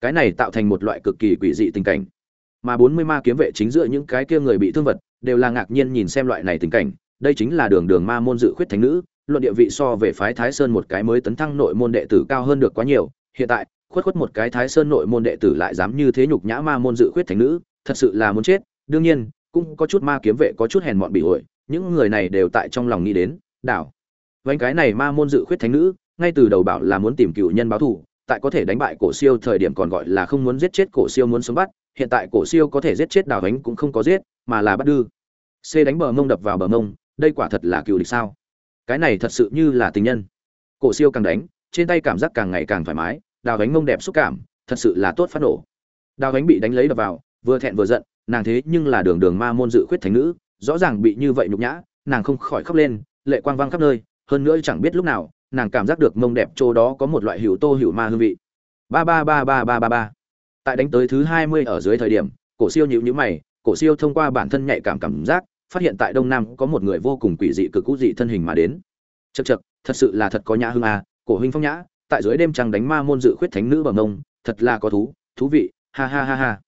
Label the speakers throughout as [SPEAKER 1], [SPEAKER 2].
[SPEAKER 1] cái này tạo thành một loại cực kỳ quỷ dị tình cảnh. Mà bốn mươi ma kiếm vệ chính giữa những cái kia người bị thương vật, đều là ngạc nhiên nhìn xem loại này tình cảnh. Đây chính là đường đường ma môn dự khuyết thánh nữ, luận địa vị so về phái thái sơn một cái mới tấn thăng nội môn đệ tử cao hơn được quá nhiều. Hiện tại, khuất khuất một cái thái sơn nội môn đệ tử lại dám như thế nhục nhã ma môn dự khuyết thánh nữ, thật sự là muốn chết. Đương nhiên, cũng có chút ma kiếm vệ, có chút hèn mọn bị ổi những người này đều tại trong lòng nghĩ đến, đảo. Vánh cái này ma môn dự khuyết thánh nữ, ngay từ đầu bảo là muốn tìm cựu nhân báo thù tại có thể đánh bại cổ siêu thời điểm còn gọi là không muốn giết chết cổ siêu muốn sống bắt, hiện tại cổ siêu có thể giết chết đào ánh cũng không có giết, mà là bắt đưa c đánh bờ mông đập vào bờ mông, đây quả thật là cừu địch sao? Cái này thật sự như là tình nhân. Cổ siêu càng đánh, trên tay cảm giác càng ngày càng thoải mái, đào ánh mông đẹp xúc cảm, thật sự là tốt phát nổ. Đào ánh bị đánh lấy đập vào, vừa thẹn vừa giận, nàng thế nhưng là đường đường ma môn dự khuyết thánh nữ, rõ ràng bị như vậy nhục nhã, nàng không khỏi khóc lên, lệ quang vang khắp nơi, hơn nữa chẳng biết lúc nào nàng cảm giác được mông đẹp chỗ đó có một loại hữu tô hữu ma hương vị. Ba ba ba ba ba ba ba. Tại đánh tới thứ hai mươi ở dưới thời điểm, cổ siêu nhíu nhíu mày, cổ siêu thông qua bản thân nhạy cảm cảm giác, phát hiện tại đông nam có một người vô cùng quỷ dị cực cũ dị thân hình mà đến. Chật chật thật sự là thật có nhã hương à cổ huynh phong nhã, tại dưới đêm trăng đánh ma môn dự khuyết thánh nữ bằng ông thật là có thú thú vị, ha ha ha ha.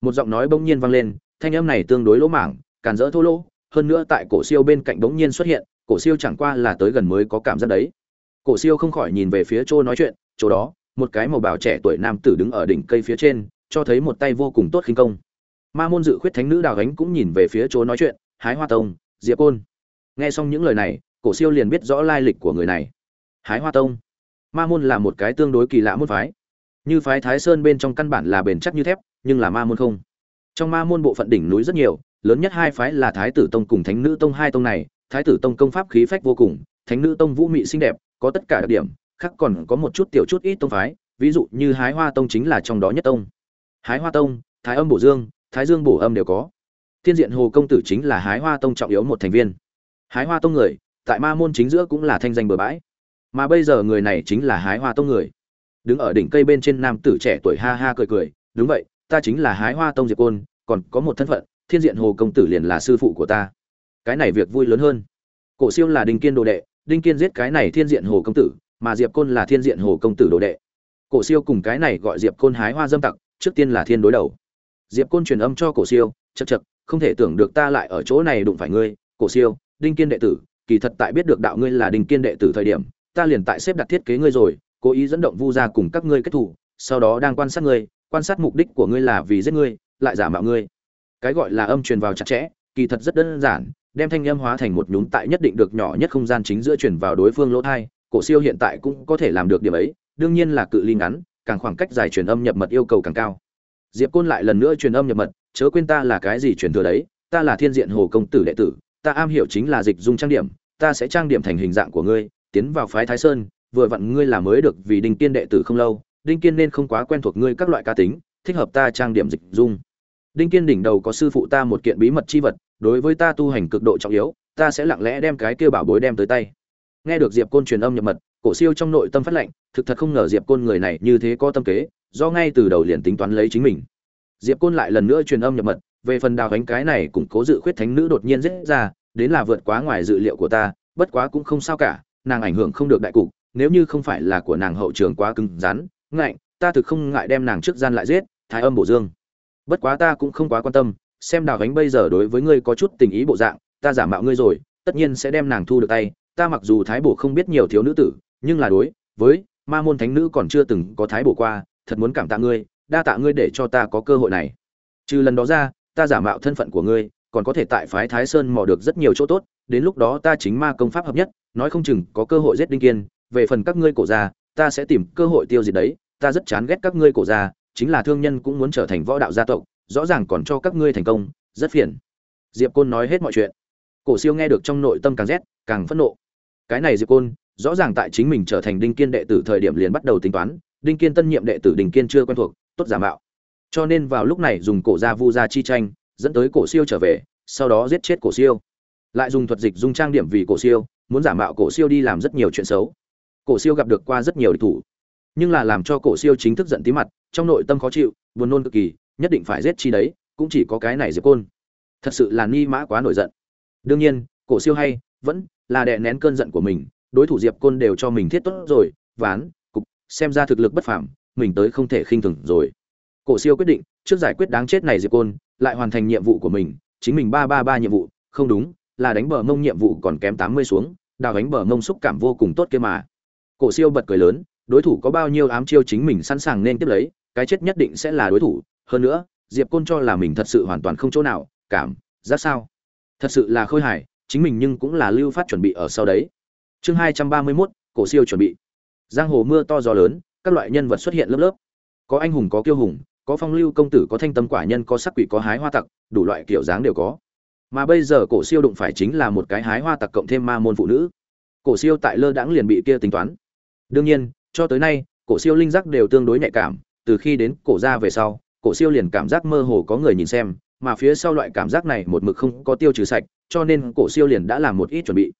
[SPEAKER 1] Một giọng nói bỗng nhiên vang lên, thanh âm này tương đối lỗ mảng, càn rỡ thô lỗ, hơn nữa tại cổ siêu bên cạnh bỗng nhiên xuất hiện, cổ siêu chẳng qua là tới gần mới có cảm giác đấy cổ siêu không khỏi nhìn về phía chỗ nói chuyện, chỗ đó, một cái màu bảo trẻ tuổi nam tử đứng ở đỉnh cây phía trên, cho thấy một tay vô cùng tốt khinh công. Ma môn dự khuyết thánh nữ đào gánh cũng nhìn về phía chỗ nói chuyện, hái hoa tông, diệp côn. Nghe xong những lời này, cổ siêu liền biết rõ lai lịch của người này. Hái hoa tông? Ma môn là một cái tương đối kỳ lạ môn phái. Như phái thái sơn bên trong căn bản là bền chắc như thép, nhưng là ma môn không. Trong ma môn bộ phận đỉnh núi rất nhiều, lớn nhất hai phái là thái tử tông cùng thánh nữ tông hai tông này. Thái tử tông công pháp khí phách vô cùng, thánh nữ tông vũ mị xinh đẹp có tất cả đặc điểm, khác còn có một chút tiểu chút ít tông phái, ví dụ như hái hoa tông chính là trong đó nhất tông. Hái hoa tông, thái âm bổ dương, thái dương bổ âm đều có. Thiên diện hồ công tử chính là hái hoa tông trọng yếu một thành viên. Hái hoa tông người, tại ma môn chính giữa cũng là thanh danh bừa bãi. Mà bây giờ người này chính là hái hoa tông người. Đứng ở đỉnh cây bên trên nam tử trẻ tuổi ha ha cười cười, đúng vậy, ta chính là hái hoa tông diệp côn, còn có một thân phận, thiên diện hồ công tử liền là sư phụ của ta. Cái này việc vui lớn hơn. Cổ siêu là đình kiên đồ đệ đinh kiên giết cái này thiên diện hồ công tử, mà diệp côn là thiên diện hồ công tử đồ đệ. Cổ siêu cùng cái này gọi diệp côn hái hoa dâm tặc, trước tiên là thiên đối đầu. Diệp côn truyền âm cho cổ siêu chật chật không thể tưởng được ta lại ở chỗ này đụng phải ngươi, cổ siêu, đinh kiên đệ tử, kỳ thật tại biết được đạo ngươi là đinh kiên đệ tử thời điểm, ta liền tại xếp đặt thiết kế ngươi rồi, cố ý dẫn động vu gia cùng các ngươi kết thủ sau đó đang quan sát ngươi, quan sát mục đích của ngươi là vì giết ngươi, lại giả mạo ngươi. Cái gọi là âm truyền vào chặt chẽ kỳ thật rất đơn giản, đem thanh âm hóa thành một nhún tại nhất định được nhỏ nhất không gian chính giữa truyền vào đối phương lỗ thai, cổ siêu hiện tại cũng có thể làm được điểm ấy, đương nhiên là cự ly ngắn, càng khoảng cách dài truyền âm nhập mật yêu cầu càng cao. Diệp côn lại lần nữa truyền âm nhập mật, chớ quên ta là cái gì truyền thừa đấy, ta là thiên diện hồ công tử đệ tử, ta am hiểu chính là dịch dung trang điểm, ta sẽ trang điểm thành hình dạng của ngươi, tiến vào phái thái sơn, vừa vặn ngươi là mới được vì đinh kiên đệ tử không lâu, đinh kiên nên không quá quen thuộc ngươi các loại cá tính, thích hợp ta trang điểm dịch dung. Đinh kiên đỉnh đầu có sư phụ ta một kiện bí mật chi vật đối với ta tu hành cực độ trọng yếu, ta sẽ lặng lẽ đem cái kia bảo bối đem tới tay. Nghe được diệp côn truyền âm nhập mật, cổ siêu trong nội tâm phát lệnh, thực thật không ngờ diệp côn người này như thế có tâm kế, do ngay từ đầu liền tính toán lấy chính mình. Diệp côn lại lần nữa truyền âm nhập mật, về phần đào gánh cái này củng cố dự khuyết thánh nữ đột nhiên dễ ra, đến là vượt quá ngoài dự liệu của ta, bất quá cũng không sao cả, nàng ảnh hưởng không được đại cục, nếu như không phải là của nàng hậu trường quá cứng rắn, ngạnh, ta thực không ngại đem nàng trước gian lại giết, thái âm bổ dương. Bất quá ta cũng không quá quan tâm xem đào gánh bây giờ đối với ngươi có chút tình ý bộ dạng, ta giả mạo ngươi rồi, tất nhiên sẽ đem nàng thu được tay. Ta mặc dù thái bổ không biết nhiều thiếu nữ tử, nhưng là đối với ma môn thánh nữ còn chưa từng có thái bổ qua, thật muốn cảm tạ ngươi, đa tạ ngươi để cho ta có cơ hội này. Trừ lần đó ra, ta giả mạo thân phận của ngươi, còn có thể tại phái thái sơn mò được rất nhiều chỗ tốt, đến lúc đó ta chính ma công pháp hợp nhất, nói không chừng có cơ hội giết đinh kiên. Về phần các ngươi cổ gia, ta sẽ tìm cơ hội tiêu diệt đấy, ta rất chán ghét các ngươi cổ gia, chính là thương nhân cũng muốn trở thành võ đạo gia tộc rõ ràng còn cho các ngươi thành công, rất phiền. Diệp côn nói hết mọi chuyện. Cổ siêu nghe được trong nội tâm càng rét, càng phẫn nộ. Cái này diệp côn, rõ ràng tại chính mình trở thành đinh kiên đệ tử thời điểm liền bắt đầu tính toán, đinh kiên tân nhiệm đệ tử đinh kiên chưa quen thuộc, tốt giả mạo. Cho nên vào lúc này dùng cổ gia vu gia chi tranh, dẫn tới cổ siêu trở về, sau đó giết chết cổ siêu. Lại dùng thuật dịch dung trang điểm vì cổ siêu, muốn giả mạo cổ siêu đi làm rất nhiều chuyện xấu. Cổ siêu gặp được qua rất nhiều địch thủ. Nhưng là làm cho cổ siêu chính thức giận tí mặt, trong nội tâm khó chịu, buồn nôn cực kỳ nhất định phải giết chi đấy, cũng chỉ có cái này diệp côn. Thật sự là ni mã quá nổi giận. Đương nhiên, cổ siêu hay, vẫn là đè nén cơn giận của mình, đối thủ diệp côn đều cho mình thiết tốt rồi, ván, cục, xem ra thực lực bất phàm, mình tới không thể khinh thường rồi. Cổ siêu quyết định, trước giải quyết đáng chết này diệp côn, lại hoàn thành nhiệm vụ của mình, chính mình ba ba ba nhiệm vụ, không đúng, là đánh bờ mông nhiệm vụ còn kém tám mươi xuống, đào đánh bờ mông xúc cảm vô cùng tốt kia mà. Cổ siêu bật cười lớn, đối thủ có bao nhiêu ám chiêu chính mình sẵn sàng nên tiếp lấy, cái chết nhất định sẽ là đối thủ hơn nữa, diệp côn cho là mình thật sự hoàn toàn không chỗ nào, cảm giác sao? Thật sự là khôi hài, chính mình nhưng cũng là lưu phát chuẩn bị ở sau đấy. Chương hai trăm ba mươi mốt, cổ siêu chuẩn bị. Giang hồ mưa to gió lớn, các loại nhân vật xuất hiện lớp lớp. Có anh hùng, có kiêu hùng, có phong lưu công tử, có thanh tâm quả nhân, có sắc quỷ, có hái hoa tặc, đủ loại kiểu dáng đều có. Mà bây giờ cổ siêu đụng phải chính là một cái hái hoa tặc cộng thêm ma môn phụ nữ. Cổ siêu tại lơ đãng liền bị kia tính toán. Đương nhiên, cho tới nay, cổ siêu linh giác đều tương đối nhạy cảm, từ khi đến cổ ra về sau cổ siêu liền cảm giác mơ hồ có người nhìn xem, mà phía sau loại cảm giác này một mực không có tiêu trừ sạch, cho nên cổ siêu liền đã làm một ít chuẩn bị.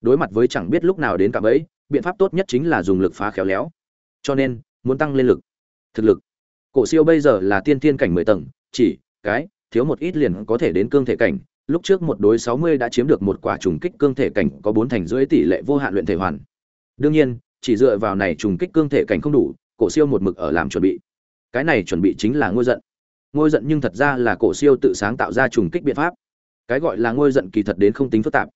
[SPEAKER 1] Đối mặt với chẳng biết lúc nào đến cạm ấy biện pháp tốt nhất chính là dùng lực phá khéo léo. Cho nên, muốn tăng lên lực, thực lực. Cổ siêu bây giờ là tiên thiên cảnh mười tầng, chỉ cái, thiếu một ít liền có thể đến cương thể cảnh. Lúc trước một đối sáu mươi đã chiếm được một quả trùng kích cương thể cảnh, có bốn thành rưỡi tỷ lệ vô hạn luyện thể hoàn. Đương nhiên, chỉ dựa vào này trùng kích cương thể cảnh không đủ, cổ siêu một mực ở làm chuẩn bị cái này chuẩn bị chính là ngôi giận. Ngôi giận nhưng thật ra là cổ siêu tự sáng tạo ra trùng kích biện pháp. Cái gọi là ngôi giận kỳ thật đến không tính phức tạp.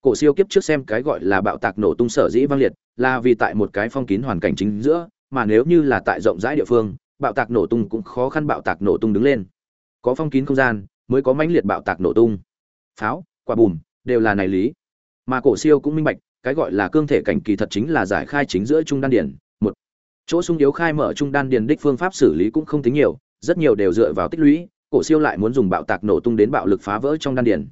[SPEAKER 1] Cổ siêu kiếp trước xem cái gọi là bạo tạc nổ tung sở dĩ vang liệt, là vì tại một cái phong kín hoàn cảnh chính giữa, mà nếu như là tại rộng rãi địa phương, bạo tạc nổ tung cũng khó khăn bạo tạc nổ tung đứng lên. Có phong kín không gian, mới có mãnh liệt bạo tạc nổ tung. Pháo, quả bùm, đều là này lý. Mà cổ siêu cũng minh bạch, cái gọi là cương thể cảnh kỳ thật chính là giải khai chính giữa trung đan điển chỗ sung yếu khai mở trung đan điền đích phương pháp xử lý cũng không tính nhiều, rất nhiều đều dựa vào tích lũy, cổ siêu lại muốn dùng bạo tạc nổ tung đến bạo lực phá vỡ trong đan điền.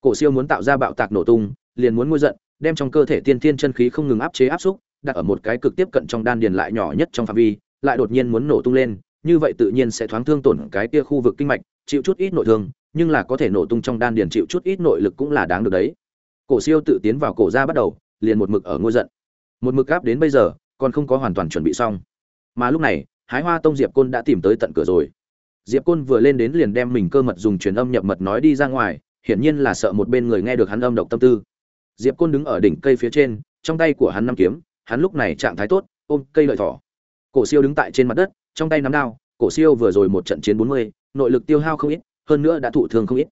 [SPEAKER 1] Cổ siêu muốn tạo ra bạo tạc nổ tung, liền muốn ngôi giận, đem trong cơ thể tiên thiên chân khí không ngừng áp chế áp xúc, đặt ở một cái cực tiếp cận trong đan điền lại nhỏ nhất trong phạm vi, lại đột nhiên muốn nổ tung lên, như vậy tự nhiên sẽ thoáng thương tổn cái kia khu vực kinh mạch, chịu chút ít nội thương, nhưng là có thể nổ tung trong đan điền chịu chút ít nội lực cũng là đáng được đấy. Cổ siêu tự tiến vào cổ ra bắt đầu, liền một mực ở ngôi giận. Một mực áp đến bây giờ còn không có hoàn toàn chuẩn bị xong. Mà lúc này, hái hoa tông diệp côn đã tìm tới tận cửa rồi. Diệp côn vừa lên đến liền đem mình cơ mật dùng truyền âm nhập mật nói đi ra ngoài, hiển nhiên là sợ một bên người nghe được hắn âm độc tâm tư. Diệp côn đứng ở đỉnh cây phía trên, trong tay của hắn năm kiếm, hắn lúc này trạng thái tốt, ôm cây lợi thỏ. Cổ siêu đứng tại trên mặt đất, trong tay nắm đao, cổ siêu vừa rồi một trận chiến bốn mươi, nội lực tiêu hao không ít, hơn nữa đã thụ thương không ít.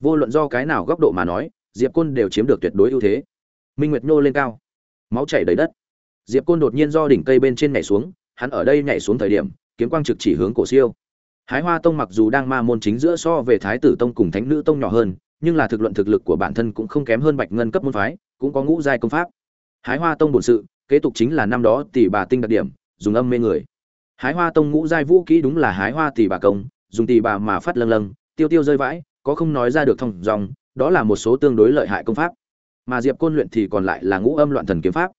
[SPEAKER 1] Vô luận do cái nào góc độ mà nói, diệp côn đều chiếm được tuyệt đối ưu thế. Minh nguyệt nhô lên cao. Máu chảy đầy đất diệp côn đột nhiên do đỉnh cây bên trên nhảy xuống, hắn ở đây nhảy xuống thời điểm, kiếm quang trực chỉ hướng cổ siêu. Hái hoa tông mặc dù đang ma môn chính giữa so về thái tử tông cùng thánh nữ tông nhỏ hơn, nhưng là thực luận thực lực của bản thân cũng không kém hơn bạch ngân cấp môn phái, cũng có ngũ giai công pháp. Hái hoa tông bổn sự, kế tục chính là năm đó tỷ bà tinh đặc điểm, dùng âm mê người. Hái hoa tông ngũ giai vũ kỹ đúng là hái hoa tỷ bà công, dùng tỷ bà mà phát lâng lâng, tiêu tiêu rơi vãi, có không nói ra được thông dòng, đó là một số tương đối lợi hại công pháp. Mà diệp côn luyện thì còn lại là ngũ âm loạn thần kiếm pháp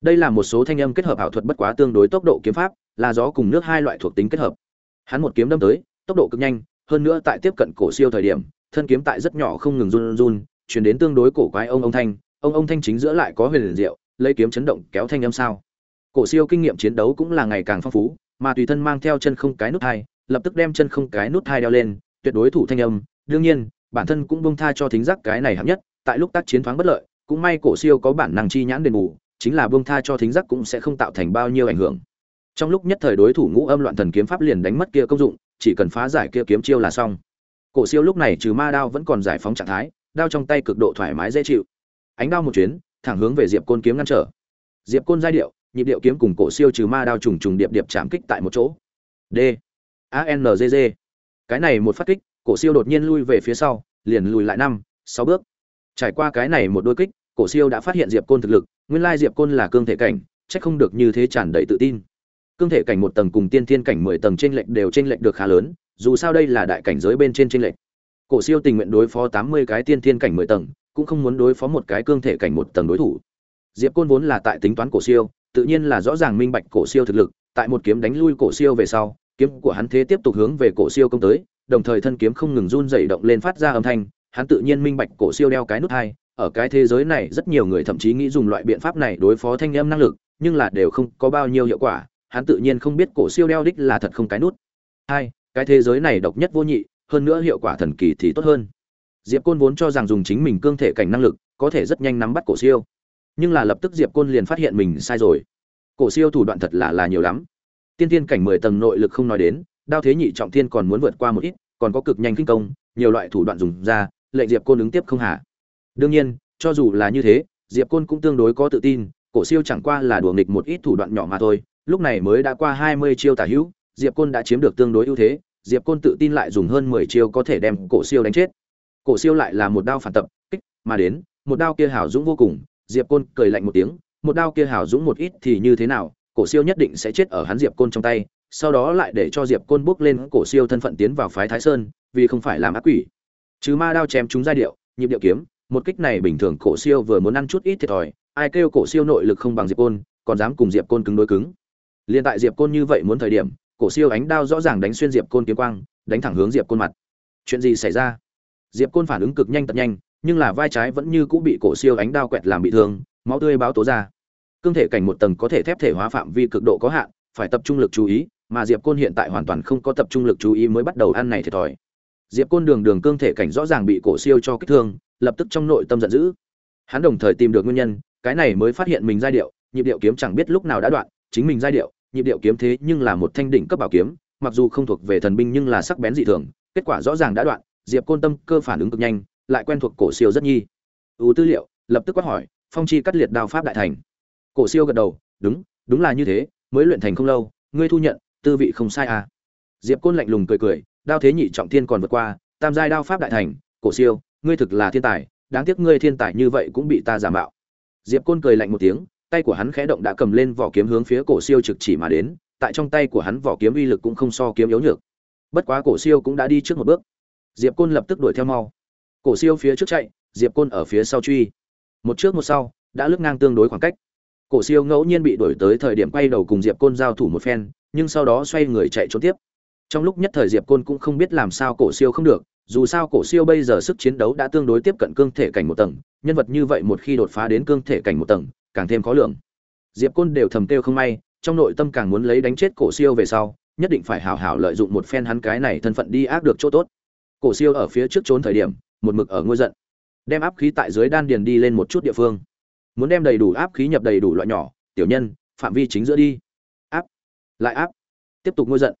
[SPEAKER 1] đây là một số thanh âm kết hợp ảo thuật bất quá tương đối tốc độ kiếm pháp, là gió cùng nước hai loại thuộc tính kết hợp. Hắn một kiếm đâm tới, tốc độ cực nhanh, hơn nữa tại tiếp cận cổ siêu thời điểm, thân kiếm tại rất nhỏ không ngừng run run, chuyển đến tương đối cổ quái ông ông thanh, ông ông thanh chính giữa lại có huyền liền diệu, lấy kiếm chấn động kéo thanh âm sao. Cổ siêu kinh nghiệm chiến đấu cũng là ngày càng phong phú, mà tùy thân mang theo chân không cái nút hai lập tức đem chân không cái nút hai đeo lên, tuyệt đối thủ thanh âm. Đương nhiên, bản thân cũng bông tha cho thính giác cái này hạng nhất, tại lúc tác chiến thoáng bất lợi, cũng may cổ siêu có bản năng chi nhãn đền bù chính là buông tha cho thính giác cũng sẽ không tạo thành bao nhiêu ảnh hưởng. Trong lúc nhất thời đối thủ ngũ âm loạn thần kiếm pháp liền đánh mất kia công dụng, chỉ cần phá giải kia kiếm chiêu là xong. Cổ siêu lúc này trừ ma đao vẫn còn giải phóng trạng thái, đao trong tay cực độ thoải mái dễ chịu. Ánh đao một chuyến, thẳng hướng về diệp côn kiếm ngăn trở. Diệp côn giai điệu, nhịp điệu kiếm cùng cổ siêu trừ ma đao trùng trùng điệp điệp chạm kích tại một chỗ. D. A n g g. Cái này một phát kích, cổ siêu đột nhiên lui về phía sau, liền lùi lại năm, sáu bước. Trải qua cái này một đôi kích, cổ siêu đã phát hiện diệp côn thực lực nguyên lai diệp côn là cương thể cảnh, chắc không được như thế tràn đầy tự tin. Cương thể cảnh một tầng cùng tiên thiên cảnh mười tầng trên lệch đều trên lệch được khá lớn, dù sao đây là đại cảnh giới bên trên trên lệch. Cổ siêu tình nguyện đối phó tám mươi cái tiên thiên cảnh mười tầng, cũng không muốn đối phó một cái cương thể cảnh một tầng đối thủ. Diệp côn vốn là tại tính toán cổ siêu, tự nhiên là rõ ràng minh bạch cổ siêu thực lực, tại một kiếm đánh lui cổ siêu về sau, kiếm của hắn thế tiếp tục hướng về cổ siêu công tới, đồng thời thân kiếm không ngừng run dày động lên phát ra âm thanh, hắn tự nhiên minh bạch cổ siêu đeo cái nút hai ở cái thế giới này, rất nhiều người thậm chí nghĩ dùng loại biện pháp này đối phó thanh âm năng lực, nhưng là đều không có bao nhiêu hiệu quả, hắn tự nhiên không biết cổ siêu đeo đích là thật không cái nút. Hai, cái thế giới này độc nhất vô nhị, hơn nữa hiệu quả thần kỳ thì tốt hơn. Diệp côn vốn cho rằng dùng chính mình cương thể cảnh năng lực có thể rất nhanh nắm bắt cổ siêu. Nhưng là lập tức diệp côn liền phát hiện mình sai rồi. Cổ siêu thủ đoạn thật là là nhiều lắm. Tiên tiên cảnh mười tầng nội lực không nói đến, đao thế nhị trọng thiên còn muốn vượt qua một ít, còn có cực nhanh kinh công, nhiều loại thủ đoạn dùng ra, lệnh diệp côn ứng tiếp không hạ đương nhiên, cho dù là như thế, diệp côn cũng tương đối có tự tin, cổ siêu chẳng qua là đùa nghịch một ít thủ đoạn nhỏ mà thôi. Lúc này mới đã qua hai mươi chiêu tả hữu, diệp côn đã chiếm được tương đối ưu thế, diệp côn tự tin lại dùng hơn mười chiêu có thể đem cổ siêu đánh chết. Cổ siêu lại là một đao phản tập, kích mà đến, một đao kia hảo dũng vô cùng. Diệp côn cười lạnh một tiếng, một đao kia hảo dũng một ít thì như thế nào, cổ siêu nhất định sẽ chết ở hắn diệp côn trong tay. Sau đó lại để cho diệp côn bước lên cổ siêu thân phận tiến vào phái thái sơn, vì không phải làm ác quỷ. Chứ ma đao chém chúng giai điệu, nhịp điệu kiếm một kích này bình thường cổ siêu vừa muốn ăn chút ít thiệt thòi, ai kêu cổ siêu nội lực không bằng diệp côn, còn dám cùng diệp côn cứng đối cứng. Liên tại diệp côn như vậy muốn thời điểm, cổ siêu ánh đao rõ ràng đánh xuyên diệp côn kiếm quang, đánh thẳng hướng diệp côn mặt. Chuyện gì xảy ra? Diệp côn phản ứng cực nhanh tật nhanh, nhưng là vai trái vẫn như cũ bị cổ siêu ánh đao quẹt làm bị thương, máu tươi báo tố ra. Cương thể cảnh một tầng có thể thép thể hóa phạm vi cực độ có hạn, phải tập trung lực chú ý, mà diệp côn hiện tại hoàn toàn không có tập trung lực chú ý mới bắt đầu ăn này thiệt thòi. Diệp côn đường đường cương thể cảnh rõ ràng bị cổ siêu cho kích thương lập tức trong nội tâm giận dữ. Hắn đồng thời tìm được nguyên nhân, cái này mới phát hiện mình giai điệu, nhịp điệu kiếm chẳng biết lúc nào đã đoạn, chính mình giai điệu, nhịp điệu kiếm thế nhưng là một thanh đỉnh cấp bảo kiếm, mặc dù không thuộc về thần binh nhưng là sắc bén dị thường, kết quả rõ ràng đã đoạn, diệp côn tâm cơ phản ứng cực nhanh, lại quen thuộc cổ siêu rất nhi. Ưu tư liệu, lập tức quát hỏi, phong chi cắt liệt đao pháp đại thành. Cổ siêu gật đầu, đúng đúng là như thế, mới luyện thành không lâu, ngươi thu nhận, tư vị không sai à. Diệp côn lạnh lùng cười cười, đao thế nhị trọng thiên còn vượt qua, tam giai đao pháp đại thành, cổ siêu ngươi thực là thiên tài, đáng tiếc ngươi thiên tài như vậy cũng bị ta giả mạo. Diệp côn cười lạnh một tiếng, tay của hắn khẽ động đã cầm lên vỏ kiếm hướng phía cổ siêu trực chỉ mà đến, tại trong tay của hắn vỏ kiếm uy lực cũng không so kiếm yếu nhược. Bất quá cổ siêu cũng đã đi trước một bước. Diệp côn lập tức đuổi theo mau. Cổ siêu phía trước chạy, diệp côn ở phía sau truy. Một trước một sau, đã lướt ngang tương đối khoảng cách. Cổ siêu ngẫu nhiên bị đuổi tới thời điểm quay đầu cùng diệp côn giao thủ một phen, nhưng sau đó xoay người chạy trốn tiếp. Trong lúc nhất thời diệp côn cũng không biết làm sao cổ siêu không được dù sao cổ siêu bây giờ sức chiến đấu đã tương đối tiếp cận cương thể cảnh một tầng, nhân vật như vậy một khi đột phá đến cương thể cảnh một tầng, càng thêm khó lường. Diệp côn đều thầm kêu không may, trong nội tâm càng muốn lấy đánh chết cổ siêu về sau, nhất định phải hảo hảo lợi dụng một phen hắn cái này thân phận đi ác được chỗ tốt. Cổ siêu ở phía trước trốn thời điểm, một mực ở ngôi giận, đem áp khí tại dưới đan điền đi lên một chút địa phương. Muốn đem đầy đủ áp khí nhập đầy đủ loại nhỏ, tiểu nhân, phạm vi chính giữa đi. Áp, lại áp, tiếp tục ngôi giận.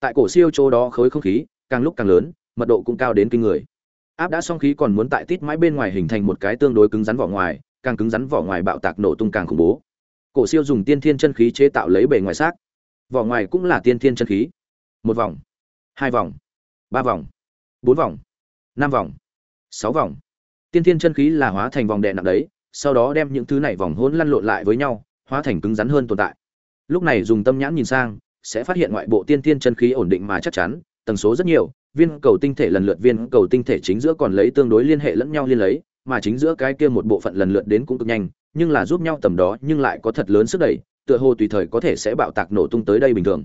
[SPEAKER 1] Tại cổ siêu chỗ đó khối không khí, càng lúc càng lớn mật độ cũng cao đến kinh người. Áp đã xong khí còn muốn tại tít mãi bên ngoài hình thành một cái tương đối cứng rắn vỏ ngoài, càng cứng rắn vỏ ngoài bạo tạc nổ tung càng khủng bố. Cổ siêu dùng tiên thiên chân khí chế tạo lấy bề ngoài xác. Vỏ ngoài cũng là tiên thiên chân khí. Một vòng, hai vòng, ba vòng, bốn vòng, năm vòng, sáu vòng. Tiên thiên chân khí là hóa thành vòng đè nặng đấy, sau đó đem những thứ này vòng hỗn lăn lộn lại với nhau, hóa thành cứng rắn hơn tồn tại. Lúc này dùng tâm nhãn nhìn sang, sẽ phát hiện ngoại bộ tiên thiên chân khí ổn định mà chắc chắn, tần số rất nhiều viên cầu tinh thể lần lượt viên cầu tinh thể chính giữa còn lấy tương đối liên hệ lẫn nhau liên lấy, mà chính giữa cái kia một bộ phận lần lượt đến cũng cực nhanh, nhưng là giúp nhau tầm đó nhưng lại có thật lớn sức đẩy, tựa hồ tùy thời có thể sẽ bạo tạc nổ tung tới đây bình thường.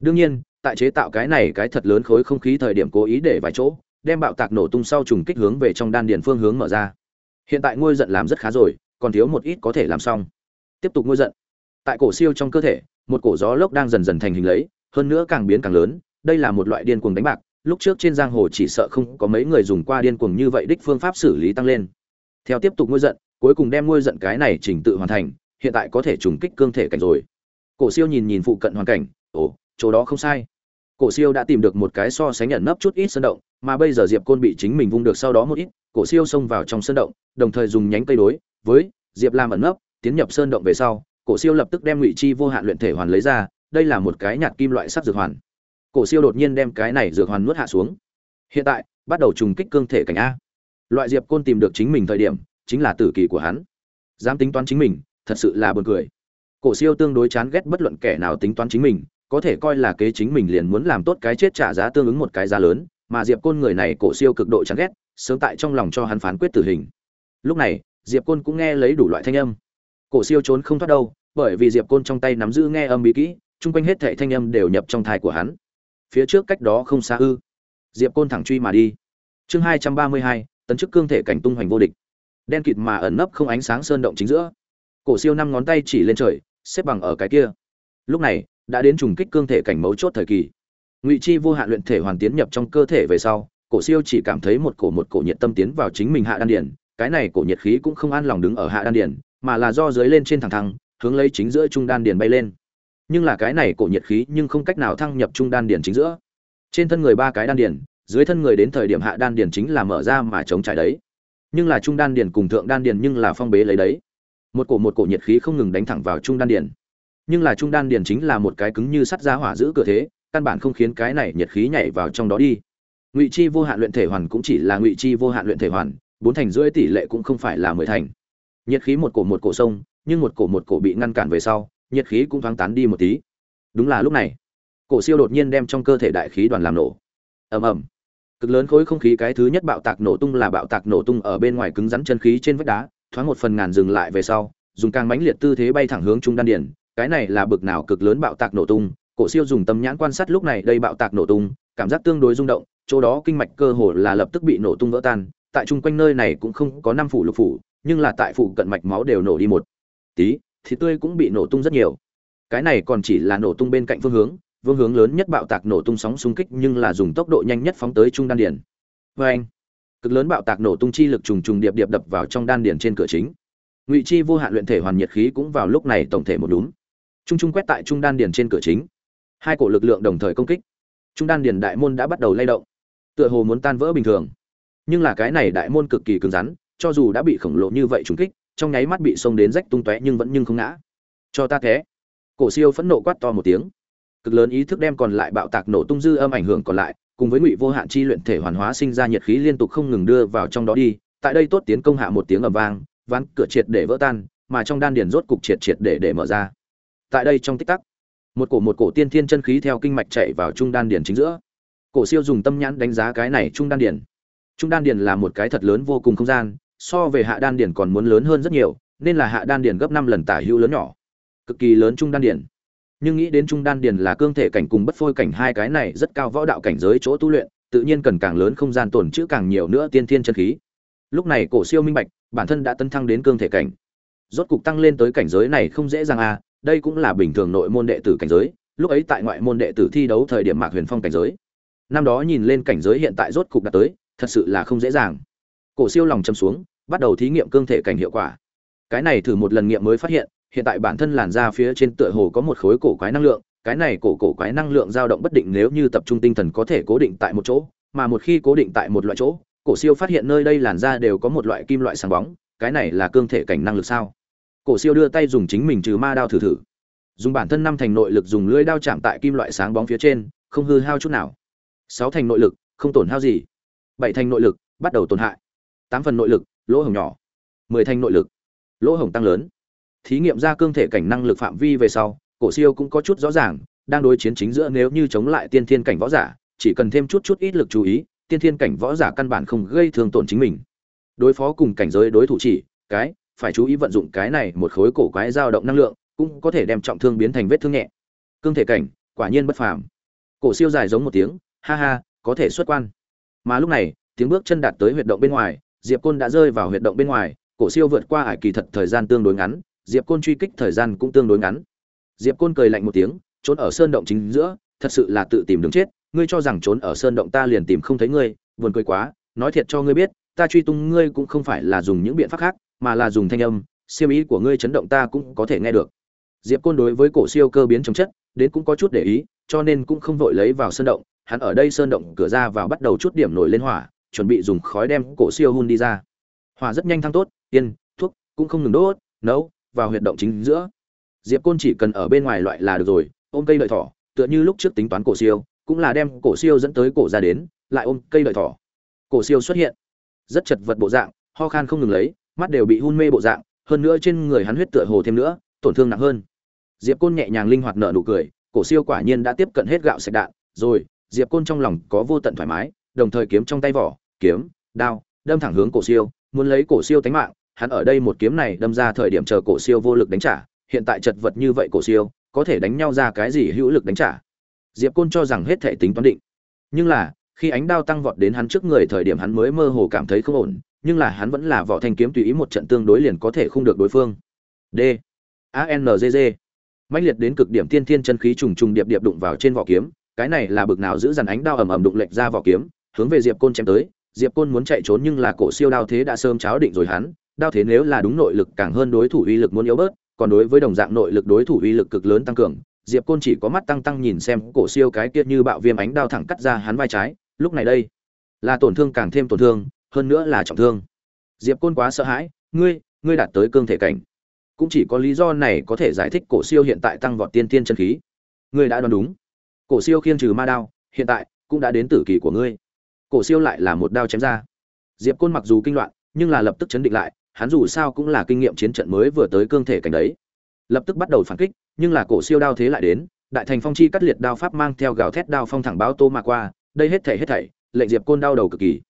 [SPEAKER 1] Đương nhiên, tại chế tạo cái này cái thật lớn khối không khí thời điểm cố ý để vài chỗ, đem bạo tạc nổ tung sau trùng kích hướng về trong đan điền phương hướng mở ra. Hiện tại ngôi giận làm rất khá rồi, còn thiếu một ít có thể làm xong. Tiếp tục ngôi giận. Tại cổ siêu trong cơ thể, một cổ gió lốc đang dần dần thành hình lấy, hơn nữa càng biến càng lớn, đây là một loại điên cuồng đánh bạc lúc trước trên giang hồ chỉ sợ không có mấy người dùng qua điên cuồng như vậy đích phương pháp xử lý tăng lên. Theo tiếp tục nuôi giận, cuối cùng đem nuôi giận cái này trình tự hoàn thành, hiện tại có thể trùng kích cương thể cảnh rồi. Cổ siêu nhìn nhìn phụ cận hoàn cảnh, ồ, chỗ đó không sai. Cổ siêu đã tìm được một cái so sánh nhận nấp chút ít sơn động, mà bây giờ diệp côn bị chính mình vung được sau đó một ít, cổ siêu xông vào trong sơn động, đồng thời dùng nhánh cây đối với diệp lam ẩn nấp, tiến nhập sơn động về sau, cổ siêu lập tức đem ngụy chi vô hạn luyện thể hoàn lấy ra, đây là một cái nhạt kim loại sắc dược hoàn cổ siêu đột nhiên đem cái này dược hoàn nuốt hạ xuống. Hiện tại, bắt đầu trùng kích cương thể cảnh a. Loại diệp côn tìm được chính mình thời điểm, chính là tử kỳ của hắn. Dám tính toán chính mình, thật sự là buồn cười. Cổ siêu tương đối chán ghét bất luận kẻ nào tính toán chính mình, có thể coi là kế chính mình liền muốn làm tốt cái chết trả giá tương ứng một cái giá lớn, mà diệp côn người này cổ siêu cực độ chán ghét, sớm tại trong lòng cho hắn phán quyết tử hình. Lúc này, diệp côn cũng nghe lấy đủ loại thanh âm. Cổ siêu trốn không thoát đâu, bởi vì diệp côn trong tay nắm giữ nghe âm bí kỹ, chung quanh hết thảy thanh âm đều nhập trong thai của hắn phía trước cách đó không xa ư. Diệp côn thẳng truy mà đi. Chương hai trăm ba mươi hai, tấn chức cương thể cảnh tung hoành vô địch. Đen kịt mà ẩn nấp không ánh sáng sơn động chính giữa. Cổ siêu năm ngón tay chỉ lên trời, xếp bằng ở cái kia. Lúc này, đã đến trùng kích cương thể cảnh mấu chốt thời kỳ. Ngụy chi vô hạn luyện thể hoàn tiến nhập trong cơ thể về sau, cổ siêu chỉ cảm thấy một cổ một cổ nhiệt tâm tiến vào chính mình hạ đan điển cái này cổ nhiệt khí cũng không an lòng đứng ở hạ đan điển mà là do dưới lên trên thẳng thẳng, hướng lấy chính giữa trung đan điển bay lên nhưng là cái này cổ nhiệt khí nhưng không cách nào thăng nhập trung đan điền chính giữa. Trên thân người ba cái đan điền, dưới thân người đến thời điểm hạ đan điền chính là mở ra mà chống trải đấy. Nhưng là trung đan điền cùng thượng đan điền nhưng là phong bế lấy đấy. Một cổ một cổ nhiệt khí không ngừng đánh thẳng vào trung đan điền. Nhưng là trung đan điền chính là một cái cứng như sắt ra hỏa giữ cửa thế, căn bản không khiến cái này nhiệt khí nhảy vào trong đó đi. Ngụy chi vô hạn luyện thể hoàn cũng chỉ là ngụy chi vô hạn luyện thể hoàn, bốn thành rưỡi tỷ lệ cũng không phải là mười thành. Nhiệt khí một cổ một cổ sông, nhưng một cổ một cổ bị ngăn cản về sau nhiệt khí cũng thoáng tán đi một tí. Đúng là lúc này, cổ siêu đột nhiên đem trong cơ thể đại khí đoàn làm nổ. Ầm ầm. Cực lớn khối không khí cái thứ nhất bạo tạc nổ tung là bạo tạc nổ tung ở bên ngoài cứng rắn chân khí trên vách đá, thoáng một phần ngàn dừng lại về sau, dùng càng mãnh liệt tư thế bay thẳng hướng trung đan điển cái này là bực nào cực lớn bạo tạc nổ tung? Cổ siêu dùng tâm nhãn quan sát lúc này đây bạo tạc nổ tung, cảm giác tương đối rung động, chỗ đó kinh mạch cơ hồ là lập tức bị nổ tung vỡ tan, tại chung quanh nơi này cũng không có năm phủ lục phủ, nhưng là tại phủ cận mạch máu đều nổ đi một tí thì tươi cũng bị nổ tung rất nhiều. Cái này còn chỉ là nổ tung bên cạnh phương hướng, vương hướng lớn nhất bạo tạc nổ tung sóng xung kích nhưng là dùng tốc độ nhanh nhất phóng tới trung đan điển vê vâng anh. Cực lớn bạo tạc nổ tung chi lực trùng trùng điệp điệp đập vào trong đan điển trên cửa chính. Ngụy chi vô hạn luyện thể hoàn nhiệt khí cũng vào lúc này tổng thể một đúng trung trung quét tại trung đan điển trên cửa chính. Hai cổ lực lượng đồng thời công kích. Trung đan điển đại môn đã bắt đầu lay động. Tựa hồ muốn tan vỡ bình thường. Nhưng là cái này đại môn cực kỳ cứng rắn, cho dù đã bị khổng lồ như vậy trúng kích trong nháy mắt bị xông đến rách tung tóe nhưng vẫn nhưng không ngã. Cho ta thế. Cổ siêu phẫn nộ quát to một tiếng. Cực lớn ý thức đem còn lại bạo tạc nổ tung dư âm ảnh hưởng còn lại, cùng với ngụy vô hạn chi luyện thể hoàn hóa sinh ra nhiệt khí liên tục không ngừng đưa vào trong đó đi, tại đây tốt tiến công hạ một tiếng ầm vang, ván cửa triệt để vỡ tan, mà trong đan điền rốt cục triệt triệt để để mở ra. Tại đây trong tích tắc, một cổ một cổ tiên thiên chân khí theo kinh mạch chạy vào trung đan điền chính giữa. Cổ siêu dùng tâm nhãn đánh giá cái này trung đan điền. Trung đan điền là một cái thật lớn vô cùng không gian so về hạ đan điền còn muốn lớn hơn rất nhiều, nên là hạ đan điền gấp năm lần tả hữu lớn nhỏ. Cực kỳ lớn trung đan điền. Nhưng nghĩ đến trung đan điền là cương thể cảnh cùng bất phôi cảnh hai cái này rất cao võ đạo cảnh giới chỗ tu luyện, tự nhiên cần càng lớn không gian tồn trữ càng nhiều nữa tiên thiên chân khí. Lúc này cổ siêu minh bạch, bản thân đã tấn thăng đến cương thể cảnh. Rốt cục tăng lên tới cảnh giới này không dễ dàng à đây cũng là bình thường nội môn đệ tử cảnh giới, lúc ấy tại ngoại môn đệ tử thi đấu thời điểm mạc huyền phong cảnh giới. Năm đó nhìn lên cảnh giới hiện tại rốt cục đạt tới, thật sự là không dễ dàng cổ siêu lòng châm xuống, bắt đầu thí nghiệm cương thể cảnh hiệu quả. Cái này thử một lần nghiệm mới phát hiện hiện tại bản thân làn da phía trên tựa hồ có một khối cổ quái năng lượng, cái này cổ cổ quái năng lượng dao động bất định nếu như tập trung tinh thần có thể cố định tại một chỗ, mà một khi cố định tại một loại chỗ, cổ siêu phát hiện nơi đây làn da đều có một loại kim loại sáng bóng, cái này là cương thể cảnh năng lực sao? Cổ siêu đưa tay dùng chính mình trừ ma đao thử thử. Dùng bản thân năm thành nội lực dùng lưỡi đao chạm tại kim loại sáng bóng phía trên, không hư hao chút nào. Sáu thành nội lực, không tổn hao gì. Bảy thành nội lực, bắt đầu tổn hại tám phần nội lực, lỗ hổng nhỏ, mười thành nội lực, lỗ hổng tăng lớn. Thí nghiệm ra cương thể cảnh năng lực phạm vi về sau, cổ siêu cũng có chút rõ ràng, đang đối chiến chính giữa nếu như chống lại tiên thiên cảnh võ giả, chỉ cần thêm chút chút ít lực chú ý, tiên thiên cảnh võ giả căn bản không gây thương tổn chính mình. Đối phó cùng cảnh giới đối thủ chỉ, cái, phải chú ý vận dụng cái này một khối cổ quái dao động năng lượng, cũng có thể đem trọng thương biến thành vết thương nhẹ. Cương thể cảnh, quả nhiên bất phàm. Cổ siêu dài giống một tiếng, ha ha, có thể xuất quan. Mà lúc này, tiếng bước chân đạt tới huyệt động bên ngoài diệp côn đã rơi vào huyệt động bên ngoài, cổ siêu vượt qua ải kỳ thật thời gian tương đối ngắn, diệp côn truy kích thời gian cũng tương đối ngắn. Diệp côn cười lạnh một tiếng, trốn ở sơn động chính giữa, thật sự là tự tìm đường chết, ngươi cho rằng trốn ở sơn động ta liền tìm không thấy ngươi, buồn cười quá, nói thiệt cho ngươi biết, ta truy tung ngươi cũng không phải là dùng những biện pháp khác, mà là dùng thanh âm siêu ý của ngươi chấn động ta cũng có thể nghe được. Diệp côn đối với cổ siêu cơ biến trong chất, đến cũng có chút để ý, cho nên cũng không vội lấy vào sơn động, hắn ở đây sơn động cửa ra vào bắt đầu chút điểm nổi lên hỏa chuẩn bị dùng khói đem cổ siêu hun đi ra. Hỏa rất nhanh thăng tốt, yên, thuốc, cũng không ngừng đốt, nấu, vào huyệt động chính giữa. Diệp côn chỉ cần ở bên ngoài loại là được rồi, ôm cây lợi thỏ, tựa như lúc trước tính toán cổ siêu, cũng là đem cổ siêu dẫn tới cổ ra đến, lại ôm cây lợi thỏ. Cổ siêu xuất hiện, rất chật vật bộ dạng, ho khan không ngừng lấy, mắt đều bị hun mê bộ dạng, hơn nữa trên người hắn huyết tựa hồ thêm nữa, tổn thương nặng hơn. Diệp côn nhẹ nhàng linh hoạt nở nụ cười, cổ siêu quả nhiên đã tiếp cận hết gạo sạch đạn, rồi, diệp côn trong lòng có vô tận thoải mái đồng thời kiếm trong tay vỏ, kiếm, đao, đâm thẳng hướng cổ siêu, muốn lấy cổ siêu tánh mạng, hắn ở đây một kiếm này đâm ra thời điểm chờ cổ siêu vô lực đánh trả, hiện tại chật vật như vậy cổ siêu, có thể đánh nhau ra cái gì hữu lực đánh trả? Diệp côn cho rằng hết thể tính toán định. Nhưng là, khi ánh đao tăng vọt đến hắn trước người thời điểm hắn mới mơ hồ cảm thấy không ổn, nhưng là hắn vẫn là vỏ thanh kiếm tùy ý một trận tương đối liền có thể không được đối phương. D. A n g g. Mãnh liệt đến cực điểm tiên thiên chân khí trùng trùng điệp điệp đụng vào trên vỏ kiếm, cái này là bực nào giữ dằn ánh đao ầm ầm đụng lệch ra vỏ kiếm hướng về diệp côn chém tới. Diệp côn muốn chạy trốn nhưng là cổ siêu đao thế đã sớm cháo định rồi hắn. Đao thế nếu là đúng nội lực càng hơn đối thủ uy lực muốn yếu bớt, còn đối với đồng dạng nội lực đối thủ uy lực cực lớn tăng cường, diệp côn chỉ có mắt tăng tăng nhìn xem cổ siêu cái kia như bạo viêm ánh đao thẳng cắt ra hắn vai trái. Lúc này đây, là tổn thương càng thêm tổn thương, hơn nữa là trọng thương. Diệp côn quá sợ hãi, ngươi ngươi đạt tới cương thể cảnh. Cũng chỉ có lý do này có thể giải thích cổ siêu hiện tại tăng vọt tiên tiên chân khí. Ngươi đã đoán đúng. Cổ siêu khiêng trừ ma đao, hiện tại cũng đã đến tử kỳ của ngươi cổ siêu lại là một đao chém ra. Diệp côn mặc dù kinh loạn, nhưng là lập tức chấn định lại, hắn dù sao cũng là kinh nghiệm chiến trận mới vừa tới cương thể cảnh đấy. Lập tức bắt đầu phản kích, nhưng là cổ siêu đao thế lại đến, đại thành phong chi cắt liệt đao pháp mang theo gào thét đao phong thẳng báo tô mà qua, đây hết thảy hết thảy, lệnh diệp côn đau đầu cực kỳ.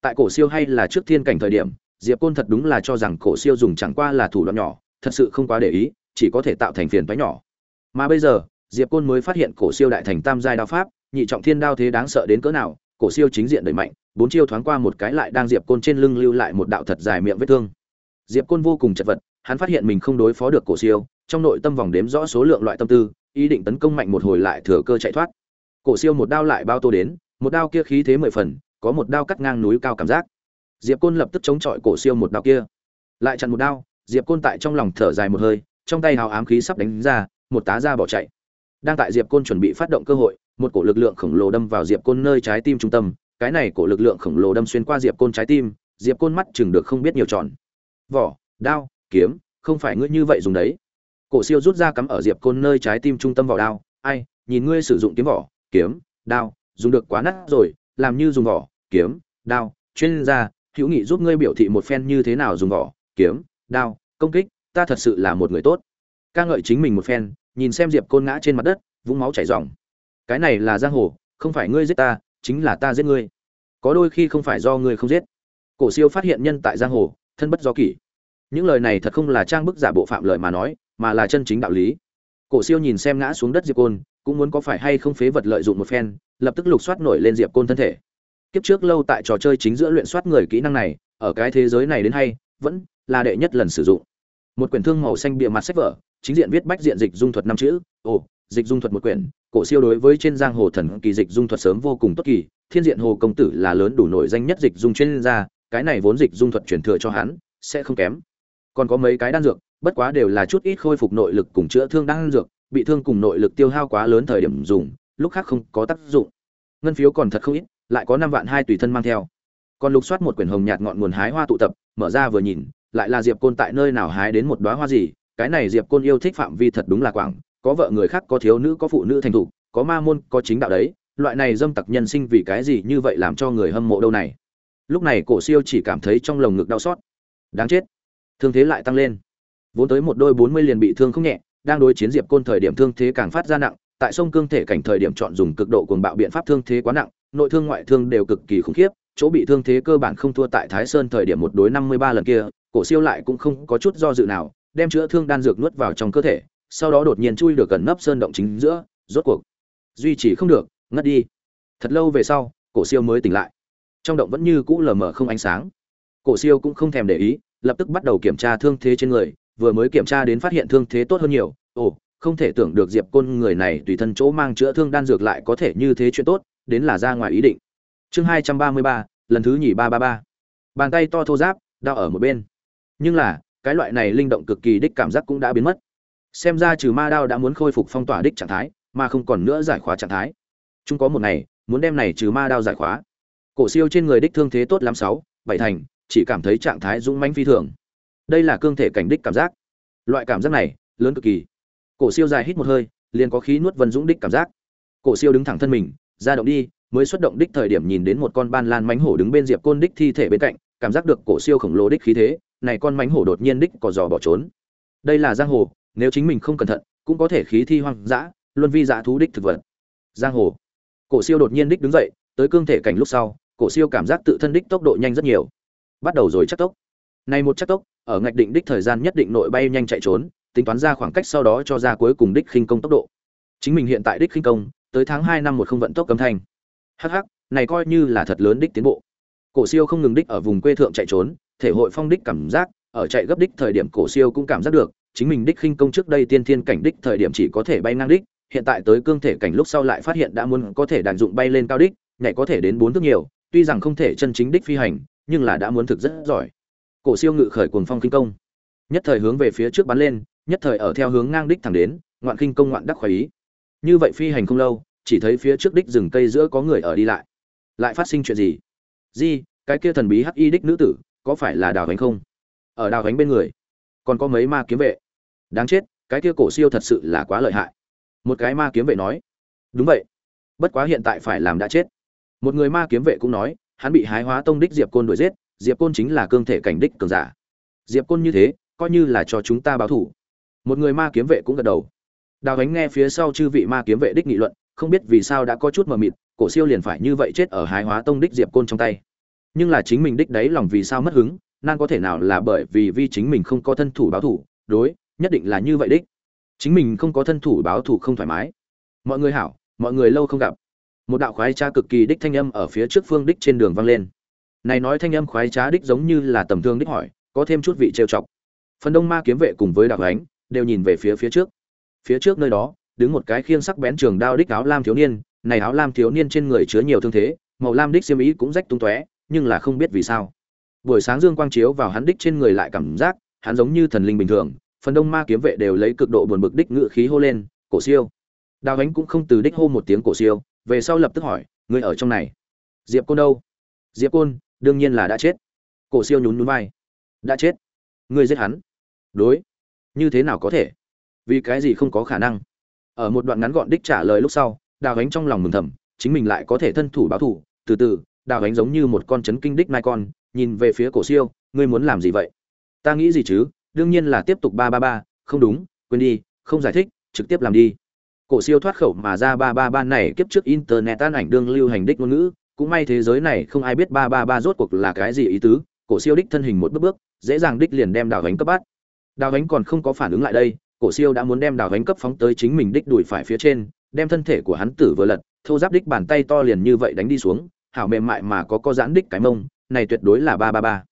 [SPEAKER 1] Tại cổ siêu hay là trước thiên cảnh thời điểm, diệp côn thật đúng là cho rằng cổ siêu dùng chẳng qua là thủ đoạn nhỏ, thật sự không quá để ý, chỉ có thể tạo thành phiền toái nhỏ. Mà bây giờ, diệp côn mới phát hiện cổ siêu đại thành tam giai đao pháp, nhị trọng thiên đao thế đáng sợ đến cỡ nào cổ siêu chính diện đẩy mạnh, bốn chiêu thoáng qua một cái lại đang diệp côn trên lưng lưu lại một đạo thật dài miệng vết thương. Diệp côn vô cùng chật vật, hắn phát hiện mình không đối phó được cổ siêu, trong nội tâm vòng đếm rõ số lượng loại tâm tư, ý định tấn công mạnh một hồi lại thừa cơ chạy thoát. Cổ siêu một đao lại bao tô đến, một đao kia khí thế mười phần, có một đao cắt ngang núi cao cảm giác. Diệp côn lập tức chống chọi cổ siêu một đao kia. Lại chặn một đao, diệp côn tại trong lòng thở dài một hơi, trong tay hào ám khí sắp đánh ra, một tá ra bỏ chạy. Đang tại diệp côn chuẩn bị phát động cơ hội một cổ lực lượng khổng lồ đâm vào diệp côn nơi trái tim trung tâm, cái này cổ lực lượng khổng lồ đâm xuyên qua diệp côn trái tim, diệp côn mắt chừng được không biết nhiều tròn vỏ, đao, kiếm, không phải ngươi như vậy dùng đấy. Cổ siêu rút ra cắm ở diệp côn nơi trái tim trung tâm vỏ đao, ai, nhìn ngươi sử dụng kiếm vỏ, kiếm, đao, dùng được quá nát rồi, làm như dùng vỏ, kiếm, đao, chuyên gia, hữu nghị giúp ngươi biểu thị một phen như thế nào dùng vỏ, kiếm, đao, công kích, ta thật sự là một người tốt. Ca ngợi chính mình một phen, nhìn xem diệp côn ngã trên mặt đất, vũng máu chảy ròng cái này là giang hồ, không phải ngươi giết ta, chính là ta giết ngươi. Có đôi khi không phải do ngươi không giết. Cổ siêu phát hiện nhân tại giang hồ, thân bất do kỷ. Những lời này thật không là trang bức giả bộ phạm lời mà nói, mà là chân chính đạo lý. Cổ siêu nhìn xem ngã xuống đất diệp côn, cũng muốn có phải hay không phế vật lợi dụng một phen, lập tức lục soát nổi lên diệp côn thân thể. Kiếp trước lâu tại trò chơi chính giữa luyện soát người kỹ năng này, ở cái thế giới này đến hay, vẫn là đệ nhất lần sử dụng. Một quyển thương màu xanh bìa mặt sách vở, chính diện viết bách diện dịch dung thuật năm chữ, ồ dịch dung thuật một quyển, cổ siêu đối với trên giang hồ thần kỳ dịch dung thuật sớm vô cùng tốt kỳ, thiên diện hồ công tử là lớn đủ nổi danh nhất dịch dung chuyên gia, cái này vốn dịch dung thuật truyền thừa cho hắn, sẽ không kém. Còn có mấy cái đan dược, bất quá đều là chút ít khôi phục nội lực cùng chữa thương đan dược, bị thương cùng nội lực tiêu hao quá lớn thời điểm dùng, lúc khác không có tác dụng. Ngân phiếu còn thật không ít, lại có năm vạn hai tùy thân mang theo. Còn lục soát một quyển hồng nhạt ngọn nguồn hái hoa tụ tập, mở ra vừa nhìn, lại là diệp côn tại nơi nào hái đến một đóa hoa gì, cái này diệp côn yêu thích phạm vi thật đúng là quảng có vợ người khác, có thiếu nữ, có phụ nữ thành thục, có ma môn, có chính đạo đấy. Loại này dâm tặc nhân sinh vì cái gì như vậy làm cho người hâm mộ đâu này? Lúc này cổ siêu chỉ cảm thấy trong lồng ngực đau xót. Đáng chết. Thương thế lại tăng lên. Vốn tới một đôi bốn mươi liền bị thương không nhẹ, đang đối chiến diệp côn thời điểm thương thế càng phát ra nặng, tại sông cương thể cảnh thời điểm chọn dùng cực độ cuồng bạo biện pháp thương thế quá nặng, nội thương ngoại thương đều cực kỳ khủng khiếp, chỗ bị thương thế cơ bản không thua tại thái sơn thời điểm một đối năm mươi ba lần kia, cổ siêu lại cũng không có chút do dự nào, đem chữa thương đan dược nuốt vào trong cơ thể sau đó đột nhiên chui được gần nấp sơn động chính giữa, rốt cuộc. Duy trì không được, ngất đi. Thật lâu về sau, cổ siêu mới tỉnh lại. Trong động vẫn như cũ lờ mờ không ánh sáng. Cổ siêu cũng không thèm để ý, lập tức bắt đầu kiểm tra thương thế trên người, vừa mới kiểm tra đến phát hiện thương thế tốt hơn nhiều. Ồ, không thể tưởng được diệp côn người này tùy thân chỗ mang chữa thương đan dược lại có thể như thế chuyện tốt, đến là ra ngoài ý định. Chương hai trăm ba mươi ba, lần thứ nhì ba ba ba. Bàn tay to thô giáp đau ở một bên. Nhưng là, cái loại này linh động cực kỳ đích cảm giác cũng đã biến mất xem ra trừ ma đao đã muốn khôi phục phong tỏa đích trạng thái, mà không còn nữa giải khóa trạng thái. Chúng có một ngày, muốn đem này trừ ma đao giải khóa. Cổ siêu trên người đích thương thế tốt lắm sáu, bảy thành, chỉ cảm thấy trạng thái dũng mãnh phi thường. Đây là cương thể cảnh đích cảm giác. Loại cảm giác này, lớn cực kỳ. Cổ siêu dài hít một hơi, liền có khí nuốt vân dũng đích cảm giác. Cổ siêu đứng thẳng thân mình, ra động đi, mới xuất động đích thời điểm nhìn đến một con ban lan mánh hổ đứng bên diệp côn đích thi thể bên cạnh, cảm giác được cổ siêu khổng lồ đích khí thế, này con mánh hổ đột nhiên đích có giò bỏ trốn. Đây là giang hồ nếu chính mình không cẩn thận, cũng có thể khí thi hoang dã, luân vi dã thú đích thực vật. Giang hồ. Cổ siêu đột nhiên đích đứng dậy, tới cương thể cảnh lúc sau, cổ siêu cảm giác tự thân đích tốc độ nhanh rất nhiều. Bắt đầu rồi chắc tốc. Này một chắc tốc, ở ngạch định đích thời gian nhất định nội bay nhanh chạy trốn, tính toán ra khoảng cách sau đó cho ra cuối cùng đích khinh công tốc độ. Chính mình hiện tại đích khinh công, tới tháng hai năm một không vận tốc cấm thành hh này coi như là thật lớn đích tiến bộ. Cổ siêu không ngừng đích ở vùng quê thượng chạy trốn, thể hội phong đích cảm giác, ở chạy gấp đích thời điểm cổ siêu cũng cảm giác được chính mình đích khinh công trước đây tiên thiên cảnh đích thời điểm chỉ có thể bay ngang đích, hiện tại tới cương thể cảnh lúc sau lại phát hiện đã muốn có thể đàn dụng bay lên cao đích, nhảy có thể đến bốn thước nhiều, tuy rằng không thể chân chính đích phi hành, nhưng là đã muốn thực rất giỏi. Cổ siêu ngự khởi cuồng phong kinh công. Nhất thời hướng về phía trước bắn lên, nhất thời ở theo hướng ngang đích thẳng đến, ngoạn kinh công ngoạn đắc khoái ý. Như vậy phi hành không lâu, chỉ thấy phía trước đích rừng cây giữa có người ở đi lại. Lại phát sinh chuyện gì? Di, cái kia thần bí hắc y đích nữ tử, có phải là đào gánh không? Ở đào gánh bên người, còn có mấy ma kiếm vệ đáng chết, cái kia cổ siêu thật sự là quá lợi hại. Một cái ma kiếm vệ nói. Đúng vậy. Bất quá hiện tại phải làm đã chết. Một người ma kiếm vệ cũng nói, hắn bị hái hóa tông đích diệp côn đuổi giết, diệp côn chính là cương thể cảnh đích cường giả. Diệp côn như thế, coi như là cho chúng ta báo thủ. Một người ma kiếm vệ cũng gật đầu. Đào ánh nghe phía sau chư vị ma kiếm vệ đích nghị luận, không biết vì sao đã có chút mờ mịt, cổ siêu liền phải như vậy chết ở hái hóa tông đích diệp côn trong tay. Nhưng là chính mình đích đấy lòng vì sao mất hứng, nan có thể nào là bởi vì vi chính mình không có thân thủ báo thủ, đối nhất định là như vậy đích. Chính mình không có thân thủ báo thủ không thoải mái. Mọi người hảo, mọi người lâu không gặp. Một đạo khoái trá cực kỳ đích thanh âm ở phía trước phương đích trên đường vang lên. Này nói thanh âm khoái trá đích giống như là tầm thương đích hỏi, có thêm chút vị trêu chọc. Phần đông ma kiếm vệ cùng với đạo ánh, đều nhìn về phía phía trước. Phía trước nơi đó, đứng một cái khiêng sắc bén trường đao đích áo lam thiếu niên, này áo lam thiếu niên trên người chứa nhiều thương thế, màu lam đích xiêm ý cũng rách tung tóe, nhưng là không biết vì sao. Buổi sáng dương quang chiếu vào hắn đích trên người lại cảm giác, hắn giống như thần linh bình thường phần đông ma kiếm vệ đều lấy cực độ buồn bực đích ngự khí hô lên, cổ siêu. Đào ánh cũng không từ đích hô một tiếng cổ siêu về sau lập tức hỏi người ở trong này? Diệp côn đâu? Diệp côn, đương nhiên là đã chết. Cổ siêu nhún nhún vai, đã chết? Ngươi giết hắn? Đối. Như thế nào có thể? Vì cái gì không có khả năng? Ở một đoạn ngắn gọn đích trả lời lúc sau, đào ánh trong lòng mừng thầm, chính mình lại có thể thân thủ báo thủ từ từ, đào ánh giống như một con chấn kinh đích mai con, nhìn về phía cổ siêu, ngươi muốn làm gì vậy? Ta nghĩ gì chứ? Đương nhiên là tiếp tục ba ba ba, không đúng, quên đi, không giải thích, trực tiếp làm đi. Cổ siêu thoát khẩu mà ra ba ba ba này kiếp trước internet tan ảnh đương lưu hành đích ngôn ngữ, cũng may thế giới này không ai biết ba ba ba rốt cuộc là cái gì ý tứ, cổ siêu đích thân hình một bước bước, dễ dàng đích liền đem đào gánh cấp bắt. Đào gánh còn không có phản ứng lại đây, cổ siêu đã muốn đem đào gánh cấp phóng tới chính mình đích đuổi phải phía trên, đem thân thể của hắn tử vừa lật, thô giáp đích bàn tay to liền như vậy đánh đi xuống, hảo mềm mại mà có có giãn đích cái mông, này tuyệt đối là ba ba ba.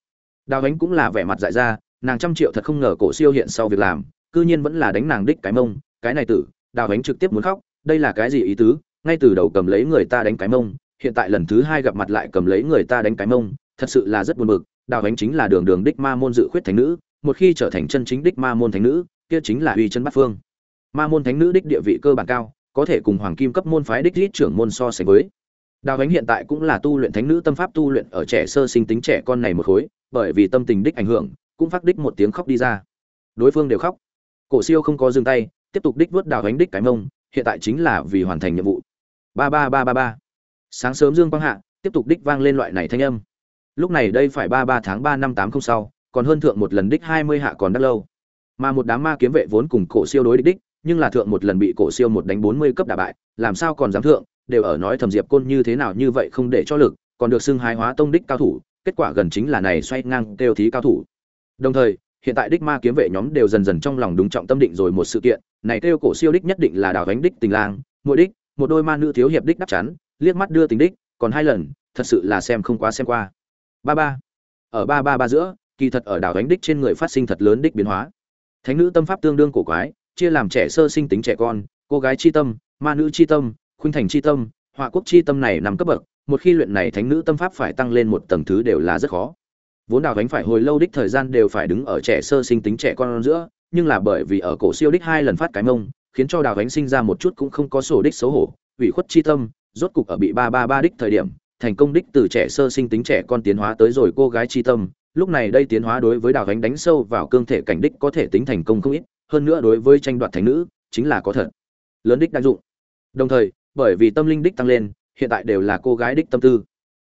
[SPEAKER 1] Đào gánh cũng là vẻ mặt dại ra nàng trăm triệu thật không ngờ cổ siêu hiện sau việc làm, cư nhiên vẫn là đánh nàng đích cái mông, cái này tử, đào gánh trực tiếp muốn khóc, đây là cái gì ý tứ, ngay từ đầu cầm lấy người ta đánh cái mông, hiện tại lần thứ hai gặp mặt lại cầm lấy người ta đánh cái mông, thật sự là rất buồn bực, đào gánh chính là đường đường đích ma môn dự khuyết thánh nữ, một khi trở thành chân chính đích ma môn thánh nữ, kia chính là uy chân bát phương. Ma môn thánh nữ đích địa vị cơ bản cao, có thể cùng hoàng kim cấp môn phái đích rít trưởng môn so sánh với. Đào gánh hiện tại cũng là tu luyện thánh nữ tâm pháp tu luyện ở trẻ sơ sinh tính trẻ con này một khối, bởi vì tâm tình đích ảnh hưởng cũng phát đích một tiếng khóc đi ra. Đối phương đều khóc. Cổ siêu không có dừng tay, tiếp tục đích vớt đào gánh đích cái mông, hiện tại chính là vì hoàn thành nhiệm vụ. Ba ba ba ba ba. Sáng sớm dương quang hạ, tiếp tục đích vang lên loại này thanh âm. Lúc này đây phải ba ba tháng ba năm tám không sau, còn hơn thượng một lần đích hai mươi hạ còn đắt lâu. Mà một đám ma kiếm vệ vốn cùng cổ siêu đối đích đích, nhưng là thượng một lần bị cổ siêu một đánh bốn mươi cấp đả bại, làm sao còn dám thượng, đều ở nói thẩm diệp côn như thế nào như vậy không để cho lực, còn được xưng hái hóa tông đích cao thủ, kết quả gần chính là này xoay ngang kêu thí cao thủ đồng thời, hiện tại đích ma kiếm vệ nhóm đều dần dần trong lòng đúng trọng tâm định rồi một sự kiện, này kêu cổ siêu đích nhất định là đào gánh đích tình lang mỗi đích, một đôi ma nữ thiếu hiệp đích đắc chắn, liếc mắt đưa tình đích, còn hai lần, thật sự là xem không quá xem qua. Ba ba. Ở ba ba ba giữa, kỳ thật ở đảo đánh đích trên người phát sinh thật lớn đích biến hóa. Thánh nữ tâm pháp tương đương cổ quái, chia làm trẻ sơ sinh tính trẻ con, cô gái chi tâm, ma nữ chi tâm, khuynh thành chi tâm, họa quốc chi tâm này nằm cấp bậc, một khi luyện này thánh nữ tâm pháp phải tăng lên một tầng thứ đều là rất khó vốn đào đánh phải hồi lâu đích thời gian đều phải đứng ở trẻ sơ sinh tính trẻ con giữa, nhưng là bởi vì ở cổ siêu đích hai lần phát cái mông, khiến cho đào đánh sinh ra một chút cũng không có sổ đích xấu hổ, ủy khuất chi tâm, rốt cục ở bị ba ba ba đích thời điểm, thành công đích từ trẻ sơ sinh tính trẻ con tiến hóa tới rồi cô gái chi tâm. Lúc này đây tiến hóa đối với đào gánh đánh sâu vào cương thể cảnh đích có thể tính thành công không ít, hơn nữa đối với tranh đoạt thánh nữ, chính là có thật. Lớn đích đa dụng. Đồng thời, bởi vì tâm linh đích tăng lên, hiện tại đều là cô gái đích tâm tư,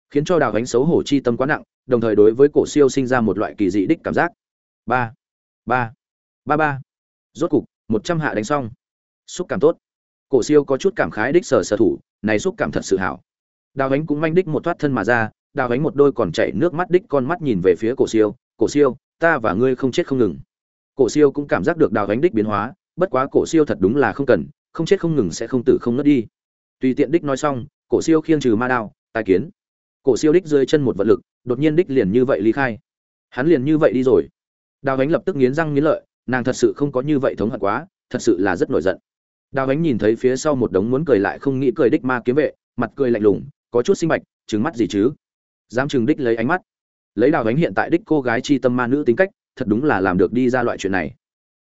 [SPEAKER 1] khiến cho đào gánh xấu hổ chi tâm quá nặng đồng thời đối với cổ siêu sinh ra một loại kỳ dị đích cảm giác. Ba ba ba ba. Rốt cục, một trăm hạ đánh xong. Xúc cảm tốt. Cổ siêu có chút cảm khái đích sở sở thủ, này xúc cảm thật sự hảo. Đào ánh cũng manh đích một thoát thân mà ra, đào ánh một đôi còn chảy nước mắt đích con mắt nhìn về phía cổ siêu cổ siêu, ta và ngươi không chết không ngừng. Cổ siêu cũng cảm giác được đào ánh đích biến hóa, bất quá cổ siêu thật đúng là không cần, không chết không ngừng sẽ không tử không ngất đi. Tùy tiện đích nói xong, cổ siêu khiêng trừ ma đao tài kiến cổ siêu đích dưới chân một vật lực, đột nhiên đích liền như vậy ly khai. Hắn liền như vậy đi rồi. Đào ánh lập tức nghiến răng nghiến lợi, nàng thật sự không có như vậy thống hận quá, thật sự là rất nổi giận. Đào ánh nhìn thấy phía sau một đống muốn cười lại không nghĩ cười đích ma kiếm vệ, mặt cười lạnh lùng, có chút sinh bạch trứng mắt gì chứ? Dám chừng đích lấy ánh mắt. Lấy đào ánh hiện tại đích cô gái chi tâm ma nữ tính cách, thật đúng là làm được đi ra loại chuyện này.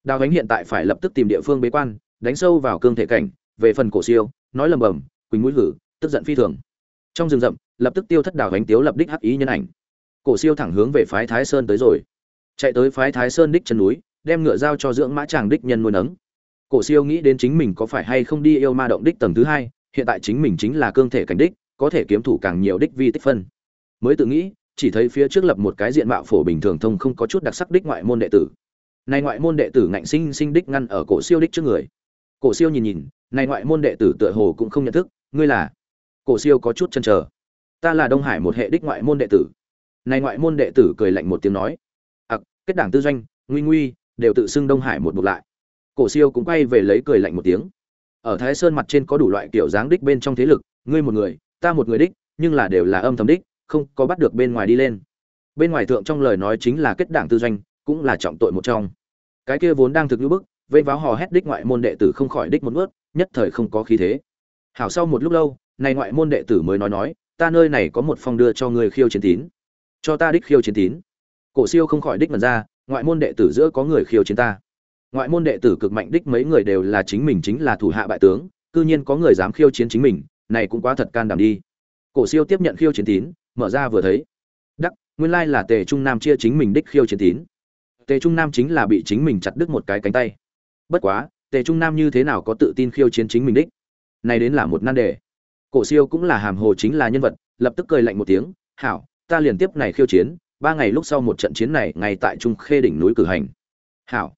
[SPEAKER 1] Đào ánh hiện tại phải lập tức tìm địa phương bế quan, đánh sâu vào cương thể cảnh, về phần cổ siêu, nói lầm bầm, quỳnh mũi hử, tức giận phi thường. Trong rừng rậm lập tức tiêu thất đảo bánh tiếu lập đích hắc ý nhân ảnh. Cổ siêu thẳng hướng về phái thái sơn tới rồi. Chạy tới phái thái sơn đích chân núi, đem ngựa giao cho dưỡng mã chàng đích nhân nuôi nấng. Cổ siêu nghĩ đến chính mình có phải hay không đi yêu ma động đích tầng thứ hai, hiện tại chính mình chính là cương thể cảnh đích, có thể kiếm thủ càng nhiều đích vi tích phân. Mới tự nghĩ, chỉ thấy phía trước lập một cái diện mạo phổ bình thường thông không có chút đặc sắc đích ngoại môn đệ tử. Này ngoại môn đệ tử ngạnh sinh sinh đích ngăn ở cổ siêu đích trước người. Cổ siêu nhìn nhìn, này ngoại môn đệ tử tựa hồ cũng không nhận thức, ngươi là? Cổ siêu có chút chần chờ ta là đông hải một hệ đích ngoại môn đệ tử. Này ngoại môn đệ tử cười lạnh một tiếng nói, ặc, kết đảng tư doanh, nguy nguy, đều tự xưng đông hải một buộc lại. Cổ siêu cũng quay về lấy cười lạnh một tiếng, ở thái sơn mặt trên có đủ loại kiểu dáng đích bên trong thế lực, ngươi một người, ta một người đích, nhưng là đều là âm thầm đích, không có bắt được bên ngoài đi lên. Bên ngoài thượng trong lời nói chính là kết đảng tư doanh, cũng là trọng tội một trong. Cái kia vốn đang thực như bức vây váo hò hét đích ngoại môn đệ tử không khỏi đích một ướt nhất thời không có khí thế. Hảo sau một lúc lâu, này ngoại môn đệ tử mới nói nói ta nơi này có một phong đưa cho người khiêu chiến tín. Cho ta đích khiêu chiến tín. Cổ siêu không khỏi đích mật ra, ngoại môn đệ tử giữa có người khiêu chiến ta. Ngoại môn đệ tử cực mạnh đích mấy người đều là chính mình chính là thủ hạ bại tướng, cư nhiên có người dám khiêu chiến chính mình, này cũng quá thật can đảm đi. Cổ siêu tiếp nhận khiêu chiến tín, mở ra vừa thấy. Đắc, nguyên lai là tề trung nam chia chính mình đích khiêu chiến tín. Tề trung nam chính là bị chính mình chặt đứt một cái cánh tay. Bất quá, tề trung nam như thế nào có tự tin khiêu chiến chính mình đích? Này đến là một nan đề cổ siêu cũng là hàm hồ chính là nhân vật, lập tức cười lạnh một tiếng, hảo, ta liền tiếp này khiêu chiến, ba ngày lúc sau một trận chiến này ngay tại trung khê đỉnh núi cử hành. Hảo.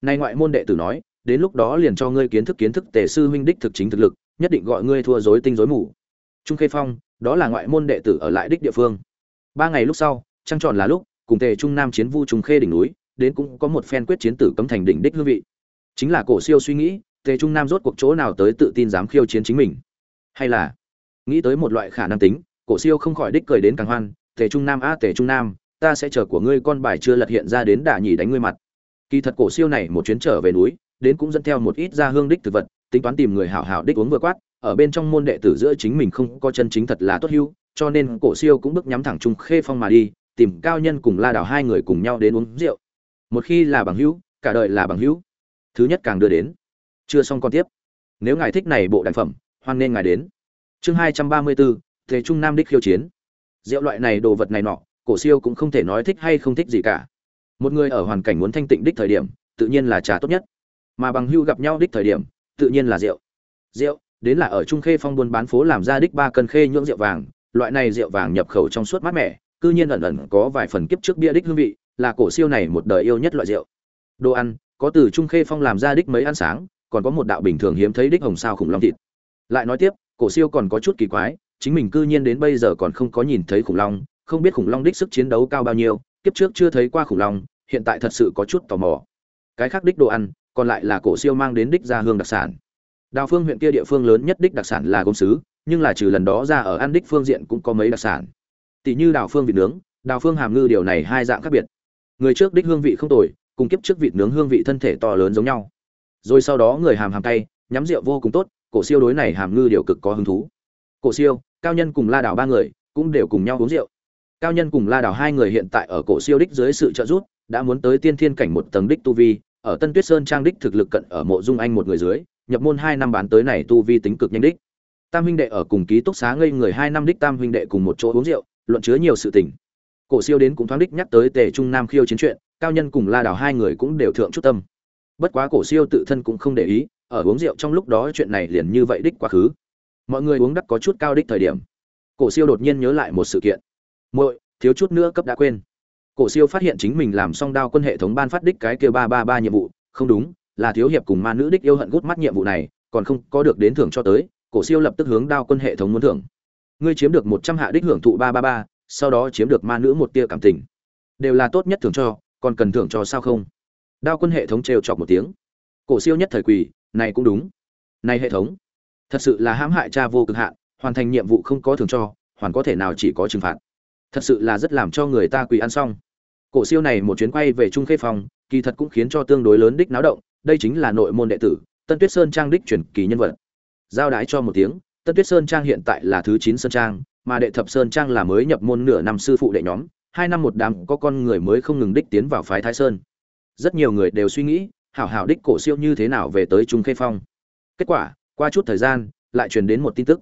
[SPEAKER 1] Nay ngoại môn đệ tử nói, đến lúc đó liền cho ngươi kiến thức kiến thức tề sư huynh đích thực chính thực lực, nhất định gọi ngươi thua rối tinh rối mù. Trung khê phong, đó là ngoại môn đệ tử ở lại đích địa phương. Ba ngày lúc sau, trăng tròn là lúc, cùng tề trung nam chiến vu trung khê đỉnh núi, đến cũng có một phen quyết chiến tử cấm thành đỉnh đích hương vị. Chính là cổ siêu suy nghĩ, tề trung nam rốt cuộc chỗ nào tới tự tin dám khiêu chiến chính mình hay là? Nghĩ tới một loại khả năng tính, cổ siêu không khỏi đích cười đến càng hoan, tề trung nam a tề trung nam, ta sẽ chờ của ngươi con bài chưa lật hiện ra đến đả nhỉ đánh ngươi mặt. Kỳ thật cổ siêu này một chuyến trở về núi, đến cũng dẫn theo một ít gia hương đích thực vật, tính toán tìm người hảo hảo đích uống vừa quát, ở bên trong môn đệ tử giữa chính mình không có chân chính thật là tốt hưu, cho nên cổ siêu cũng bước nhắm thẳng trung khê phong mà đi, tìm cao nhân cùng la đảo hai người cùng nhau đến uống rượu. Một khi là bằng hữu cả đời là bằng hữu thứ nhất càng đưa đến. Chưa xong còn tiếp. Nếu ngài thích này bộ đàn phẩm hoan nên ngài đến. Chương hai trăm ba mươi bốn, thế trung nam đích khiêu chiến. Rượu loại này đồ vật này nọ, cổ siêu cũng không thể nói thích hay không thích gì cả. Một người ở hoàn cảnh muốn thanh tịnh đích thời điểm, tự nhiên là trà tốt nhất. Mà bằng hưu gặp nhau đích thời điểm, tự nhiên là rượu. Rượu, đến là ở trung khê phong buôn bán phố làm ra đích ba cân khê nhưỡng rượu vàng, loại này rượu vàng nhập khẩu trong suốt mát mẻ, cư nhiên ẩn ẩn có vài phần kiếp trước bia đích hương vị, là cổ siêu này một đời yêu nhất loại rượu. Đồ ăn, có từ trung khê phong làm ra đích mấy ăn sáng, còn có một đạo bình thường hiếm thấy đích hồng sao khủng long thịt lại nói tiếp, cổ siêu còn có chút kỳ quái, chính mình cư nhiên đến bây giờ còn không có nhìn thấy khủng long, không biết khủng long đích sức chiến đấu cao bao nhiêu, kiếp trước chưa thấy qua khủng long, hiện tại thật sự có chút tò mò. Cái khác đích đồ ăn, còn lại là cổ siêu mang đến đích gia hương đặc sản. Đào phương huyện kia địa phương lớn nhất đích đặc sản là gốm sứ, nhưng là trừ lần đó ra ở ăn đích phương diện cũng có mấy đặc sản. Tỷ như đào phương vịt nướng, đào phương hàm ngư điều này hai dạng khác biệt. Người trước đích hương vị không tồi, cùng kiếp trước vịt nướng hương vị thân thể to lớn giống nhau. Rồi sau đó người hàm hàm tay nhắm rượu vô cùng tốt cổ siêu đối này hàm ngư điều cực có hứng thú. Cổ siêu, cao nhân cùng la đảo ba người cũng đều cùng nhau uống rượu. Cao nhân cùng la đảo hai người hiện tại ở cổ siêu đích dưới sự trợ giúp, đã muốn tới tiên thiên cảnh một tầng đích tu vi, ở tân tuyết sơn trang đích thực lực cận ở mộ dung anh một người dưới, nhập môn hai năm bán tới này tu vi tính cực nhanh đích. Tam huynh đệ ở cùng ký túc xá ngây người hai năm đích tam huynh đệ cùng một chỗ uống rượu, luận chứa nhiều sự tình. Cổ siêu đến cũng thoáng đích nhắc tới tề trung nam khiêu chiến chuyện, cao nhân cùng la đảo hai người cũng đều thượng chút tâm. Bất quá cổ siêu tự thân cũng không để ý ở uống rượu trong lúc đó chuyện này liền như vậy đích quá khứ. Mọi người uống đắc có chút cao đích thời điểm. Cổ siêu đột nhiên nhớ lại một sự kiện. Muội, thiếu chút nữa cấp đã quên. Cổ siêu phát hiện chính mình làm xong đao quân hệ thống ban phát đích cái kia ba ba ba nhiệm vụ. Không đúng, là thiếu hiệp cùng ma nữ đích yêu hận gút mắt nhiệm vụ này, còn không có được đến thưởng cho tới, cổ siêu lập tức hướng đao quân hệ thống muốn thưởng. Ngươi chiếm được một trăm hạ đích hưởng thụ ba ba ba, sau đó chiếm được ma nữ một tia cảm tình. Đều là tốt nhất thưởng cho, còn cần thưởng cho sao không? Đao quân hệ thống trêu chọc một tiếng. Cổ siêu nhất thời quỳ này cũng đúng. Này hệ thống, thật sự là hãm hại cha vô cực hạn, hoàn thành nhiệm vụ không có thưởng cho, hoàn có thể nào chỉ có trừng phạt. Thật sự là rất làm cho người ta quỳ ăn xong. Cổ siêu này một chuyến quay về trung khê phòng, kỳ thật cũng khiến cho tương đối lớn đích náo động, đây chính là nội môn đệ tử, tân tuyết sơn trang đích truyền kỳ nhân vật. Giao đái cho một tiếng, tân tuyết sơn trang hiện tại là thứ chín sơn trang, mà đệ thập sơn trang là mới nhập môn nửa năm sư phụ đệ nhóm, hai năm một đám có con người mới không ngừng đích tiến vào phái thái sơn. Rất nhiều người đều suy nghĩ hảo hảo đích cổ siêu như thế nào về tới trung khê phong. Kết quả, qua chút thời gian, lại truyền đến một tin tức.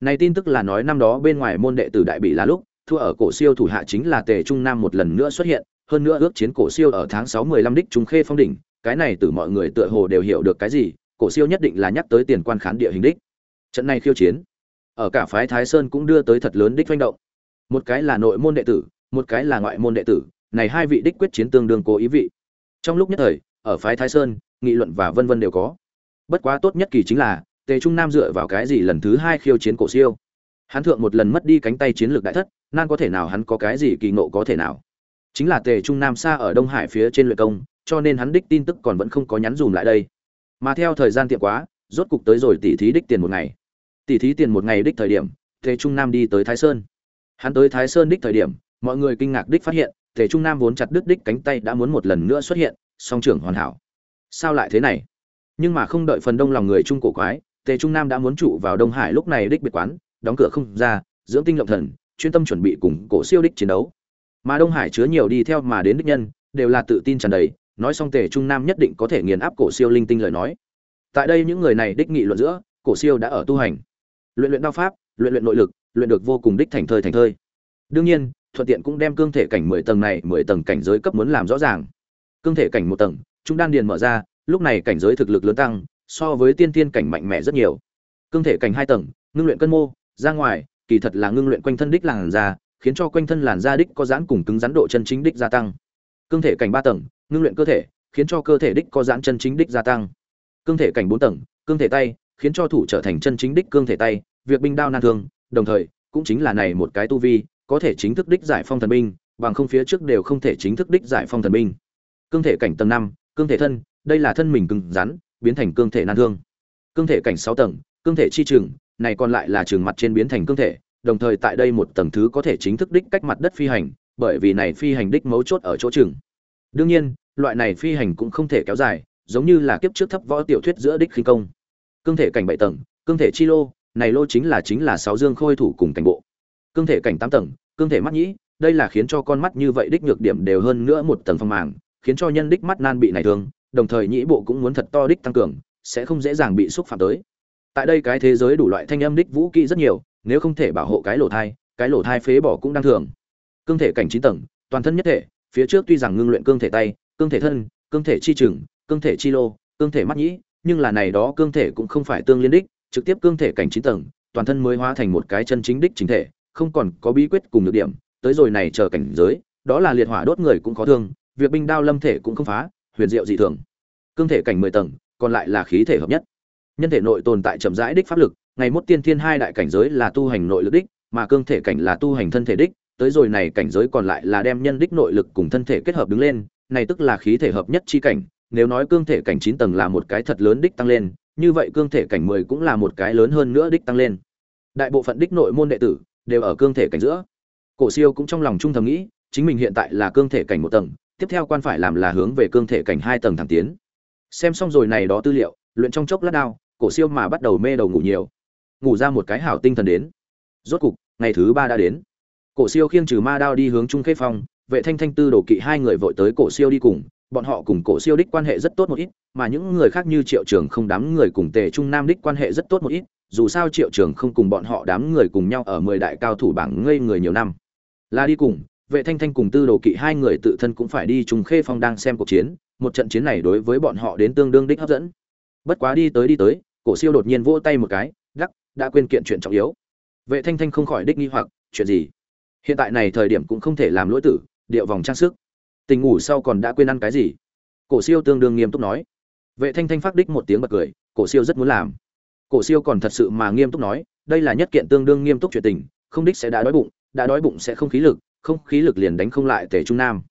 [SPEAKER 1] Này tin tức là nói năm đó bên ngoài môn đệ tử đại bị là lúc, thua ở cổ siêu thủ hạ chính là tề trung nam một lần nữa xuất hiện, hơn nữa ước chiến cổ siêu ở tháng sáu mười lăm đích trung khê phong đỉnh, cái này từ mọi người tựa hồ đều hiểu được cái gì, cổ siêu nhất định là nhắc tới tiền quan khán địa hình đích. Trận này khiêu chiến, ở cả phái thái sơn cũng đưa tới thật lớn đích phanh động. Một cái là nội môn đệ tử, một cái là ngoại môn đệ tử, này hai vị đích quyết chiến tương đương cố ý vị. Trong lúc nhất thời ở phái thái sơn, nghị luận và vân vân đều có. Bất quá tốt nhất kỳ chính là, tề trung nam dựa vào cái gì lần thứ hai khiêu chiến cổ siêu? Hắn thượng một lần mất đi cánh tay chiến lược đại thất, nan có thể nào hắn có cái gì kỳ nộ có thể nào? Chính là tề trung nam xa ở đông hải phía trên luyện công, cho nên hắn đích tin tức còn vẫn không có nhắn dùm lại đây. Mà theo thời gian tiệm quá, rốt cục tới rồi tỷ thí đích tiền một ngày. Tỷ thí tiền một ngày đích thời điểm, tề trung nam đi tới thái sơn. Hắn tới thái sơn đích thời điểm, mọi người kinh ngạc đích phát hiện, tề trung nam vốn chặt đứt đích cánh tay đã muốn một lần nữa xuất hiện song trưởng hoàn hảo. Sao lại thế này? Nhưng mà không đợi phần đông lòng người trung cổ quái, tề trung nam đã muốn trụ vào đông hải lúc này đích biệt quán, đóng cửa không ra, dưỡng tinh lộng thần, chuyên tâm chuẩn bị cùng cổ siêu đích chiến đấu. Mà đông hải chứa nhiều đi theo mà đến đích nhân, đều là tự tin tràn đầy, nói xong tề trung nam nhất định có thể nghiền áp cổ siêu linh tinh lời nói. Tại đây những người này đích nghị luận giữa, cổ siêu đã ở tu hành. Luyện luyện đao pháp, luyện luyện nội lực, luyện được vô cùng đích thành thơi thành thơi. Đương nhiên, thuận tiện cũng đem cương thể cảnh mười tầng này mười tầng cảnh giới cấp muốn làm rõ ràng cương thể cảnh một tầng, trung đan điền mở ra, lúc này cảnh giới thực lực lớn tăng, so với tiên tiên cảnh mạnh mẽ rất nhiều. Cương thể cảnh hai tầng, ngưng luyện cân mô, ra ngoài, kỳ thật là ngưng luyện quanh thân đích làn da, khiến cho quanh thân làn da đích có giãn cùng cứng rắn độ chân chính đích gia tăng. Cương thể cảnh ba tầng, ngưng luyện cơ thể, khiến cho cơ thể đích có giãn chân chính đích gia tăng. Cương thể cảnh bốn tầng, cương thể tay, khiến cho thủ trở thành chân chính đích cương thể tay, việc binh đao nan thương, đồng thời, cũng chính là này một cái tu vi, có thể chính thức đích giải phong thần binh, bằng không phía trước đều không thể chính thức đích giải phong thần binh cương thể cảnh tầng năm, cương thể thân, đây là thân mình cứng rắn, biến thành cương thể nan thương. Cương thể cảnh sáu tầng, cương thể chi trường, này còn lại là trường mặt trên biến thành cương thể, đồng thời tại đây một tầng thứ có thể chính thức đích cách mặt đất phi hành, bởi vì này phi hành đích mấu chốt ở chỗ trường. Đương nhiên, loại này phi hành cũng không thể kéo dài, giống như là kiếp trước thấp võ tiểu thuyết giữa đích khinh công. Cương thể cảnh bảy tầng, cương thể chi lô, này lô chính là chính là sáu dương khôi thủ cùng cảnh bộ. Cương thể cảnh tám tầng, cương thể mắt nhĩ, đây là khiến cho con mắt như vậy đích nhược điểm đều hơn nữa một tầng phong màng khiến cho nhân đích mắt nan bị này thương, đồng thời nhĩ bộ cũng muốn thật to đích tăng cường, sẽ không dễ dàng bị xúc phạm tới. Tại đây cái thế giới đủ loại thanh âm đích vũ kỹ rất nhiều, nếu không thể bảo hộ cái lỗ thai, cái lỗ thai phế bỏ cũng đang thường. Cương thể cảnh chín tầng, toàn thân nhất thể, phía trước tuy rằng ngưng luyện cương thể tay, cương thể thân, cương thể chi chừng cương thể chi lô, cương thể mắt nhĩ, nhưng là này đó cương thể cũng không phải tương liên đích, trực tiếp cương thể cảnh chín tầng, toàn thân mới hóa thành một cái chân chính đích chính thể, không còn có bí quyết cùng nhược điểm, tới rồi này chờ cảnh giới, đó là liệt hỏa đốt người cũng khó thương việc binh đao lâm thể cũng không phá, huyền diệu dị thường. Cương thể cảnh mười tầng, còn lại là khí thể hợp nhất. Nhân thể nội tồn tại chậm rãi đích pháp lực, ngày mốt tiên thiên hai đại cảnh giới là tu hành nội lực đích, mà cương thể cảnh là tu hành thân thể đích, tới rồi này cảnh giới còn lại là đem nhân đích nội lực cùng thân thể kết hợp đứng lên, này tức là khí thể hợp nhất chi cảnh, nếu nói cương thể cảnh chín tầng là một cái thật lớn đích tăng lên, như vậy cương thể cảnh mười cũng là một cái lớn hơn nữa đích tăng lên. Đại bộ phận đích nội môn đệ tử đều ở cương thể cảnh giữa. Cổ siêu cũng trong lòng trung thầm nghĩ, chính mình hiện tại là cương thể cảnh một tầng tiếp theo quan phải làm là hướng về cương thể cảnh hai tầng thẳng tiến. Xem xong rồi này đó tư liệu, luyện trong chốc lát đao, cổ siêu mà bắt đầu mê đầu ngủ nhiều. Ngủ ra một cái hảo tinh thần đến. Rốt cục, ngày thứ ba đã đến. Cổ siêu khiêng trừ ma đao đi hướng trung khê phong, vệ thanh thanh tư đồ kỵ hai người vội tới cổ siêu đi cùng, bọn họ cùng cổ siêu đích quan hệ rất tốt một ít, mà những người khác như triệu trường không đám người cùng tề trung nam đích quan hệ rất tốt một ít, dù sao triệu trường không cùng bọn họ đám người cùng nhau ở mười đại cao thủ bảng ngây người nhiều năm. Là đi cùng vệ thanh thanh cùng tư đồ kỵ hai người tự thân cũng phải đi trùng khê phong đang xem cuộc chiến, một trận chiến này đối với bọn họ đến tương đương đích hấp dẫn. Bất quá đi tới đi tới, cổ siêu đột nhiên vỗ tay một cái gắc đã quên kiện chuyện trọng yếu. Vệ thanh thanh không khỏi đích nghi hoặc, chuyện gì? Hiện tại này thời điểm cũng không thể làm lỗi tử, điệu vòng trang sức. Tình ngủ sau còn đã quên ăn cái gì? Cổ siêu tương đương nghiêm túc nói. Vệ thanh thanh phát đích một tiếng bật cười, cổ siêu rất muốn làm. Cổ siêu còn thật sự mà nghiêm túc nói, đây là nhất kiện tương đương nghiêm túc chuyện tình, không đích sẽ đã đói bụng, đã đói bụng sẽ không khí lực không khí lực liền đánh không lại tề trung nam.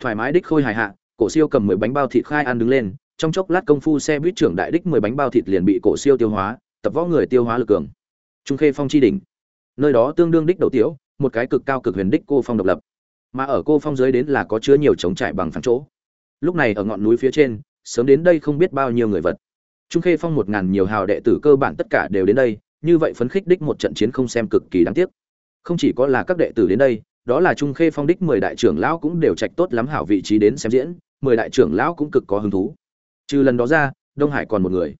[SPEAKER 1] Thoải mái đích khôi hài hạ, cổ siêu cầm mười bánh bao thịt khai ăn đứng lên, trong chốc lát công phu xe buýt trưởng đại đích mười bánh bao thịt liền bị cổ siêu tiêu hóa, tập võ người tiêu hóa lực cường. Trung khê phong chi đỉnh. Nơi đó tương đương đích đầu tiếu, một cái cực cao cực huyền đích cô phong độc lập. Mà ở cô phong dưới đến là có chứa nhiều trống trải bằng phẳng chỗ. Lúc này ở ngọn núi phía trên, sớm đến đây không biết bao nhiêu người vật. Trung khê phong một ngàn nhiều hào đệ tử cơ bản tất cả đều đến đây, như vậy phấn khích đích một trận chiến không xem cực kỳ đáng tiếc. Không chỉ có là các đệ tử đến đây đó là trung khê phong đích mười đại trưởng lão cũng đều trạch tốt lắm hảo vị trí đến xem diễn, mười đại trưởng lão cũng cực có hứng thú. Trừ lần đó ra, đông hải còn một người.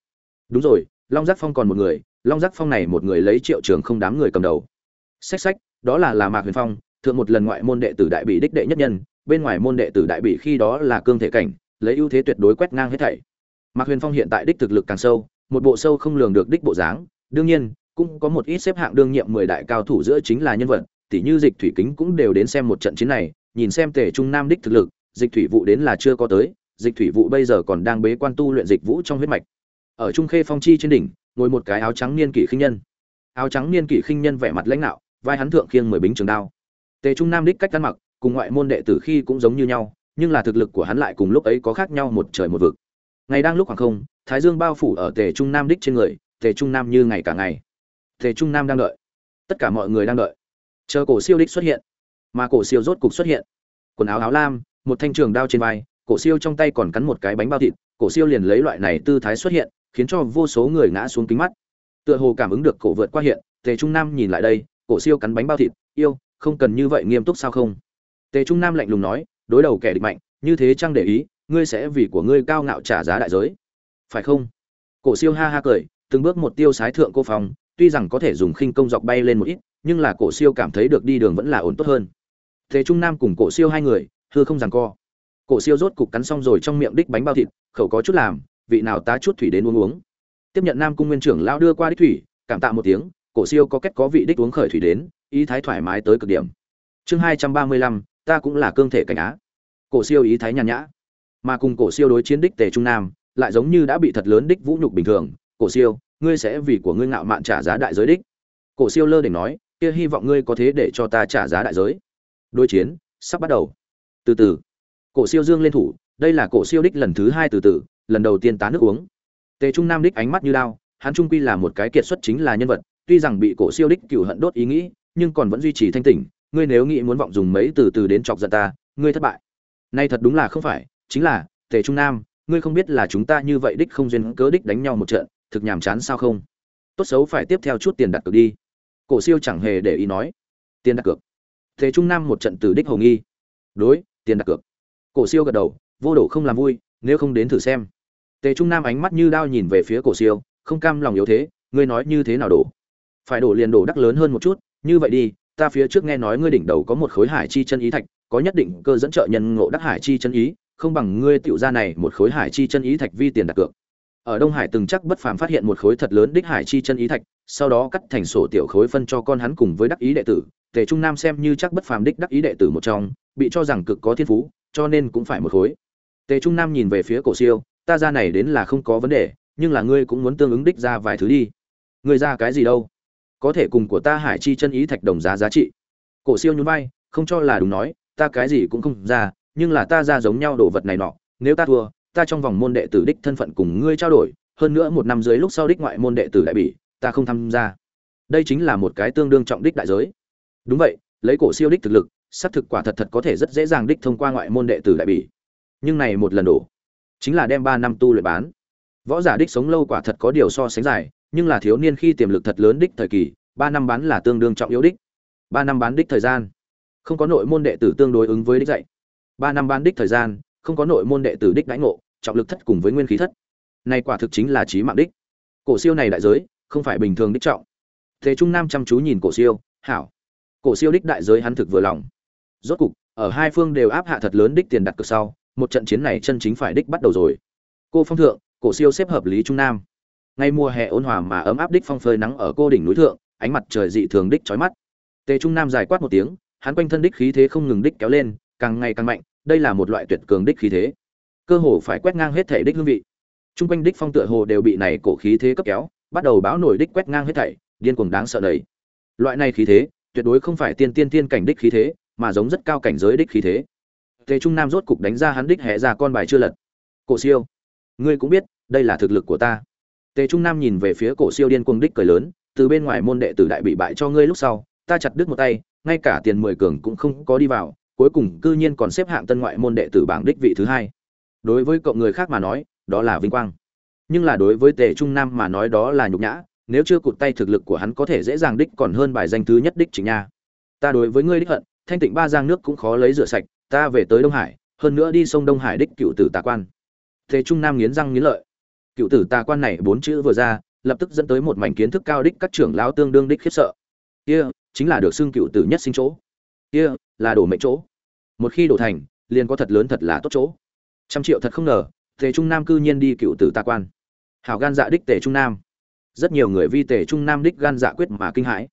[SPEAKER 1] Đúng rồi, long giác phong còn một người, long giác phong này một người lấy triệu trường không đám người cầm đầu. Sách sách đó là là mạc huyền phong, thượng một lần ngoại môn đệ tử đại bị đích đệ nhất nhân, bên ngoài môn đệ tử đại bị khi đó là cương thể cảnh, lấy ưu thế tuyệt đối quét ngang hết thảy. Mạc huyền phong hiện tại đích thực lực càng sâu, một bộ sâu không lường được đích bộ dáng, đương nhiên, cũng có một ít xếp hạng đương nhiệm mười đại cao thủ giữa chính là nhân vật tỉ như dịch thủy kính cũng đều đến xem một trận chiến này, nhìn xem tề trung nam đích thực lực, dịch thủy vụ đến là chưa có tới, dịch thủy vụ bây giờ còn đang bế quan tu luyện dịch vũ trong huyết mạch. Ở trung khê phong chi trên đỉnh, ngồi một cái áo trắng niên kỷ khinh nhân. Áo trắng niên kỷ khinh nhân vẻ mặt lãnh đạo vai hắn thượng khiêng mười bính trường đao. Tề trung nam đích cách ăn mặc, cùng ngoại môn đệ tử khi cũng giống như nhau, nhưng là thực lực của hắn lại cùng lúc ấy có khác nhau một trời một vực. Ngày đang lúc khoảng không, thái dương bao phủ ở tề trung nam đích trên người, tề trung nam như ngày cả ngày. Tề trung nam đang đợi. Tất cả mọi người đang đợi chờ cổ siêu đích xuất hiện. Mà cổ siêu rốt cục xuất hiện. Quần áo áo lam, một thanh trường đao trên vai, cổ siêu trong tay còn cắn một cái bánh bao thịt, cổ siêu liền lấy loại này tư thái xuất hiện, khiến cho vô số người ngã xuống kính mắt. Tựa hồ cảm ứng được cổ vượt qua hiện, tề trung nam nhìn lại đây, cổ siêu cắn bánh bao thịt, yêu, không cần như vậy nghiêm túc sao không? Tề trung nam lạnh lùng nói, đối đầu kẻ địch mạnh, như thế chăng để ý, ngươi sẽ vì của ngươi cao ngạo trả giá đại giới. Phải không? Cổ siêu ha ha cười, từng bước một tiêu sái thượng cô phòng, tuy rằng có thể dùng khinh công dọc bay lên một ít nhưng là cổ siêu cảm thấy được đi đường vẫn là ổn tốt hơn. Thế trung nam cùng cổ siêu hai người, hư không giằng co. Cổ siêu rốt cục cắn xong rồi trong miệng đích bánh bao thịt, khẩu có chút làm, vị nào tá chút thủy đến uống uống. Tiếp nhận nam cung nguyên trưởng lão đưa qua đích thủy, cảm tạ một tiếng, cổ siêu có kết có vị đích uống khởi thủy đến, ý thái thoải mái tới cực điểm. Chương hai trăm ba mươi lăm, ta cũng là cương thể cảnh á. Cổ siêu ý thái nhàn nhã. Mà cùng cổ siêu đối chiến đích tề trung nam, lại giống như đã bị thật lớn đích vũ nhục bình thường. Cổ siêu, ngươi sẽ vì của ngươi ngạo mạn trả giá đại giới đích. Cổ siêu lơ đỉnh nói kia hy vọng ngươi có thế để cho ta trả giá đại giới. Đối chiến, sắp bắt đầu. Từ từ. Cổ siêu dương lên thủ, đây là cổ siêu đích lần thứ hai từ từ, lần đầu tiên tá nước uống. Tề trung nam đích ánh mắt như lao hắn trung quy là một cái kiệt xuất chính là nhân vật, tuy rằng bị cổ siêu đích cựu hận đốt ý nghĩ, nhưng còn vẫn duy trì thanh tỉnh. Ngươi nếu nghĩ muốn vọng dùng mấy từ từ đến chọc giận ta, ngươi thất bại. Nay thật đúng là không phải, chính là, tề trung nam, ngươi không biết là chúng ta như vậy đích không duyên cớ đích đánh nhau một trận, thực nhàm chán sao không? Tốt xấu phải tiếp theo chút tiền đặt cược đi cổ siêu chẳng hề để ý nói, tiền đặt cược. Thế trung nam một trận từ đích hồng nghi. Đối, tiền đặt cược. Cổ siêu gật đầu, vô đổ không làm vui, nếu không đến thử xem. Tề trung nam ánh mắt như đao nhìn về phía cổ siêu, không cam lòng yếu thế, ngươi nói như thế nào đổ? Phải đổ liền đổ đắc lớn hơn một chút, như vậy đi, ta phía trước nghe nói ngươi đỉnh đầu có một khối hải chi chân ý thạch, có nhất định cơ dẫn trợ nhân ngộ đắc hải chi chân ý, không bằng ngươi tiểu ra này một khối hải chi chân ý thạch vi tiền đặt cược. Ở đông hải từng chắc bất phàm phát hiện một khối thật lớn đích hải chi chân ý thạch sau đó cắt thành sổ tiểu khối phân cho con hắn cùng với đắc ý đệ tử, tề trung nam xem như chắc bất phàm đích đắc ý đệ tử một trong, bị cho rằng cực có thiên phú, cho nên cũng phải một khối. Tề trung nam nhìn về phía cổ siêu, ta ra này đến là không có vấn đề, nhưng là ngươi cũng muốn tương ứng đích ra vài thứ đi. Ngươi ra cái gì đâu? Có thể cùng của ta hải chi chân ý thạch đồng giá giá trị. Cổ siêu nhún vai, không cho là đúng nói, ta cái gì cũng không ra, nhưng là ta ra giống nhau đồ vật này nọ, nếu ta thua, ta trong vòng môn đệ tử đích thân phận cùng ngươi trao đổi, hơn nữa một năm dưới lúc sau đích ngoại môn đệ tử đại bỉ ta không tham gia. Đây chính là một cái tương đương trọng đích đại giới. Đúng vậy, lấy cổ siêu đích thực lực, xác thực quả thật thật có thể rất dễ dàng đích thông qua ngoại môn đệ tử đại bỉ. Nhưng này một lần đổ, chính là đem ba năm tu luyện bán. Võ giả đích sống lâu quả thật có điều so sánh dài, nhưng là thiếu niên khi tiềm lực thật lớn đích thời kỳ, ba năm bán là tương đương trọng yếu đích. Ba năm bán đích thời gian, không có nội môn đệ tử tương đối ứng với đích dạy. Ba năm bán đích thời gian, không có nội môn đệ tử đích đãi ngộ, trọng lực thất cùng với nguyên khí thất. Này quả thực chính là trí mạng đích. Cổ siêu này đại giới không phải bình thường đích trọng. Thế trung nam chăm chú nhìn cổ siêu, hảo. Cổ siêu đích đại giới hắn thực vừa lòng. Rốt cục, ở hai phương đều áp hạ thật lớn đích tiền đặt cược sau, một trận chiến này chân chính phải đích bắt đầu rồi. Cô phong thượng, cổ siêu xếp hợp lý trung nam. Ngay mùa hè ôn hòa mà ấm áp đích phong phơi nắng ở cô đỉnh núi thượng, ánh mặt trời dị thường đích chói mắt. Tề trung nam dài quát một tiếng, hắn quanh thân đích khí thế không ngừng đích kéo lên, càng ngày càng mạnh, đây là một loại tuyệt cường đích khí thế. Cơ hồ phải quét ngang hết thể đích hương vị. Trung quanh đích phong tựa hồ đều bị này cổ khí thế cấp kéo bắt đầu báo nổi đích quét ngang hết thảy, điên cuồng đáng sợ đấy. loại này khí thế, tuyệt đối không phải tiên tiên tiên cảnh đích khí thế, mà giống rất cao cảnh giới đích khí thế. Tề trung nam rốt cục đánh ra hắn đích hệ ra con bài chưa lật. Cổ siêu, ngươi cũng biết, đây là thực lực của ta. Tề trung nam nhìn về phía cổ siêu điên cuồng đích cười lớn, từ bên ngoài môn đệ tử đại bị bại cho ngươi lúc sau, ta chặt đứt một tay, ngay cả tiền mười cường cũng không có đi vào, cuối cùng cư nhiên còn xếp hạng tân ngoại môn đệ tử bảng đích vị thứ hai. Đối với cậu người khác mà nói, đó là vinh quang nhưng là đối với tề trung nam mà nói đó là nhục nhã, nếu chưa cụt tay thực lực của hắn có thể dễ dàng đích còn hơn bài danh thứ nhất đích chính nha. Ta đối với ngươi đích hận, thanh tịnh ba giang nước cũng khó lấy rửa sạch, ta về tới đông hải, hơn nữa đi sông đông hải đích cựu tử tà quan. Tề trung nam nghiến răng nghiến lợi. Cựu tử tà quan này bốn chữ vừa ra, lập tức dẫn tới một mảnh kiến thức cao đích các trưởng lão tương đương đích khiếp sợ. Kia, chính là được xưng cựu tử nhất sinh chỗ. Kia, là đổ mệnh chỗ. Một khi đổ thành, liền có thật lớn thật là tốt chỗ. Trăm triệu thật không ngờ tề trung nam cư nhiên đi cựu tử ta quan. Hảo gan dạ đích tề trung nam. Rất nhiều người vi tề trung nam đích gan dạ quyết mà kinh hãi.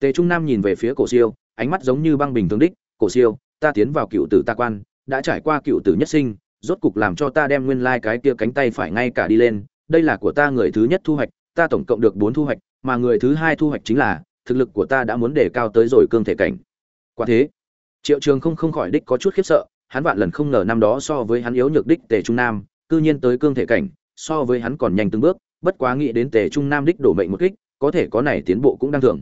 [SPEAKER 1] Tề trung nam nhìn về phía cổ siêu, ánh mắt giống như băng bình thường đích, cổ siêu, ta tiến vào cựu tử ta quan, đã trải qua cựu tử nhất sinh, rốt cục làm cho ta đem nguyên lai cái kia cánh tay phải ngay cả đi lên, đây là của ta người thứ nhất thu hoạch, ta tổng cộng được bốn thu hoạch, mà người thứ hai thu hoạch chính là, thực lực của ta đã muốn đề cao tới rồi cương thể cảnh. Quả thế, triệu trường không không khỏi đích có chút khiếp sợ, hắn vạn lần không ngờ năm đó so với hắn yếu nhược đích tề trung nam cư nhiên tới cương thể cảnh, so với hắn còn nhanh từng bước, bất quá nghĩ đến tề trung nam đích đổ mệnh một kích, có thể có này tiến bộ cũng đang thường.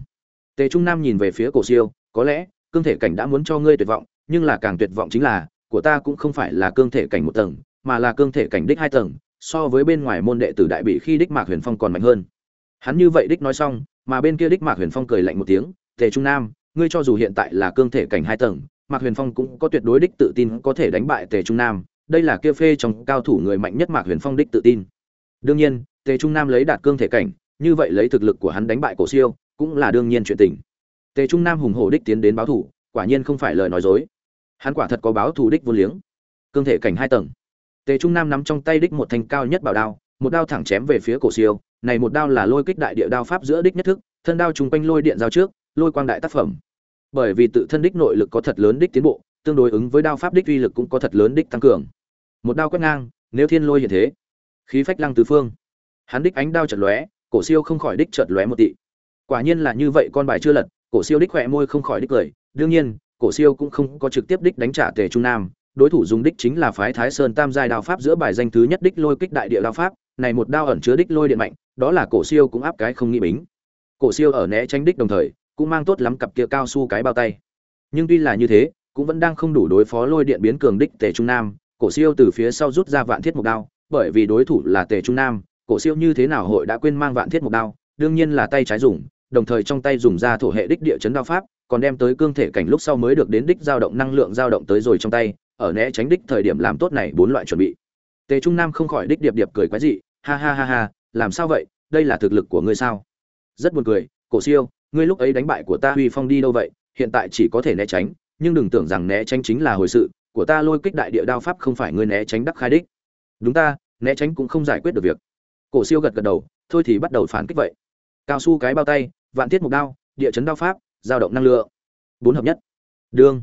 [SPEAKER 1] Tề trung nam nhìn về phía cổ siêu, có lẽ, cương thể cảnh đã muốn cho ngươi tuyệt vọng, nhưng là càng tuyệt vọng chính là, của ta cũng không phải là cương thể cảnh một tầng, mà là cương thể cảnh đích hai tầng, so với bên ngoài môn đệ tử đại bị khi đích mạc huyền phong còn mạnh hơn. Hắn như vậy đích nói xong, mà bên kia đích mạc huyền phong cười lạnh một tiếng, tề trung nam, ngươi cho dù hiện tại là cương thể cảnh hai tầng, mạc huyền phong cũng có tuyệt đối đích tự tin có thể đánh bại tề trung nam đây là kia phê trong cao thủ người mạnh nhất mạc huyền phong đích tự tin. Đương nhiên, tề trung nam lấy đạt cương thể cảnh, như vậy lấy thực lực của hắn đánh bại cổ siêu, cũng là đương nhiên chuyện tình. Tề trung nam hùng hổ đích tiến đến báo thủ, quả nhiên không phải lời nói dối. Hắn quả thật có báo thủ đích vô liếng. Cương thể cảnh hai tầng. Tề trung nam nắm trong tay đích một thanh cao nhất bảo đao, một đao thẳng chém về phía cổ siêu, này một đao là lôi kích đại địa đao pháp giữa đích nhất thức, thân đao trùng quanh lôi điện giao trước, lôi quang đại tác phẩm. Bởi vì tự thân đích nội lực có thật lớn đích tiến bộ, tương đối ứng với đao pháp đích uy lực cũng có thật lớn đích tăng cường một đao quét ngang, nếu thiên lôi hiện thế, khí phách lăng tứ phương. Hắn đích ánh đao chật lóe, cổ siêu không khỏi đích chợt lóe một tị. Quả nhiên là như vậy, con bài chưa lật, cổ siêu đích khỏe môi không khỏi đích cười. Đương nhiên, cổ siêu cũng không có trực tiếp đích đánh trả tề trung nam. Đối thủ dùng đích chính là phái thái sơn tam giai đao pháp giữa bài danh thứ nhất đích lôi kích đại địa đao pháp. Này một đao ẩn chứa đích lôi điện mạnh, đó là cổ siêu cũng áp cái không nghĩ bính. Cổ siêu ở né tránh đích đồng thời, cũng mang tốt lắm cặp kia cao su cái bao tay. Nhưng tuy là như thế, cũng vẫn đang không đủ đối phó lôi điện biến cường đích tề trung nam cổ siêu từ phía sau rút ra vạn thiết mục đao, bởi vì đối thủ là tề trung nam, cổ siêu như thế nào hội đã quên mang vạn thiết mục đao, đương nhiên là tay trái dùng, đồng thời trong tay dùng ra thổ hệ đích địa chấn đao pháp, còn đem tới cương thể cảnh lúc sau mới được đến đích dao động năng lượng dao động tới rồi trong tay, ở né tránh đích thời điểm làm tốt này bốn loại chuẩn bị. Tề trung nam không khỏi đích điệp điệp cười quái dị, ha ha ha ha, làm sao vậy? Đây là thực lực của ngươi sao? Rất buồn cười, cổ siêu, ngươi lúc ấy đánh bại của ta huy phong đi đâu vậy? Hiện tại chỉ có thể né tránh, nhưng đừng tưởng rằng né tránh chính là hồi sự của ta lôi kích đại địa đao pháp không phải ngươi né tránh đắc khai đích. Đúng ta, né tránh cũng không giải quyết được việc. Cổ siêu gật gật đầu, thôi thì bắt đầu phản kích vậy. Cao su cái bao tay, vạn tiết mục đao, địa chấn đao pháp dao động năng lượng. Bốn hợp nhất. Đương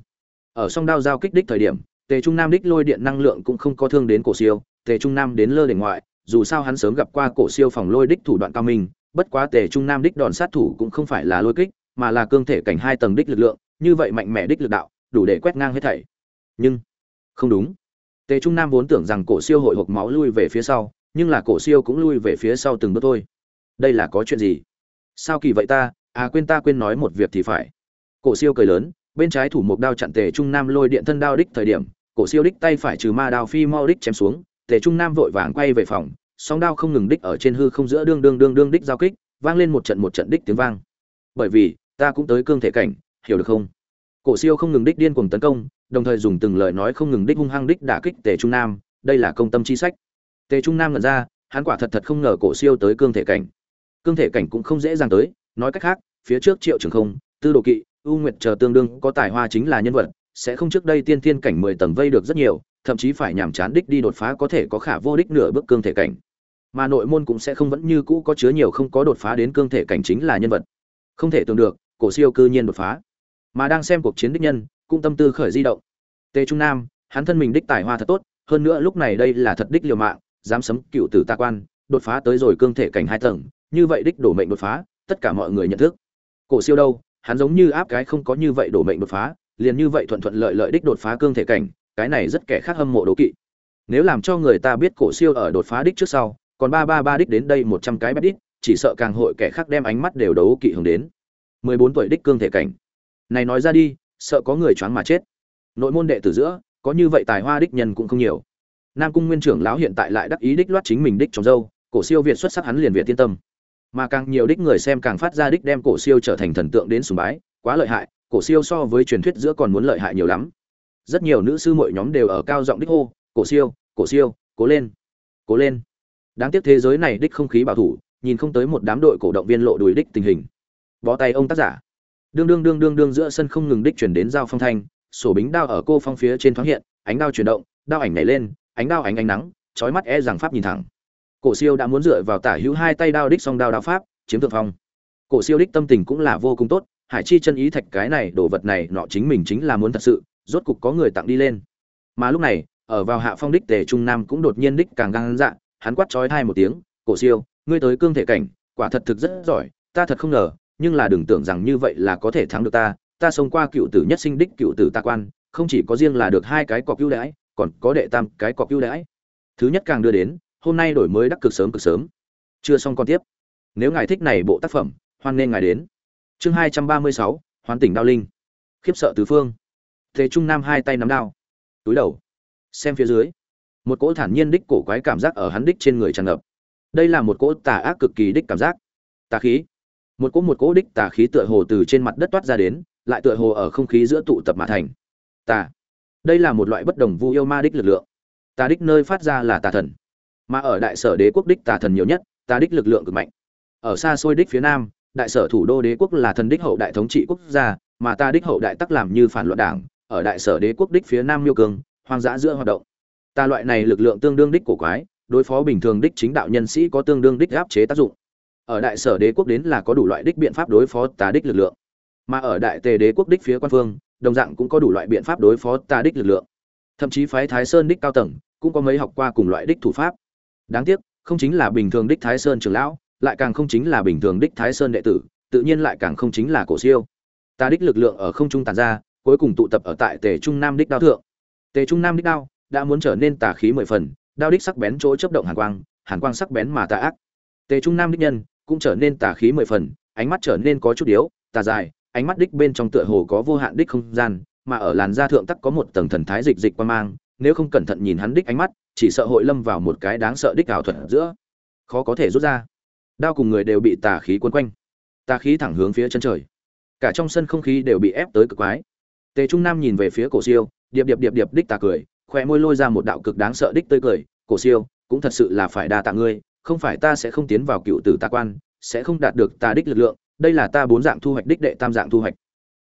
[SPEAKER 1] ở song đao giao kích đích thời điểm, tề trung nam đích lôi điện năng lượng cũng không có thương đến cổ siêu. Tề trung nam đến lơ đỉnh ngoại, dù sao hắn sớm gặp qua cổ siêu phòng lôi đích thủ đoạn cao minh, bất quá tề trung nam đích đòn sát thủ cũng không phải là lôi kích, mà là cương thể cảnh hai tầng đích lực lượng, như vậy mạnh mẽ đích lực đạo, đủ để quét ngang hết thảy nhưng, không đúng. Tề trung nam vốn tưởng rằng cổ siêu hội hộp máu lui về phía sau, nhưng là cổ siêu cũng lui về phía sau từng bước thôi. Đây là có chuyện gì? Sao kỳ vậy ta? À quên ta quên nói một việc thì phải. Cổ siêu cười lớn, bên trái thủ mục đao chặn tề trung nam lôi điện thân đao đích thời điểm, cổ siêu đích tay phải trừ ma đao phi mau đích chém xuống, tề trung nam vội vàng quay về phòng, song đao không ngừng đích ở trên hư không giữa đương đương đương đương đích giao kích, vang lên một trận một trận đích tiếng vang. Bởi vì, ta cũng tới cương thể cảnh, hiểu được không? Cổ siêu không ngừng đích điên cuồng tấn công đồng thời dùng từng lời nói không ngừng đích hung hăng đích đả kích tề trung nam, đây là công tâm chi sách. Tề trung nam nhận ra, hắn quả thật thật không ngờ cổ siêu tới cương thể cảnh. Cương thể cảnh cũng không dễ dàng tới, nói cách khác, phía trước triệu trường không, tư đồ kỵ, u nguyệt chờ tương đương, có tài hoa chính là nhân vật, sẽ không trước đây tiên tiên cảnh mười tầng vây được rất nhiều, thậm chí phải nhàm chán đích đi đột phá có thể có khả vô đích nửa bước cương thể cảnh. Mà nội môn cũng sẽ không vẫn như cũ có chứa nhiều không có đột phá đến cương thể cảnh chính là nhân vật. Không thể tưởng được, cổ siêu cư nhiên đột phá mà đang xem cuộc chiến đích nhân, cũng tâm tư khởi di động. Tề trung nam, hắn thân mình đích tài hoa thật tốt, hơn nữa lúc này đây là thật đích liều mạng, dám sấm cựu tử ta quan, đột phá tới rồi cương thể cảnh hai tầng, như vậy đích đổ mệnh đột phá, tất cả mọi người nhận thức. Cổ siêu đâu, hắn giống như áp cái không có như vậy đổ mệnh đột phá, liền như vậy thuận thuận lợi lợi đích đột phá cương thể cảnh, cái này rất kẻ khác hâm mộ đố kỵ. Nếu làm cho người ta biết cổ siêu ở đột phá đích trước sau, còn ba ba ba đích đến đây một trăm cái bét đích chỉ sợ càng hội kẻ khác đem ánh mắt đều đấu kỵ hướng đến. Mười bốn tuổi đích cương thể cảnh này nói ra đi, sợ có người choáng mà chết. Nội môn đệ tử giữa, có như vậy tài hoa đích nhân cũng không nhiều. Nam cung nguyên trưởng lão hiện tại lại đắc ý đích loát chính mình đích trong dâu, cổ siêu việt xuất sắc hắn liền việt tiên tâm. Mà càng nhiều đích người xem càng phát ra đích đem cổ siêu trở thành thần tượng đến sùng bái, quá lợi hại, cổ siêu so với truyền thuyết giữa còn muốn lợi hại nhiều lắm. Rất nhiều nữ sư muội nhóm đều ở cao giọng đích hô, cổ siêu cổ siêu, cố lên cố lên. Đáng tiếc thế giới này đích không khí bảo thủ, nhìn không tới một đám đội cổ động viên lộ đùi đích tình hình. Bó tay ông tác giả đương đương đương đương đương giữa sân không ngừng đích chuyển đến giao phong thanh, sổ bính đao ở cô phong phía trên thoáng hiện, ánh đao chuyển động, đao ảnh nảy lên, ánh đao ánh ánh nắng, chói mắt e rằng pháp nhìn thẳng. Cổ siêu đã muốn dựa vào tả hữu hai tay đao đích song đao đao pháp, chiếm thượng phong. Cổ siêu đích tâm tình cũng là vô cùng tốt, hải chi chân ý thạch cái này đồ vật này nọ chính mình chính là muốn thật sự, rốt cục có người tặng đi lên. Mà lúc này, ở vào hạ phong đích tề trung nam cũng đột nhiên đích càng gan dạ hắn quát chói thai một tiếng, cổ siêu, ngươi tới cương thể cảnh, quả thật thực rất giỏi, ta thật không ngờ nhưng là đừng tưởng rằng như vậy là có thể thắng được ta ta sống qua cựu tử nhất sinh đích cựu tử ta quan, không chỉ có riêng là được hai cái cọc ưu đãi, còn có đệ tam cái cọc ưu đãi. Thứ nhất càng đưa đến, hôm nay đổi mới đắc cực sớm cực sớm. Chưa xong còn tiếp. Nếu ngài thích này bộ tác phẩm, hoan nên ngài đến. Chương hai trăm ba mươi sáu hoàn tỉnh đao linh. Khiếp sợ tứ phương. Thế trung nam hai tay nắm đao. Túi đầu. Xem phía dưới. Một cỗ thản nhiên đích cổ quái cảm giác ở hắn đích trên người tràn ngập. Đây là một cỗ tà ác cực kỳ đích cảm giác. Tà khí một cỗ một cỗ đích tà khí tựa hồ từ trên mặt đất toát ra đến lại tựa hồ ở không khí giữa tụ tập mà thành. Tà. Đây là một loại bất đồng vu yêu ma đích lực lượng. Tà đích nơi phát ra là tà thần. Mà ở đại sở đế quốc đích tà thần nhiều nhất tà đích lực lượng cực mạnh. Ở xa xôi đích phía nam đại sở thủ đô đế quốc là thần đích hậu đại thống trị quốc gia mà ta đích hậu đại tắc làm như phản loạn đảng ở đại sở đế quốc đích phía nam miêu cường, hoang dã giữa hoạt động. Ta loại này lực lượng tương đương đích cổ quái đối phó bình thường đích chính đạo nhân sĩ có tương đương đích áp chế tác dụng ở đại sở đế quốc đến là có đủ loại đích biện pháp đối phó tà đích lực lượng. Mà ở đại tề đế quốc đích phía quan phương, đồng dạng cũng có đủ loại biện pháp đối phó tà đích lực lượng. Thậm chí phái thái sơn đích cao tầng, cũng có mấy học qua cùng loại đích thủ pháp. Đáng tiếc, không chính là bình thường đích thái sơn trưởng lão, lại càng không chính là bình thường đích thái sơn đệ tử, tự nhiên lại càng không chính là cổ siêu. Tà đích lực lượng ở không trung tàn ra, cuối cùng tụ tập ở tại tề trung nam đích đao thượng. Tề trung nam đích đao đã muốn trở nên tà khí mười phần, đao đích sắc bén chỗ chấp động hàn quang hàn quang sắc bén mà tà ác. Tề trung nam đích nhân cũng trở nên tà khí mười phần ánh mắt trở nên có chút điếu, tà dài ánh mắt đích bên trong tựa hồ có vô hạn đích không gian mà ở làn da thượng tắc có một tầng thần thái dịch dịch qua mang nếu không cẩn thận nhìn hắn đích ánh mắt chỉ sợ hội lâm vào một cái đáng sợ đích ảo thuật giữa. Khó có thể rút ra. Đao cùng người đều bị tà khí quấn quanh. Tà khí thẳng hướng phía chân trời. Cả trong sân không khí đều bị ép tới cực quái. Tề trung nam nhìn về phía cổ siêu điệp điệp điệp điệp đích tà cười khoe môi lôi ra một đạo cực đáng sợ đích tươi cười. Cổ siêu cũng thật sự là phải đa tạ ngươi không phải ta sẽ không tiến vào cựu tử tà quan, sẽ không đạt được tà đích lực lượng, đây là ta bốn dạng thu hoạch đích đệ tam dạng thu hoạch.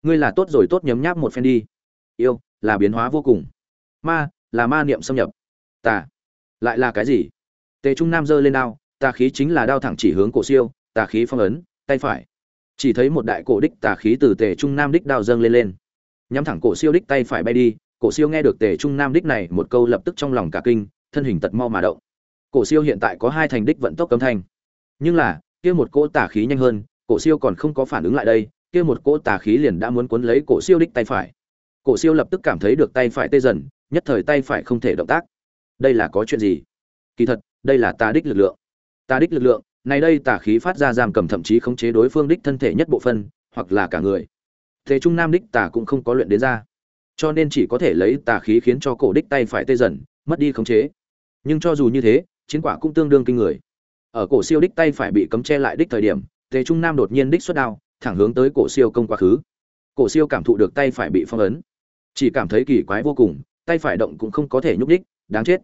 [SPEAKER 1] Ngươi là tốt rồi tốt nhấm nháp một phen đi. Yêu, là biến hóa vô cùng. Ma, là ma niệm xâm nhập. Tà lại là cái gì? Tề trung nam giơ lên đao tà khí chính là đao thẳng chỉ hướng cổ siêu tà khí phong ấn, tay phải. Chỉ thấy một đại cổ đích tà khí từ tề trung nam đích đao dâng lên lên. Nhắm thẳng cổ siêu đích tay phải bay đi, cổ siêu nghe được tề trung nam đích này một câu lập tức trong lòng cả kinh, thân hình tật mau mà động cổ siêu hiện tại có hai thành đích vận tốc cấm thanh. Nhưng là kia một cỗ tà khí nhanh hơn cổ siêu còn không có phản ứng lại đây kia một cỗ tà khí liền đã muốn cuốn lấy cổ siêu đích tay phải. Cổ siêu lập tức cảm thấy được tay phải tê dần nhất thời tay phải không thể động tác. Đây là có chuyện gì? Kỳ thật đây là tà đích lực lượng. Tà đích lực lượng này đây tà khí phát ra giam cầm thậm chí khống chế đối phương đích thân thể nhất bộ phận, hoặc là cả người. Thế trung nam đích tà cũng không có luyện đến ra. Cho nên chỉ có thể lấy tà khí khiến cho cổ đích tay phải tê dần mất đi khống chế. Nhưng cho dù như thế chiến quả cũng tương đương kinh người. Ở cổ siêu đích tay phải bị cấm che lại đích thời điểm tề trung nam đột nhiên đích xuất đao thẳng hướng tới cổ siêu công quá khứ. Cổ siêu cảm thụ được tay phải bị phong ấn. Chỉ cảm thấy kỳ quái vô cùng tay phải động cũng không có thể nhúc đích đáng chết.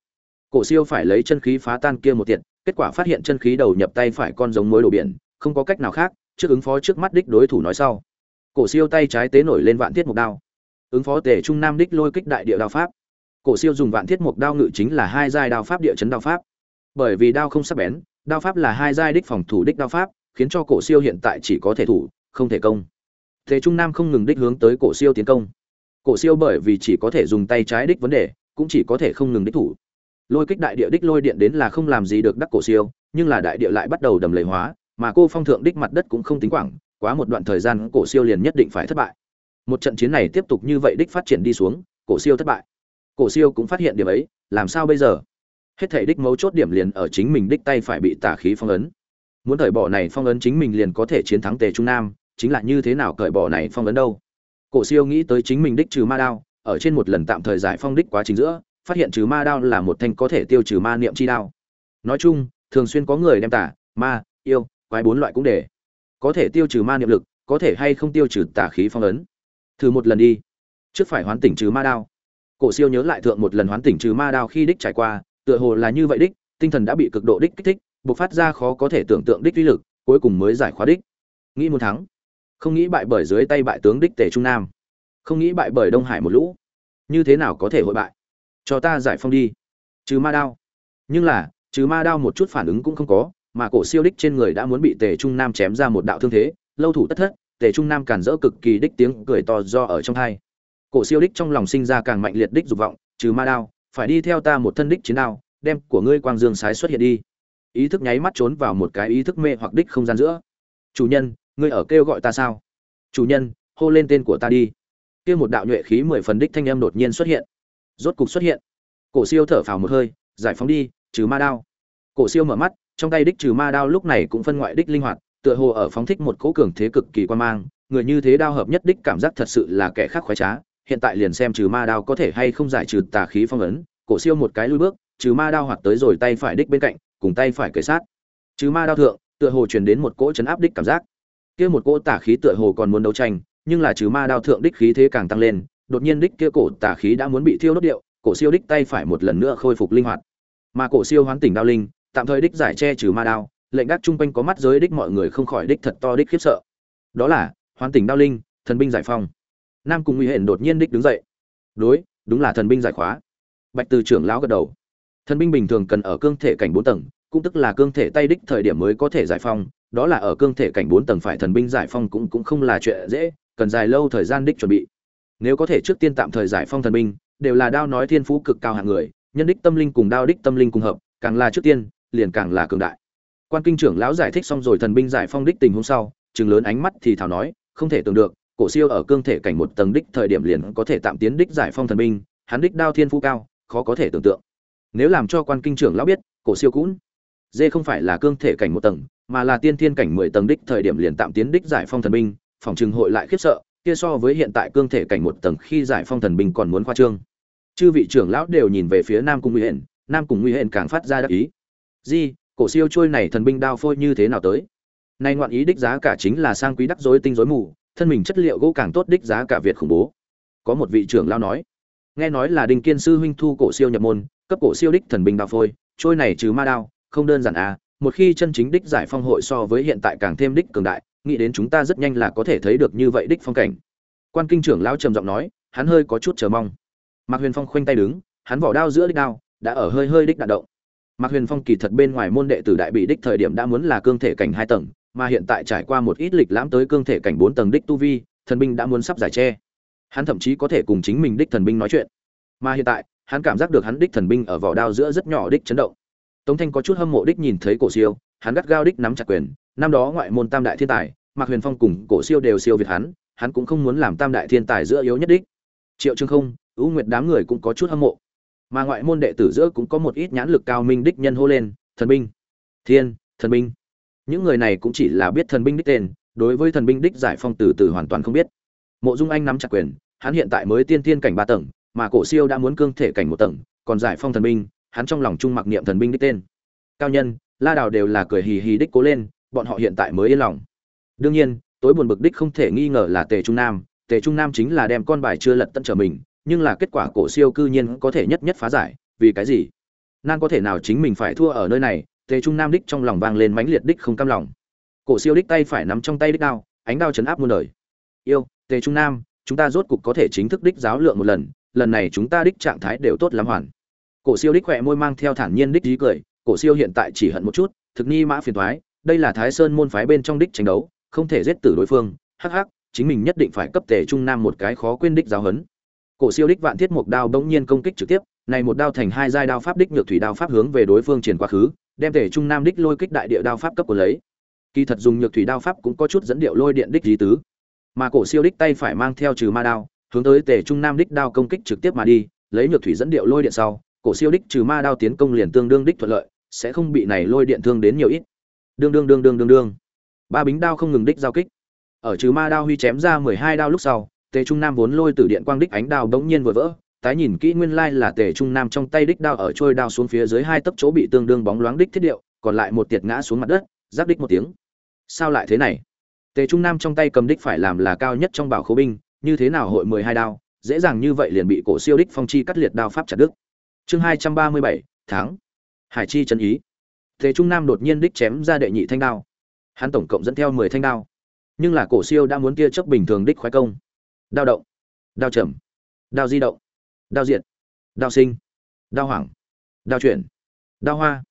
[SPEAKER 1] Cổ siêu phải lấy chân khí phá tan kia một tiện, kết quả phát hiện chân khí đầu nhập tay phải con giống mối đồ biển không có cách nào khác trước ứng phó trước mắt đích đối thủ nói sau. Cổ siêu tay trái tế nổi lên vạn thiết mục đao. Ứng phó tề trung nam đích lôi kích đại địa đao pháp. Cổ siêu dùng vạn thiết mục đao ngự chính là hai giai đao pháp địa chấn đao pháp bởi vì đao không sắc bén, đao pháp là hai giai đích phòng thủ đích đao pháp, khiến cho cổ siêu hiện tại chỉ có thể thủ, không thể công. Thế trung nam không ngừng đích hướng tới cổ siêu tiến công. Cổ siêu bởi vì chỉ có thể dùng tay trái đích vấn đề, cũng chỉ có thể không ngừng đích thủ. Lôi kích đại địa đích lôi điện đến là không làm gì được đắc cổ siêu, nhưng là đại địa lại bắt đầu đầm lầy hóa, mà cô phong thượng đích mặt đất cũng không tính quảng, quá một đoạn thời gian cổ siêu liền nhất định phải thất bại. Một trận chiến này tiếp tục như vậy đích phát triển đi xuống, cổ siêu thất bại. Cổ siêu cũng phát hiện điểm ấy, làm sao bây giờ? Hết thể đích mấu chốt điểm liền ở chính mình đích tay phải bị tà khí phong ấn. Muốn cởi bỏ này phong ấn chính mình liền có thể chiến thắng tề trung nam, chính là như thế nào cởi bỏ này phong ấn đâu? Cổ siêu nghĩ tới chính mình đích trừ ma đao, ở trên một lần tạm thời giải phong đích quá trình giữa, phát hiện trừ ma đao là một thanh có thể tiêu trừ ma niệm chi đao. Nói chung, thường xuyên có người đem tà, ma, yêu, quái bốn loại cũng để. Có thể tiêu trừ ma niệm lực, có thể hay không tiêu trừ tà khí phong ấn. Thử một lần đi. Trước phải hoán tỉnh trừ ma đao. Cổ siêu nhớ lại thượng một lần hoán tỉnh trừ ma đao khi đích trải qua tựa hồ là như vậy đích, tinh thần đã bị cực độ đích kích thích buộc phát ra khó có thể tưởng tượng đích uy lực, cuối cùng mới giải khóa đích. Nghĩ muốn thắng, không nghĩ bại bởi dưới tay bại tướng đích tề trung nam. Không nghĩ bại bởi đông hải một lũ. Như thế nào có thể hội bại? Cho ta giải phong đi. Trừ ma đao. Nhưng là, trừ ma đao một chút phản ứng cũng không có, mà cổ siêu đích trên người đã muốn bị tề trung nam chém ra một đạo thương thế, lâu thủ tất thất, tề trung nam càn rỡ cực kỳ đích tiếng cười to do ở trong thai cổ siêu đích trong lòng sinh ra càng mạnh liệt đích dục vọng, trừ ma đao phải đi theo ta một thân đích chiến đao, đem của ngươi quang dương sái xuất hiện đi. Ý thức nháy mắt trốn vào một cái ý thức mê hoặc đích không gian giữa. Chủ nhân, ngươi ở kêu gọi ta sao? Chủ nhân, hô lên tên của ta đi. Kia một đạo nhuệ khí mười phần đích thanh âm đột nhiên xuất hiện. Rốt cục xuất hiện. Cổ siêu thở phào một hơi, giải phóng đi, trừ ma đao. Cổ siêu mở mắt, trong tay đích trừ ma đao lúc này cũng phân ngoại đích linh hoạt, tựa hồ ở phóng thích một cỗ cường thế cực kỳ quan mang, người như thế đao hợp nhất đích cảm giác thật sự là kẻ khác khoái trá hiện tại liền xem trừ ma đao có thể hay không giải trừ tà khí phong ấn, cổ siêu một cái lui bước, trừ ma đao hoạt tới rồi tay phải đích bên cạnh, cùng tay phải kề sát. Trừ ma đao thượng, tựa hồ truyền đến một cỗ chấn áp đích cảm giác. Kia một cỗ tà khí tựa hồ còn muốn đấu tranh, nhưng là trừ ma đao thượng đích khí thế càng tăng lên, đột nhiên đích kia cổ tà khí đã muốn bị thiêu đốt điệu, cổ siêu đích tay phải một lần nữa khôi phục linh hoạt. Mà cổ siêu hoán tỉnh đao linh, tạm thời đích giải che trừ ma đao, lệnh gác trung quanh có mắt giới đích mọi người không khỏi đích thật to đích khiếp sợ. Đó là, hoán tỉnh đao linh, thần binh giải phong nam cùng nguy hiểm đột nhiên đích đứng dậy. Đối, đúng là thần binh giải khóa. Bạch từ trưởng lão gật đầu. Thần binh bình thường cần ở cương thể cảnh bốn tầng, cũng tức là cương thể tay đích thời điểm mới có thể giải phong, đó là ở cương thể cảnh bốn tầng phải thần binh giải phong cũng cũng không là chuyện dễ, cần dài lâu thời gian đích chuẩn bị. Nếu có thể trước tiên tạm thời giải phong thần binh, đều là đao nói thiên phú cực cao hạng người, nhân đích tâm linh cùng đao đích tâm linh cùng hợp, càng là trước tiên, liền càng là cường đại. Quan kinh trưởng lão giải thích xong rồi thần binh giải phong đích tình hôm sau chừng lớn ánh mắt thì thảo nói, không thể tưởng được cổ siêu ở cương thể cảnh một tầng đích thời điểm liền có thể tạm tiến đích giải phong thần binh, hắn đích đao thiên phú cao, khó có thể tưởng tượng. Nếu làm cho quan kinh trưởng lão biết, cổ siêu cũng dê không phải là cương thể cảnh một tầng, mà là tiên thiên cảnh mười tầng đích thời điểm liền tạm tiến đích giải phong thần binh, phòng trường hội lại khiếp sợ, kia so với hiện tại cương thể cảnh một tầng khi giải phong thần binh còn muốn khoa trương. Chư vị trưởng lão đều nhìn về phía nam cung nguy hển nam cung nguy hển càng phát ra đắc ý. Di, cổ siêu trôi này thần binh đao phôi như thế nào tới? Nay ngoạn ý đích giá cả chính là sang quý đắc rối tinh rối mù thân mình chất liệu gỗ càng tốt đích giá cả việt khủng bố. Có một vị trưởng lão nói, nghe nói là đinh kiên sư huynh thu cổ siêu nhập môn, cấp cổ siêu đích thần binh đao phôi, trôi này trừ ma đao, không đơn giản à một khi chân chính đích giải phong hội so với hiện tại càng thêm đích cường đại, nghĩ đến chúng ta rất nhanh là có thể thấy được như vậy đích phong cảnh. Quan kinh trưởng lão trầm giọng nói, hắn hơi có chút chờ mong. Mạc huyền phong khoanh tay đứng, hắn vỏ đao giữa đích đao đã ở hơi hơi đích đạn động. Mạc huyền phong kỳ thật bên ngoài môn đệ tử đại bị đích thời điểm đã muốn là cương thể cảnh hai tầng mà hiện tại trải qua một ít lịch lãm tới cương thể cảnh bốn tầng đích tu vi, thần binh đã muốn sắp giải che. Hắn thậm chí có thể cùng chính mình đích thần binh nói chuyện. Mà hiện tại, hắn cảm giác được hắn đích thần binh ở vỏ đao giữa rất nhỏ đích chấn động. Tống thanh có chút hâm mộ đích nhìn thấy cổ siêu, hắn gắt gao đích nắm chặt quyền. Năm đó ngoại môn tam đại thiên tài, mạc huyền phong cùng cổ siêu đều siêu việt hắn hắn cũng không muốn làm tam đại thiên tài giữa yếu nhất đích. Triệu trương không ưu nguyệt đám người cũng có chút hâm mộ. Mà ngoại môn đệ tử giữa cũng có một ít nhãn lực cao minh đích nhân hô lên, thần binh, thiên, thần binh những người này cũng chỉ là biết thần binh đích tên, đối với thần binh đích giải phong từ từ hoàn toàn không biết. Mộ dung anh nắm chặt quyền, hắn hiện tại mới tiên tiên cảnh ba tầng, mà cổ siêu đã muốn cương thể cảnh một tầng, còn giải phong thần binh, hắn trong lòng trung mặc niệm thần binh đích tên. Cao nhân, la đào đều là cười hì hì đích cố lên, bọn họ hiện tại mới yên lòng. Đương nhiên, tối buồn bực đích không thể nghi ngờ là tề trung nam. Tề trung nam chính là đem con bài chưa lật tận trở mình, nhưng là kết quả cổ siêu cư nhiên có thể nhất nhất phá giải, vì cái gì? Nan có thể nào chính mình phải thua ở nơi này tề trung nam đích trong lòng vang lên mãnh liệt đích không cam lòng. Cổ siêu đích tay phải nắm trong tay đích đao, ánh đao chấn áp muôn đời. Yêu, tề trung nam, chúng ta rốt cục có thể chính thức đích giáo lượng một lần lần này chúng ta đích trạng thái đều tốt lắm hoàn. Cổ siêu đích khỏe môi mang theo thản nhiên đích dí cười, cổ siêu hiện tại chỉ hận một chút, thực nghi mã phiền thoái đây là thái sơn môn phái bên trong đích tranh đấu, không thể giết tử đối phương, hắc hắc, chính mình nhất định phải cấp tề trung nam một cái khó quên đích giáo hấn cổ siêu đích vạn thiết mục đao bỗng nhiên công kích trực tiếp, này một đao thành hai giai đao pháp đích nhược thủy đao pháp hướng về đối phương triển quá khứ đem thể trung nam đích lôi kích đại địa đao pháp cấp của lấy. Kỳ thật dùng nhược thủy đao pháp cũng có chút dẫn điệu lôi điện đích lý tứ. Mà cổ siêu đích tay phải mang theo trừ ma đao, hướng tới tề trung nam đích đao công kích trực tiếp mà đi, lấy nhược thủy dẫn điệu lôi điện sau, cổ siêu đích trừ ma đao tiến công liền tương đương đích thuận lợi, sẽ không bị này lôi điện thương đến nhiều ít. Đương đương đương đương đương đương. Ba bính đao không ngừng đích giao kích. Ở trừ ma đao huy chém ra mười hai đao lúc sau tề trung nam vốn lôi từ điện quang đích ánh đao bỗng nhiên vừa vỡ tái nhìn kỹ nguyên lai là tề trung nam trong tay đích đao ở trôi đao xuống phía dưới hai tấc chỗ bị tương đương bóng loáng đích thiết điệu còn lại một tiệt ngã xuống mặt đất giáp đích một tiếng. Sao lại thế này? Tề trung nam trong tay cầm đích phải làm là cao nhất trong bảo khố binh như thế nào hội mười hai đao? Dễ dàng như vậy liền bị cổ siêu đích phong chi cắt liệt đao pháp chặt đứt. Chương hai trăm ba mươi bảy tháng hải chi chân ý. Tề Trung Nam đột nhiên đích chém ra đệ nhị thanh đao. Hắn tổng cộng dẫn theo 10 thanh đao. Nhưng là cổ siêu đã muốn kia chớp bình thường đích khoái công. Đao động, đao chậm, đao di động, đao diệt, đao sinh, đao hoảng, đao chuyển, đao hoa.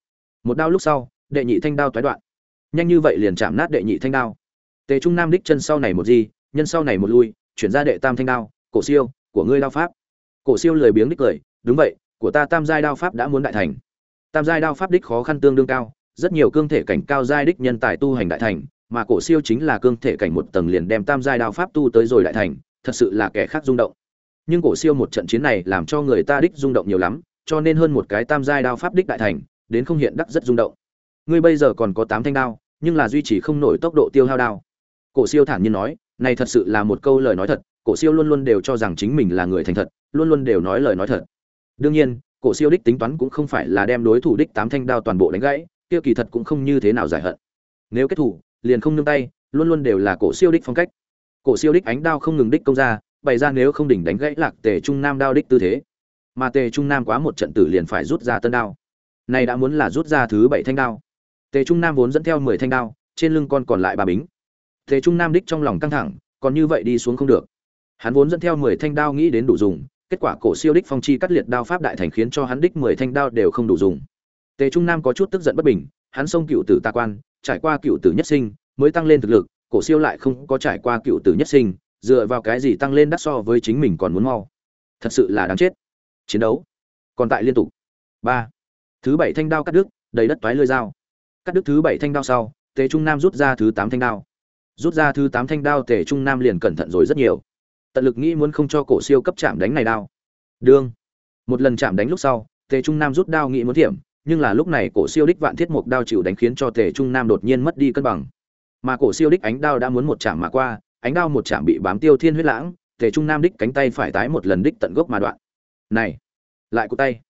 [SPEAKER 1] Một đao lúc sau, đệ nhị thanh đao toái đoạn. Nhanh như vậy liền chạm nát đệ nhị thanh đao. Tề Trung Nam đích chân sau này một di, nhân sau này một lui, chuyển ra đệ tam thanh đao, cổ siêu, của ngươi đao pháp. Cổ siêu lười biếng đích cười, đúng vậy, của ta tam giai đao pháp đã muốn đại thành tam giai đao pháp đích khó khăn tương đương cao rất nhiều cương thể cảnh cao giai đích nhân tài tu hành đại thành mà cổ siêu chính là cương thể cảnh một tầng liền đem tam giai đao pháp tu tới rồi đại thành thật sự là kẻ khác rung động nhưng cổ siêu một trận chiến này làm cho người ta đích rung động nhiều lắm, cho nên hơn một cái tam giai đao pháp đích đại thành, đến không hiện đắc rất rung động. Ngươi bây giờ còn có tám thanh đao, nhưng là duy trì không nổi tốc độ tiêu hao đao. Cổ siêu thản nhiên nói, này thật sự là một câu lời nói thật, cổ siêu luôn luôn đều cho rằng chính mình là người thành thật, luôn luôn đều nói lời nói thật. Đương nhiên, cổ siêu đích tính toán cũng không phải là đem đối thủ đích tám thanh đao toàn bộ đánh gãy, kia kỳ thật cũng không như thế nào giải hận. Nếu kết thủ, liền không nương tay, luôn luôn đều là cổ siêu đích phong cách. Cổ siêu đích ánh đao không ngừng đích công ra bày ra nếu không đỉnh đánh gãy lạc tề trung nam đao đích tư thế. Mà tề trung nam quá một trận tử liền phải rút ra tân đao. Này đã muốn là rút ra thứ bảy thanh đao. Tề trung nam vốn dẫn theo mười thanh đao trên lưng con còn lại ba bính. Tề trung nam đích trong lòng căng thẳng còn như vậy đi xuống không được. Hắn vốn dẫn theo mười thanh đao nghĩ đến đủ dùng kết quả cổ siêu đích phong chi cắt liệt đao pháp đại thành khiến cho hắn đích mười thanh đao đều không đủ dùng. Tề Trung Nam có chút tức giận bất bình, hắn xông cựu tử ta quan, trải qua cựu tử nhất sinh, mới tăng lên thực lực, cổ siêu lại không có trải qua cựu tử nhất sinh, dựa vào cái gì tăng lên đắt so với chính mình còn muốn mau. Thật sự là đáng chết. Chiến đấu còn tại liên tục. ba Thứ bảy thanh đao cắt đứt, đầy đất toái lưỡi dao. Cắt đứt thứ bảy thanh đao sau, Tề Trung Nam rút ra thứ tám thanh đao. Rút ra thứ tám thanh đao Tề Trung Nam liền cẩn thận rồi rất nhiều tận lực nghĩ muốn không cho cổ siêu cấp chạm đánh này đao đương một lần chạm đánh lúc sau tề trung nam rút đao nghĩ muốn thiểm nhưng là lúc này cổ siêu đích vạn thiết mục đao chịu đánh khiến cho tề trung nam đột nhiên mất đi cân bằng mà cổ siêu đích ánh đao đã muốn một chạm mà qua ánh đao một chạm bị bám tiêu thiên huyết lãng, tề trung nam đích cánh tay phải tái một lần đích tận gốc mà đoạn. Này, lại cụ tay.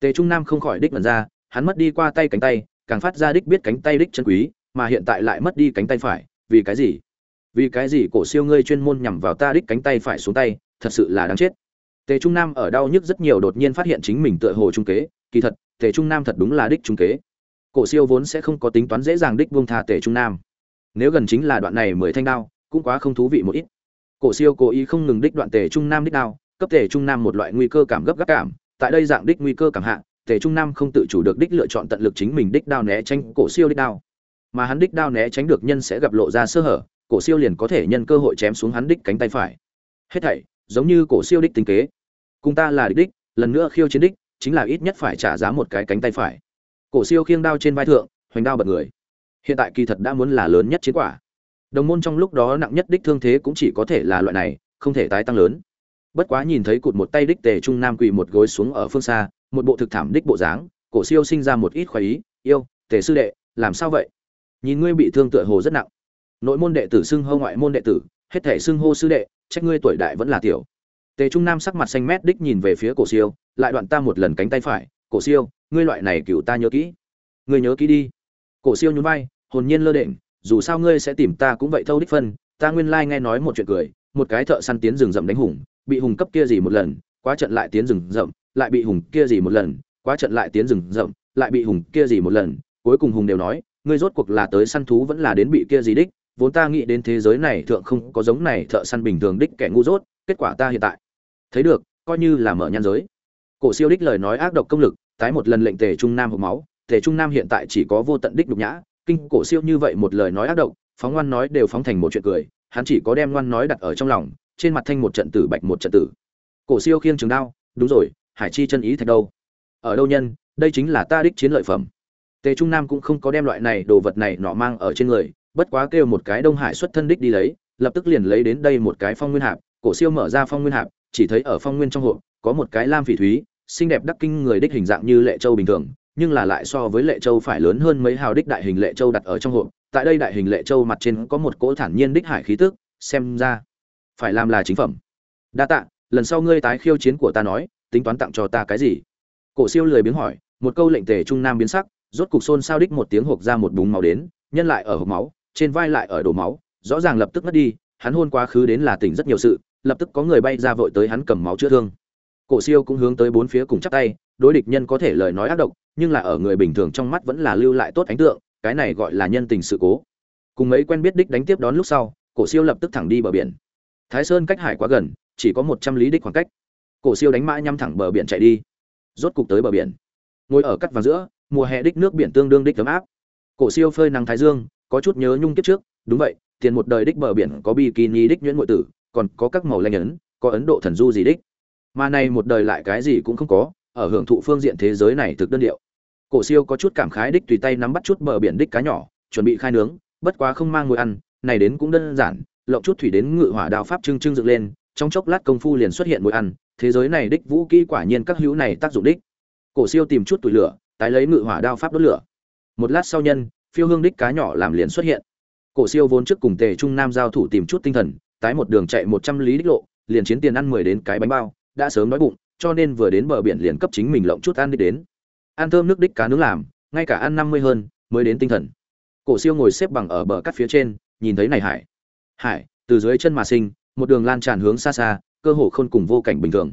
[SPEAKER 1] Tề trung nam không khỏi đích lần ra, hắn mất đi qua tay cánh tay, càng phát ra đích biết cánh tay đích chân quý, mà hiện tại lại mất đi cánh tay phải, vì cái gì? Vì cái gì cổ siêu ngươi chuyên môn nhằm vào ta đích cánh tay phải xuống tay, thật sự là đáng chết. Tề trung nam ở đau nhức rất nhiều đột nhiên phát hiện chính mình tựa hồ trung kế, kỳ thật, tề trung nam thật đúng là đích trung kế. Cổ siêu vốn sẽ không có tính toán dễ dàng đích buông tha tề trung nam. Nếu gần chính là đoạn này mười thanh đao cũng quá không thú vị một ít. Cổ siêu cố ý không ngừng đích đoạn tề trung nam đích đao, cấp tề trung nam một loại nguy cơ cảm gấp gáp cảm, tại đây dạng đích nguy cơ cảm hạ, tề trung nam không tự chủ được đích lựa chọn tận lực chính mình đích đao né tránh cổ siêu đích đao. Mà hắn đích đao né tránh được nhân sẽ gặp lộ ra sơ hở, cổ siêu liền có thể nhân cơ hội chém xuống hắn đích cánh tay phải. Hết thảy, giống như cổ siêu đích tính kế. Cùng ta là đích đích, lần nữa khiêu chiến đích, chính là ít nhất phải trả giá một cái cánh tay phải. Cổ siêu khiêng đao trên vai thượng, hoành đao bật người. Hiện tại kỳ thật đã muốn là lớn nhất chiến quả đồng môn trong lúc đó nặng nhất đích thương thế cũng chỉ có thể là loại này, không thể tái tăng lớn. Bất quá nhìn thấy cụt một tay đích tề trung nam quỳ một gối xuống ở phương xa, một bộ thực thảm đích bộ dáng, cổ siêu sinh ra một ít khoái ý, yêu, tề sư đệ, làm sao vậy? Nhìn ngươi bị thương tựa hồ rất nặng. Nội môn đệ tử xưng hô ngoại môn đệ tử, hết thể xưng hô sư đệ, trách ngươi tuổi đại vẫn là tiểu. Tề trung nam sắc mặt xanh mét đích nhìn về phía cổ siêu, lại đoạn ta một lần cánh tay phải, cổ siêu, ngươi loại này cựu ta nhớ kỹ. Ngươi nhớ kỹ đi. Cổ siêu nhún vai, hồn nhiên lơ đễnh dù sao ngươi sẽ tìm ta cũng vậy thâu đích phân, ta nguyên lai nghe nói một chuyện cười, một cái thợ săn tiến rừng rậm đánh hùng, bị hùng cấp kia gì một lần, quá trận lại tiến rừng rậm, lại bị hùng kia gì một lần, quá trận lại tiến rừng rậm, lại bị hùng kia gì một lần. Cuối cùng hùng đều nói, ngươi rốt cuộc là tới săn thú vẫn là đến bị kia gì đích? Vốn ta nghĩ đến thế giới này thượng không có giống này thợ săn bình thường đích kẻ ngu dốt, kết quả ta hiện tại. Thấy được, coi như là mở nhan giới. Cổ siêu đích lời nói ác độc công lực, tái một lần lệnh tề trung nam hộp máu, tề trung nam hiện tại chỉ có vô tận đích đục nhã kinh cổ siêu như vậy một lời nói ác độc, phóng ngoan nói đều phóng thành một chuyện cười, hắn chỉ có đem ngoan nói đặt ở trong lòng, trên mặt thanh một trận tử bạch một trận tử. Cổ siêu khiêng trường đao, đúng rồi, hải chi chân ý thật đâu? Ở đâu nhân, đây chính là ta đích chiến lợi phẩm. Tề trung nam cũng không có đem loại này đồ vật này nọ mang ở trên người, bất quá kêu một cái đông hải xuất thân đích đi lấy, lập tức liền lấy đến đây một cái phong nguyên hạp, cổ siêu mở ra phong nguyên hạp, chỉ thấy ở phong nguyên trong hộp, có một cái lam phỉ thúy, xinh đẹp đắc kinh người đích hình dạng như lệ châu bình thường nhưng là lại so với lệ châu phải lớn hơn mấy hào đích đại hình lệ châu đặt ở trong hộp. Tại đây đại hình lệ châu mặt trên có một cỗ thản nhiên đích hải khí tức, xem ra phải làm là chính phẩm. Đa tạ, lần sau ngươi tái khiêu chiến của ta nói, tính toán tặng cho ta cái gì? Cổ siêu lười biếng hỏi, một câu lệnh tề trung nam biến sắc, rốt cục xôn sao đích một tiếng hộp ra một búng máu đến, nhân lại ở hộp máu, trên vai lại ở đổ máu, rõ ràng lập tức mất đi, hắn hôn quá khứ đến là tỉnh rất nhiều sự, lập tức có người bay ra vội tới hắn cầm máu chữa thương cổ siêu cũng hướng tới bốn phía cùng chắp tay, đối địch nhân có thể lời nói ác độc, nhưng là ở người bình thường trong mắt vẫn là lưu lại tốt ấn tượng, cái này gọi là nhân tình sự cố. Cùng mấy quen biết đích đánh tiếp đón lúc sau, cổ siêu lập tức thẳng đi bờ biển. Thái sơn cách hải quá gần, chỉ có một trăm lý đích khoảng cách. Cổ siêu đánh mãi nhắm thẳng bờ biển chạy đi. Rốt cục tới bờ biển. Ngồi ở cắt vàng giữa, mùa hè đích nước biển tương đương đích ấm áp. Cổ siêu phơi nắng thái dương, có chút nhớ nhung kiếp trước, đúng vậy, tiền một đời đích bờ biển có bikini đích nhuyễn ngụy tử, còn có các màu lanh ấn có ấn độ thần du gì đích mà này một đời lại cái gì cũng không có, ở hưởng thụ phương diện thế giới này thực đơn điệu. Cổ siêu có chút cảm khái đích tùy tay nắm bắt chút bờ biển đích cá nhỏ, chuẩn bị khai nướng, bất quá không mang ngồi ăn, này đến cũng đơn giản, lộng chút thủy đến ngự hỏa đao pháp trưng trưng dựng lên, trong chốc lát công phu liền xuất hiện mồi ăn, thế giới này đích vũ kỹ quả nhiên các hữu này tác dụng đích. Cổ siêu tìm chút tuổi lửa, tái lấy ngự hỏa đao pháp đốt lửa. Một lát sau nhân, phiêu hương đích cá nhỏ làm liền xuất hiện. Cổ siêu vốn trước cùng tề trung nam giao thủ tìm chút tinh thần, tái một đường chạy một trăm lý đích lộ, liền chiến tiền ăn mười đến cái bánh bao đã sớm đói bụng, cho nên vừa đến bờ biển liền cấp chính mình lộng chút ăn đi đến. Ăn thơm nước đích cá nướng làm, ngay cả ăn năm mươi hơn, mới đến tinh thần. Cổ siêu ngồi xếp bằng ở bờ cát phía trên, nhìn thấy này hải. Hải, từ dưới chân mà sinh, một đường lan tràn hướng xa xa, cơ hồ khôn cùng vô cảnh bình thường.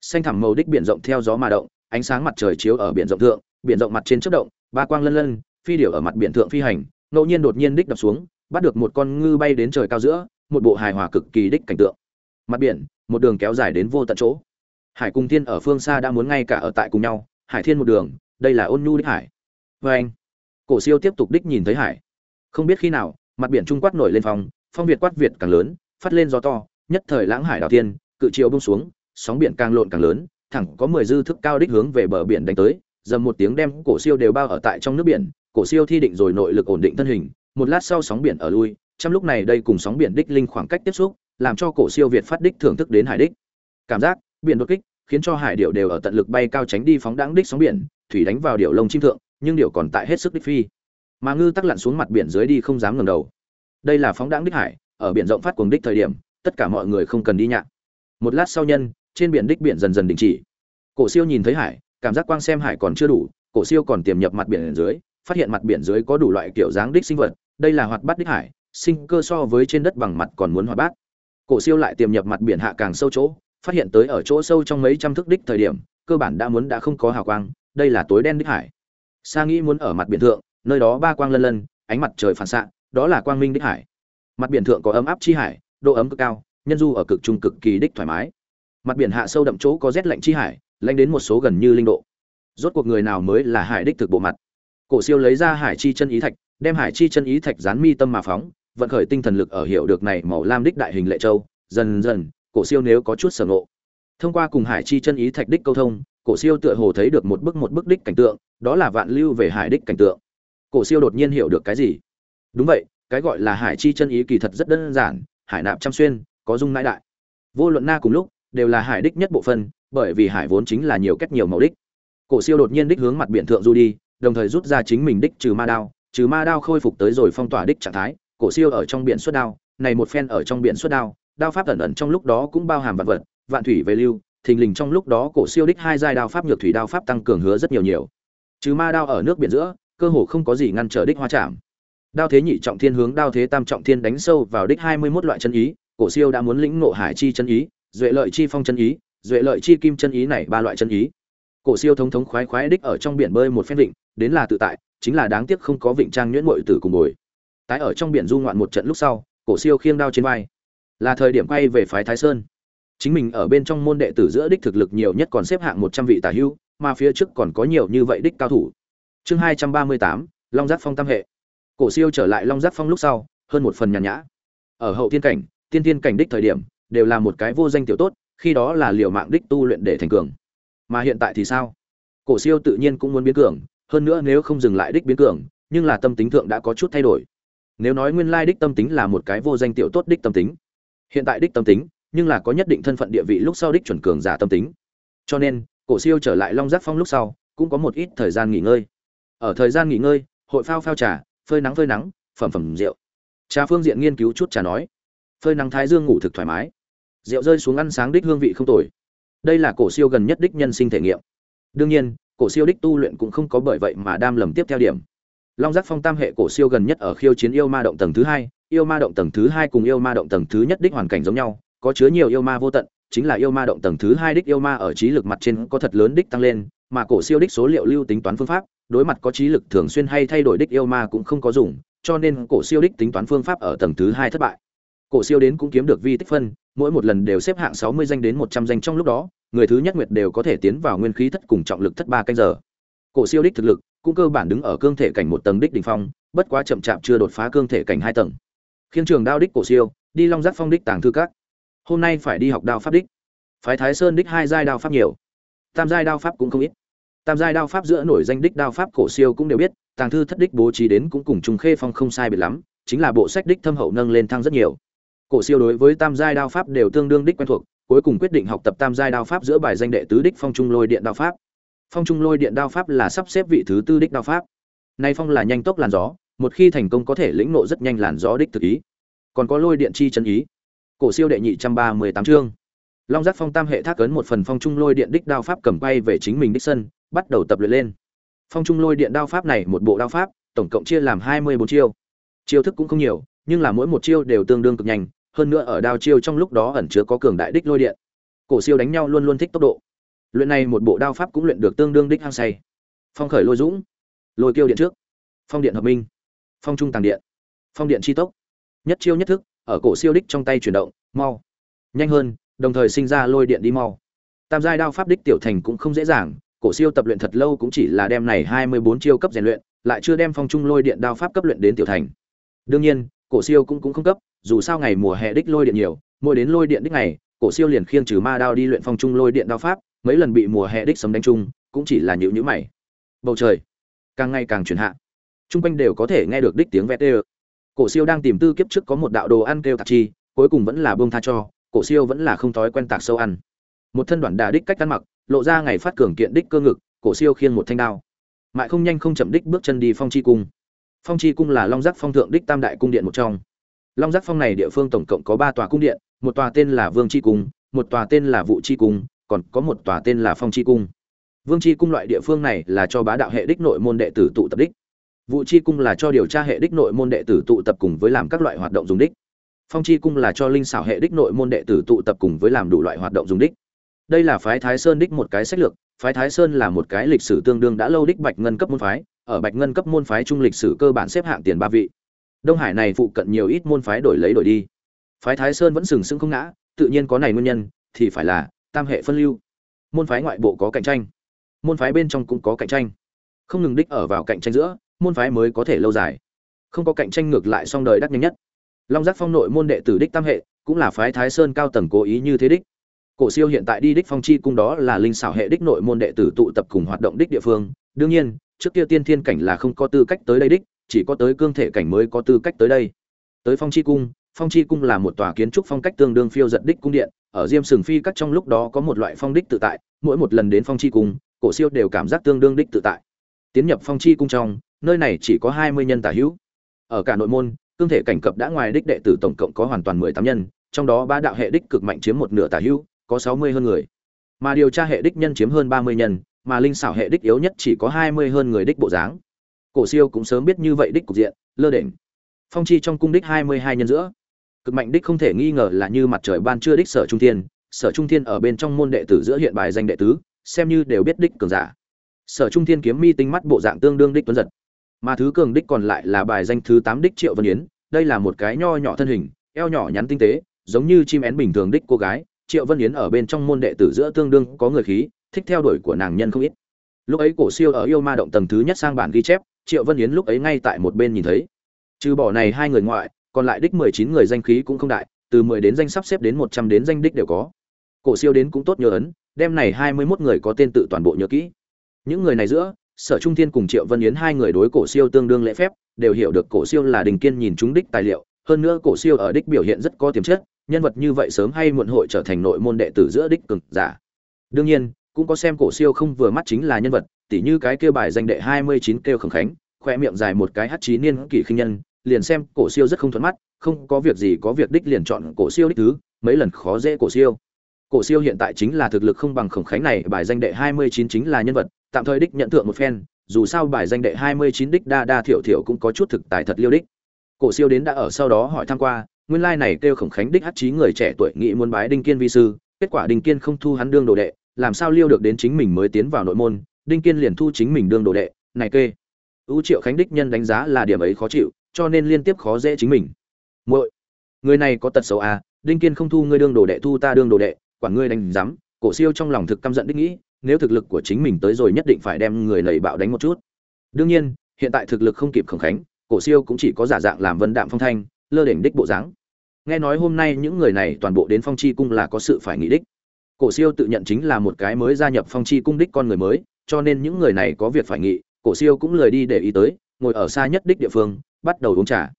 [SPEAKER 1] Xanh thẳm màu đích biển rộng theo gió mà động, ánh sáng mặt trời chiếu ở biển rộng thượng, biển rộng mặt trên chớp động, ba quang lân lân, phi điểu ở mặt biển thượng phi hành, ngẫu nhiên đột nhiên đích đập xuống, bắt được một con ngư bay đến trời cao giữa, một bộ hài hòa cực kỳ đích cảnh tượng. Mặt biển một đường kéo dài đến vô tận chỗ. Hải cùng thiên ở phương xa đã muốn ngay cả ở tại cùng nhau, hải thiên một đường, đây là ôn nhu đích hải. Vê anh, cổ siêu tiếp tục đích nhìn thấy hải. Không biết khi nào, mặt biển trung quát nổi lên phong phong việt quát việt càng lớn, phát lên gió to, nhất thời lãng hải đào thiên, cự chiều bông xuống, sóng biển càng lộn càng lớn, thẳng có mười dư thức cao đích hướng về bờ biển đánh tới, dầm một tiếng đem cổ siêu đều bao ở tại trong nước biển, cổ siêu thi định rồi nội lực ổn định thân hình, một lát sau sóng biển ở lui, trong lúc này đây cùng sóng biển đích linh khoảng cách tiếp xúc làm cho cổ siêu việt phát đích thưởng thức đến hải đích. Cảm giác, biển đột kích, khiến cho hải điệu đều ở tận lực bay cao tránh đi phóng đáng đích sóng biển, thủy đánh vào điệu lông chim thượng, nhưng điệu còn tại hết sức đích phi. Mà ngư tắc lặn xuống mặt biển dưới đi không dám ngẩng đầu. Đây là phóng đáng đích hải, ở biển rộng phát cuồng đích thời điểm, tất cả mọi người không cần đi nhạn một lát sau nhân, trên biển đích biển dần dần đình chỉ. Cổ siêu nhìn thấy hải, cảm giác quang xem hải còn chưa đủ, cổ siêu còn tiềm nhập mặt biển dưới, phát hiện mặt biển dưới có đủ loại kiểu dáng đích sinh vật, đây là hoạt bát đích hải, sinh cơ so với trên đất bằng mặt còn muốn hoạt bát cổ siêu lại tiềm nhập mặt biển hạ càng sâu chỗ, phát hiện tới ở chỗ sâu trong mấy trăm thước đích thời điểm, cơ bản đã muốn đã không có hào quang, đây là tối đen đích hải. Sa nghĩ muốn ở mặt biển thượng, nơi đó ba quang lân lân, ánh mặt trời phản xạ, đó là quang minh đích hải. Mặt biển thượng có ấm áp chi hải, độ ấm cực cao, nhân du ở cực trung cực kỳ đích thoải mái. Mặt biển hạ sâu đậm chỗ có rét lạnh chi hải, lạnh đến một số gần như linh độ. Rốt cuộc người nào mới là hải đích thực bộ mặt? Cổ siêu lấy ra hải chi chân ý thạch, đem hải chi chân ý thạch dán mi tâm mà phóng vận khởi tinh thần lực ở hiệu được này màu lam đích đại hình lệ châu, dần dần, cổ siêu nếu có chút sở ngộ. Thông qua cùng hải chi chân ý thạch đích câu thông, cổ siêu tựa hồ thấy được một bức một bức đích cảnh tượng, đó là vạn lưu về hải đích cảnh tượng. Cổ siêu đột nhiên hiểu được cái gì? Đúng vậy, cái gọi là hải chi chân ý kỳ thật rất đơn giản, hải nạp trăm xuyên, có dung nãi đại. Vô luận na cùng lúc, đều là hải đích nhất bộ phân, bởi vì hải vốn chính là nhiều cách nhiều màu đích. Cổ siêu đột nhiên đích hướng mặt biển thượng du đi, đồng thời rút ra chính mình đích trừ ma đao, trừ ma đao khôi phục tới rồi phong tỏa đích trạng thái cổ siêu ở trong biển xuất đao, này một phen ở trong biển xuất đao đao pháp ẩn ẩn trong lúc đó cũng bao hàm vạn vật, vạn thủy về lưu, thình lình trong lúc đó cổ siêu đích hai giai đao pháp nhược thủy đao pháp tăng cường hứa rất nhiều nhiều. Trừ ma đao ở nước biển giữa, cơ hồ không có gì ngăn trở đích hoa chạm. Đao thế nhị trọng thiên hướng đao thế tam trọng thiên đánh sâu vào đích hai mươi 21 loại chân ý, cổ siêu đã muốn lĩnh ngộ hải chi chân ý, duệ lợi chi phong chân ý, duệ lợi chi kim chân ý này ba loại chân ý. Cổ siêu thống thống khoái khoái đích ở trong biển bơi một phen vịnh, đến là tự tại, chính là đáng tiếc không có vịnh trang nhuyễn muội tử cùng bồi tái ở trong biển du ngoạn một trận lúc sau, cổ siêu khiêng đao trên vai. Là thời điểm quay về phái thái sơn. Chính mình ở bên trong môn đệ tử giữa đích thực lực nhiều nhất còn xếp hạng một trăm vị tả hữu, mà phía trước còn có nhiều như vậy đích cao thủ. Chương hai trăm ba mươi tám, long giác phong tam hệ. Cổ siêu trở lại long giác phong lúc sau, hơn một phần nhàn nhã. Ở hậu thiên cảnh, tiên thiên cảnh đích thời điểm, đều là một cái vô danh tiểu tốt, khi đó là liều mạng đích tu luyện để thành cường. Mà hiện tại thì sao? Cổ siêu tự nhiên cũng muốn biến cường, hơn nữa nếu không dừng lại đích biến cường, nhưng là tâm tính thượng đã có chút thay đổi nếu nói nguyên lai đích tâm tính là một cái vô danh tiểu tốt đích tâm tính, hiện tại đích tâm tính, nhưng là có nhất định thân phận địa vị lúc sau đích chuẩn cường giả tâm tính. Cho nên, cổ siêu trở lại long giác phong lúc sau, cũng có một ít thời gian nghỉ ngơi. Ở thời gian nghỉ ngơi, hội phao phao trà, phơi nắng phơi nắng, phẩm phẩm rượu. Trà phương diện nghiên cứu chút trà nói. Phơi nắng thái dương ngủ thực thoải mái. Rượu rơi xuống ăn sáng đích hương vị không tồi. Đây là cổ siêu gần nhất đích nhân sinh thể nghiệm. Đương nhiên, cổ siêu đích tu luyện cũng không có bởi vậy mà đam lầm tiếp theo điểm long giác phong tam hệ cổ siêu gần nhất ở khiêu chiến yêu ma động tầng thứ hai, yêu ma động tầng thứ hai cùng yêu ma động tầng thứ nhất đích hoàn cảnh giống nhau, có chứa nhiều yêu ma vô tận, chính là yêu ma động tầng thứ hai đích yêu ma ở trí lực mặt trên có thật lớn đích tăng lên, mà cổ siêu đích số liệu lưu tính toán phương pháp, đối mặt có trí lực thường xuyên hay thay đổi đích yêu ma cũng không có dùng, cho nên cổ siêu đích tính toán phương pháp ở tầng thứ hai thất bại. Cổ siêu đến cũng kiếm được vi tích phân, mỗi một lần đều xếp hạng sáu mươi danh đến một trăm danh trong lúc đó, người thứ nhất nguyệt đều có thể tiến vào nguyên khí thất cùng trọng lực thất ba canh giờ cổ siêu đích thực lực, cũng cơ bản đứng ở cương thể cảnh một tầng đích đỉnh phong, bất quá chậm chạp chưa đột phá cương thể cảnh hai tầng. Khiêng trường đao đích cổ siêu, đi long giác phong đích tàng thư các. Hôm nay phải đi học đao pháp đích. Phái thái sơn đích hai giai đao pháp nhiều. Tam giai đao pháp cũng không ít. Tam giai đao pháp giữa nổi danh đích đao pháp cổ siêu cũng đều biết, tàng thư thất đích bố trí đến cũng cùng trùng khê phong không sai biệt lắm, chính là bộ sách đích thâm hậu nâng lên thăng rất nhiều. Cổ siêu đối với tam giai đao pháp đều tương đương đích quen thuộc, cuối cùng quyết định học tập tam giai đao pháp giữa bài danh đệ tứ đích phong trung lôi điện đao pháp phong trung lôi điện đao pháp là sắp xếp vị thứ tư đích đao pháp. Nay phong là nhanh tốc làn gió, một khi thành công có thể lĩnh nộ rất nhanh làn gió đích thực ý. Còn có lôi điện chi chân ý, cổ siêu đệ nhị trăm ba mươi tám chương. Long giác phong tam hệ thác ấn một phần phong trung lôi điện đích đao pháp cầm bay về chính mình đích sân, bắt đầu tập luyện lên. Phong trung lôi điện đao pháp này một bộ đao pháp, tổng cộng chia làm hai mươi bốn chiêu. Chiêu thức cũng không nhiều, nhưng là mỗi một chiêu đều tương đương cực nhanh, hơn nữa ở đao chiêu trong lúc đó ẩn chứa có cường đại đích lôi điện. Cổ siêu đánh nhau luôn luôn thích tốc độ luyện này một bộ đao pháp cũng luyện được tương đương đích hăng say. Phong khởi lôi dũng, lôi kiêu điện trước, phong điện hợp minh, phong trung tàng điện, phong điện chi tốc. Nhất chiêu nhất thức, ở cổ siêu đích trong tay chuyển động, mau, nhanh hơn, đồng thời sinh ra lôi điện đi mau. Tam giai đao pháp đích tiểu thành cũng không dễ dàng, cổ siêu tập luyện thật lâu cũng chỉ là đem này hai mươi bốn chiêu cấp rèn luyện, lại chưa đem phong trung lôi điện đao pháp cấp luyện đến tiểu thành. Đương nhiên, cổ siêu cũng cũng không cấp, dù sao ngày mùa hè đích lôi điện nhiều, mỗi đến lôi điện đích ngày, cổ siêu liền khiêng trừ ma đao đi luyện phong trung lôi điện đao pháp mấy lần bị mùa hè đích sấm đánh chung, cũng chỉ là nhịu nhữ mày. Bầu trời, càng ngày càng chuyển hạ. Chung quanh đều có thể nghe được đích tiếng vét ê cổ siêu đang tìm tư kiếp trước có một đạo đồ ăn kêu tạp chi, cuối cùng vẫn là bông tha cho, cổ siêu vẫn là không thói quen tạc sâu ăn. Một thân đoạn đà đích cách ăn mặc, lộ ra ngày phát cường kiện đích cơ ngực, cổ siêu khiêng một thanh đao. Mại không nhanh không chậm đích bước chân đi phong chi cung. Phong chi cung là long giác phong thượng đích tam đại cung điện một trong. Long giác phong này địa phương tổng cộng có ba tòa cung điện, một tòa tên là vương chi cung, một tòa tên là vụ chi cung còn có một tòa tên là phong chi cung. Vương chi cung loại địa phương này là cho bá đạo hệ đích nội môn đệ tử tụ tập đích. Vụ chi cung là cho điều tra hệ đích nội môn đệ tử tụ tập cùng với làm các loại hoạt động dùng đích. Phong chi cung là cho linh xảo hệ đích nội môn đệ tử tụ tập cùng với làm đủ loại hoạt động dùng đích. Đây là phái thái sơn đích một cái sách lược, phái thái sơn là một cái lịch sử tương đương đã lâu đích bạch ngân cấp môn phái, ở bạch ngân cấp môn phái trung lịch sử cơ bản xếp hạng tiền ba vị. Đông hải này phụ cận nhiều ít môn phái đổi lấy đổi đi. Phái thái sơn vẫn sừng sững không ngã, tự nhiên có này nguyên nhân, thì phải là tam hệ phân lưu. Môn phái ngoại bộ có cạnh tranh. Môn phái bên trong cũng có cạnh tranh. Không ngừng đích ở vào cạnh tranh giữa, môn phái mới có thể lâu dài. Không có cạnh tranh ngược lại song đời đắc nhanh nhất. Long giác phong nội môn đệ tử đích tam hệ, cũng là phái thái sơn cao tầng cố ý như thế đích. Cổ siêu hiện tại đi đích phong chi cung đó là linh xảo hệ đích nội môn đệ tử tụ tập cùng hoạt động đích địa phương. Đương nhiên, trước kia tiên thiên cảnh là không có tư cách tới đây đích, chỉ có tới cương thể cảnh mới có tư cách tới đây. Tới phong chi cung phong chi cung là một tòa kiến trúc phong cách tương đương phiêu giật đích cung điện, ở diêm sừng phi các trong lúc đó có một loại phong đích tự tại, mỗi một lần đến phong chi cung, cổ siêu đều cảm giác tương đương đích tự tại. Tiến nhập phong chi cung trong, nơi này chỉ có hai mươi nhân tả hữu. Ở cả nội môn, cương thể cảnh cập đã ngoài đích đệ tử tổng cộng có hoàn toàn mười tám nhân, trong đó ba đạo hệ đích cực mạnh chiếm một nửa tả hữu, có sáu mươi hơn người. Mà điều tra hệ đích nhân chiếm hơn ba mươi nhân, mà linh xảo hệ đích yếu nhất chỉ có hai mươi hơn người đích bộ dáng. Cổ siêu cũng sớm biết như vậy đích cục diện, lơ đỉnh phong chi trong cung đích hai mươi hai nhân giữa cực mạnh đích không thể nghi ngờ là như mặt trời ban trưa đích sở trung thiên, sở trung thiên ở bên trong môn đệ tử giữa hiện bài danh đệ tứ, xem như đều biết đích cường giả. Sở trung thiên kiếm mi tinh mắt bộ dạng tương đương đích tuấn giật. Mà thứ cường đích còn lại là bài danh thứ tám đích triệu vân yến, đây là một cái nho nhỏ thân hình, eo nhỏ nhắn tinh tế, giống như chim én bình thường đích cô gái. Triệu vân yến ở bên trong môn đệ tử giữa tương đương có người khí, thích theo đuổi của nàng nhân không ít. Lúc ấy cổ siêu ở yêu ma động tầng thứ nhất sang bản ghi chép, triệu vân yến lúc ấy ngay tại một bên nhìn thấy. Trừ bỏ này hai người ngoại còn lại đích mười chín người danh khí cũng không đại, từ mười đến danh sắp xếp đến một trăm đến danh đích đều có. Cổ siêu đến cũng tốt nhớ ấn, đem này hai mươi 21 người có tên tự toàn bộ nhớ kỹ. Những người này giữa, sở trung thiên cùng triệu vân yến hai người đối cổ siêu tương đương lễ phép, đều hiểu được cổ siêu là đình kiên nhìn chúng đích tài liệu, hơn nữa cổ siêu ở đích biểu hiện rất có tiềm chất, nhân vật như vậy sớm hay muộn hội trở thành nội môn đệ tử giữa đích cực giả. Đương nhiên, cũng có xem cổ siêu không vừa mắt chính là nhân vật, tỉ như cái kia bài danh đệ hai mươi chín kêu khổng khánh, khoe miệng dài một cái hát chí niên kỷ khinh nhân liền xem cổ siêu rất không thuận mắt, không có việc gì có việc đích liền chọn cổ siêu đích thứ, mấy lần khó dễ cổ siêu. Cổ siêu hiện tại chính là thực lực không bằng khổng khánh này, bài danh đệ hai mươi chín chính là nhân vật, tạm thời đích nhận thượng một phen, dù sao bài danh đệ hai mươi chín đích đa đa thiểu thiểu cũng có chút thực tài thật liêu đích. Cổ siêu đến đã ở sau đó hỏi thăm qua, nguyên lai này kêu khổng khánh đích hắc trí người trẻ tuổi nghĩ muốn bái đinh kiên vi sư, kết quả đinh kiên không thu hắn đương đồ đệ, làm sao liêu được đến chính mình mới tiến vào nội môn, đinh kiên liền thu chính mình đương đồ đệ, này kê. Ưu triệu khánh đích nhân đánh giá là điểm ấy khó chịu cho nên liên tiếp khó dễ chính mình. Muội người này có tật xấu à đinh kiên không thu ngươi đương đồ đệ thu ta đương đồ đệ quản ngươi đánh giám. Cổ siêu trong lòng thực căm giận đích nghĩ nếu thực lực của chính mình tới rồi nhất định phải đem người lầy bạo đánh một chút. Đương nhiên hiện tại thực lực không kịp khổng khánh cổ siêu cũng chỉ có giả dạng làm vân đạm phong thanh lơ đỉnh đích bộ dáng. Nghe nói hôm nay những người này toàn bộ đến phong chi cung là có sự phải nghĩ đích. Cổ siêu tự nhận chính là một cái mới gia nhập phong chi cung đích con người mới cho nên những người này có việc phải nghị, cổ siêu cũng lười đi để ý tới ngồi ở xa nhất đích địa phương bắt đầu uống trà.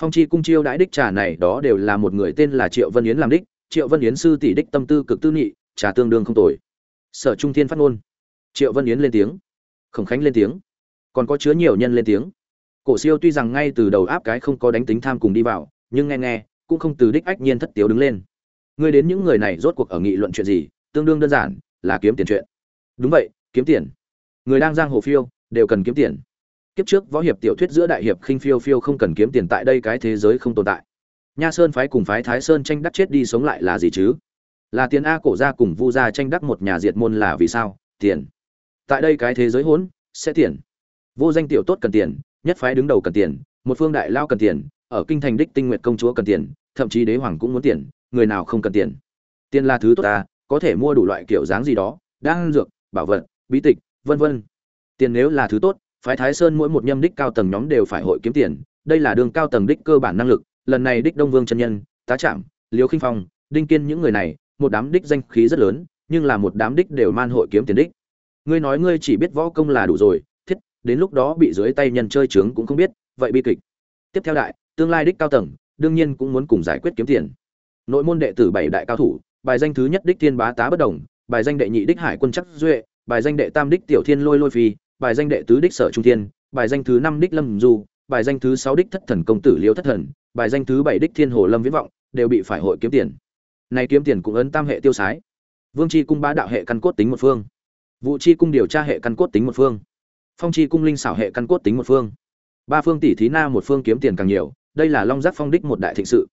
[SPEAKER 1] Phong chi cung chiêu đãi đích trà này đó đều là một người tên là triệu vân yến làm đích. Triệu vân yến sư tỷ đích tâm tư cực tư nghị, trà tương đương không tồi. Sở trung thiên phát ngôn. Triệu vân yến lên tiếng. Khổng khánh lên tiếng. Còn có chứa nhiều nhân lên tiếng. Cổ siêu tuy rằng ngay từ đầu áp cái không có đánh tính tham cùng đi vào, nhưng nghe nghe, cũng không từ đích ách nhiên thất tiếu đứng lên. Ngươi đến những người này rốt cuộc ở nghị luận chuyện gì, tương đương đơn giản, là kiếm tiền chuyện. Đúng vậy, kiếm tiền. Người đang giang hồ phiêu, đều cần kiếm tiền kiếp trước võ hiệp tiểu thuyết giữa đại hiệp khinh phiêu phiêu không cần kiếm tiền tại đây cái thế giới không tồn tại. Nha sơn phái cùng phái thái sơn tranh đắc chết đi sống lại là gì chứ? Là tiền a cổ ra cùng vu gia tranh đắc một nhà diệt môn là vì sao? Tiền. Tại đây cái thế giới hỗn, sẽ tiền. Vô danh tiểu tốt cần tiền, nhất phái đứng đầu cần tiền, một phương đại lao cần tiền, ở kinh thành đích tinh nguyệt công chúa cần tiền, thậm chí đế hoàng cũng muốn tiền, người nào không cần tiền? Tiền là thứ tốt ta, có thể mua đủ loại kiểu dáng gì đó đang dược, bảo vật, bí tịch, vân vân. Tiền nếu là thứ tốt phái thái sơn mỗi một nhâm đích cao tầng nhóm đều phải hội kiếm tiền, đây là đường cao tầng đích cơ bản năng lực, lần này đích đông vương chân nhân, tá trạm liều khinh phong, đinh kiên những người này, một đám đích danh khí rất lớn, nhưng là một đám đích đều man hội kiếm tiền đích. Ngươi nói ngươi chỉ biết võ công là đủ rồi, thiết, đến lúc đó bị dưới tay nhân chơi trướng cũng không biết, vậy bi kịch. Tiếp theo đại, tương lai đích cao tầng, đương nhiên cũng muốn cùng giải quyết kiếm tiền. Nội môn đệ tử bảy đại cao thủ, bài danh thứ nhất đích thiên bá tá bất đồng, bài danh đệ nhị đích hải quân chắc duệ, bài danh đệ tam đích tiểu thiên lôi lôi phi bài danh đệ tứ đích sở trung thiên, bài danh thứ năm đích lâm du, bài danh thứ sáu đích thất thần công tử liêu thất thần, bài danh thứ bảy đích thiên hồ lâm viễn vọng, đều bị phải hội kiếm tiền. Này kiếm tiền cũng ấn tam hệ tiêu sái. Vương chi cung bá đạo hệ căn cốt tính một phương. Vụ chi cung điều tra hệ căn cốt tính một phương. Phong chi cung linh xảo hệ căn cốt tính một phương. Ba phương tỷ thí na một phương kiếm tiền càng nhiều, đây là long giác phong đích một đại thịnh sự.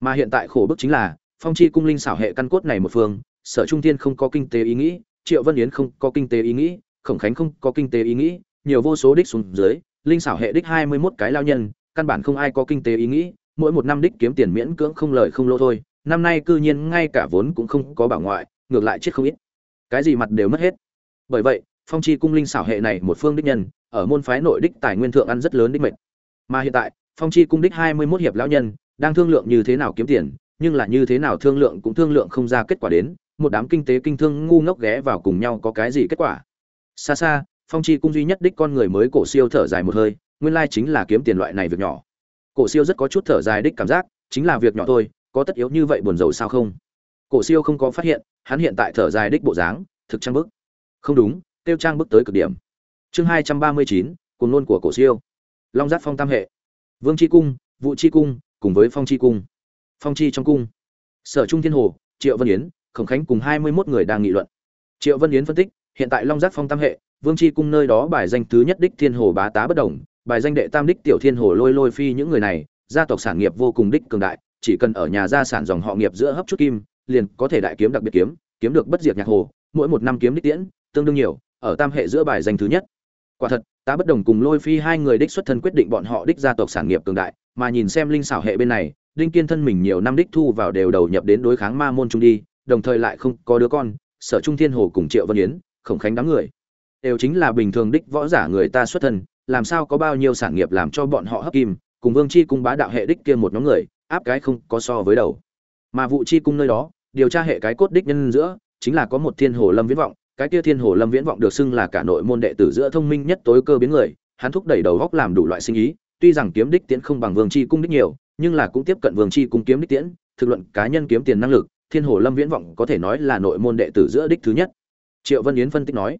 [SPEAKER 1] Mà hiện tại khổ bức chính là, phong chi cung linh xảo hệ căn cốt này một phương, sở trung thiên không có kinh tế ý nghĩ, triệu vân yến không có kinh tế ý nghĩ khổng khánh không có kinh tế ý nghĩ, nhiều vô số đích xuống dưới, linh xảo hệ đích hai mươi 21 cái lao nhân, căn bản không ai có kinh tế ý nghĩ, mỗi một năm đích kiếm tiền miễn cưỡng không lời không lỗ thôi, năm nay cư nhiên ngay cả vốn cũng không có bảo ngoại, ngược lại chết không ít. Cái gì mặt đều mất hết. Bởi vậy, phong chi cung linh xảo hệ này một phương đích nhân, ở môn phái nội đích tài nguyên thượng ăn rất lớn đích mệnh. Mà hiện tại, phong chi cung đích hai mươi 21 hiệp lão nhân, đang thương lượng như thế nào kiếm tiền, nhưng là như thế nào thương lượng cũng thương lượng không ra kết quả đến, một đám kinh tế kinh thương ngu ngốc ghé vào cùng nhau có cái gì kết quả xa xa, phong chi cung duy nhất đích con người mới cổ siêu thở dài một hơi, nguyên lai chính là kiếm tiền loại này việc nhỏ. Cổ siêu rất có chút thở dài đích cảm giác, chính là việc nhỏ thôi, có tất yếu như vậy buồn rầu sao không? Cổ siêu không có phát hiện, hắn hiện tại thở dài đích bộ dáng, thực trang bức. Không đúng, tiêu trang bức tới cực điểm. Chương hai trăm ba mươi chín cùng nôn của cổ siêu. Long giác phong tam hệ. Vương chi cung vụ chi cung, cùng với phong chi cung. Phong chi trong cung. Sở trung thiên hồ, triệu vân yến, khổng khánh cùng hai mươi mốt người đang nghị luận. Triệu vân yến phân tích hiện tại long giác phong tam hệ, vương chi cung nơi đó bài danh thứ nhất đích thiên hồ bá tá bất đồng, bài danh đệ tam đích tiểu thiên hồ lôi lôi phi những người này, gia tộc sản nghiệp vô cùng đích cường đại, chỉ cần ở nhà gia sản dòng họ nghiệp giữa hấp chút kim, liền có thể đại kiếm đặc biệt kiếm kiếm được bất diệt nhạc hồ, mỗi một năm kiếm đích tiễn, tương đương nhiều, ở tam hệ giữa bài danh thứ nhất. Quả thật, tá bất đồng cùng lôi phi hai người đích xuất thân quyết định bọn họ đích gia tộc sản nghiệp cường đại, mà nhìn xem linh xảo hệ bên này, đinh kiên thân mình nhiều năm đích thu vào đều đầu nhập đến đối kháng ma môn trung đi, đồng thời lại không có đứa con, sở trung thiên hồ cùng triệu vân yến khổng khánh đám người. Đều chính là bình thường đích võ giả người ta xuất thân, làm sao có bao nhiêu sản nghiệp làm cho bọn họ hấp kim, cùng vương chi cung bá đạo hệ đích kia một nhóm người, áp cái không có so với đầu. Mà vụ chi cung nơi đó, điều tra hệ cái cốt đích nhân giữa, chính là có một thiên hồ lâm viễn vọng, cái kia thiên hồ lâm viễn vọng được xưng là cả nội môn đệ tử giữa thông minh nhất tối cơ biến người, hắn thúc đẩy đầu góc làm đủ loại sinh ý, tuy rằng kiếm đích tiễn không bằng vương chi cung đích nhiều, nhưng là cũng tiếp cận vương chi cung kiếm đích tiễn, thực luận cá nhân kiếm tiền năng lực, thiên hồ lâm viễn vọng có thể nói là nội môn đệ tử giữa đích thứ nhất triệu vân yến phân tích nói,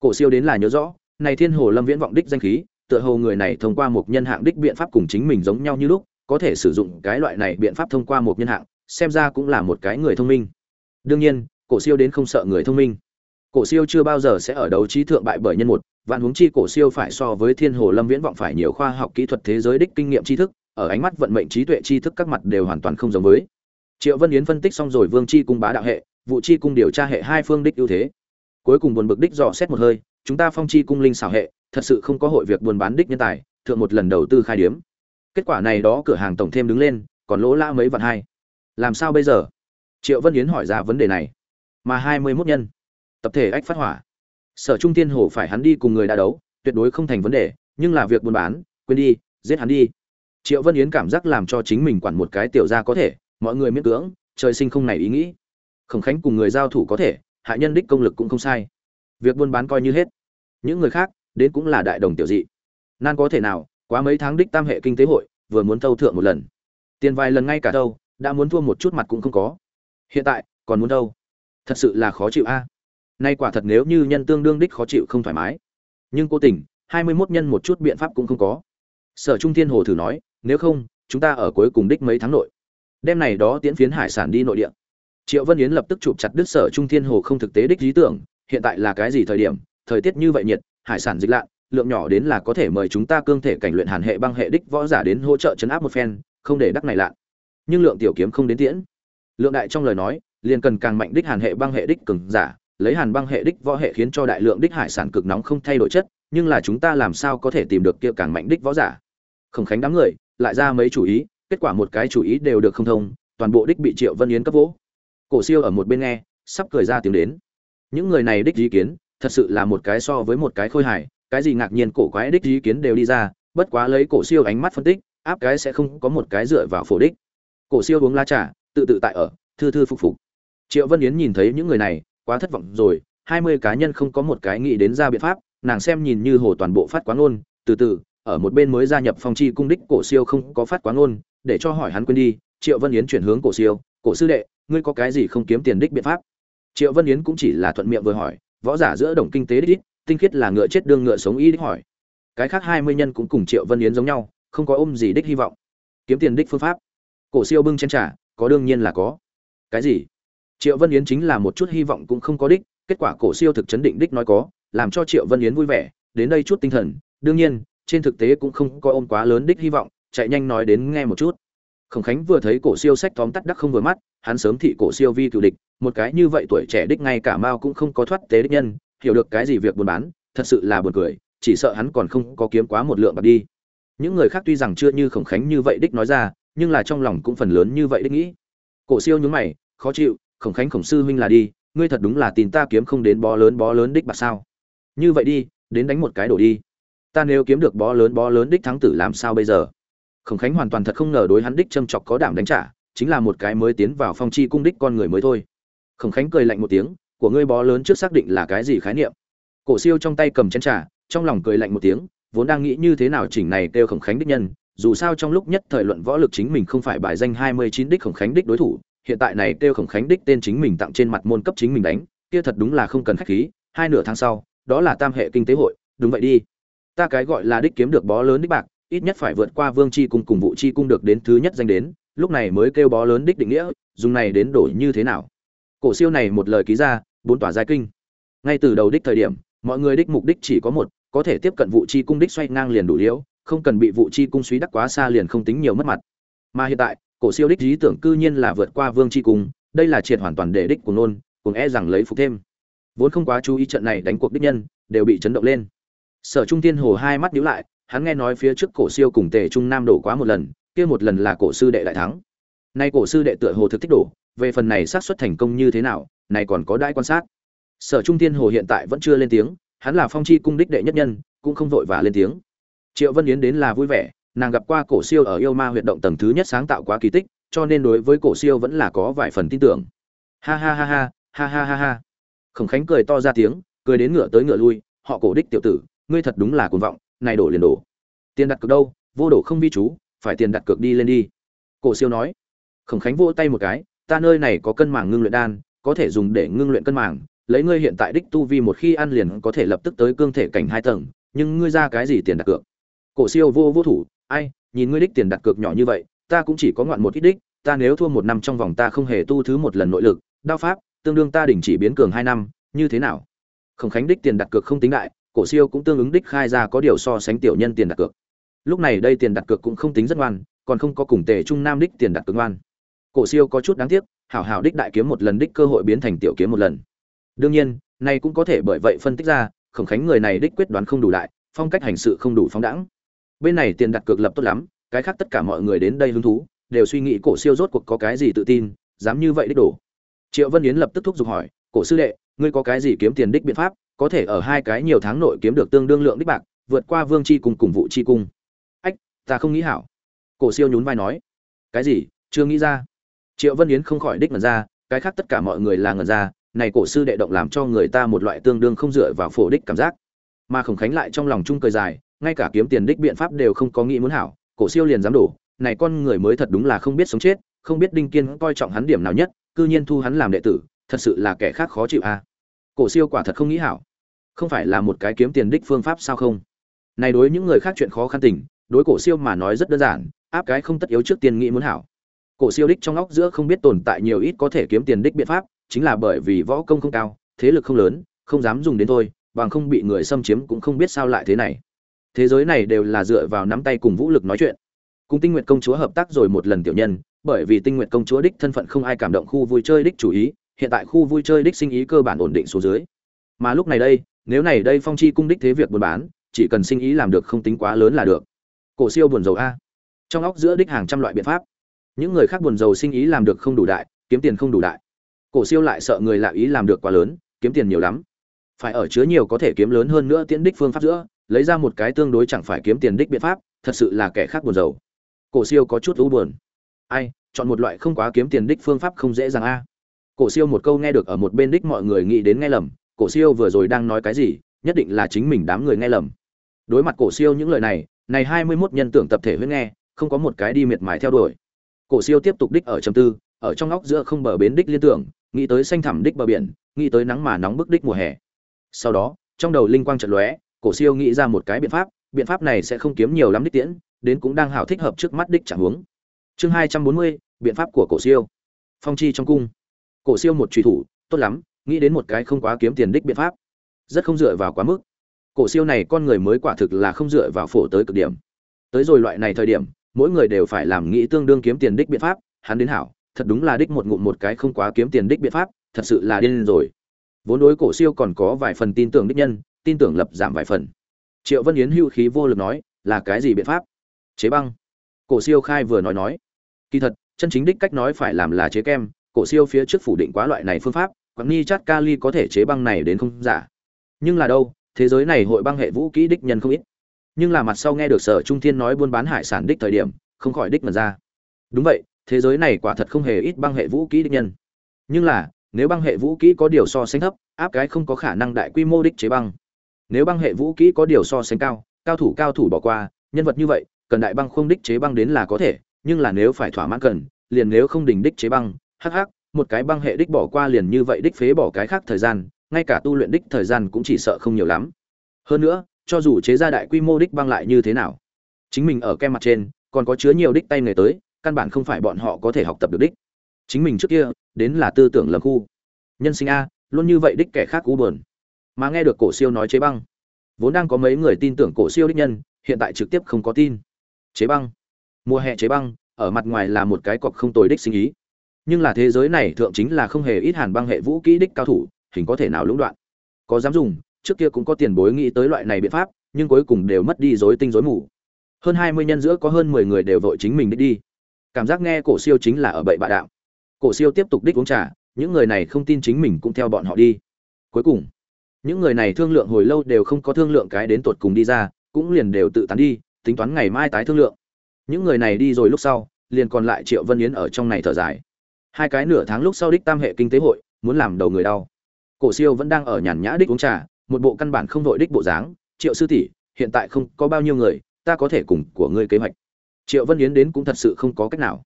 [SPEAKER 1] cổ siêu đến là nhớ rõ, này thiên hồ lâm viễn vọng đích danh khí, tựa hồ người này thông qua một nhân hạng đích biện pháp cùng chính mình giống nhau như lúc, có thể sử dụng cái loại này biện pháp thông qua một nhân hạng, xem ra cũng là một cái người thông minh. Đương nhiên, cổ siêu đến không sợ người thông minh. Cổ siêu chưa bao giờ sẽ ở đấu trí thượng bại bởi nhân một, vạn huống chi cổ siêu phải so với thiên hồ lâm viễn vọng phải nhiều khoa học kỹ thuật thế giới đích kinh nghiệm tri thức, ở ánh mắt vận mệnh trí tuệ tri thức các mặt đều hoàn toàn không giống với. Triệu vân yến phân tích xong rồi vương chi cung bá đạo hệ vụ chi cung điều tra hệ hai phương đích ưu thế cuối cùng buồn bực đích dò xét một hơi, chúng ta phong chi cung linh xảo hệ, thật sự không có hội việc buôn bán đích nhân tài, thượng một lần đầu tư khai điếm. Kết quả này đó cửa hàng tổng thêm đứng lên, còn lỗ lã mấy vạn hai. Làm sao bây giờ? Triệu vân yến hỏi ra vấn đề này. Mà hai mươi mốt nhân. Tập thể ách phát hỏa. Sở trung tiên hồ phải hắn đi cùng người đã đấu, tuyệt đối không thành vấn đề, nhưng là việc buôn bán, quên đi, giết hắn đi. Triệu vân yến cảm giác làm cho chính mình quản một cái tiểu ra có thể, mọi người miễn cưỡng, trời sinh không này ý nghĩ. Khổng khánh cùng người giao thủ có thể hạ nhân đích công lực cũng không sai. Việc buôn bán coi như hết. Những người khác, đến cũng là đại đồng tiểu dị. Nan có thể nào, quá mấy tháng đích tam hệ kinh tế hội, vừa muốn thâu thượng một lần. Tiền vài lần ngay cả đâu, đã muốn thua một chút mặt cũng không có. Hiện tại, còn muốn đâu? Thật sự là khó chịu a. Nay quả thật nếu như nhân tương đương đích khó chịu không thoải mái. Nhưng cố tình, hai mươi 21 nhân một chút biện pháp cũng không có. Sở trung thiên hồ thử nói, nếu không, chúng ta ở cuối cùng đích mấy tháng nội. Đêm này đó tiễn phiến hải sản đi nội địa triệu vân yến lập tức chụp chặt đứt sở trung thiên hồ không thực tế đích lý tưởng, hiện tại là cái gì thời điểm, thời tiết như vậy nhiệt, hải sản dịch lạ, lượng nhỏ đến là có thể mời chúng ta cương thể cảnh luyện hàn hệ băng hệ đích võ giả đến hỗ trợ chấn áp một phen, không để đắc này lạ. Nhưng lượng tiểu kiếm không đến tiễn. Lượng đại trong lời nói, liền cần càng mạnh đích hàn hệ băng hệ đích cường giả, lấy hàn băng hệ đích võ hệ khiến cho đại lượng đích hải sản cực nóng không thay đổi chất, nhưng là chúng ta làm sao có thể tìm được kia càng mạnh đích võ giả? Khổng khánh đám người, lại ra mấy chủ ý, kết quả một cái chủ ý đều được không thông, toàn bộ đích bị triệu vân yến cấp vỗ cổ siêu ở một bên nghe, sắp cười ra tiếng đến. Những người này đích ý kiến, thật sự là một cái so với một cái khôi hài, cái gì ngạc nhiên cổ quái đích ý kiến đều đi ra, bất quá lấy cổ siêu ánh mắt phân tích, áp cái sẽ không có một cái dựa vào phổ đích. Cổ siêu uống lá trà, tự tự tại ở, thư thư phục phục. Triệu vân yến nhìn thấy những người này, quá thất vọng rồi, hai mươi cá nhân không có một cái nghĩ đến ra biện pháp, nàng xem nhìn như hồ toàn bộ phát quán ngôn, từ từ, ở một bên mới gia nhập phong chi cung đích cổ siêu không có phát quán ngôn, để cho hỏi hắn quên đi, triệu vân yến chuyển hướng cổ siêu cổ sư đệ, ngươi có cái gì không kiếm tiền đích biện pháp? Triệu vân yến cũng chỉ là thuận miệng vừa hỏi, võ giả giữa đồng kinh tế đích tinh khiết là ngựa chết đương ngựa sống y đích hỏi. Cái khác hai mươi nhân cũng cùng triệu vân yến giống nhau, không có ôm gì đích hy vọng. Kiếm tiền đích phương pháp. Cổ siêu bưng chen trả có đương nhiên là có. Cái gì? Triệu vân yến chính là một chút hy vọng cũng không có đích, kết quả cổ siêu thực chấn định đích nói có, làm cho triệu vân yến vui vẻ, đến đây chút tinh thần. Đương nhiên, trên thực tế cũng không có ôm quá lớn đích hy vọng, chạy nhanh nói đến nghe một chút khổng khánh vừa thấy cổ siêu sách tóm tắt đắc không vừa mắt, hắn sớm thị cổ siêu vi cựu địch, một cái như vậy tuổi trẻ đích ngay cả mao cũng không có thoát tế đích nhân, hiểu được cái gì việc buôn bán, thật sự là buồn cười, chỉ sợ hắn còn không có kiếm quá một lượng bạc đi. Những người khác tuy rằng chưa như khổng khánh như vậy đích nói ra, nhưng là trong lòng cũng phần lớn như vậy đích nghĩ. Cổ siêu nhún mày, khó chịu, khổng khánh khổng sư huynh là đi, ngươi thật đúng là tin ta kiếm không đến bó lớn bó lớn đích bạc sao? Như vậy đi, đến đánh một cái đổ đi. Ta nếu kiếm được bó lớn bó lớn đích thắng tử làm sao bây giờ? Khổng khánh hoàn toàn thật không ngờ đối hắn đích châm chọc có đảm đánh trả, chính là một cái mới tiến vào phong chi cung đích con người mới thôi. Khổng khánh cười lạnh một tiếng, của ngươi bó lớn trước xác định là cái gì khái niệm? Cổ siêu trong tay cầm chén trà, trong lòng cười lạnh một tiếng, vốn đang nghĩ như thế nào chỉnh này kêu khổng khánh đích nhân, dù sao trong lúc nhất thời luận võ lực chính mình không phải bài danh hai mươi chín đích khổng khánh đích đối thủ, hiện tại này kêu khổng khánh đích tên chính mình tặng trên mặt môn cấp chính mình đánh, kia thật đúng là không cần khách khí, hai nửa tháng sau, đó là tam hệ kinh tế hội, đúng vậy đi. Ta cái gọi là đích kiếm được bó lớn đích bạc ít nhất phải vượt qua vương chi cung cùng vụ chi cung được đến thứ nhất danh đến, lúc này mới kêu bó lớn đích định nghĩa, dùng này đến đổi như thế nào? Cổ siêu này một lời ký ra, bốn tỏa giai kinh. Ngay từ đầu đích thời điểm, mọi người đích mục đích chỉ có một, có thể tiếp cận vụ chi cung đích xoay ngang liền đủ liễu, không cần bị vụ chi cung suý đắc quá xa liền không tính nhiều mất mặt. Mà hiện tại, cổ siêu đích lý tưởng cư nhiên là vượt qua vương chi cung, đây là triệt hoàn toàn để đích của nôn, cùng e rằng lấy phục thêm. Vốn không quá chú ý trận này đánh cuộc đích nhân, đều bị chấn động lên. Sở trung tiên hồ hai mắt nhíu lại hắn nghe nói phía trước cổ siêu cùng tề trung nam đổ quá một lần, kia một lần là cổ sư đệ đại thắng. Nay cổ sư đệ tựa hồ thực thích đổ, về phần này xác suất thành công như thế nào, này còn có đại quan sát. Sở trung tiên hồ hiện tại vẫn chưa lên tiếng, hắn là phong chi cung đích đệ nhất nhân, cũng không vội vã lên tiếng. Triệu vân yến đến là vui vẻ, nàng gặp qua cổ siêu ở yêu ma huyệt động tầng thứ nhất sáng tạo quá kỳ tích, cho nên đối với cổ siêu vẫn là có vài phần tin tưởng. Ha ha ha ha ha ha ha ha. Khổng khánh cười to ra tiếng, cười đến ngựa tới ngựa lui, họ cổ đích tiểu tử, ngươi thật đúng là cuồng vọng này đổ liền đổ. Tiền đặt cược đâu, vô đổ không vi chú, phải tiền đặt cược đi lên đi. Cổ siêu nói. Khổng khánh vỗ tay một cái, ta nơi này có cân màng ngưng luyện đan, có thể dùng để ngưng luyện cân màng, lấy ngươi hiện tại đích tu vi một khi ăn liền có thể lập tức tới cương thể cảnh hai tầng, nhưng ngươi ra cái gì tiền đặt cược? Cổ siêu vô vô thủ, ai, nhìn ngươi đích tiền đặt cược nhỏ như vậy, ta cũng chỉ có ngoạn một ít đích, ta nếu thua một năm trong vòng ta không hề tu thứ một lần nội lực, đao pháp, tương đương ta đình chỉ biến cường hai năm, như thế nào? Khổng khánh đích tiền đặt cược không tính đại cổ siêu cũng tương ứng đích khai ra có điều so sánh tiểu nhân tiền đặt cược. Lúc này đây tiền đặt cược cũng không tính rất ngoan, còn không có cùng tề trung nam đích tiền đặt cược ngoan. Cổ siêu có chút đáng tiếc, hảo hảo đích đại kiếm một lần đích cơ hội biến thành tiểu kiếm một lần. Đương nhiên, này cũng có thể bởi vậy phân tích ra, khổng khánh người này đích quyết đoán không đủ đại, phong cách hành sự không đủ phóng đẳng bên này tiền đặt cược lập tốt lắm, cái khác tất cả mọi người đến đây hứng thú, đều suy nghĩ cổ siêu rốt cuộc có cái gì tự tin, dám như vậy đích đổ. Triệu vân yến lập tức thúc giục hỏi, cổ sư đệ, ngươi có cái gì kiếm tiền đích biện pháp? Có thể ở hai cái nhiều tháng nội kiếm được tương đương lượng đích bạc, vượt qua vương chi cùng cùng vụ chi cung. Ách, ta không nghĩ hảo. Cổ siêu nhún vai nói. Cái gì? Chưa nghĩ ra. Triệu vân yến không khỏi đích ngẩn ra, cái khác tất cả mọi người là ngẩn ra, này cổ sư đệ động làm cho người ta một loại tương đương không dựa vào phổ đích cảm giác. Mà khổng khánh lại trong lòng chung cười dài, ngay cả kiếm tiền đích biện pháp đều không có nghĩ muốn hảo, cổ siêu liền dám đổ, này con người mới thật đúng là không biết sống chết, không biết đinh kiên coi trọng hắn điểm nào nhất, cư nhiên thu hắn làm đệ tử, thật sự là kẻ khác khó chịu a. à cổ siêu quả thật không nghĩ hảo. Không phải là một cái kiếm tiền đích phương pháp sao không? Này đối những người khác chuyện khó khăn tình, đối cổ siêu mà nói rất đơn giản, áp cái không tất yếu trước tiên nghĩ muốn hảo. Cổ siêu đích trong óc giữa không biết tồn tại nhiều ít có thể kiếm tiền đích biện pháp, chính là bởi vì võ công không cao, thế lực không lớn, không dám dùng đến thôi, bằng không bị người xâm chiếm cũng không biết sao lại thế này. Thế giới này đều là dựa vào nắm tay cùng vũ lực nói chuyện. Cùng tinh nguyện công chúa hợp tác rồi một lần tiểu nhân, bởi vì tinh nguyện công chúa đích thân phận không ai cảm động khu vui chơi đích chủ ý hiện tại khu vui chơi đích sinh ý cơ bản ổn định số dưới. Mà lúc này đây, nếu này đây phong chi cung đích thế việc buôn bán, chỉ cần sinh ý làm được không tính quá lớn là được. Cổ siêu buồn rầu a. Trong óc giữa đích hàng trăm loại biện pháp. Những người khác buồn rầu sinh ý làm được không đủ đại, kiếm tiền không đủ đại. Cổ siêu lại sợ người lạ ý làm được quá lớn, kiếm tiền nhiều lắm. Phải ở chứa nhiều có thể kiếm lớn hơn nữa tiến đích phương pháp giữa, lấy ra một cái tương đối chẳng phải kiếm tiền đích biện pháp, thật sự là kẻ khác buồn rầu. Cổ siêu có chút u buồn. Ai, chọn một loại không quá kiếm tiền đích phương pháp không dễ dàng a cổ siêu một câu nghe được ở một bên đích mọi người nghĩ đến nghe lầm, cổ siêu vừa rồi đang nói cái gì, nhất định là chính mình đám người nghe lầm. Đối mặt cổ siêu những lời này này hai mươi 21 nhân tưởng tập thể huyết nghe, không có một cái đi miệt mài theo đuổi. Cổ siêu tiếp tục đích ở trầm tư, ở trong óc giữa không bờ bến đích liên tưởng, nghĩ tới xanh thẳm đích bờ biển, nghĩ tới nắng mà nóng bức đích mùa hè. Sau đó, trong đầu linh quang trận lóe, cổ siêu nghĩ ra một cái biện pháp biện pháp này sẽ không kiếm nhiều lắm đích tiễn, đến cũng đang hảo thích hợp trước mắt đích chẳng huống. Chương hai trăm bốn mươi, biện pháp của cổ siêu. Phong chi trong cung cổ siêu một truy thủ, tốt lắm, nghĩ đến một cái không quá kiếm tiền đích biện pháp. Rất không dựa vào quá mức. Cổ siêu này con người mới quả thực là không dựa vào phổ tới cực điểm. Tới rồi loại này thời điểm, mỗi người đều phải làm nghĩ tương đương kiếm tiền đích biện pháp, hắn đến hảo, thật đúng là đích một ngụm một cái không quá kiếm tiền đích biện pháp, thật sự là điên rồi. Vốn đối cổ siêu còn có vài phần tin tưởng đích nhân, tin tưởng lập giảm vài phần. Triệu vân yến hưu khí vô lực nói, là cái gì biện pháp? Chế băng. Cổ siêu khai vừa nói nói, kỳ thật, chân chính đích cách nói phải làm là chế kem cổ siêu phía trước phủ định quá loại này phương pháp, quảng ni chát kali có thể chế băng này đến không giả. Nhưng là đâu, thế giới này hội băng hệ vũ kỹ đích nhân không ít. Nhưng là mặt sau nghe được sở trung thiên nói buôn bán hải sản đích thời điểm, không khỏi đích mà ra. Đúng vậy, thế giới này quả thật không hề ít băng hệ vũ kỹ đích nhân. Nhưng là, nếu băng hệ vũ kỹ có điều so sánh thấp, áp cái không có khả năng đại quy mô đích chế băng. Nếu băng hệ vũ kỹ có điều so sánh cao cao thủ cao thủ bỏ qua, nhân vật như vậy, cần đại băng không đích chế băng đến là có thể, nhưng là nếu phải thỏa mãn cần, liền nếu không đỉnh đích chế băng hắc hắc, một cái băng hệ đích bỏ qua liền như vậy đích phế bỏ cái khác thời gian, ngay cả tu luyện đích thời gian cũng chỉ sợ không nhiều lắm. Hơn nữa, cho dù chế ra đại quy mô đích băng lại như thế nào, chính mình ở kem mặt trên, còn có chứa nhiều đích tay nghề tới, căn bản không phải bọn họ có thể học tập được đích. Chính mình trước kia, đến là tư tưởng lầm khu. Nhân sinh a, luôn như vậy đích kẻ khác cú buồn. Mà nghe được cổ siêu nói chế băng, vốn đang có mấy người tin tưởng cổ siêu đích nhân, hiện tại trực tiếp không có tin. Chế băng. Mùa hè chế băng, ở mặt ngoài là một cái cọc không tồi đích sinh ý nhưng là thế giới này thượng chính là không hề ít hàn băng hệ vũ kỹ đích cao thủ, hình có thể nào lũng đoạn. Có dám dùng, trước kia cũng có tiền bối nghĩ tới loại này biện pháp, nhưng cuối cùng đều mất đi rối tinh rối mù. Hơn hai mươi nhân giữa có hơn mười người đều vội chính mình đích đi. Cảm giác nghe cổ siêu chính là ở bậy bạ đạo. Cổ siêu tiếp tục đích uống trà, những người này không tin chính mình cũng theo bọn họ đi. Cuối cùng, những người này thương lượng hồi lâu đều không có thương lượng cái đến tột cùng đi ra, cũng liền đều tự tán đi, tính toán ngày mai tái thương lượng. Những người này đi rồi lúc sau, liền còn lại triệu vân yến ở trong này thở dài hai cái nửa tháng lúc sau đích tam hệ kinh tế hội, muốn làm đầu người đau. Cổ siêu vẫn đang ở nhàn nhã đích uống trà, một bộ căn bản không đội đích bộ dáng. Triệu sư tỷ, hiện tại không có bao nhiêu người, ta có thể cùng của ngươi kế hoạch. Triệu vân yến đến cũng thật sự không có cách nào.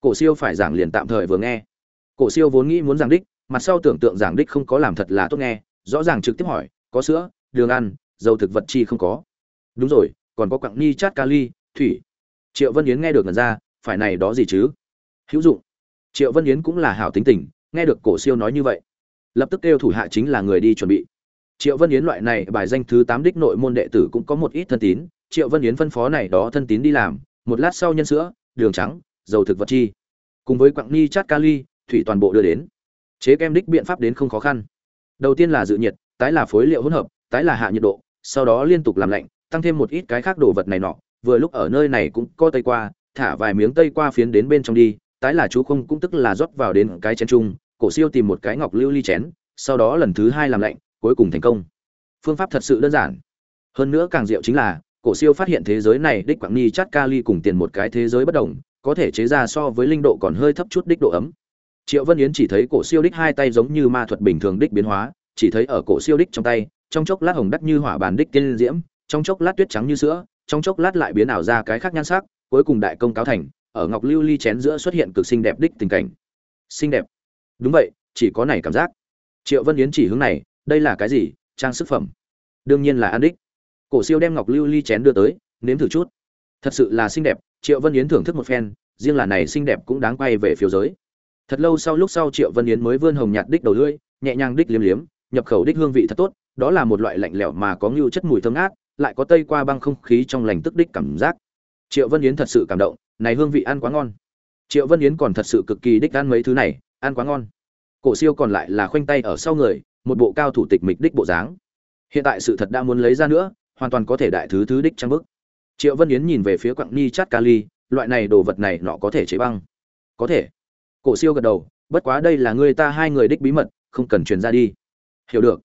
[SPEAKER 1] Cổ siêu phải giảng liền tạm thời vừa nghe. Cổ siêu vốn nghĩ muốn giảng đích, mặt sau tưởng tượng giảng đích không có làm thật là tốt nghe, rõ ràng trực tiếp hỏi, có sữa, đường ăn, dầu thực vật chi không có? Đúng rồi, còn có quặng ni chát kali thủy. Triệu vân yến nghe được ngần ra, phải này đó gì chứ? Hữu dụng triệu vân yến cũng là hảo tính tình, nghe được cổ siêu nói như vậy, lập tức kêu thủ hạ chính là người đi chuẩn bị. Triệu vân yến loại này bài danh thứ tám đích nội môn đệ tử cũng có một ít thân tín, triệu vân yến phân phó này đó thân tín đi làm, một lát sau nhân sữa, đường trắng, dầu thực vật chi, cùng với quặng ni chát kali thủy toàn bộ đưa đến. Chế kem đích biện pháp đến không khó khăn. Đầu tiên là dự nhiệt, tái là phối liệu hỗn hợp, tái là hạ nhiệt độ, sau đó liên tục làm lạnh, tăng thêm một ít cái khác đồ vật này nọ, vừa lúc ở nơi này cũng có tây qua, thả vài miếng tây qua phiến đến bên trong đi tái là chú không cũng tức là rót vào đến cái chén chung, cổ siêu tìm một cái ngọc lưu ly chén, sau đó lần thứ hai làm lạnh, cuối cùng thành công. Phương pháp thật sự đơn giản. Hơn nữa càng diệu chính là, cổ siêu phát hiện thế giới này đích quảng ni chát kali cùng tiền một cái thế giới bất đồng, có thể chế ra so với linh độ còn hơi thấp chút đích độ ấm. Triệu vân yến chỉ thấy cổ siêu đích hai tay giống như ma thuật bình thường đích biến hóa, chỉ thấy ở cổ siêu đích trong tay, trong chốc lát hồng đắt như hỏa bàn đích tiên diễm, trong chốc lát tuyết trắng như sữa, trong chốc lát lại biến ảo ra cái khác nhan sắc, cuối cùng đại công cáo thành ở ngọc lưu ly chén giữa xuất hiện cực xinh đẹp đích tình cảnh. Xinh đẹp. Đúng vậy, chỉ có này cảm giác. Triệu vân yến chỉ hướng này, đây là cái gì? Trang sức phẩm. Đương nhiên là an đích. Cổ siêu đem ngọc lưu ly chén đưa tới, nếm thử chút. Thật sự là xinh đẹp, triệu vân yến thưởng thức một phen, riêng là này xinh đẹp cũng đáng quay về phiếu giới. Thật lâu sau lúc sau triệu vân yến mới vươn hồng nhạt đích đầu lưỡi, nhẹ nhàng đích liếm liếm, nhập khẩu đích hương vị thật tốt, đó là một loại lạnh lẽo mà có ngưu chất mùi thơm ngát, lại có tây qua băng không khí trong lành tức đích cảm giác. Triệu vân yến thật sự cảm động này hương vị ăn quá ngon. Triệu vân yến còn thật sự cực kỳ đích ăn mấy thứ này, ăn quá ngon. Cổ siêu còn lại là khoanh tay ở sau người, một bộ cao thủ tịch mịch đích bộ dáng. Hiện tại sự thật đã muốn lấy ra nữa, hoàn toàn có thể đại thứ thứ đích trang bức triệu vân yến nhìn về phía quặng ni chát kali loại này đồ vật này nọ có thể chế băng. Có thể. Cổ siêu gật đầu, bất quá đây là người ta hai người đích bí mật, không cần truyền ra đi. Hiểu được.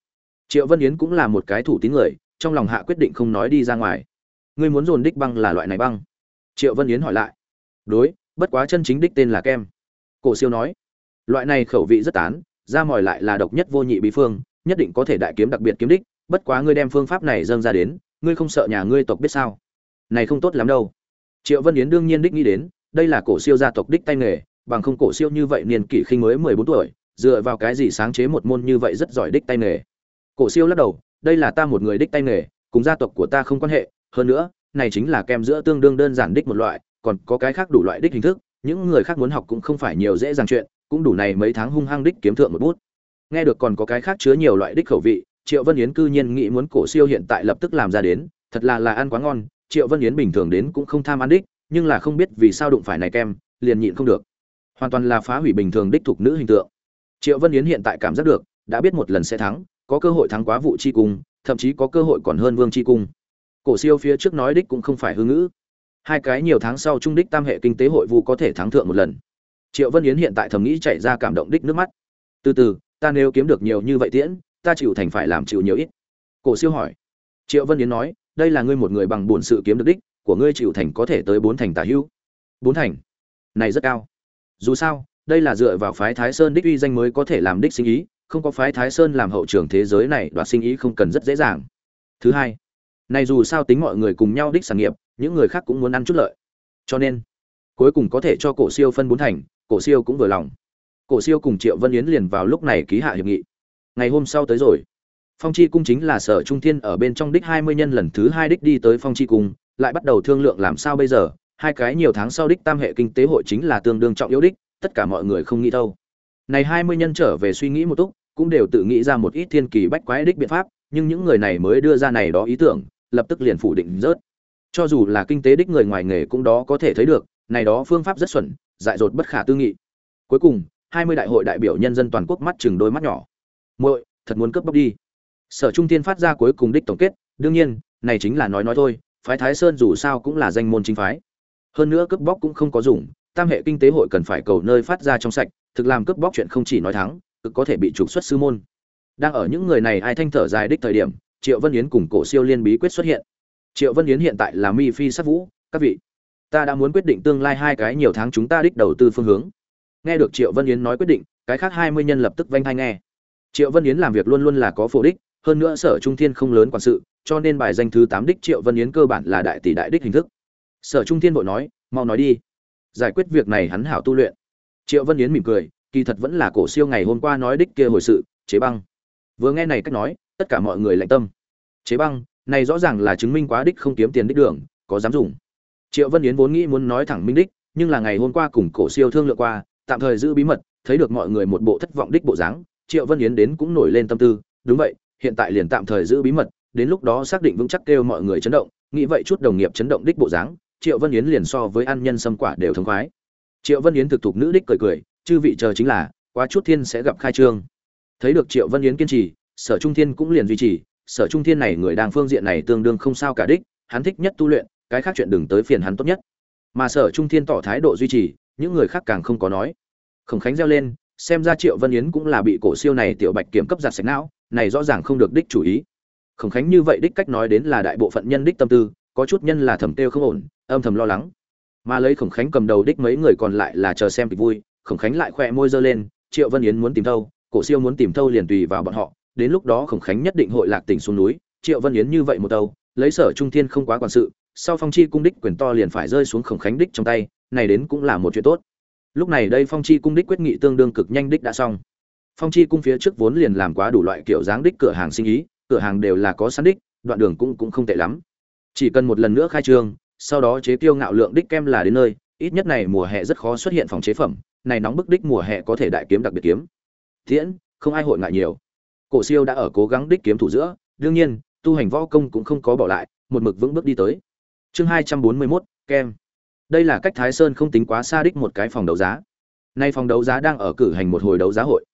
[SPEAKER 1] Triệu vân yến cũng là một cái thủ tín người, trong lòng hạ quyết định không nói đi ra ngoài. Ngươi muốn dồn đích băng là loại này băng? Triệu vân yến hỏi lại đối, bất quá chân chính đích tên là kem. Cổ siêu nói, loại này khẩu vị rất tán, ra mỏi lại là độc nhất vô nhị bí phương, nhất định có thể đại kiếm đặc biệt kiếm đích, bất quá ngươi đem phương pháp này dâng ra đến, ngươi không sợ nhà ngươi tộc biết sao? Này không tốt lắm đâu. Triệu vân yến đương nhiên đích nghĩ đến, đây là cổ siêu gia tộc đích tay nghề, bằng không cổ siêu như vậy niên kỷ khinh mới mười bốn tuổi, dựa vào cái gì sáng chế một môn như vậy rất giỏi đích tay nghề? Cổ siêu lắc đầu, đây là ta một người đích tay nghề, cùng gia tộc của ta không quan hệ, hơn nữa, này chính là kem giữa tương đương đơn giản đích một loại còn có cái khác đủ loại đích hình thức, những người khác muốn học cũng không phải nhiều dễ dàng chuyện, cũng đủ này mấy tháng hung hăng đích kiếm thượng một bút. Nghe được còn có cái khác chứa nhiều loại đích khẩu vị, triệu vân yến cư nhiên nghĩ muốn cổ siêu hiện tại lập tức làm ra đến, thật là là ăn quá ngon, triệu vân yến bình thường đến cũng không tham ăn đích, nhưng là không biết vì sao đụng phải này kem, liền nhịn không được. Hoàn toàn là phá hủy bình thường đích thuộc nữ hình tượng. Triệu vân yến hiện tại cảm giác được, đã biết một lần sẽ thắng, có cơ hội thắng quá vụ chi cung, thậm chí có cơ hội còn hơn vương chi cung. Cổ siêu phía trước nói đích cũng không phải hư ngữ hai cái nhiều tháng sau trung đích tam hệ kinh tế hội vu có thể thắng thượng một lần. Triệu vân yến hiện tại thầm nghĩ chạy ra cảm động đích nước mắt. Từ từ, ta nếu kiếm được nhiều như vậy tiễn, ta chịu thành phải làm chịu nhiều ít. Cổ siêu hỏi. Triệu vân yến nói, đây là ngươi một người bằng bổn sự kiếm được đích, của ngươi chịu thành có thể tới bốn thành tả hữu. Bốn thành? Này rất cao. Dù sao, đây là dựa vào phái thái sơn đích uy danh mới có thể làm đích sinh ý, không có phái thái sơn làm hậu trường thế giới này, đoạt sinh ý không cần rất dễ dàng. Thứ hai, này dù sao tính mọi người cùng nhau đích sản nghiệp những người khác cũng muốn ăn chút lợi. Cho nên, cuối cùng có thể cho cổ siêu phân bốn thành, cổ siêu cũng vừa lòng. Cổ siêu cùng triệu vân yến liền vào lúc này ký hạ hiệp nghị. Ngày hôm sau tới rồi, phong chi cung chính là sở trung thiên ở bên trong đích hai mươi nhân lần thứ hai đích đi tới phong chi cung, lại bắt đầu thương lượng làm sao bây giờ. Hai cái nhiều tháng sau đích tam hệ kinh tế hội chính là tương đương trọng yếu đích, tất cả mọi người không nghĩ đâu. Này hai mươi nhân trở về suy nghĩ một túc, cũng đều tự nghĩ ra một ít thiên kỳ bách quái đích biện pháp, nhưng những người này mới đưa ra này đó ý tưởng, lập tức liền phủ định rớt cho dù là kinh tế đích người ngoài nghề cũng đó có thể thấy được, này đó phương pháp rất xuẩn, dại dột bất khả tư nghị. Cuối cùng, hai mươi đại hội đại biểu nhân dân toàn quốc mắt chừng đôi mắt nhỏ. Muội, thật muốn cướp bóc đi. Sở trung tiên phát ra cuối cùng đích tổng kết, đương nhiên, này chính là nói nói thôi, phái thái sơn dù sao cũng là danh môn chính phái. Hơn nữa cướp bóc cũng không có dùng, tam hệ kinh tế hội cần phải cầu nơi phát ra trong sạch, thực làm cướp bóc chuyện không chỉ nói thắng, cực có thể bị trục xuất sư môn. Đang ở những người này ai thanh thở dài đích thời điểm, triệu vân yến cùng cổ siêu liên bí quyết xuất hiện triệu vân yến hiện tại là mi phi sát vũ, các vị. Ta đã muốn quyết định tương lai hai cái nhiều tháng chúng ta đích đầu tư phương hướng. Nghe được triệu vân yến nói quyết định, cái khác hai mươi nhân lập tức vanh thai nghe. Triệu vân yến làm việc luôn luôn là có phổ đích, hơn nữa sở trung thiên không lớn quản sự, cho nên bài danh thứ tám đích triệu vân yến cơ bản là đại tỷ đại đích hình thức. Sở trung thiên vội nói, mau nói đi. Giải quyết việc này hắn hảo tu luyện. Triệu vân yến mỉm cười, kỳ thật vẫn là cổ siêu ngày hôm qua nói đích kia hồi sự, chế băng. Vừa nghe này cách nói, tất cả mọi người lạnh tâm. Chế băng này rõ ràng là chứng minh quá đích không kiếm tiền đích đường, có dám dùng. Triệu vân yến vốn nghĩ muốn nói thẳng minh đích, nhưng là ngày hôm qua cùng cổ siêu thương lượng qua, tạm thời giữ bí mật, thấy được mọi người một bộ thất vọng đích bộ dáng, triệu vân yến đến cũng nổi lên tâm tư, đúng vậy, hiện tại liền tạm thời giữ bí mật, đến lúc đó xác định vững chắc kêu mọi người chấn động, nghĩ vậy chút đồng nghiệp chấn động đích bộ dáng, triệu vân yến liền so với ăn nhân sâm quả đều thống khoái. Triệu vân yến thực thục nữ đích cười cười, chư vị chờ chính là, quá chút thiên sẽ gặp khai trương. Thấy được triệu vân yến kiên trì, sở trung thiên cũng liền duy trì sở trung thiên này người đang phương diện này tương đương không sao cả đích, hắn thích nhất tu luyện, cái khác chuyện đừng tới phiền hắn tốt nhất. Mà sở trung thiên tỏ thái độ duy trì, những người khác càng không có nói. Khổng khánh reo lên, xem ra triệu vân yến cũng là bị cổ siêu này tiểu bạch kiểm cấp giặt sạch não, này rõ ràng không được đích chủ ý. Khổng khánh như vậy đích cách nói đến là đại bộ phận nhân đích tâm tư, có chút nhân là thầm tiêu không ổn, âm thầm lo lắng. Mà lấy khổng khánh cầm đầu đích mấy người còn lại là chờ xem kịch vui, khổng khánh lại khoe môi giơ lên, triệu vân yến muốn tìm thâu, cổ siêu muốn tìm thâu liền tùy vào bọn họ đến lúc đó khổng khánh nhất định hội lạc tỉnh xuống núi, triệu vân yến như vậy một tâu, lấy sở trung thiên không quá quản sự, sau phong chi cung đích quyền to liền phải rơi xuống khổng khánh đích trong tay, này đến cũng là một chuyện tốt. Lúc này đây phong chi cung đích quyết nghị tương đương cực nhanh đích đã xong. Phong chi cung phía trước vốn liền làm quá đủ loại kiểu dáng đích cửa hàng sinh ý, cửa hàng đều là có sẵn đích, đoạn đường cũng cũng không tệ lắm. Chỉ cần một lần nữa khai trương, sau đó chế tiêu ngạo lượng đích kem là đến nơi, ít nhất này mùa hè rất khó xuất hiện phòng chế phẩm, này nóng bức đích mùa hè có thể đại kiếm đặc biệt kiếm. Tiễn, không ai hội ngại nhiều cổ siêu đã ở cố gắng đích kiếm thủ giữa đương nhiên tu hành võ công cũng không có bỏ lại một mực vững bước đi tới. Chương hai trăm bốn mươi 241, kem. Đây là cách thái sơn không tính quá xa đích một cái phòng đấu giá. Nay phòng đấu giá đang ở cử hành một hồi đấu giá hội.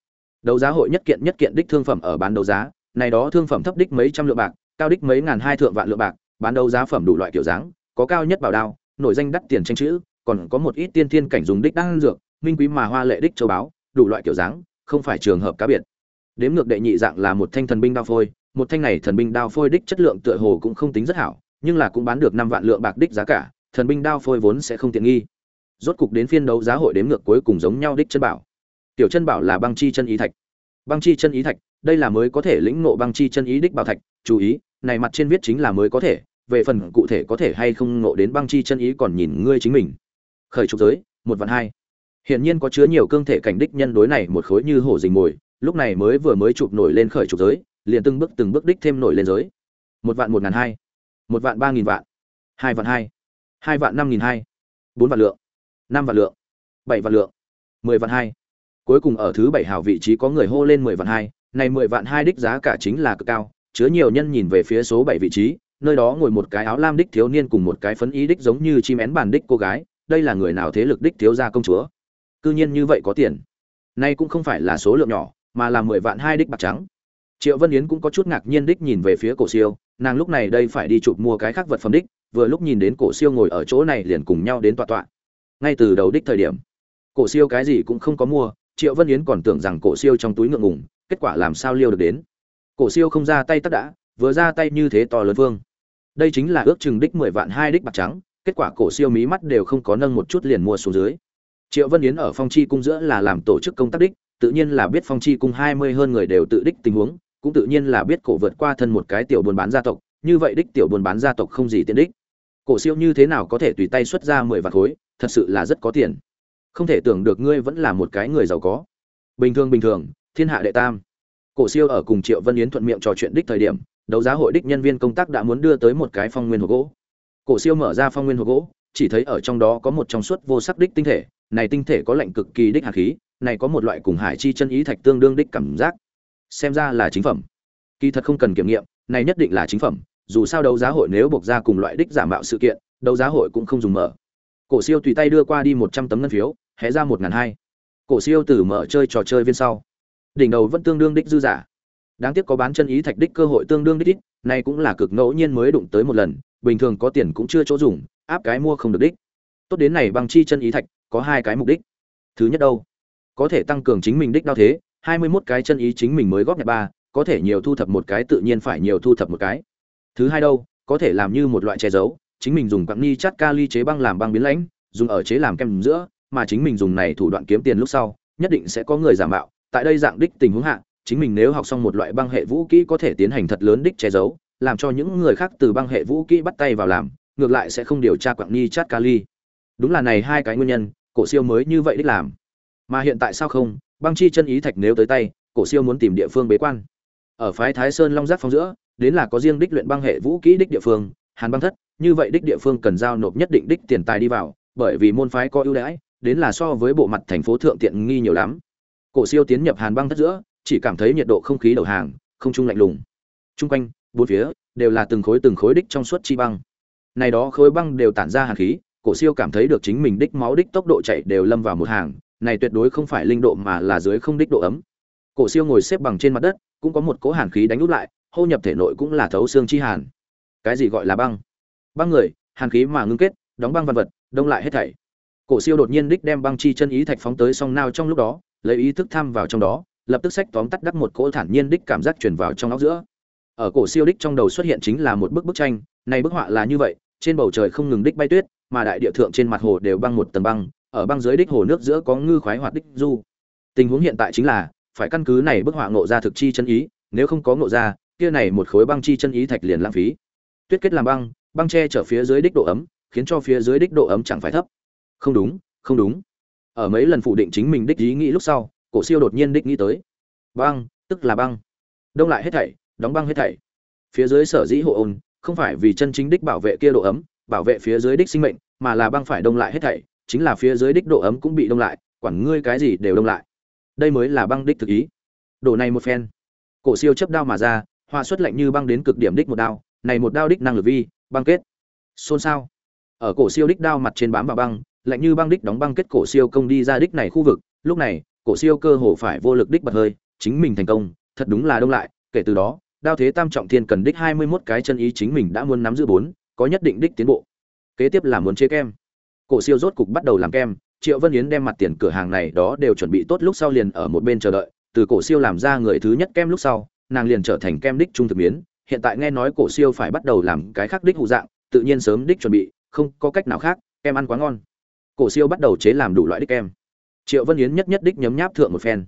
[SPEAKER 1] Đấu giá hội nhất kiện nhất kiện đích thương phẩm ở bán đấu giá này đó thương phẩm thấp đích mấy trăm lượng bạc cao đích mấy ngàn hai thượng vạn lượng bạc bán đấu giá phẩm đủ loại kiểu dáng có cao nhất bảo đao nổi danh đắt tiền tranh chữ còn có một ít tiên thiên cảnh dùng đích đan dược minh quý mà hoa lệ đích châu báu, đủ loại kiểu dáng không phải trường hợp cá biệt đếm ngược đệ nhị dạng là một thanh thần binh đao phôi, một thanh này thần binh đao phôi đích chất lượng tựa hồ cũng không tính rất hảo, nhưng là cũng bán được năm vạn lượng bạc đích giá cả, thần binh đao phôi vốn sẽ không tiện nghi. Rốt cục đến phiên đấu giá hội đếm ngược cuối cùng giống nhau đích chân bảo. Tiểu chân bảo là băng chi chân ý thạch. Băng chi chân ý thạch, đây là mới có thể lĩnh ngộ băng chi chân ý đích bảo thạch, chú ý, này mặt trên viết chính là mới có thể, về phần cụ thể có thể hay không ngộ đến băng chi chân ý còn nhìn ngươi chính mình. Khởi trục giới, một vạn hai. Hiển nhiên có chứa nhiều cương thể cảnh đích nhân đối này một khối như hổ dình mồi lúc này mới vừa mới chụp nổi lên khởi trục giới, liền từng bước từng bước đích thêm nổi lên giới. Một vạn một ngàn hai, một vạn ba nghìn vạn, hai vạn hai hai vạn năm nghìn hai, bốn vạn lượng, năm vạn lượng, bảy vạn lượng, mười vạn hai. Cuối cùng ở thứ bảy hào vị trí có người hô lên mười vạn hai, này mười vạn hai đích giá cả chính là cực cao, chứa nhiều nhân nhìn về phía số bảy vị trí, nơi đó ngồi một cái áo lam đích thiếu niên cùng một cái phấn ý đích giống như chim én bàn đích cô gái, đây là người nào thế lực đích thiếu gia công chúa? Cư nhiên như vậy có tiền. Nay cũng không phải là số lượng nhỏ mà là mười vạn hai đích bạc trắng. Triệu vân yến cũng có chút ngạc nhiên đích nhìn về phía cổ siêu, nàng lúc này đây phải đi chụp mua cái khác vật phẩm đích, vừa lúc nhìn đến cổ siêu ngồi ở chỗ này liền cùng nhau đến tọa tọa. Ngay từ đầu đích thời điểm, cổ siêu cái gì cũng không có mua, triệu vân yến còn tưởng rằng cổ siêu trong túi ngượng ngùng, kết quả làm sao liêu được đến. Cổ siêu không ra tay tất đã, vừa ra tay như thế to lớn vương. Đây chính là ước chừng đích mười vạn hai đích bạc trắng, kết quả cổ siêu mí mắt đều không có nâng một chút liền mua xuống dưới. Triệu vân yến ở phong chi cung giữa là làm tổ chức công tác đích tự nhiên là biết phong chi cung hai mươi hơn người đều tự đích tình huống, cũng tự nhiên là biết cổ vượt qua thân một cái tiểu buôn bán gia tộc, như vậy đích tiểu buôn bán gia tộc không gì tiện đích. Cổ siêu như thế nào có thể tùy tay xuất ra mười vạn khối, thật sự là rất có tiền. Không thể tưởng được ngươi vẫn là một cái người giàu có. Bình thường bình thường, thiên hạ đệ tam. Cổ siêu ở cùng triệu vân yến thuận miệng trò chuyện đích thời điểm, đấu giá hội đích nhân viên công tác đã muốn đưa tới một cái phong nguyên hộp gỗ. Cổ siêu mở ra phong nguyên hộp gỗ, chỉ thấy ở trong đó có một trong suốt vô sắc đích tinh thể, này tinh thể có lạnh cực kỳ đích hạt khí này có một loại cùng hải chi chân ý thạch tương đương đích cảm giác. Xem ra là chính phẩm. Kỳ thật không cần kiểm nghiệm, này nhất định là chính phẩm, dù sao đấu giá hội nếu buộc ra cùng loại đích giả mạo sự kiện, đấu giá hội cũng không dùng mở. Cổ siêu tùy tay đưa qua đi một trăm tấm ngân phiếu, hé ra một ngàn hai. Cổ siêu từ mở chơi trò chơi viên sau. Đỉnh đầu vẫn tương đương đích dư giả. Đáng tiếc có bán chân ý thạch đích cơ hội tương đương đích ít, này cũng là cực ngẫu nhiên mới đụng tới một lần, bình thường có tiền cũng chưa chỗ dùng, áp cái mua không được đích. Tốt đến này bằng chi chân ý thạch, có hai cái mục đích. Thứ nhất đâu? Có thể tăng cường chính mình đích đao thế, hai mươi 21 cái chân ý chính mình mới góp nhặt ba, có thể nhiều thu thập một cái tự nhiên phải nhiều thu thập một cái. Thứ hai đâu, có thể làm như một loại che giấu, chính mình dùng quặng ni chát kali chế băng làm băng biến lãnh, dùng ở chế làm kem giữa, mà chính mình dùng này thủ đoạn kiếm tiền lúc sau, nhất định sẽ có người giả mạo. Tại đây dạng đích tình huống hạ, chính mình nếu học xong một loại băng hệ vũ kỹ có thể tiến hành thật lớn đích che giấu, làm cho những người khác từ băng hệ vũ kỹ bắt tay vào làm, ngược lại sẽ không điều tra quặng ni chát kali đúng là này hai cái nguyên nhân, cổ siêu mới như vậy đích làm mà hiện tại sao không? Băng chi chân ý thạch nếu tới tay, cổ siêu muốn tìm địa phương bế quan. Ở phái thái sơn long giác phong giữa, đến là có riêng đích luyện băng hệ vũ kỹ đích địa phương, hàn băng thất, như vậy đích địa phương cần giao nộp nhất định đích tiền tài đi vào, bởi vì môn phái có ưu đãi, đến là so với bộ mặt thành phố thượng tiện nghi nhiều lắm. Cổ siêu tiến nhập hàn băng thất giữa, chỉ cảm thấy nhiệt độ không khí đầu hàng, không trung lạnh lùng. Chung quanh, bốn phía, đều là từng khối từng khối đích trong suốt chi băng. Này đó khối băng đều tản ra hàn khí, cổ siêu cảm thấy được chính mình đích máu đích tốc độ chạy đều lâm vào một hàng này tuyệt đối không phải linh độ mà là dưới không đích độ ấm. Cổ siêu ngồi xếp bằng trên mặt đất, cũng có một cỗ hàn khí đánh úp lại, hô nhập thể nội cũng là thấu xương chi hàn. Cái gì gọi là băng? Băng người, hàn khí mà ngưng kết, đóng băng văn vật, đông lại hết thảy. Cổ siêu đột nhiên đích đem băng chi chân ý thạch phóng tới song nao trong lúc đó, lấy ý thức tham vào trong đó, lập tức sách tóm tắt đắc một cỗ thản nhiên đích cảm giác truyền vào trong óc giữa. Ở cổ siêu đích trong đầu xuất hiện chính là một bức bức tranh, này bức họa là như vậy, trên bầu trời không ngừng đích bay tuyết, mà đại địa thượng trên mặt hồ đều băng một tầng băng ở băng dưới đích hồ nước giữa có ngư khoái hoạt đích du. Tình huống hiện tại chính là, phải căn cứ này bức họa ngộ ra thực chi chân ý, nếu không có ngộ ra, kia này một khối băng chi chân ý thạch liền lãng phí. Tuyết kết làm băng băng che chở phía dưới đích độ ấm, khiến cho phía dưới đích độ ấm chẳng phải thấp. Không đúng không đúng. Ở mấy lần phủ định chính mình đích ý nghĩ lúc sau, cổ siêu đột nhiên đích nghĩ tới. Băng, tức là băng. Đông lại hết thảy, đóng băng hết thảy. Phía dưới sở dĩ hộ ôn, không phải vì chân chính đích bảo vệ kia độ ấm, bảo vệ phía dưới đích sinh mệnh, mà là băng phải đông lại hết thảy chính là phía dưới đích độ ấm cũng bị đông lại, quản ngươi cái gì đều đông lại. Đây mới là băng đích thực ý. Đồ này một phen. Cổ siêu chấp đao mà ra hoa xuất lạnh như băng đến cực điểm đích một đao, này một đao đích năng lực vi, băng kết. Xôn xao. Ở cổ siêu đích đao mặt trên bám vào băng, lạnh như băng đích đóng băng kết cổ siêu công đi ra đích này khu vực, lúc này, cổ siêu cơ hồ phải vô lực đích bật hơi, chính mình thành công, thật đúng là đông lại, kể từ đó, đao thế tam trọng thiên cần đích hai mươi 21 cái chân ý chính mình đã muốn nắm giữ bốn, có nhất định đích tiến bộ. Kế tiếp là muốn chế kem cổ siêu rốt cục bắt đầu làm kem, triệu vân yến đem mặt tiền cửa hàng này đó đều chuẩn bị tốt lúc sau liền ở một bên chờ đợi, từ cổ siêu làm ra người thứ nhất kem lúc sau, nàng liền trở thành kem đích trung thực miến hiện tại nghe nói cổ siêu phải bắt đầu làm cái khác đích hụ dạng, tự nhiên sớm đích chuẩn bị, không có cách nào khác, kem ăn quá ngon. Cổ siêu bắt đầu chế làm đủ loại đích kem. Triệu vân yến nhất nhất đích nhấm nháp thượng một phen.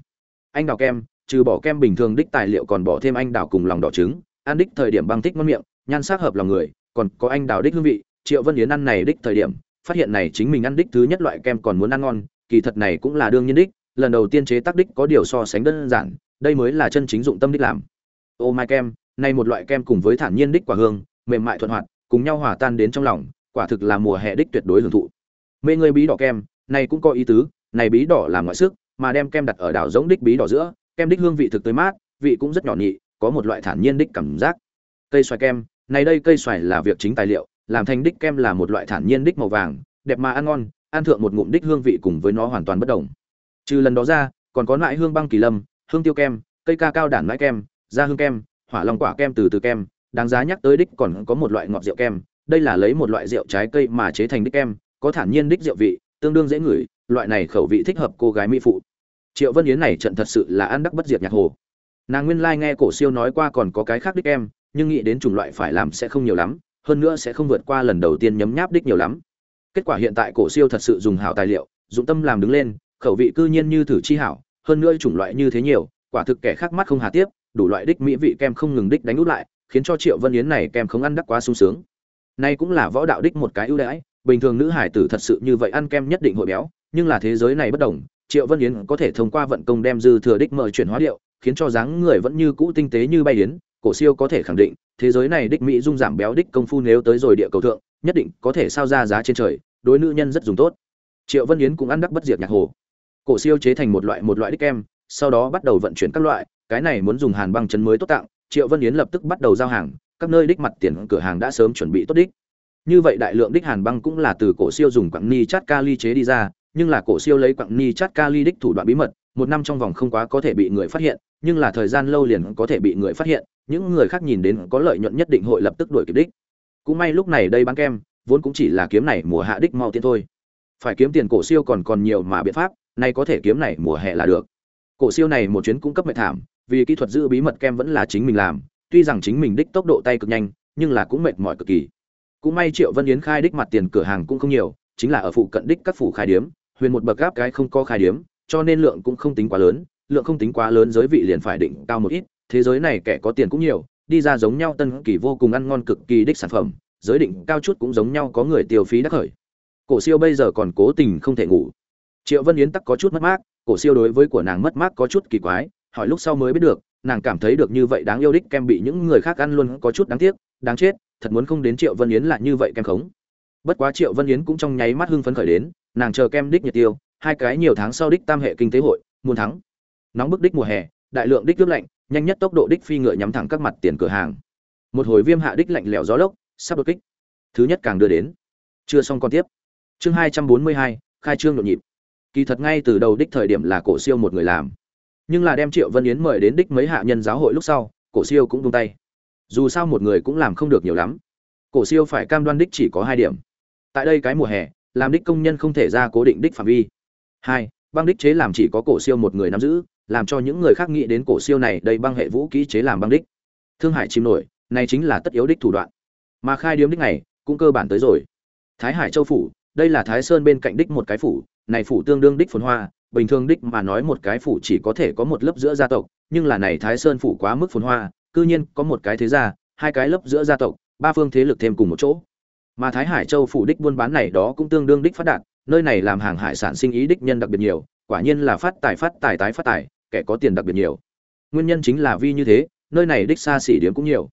[SPEAKER 1] Anh đào kem, trừ bỏ kem bình thường đích tài liệu còn bỏ thêm anh đào cùng lòng đỏ trứng, ăn đích thời điểm băng thích ngon miệng, nhan sắc hợp lòng người, còn có anh đào đích hương vị. Triệu vân yến ăn này đích thời điểm phát hiện này chính mình ăn đích thứ nhất loại kem còn muốn ăn ngon, kỳ thật này cũng là đương nhiên đích, lần đầu tiên chế tác đích có điều so sánh đơn giản, đây mới là chân chính dụng tâm đích làm. Ô mai kem, này một loại kem cùng với thản nhiên đích quả hương, mềm mại thuận hoạt, cùng nhau hòa tan đến trong lòng, quả thực là mùa hè đích tuyệt đối hưởng thụ. Mê người bí đỏ kem, này cũng có ý tứ, này bí đỏ làm ngoại sức, mà đem kem đặt ở đảo giống đích bí đỏ giữa, kem đích hương vị thực tới mát, vị cũng rất nhỏ nhị, có một loại thản nhiên đích cảm giác. Cây xoài kem, này đây cây xoài là việc chính tài liệu làm thành đích kem là một loại thản nhiên đích màu vàng, đẹp mà ăn ngon, ăn thượng một ngụm đích hương vị cùng với nó hoàn toàn bất đồng. Trừ lần đó ra, còn có loại hương băng kỳ lâm, hương tiêu kem, cây ca cao đản mãi kem, da hương kem, hỏa long quả kem từ từ kem, đáng giá nhắc tới đích còn có một loại ngọt rượu kem, đây là lấy một loại rượu trái cây mà chế thành đích kem, có thản nhiên đích rượu vị, tương đương dễ ngửi, loại này khẩu vị thích hợp cô gái mỹ phụ. Triệu vân yến này trận thật sự là ăn đắc bất diệt nhạc hồ. Nàng nguyên lai nghe cổ siêu nói qua còn có cái khác đích em nhưng nghĩ đến chủng loại phải làm sẽ không nhiều lắm hơn nữa sẽ không vượt qua lần đầu tiên nhấm nháp đích nhiều lắm. Kết quả hiện tại cổ siêu thật sự dùng hảo tài liệu, dụng tâm làm đứng lên, khẩu vị cư nhiên như thử chi hảo, hơn nữa chủng loại như thế nhiều, quả thực kẻ khác mắt không hà tiếp, đủ loại đích mỹ vị kem không ngừng đích đánh út lại, khiến cho triệu vân yến này kem không ăn đắc quá sung sướng. Nay cũng là võ đạo đích một cái ưu đãi, bình thường nữ hải tử thật sự như vậy ăn kem nhất định hội béo, nhưng là thế giới này bất đồng, triệu vân yến có thể thông qua vận công đem dư thừa đích mời chuyển hóa điệu, khiến cho dáng người vẫn như cũ tinh tế như bay yến cổ siêu có thể khẳng định, thế giới này đích mỹ dung giảm béo đích công phu nếu tới rồi địa cầu thượng, nhất định có thể sao ra giá trên trời, đối nữ nhân rất dùng tốt. Triệu vân yến cũng ăn đắc bất diệt nhạc hồ. Cổ siêu chế thành một loại một loại đích kem, sau đó bắt đầu vận chuyển các loại, cái này muốn dùng hàn băng chấn mới tốt tặng, triệu vân yến lập tức bắt đầu giao hàng, các nơi đích mặt tiền cửa hàng đã sớm chuẩn bị tốt đích. Như vậy đại lượng đích hàn băng cũng là từ cổ siêu dùng quặng ni chát kali chế đi ra, nhưng là cổ siêu lấy quặng ni chát kali đích thủ đoạn bí mật một năm trong vòng không quá có thể bị người phát hiện, nhưng là thời gian lâu liền có thể bị người phát hiện, những người khác nhìn đến có lợi nhuận nhất định hội lập tức đuổi kịp đích. Cũng may lúc này đây bán kem, vốn cũng chỉ là kiếm này mùa hạ đích mau tiền thôi. Phải kiếm tiền cổ siêu còn còn nhiều mà biện pháp, nay có thể kiếm này mùa hè là được. Cổ siêu này một chuyến cung cấp mệt thảm, vì kỹ thuật giữ bí mật kem vẫn là chính mình làm, tuy rằng chính mình đích tốc độ tay cực nhanh, nhưng là cũng mệt mỏi cực kỳ. Cũng may triệu vân yến khai đích mặt tiền cửa hàng cũng không nhiều, chính là ở phụ cận đích các phủ khai điếm, huyền một bậc gáp cái không có khai điếm cho nên lượng cũng không tính quá lớn, lượng không tính quá lớn giới vị liền phải định cao một ít, thế giới này kẻ có tiền cũng nhiều, đi ra giống nhau tân kỳ vô cùng ăn ngon cực kỳ đích sản phẩm, giới định cao chút cũng giống nhau có người tiêu phí đắc khởi. Cổ siêu bây giờ còn cố tình không thể ngủ. Triệu vân yến tắc có chút mất mát, cổ siêu đối với của nàng mất mát có chút kỳ quái, hỏi lúc sau mới biết được, nàng cảm thấy được như vậy đáng yêu đích kem bị những người khác ăn luôn có chút đáng tiếc, đáng chết, thật muốn không đến triệu vân yến là như vậy kem khống. Bất quá triệu vân yến cũng trong nháy mắt hưng phấn khởi đến, nàng chờ kem đích nhiệt tiêu hai cái nhiều tháng sau đích tam hệ kinh tế hội, muốn thắng. Nóng bức đích mùa hè, đại lượng đích nước lạnh, nhanh nhất tốc độ đích phi ngựa nhắm thẳng các mặt tiền cửa hàng. Một hồi viêm hạ đích lạnh lẽo gió lốc, sắp đột kích. Thứ nhất càng đưa đến. Chưa xong còn tiếp. Chương hai trăm bốn mươi hai, khai trương nhộn nhịp. Kỳ thật ngay từ đầu đích thời điểm là cổ siêu một người làm. Nhưng là đem triệu vân yến mời đến đích mấy hạ nhân giáo hội lúc sau, cổ siêu cũng tung tay. Dù sao một người cũng làm không được nhiều lắm. Cổ siêu phải cam đoan đích chỉ có hai điểm. Tại đây cái mùa hè, làm đích công nhân không thể ra cố định đích phạm vi hai, băng đích chế làm chỉ có cổ siêu một người nắm giữ, làm cho những người khác nghĩ đến cổ siêu này, đây băng hệ vũ kỹ chế làm băng đích. Thương hải chim nổi, này chính là tất yếu đích thủ đoạn. Mà khai điếm đích này, cũng cơ bản tới rồi. Thái hải châu phủ, đây là thái sơn bên cạnh đích một cái phủ, này phủ tương đương đích phồn hoa, bình thường đích mà nói một cái phủ chỉ có thể có một lớp giữa gia tộc, nhưng là này thái sơn phủ quá mức phồn hoa, cư nhiên có một cái thế gia, hai cái lớp giữa gia tộc, ba phương thế lực thêm cùng một chỗ. Mà thái hải châu phủ đích buôn bán này đó cũng tương đương đích phát đạt nơi này làm hàng hải sản sinh ý đích nhân đặc biệt nhiều, quả nhiên là phát tài phát tài, tái phát tài, kẻ có tiền đặc biệt nhiều. Nguyên nhân chính là vì như thế, nơi này đích xa xỉ điếm cũng nhiều.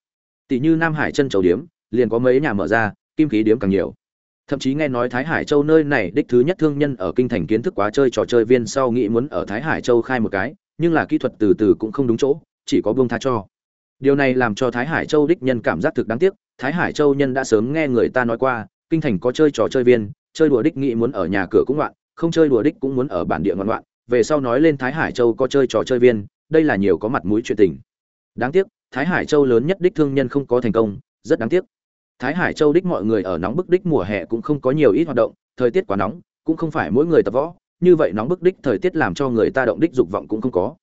[SPEAKER 1] Tỷ như nam hải chân châu điếm, liền có mấy nhà mở ra, kim khí điếm càng nhiều. Thậm chí nghe nói thái hải châu nơi này đích thứ nhất thương nhân ở kinh thành kiến thức quá chơi trò chơi viên sau nghĩ muốn ở thái hải châu khai một cái, nhưng là kỹ thuật từ từ cũng không đúng chỗ, chỉ có buông tha cho. Điều này làm cho thái hải châu đích nhân cảm giác thực đáng tiếc, thái hải châu nhân đã sớm nghe người ta nói qua, kinh thành có chơi trò chơi viên chơi đùa đích nghĩ muốn ở nhà cửa cũng loạn không chơi đùa đích cũng muốn ở bản địa ngoạn loạn về sau nói lên thái hải châu có chơi trò chơi viên, đây là nhiều có mặt mũi chuyện tình. Đáng tiếc, thái hải châu lớn nhất đích thương nhân không có thành công, rất đáng tiếc. Thái hải châu đích mọi người ở nóng bức đích mùa hè cũng không có nhiều ít hoạt động, thời tiết quá nóng, cũng không phải mỗi người tập võ, như vậy nóng bức đích thời tiết làm cho người ta động đích dục vọng cũng không có.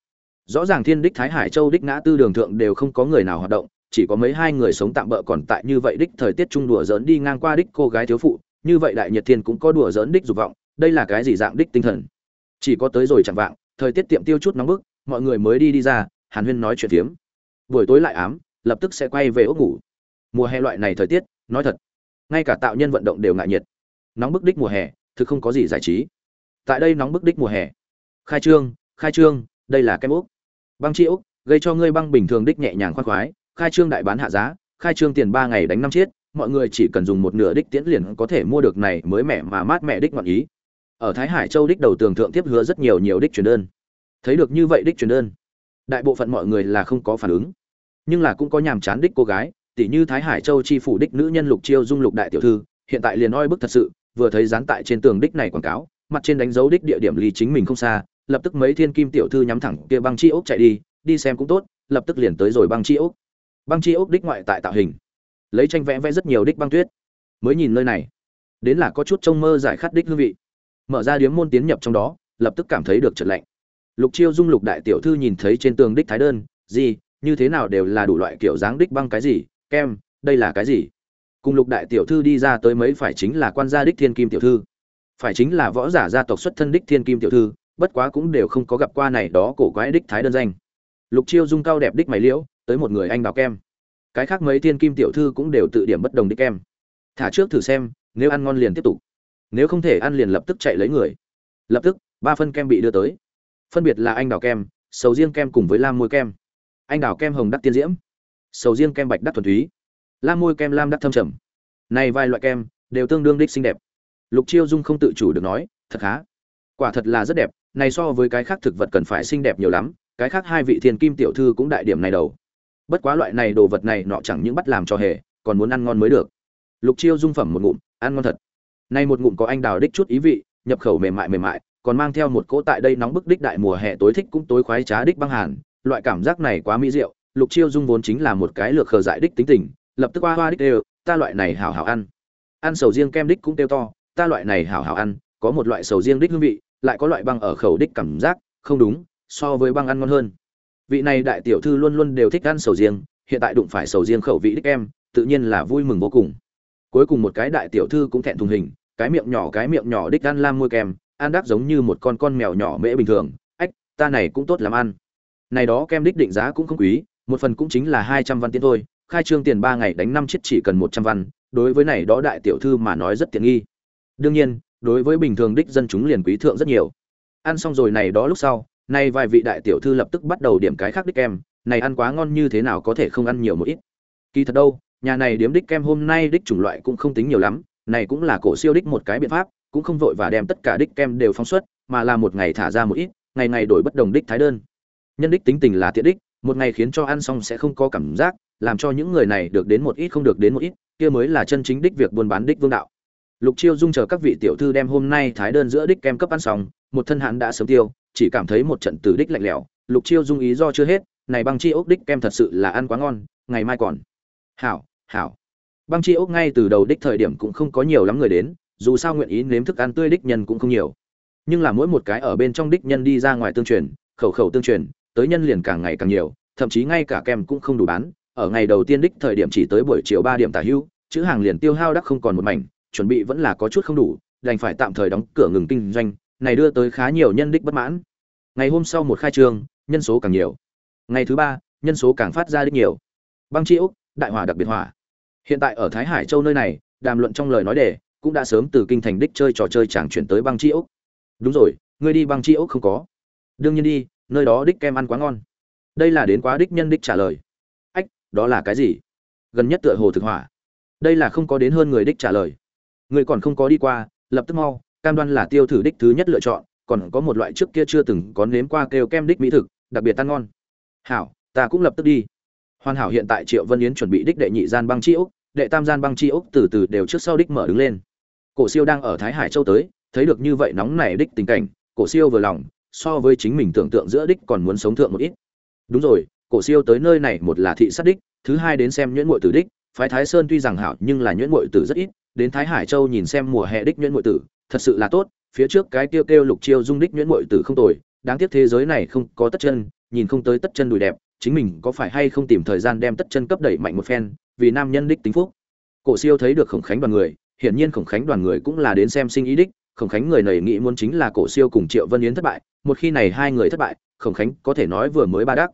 [SPEAKER 1] Rõ ràng thiên đích thái hải châu đích ngã tư đường thượng đều không có người nào hoạt động, chỉ có mấy hai người sống tạm bỡ còn tại như vậy đích thời tiết trung đùa giỡn đi ngang qua đích cô gái thiếu phụ như vậy đại nhật thiên cũng có đùa giỡn đích dục vọng, đây là cái gì dạng đích tinh thần? Chỉ có tới rồi chẳng vạng, thời tiết tiệm tiêu chút nóng bức, mọi người mới đi đi ra, hàn huyên nói chuyện phiếm. Buổi tối lại ám, lập tức sẽ quay về ốc ngủ. Mùa hè loại này thời tiết, nói thật, ngay cả tạo nhân vận động đều ngại nhiệt. Nóng bức đích mùa hè, thực không có gì giải trí. Tại đây nóng bức đích mùa hè. Khai trương khai trương, đây là kem úc băng chi úc gây cho ngươi băng bình thường đích nhẹ nhàng khoan khoái, khai trương đại bán hạ giá, khai trương tiền ba ngày đánh năm chiết mọi người chỉ cần dùng một nửa đích tiễn liền có thể mua được này mới mẻ mà mát mẻ đích ngọn ý. Ở thái hải châu đích đầu tường thượng tiếp hứa rất nhiều nhiều đích truyền đơn. Thấy được như vậy đích truyền đơn, đại bộ phận mọi người là không có phản ứng. Nhưng là cũng có nhàm chán đích cô gái tỷ như thái hải châu chi phủ đích nữ nhân lục chiêu dung lục đại tiểu thư, hiện tại liền oi bức thật sự, vừa thấy dán tại trên tường đích này quảng cáo, mặt trên đánh dấu đích địa điểm ly chính mình không xa, lập tức mấy thiên kim tiểu thư nhắm thẳng kia băng chi ốc chạy đi đi xem cũng tốt, lập tức liền tới rồi băng chi ốc. Băng chi ốc đích ngoại tại tạo hình lấy tranh vẽ vẽ rất nhiều đích băng tuyết. Mới nhìn nơi này, đến là có chút trông mơ giải khát đích hương vị. Mở ra điếm môn tiến nhập trong đó, lập tức cảm thấy được trật lạnh. Lục chiêu dung lục đại tiểu thư nhìn thấy trên tường đích thái đơn, gì, như thế nào đều là đủ loại kiểu dáng đích băng cái gì? Kem, đây là cái gì? Cùng lục đại tiểu thư đi ra tới mấy phải chính là quan gia đích thiên kim tiểu thư. Phải chính là võ giả gia tộc xuất thân đích thiên kim tiểu thư, bất quá cũng đều không có gặp qua này đó cổ quái đích thái đơn danh. Lục chiêu dung cao đẹp đích mày liễu, tới một người anh đào kem cái khác mấy thiên kim tiểu thư cũng đều tự điểm bất đồng đích kem. Thả trước thử xem, nếu ăn ngon liền tiếp tục. Nếu không thể ăn liền lập tức chạy lấy người. Lập tức, ba phân kem bị đưa tới. Phân biệt là anh đào kem, sầu riêng kem cùng với lam môi kem. Anh đào kem hồng đắc tiên diễm, sầu riêng kem bạch đắc thuần túy. Lam môi kem lam đắc thâm trầm. Này vài loại kem đều tương đương đích xinh đẹp. Lục chiêu dung không tự chủ được nói, thật khá quả thật là rất đẹp, này so với cái khác thực vật cần phải xinh đẹp nhiều lắm, cái khác hai vị thiên kim tiểu thư cũng đại điểm này đầu bất quá loại này đồ vật này nọ chẳng những bắt làm cho hề, còn muốn ăn ngon mới được. Lục chiêu dung phẩm một ngụm, ăn ngon thật. Nay một ngụm có anh đào đích chút ý vị, nhập khẩu mềm mại mềm mại, còn mang theo một cỗ tại đây nóng bức đích đại mùa hè tối thích cũng tối khoái trá đích băng hàn. Loại cảm giác này quá mỹ diệu, lục chiêu dung vốn chính là một cái lược khờ dại đích tính tình, lập tức hoa hoa đích đều, ta loại này hảo hảo ăn. Ăn sầu riêng kem đích cũng tiêu to, ta loại này hảo hảo ăn, có một loại sầu riêng đích hương vị, lại có loại băng ở khẩu đích cảm giác, không đúng, so với băng ăn ngon hơn vị này đại tiểu thư luôn luôn đều thích ăn sầu riêng, hiện tại đụng phải sầu riêng khẩu vị đích em, tự nhiên là vui mừng vô cùng. Cuối cùng một cái đại tiểu thư cũng thẹn thùng hình, cái miệng nhỏ cái miệng nhỏ đích ăn lam môi kem, ăn đắc giống như một con con mèo nhỏ mễ bình thường, ách, ta này cũng tốt làm ăn. Này đó kem đích định giá cũng không quý, một phần cũng chính là hai trăm văn tiền thôi, khai trương tiền ba ngày đánh năm chiếc chỉ cần một trăm văn, đối với này đó đại tiểu thư mà nói rất tiện nghi. Đương nhiên, đối với bình thường đích dân chúng liền quý thượng rất nhiều. Ăn xong rồi này đó lúc sau nay vài vị đại tiểu thư lập tức bắt đầu điểm cái khác đích kem, này ăn quá ngon như thế nào có thể không ăn nhiều một ít. Kỳ thật đâu, nhà này điếm đích kem hôm nay đích chủng loại cũng không tính nhiều lắm, này cũng là cổ siêu đích một cái biện pháp, cũng không vội và đem tất cả đích kem đều phóng xuất, mà là một ngày thả ra một ít, ngày ngày đổi bất đồng đích thái đơn. Nhân đích tính tình là tiện đích, một ngày khiến cho ăn xong sẽ không có cảm giác, làm cho những người này được đến một ít không được đến một ít, kia mới là chân chính đích việc buôn bán đích vương đạo. Lục chiêu dung chờ các vị tiểu thư đem hôm nay thái đơn giữa đích kem cấp ăn xong, một thân hãn đã sớm tiêu chỉ cảm thấy một trận từ đích lạnh lẽo, lục chiêu dung ý do chưa hết, này băng chi ốc đích kem thật sự là ăn quá ngon, ngày mai còn. Hảo hảo. Băng chi ốc ngay từ đầu đích thời điểm cũng không có nhiều lắm người đến, dù sao nguyện ý nếm thức ăn tươi đích nhân cũng không nhiều. Nhưng là mỗi một cái ở bên trong đích nhân đi ra ngoài tương truyền, khẩu khẩu tương truyền, tới nhân liền càng ngày càng nhiều, thậm chí ngay cả kem cũng không đủ bán. Ở ngày đầu tiên đích thời điểm chỉ tới buổi chiều ba điểm tả hưu, chữ hàng liền tiêu hao đắc không còn một mảnh, chuẩn bị vẫn là có chút không đủ, đành phải tạm thời đóng cửa ngừng kinh doanh này đưa tới khá nhiều nhân đích bất mãn. Ngày hôm sau một khai trường, nhân số càng nhiều. Ngày thứ ba nhân số càng phát ra đích nhiều. Băng chi úc đại hỏa đặc biệt hỏa. Hiện tại ở thái hải châu nơi này đàm luận trong lời nói đề cũng đã sớm từ kinh thành đích chơi trò chơi chẳng chuyển tới băng chi úc. Đúng rồi ngươi đi băng chi úc không có. Đương nhiên đi nơi đó đích kem ăn quá ngon. Đây là đến quá đích nhân đích trả lời. Ách đó là cái gì? Gần nhất tựa hồ thực hỏa. Đây là không có đến hơn người đích trả lời. Người còn không có đi qua lập tức mau cam đoan là tiêu thử đích thứ nhất lựa chọn, còn có một loại trước kia chưa từng có nếm qua kêu kem đích mỹ thực, đặc biệt tan ngon. Hảo, ta cũng lập tức đi. Hoàn hảo hiện tại triệu vân yến chuẩn bị đích đệ nhị gian băng chi úc đệ tam gian băng chi úc từ từ đều trước sau đích mở đứng lên. Cổ siêu đang ở thái hải châu tới, thấy được như vậy nóng nảy đích tình cảnh, cổ siêu vừa lòng, so với chính mình tưởng tượng giữa đích còn muốn sống thượng một ít. Đúng rồi, cổ siêu tới nơi này một là thị sát đích, thứ hai đến xem nhuyễn muội tử đích, phái thái sơn tuy rằng hảo nhưng là nhuyễn muội tử rất ít, đến thái hải châu nhìn xem mùa hè đích nhuyễn muội tử thật sự là tốt, phía trước cái kêu kêu lục chiêu dung đích nhuyễn muội tử không tồi, đáng tiếc thế giới này không có tất chân, nhìn không tới tất chân đùi đẹp, chính mình có phải hay không tìm thời gian đem tất chân cấp đẩy mạnh một phen, vì nam nhân đích tính phúc. Cổ siêu thấy được khổng khánh đoàn người, hiển nhiên khổng khánh đoàn người cũng là đến xem sinh ý đích, khổng khánh người này nghĩ muốn chính là cổ siêu cùng triệu vân yến thất bại, một khi này hai người thất bại, khổng khánh có thể nói vừa mới ba đắc.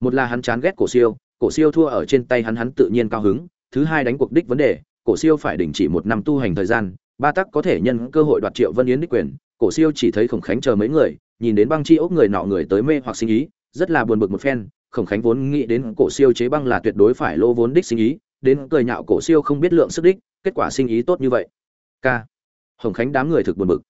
[SPEAKER 1] Một là hắn chán ghét cổ siêu cổ siêu thua ở trên tay hắn hắn tự nhiên cao hứng, thứ hai đánh cuộc đích vấn đề, cổ siêu phải đình chỉ một năm tu hành thời gian ba tắc có thể nhân cơ hội đoạt triệu vân yến đích quyền, cổ siêu chỉ thấy khổng khánh chờ mấy người, nhìn đến băng chi ốc người nọ người tới mê hoặc sinh ý, rất là buồn bực một phen, khổng khánh vốn nghĩ đến cổ siêu chế băng là tuyệt đối phải lô vốn đích sinh ý, đến cười nhạo cổ siêu không biết lượng sức đích, kết quả sinh ý tốt như vậy. K khổng khánh đám người thực buồn bực.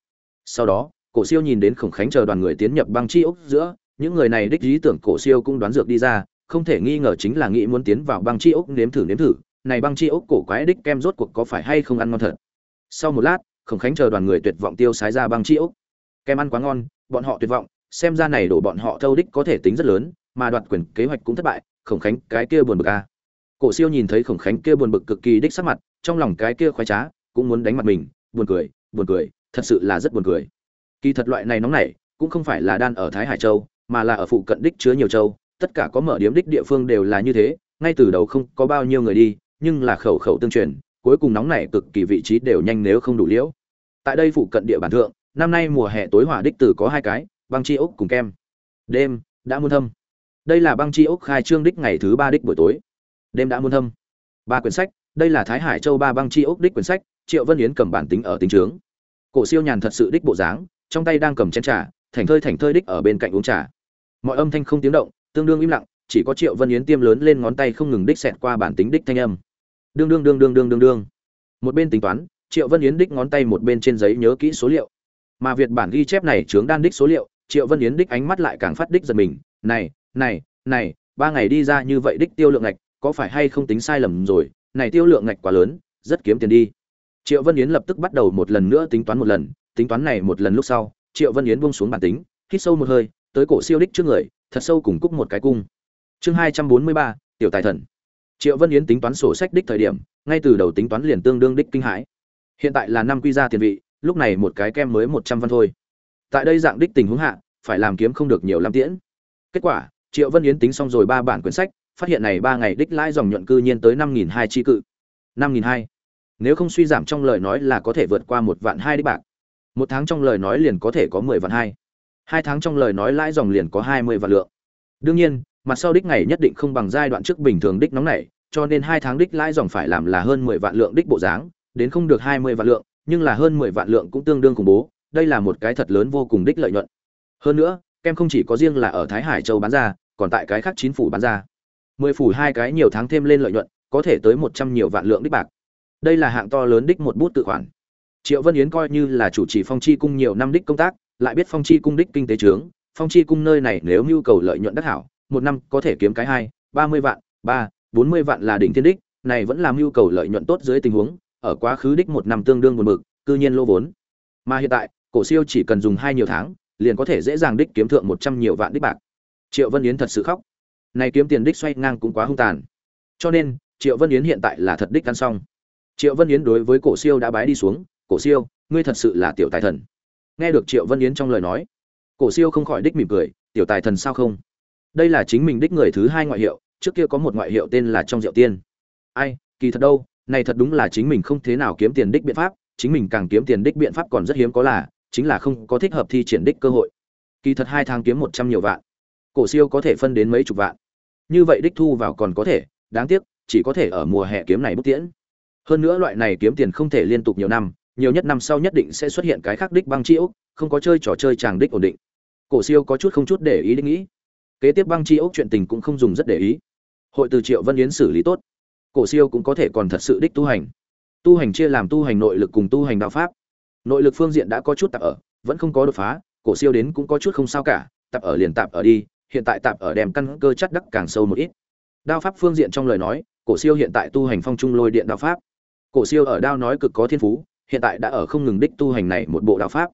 [SPEAKER 1] Sau đó, cổ siêu nhìn đến khổng khánh chờ đoàn người tiến nhập băng chi ốc giữa, những người này đích ý tưởng cổ siêu cũng đoán dược đi ra, không thể nghi ngờ chính là nghĩ muốn tiến vào băng chi ốc nếm thử nếm thử, này băng chi ốc cổ quái đích kem rốt cuộc có phải hay không ăn ngon thật sau một lát, khổng khánh chờ đoàn người tuyệt vọng tiêu sái ra băng chi kem ăn quá ngon, bọn họ tuyệt vọng, xem ra này đổ bọn họ thâu đích có thể tính rất lớn, mà đoạt quyền kế hoạch cũng thất bại, khổng khánh, cái kia buồn bực a à. cổ siêu nhìn thấy khổng khánh kia buồn bực cực kỳ đích sắc mặt, trong lòng cái kia khoái trá, cũng muốn đánh mặt mình, buồn cười buồn cười, thật sự là rất buồn cười kỳ thật loại này nóng nảy, cũng không phải là đan ở thái hải châu, mà là ở phụ cận đích chứa nhiều châu, tất cả có mở điếm đích địa phương đều là như thế, ngay từ đầu không có bao nhiêu người đi, nhưng là khẩu khẩu tương truyền cuối cùng nóng này cực kỳ vị trí đều nhanh nếu không đủ liễu. Tại đây phụ cận địa bàn thượng, năm nay mùa hè tối hỏa đích tử có hai cái, băng chi ốc cùng kem. Đêm, đã muôn thâm. Đây là băng chi ốc khai trương đích ngày thứ ba đích buổi tối. Đêm đã muôn thâm. Ba quyển sách, đây là thái hải châu ba băng chi ốc đích quyển sách, triệu vân yến cầm bản tính ở tính trướng. Cổ siêu nhàn thật sự đích bộ dáng, trong tay đang cầm chén trà, thành thơi thành thơi đích ở bên cạnh uống trà. Mọi âm thanh không tiếng động, tương đương im lặng, chỉ có triệu vân yến tiêm lớn lên ngón tay không ngừng đích xẹt qua bản tính đích thanh âm đương đương đương đương đương đương đương. Một bên tính toán, triệu vân yến đích ngón tay một bên trên giấy nhớ kỹ số liệu. Mà việt bản ghi chép này chướng đan đích số liệu, triệu vân yến đích ánh mắt lại càng phát đích giật mình. Này này này, ba ngày đi ra như vậy đích tiêu lượng ngạch, có phải hay không tính sai lầm rồi? Này tiêu lượng ngạch quá lớn, rất kiếm tiền đi. Triệu vân yến lập tức bắt đầu một lần nữa tính toán một lần, tính toán này một lần lúc sau, triệu vân yến buông xuống bản tính, hít sâu một hơi, tới cổ siêu đích trước người, thật sâu cùng cúc một cái cung. Chương hai trăm bốn mươi ba, tiểu tài thần triệu vân yến tính toán sổ sách đích thời điểm, ngay từ đầu tính toán liền tương đương đích kinh hãi. Hiện tại là năm quy ra tiền vị, lúc này một cái kem mới một trăm văn thôi. Tại đây dạng đích tình huống hạ, phải làm kiếm không được nhiều lắm tiễn. Kết quả, triệu vân yến tính xong rồi ba bản quyển sách, phát hiện này ba ngày đích lãi dòng nhuận cư nhiên tới năm nghìn hai chi cự. năm nghìn hai. Nếu không suy giảm trong lời nói là có thể vượt qua một vạn hai đích bạc. Một tháng trong lời nói liền có thể có mười vạn hai. Hai tháng trong lời nói lãi dòng liền có hai mươi vạn lượng. Đương nhiên mặt sau đích ngày nhất định không bằng giai đoạn trước bình thường đích nóng này, cho nên hai tháng đích lãi dòng phải làm là hơn mười vạn lượng đích bộ dáng, đến không được hai mươi vạn lượng, nhưng là hơn mười vạn lượng cũng tương đương khủng bố, đây là một cái thật lớn vô cùng đích lợi nhuận. Hơn nữa, kem không chỉ có riêng là ở thái hải châu bán ra, còn tại cái khác chín phủ bán ra. mười phủ hai cái nhiều tháng thêm lên lợi nhuận, có thể tới một trăm nhiều vạn lượng đích bạc. Đây là hạng to lớn đích một bút tự khoản. Triệu vân yến coi như là chủ trì phong chi cung nhiều năm đích công tác, lại biết phong chi cung đích kinh tế trướng, phong chi cung nơi này nếu nhu cầu lợi nhuận đắc hảo một năm có thể kiếm cái hai, ba mươi vạn, ba, bốn mươi vạn là đỉnh thiên đích, này vẫn làm nhu cầu lợi nhuận tốt dưới tình huống, ở quá khứ đích một năm tương đương một mực cư nhiên lô vốn. Mà hiện tại, cổ siêu chỉ cần dùng hai nhiều tháng, liền có thể dễ dàng đích kiếm thượng một trăm nhiều vạn đích bạc. Triệu vân yến thật sự khóc. Này kiếm tiền đích xoay ngang cũng quá hung tàn. Cho nên, triệu vân yến hiện tại là thật đích ăn xong. Triệu vân yến đối với cổ siêu đã bái đi xuống, cổ siêu, ngươi thật sự là tiểu tài thần. Nghe được triệu vân yến trong lời nói, cổ siêu không khỏi đích mỉm cười, tiểu tài thần sao không? Đây là chính mình đích người thứ hai ngoại hiệu, trước kia có một ngoại hiệu tên là trong rượu tiên. Ai, kỳ thật đâu, này thật đúng là chính mình không thế nào kiếm tiền đích biện pháp, chính mình càng kiếm tiền đích biện pháp còn rất hiếm có là, chính là không có thích hợp thi triển đích cơ hội. Kỳ thật hai tháng kiếm một trăm nhiều vạn, cổ siêu có thể phân đến mấy chục vạn. Như vậy đích thu vào còn có thể, đáng tiếc, chỉ có thể ở mùa hè kiếm này bức tiễn. Hơn nữa loại này kiếm tiền không thể liên tục nhiều năm, nhiều nhất năm sau nhất định sẽ xuất hiện cái khác đích băng chi không có chơi trò chơi chàng đích ổn định. Cổ siêu có chút không chút để ý đích nghĩ kế tiếp băng chi ốc chuyện tình cũng không dùng rất để ý. Hội từ triệu vân yến xử lý tốt. Cổ siêu cũng có thể còn thật sự đích tu hành. Tu hành chia làm tu hành nội lực cùng tu hành đạo pháp. Nội lực phương diện đã có chút tạp ở, vẫn không có đột phá, cổ siêu đến cũng có chút không sao cả, tạp ở liền tạp ở đi, hiện tại tạp ở đem căn cơ chắc đắc càng sâu một ít. Đao pháp phương diện trong lời nói, cổ siêu hiện tại tu hành phong trung lôi điện đao pháp. Cổ siêu ở đao nói cực có thiên phú, hiện tại đã ở không ngừng đích tu hành này một bộ đao pháp.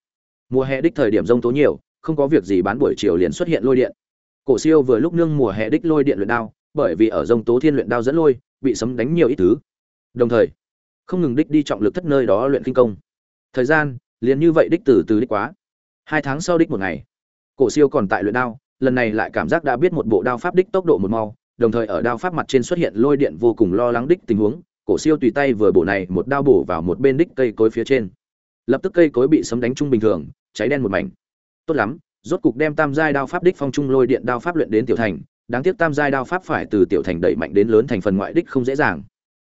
[SPEAKER 1] Mùa hè đích thời điểm rông tố nhiều, không có việc gì bán buổi chiều liền xuất hiện lôi điện cổ siêu vừa lúc nương mùa hè đích lôi điện luyện đao, bởi vì ở rồng tố thiên luyện đao dẫn lôi, bị sấm đánh nhiều ít thứ. Đồng thời, không ngừng đích đi trọng lực thất nơi đó luyện kinh công. Thời gian, liền như vậy đích từ từ đích quá. Hai tháng sau đích một ngày, cổ siêu còn tại luyện đao, lần này lại cảm giác đã biết một bộ đao pháp đích tốc độ một mau, đồng thời ở đao pháp mặt trên xuất hiện lôi điện vô cùng lo lắng đích tình huống, cổ siêu tùy tay vừa bổ này một đao bổ vào một bên đích cây cối phía trên. Lập tức cây cối bị sấm đánh trung bình thường, cháy đen một mảnh. Tốt lắm rốt cục đem tam giai đao pháp đích phong trung lôi điện đao pháp luyện đến tiểu thành, đáng tiếc tam giai đao pháp phải từ tiểu thành đẩy mạnh đến lớn thành phần ngoại đích không dễ dàng.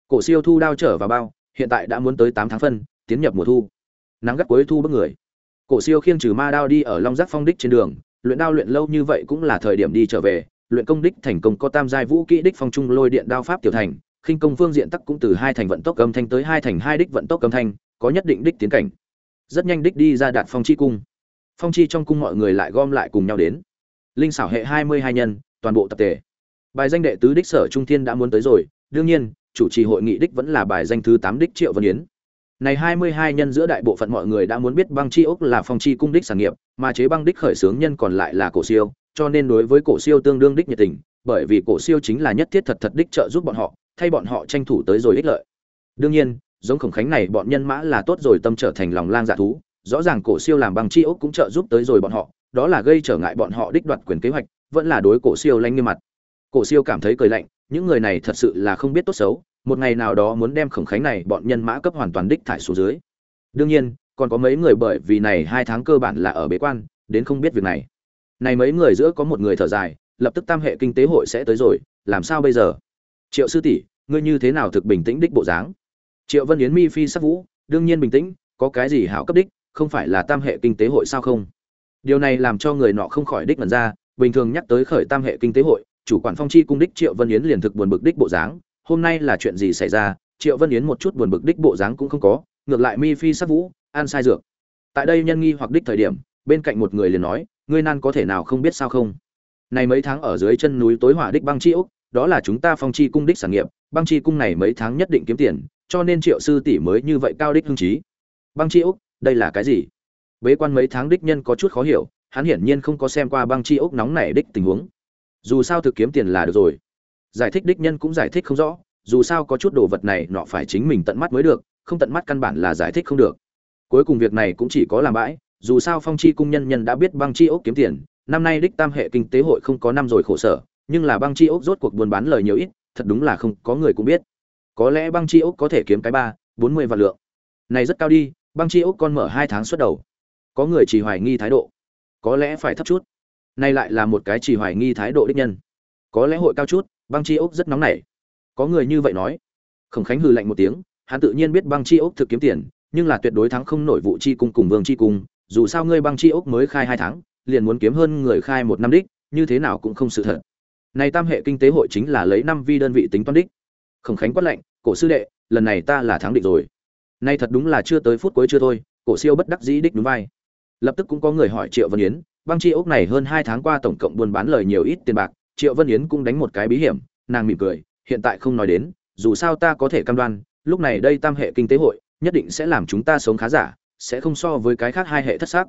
[SPEAKER 1] Cổ siêu thu đao trở vào bao, hiện tại đã muốn tới tám tháng phân, tiến nhập mùa thu. Nắng gắt cuối thu bước người. Cổ siêu khiêng trừ ma đao đi ở long giác phong đích trên đường, luyện đao luyện lâu như vậy cũng là thời điểm đi trở về, luyện công đích thành công có tam giai vũ kỹ đích phong trung lôi điện đao pháp tiểu thành, khinh công phương diện tắc cũng từ hai thành vận tốc âm thanh tới hai thành hai đích vận tốc âm thanh, có nhất định đích tiến cảnh. Rất nhanh đích đi ra đạt phong chi cung phong chi trong cung mọi người lại gom lại cùng nhau đến. Linh xảo hệ hai mươi hai nhân, toàn bộ tập thể bài danh đệ tứ đích sở trung thiên đã muốn tới rồi, đương nhiên, chủ trì hội nghị đích vẫn là bài danh thứ tám đích triệu vân yến. Này hai mươi hai nhân giữa đại bộ phận mọi người đã muốn biết băng chi ốc là phong chi cung đích sản nghiệp, mà chế băng đích khởi xướng nhân còn lại là cổ siêu, cho nên đối với cổ siêu tương đương đích nhiệt tình, bởi vì cổ siêu chính là nhất thiết thật thật đích trợ giúp bọn họ, thay bọn họ tranh thủ tới rồi ích lợi. Đương nhiên, giống khổng khánh này bọn nhân mã là tốt rồi tâm trở thành lòng lang dạ thú rõ ràng cổ siêu làm băng chi ốc cũng trợ giúp tới rồi bọn họ, đó là gây trở ngại bọn họ đích đoạt quyền kế hoạch, vẫn là đối cổ siêu lanh như mặt. Cổ siêu cảm thấy cười lạnh, những người này thật sự là không biết tốt xấu, một ngày nào đó muốn đem khổng khánh này bọn nhân mã cấp hoàn toàn đích thải xuống dưới. Đương nhiên, còn có mấy người bởi vì này hai tháng cơ bản là ở bế quan, đến không biết việc này. Này mấy người giữa có một người thở dài, lập tức tam hệ kinh tế hội sẽ tới rồi, làm sao bây giờ? Triệu sư tỷ, ngươi như thế nào thực bình tĩnh đích bộ dáng? Triệu vân yến mi phi sắc vũ, đương nhiên bình tĩnh, có cái gì hảo cấp đích? Không phải là tam hệ kinh tế hội sao không? Điều này làm cho người nọ không khỏi đích mần ra, bình thường nhắc tới khởi tam hệ kinh tế hội, chủ quản phong chi cung đích triệu vân yến liền thực buồn bực đích bộ dáng, hôm nay là chuyện gì xảy ra, triệu vân yến một chút buồn bực đích bộ dáng cũng không có, ngược lại mi phi sắc vũ an sai dược. Tại đây nhân nghi hoặc đích thời điểm, bên cạnh một người liền nói, ngươi nan có thể nào không biết sao không? Này mấy tháng ở dưới chân núi tối hỏa đích băng chi úc, đó là chúng ta phong chi cung đích sản nghiệp, băng chi cung này mấy tháng nhất định kiếm tiền, cho nên triệu sư tỷ mới như vậy cao đích hưng trí băng chi úc đây là cái gì? Bế quan mấy tháng đích nhân có chút khó hiểu, hắn hiển nhiên không có xem qua băng chi ốc nóng này đích tình huống. Dù sao thực kiếm tiền là được rồi. Giải thích đích nhân cũng giải thích không rõ, dù sao có chút đồ vật này nọ phải chính mình tận mắt mới được, không tận mắt căn bản là giải thích không được. Cuối cùng việc này cũng chỉ có làm bãi, dù sao phong chi cung nhân nhân đã biết băng chi ốc kiếm tiền, năm nay đích tam hệ kinh tế hội không có năm rồi khổ sở, nhưng là băng chi ốc rốt cuộc buôn bán lời nhiều ít, thật đúng là không có người cũng biết. Có lẽ băng chi ốc có thể kiếm cái ba, bốn mươi vạn lượng. Này rất cao đi băng chi ốc con mở hai tháng xuất đầu. Có người chỉ hoài nghi thái độ. Có lẽ phải thấp chút. Nay lại là một cái chỉ hoài nghi thái độ đích nhân. Có lẽ hội cao chút, băng chi ốc rất nóng nảy. Có người như vậy nói. Khổng khánh hừ lạnh một tiếng, hắn tự nhiên biết băng chi ốc thực kiếm tiền, nhưng là tuyệt đối thắng không nổi vụ chi cung cùng vương chi cung, dù sao ngươi băng chi ốc mới khai hai tháng, liền muốn kiếm hơn người khai một năm đích, như thế nào cũng không sự thật. Này tam hệ kinh tế hội chính là lấy năm vi đơn vị tính toán đích. Khổng khánh quát lệnh cổ sư đệ, lần này ta là thắng định rồi nay thật đúng là chưa tới phút cuối chưa thôi, cổ siêu bất đắc dĩ đích đúng vai. Lập tức cũng có người hỏi triệu vân yến, băng chi ốc này hơn hai tháng qua tổng cộng buôn bán lời nhiều ít tiền bạc, triệu vân yến cũng đánh một cái bí hiểm, nàng mỉm cười, hiện tại không nói đến, dù sao ta có thể cam đoan, lúc này đây tam hệ kinh tế hội, nhất định sẽ làm chúng ta sống khá giả, sẽ không so với cái khác hai hệ thất xác.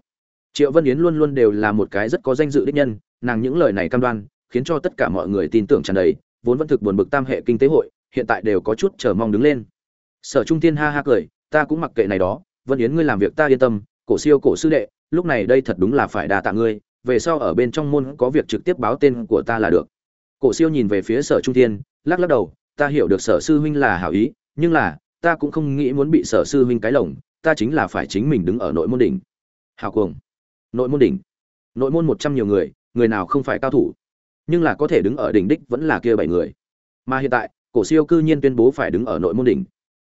[SPEAKER 1] Triệu vân yến luôn luôn đều là một cái rất có danh dự đích nhân, nàng những lời này cam đoan, khiến cho tất cả mọi người tin tưởng tràn đầy, vốn vẫn thực buồn bực tam hệ kinh tế hội, hiện tại đều có chút chờ mong đứng lên. Sở trung tiên ha ha cười ta cũng mặc kệ này đó, vân yến ngươi làm việc ta yên tâm, cổ siêu cổ sư đệ, lúc này đây thật đúng là phải đa tạ ngươi, về sau ở bên trong môn có việc trực tiếp báo tên của ta là được. Cổ siêu nhìn về phía sở trung tiên lắc lắc đầu, ta hiểu được sở sư huynh là hảo ý, nhưng là, ta cũng không nghĩ muốn bị sở sư huynh cái lồng, ta chính là phải chính mình đứng ở nội môn đỉnh. Hào cuồng. Nội môn đỉnh. Nội môn một trăm nhiều người người nào không phải cao thủ? Nhưng là có thể đứng ở đỉnh đích vẫn là kia bảy người. Mà hiện tại, cổ siêu cư nhiên tuyên bố phải đứng ở nội môn đỉnh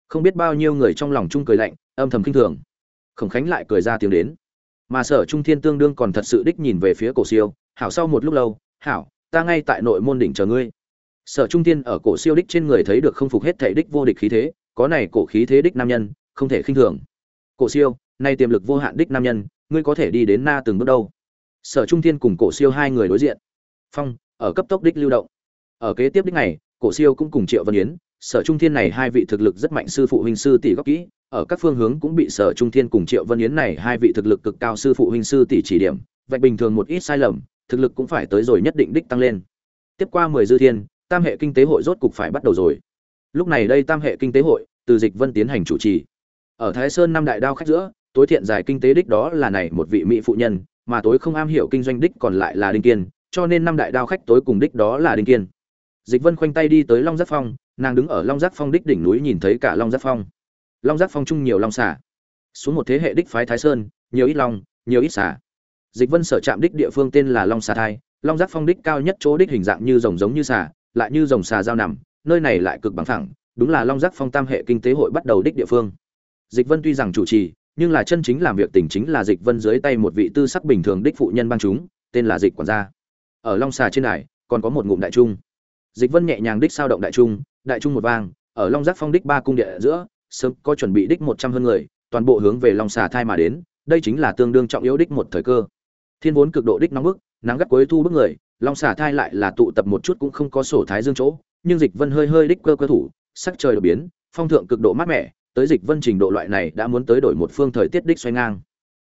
[SPEAKER 1] không biết bao nhiêu người trong lòng chung cười lạnh, âm thầm kinh thường. Khổng khánh lại cười ra tiếng đến. Mà sở trung thiên tương đương còn thật sự đích nhìn về phía cổ siêu, hảo sau một lúc lâu, hảo, ta ngay tại nội môn đỉnh chờ ngươi. Sở trung thiên ở cổ siêu đích trên người thấy được không phục hết thể đích vô địch khí thế, có này cổ khí thế đích nam nhân, không thể khinh thường. Cổ siêu, nay tiềm lực vô hạn đích nam nhân, ngươi có thể đi đến na từng bước đâu. Sở trung thiên cùng cổ siêu hai người đối diện. Phong, ở cấp tốc đích lưu động. Ở kế tiếp đích này cổ siêu cũng cùng triệu Văn yến sở trung thiên này hai vị thực lực rất mạnh sư phụ huynh sư tỷ góp kỹ, ở các phương hướng cũng bị sở trung thiên cùng triệu vân yến này hai vị thực lực cực cao sư phụ huynh sư tỷ chỉ điểm, vạch bình thường một ít sai lầm, thực lực cũng phải tới rồi nhất định đích tăng lên. Tiếp qua mười dư thiên, tam hệ kinh tế hội rốt cục phải bắt đầu rồi. Lúc này đây tam hệ kinh tế hội, từ dịch vân tiến hành chủ trì. Ở thái sơn năm đại đao khách giữa, tối thiện giải kinh tế đích đó là này một vị mỹ phụ nhân, mà tối không am hiểu kinh doanh đích còn lại là đinh kiên, cho nên năm đại đao khách tối cùng đích đó là đinh kiên dịch vân khoanh tay đi tới long giác phong, nàng đứng ở long giác phong đích đỉnh núi nhìn thấy cả long giác phong. Long giác phong chung nhiều long xả xuống một thế hệ đích phái thái sơn, nhiều ít long, nhiều ít xả dịch vân sở trạm đích địa phương tên là long xà thai, long giác phong đích cao nhất chỗ đích hình dạng như rồng giống như xà, lại như rồng xà giao nằm, nơi này lại cực bằng thẳng đúng là long giác phong tam hệ kinh tế hội bắt đầu đích địa phương. Dịch vân tuy rằng chủ trì, nhưng là chân chính làm việc tỉnh chính là dịch vân dưới tay một vị tư sắc bình thường đích phụ nhân bang chúng, tên là dịch quản gia. Ở long xà trên đài, còn có một ngụm đại trung dịch vân nhẹ nhàng đích sao động đại trung đại trung một vang, ở long giác phong đích ba cung địa giữa, sớm có chuẩn bị đích một trăm hơn người, toàn bộ hướng về long xà thai mà đến, đây chính là tương đương trọng yếu đích một thời cơ. Thiên vốn cực độ đích nóng bức, nắng gắt cuối thu bức người, long xà thai lại là tụ tập một chút cũng không có sổ thái dương chỗ, nhưng dịch vân hơi hơi đích cơ cơ thủ, sắc trời đột biến, phong thượng cực độ mát mẻ, tới dịch vân trình độ loại này đã muốn tới đổi một phương thời tiết đích xoay ngang.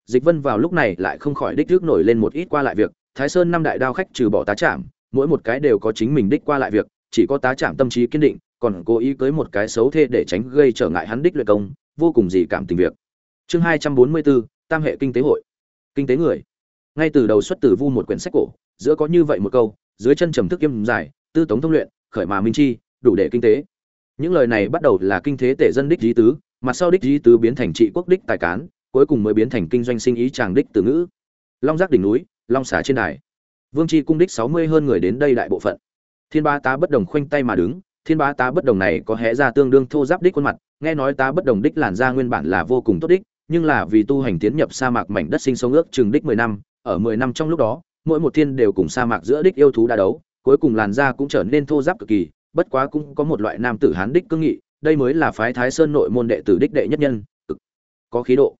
[SPEAKER 1] Dịch vân vào lúc này lại không khỏi đích rước nổi lên một ít qua lại việc, thái sơn năm đại đao khách trừ bỏ tá chạm mỗi một cái đều có chính mình đích qua lại việc, chỉ có tá chạm tâm trí kiên định, còn cố ý cưới một cái xấu thê để tránh gây trở ngại hắn đích luyện công, vô cùng gì cảm tình việc. Chương hai trăm bốn mươi bốn, tam hệ kinh tế hội. Kinh tế người. Ngay từ đầu xuất tử vu một quyển sách cổ, giữa có như vậy một câu, dưới chân trầm thức kiêm dài, tư tống thông luyện, khởi mà minh chi, đủ để kinh tế. Những lời này bắt đầu là kinh tế tể dân đích dí tứ mặt sau đích dí tứ biến thành trị quốc đích tài cán, cuối cùng mới biến thành kinh doanh sinh ý tràng đích từ ngữ. Long giác đỉnh núi, long xả trên đài vương tri cung đích sáu mươi hơn người đến đây đại bộ phận. Thiên ba tá bất đồng khoanh tay mà đứng, thiên ba tá bất đồng này có hé ra tương đương thô giáp đích khuôn mặt, nghe nói tá bất đồng đích làn da nguyên bản là vô cùng tốt đích, nhưng là vì tu hành tiến nhập sa mạc mảnh đất sinh sống ước chừng đích mười năm, ở mười năm trong lúc đó, mỗi một thiên đều cùng sa mạc giữa đích yêu thú đã đấu, cuối cùng làn da cũng trở nên thô giáp cực kỳ, bất quá cũng có một loại nam tử hán đích cương nghị, đây mới là phái thái sơn nội môn đệ tử đích đệ nhất nhân, cực có khí độ.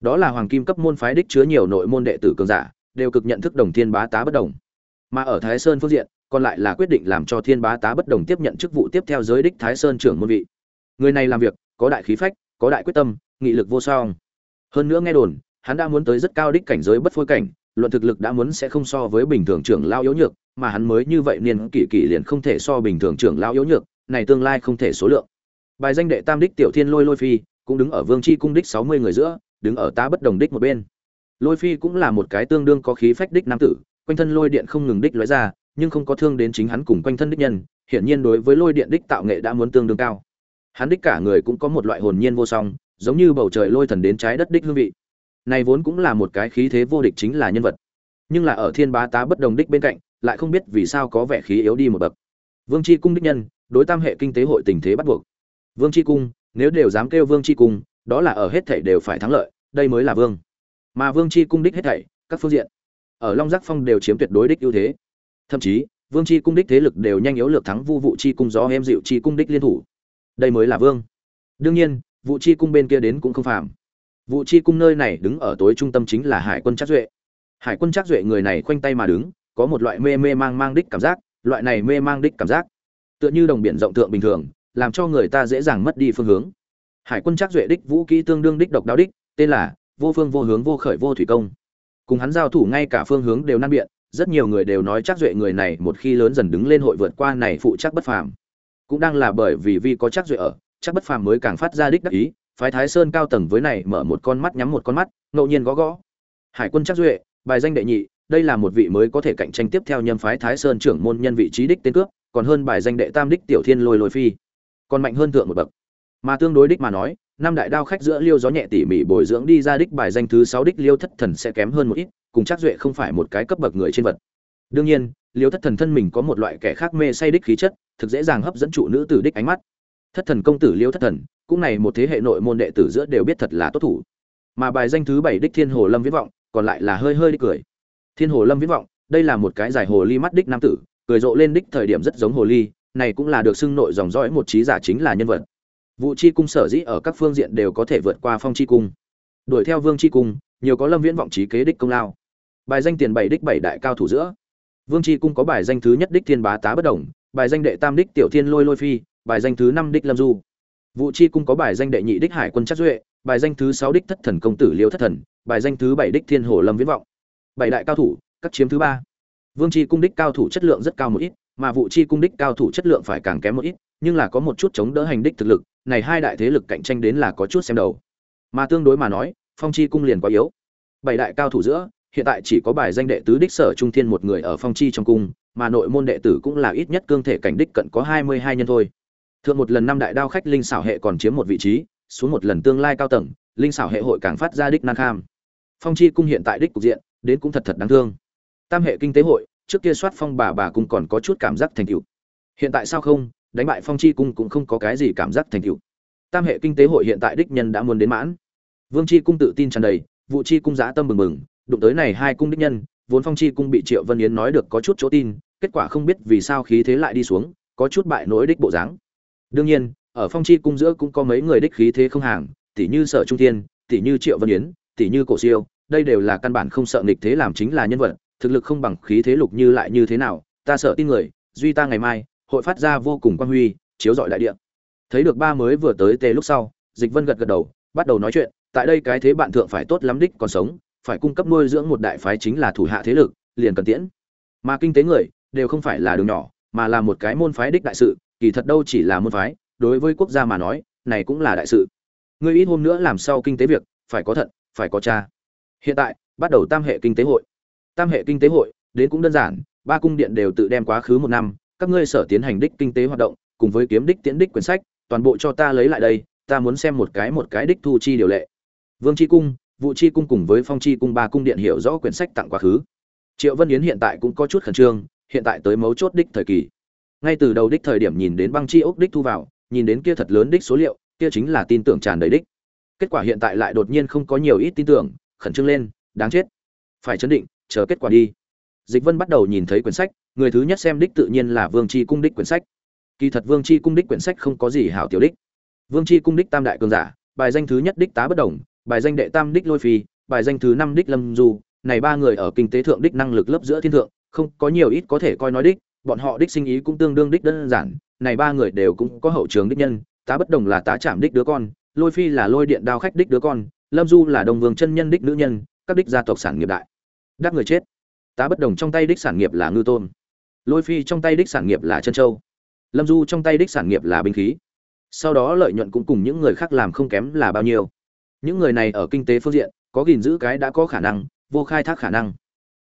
[SPEAKER 1] Đó là hoàng kim cấp môn phái đích chứa nhiều nội môn đệ tử cường giả đều cực nhận thức đồng thiên bá tá bất đồng. Mà ở thái sơn phương diện, còn lại là quyết định làm cho thiên bá tá bất đồng tiếp nhận chức vụ tiếp theo giới đích thái sơn trưởng môn vị. Người này làm việc, có đại khí phách, có đại quyết tâm, nghị lực vô song. Hơn nữa nghe đồn, hắn đã muốn tới rất cao đích cảnh giới bất phôi cảnh, luận thực lực đã muốn sẽ không so với bình thường trưởng lao yếu nhược, mà hắn mới như vậy niên kỷ kỷ liền không thể so bình thường trưởng lao yếu nhược, này tương lai không thể số lượng. Bài danh đệ tam đích tiểu thiên lôi lôi phi, cũng đứng ở vương chi cung đích sáu mươi người giữa, đứng ở tá bất đồng đích một bên lôi phi cũng là một cái tương đương có khí phách đích nam tử, quanh thân lôi điện không ngừng đích lóe ra, nhưng không có thương đến chính hắn cùng quanh thân đích nhân, hiển nhiên đối với lôi điện đích tạo nghệ đã muốn tương đương cao. Hắn đích cả người cũng có một loại hồn nhiên vô song, giống như bầu trời lôi thần đến trái đất đích hương vị. Này vốn cũng là một cái khí thế vô địch chính là nhân vật. Nhưng là ở thiên bá tá bất đồng đích bên cạnh, lại không biết vì sao có vẻ khí yếu đi một bậc. Vương tri cung đích nhân, đối tam hệ kinh tế hội tình thế bắt buộc. Vương tri cung, nếu đều dám kêu vương tri cung, đó là ở hết thảy đều phải thắng lợi, đây mới là vương mà vương Chi cung đích hết thảy, các phương diện, ở long giác phong đều chiếm tuyệt đối đích ưu thế. Thậm chí, vương Chi cung đích thế lực đều nhanh yếu lược thắng vu vụ chi cung gió em dịu chi cung đích liên thủ. Đây mới là vương. Đương nhiên vụ chi cung bên kia đến cũng không phạm vụ chi cung nơi này đứng ở tối trung tâm chính là hải quân trác duệ. Hải quân trác duệ người này khoanh tay mà đứng, có một loại mê mê mang mang đích cảm giác, loại này mê mang đích cảm giác, tựa như đồng biển rộng thượng bình thường, làm cho người ta dễ dàng mất đi phương hướng. Hải quân trác duệ đích vũ kỹ tương đương đích độc đáo đích, tên là vô phương vô hướng vô khởi vô thủy công. Cùng hắn giao thủ ngay cả phương hướng đều nan biện, rất nhiều người đều nói chắc duệ người này một khi lớn dần đứng lên hội vượt qua này phụ chắc bất phàm. Cũng đang là bởi vì vi có chắc duệ ở, chắc bất phàm mới càng phát ra đích đắc ý, phái thái sơn cao tầng với này mở một con mắt nhắm một con mắt, ngẫu nhiên gõ gõ. Hải quân chắc duệ, bài danh đệ nhị, đây là một vị mới có thể cạnh tranh tiếp theo nhân phái thái sơn trưởng môn nhân vị trí đích tên cướp, còn hơn bài danh đệ tam đích tiểu thiên lôi lôi phi. Còn mạnh hơn thượng một bậc. Mà tương đối đích mà nói năm đại đao khách giữa liêu gió nhẹ tỉ mỉ bồi dưỡng đi ra đích bài danh thứ sáu đích liêu thất thần sẽ kém hơn một ít, cùng chắc duệ không phải một cái cấp bậc người trên vật. Đương nhiên, liêu thất thần thân mình có một loại kẻ khác mê say đích khí chất, thực dễ dàng hấp dẫn trụ nữ tử đích ánh mắt. Thất thần công tử liêu thất thần, cũng này một thế hệ nội môn đệ tử giữa đều biết thật là tốt thủ. Mà bài danh thứ bảy đích thiên hồ lâm viễn vọng, còn lại là hơi hơi đích cười. Thiên hồ lâm viễn vọng, đây là một cái giải hồ ly mắt đích nam tử, cười rộ lên đích thời điểm rất giống hồ ly, này cũng là được xưng nội dòng dõi một trí giả chính là nhân vật vụ chi cung sở dĩ ở các phương diện đều có thể vượt qua phong chi cung. Đuổi theo vương chi cung, nhiều có lâm viễn vọng trí kế đích công lao. Bài danh tiền bảy đích bảy đại cao thủ giữa. Vương chi cung có bài danh thứ nhất đích thiên bá tá bất đồng, bài danh đệ tam đích tiểu thiên lôi lôi phi, bài danh thứ năm đích lâm du. Vụ chi cung có bài danh đệ nhị đích hải quân chắc duệ, bài danh thứ sáu đích thất thần công tử liêu thất thần, bài danh thứ bảy đích thiên hồ lâm viễn vọng. Bảy đại cao thủ, các chiếm thứ ba. Vương chi cung đích cao thủ chất lượng rất cao một ít, mà vụ chi cung đích cao thủ chất lượng phải càng kém một ít nhưng là có một chút chống đỡ hành đích thực lực, này hai đại thế lực cạnh tranh đến là có chút xem đầu. Mà tương đối mà nói, phong chi cung liền quá yếu. Bảy đại cao thủ giữa, hiện tại chỉ có bài danh đệ tứ đích sở trung thiên một người ở phong chi trong cung, mà nội môn đệ tử cũng là ít nhất cương thể cảnh đích cận có hai mươi hai nhân thôi. Thượng một lần năm đại đao khách linh xảo hệ còn chiếm một vị trí, xuống một lần tương lai cao tầng, linh xảo hệ hội càng phát ra đích nan kham. Phong chi cung hiện tại đích cục diện, đến cũng thật thật đáng thương. Tam hệ kinh tế hội, trước kia soát phong bà bà cung còn có chút cảm giác thành tựu. Hiện tại sao không? Đánh bại phong chi cung cũng không có cái gì cảm giác thành tựu. Tam hệ kinh tế hội hiện tại đích nhân đã muốn đến mãn. Vương chi cung tự tin tràn đầy vụ chi cung giã tâm mừng mừng đụng tới này hai cung đích nhân, vốn phong chi cung bị triệu vân yến nói được có chút chỗ tin, kết quả không biết vì sao khí thế lại đi xuống, có chút bại nỗi đích bộ dáng. Đương nhiên, ở phong chi cung giữa cũng có mấy người đích khí thế không hàng tỷ như sở trung thiên tỷ như triệu vân yến tỷ như cổ siêu, đây đều là căn bản không sợ nghịch thế làm chính là nhân vật, thực lực không bằng khí thế lục như lại như thế nào, ta sợ tin người, duy ta ngày mai hội phát ra vô cùng quan huy, chiếu rọi đại địa. Thấy được ba mới vừa tới tề lúc sau, dịch vân gật gật đầu, bắt đầu nói chuyện, tại đây cái thế bạn thượng phải tốt lắm đích còn sống, phải cung cấp nuôi dưỡng một đại phái chính là thủ hạ thế lực, liền cần tiễn. Mà kinh tế người, đều không phải là đường nhỏ, mà là một cái môn phái đích đại sự, kỳ thật đâu chỉ là môn phái, đối với quốc gia mà nói, này cũng là đại sự. Ngươi ít hôm nữa làm sau kinh tế việc, phải có thận, phải có cha. Hiện tại, bắt đầu tam hệ kinh tế hội. Tam hệ kinh tế hội, đến cũng đơn giản, ba cung điện đều tự đem quá khứ một năm các ngươi sở tiến hành đích kinh tế hoạt động, cùng với kiếm đích tiễn đích quyển sách, toàn bộ cho ta lấy lại đây, ta muốn xem một cái một cái đích thu chi điều lệ. Vương chi cung vụ chi cung cùng với phong chi cung ba cung điện hiểu rõ quyển sách tặng quá khứ. Triệu vân yến hiện tại cũng có chút khẩn trương, hiện tại tới mấu chốt đích thời kỳ. Ngay từ đầu đích thời điểm nhìn đến băng chi ốc đích thu vào, nhìn đến kia thật lớn đích số liệu, kia chính là tin tưởng tràn đầy đích. Kết quả hiện tại lại đột nhiên không có nhiều ít tin tưởng, khẩn trương lên, đáng chết. Phải chấn định, chờ kết quả đi dịch vân bắt đầu nhìn thấy quyển sách, người thứ nhất xem đích tự nhiên là vương chi cung đích quyển sách. Kỳ thật vương chi cung đích quyển sách không có gì hảo tiểu đích. Vương chi cung đích tam đại cường giả, bài danh thứ nhất đích tá bất đồng, bài danh đệ tam đích lôi phi, bài danh thứ năm đích lâm du, này ba người ở kinh tế thượng đích năng lực lớp giữa thiên thượng, không có nhiều ít có thể coi nói đích, bọn họ đích sinh ý cũng tương đương đích đơn giản, này ba người đều cũng có hậu trường đích nhân, tá bất đồng là tá chạm đích đứa con, lôi phi là lôi điện đao khách đích đứa con, lâm du là đồng vương chân nhân đích nữ nhân, các đích gia tộc sản nghiệp đại. Đắc người chết tá bất đồng trong tay đích sản nghiệp là ngư tôn. Lôi phi trong tay đích sản nghiệp là chân châu. Lâm du trong tay đích sản nghiệp là binh khí. Sau đó lợi nhuận cũng cùng những người khác làm không kém là bao nhiêu. Những người này ở kinh tế phương diện, có gìn giữ cái đã có khả năng, vô khai thác khả năng.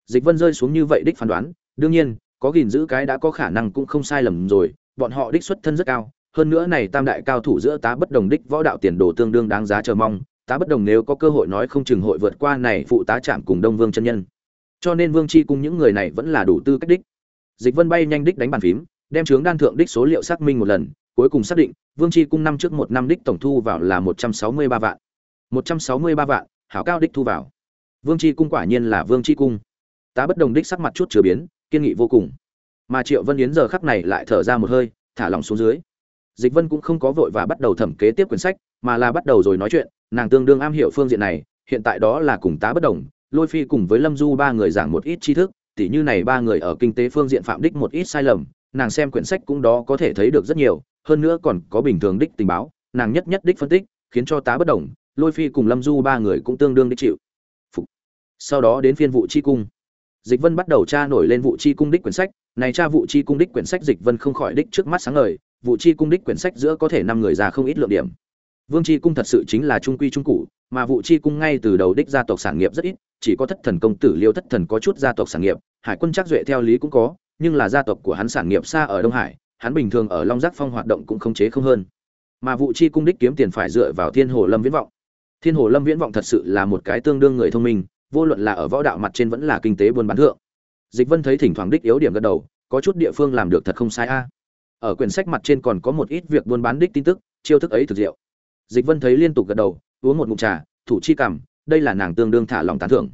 [SPEAKER 1] Dịch vân rơi xuống như vậy đích phán đoán, đương nhiên, có gìn giữ cái đã có khả năng cũng không sai lầm rồi, bọn họ đích xuất thân rất cao. Hơn nữa này tam đại cao thủ giữa tá bất đồng đích võ đạo tiền đồ tương đương đáng giá chờ mong. Tá bất đồng nếu có cơ hội nói không chừng hội vượt qua này phụ tá chạm cùng đông vương chân nhân cho nên vương chi Cung những người này vẫn là đủ tư cách đích. Dịch vân bay nhanh đích đánh bàn phím, đem chướng đan thượng đích số liệu xác minh một lần, cuối cùng xác định, vương chi cung năm trước một năm đích tổng thu vào là một trăm sáu mươi ba vạn. một trăm sáu mươi ba vạn, hảo cao đích thu vào. Vương chi cung quả nhiên là vương chi cung. Tá bất đồng đích sắc mặt chút chứa biến, kiên nghị vô cùng. Mà triệu vân yến giờ khắc này lại thở ra một hơi, thả lỏng xuống dưới. Dịch vân cũng không có vội và bắt đầu thẩm kế tiếp quyển sách, mà là bắt đầu rồi nói chuyện, nàng tương đương am hiểu phương diện này, hiện tại đó là cùng tá bất đồng lôi phi cùng với lâm du ba người giảng một ít tri thức, tỉ như này ba người ở kinh tế phương diện phạm đích một ít sai lầm, nàng xem quyển sách cũng đó có thể thấy được rất nhiều, hơn nữa còn có bình thường đích tình báo, nàng nhất nhất đích phân tích, khiến cho tá bất đồng, lôi phi cùng lâm du ba người cũng tương đương đích chịu. Phục. sau đó đến phiên vụ chi cung. Dịch vân bắt đầu tra nổi lên vụ chi cung đích quyển sách, này tra vụ chi cung đích quyển sách dịch vân không khỏi đích trước mắt sáng ngời vụ chi cung đích quyển sách giữa có thể năm người già không ít lượng điểm. Vương chi cung thật sự chính là trung quy trung cụ, mà vụ chi cung ngay từ đầu đích gia tộc sản nghiệp rất ít chỉ có thất thần công tử liêu thất thần có chút gia tộc sản nghiệp, hải quân chắc duệ theo lý cũng có, nhưng là gia tộc của hắn sản nghiệp xa ở đông hải, hắn bình thường ở long giác phong hoạt động cũng không chế không hơn. Mà vụ chi cung đích kiếm tiền phải dựa vào thiên hồ lâm viễn vọng. Thiên hồ lâm viễn vọng thật sự là một cái tương đương người thông minh, vô luận là ở võ đạo mặt trên vẫn là kinh tế buôn bán thượng. Dịch vân thấy thỉnh thoảng đích yếu điểm gật đầu, có chút địa phương làm được thật không sai a. Ở quyển sách mặt trên còn có một ít việc buôn bán đích tin tức, chiêu thức ấy thực diệu. Dịch vân thấy liên tục gật đầu, uống một ngụm trà, thủ chi cảm đây là nàng tương đương thả lòng tán thưởng.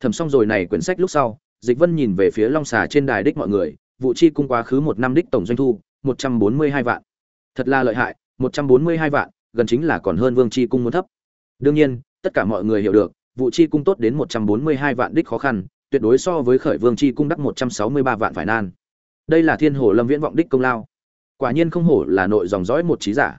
[SPEAKER 1] Thẩm xong rồi này quyển sách lúc sau, dịch vân nhìn về phía long xà trên đài đích mọi người, vụ chi cung quá khứ một năm đích tổng doanh thu, một trăm bốn mươi hai vạn. Thật là lợi hại, một trăm bốn mươi hai vạn, gần chính là còn hơn vương chi cung muốn thấp. Đương nhiên, tất cả mọi người hiểu được, vụ chi cung tốt đến một trăm bốn mươi hai vạn đích khó khăn, tuyệt đối so với khởi vương chi cung đắc một trăm sáu mươi ba vạn phải nan. Đây là thiên hồ lâm viễn vọng đích công lao. Quả nhiên không hổ là nội dòng dõi một trí giả.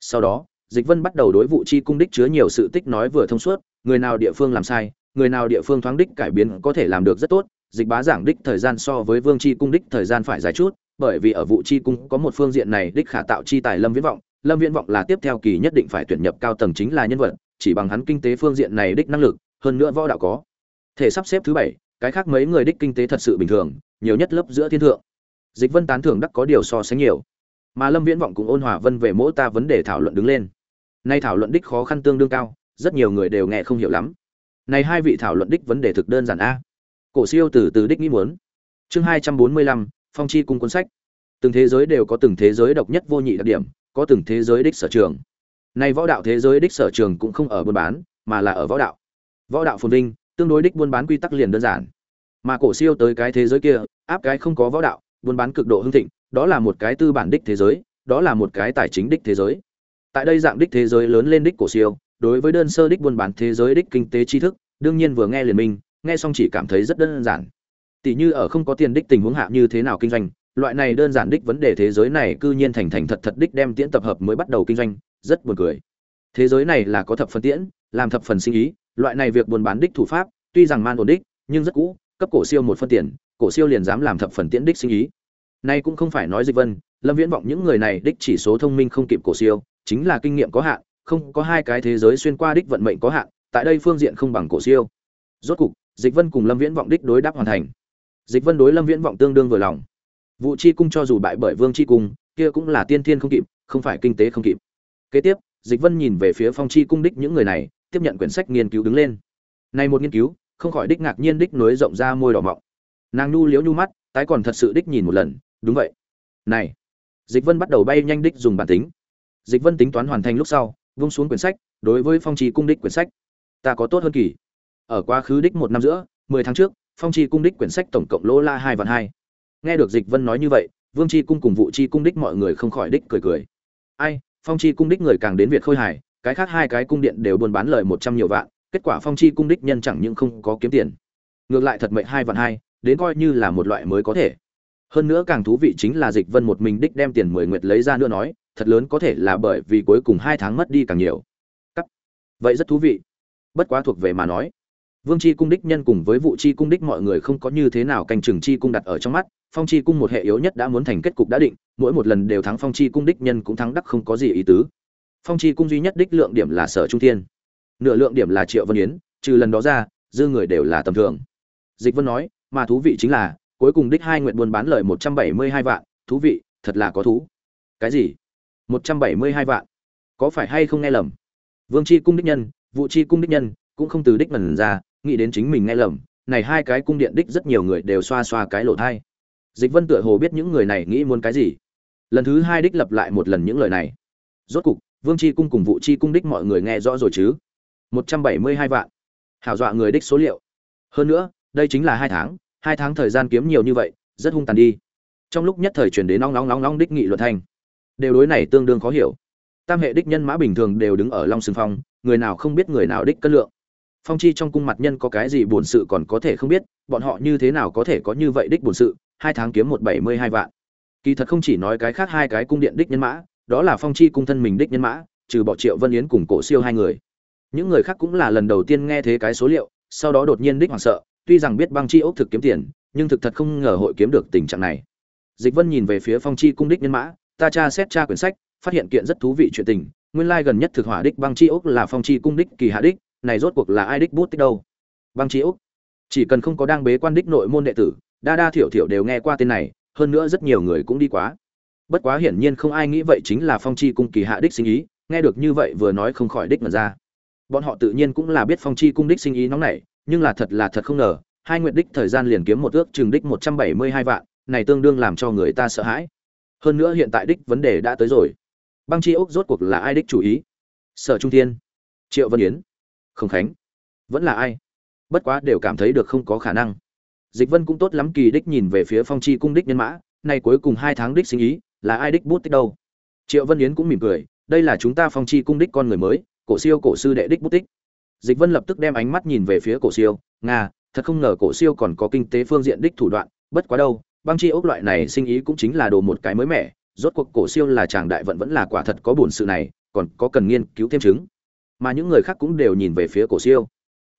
[SPEAKER 1] Sau đó, dịch vân bắt đầu đối vụ chi cung đích chứa nhiều sự tích nói vừa thông suốt người nào địa phương làm sai, người nào địa phương thoáng đích cải biến có thể làm được rất tốt, dịch bá giảng đích thời gian so với vương chi cung đích thời gian phải dài chút, bởi vì ở vụ chi cung có một phương diện này đích khả tạo chi tài lâm viễn vọng, lâm viễn vọng là tiếp theo kỳ nhất định phải tuyển nhập cao tầng chính là nhân vật, chỉ bằng hắn kinh tế phương diện này đích năng lực, hơn nữa võ đạo có. Thể sắp xếp thứ bảy, cái khác mấy người đích kinh tế thật sự bình thường, nhiều nhất lớp giữa thiên thượng. Dịch vân tán thưởng đắc có điều so sánh nhiều. Mà lâm viễn vọng cũng ôn hòa vân về mỗi ta vấn đề thảo luận đứng lên. Nay thảo luận đích khó khăn tương đương cao rất nhiều người đều nghe không hiểu lắm. Này hai vị thảo luận đích vấn đề thực đơn giản a. Cổ siêu từ từ đích nghĩ muốn. Chương hai trăm bốn mươi lăm, phong chi cung cuốn sách. Từng thế giới đều có từng thế giới độc nhất vô nhị đặc điểm, có từng thế giới đích sở trường. Này võ đạo thế giới đích sở trường cũng không ở buôn bán, mà là ở võ đạo. Võ đạo phồn vinh, tương đối đích buôn bán quy tắc liền đơn giản. Mà cổ siêu tới cái thế giới kia, áp cái không có võ đạo, buôn bán cực độ hưng thịnh, đó là một cái tư bản đích thế giới, đó là một cái tài chính đích thế giới. Tại đây dạng đích thế giới lớn lên đích cổ siêu đối với đơn sơ đích buôn bán thế giới đích kinh tế tri thức, đương nhiên vừa nghe liền minh, nghe xong chỉ cảm thấy rất đơn giản. Tỷ như ở không có tiền đích tình huống hạ như thế nào kinh doanh, loại này đơn giản đích vấn đề thế giới này cư nhiên thành thành thật thật đích đem tiễn tập hợp mới bắt đầu kinh doanh, rất buồn cười. Thế giới này là có thập phần tiễn, làm thập phần sinh ý, loại này việc buôn bán đích thủ pháp, tuy rằng man ổn đích, nhưng rất cũ, cấp cổ siêu một phân tiền, cổ siêu liền dám làm thập phần tiễn đích sinh ý. Nay cũng không phải nói dịch vân, lâm viễn vọng những người này đích chỉ số thông minh không kịp cổ siêu, chính là kinh nghiệm có hạn không có hai cái thế giới xuyên qua đích vận mệnh có hạn, tại đây phương diện không bằng cổ siêu. Rốt cục, dịch vân cùng lâm viễn vọng đích đối đáp hoàn thành. Dịch vân đối lâm viễn vọng tương đương vừa lòng. Vụ chi cung cho dù bại bởi vương chi cung, kia cũng là tiên thiên không kịp, không phải kinh tế không kịp. Kế tiếp, dịch vân nhìn về phía phong chi cung đích những người này, tiếp nhận quyển sách nghiên cứu đứng lên. Này một nghiên cứu, không khỏi đích ngạc nhiên đích nối rộng ra môi đỏ mọng. Nàng nhu liễu nhu mắt, tái còn thật sự đích nhìn một lần, đúng vậy. Này, dịch vân bắt đầu bay nhanh đích dùng bản tính. Dịch vân tính toán hoàn thành lúc sau vung xuống quyển sách, đối với phong trì cung đích quyển sách. Ta có tốt hơn kỳ. Ở quá khứ đích một năm giữa, mười tháng trước, phong trì cung đích quyển sách tổng cộng lỗ la hai vạn hai. Nghe được dịch vân nói như vậy, vương tri cung cùng vụ tri cung đích mọi người không khỏi đích cười cười. Ai, phong tri cung đích người càng đến việt khôi hài, cái khác hai cái cung điện đều buôn bán lời một trăm nhiều vạn, kết quả phong chi cung đích nhân chẳng những không có kiếm tiền, ngược lại thật mệnh hai vạn hai, đến coi như là một loại mới có thể. Hơn nữa càng thú vị chính là dịch vân một mình đích đem tiền mười nguyệt lấy ra nữa nói thật lớn có thể là bởi vì cuối cùng hai tháng mất đi càng nhiều. Cắt. Vậy rất thú vị. Bất quá thuộc về mà nói. Vương tri cung đích nhân cùng với vụ tri cung đích mọi người không có như thế nào canh chừng tri cung đặt ở trong mắt, phong tri cung một hệ yếu nhất đã muốn thành kết cục đã định, mỗi một lần đều thắng phong tri cung đích nhân cũng thắng đắc không có gì ý tứ. Phong tri cung duy nhất đích lượng điểm là sở trung thiên. Nửa lượng điểm là triệu vân yến, trừ lần đó ra, dư người đều là tầm thường. Dịch vân nói, mà thú vị chính là, cuối cùng đích hai nguyện buôn bán lời một trăm bảy mươi hai vạn, thú vị, thật là có thú. Cái gì? Một trăm bảy mươi hai vạn. Có phải hay không nghe lầm? Vương chi cung đích nhân vụ chi cung đích nhân, cũng không từ đích ngần ra, nghĩ đến chính mình nghe lầm, này hai cái cung điện đích rất nhiều người đều xoa xoa cái lỗ thai. Dịch vân tựa hồ biết những người này nghĩ muốn cái gì. Lần thứ hai đích lập lại một lần những lời này. Rốt cục, vương chi cung cùng vụ chi cung đích mọi người nghe rõ rồi chứ? một trăm bảy mươi hai vạn. Hảo dọa người đích số liệu. Hơn nữa, đây chính là hai tháng hai tháng thời gian kiếm nhiều như vậy, rất hung tàn đi. Trong lúc nhất thời chuyển đến nóng nóng nóng nóng đích nghị luận thanh đều đối này tương đương khó hiểu. Tam hệ đích nhân mã bình thường đều đứng ở long sừng phong, người nào không biết người nào đích cân lượng. Phong chi trong cung mặt nhân có cái gì buồn sự còn có thể không biết, bọn họ như thế nào có thể có như vậy đích buồn sự, hai tháng kiếm một bảy mươi hai vạn. Kỳ thật không chỉ nói cái khác hai cái cung điện đích nhân mã, đó là phong chi cung thân mình đích nhân mã, trừ bỏ triệu vân yến cùng cổ siêu hai người. Những người khác cũng là lần đầu tiên nghe thế cái số liệu, sau đó đột nhiên đích hoảng sợ, tuy rằng biết băng chi ốc thực kiếm tiền, nhưng thực thật không ngờ hội kiếm được tình trạng này. Dịch vân nhìn về phía phong chi cung đích nhân mã ta tra xét tra quyển sách, phát hiện kiện rất thú vị chuyện tình, nguyên lai gần nhất thực hỏa đích băng chi ốc là phong chi cung đích kỳ hạ đích, này rốt cuộc là ai đích bút tích đâu? Băng chi ốc chỉ cần không có đang bế quan đích nội môn đệ tử, đa đa thiểu thiểu đều nghe qua tên này, hơn nữa rất nhiều người cũng đi quá. Bất quá hiển nhiên không ai nghĩ vậy chính là phong chi cung kỳ hạ đích sinh ý, nghe được như vậy vừa nói không khỏi đích mà ra. Bọn họ tự nhiên cũng là biết phong chi cung đích sinh ý nóng nảy, nhưng là thật là thật không ngờ, hai nguyện đích thời gian liền kiếm một ước chừng đích một trăm bảy mươi hai vạn, này tương đương làm cho người ta sợ hãi hơn nữa hiện tại đích vấn đề đã tới rồi. Băng chi ốc rốt cuộc là ai đích chủ ý? Sở trung thiên. Triệu vân yến. Không khánh. Vẫn là ai? Bất quá đều cảm thấy được không có khả năng. Dịch vân cũng tốt lắm kỳ đích nhìn về phía phong chi cung đích nhân mã, nay cuối cùng hai tháng đích sinh ý, là ai đích bút tích đâu? Triệu vân yến cũng mỉm cười, đây là chúng ta phong chi cung đích con người mới, cổ siêu cổ sư đệ đích bút tích. Dịch vân lập tức đem ánh mắt nhìn về phía cổ siêu, nga, thật không ngờ cổ siêu còn có kinh tế phương diện đích thủ đoạn, bất quá đâu băng chi ốc loại này sinh ý cũng chính là đồ một cái mới mẻ, rốt cuộc cổ siêu là chàng đại vận vẫn là quả thật có buồn sự này, còn có cần nghiên cứu thêm chứng. Mà những người khác cũng đều nhìn về phía cổ siêu.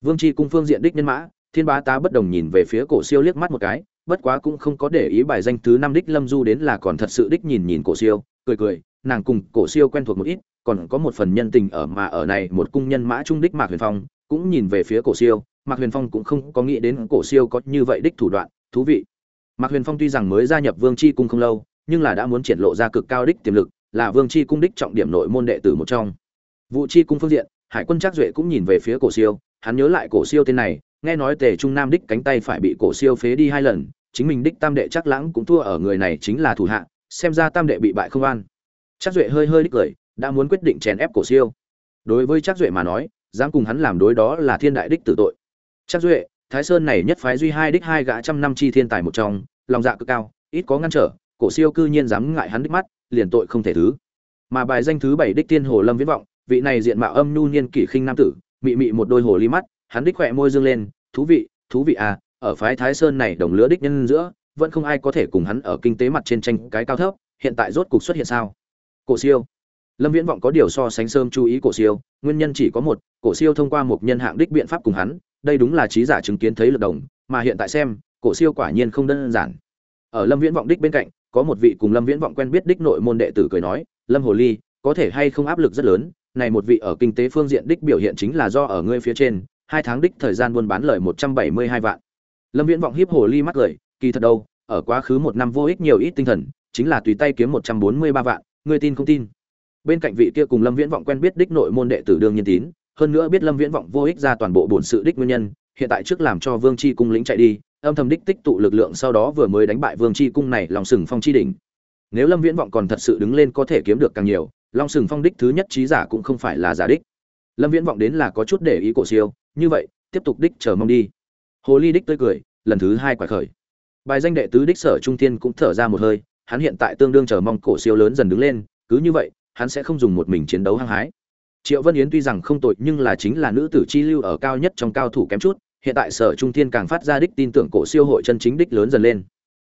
[SPEAKER 1] Vương chi cung phương diện đích nhân mã, thiên bá tá bất đồng nhìn về phía cổ siêu liếc mắt một cái, bất quá cũng không có để ý bài danh thứ năm đích lâm du đến là còn thật sự đích nhìn nhìn cổ siêu, cười cười, nàng cùng cổ siêu quen thuộc một ít, còn có một phần nhân tình ở mà ở này một cung nhân mã trung đích mạc huyền phong, cũng nhìn về phía cổ siêu, mạc huyền phong cũng không có nghĩ đến cổ siêu có như vậy đích thủ đoạn, thú vị mạc huyền phong tuy rằng mới gia nhập vương chi cung không lâu, nhưng là đã muốn triển lộ ra cực cao đích tiềm lực, là vương chi cung đích trọng điểm nội môn đệ tử một trong. Vụ chi cung phương diện, hải quân trác duệ cũng nhìn về phía cổ siêu, hắn nhớ lại cổ siêu tên này, nghe nói tề trung nam đích cánh tay phải bị cổ siêu phế đi hai lần, chính mình đích tam đệ chắc lãng cũng thua ở người này chính là thủ hạ, xem ra tam đệ bị bại không an. Chắc duệ hơi hơi đích cười, đã muốn quyết định chèn ép cổ siêu. Đối với chắc duệ mà nói, dám cùng hắn làm đối đó là thiên đại đích tử tội. Chắc duệ thái sơn này nhất phái duy hai đích hai gã trăm năm chi thiên tài một trong, lòng dạ cực cao, ít có ngăn trở, cổ siêu cư nhiên dám ngại hắn đích mắt, liền tội không thể thứ. Mà bài danh thứ bảy đích tiên hồ lâm viễn vọng, vị này diện mạo âm nhu niên kỷ khinh nam tử, mị mị một đôi hồ ly mắt, hắn đích khỏe môi dương lên, thú vị thú vị à ở phái thái sơn này đồng lứa đích nhân giữa, vẫn không ai có thể cùng hắn ở kinh tế mặt trên tranh cái cao thấp, hiện tại rốt cục xuất hiện sao? Cổ siêu lâm viễn vọng có điều so sánh sớm chú ý cổ siêu, nguyên nhân chỉ có một, cổ siêu thông qua một nhân hạng đích biện pháp cùng hắn, đây đúng là trí giả chứng kiến thấy lực đồng, mà hiện tại xem, cổ siêu quả nhiên không đơn giản. Ở lâm viễn vọng đích bên cạnh, có một vị cùng lâm viễn vọng quen biết đích nội môn đệ tử cười nói, lâm hồ ly, có thể hay không áp lực rất lớn, này một vị ở kinh tế phương diện đích biểu hiện chính là do ở ngươi phía trên, hai tháng đích thời gian buôn bán lời một trăm bảy mươi hai vạn. Lâm viễn vọng hiếp hồ ly mắt cười, kỳ thật đâu, ở quá khứ một năm vô ích nhiều ít tinh thần, chính là tùy tay kiếm một trăm bốn mươi ba vạn, ngươi tin không tin? Bên cạnh vị kia cùng lâm viễn vọng quen biết đích nội môn đệ tử đương nhiên tín, hơn nữa biết lâm viễn vọng vô ích ra toàn bộ bổn sự đích nguyên nhân, hiện tại trước làm cho vương chi cung lĩnh chạy đi, âm thầm đích tích tụ lực lượng sau đó vừa mới đánh bại vương chi cung này lòng sừng phong chi đỉnh. Nếu lâm viễn vọng còn thật sự đứng lên có thể kiếm được càng nhiều long sừng phong đích thứ nhất trí giả cũng không phải là giả đích. Lâm viễn vọng đến là có chút để ý cổ siêu, như vậy, tiếp tục đích chờ mong đi. Hồ ly đích tươi cười, lần thứ hai quả khởi. Bài danh đệ tứ đích sở trung thiên cũng thở ra một hơi, hắn hiện tại tương đương chờ mong cổ siêu lớn dần đứng lên, cứ như vậy hắn sẽ không dùng một mình chiến đấu hăng hái. Triệu vân yến tuy rằng không tội nhưng là chính là nữ tử chi lưu ở cao nhất trong cao thủ kém chút, hiện tại sở trung thiên càng phát ra đích tin tưởng cổ siêu hội chân chính đích lớn dần lên.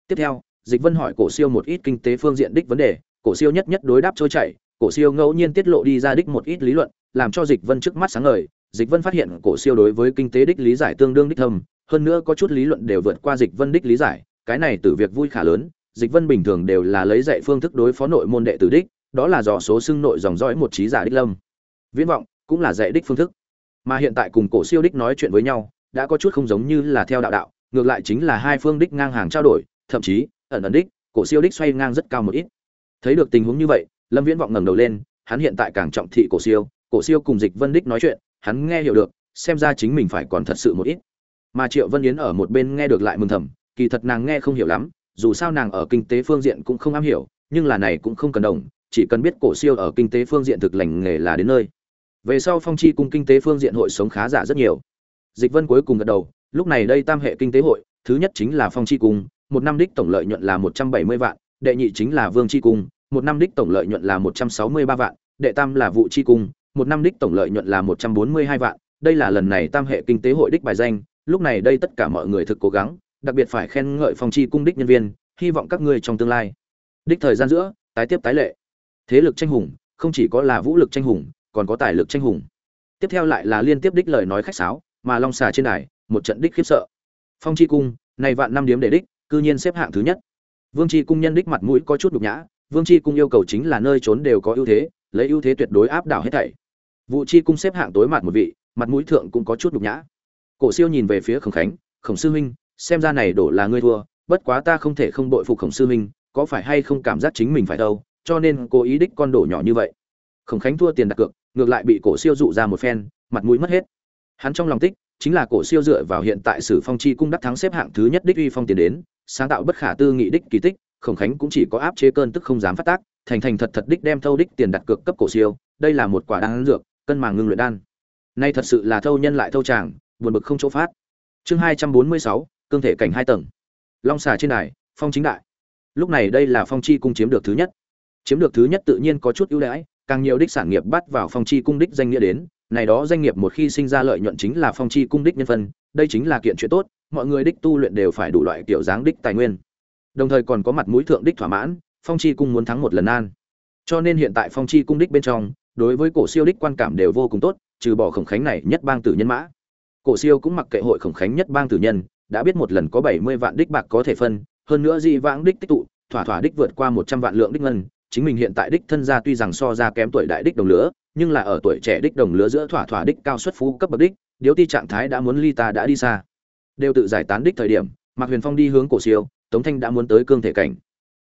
[SPEAKER 1] Tiếp theo, dịch vân hỏi cổ siêu một ít kinh tế phương diện đích vấn đề, cổ siêu nhất nhất đối đáp trôi chảy, cổ siêu ngẫu nhiên tiết lộ đi ra đích một ít lý luận, làm cho dịch vân trước mắt sáng ngời, dịch vân phát hiện cổ siêu đối với kinh tế đích lý giải tương đương đích thâm, hơn nữa có chút lý luận đều vượt qua dịch vân đích lý giải, cái này từ việc vui khả lớn, dịch vân bình thường đều là lấy dạy phương thức đối phó nội môn đệ tử đích đó là dò số xưng nội dòng dõi một trí giả đích lâm. Viễn vọng cũng là dạy đích phương thức. Mà hiện tại cùng cổ siêu đích nói chuyện với nhau, đã có chút không giống như là theo đạo đạo, ngược lại chính là hai phương đích ngang hàng trao đổi, thậm chí, ẩn ẩn đích, cổ siêu đích xoay ngang rất cao một ít. Thấy được tình huống như vậy, lâm viễn vọng ngẩng đầu lên, hắn hiện tại càng trọng thị cổ siêu cổ siêu cùng dịch vân đích nói chuyện, hắn nghe hiểu được, xem ra chính mình phải còn thật sự một ít. Mà triệu vân yến ở một bên nghe được lại mừng thầm, kỳ thật nàng nghe không hiểu lắm, dù sao nàng ở kinh tế phương diện cũng không am hiểu, nhưng là này cũng không cần đồng chỉ cần biết cổ siêu ở kinh tế phương diện thực lành nghề là đến nơi. Về sau phong chi cung kinh tế phương diện hội sống khá giả rất nhiều. Dịch vân cuối cùng gật đầu, lúc này đây tam hệ kinh tế hội, thứ nhất chính là phong chi cung, một năm đích tổng lợi nhuận là một trăm bảy mươi vạn, đệ nhị chính là vương chi cung, một năm đích tổng lợi nhuận là một trăm sáu mươi ba vạn, đệ tam là vụ chi cung, một năm đích tổng lợi nhuận là một trăm bốn mươi hai vạn. Đây là lần này tam hệ kinh tế hội đích bài danh, lúc này đây tất cả mọi người thực cố gắng, đặc biệt phải khen ngợi phong chi cung đích nhân viên, hy vọng các ngươi trong tương lai. Đích thời gian giữa, tái tiếp tái lệ thế lực tranh hùng, không chỉ có là vũ lực tranh hùng, còn có tài lực tranh hùng. Tiếp theo lại là liên tiếp đích lời nói khách sáo, mà long xà trên đài, một trận đích khiếp sợ. Phong chi cung, này vạn năm điếm để đích, cư nhiên xếp hạng thứ nhất. Vương chi cung nhân đích mặt mũi có chút nhục nhã, vương chi cung yêu cầu chính là nơi trốn đều có ưu thế, lấy ưu thế tuyệt đối áp đảo hết thảy. Vụ chi cung xếp hạng tối mặt một vị, mặt mũi thượng cũng có chút nhục nhã. Cổ siêu nhìn về phía khổng khánh, khổng sư huynh, xem ra này đổ là ngươi thua, bất quá ta không thể không bội phục khổng sư huynh, có phải hay không cảm giác chính mình phải đâu? Cho nên cố ý đích con đổ nhỏ như vậy. Khổng khánh thua tiền đặt cược, ngược lại bị cổ siêu dụ ra một phen, mặt mũi mất hết. Hắn trong lòng tích, chính là cổ siêu dựa vào hiện tại sử phong chi cung đắc thắng xếp hạng thứ nhất đích uy phong tiền đến, sáng tạo bất khả tư nghị đích kỳ tích, khổng khánh cũng chỉ có áp chế cơn tức không dám phát tác, thành thành thật thật đích đem thâu đích tiền đặt cược cấp cổ siêu, đây là một quả đan dược, cân màng ngưng luyện đan. Nay thật sự là thâu nhân lại thâu tràng buồn bực không chỗ phát. Chương hai trăm bốn mươi sáu, cương thể cảnh hai tầng. Long xà trên đài, phong chính đại. Lúc này đây là phong chi cung chiếm được thứ nhất chiếm được thứ nhất tự nhiên có chút ưu đãi, càng nhiều đích sản nghiệp bắt vào phong chi cung đích danh nghĩa đến, này đó doanh nghiệp một khi sinh ra lợi nhuận chính là phong chi cung đích nhân phân, đây chính là kiện chuyện tốt, mọi người đích tu luyện đều phải đủ loại kiểu dáng đích tài nguyên. Đồng thời còn có mặt mũi thượng đích thỏa mãn, phong chi cung muốn thắng một lần an. Cho nên hiện tại phong chi cung đích bên trong, đối với cổ siêu đích quan cảm đều vô cùng tốt, trừ bỏ khổng khánh này nhất bang tử nhân mã. Cổ siêu cũng mặc kệ hội khổng khánh nhất bang tử nhân, đã biết một lần có bảy mươi vạn đích bạc có thể phân, hơn nữa dị vãng đích tích tụ, thỏa thỏa đích vượt qua một trăm vạn lượng đích ngân chính mình hiện tại đích thân gia tuy rằng so ra kém tuổi đại đích đồng lứa, nhưng là ở tuổi trẻ đích đồng lứa giữa thỏa thỏa đích cao xuất phú cấp bậc đích, điếu ti trạng thái đã muốn ly ta đã đi xa. Đều tự giải tán đích thời điểm, mạc huyền phong đi hướng cổ siêu, tống thanh đã muốn tới cương thể cảnh.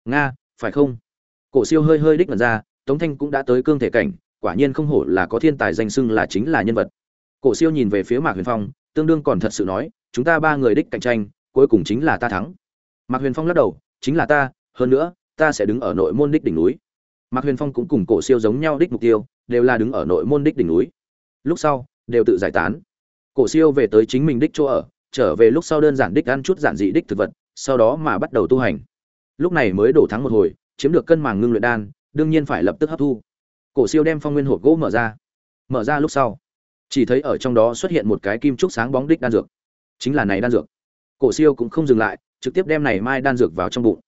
[SPEAKER 1] Nga, phải không? Cổ siêu hơi hơi đích mật ra, tống thanh cũng đã tới cương thể cảnh, quả nhiên không hổ là có thiên tài danh xưng là chính là nhân vật. Cổ siêu nhìn về phía mạc huyền phong, tương đương còn thật sự nói, chúng ta ba người đích cạnh tranh, cuối cùng chính là ta thắng. Mạc huyền phong lắc đầu, chính là ta, hơn nữa ta sẽ đứng ở nội môn đích đỉnh núi. Mạc huyền phong cũng cùng cổ siêu giống nhau đích mục tiêu, đều là đứng ở nội môn đích đỉnh núi. Lúc sau, đều tự giải tán. Cổ siêu về tới chính mình đích chỗ ở, trở về lúc sau đơn giản đích ăn chút giản dị đích thực vật, sau đó mà bắt đầu tu hành. Lúc này mới đổ thắng một hồi, chiếm được cân màng ngưng luyện đan, đương nhiên phải lập tức hấp thu. Cổ siêu đem phong nguyên hộp gỗ mở ra. Mở ra lúc sau, chỉ thấy ở trong đó xuất hiện một cái kim trúc sáng bóng đích đan dược. Chính là này đan dược. Cổ siêu cũng không dừng lại, trực tiếp đem này mai đan dược vào trong bụng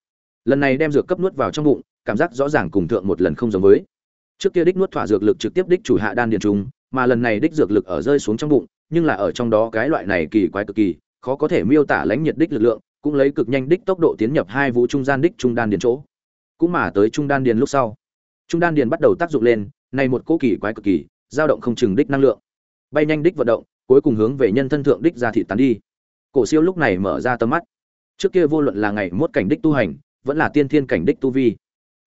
[SPEAKER 1] lần này đem dược cấp nuốt vào trong bụng, cảm giác rõ ràng cùng thượng một lần không giống với. Trước kia đích nuốt thỏa dược lực trực tiếp đích chủ hạ đan điền trung mà lần này đích dược lực ở rơi xuống trong bụng, nhưng là ở trong đó cái loại này kỳ quái cực kỳ, khó có thể miêu tả lãnh nhiệt đích lực lượng, cũng lấy cực nhanh đích tốc độ tiến nhập hai vũ trung gian đích trung đan điền chỗ. Cũng mà tới trung đan điền lúc sau, trung đan điền bắt đầu tác dụng lên này một cỗ kỳ quái cực kỳ, dao động không chừng đích năng lượng. Bay nhanh đích vận động, cuối cùng hướng về nhân thân thượng đích ra thị tán đi. Cổ siêu lúc này mở ra tầm mắt. Trước kia vô luận là ngày mốt cảnh đích tu hành vẫn là tiên thiên cảnh đích tu vi.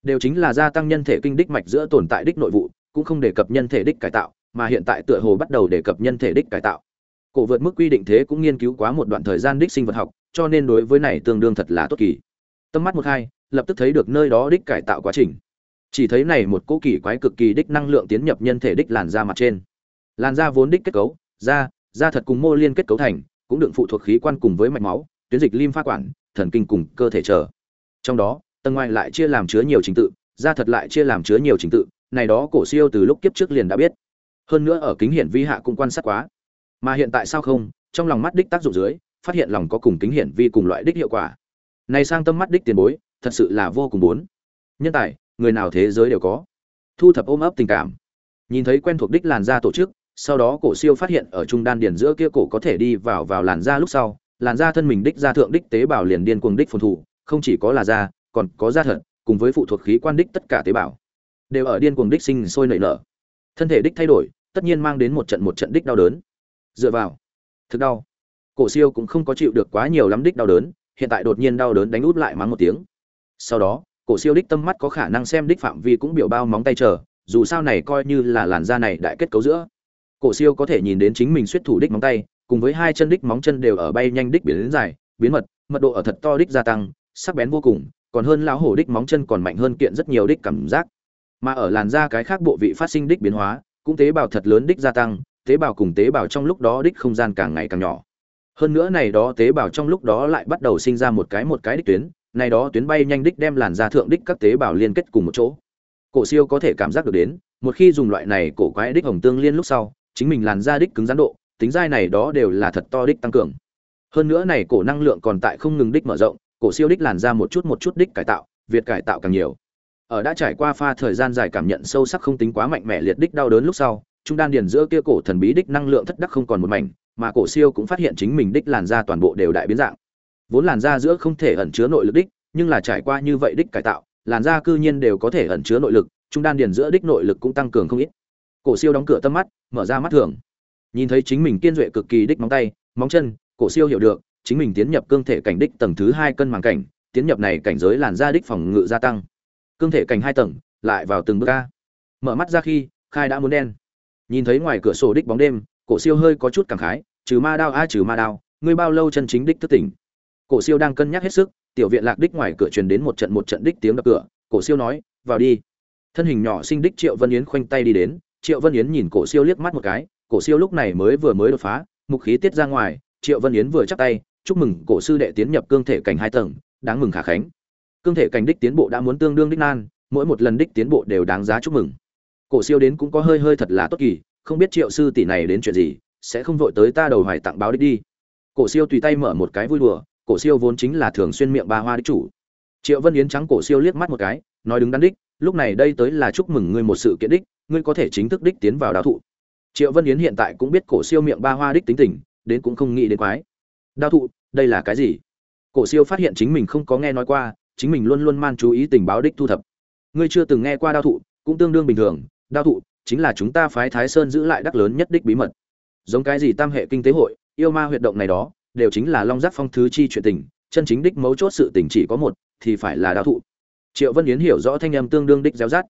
[SPEAKER 1] Đều chính là gia tăng nhân thể kinh đích mạch giữa tồn tại đích nội vụ, cũng không đề cập nhân thể đích cải tạo, mà hiện tại tựa hồ bắt đầu đề cập nhân thể đích cải tạo. Cổ vượt mức quy định thế cũng nghiên cứu quá một đoạn thời gian đích sinh vật học, cho nên đối với này tương đương thật là tốt kỳ. Tâm mắt một hai, lập tức thấy được nơi đó đích cải tạo quá trình. Chỉ thấy này một cỗ kỳ quái cực kỳ đích năng lượng tiến nhập nhân thể đích làn da mặt trên. Làn da vốn đích kết cấu, da da thật cùng mô liên kết cấu thành, cũng đựng phụ thuộc khí quan cùng với mạch máu, tuyến dịch lim pha quản, thần kinh cùng cơ thể trở trong đó, tầng ngoài lại chia làm chứa nhiều trình tự, da thật lại chia làm chứa nhiều trình tự, này đó cổ siêu từ lúc kiếp trước liền đã biết. Hơn nữa ở kính hiển vi hạ cũng quan sát quá. Mà hiện tại sao không, trong lòng mắt đích tác dụng dưới, phát hiện lòng có cùng kính hiển vi cùng loại đích hiệu quả. Này sang tâm mắt đích tiền bối, thật sự là vô cùng muốn nhân tài, người nào thế giới đều có. Thu thập ôm ấp tình cảm. Nhìn thấy quen thuộc đích làn da tổ chức, sau đó cổ siêu phát hiện ở trung đan điền giữa kia cổ có thể đi vào vào làn da lúc sau, làn da thân mình đích ra thượng đích tế bào liền điên cuồng đích phồn thủ không chỉ có là da, còn có da thật, cùng với phụ thuộc khí quan đích tất cả tế bào, đều ở điên cuồng đích sinh sôi nảy nở. Thân thể đích thay đổi, tất nhiên mang đến một trận một trận đích đau đớn. Dựa vào thực đau, cổ siêu cũng không có chịu được quá nhiều lắm đích đau đớn, hiện tại đột nhiên đau đớn đánh út lại mắng một tiếng. Sau đó, cổ siêu đích tâm mắt có khả năng xem đích phạm vi cũng biểu bao móng tay chờ, dù sao này coi như là làn da này đại kết cấu giữa. Cổ siêu có thể nhìn đến chính mình suýt thủ đích móng tay, cùng với hai chân đích móng chân đều ở bay nhanh đích biến lớn dài, biến mật mật độ ở thật to đích gia tăng sắc bén vô cùng, còn hơn lão hổ đích móng chân còn mạnh hơn kiện rất nhiều đích cảm giác. Mà ở làn da cái khác bộ vị phát sinh đích biến hóa, cũng tế bào thật lớn đích gia tăng, tế bào cùng tế bào trong lúc đó đích không gian càng ngày càng nhỏ. Hơn nữa này đó tế bào trong lúc đó lại bắt đầu sinh ra một cái một cái đích tuyến, này đó tuyến bay nhanh đích đem làn da thượng đích các tế bào liên kết cùng một chỗ. Cổ siêu có thể cảm giác được đến, một khi dùng loại này cổ quái đích hồng tương liên lúc sau, chính mình làn da đích cứng rắn độ, tính dai này đó đều là thật to đích tăng cường. Hơn nữa này cổ năng lượng còn tại không ngừng đích mở rộng cổ siêu đích làn ra một chút một chút đích cải tạo, việt cải tạo càng nhiều. Ở đã trải qua pha thời gian dài cảm nhận sâu sắc không tính quá mạnh mẽ liệt đích đau đớn lúc sau, trung đan điền giữa kia cổ thần bí đích năng lượng thất đắc không còn một mảnh, mà cổ siêu cũng phát hiện chính mình đích làn da toàn bộ đều đại biến dạng. Vốn làn da giữa không thể ẩn chứa nội lực đích, nhưng là trải qua như vậy đích cải tạo, làn da cư nhiên đều có thể ẩn chứa nội lực, trung đan điền giữa đích nội lực cũng tăng cường không ít. Cổ siêu đóng cửa tâm mắt, mở ra mắt thường. Nhìn thấy chính mình kiên duệ cực kỳ đích móng tay, móng chân, cổ siêu hiểu được chính mình tiến nhập cương thể cảnh đích tầng thứ hai cân màng cảnh, tiến nhập này cảnh giới làn da đích phòng ngự gia tăng. Cương thể cảnh hai tầng, lại vào từng bước ca mở mắt ra khi, khai đã muốn đen. Nhìn thấy ngoài cửa sổ đích bóng đêm, cổ siêu hơi có chút cảm khái, trừ ma đao a, trừ ma đao, ngươi bao lâu chân chính đích thức tỉnh? Cổ siêu đang cân nhắc hết sức, tiểu viện lạc đích ngoài cửa truyền đến một trận một trận đích tiếng đập cửa, cổ siêu nói, vào đi. Thân hình nhỏ sinh đích triệu vân yến khoanh tay đi đến, triệu vân yến nhìn cổ siêu liếc mắt một cái, cổ siêu lúc này mới vừa mới đột phá, mục khí tiết ra ngoài, triệu vân yến vừa chắc tay chúc mừng cổ sư đệ tiến nhập cương thể cảnh hai tầng, đáng mừng khả khánh. Cương thể cảnh đích tiến bộ đã muốn tương đương đích nan, mỗi một lần đích tiến bộ đều đáng giá chúc mừng. Cổ siêu đến cũng có hơi hơi thật là tốt kỳ, không biết triệu sư tỷ này đến chuyện gì, sẽ không vội tới ta đầu hoài tặng báo đích đi. Cổ siêu tùy tay mở một cái vui đùa, cổ siêu vốn chính là thường xuyên miệng ba hoa đích chủ. Triệu vân yến trắng cổ siêu liếc mắt một cái, nói đứng đắn đích, lúc này đây tới là chúc mừng ngươi một sự kiện đích, ngươi có thể chính thức đích tiến vào đào thụ. Triệu vân yến hiện tại cũng biết cổ siêu miệng ba hoa đích tính tình, đến cũng không nghĩ đến quái đao thụ, đây là cái gì? Cổ siêu phát hiện chính mình không có nghe nói qua, chính mình luôn luôn man chú ý tình báo đích thu thập. Ngươi chưa từng nghe qua đao thụ, cũng tương đương bình thường. Đao thụ chính là chúng ta phái thái sơn giữ lại đắc lớn nhất đích bí mật. Giống cái gì tam hệ kinh tế hội, yêu ma huyệt động này đó, đều chính là long giác phong thứ chi chuyện tình, chân chính đích mấu chốt sự tình chỉ có một, thì phải là đao thụ. Triệu vân yến hiểu rõ thanh âm tương đương đích réo rát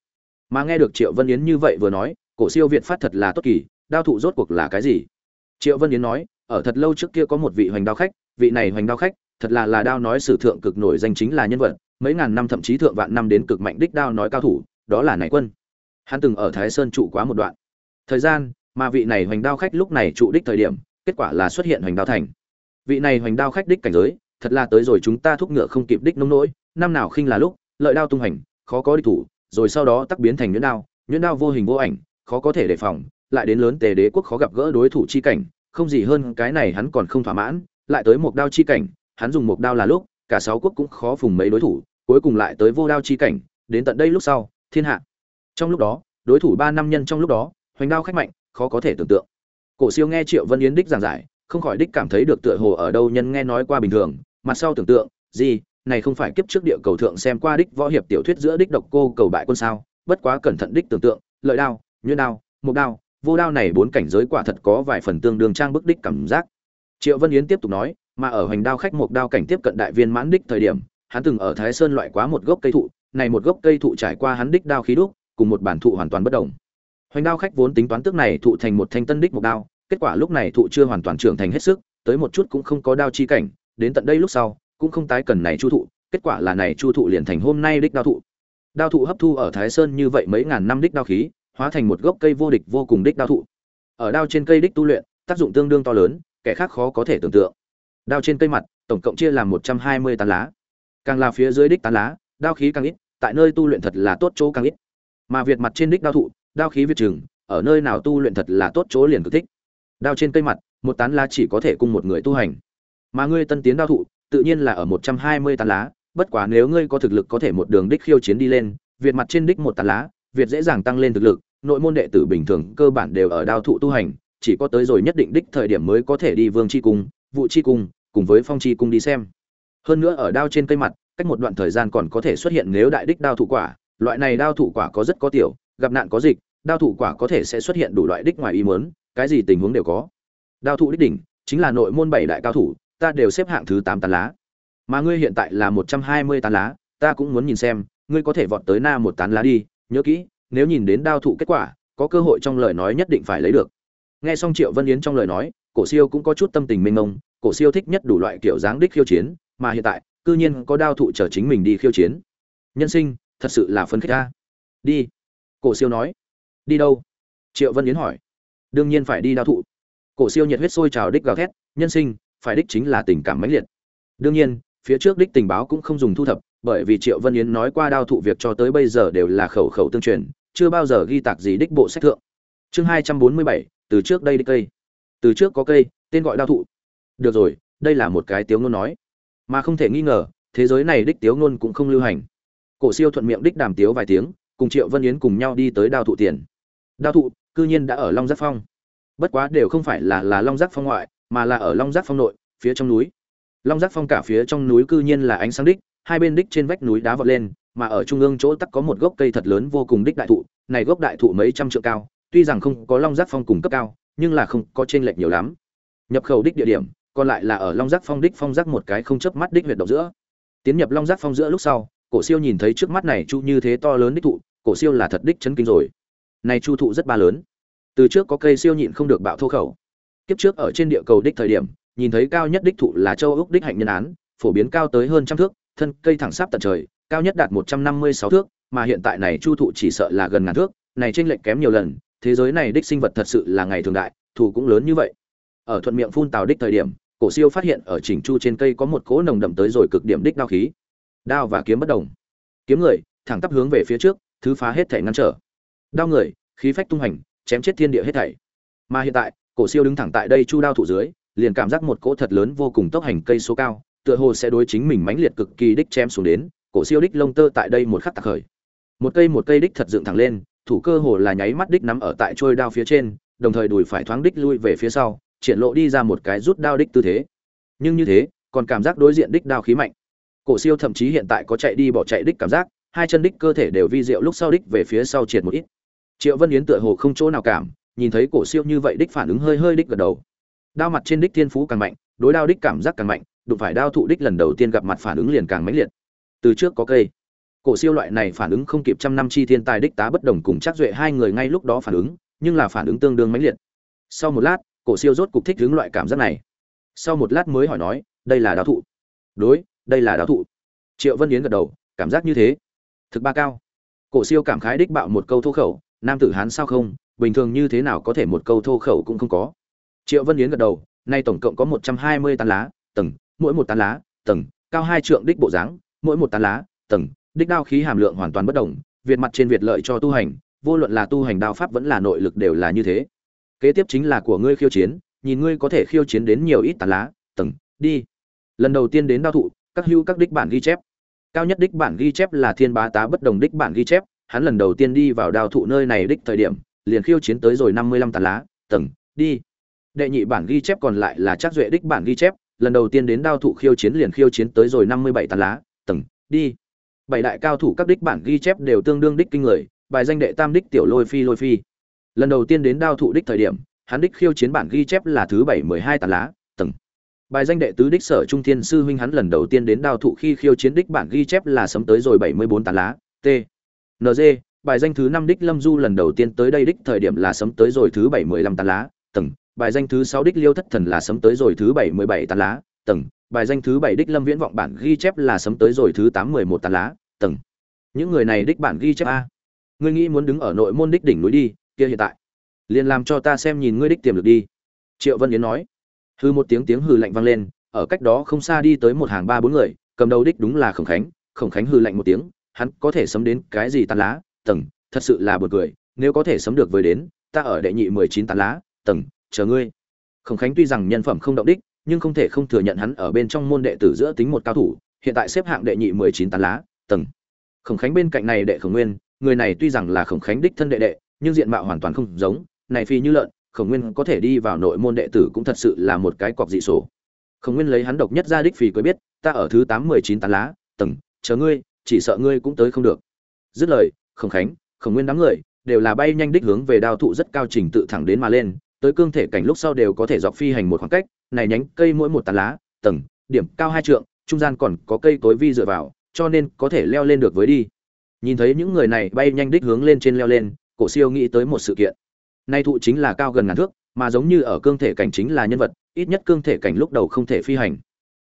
[SPEAKER 1] mà nghe được triệu vân yến như vậy vừa nói, cổ siêu việt phát thật là tốt kỳ, đao thụ rốt cuộc là cái gì? Triệu vân yến nói ở thật lâu trước kia có một vị hoành đao khách, vị này hoành đao khách, thật là là đao nói sử thượng cực nổi danh chính là nhân vật, mấy ngàn năm thậm chí thượng vạn năm đến cực mạnh đích đao nói cao thủ, đó là nại quân. Hắn từng ở thái sơn trụ quá một đoạn. Thời gian, mà vị này hoành đao khách lúc này trụ đích thời điểm, kết quả là xuất hiện hoành đao thành. Vị này hoành đao khách đích cảnh giới, thật là tới rồi chúng ta thúc ngựa không kịp đích nông nỗi, năm nào khinh là lúc, lợi đao tung hành, khó có địch thủ, rồi sau đó tắc biến thành nhuyễn đao nhuyễn đao vô hình vô ảnh, khó có thể đề phòng, lại đến lớn tề đế quốc khó gặp gỡ đối thủ chi cảnh không gì hơn cái này hắn còn không thỏa mãn, lại tới một đao chi cảnh, hắn dùng một đao là lúc, cả sáu quốc cũng khó phùng mấy đối thủ, cuối cùng lại tới vô đao chi cảnh, đến tận đây lúc sau, thiên hạ. Trong lúc đó, đối thủ ba năm nhân trong lúc đó, hoành đao khách mạnh, khó có thể tưởng tượng. Cổ siêu nghe triệu vân yến đích giảng giải, không khỏi đích cảm thấy được tựa hồ ở đâu nhân nghe nói qua bình thường, mặt sau tưởng tượng, gì, này không phải kiếp trước địa cầu thượng xem qua đích võ hiệp tiểu thuyết giữa đích độc cô cầu bại quân sao, bất quá cẩn thận đích tưởng tượng, lợi đao, nhuyễn đao mục đao vô đao này bốn cảnh giới quả thật có vài phần tương đương trang bức đích cảm giác. Triệu vân yến tiếp tục nói, mà ở hoành đao khách một đao cảnh tiếp cận đại viên mãn đích thời điểm, hắn từng ở thái sơn loại quá một gốc cây thụ, này một gốc cây thụ trải qua hắn đích đao khí đúc, cùng một bản thụ hoàn toàn bất động hoành đao khách vốn tính toán tức này thụ thành một thanh tân đích một đao, kết quả lúc này thụ chưa hoàn toàn trưởng thành hết sức, tới một chút cũng không có đao chi cảnh, đến tận đây lúc sau, cũng không tái cần này chu thụ, kết quả là này chu thụ liền thành hôm nay đích đao thụ. Đao thụ hấp thu ở thái sơn như vậy mấy ngàn năm đích đao khí hóa thành một gốc cây vô địch vô cùng đích đao thụ. Ở đao trên cây đích tu luyện, tác dụng tương đương to lớn, kẻ khác khó có thể tưởng tượng. Đao trên cây mặt, tổng cộng chia làm một trăm hai mươi tán lá. Càng là phía dưới đích tán lá, đao khí càng ít, tại nơi tu luyện thật là tốt chỗ càng ít. Mà việt mặt trên đích đao thụ, đao khí việt trường, ở nơi nào tu luyện thật là tốt chỗ liền cực thích. Đao trên cây mặt, một tán lá chỉ có thể cùng một người tu hành. Mà ngươi tân tiến đao thụ, tự nhiên là ở một trăm hai mươi tán lá, bất quá nếu ngươi có thực lực có thể một đường đích khiêu chiến đi lên, việt mặt trên đích một tán lá việt dễ dàng tăng lên thực lực, nội môn đệ tử bình thường cơ bản đều ở đao thụ tu hành, chỉ có tới rồi nhất định đích thời điểm mới có thể đi vương chi cung vụ chi cung, cùng với phong chi cung đi xem. Hơn nữa ở đao trên cây mặt, cách một đoạn thời gian còn có thể xuất hiện nếu đại đích đao thụ quả. Loại này đao thụ quả có rất có tiểu, gặp nạn có dịch, đao thụ quả có thể sẽ xuất hiện đủ loại đích ngoài ý muốn, cái gì tình huống đều có. Đao thụ đích đỉnh, chính là nội môn bảy đại cao thủ, ta đều xếp hạng thứ tám tán lá. Mà ngươi hiện tại là một trăm hai mươi tán lá, ta cũng muốn nhìn xem, ngươi có thể vọt tới na một tán lá đi nhớ kỹ, nếu nhìn đến đao thụ kết quả, có cơ hội trong lời nói nhất định phải lấy được. Nghe xong triệu vân yến trong lời nói, cổ siêu cũng có chút tâm tình mênh mông, cổ siêu thích nhất đủ loại kiểu dáng đích khiêu chiến, mà hiện tại, cư nhiên có đao thụ chờ chính mình đi khiêu chiến. Nhân sinh, thật sự là phấn khích ta đi. Cổ siêu nói. Đi đâu? Triệu vân yến hỏi. Đương nhiên phải đi đao thụ. Cổ siêu nhiệt huyết sôi trào đích gào thét, nhân sinh, phải đích chính là tình cảm mãnh liệt. Đương nhiên, phía trước đích tình báo cũng không dùng thu thập bởi vì triệu vân yến nói qua đao thụ việc cho tới bây giờ đều là khẩu khẩu tương truyền, chưa bao giờ ghi tạc gì đích bộ sách thượng. Chương hai trăm bốn mươi bảy, từ trước đây đích cây. Từ trước có cây, tên gọi đao thụ. Được rồi, đây là một cái tiếu ngôn nói. Mà không thể nghi ngờ, thế giới này đích tiếu ngôn cũng không lưu hành. Cổ siêu thuận miệng đích đàm tiếu vài tiếng, cùng triệu vân yến cùng nhau đi tới đao thụ tiền. Đao thụ, cư nhiên đã ở long giác phong. Bất quá đều không phải là là long giác phong ngoại, mà là ở long giác phong nội, phía trong núi. Long giác phong cả phía trong núi cư nhiên là ánh sáng đích hai bên đích trên vách núi đá vọt lên, mà ở trung ương chỗ tắc có một gốc cây thật lớn vô cùng đích đại thụ, này gốc đại thụ mấy trăm trượng cao, tuy rằng không có long giác phong cùng cấp cao, nhưng là không có trên lệch nhiều lắm. Nhập khẩu đích địa điểm, còn lại là ở long giác phong đích phong giác một cái không chớp mắt đích huyệt động giữa. Tiến nhập long giác phong giữa lúc sau, cổ siêu nhìn thấy trước mắt này chu như thế to lớn đích thụ, cổ siêu là thật đích chấn kinh rồi. Này chu thụ rất ba lớn. Từ trước có cây siêu nhịn không được bạo thô khẩu. Kiếp trước ở trên địa cầu đích thời điểm, nhìn thấy cao nhất đích thụ là châu ốc đích hạnh nhân án, phổ biến cao tới hơn trăm thước thân cây thẳng sáp tận trời, cao nhất đạt một trăm năm mươi sáu thước, mà hiện tại này chu thụ chỉ sợ là gần ngàn thước, này trên lệch kém nhiều lần, thế giới này đích sinh vật thật sự là ngày thường đại thủ cũng lớn như vậy. Ở thuận miệng phun tào đích thời điểm, cổ siêu phát hiện ở chỉnh chu trên cây có một cỗ nồng đậm tới rồi cực điểm đích đao khí. Đao và kiếm bất đồng. Kiếm người, thẳng tắp hướng về phía trước, thứ phá hết thảy ngăn trở. Đao người, khí phách tung hành chém chết thiên địa hết thảy. Mà hiện tại, cổ siêu đứng thẳng tại đây chu đao thủ dưới, liền cảm giác một cỗ thật lớn vô cùng tốc hành cây số cao tựa hồ sẽ đối chính mình mãnh liệt cực kỳ đích chém xuống đến, cổ siêu đích lông tơ tại đây một khắc tạc khởi. Một cây một cây đích thật dựng thẳng lên, thủ cơ hồ là nháy mắt đích nắm ở tại trôi đao phía trên, đồng thời đùi phải thoáng đích lui về phía sau, triển lộ đi ra một cái rút đao đích tư thế. Nhưng như thế, còn cảm giác đối diện đích đao khí mạnh. Cổ siêu thậm chí hiện tại có chạy đi bỏ chạy đích cảm giác, hai chân đích cơ thể đều vi diệu lúc sau đích về phía sau triệt một ít. Triệu vân yến tựa hồ không chỗ nào cảm, nhìn thấy cổ siêu như vậy đích phản ứng hơi hơi đích gật đầu. Đao mặt trên đích thiên phú càng mạnh, đối đao đích cảm giác càng mạnh đụng phải đao thụ đích lần đầu tiên gặp mặt phản ứng liền càng mãnh liệt. Từ trước có cây, cổ siêu loại này phản ứng không kịp trăm năm chi thiên tài đích tá bất đồng cùng chắc duệ hai người ngay lúc đó phản ứng, nhưng là phản ứng tương đương mãnh liệt. Sau một lát, cổ siêu rốt cục thích hướng loại cảm giác này. Sau một lát mới hỏi nói, đây là đao thụ? Đối, đây là đao thụ. Triệu vân yến gật đầu, cảm giác như thế. Thực ba cao. Cổ siêu cảm khái đích bạo một câu thô khẩu, nam tử hán sao không? Bình thường như thế nào có thể một câu thô khẩu cũng không có? Triệu vân yến gật đầu, nay tổng cộng có một trăm hai mươi tán lá, tầng mỗi một tán lá, tầng, cao hai trượng đích bộ dáng, mỗi một tán lá, tầng, đích đao khí hàm lượng hoàn toàn bất đồng, việt mặt trên việt lợi cho tu hành, vô luận là tu hành đao pháp vẫn là nội lực đều là như thế. Kế tiếp chính là của ngươi khiêu chiến, nhìn ngươi có thể khiêu chiến đến nhiều ít tán lá, tầng, đi. Lần đầu tiên đến đao thụ, các hưu các đích bản ghi chép. Cao nhất đích bản ghi chép là thiên bá tá bất đồng đích bản ghi chép, hắn lần đầu tiên đi vào đao thụ nơi này đích thời điểm, liền khiêu chiến tới rồi năm mươi lăm tán lá, tầng, đi. Đệ nhị bản ghi chép còn lại là chắc duệ đích bản ghi chép lần đầu tiên đến đao thụ khiêu chiến liền khiêu chiến tới rồi năm mươi bảy tàn lá tầng đi. Bảy đại cao thủ các đích bản ghi chép đều tương đương đích kinh người bài danh đệ tam đích tiểu lôi phi lôi phi. Lần đầu tiên đến đao thụ đích thời điểm hắn đích khiêu chiến bản ghi chép là thứ bảy mười hai tàn lá tầng. Bài danh đệ tứ đích sở trung thiên sư huynh hắn lần đầu tiên đến đao thụ khi khiêu chiến đích bản ghi chép là sấm tới rồi bảy mươi bốn tàn lá t. NG, bài danh thứ năm đích lâm du lần đầu tiên tới đây đích thời điểm là sấm tới rồi thứ bảy mười lăm tàn lá tầng bài danh thứ sáu đích liêu thất thần là sấm tới rồi thứ bảy mười bảy tàn lá, tầng. Bài danh thứ bảy đích lâm viễn vọng bản ghi chép là sấm tới rồi thứ tám mười một tàn lá, tầng. Những người này đích bản ghi chép a. Ngươi nghĩ muốn đứng ở nội môn đích đỉnh núi đi, kia hiện tại. Liền làm cho ta xem nhìn ngươi đích tiềm lực đi. Triệu vân yến nói. Hư một tiếng tiếng hư lạnh vang lên, ở cách đó không xa đi tới một hàng ba bốn người, cầm đầu đích đúng là khổng khánh. Khổng khánh hư lạnh một tiếng, hắn có thể sấm đến cái gì tán lá, tầng. Thật sự là buồn cười, nếu có thể sấm được với đến, ta ở đệ nhị mười chín tàn lá, tầng chờ ngươi. Khổng khánh tuy rằng nhân phẩm không động đích, nhưng không thể không thừa nhận hắn ở bên trong môn đệ tử giữa tính một cao thủ, hiện tại xếp hạng đệ nhị mười chín tàn lá, tầng. Khổng khánh bên cạnh này đệ khổng nguyên, người này tuy rằng là khổng khánh đích thân đệ đệ, nhưng diện mạo hoàn toàn không giống, này phi như lợn, khổng nguyên có thể đi vào nội môn đệ tử cũng thật sự là một cái cọc dị sổ. Khổng nguyên lấy hắn độc nhất ra đích phì cưới biết, ta ở thứ tám mười chín tán lá, tầng, chờ ngươi, chỉ sợ ngươi cũng tới không được. Dứt lời, khổng khánh, khổng nguyên đám người đều là bay nhanh đích hướng về đao thụ rất cao trình tự thẳng đến mà lên tới cương thể cảnh lúc sau đều có thể dọc phi hành một khoảng cách, này nhánh cây mỗi một tán lá, tầng, điểm cao hai trượng, trung gian còn có cây tối vi dựa vào, cho nên có thể leo lên được với đi. Nhìn thấy những người này bay nhanh đích hướng lên trên leo lên, cổ siêu nghĩ tới một sự kiện. Nay thụ chính là cao gần ngàn thước, mà giống như ở cương thể cảnh chính là nhân vật, ít nhất cương thể cảnh lúc đầu không thể phi hành.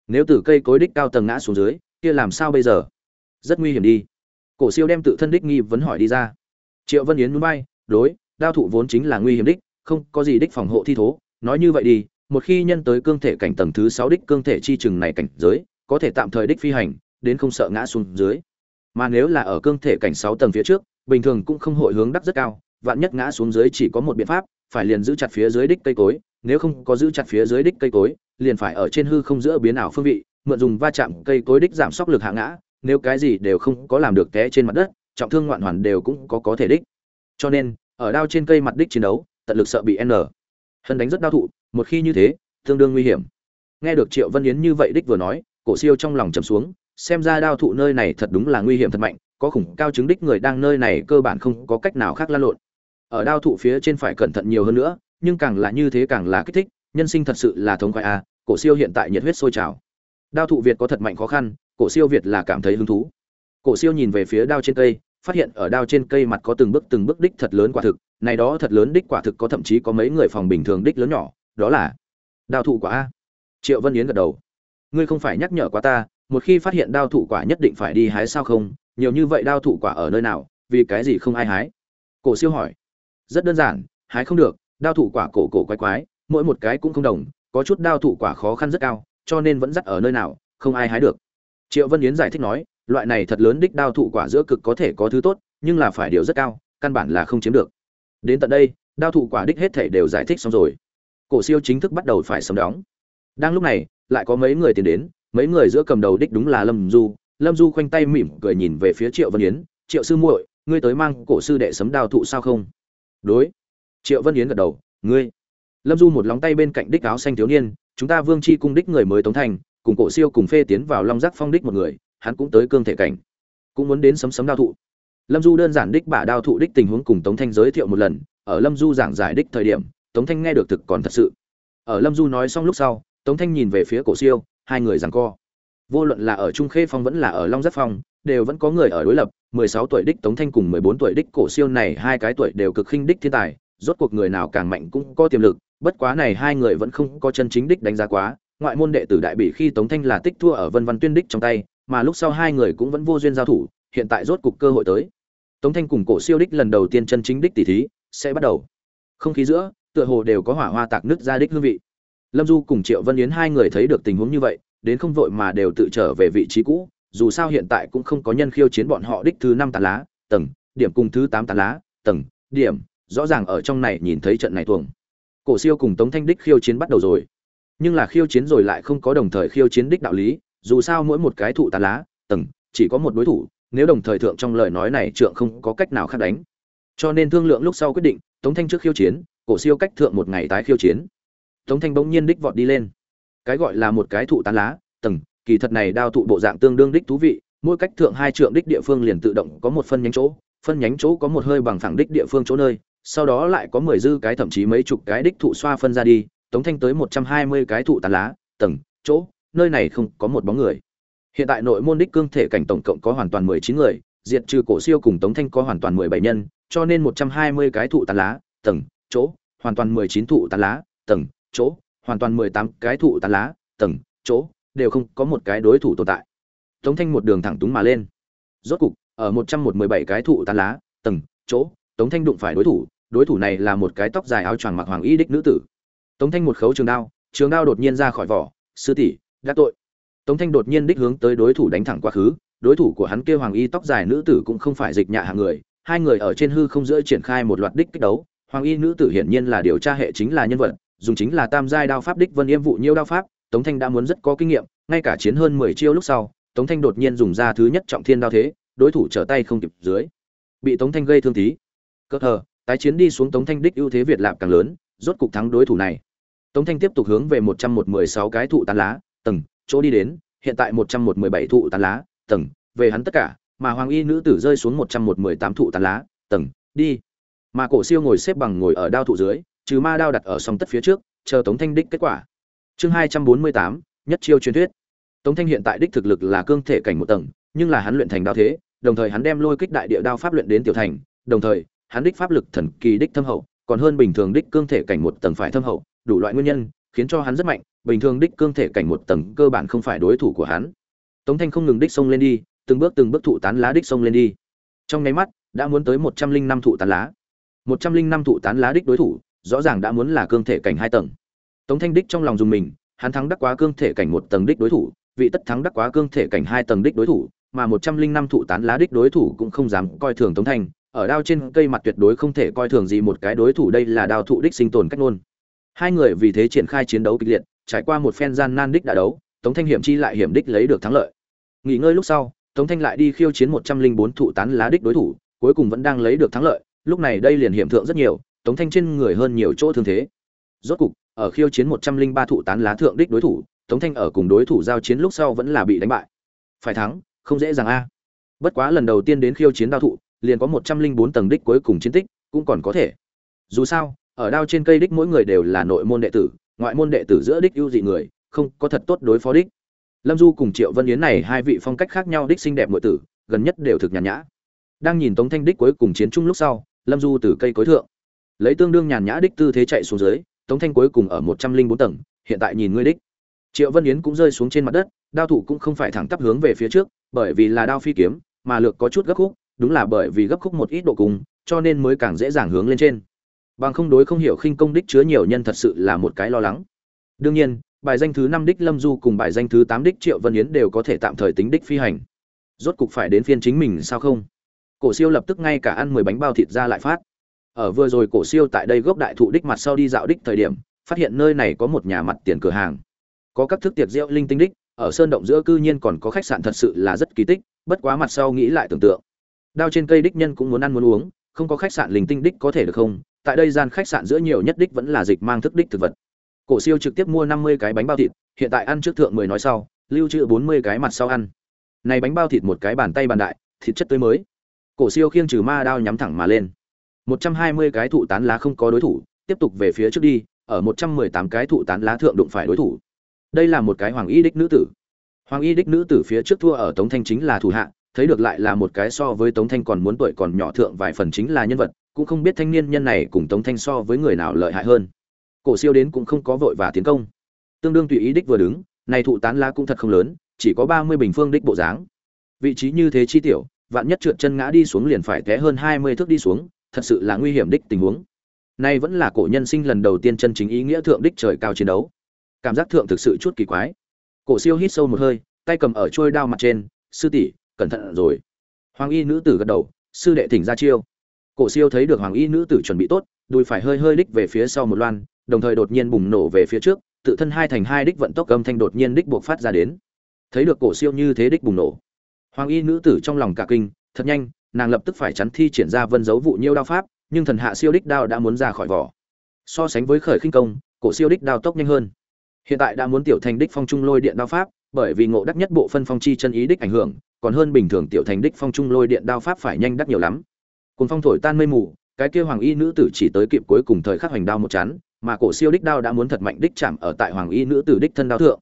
[SPEAKER 1] Nếu từ cây cối đích cao tầng ngã xuống dưới, kia làm sao bây giờ? Rất nguy hiểm đi. Cổ siêu đem tự thân đích nghi vấn hỏi đi ra. Triệu vân yến núi bay, đối, đao thụ vốn chính là nguy hiểm đích không có gì đích phòng hộ thi thố, nói như vậy đi, một khi nhân tới cương thể cảnh tầng thứ sáu đích cương thể chi chừng này cảnh giới, có thể tạm thời đích phi hành, đến không sợ ngã xuống dưới. Mà nếu là ở cương thể cảnh sáu tầng phía trước, bình thường cũng không hội hướng đắc rất cao, vạn nhất ngã xuống dưới chỉ có một biện pháp, phải liền giữ chặt phía dưới đích cây cối, nếu không có giữ chặt phía dưới đích cây cối, liền phải ở trên hư không giữa biến ảo phương vị, mượn dùng va chạm cây cối đích giảm sốc lực hạ ngã, nếu cái gì đều không có làm được té trên mặt đất, trọng thương ngoạn hoàn đều cũng có có thể đích. Cho nên, ở đao trên cây mặt đích chiến đấu tận lực sợ bị n. Hân đánh rất đau thụ, một khi như thế, tương đương nguy hiểm. Nghe được triệu vân yến như vậy đích vừa nói, cổ siêu trong lòng trầm xuống, xem ra đao thụ nơi này thật đúng là nguy hiểm thật mạnh, có khủng cao chứng đích người đang nơi này cơ bản không có cách nào khác lan lộn. Ở đao thụ phía trên phải cẩn thận nhiều hơn nữa, nhưng càng là như thế càng là kích thích, nhân sinh thật sự là thống khoái a, cổ siêu hiện tại nhiệt huyết sôi trào. Đao thụ việt có thật mạnh khó khăn, cổ siêu việt là cảm thấy hứng thú. Cổ siêu nhìn về phía đao trên cây, phát hiện ở đao trên cây mặt có từng bước từng bước đích thật lớn quả thực này đó thật lớn đích quả thực có thậm chí có mấy người phòng bình thường đích lớn nhỏ, đó là đao thụ quả a. Triệu vân yến gật đầu. Ngươi không phải nhắc nhở quá ta, một khi phát hiện đao thụ quả nhất định phải đi hái sao không? Nhiều như vậy đao thụ quả ở nơi nào, vì cái gì không ai hái? Cổ siêu hỏi. Rất đơn giản, hái không được, đao thụ quả cổ cổ quái quái, mỗi một cái cũng không đồng, có chút đao thụ quả khó khăn rất cao, cho nên vẫn dắt ở nơi nào, không ai hái được. Triệu vân yến giải thích nói, loại này thật lớn đích đao thụ quả giữa cực có thể có thứ tốt, nhưng là phải điều rất cao, căn bản là không chiếm được đến tận đây, đao thụ quả đích hết thể đều giải thích xong rồi. Cổ siêu chính thức bắt đầu phải sầm đóng. Đang lúc này, lại có mấy người tiến đến, mấy người giữa cầm đầu đích đúng là lâm du. Lâm du khoanh tay mỉm cười nhìn về phía triệu vân yến. Triệu sư muội, ngươi tới mang cổ sư đệ sấm đao thụ sao không? Đối. Triệu vân yến gật đầu. Ngươi. Lâm du một lóng tay bên cạnh đích áo xanh thiếu niên, chúng ta vương chi cung đích người mới tống thành, cùng cổ siêu cùng phê tiến vào long giác phong đích một người, hắn cũng tới cương thể cảnh, cũng muốn đến sấm sấm đao thụ lâm du đơn giản đích bả đao thụ đích tình huống cùng tống thanh giới thiệu một lần, ở lâm du giảng giải đích thời điểm, tống thanh nghe được thực còn thật sự. Ở lâm du nói xong lúc sau, tống thanh nhìn về phía cổ siêu, hai người rằng co. Vô luận là ở trung khê phong vẫn là ở long giác phong, đều vẫn có người ở đối lập 16 tuổi đích tống thanh cùng 14 tuổi đích cổ siêu này hai cái tuổi đều cực khinh đích thiên tài, rốt cuộc người nào càng mạnh cũng có tiềm lực, bất quá này hai người vẫn không có chân chính đích đánh giá quá, ngoại môn đệ tử đại bị khi tống thanh là tích thua ở vân văn tuyên đích trong tay, mà lúc sau hai người cũng vẫn vô duyên giao thủ hiện tại rốt cục cơ hội tới. Tống thanh cùng cổ siêu đích lần đầu tiên chân chính đích tỷ thí, sẽ bắt đầu. Không khí giữa, tựa hồ đều có hỏa hoa tạc nứt ra đích hương vị. Lâm du cùng triệu vân yến hai người thấy được tình huống như vậy, đến không vội mà đều tự trở về vị trí cũ, dù sao hiện tại cũng không có nhân khiêu chiến bọn họ đích thứ năm tàn lá, tầng, điểm cùng thứ tám tàn lá, tầng, điểm, rõ ràng ở trong này nhìn thấy trận này tuồng. Cổ siêu cùng tống thanh đích khiêu chiến bắt đầu rồi. Nhưng là khiêu chiến rồi lại không có đồng thời khiêu chiến đích đạo lý, dù sao mỗi một cái thụ tàn lá, tầng, chỉ có một đối thủ nếu đồng thời thượng trong lời nói này trượng không có cách nào khác đánh. Cho nên thương lượng lúc sau quyết định, tống thanh trước khiêu chiến, cổ siêu cách thượng một ngày tái khiêu chiến. Tống thanh bỗng nhiên đích vọt đi lên. Cái gọi là một cái thụ tán lá, tầng, kỳ thật này đao thụ bộ dạng tương đương đích thú vị, mỗi cách thượng hai trượng đích địa phương liền tự động có một phân nhánh chỗ, phân nhánh chỗ có một hơi bằng phẳng đích địa phương chỗ nơi, sau đó lại có mười dư cái thậm chí mấy chục cái đích thụ xoa phân ra đi, tống thanh tới một trăm hai mươi cái thụ tán lá, tầng, chỗ, nơi này không có một bóng người hiện tại nội môn đích cương thể cảnh tổng cộng có hoàn toàn mười chín người, diệt trừ cổ siêu cùng tống thanh có hoàn toàn mười bảy nhân, cho nên một trăm hai mươi cái thụ tán lá, tầng, chỗ, hoàn toàn mười chín thụ tán lá, tầng, chỗ, hoàn toàn mười tám cái thụ tán lá, tầng, chỗ, đều không có một cái đối thủ tồn tại. Tống thanh một đường thẳng túng mà lên. Rốt cục, ở một trăm một mười bảy cái thụ tán lá, tầng, chỗ, tống thanh đụng phải đối thủ đối thủ này là một cái tóc dài áo choàng mặc hoàng y đích nữ tử. Tống thanh một khấu trường đao trường đao đột nhiên ra khỏi vỏ, sư tỷ đã tội tống thanh đột nhiên đích hướng tới đối thủ đánh thẳng quá khứ đối thủ của hắn kia hoàng y tóc dài nữ tử cũng không phải dịch nhạ hạng người hai người ở trên hư không giữa triển khai một loạt đích kích đấu hoàng y nữ tử hiển nhiên là điều tra hệ chính là nhân vật dùng chính là tam giai đao pháp đích vân yêm vụ nhiêu đao pháp tống thanh đã muốn rất có kinh nghiệm ngay cả chiến hơn mười chiêu lúc sau tống thanh đột nhiên dùng ra thứ nhất trọng thiên đao thế đối thủ trở tay không kịp dưới bị tống thanh gây thương tí cơ hờ, tái chiến đi xuống tống thanh đích ưu thế việt lạp càng lớn rốt cục thắng đối thủ này. Tống thanh tiếp tục hướng về một trăm một mười sáu cái thụ tán lá tầng chỗ đi đến, hiện tại một trăm một mười bảy thụ tán lá, tầng, về hắn tất cả, mà hoàng y nữ tử rơi xuống một trăm một mười tám thụ tán lá, tầng, đi. Mà cổ siêu ngồi xếp bằng ngồi ở đao thụ dưới, trừ ma đao đặt ở song tất phía trước, chờ tống thanh đích kết quả. Chương hai trăm bốn mươi tám, nhất chiêu truyền thuyết. Tống thanh hiện tại đích thực lực là cương thể cảnh một tầng, nhưng là hắn luyện thành đao thế, đồng thời hắn đem lôi kích đại địa đao pháp luyện đến tiểu thành, đồng thời, hắn đích pháp lực thần kỳ đích thâm hậu, còn hơn bình thường đích cương thể cảnh một tầng phải thâm hậu, đủ loại nguyên nhân, khiến cho hắn rất mạnh bình thường đích cương thể cảnh một tầng cơ bản không phải đối thủ của hắn. Tống thanh không ngừng đích xông lên đi, từng bước từng bước thụ tán lá đích xông lên đi. Trong nháy mắt, đã muốn tới một trăm linh năm thụ tán lá. Một trăm linh năm thụ tán lá đích đối thủ, rõ ràng đã muốn là cương thể cảnh hai tầng. Tống thanh đích trong lòng dùng mình, hắn thắng đắc quá cương thể cảnh một tầng đích đối thủ, vị tất thắng đắc quá cương thể cảnh hai tầng đích đối thủ, mà một trăm linh năm thụ tán lá đích đối thủ cũng không dám coi thường tống thanh, ở đao trên cây mặt tuyệt đối không thể coi thường gì một cái đối thủ, đây là đao thụ đích sinh tồn cách luôn hai người vì thế triển khai chiến đấu kịch liệt trải qua một phen gian nan đích đã đấu, tống thanh hiểm chi lại hiểm đích lấy được thắng lợi. Nghỉ ngơi lúc sau, tống thanh lại đi khiêu chiến một trăm linh bốn thụ tán lá đích đối thủ, cuối cùng vẫn đang lấy được thắng lợi, lúc này đây liền hiểm thượng rất nhiều, tống thanh trên người hơn nhiều chỗ thương thế. Rốt cục, ở khiêu chiến một trăm linh ba thụ tán lá thượng đích đối thủ, tống thanh ở cùng đối thủ giao chiến lúc sau vẫn là bị đánh bại. Phải thắng, không dễ dàng a. Bất quá lần đầu tiên đến khiêu chiến đao thụ, liền có một trăm linh bốn tầng đích cuối cùng chiến tích, cũng còn có thể. Dù sao, ở đao trên cây đích mỗi người đều là nội môn đệ tử ngoại môn đệ tử giữa đích ưu dị người, không có thật tốt đối phó đích. Lâm du cùng triệu vân yến này hai vị phong cách khác nhau đích xinh đẹp nội tử, gần nhất đều thực nhàn nhã. Đang nhìn tống thanh đích cuối cùng chiến chung lúc sau, lâm du từ cây cối thượng, lấy tương đương nhàn nhã đích tư thế chạy xuống dưới, tống thanh cuối cùng ở một trăm linh bốn tầng, hiện tại nhìn ngươi đích. Triệu vân yến cũng rơi xuống trên mặt đất, đao thủ cũng không phải thẳng tắp hướng về phía trước, bởi vì là đao phi kiếm, mà lược có chút gấp khúc, đúng là bởi vì gấp khúc một ít độ cùng, cho nên mới càng dễ dàng hướng lên trên bằng không đối không hiểu khinh công đích chứa nhiều nhân thật sự là một cái lo lắng. Đương nhiên, bài danh thứ năm đích lâm du cùng bài danh thứ tám đích triệu vân yến đều có thể tạm thời tính đích phi hành. Rốt cục phải đến phiên chính mình sao không? Cổ siêu lập tức ngay cả ăn mười bánh bao thịt ra lại phát. Ở vừa rồi cổ siêu tại đây gốc đại thụ đích mặt sau đi dạo đích thời điểm, phát hiện nơi này có một nhà mặt tiền cửa hàng. Có các thức tiệc rượu linh tinh đích, ở sơn động giữa cư nhiên còn có khách sạn thật sự là rất kỳ tích, bất quá mặt sau nghĩ lại tưởng tượng. Đao trên cây đích nhân cũng muốn ăn muốn uống, không có khách sạn linh tinh đích có thể được không? Tại đây gian khách sạn giữa nhiều nhất đích vẫn là dịch mang thức đích thực vật. Cổ siêu trực tiếp mua năm mươi cái bánh bao thịt, hiện tại ăn trước thượng mười nói sau, lưu trữ bốn mươi cái mặt sau ăn. Này bánh bao thịt một cái bàn tay bàn đại, thịt chất tươi mới. Cổ siêu khiêng trừ ma đao nhắm thẳng mà lên. một trăm hai mươi cái thụ tán lá không có đối thủ, tiếp tục về phía trước đi, ở một trăm mười tám cái thụ tán lá thượng đụng phải đối thủ. Đây là một cái hoàng y đích nữ tử. Hoàng y đích nữ tử phía trước thua ở tống thanh chính là thủ hạ, thấy được lại là một cái so với tống thanh còn muốn tuổi còn nhỏ thượng vài phần chính là nhân vật cũng không biết thanh niên nhân này cùng tống thanh so với người nào lợi hại hơn. Cổ siêu đến cũng không có vội và tiến công. Tương đương tùy ý đích vừa đứng, này thụ tán lá cũng thật không lớn, chỉ có ba mươi bình phương đích bộ dáng. Vị trí như thế chi tiểu, vạn nhất trượt chân ngã đi xuống liền phải té hơn hai mươi thước đi xuống, thật sự là nguy hiểm đích tình huống. Nay vẫn là cổ nhân sinh lần đầu tiên chân chính ý nghĩa thượng đích trời cao chiến đấu. Cảm giác thượng thực sự chút kỳ quái. Cổ siêu hít sâu một hơi, tay cầm ở trôi đao mặt trên, sư tỷ, cẩn thận rồi. Hoàng y nữ tử gật đầu, sư đệ thỉnh ra chiêu cổ siêu thấy được hoàng y nữ tử chuẩn bị tốt, đùi phải hơi hơi đích về phía sau một loan, đồng thời đột nhiên bùng nổ về phía trước, tự thân hai thành hai đích vận tốc âm thanh đột nhiên đích buộc phát ra đến. Thấy được cổ siêu như thế đích bùng nổ. Hoàng y nữ tử trong lòng cả kinh, thật nhanh, nàng lập tức phải chắn thi triển ra vân dấu vụ nhiêu đao pháp, nhưng thần hạ siêu đích đao đã muốn ra khỏi vỏ. So sánh với khởi khinh công, cổ siêu đích đao tốc nhanh hơn. Hiện tại đã muốn tiểu thành đích phong trung lôi điện đao pháp, bởi vì ngộ đắc nhất bộ phân phong chi chân ý đích ảnh hưởng, còn hơn bình thường tiểu thành đích phong trung lôi điện đao pháp phải nhanh đắc nhiều lắm cùng phong thổi tan mây mù, cái kia hoàng y nữ tử chỉ tới kịp cuối cùng thời khắc hoành đao một chán, mà cổ siêu đích đao đã muốn thật mạnh đích chạm ở tại hoàng y nữ tử đích thân đao thượng.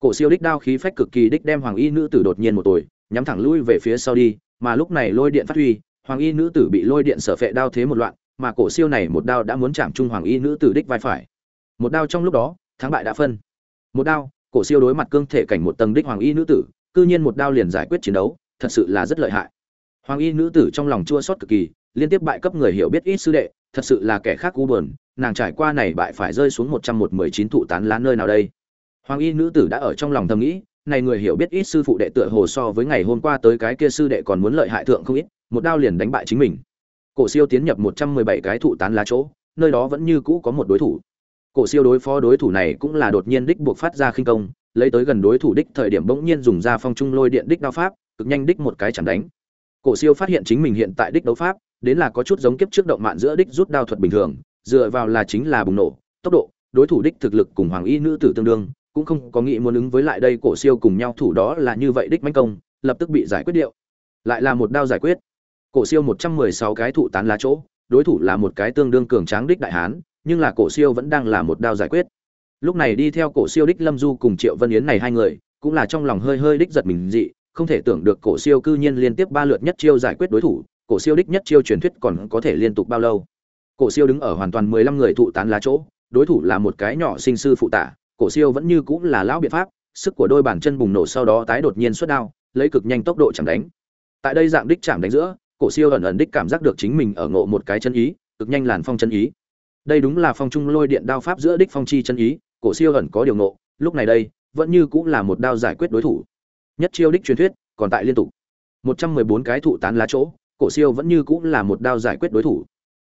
[SPEAKER 1] Cổ siêu đích đao khí phách cực kỳ đích đem hoàng y nữ tử đột nhiên một tuổi nhắm thẳng lui về phía sau đi, mà lúc này lôi điện phát huy, hoàng y nữ tử bị lôi điện sở phệ đao thế một loạn, mà cổ siêu này một đao đã muốn chạm trung hoàng y nữ tử đích vai phải. Một đao trong lúc đó, thắng bại đã phân. Một đao, cổ siêu đối mặt cương thể cảnh một tầng đích hoàng y nữ tử, cư nhiên một đao liền giải quyết chiến đấu, thật sự là rất lợi hại hoàng y nữ tử trong lòng chua xót cực kỳ, liên tiếp bại cấp người hiểu biết ít sư đệ, thật sự là kẻ khác u buồn, nàng trải qua này bại phải rơi xuống một trăm một mười chín thụ tán lá nơi nào đây? Hoàng y nữ tử đã ở trong lòng thầm nghĩ, này người hiểu biết ít sư phụ đệ tựa hồ so với ngày hôm qua tới cái kia sư đệ còn muốn lợi hại thượng không ít, một đao liền đánh bại chính mình. Cổ siêu tiến nhập một trăm mười bảy cái thụ tán lá chỗ, nơi đó vẫn như cũ có một đối thủ. Cổ siêu đối phó đối thủ này cũng là đột nhiên đích buộc phát ra khinh công, lấy tới gần đối thủ đích thời điểm bỗng nhiên dùng ra phong trung lôi điện đích đao pháp, cực nhanh đích một cái chẳng đánh cổ siêu phát hiện chính mình hiện tại đích đấu pháp, đến là có chút giống kiếp trước động mạn giữa đích rút đao thuật bình thường, dựa vào là chính là bùng nổ, tốc độ, đối thủ đích thực lực cùng hoàng y nữ tử tương đương, cũng không có nghĩ muốn ứng với lại đây cổ siêu cùng nhau thủ đó là như vậy đích mãnh công, lập tức bị giải quyết điệu. Lại là một đao giải quyết. Cổ siêu một trăm mười sáu cái thụ tán lá chỗ, đối thủ là một cái tương đương cường tráng đích đại hán, nhưng là cổ siêu vẫn đang là một đao giải quyết. Lúc này đi theo cổ siêu đích lâm du cùng triệu vân yến này hai người, cũng là trong lòng hơi hơi đích giật mình dị không thể tưởng được cổ siêu cư nhiên liên tiếp ba lượt nhất chiêu giải quyết đối thủ, cổ siêu đích nhất chiêu truyền thuyết còn có thể liên tục bao lâu? Cổ siêu đứng ở hoàn toàn mười lăm người thụ tán lá chỗ, đối thủ là một cái nhỏ sinh sư phụ tả, cổ siêu vẫn như cũng là lão biện pháp, sức của đôi bàn chân bùng nổ sau đó tái đột nhiên xuất đao, lấy cực nhanh tốc độ chạm đánh. Tại đây dạng đích chạm đánh giữa, cổ siêu ẩn ẩn đích cảm giác được chính mình ở ngộ một cái chân ý, cực nhanh làn phong chân ý. Đây đúng là phong trung lôi điện đao pháp giữa đích phong chi chân ý, cổ siêu ẩn có điều ngộ, lúc này đây, vẫn như cũng là một đao giải quyết đối thủ nhất chiêu đích truyền thuyết, còn tại liên tục. Một trăm mười bốn cái thụ tán lá chỗ, cổ siêu vẫn như cũng là một đao giải quyết đối thủ.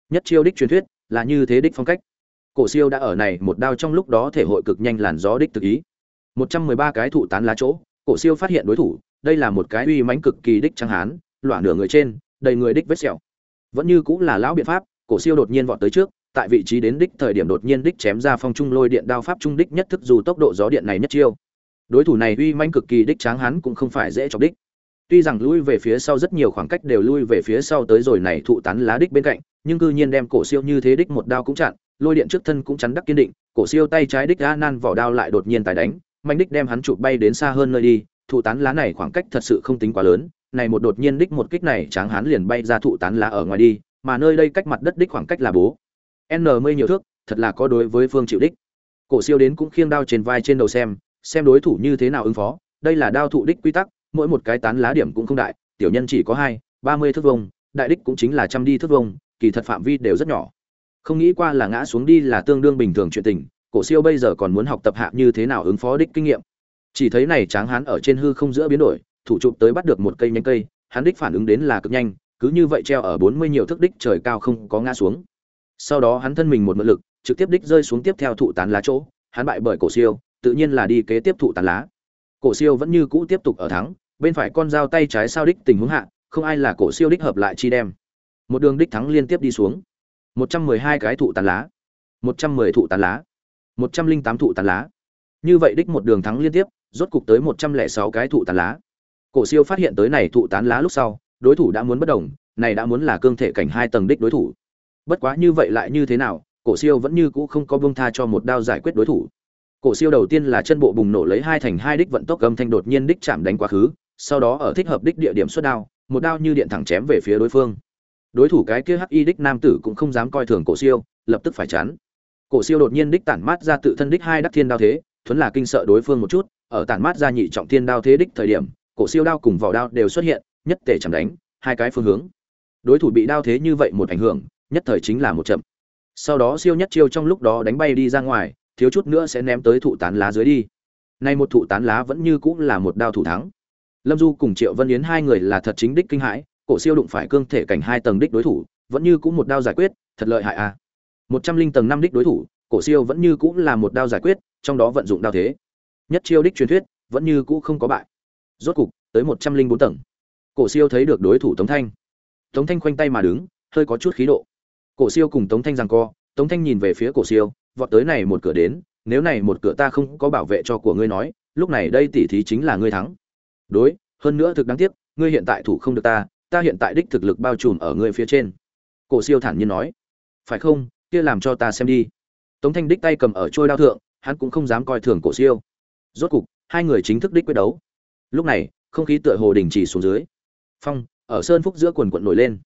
[SPEAKER 1] Nhất chiêu đích truyền thuyết, là như thế đích phong cách. Cổ siêu đã ở này một đao trong lúc đó thể hội cực nhanh làn gió đích tự ý. Một trăm mười ba cái thụ tán lá chỗ, cổ siêu phát hiện đối thủ, đây là một cái uy mãnh cực kỳ đích trắng hán loạn nửa người trên, đầy người đích vết sẹo. Vẫn như cũng là lão biện pháp, cổ siêu đột nhiên vọt tới trước, tại vị trí đến đích thời điểm đột nhiên đích chém ra phong trung lôi điện đao pháp trung đích nhất thức dù tốc độ gió điện này nhất chiêu đối thủ này uy manh cực kỳ đích tráng hán cũng không phải dễ chọc đích. Tuy rằng lui về phía sau rất nhiều khoảng cách đều lui về phía sau tới rồi này thụ tán lá đích bên cạnh, nhưng cư nhiên đem cổ siêu như thế đích một đao cũng chặn, lôi điện trước thân cũng chắn đắc kiên định, cổ siêu tay trái đích ga nan vỏ đao lại đột nhiên tài đánh mạnh đích đem hắn chụp bay đến xa hơn nơi đi, thụ tán lá này khoảng cách thật sự không tính quá lớn, này một đột nhiên đích một kích này tráng hắn liền bay ra thụ tán lá ở ngoài đi, mà nơi đây cách mặt đất đích khoảng cách là bố. N mươi nhiều thước, thật là có đối với phương chịu đích. Cổ siêu đến cũng khiêng đao trên vai trên đầu xem xem đối thủ như thế nào ứng phó, đây là đao thụ đích quy tắc, mỗi một cái tán lá điểm cũng không đại, tiểu nhân chỉ có hai, ba mươi thước vông đại đích cũng chính là trăm đi thước vông kỳ thật phạm vi đều rất nhỏ. Không nghĩ qua là ngã xuống đi là tương đương bình thường chuyện tình, cổ siêu bây giờ còn muốn học tập hạ như thế nào ứng phó đích kinh nghiệm. Chỉ thấy này tráng hán ở trên hư không giữa biến đổi, thủ chụp tới bắt được một cây nhánh cây, hắn đích phản ứng đến là cực nhanh, cứ như vậy treo ở bốn mươi nhiều thước đích trời cao không có ngã xuống. Sau đó hắn thân mình một mượn lực, trực tiếp đích rơi xuống tiếp theo thụ tán lá chỗ, hắn bại bởi cổ siêu tự nhiên là đi kế tiếp thụ tàn lá. Cổ siêu vẫn như cũ tiếp tục ở thắng, bên phải con dao tay trái sao đích tình huống hạ, không ai là cổ siêu đích hợp lại chi đem. Một đường đích thắng liên tiếp đi xuống. Một trăm mười hai cái thụ tàn lá. Một trăm mười thụ tàn lá. Một trăm linh tám thụ tàn lá. Như vậy đích một đường thắng liên tiếp, rốt cục tới một trăm lẻ sáu cái thụ tàn lá. Cổ siêu phát hiện tới này thụ tán lá lúc sau, đối thủ đã muốn bất đồng, này đã muốn là cương thể cảnh hai tầng đích đối thủ. Bất quá như vậy lại như thế nào, cổ siêu vẫn như cũ không có buông tha cho một đao giải quyết đối thủ cổ siêu đầu tiên là chân bộ bùng nổ lấy hai thành hai đích vận tốc âm thanh đột nhiên đích chạm đánh quá khứ, sau đó ở thích hợp đích địa điểm xuất đao, một đao như điện thẳng chém về phía đối phương. Đối thủ cái kia hắc y đích nam tử cũng không dám coi thường cổ siêu, lập tức phải chán cổ siêu đột nhiên đích tản mát ra tự thân đích hai đắc thiên đao thế, thuấn là kinh sợ đối phương một chút, ở tản mát ra nhị trọng thiên đao thế đích thời điểm, cổ siêu đao cùng vỏ đao đều xuất hiện, nhất tể chạm đánh, hai cái phương hướng. Đối thủ bị đao thế như vậy một ảnh hưởng, nhất thời chính là một chậm. Sau đó siêu nhất chiêu trong lúc đó đánh bay đi ra ngoài thiếu chút nữa sẽ ném tới thụ tán lá dưới đi. Nay một thụ tán lá vẫn như cũng là một đao thủ thắng. Lâm du cùng triệu vân yến hai người là thật chính đích kinh hãi, cổ siêu đụng phải cương thể cảnh hai tầng đích đối thủ, vẫn như cũng một đao giải quyết, thật lợi hại à. Một trăm linh tầng năm đích đối thủ, cổ siêu vẫn như cũng là một đao giải quyết, trong đó vận dụng đao thế. Nhất chiêu đích truyền thuyết, vẫn như cũ không có bại. Rốt cục, tới một trăm linh bốn tầng. Cổ siêu thấy được đối thủ tống thanh. Tống thanh khoanh tay mà đứng, hơi có chút khí độ. Cổ siêu cùng tống thanh rằng co, tống thanh nhìn về phía cổ siêu vọt tới này một cửa đến, nếu này một cửa ta không có bảo vệ cho của ngươi nói, lúc này đây tỷ thí chính là ngươi thắng. Đối, hơn nữa thực đáng tiếc, ngươi hiện tại thủ không được ta ta hiện tại đích thực lực bao trùm ở ngươi phía trên. Cổ siêu thản nhiên nói. Phải không, kia làm cho ta xem đi. Tống thanh đích tay cầm ở trôi đao thượng, hắn cũng không dám coi thường cổ siêu. Rốt cục, hai người chính thức đích quyết đấu. Lúc này, không khí tựa hồ đình chỉ xuống dưới. Phong, ở sơn phúc giữa quần quần nổi lên.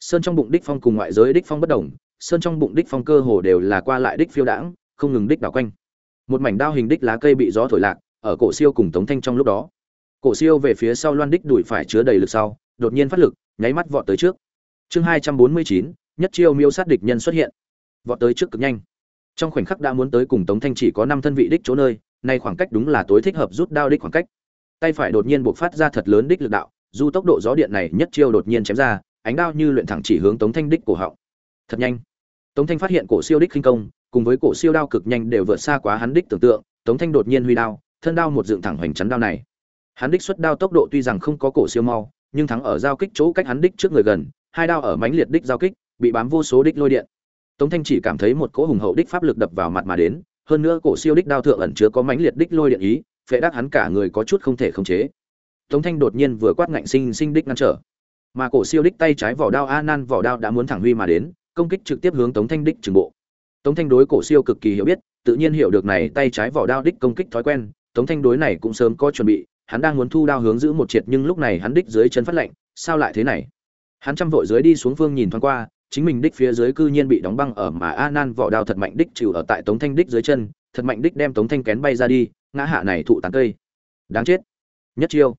[SPEAKER 1] Sơn trong bụng đích phong cùng ngoại giới đích phong bất đồng sơn trong bụng đích phong cơ hồ đều là qua lại đích phiêu đãng, không ngừng đích đảo quanh. Một mảnh đao hình đích lá cây bị gió thổi lạc, ở cổ siêu cùng tống thanh trong lúc đó. Cổ siêu về phía sau loan đích đuổi phải chứa đầy lực sau, đột nhiên phát lực, nháy mắt vọt tới trước. Chương hai trăm bốn mươi chín, nhất chiêu miêu sát địch nhân xuất hiện. Vọt tới trước cực nhanh. Trong khoảnh khắc đã muốn tới cùng tống thanh chỉ có năm thân vị đích chỗ nơi, nay khoảng cách đúng là tối thích hợp rút đao đích khoảng cách. Tay phải đột nhiên buộc phát ra thật lớn đích lực đạo, dù tốc độ gió điện này nhất chiêu đột nhiên chém ra, ánh đao như luyện thẳng chỉ hướng tống thanh đích cổ họng thật nhanh. Tống thanh phát hiện cổ siêu đích khinh công, cùng với cổ siêu đao cực nhanh đều vượt xa quá hắn đích tưởng tượng, tống thanh đột nhiên huy đao, thân đao một dựng thẳng hoành chắn đao này. Hắn đích xuất đao tốc độ tuy rằng không có cổ siêu mau, nhưng thắng ở giao kích chỗ cách hắn đích trước người gần, hai đao ở mánh liệt đích giao kích, bị bám vô số đích lôi điện. Tống thanh chỉ cảm thấy một cỗ hùng hậu đích pháp lực đập vào mặt mà đến, hơn nữa cổ siêu đích đao thượng ẩn chứa có mánh liệt đích lôi điện ý, phệ đắc hắn cả người có chút không thể khống chế. Tống thanh đột nhiên vừa quát ngạnh sinh sinh đích ngăn trở. Mà cổ siêu đích tay trái vỏ đao a nan vỏ đao đã muốn thẳng huy mà đến công kích trực tiếp hướng tống thanh đích trường bộ. Tống thanh đối cổ siêu cực kỳ hiểu biết, tự nhiên hiểu được này tay trái vỏ đao đích công kích thói quen, tống thanh đối này cũng sớm có chuẩn bị, hắn đang muốn thu đao hướng giữ một triệt nhưng lúc này hắn đích dưới chân phát lạnh, sao lại thế này? Hắn chăm vội dưới đi xuống phương nhìn thoáng qua, chính mình đích phía dưới cư nhiên bị đóng băng ở mà a nan vỏ đao thật mạnh đích chịu ở tại tống thanh đích dưới chân, thật mạnh đích đem tống thanh kén bay ra đi, ngã hạ này thụ tán cây. Đáng chết. Nhất chiêu.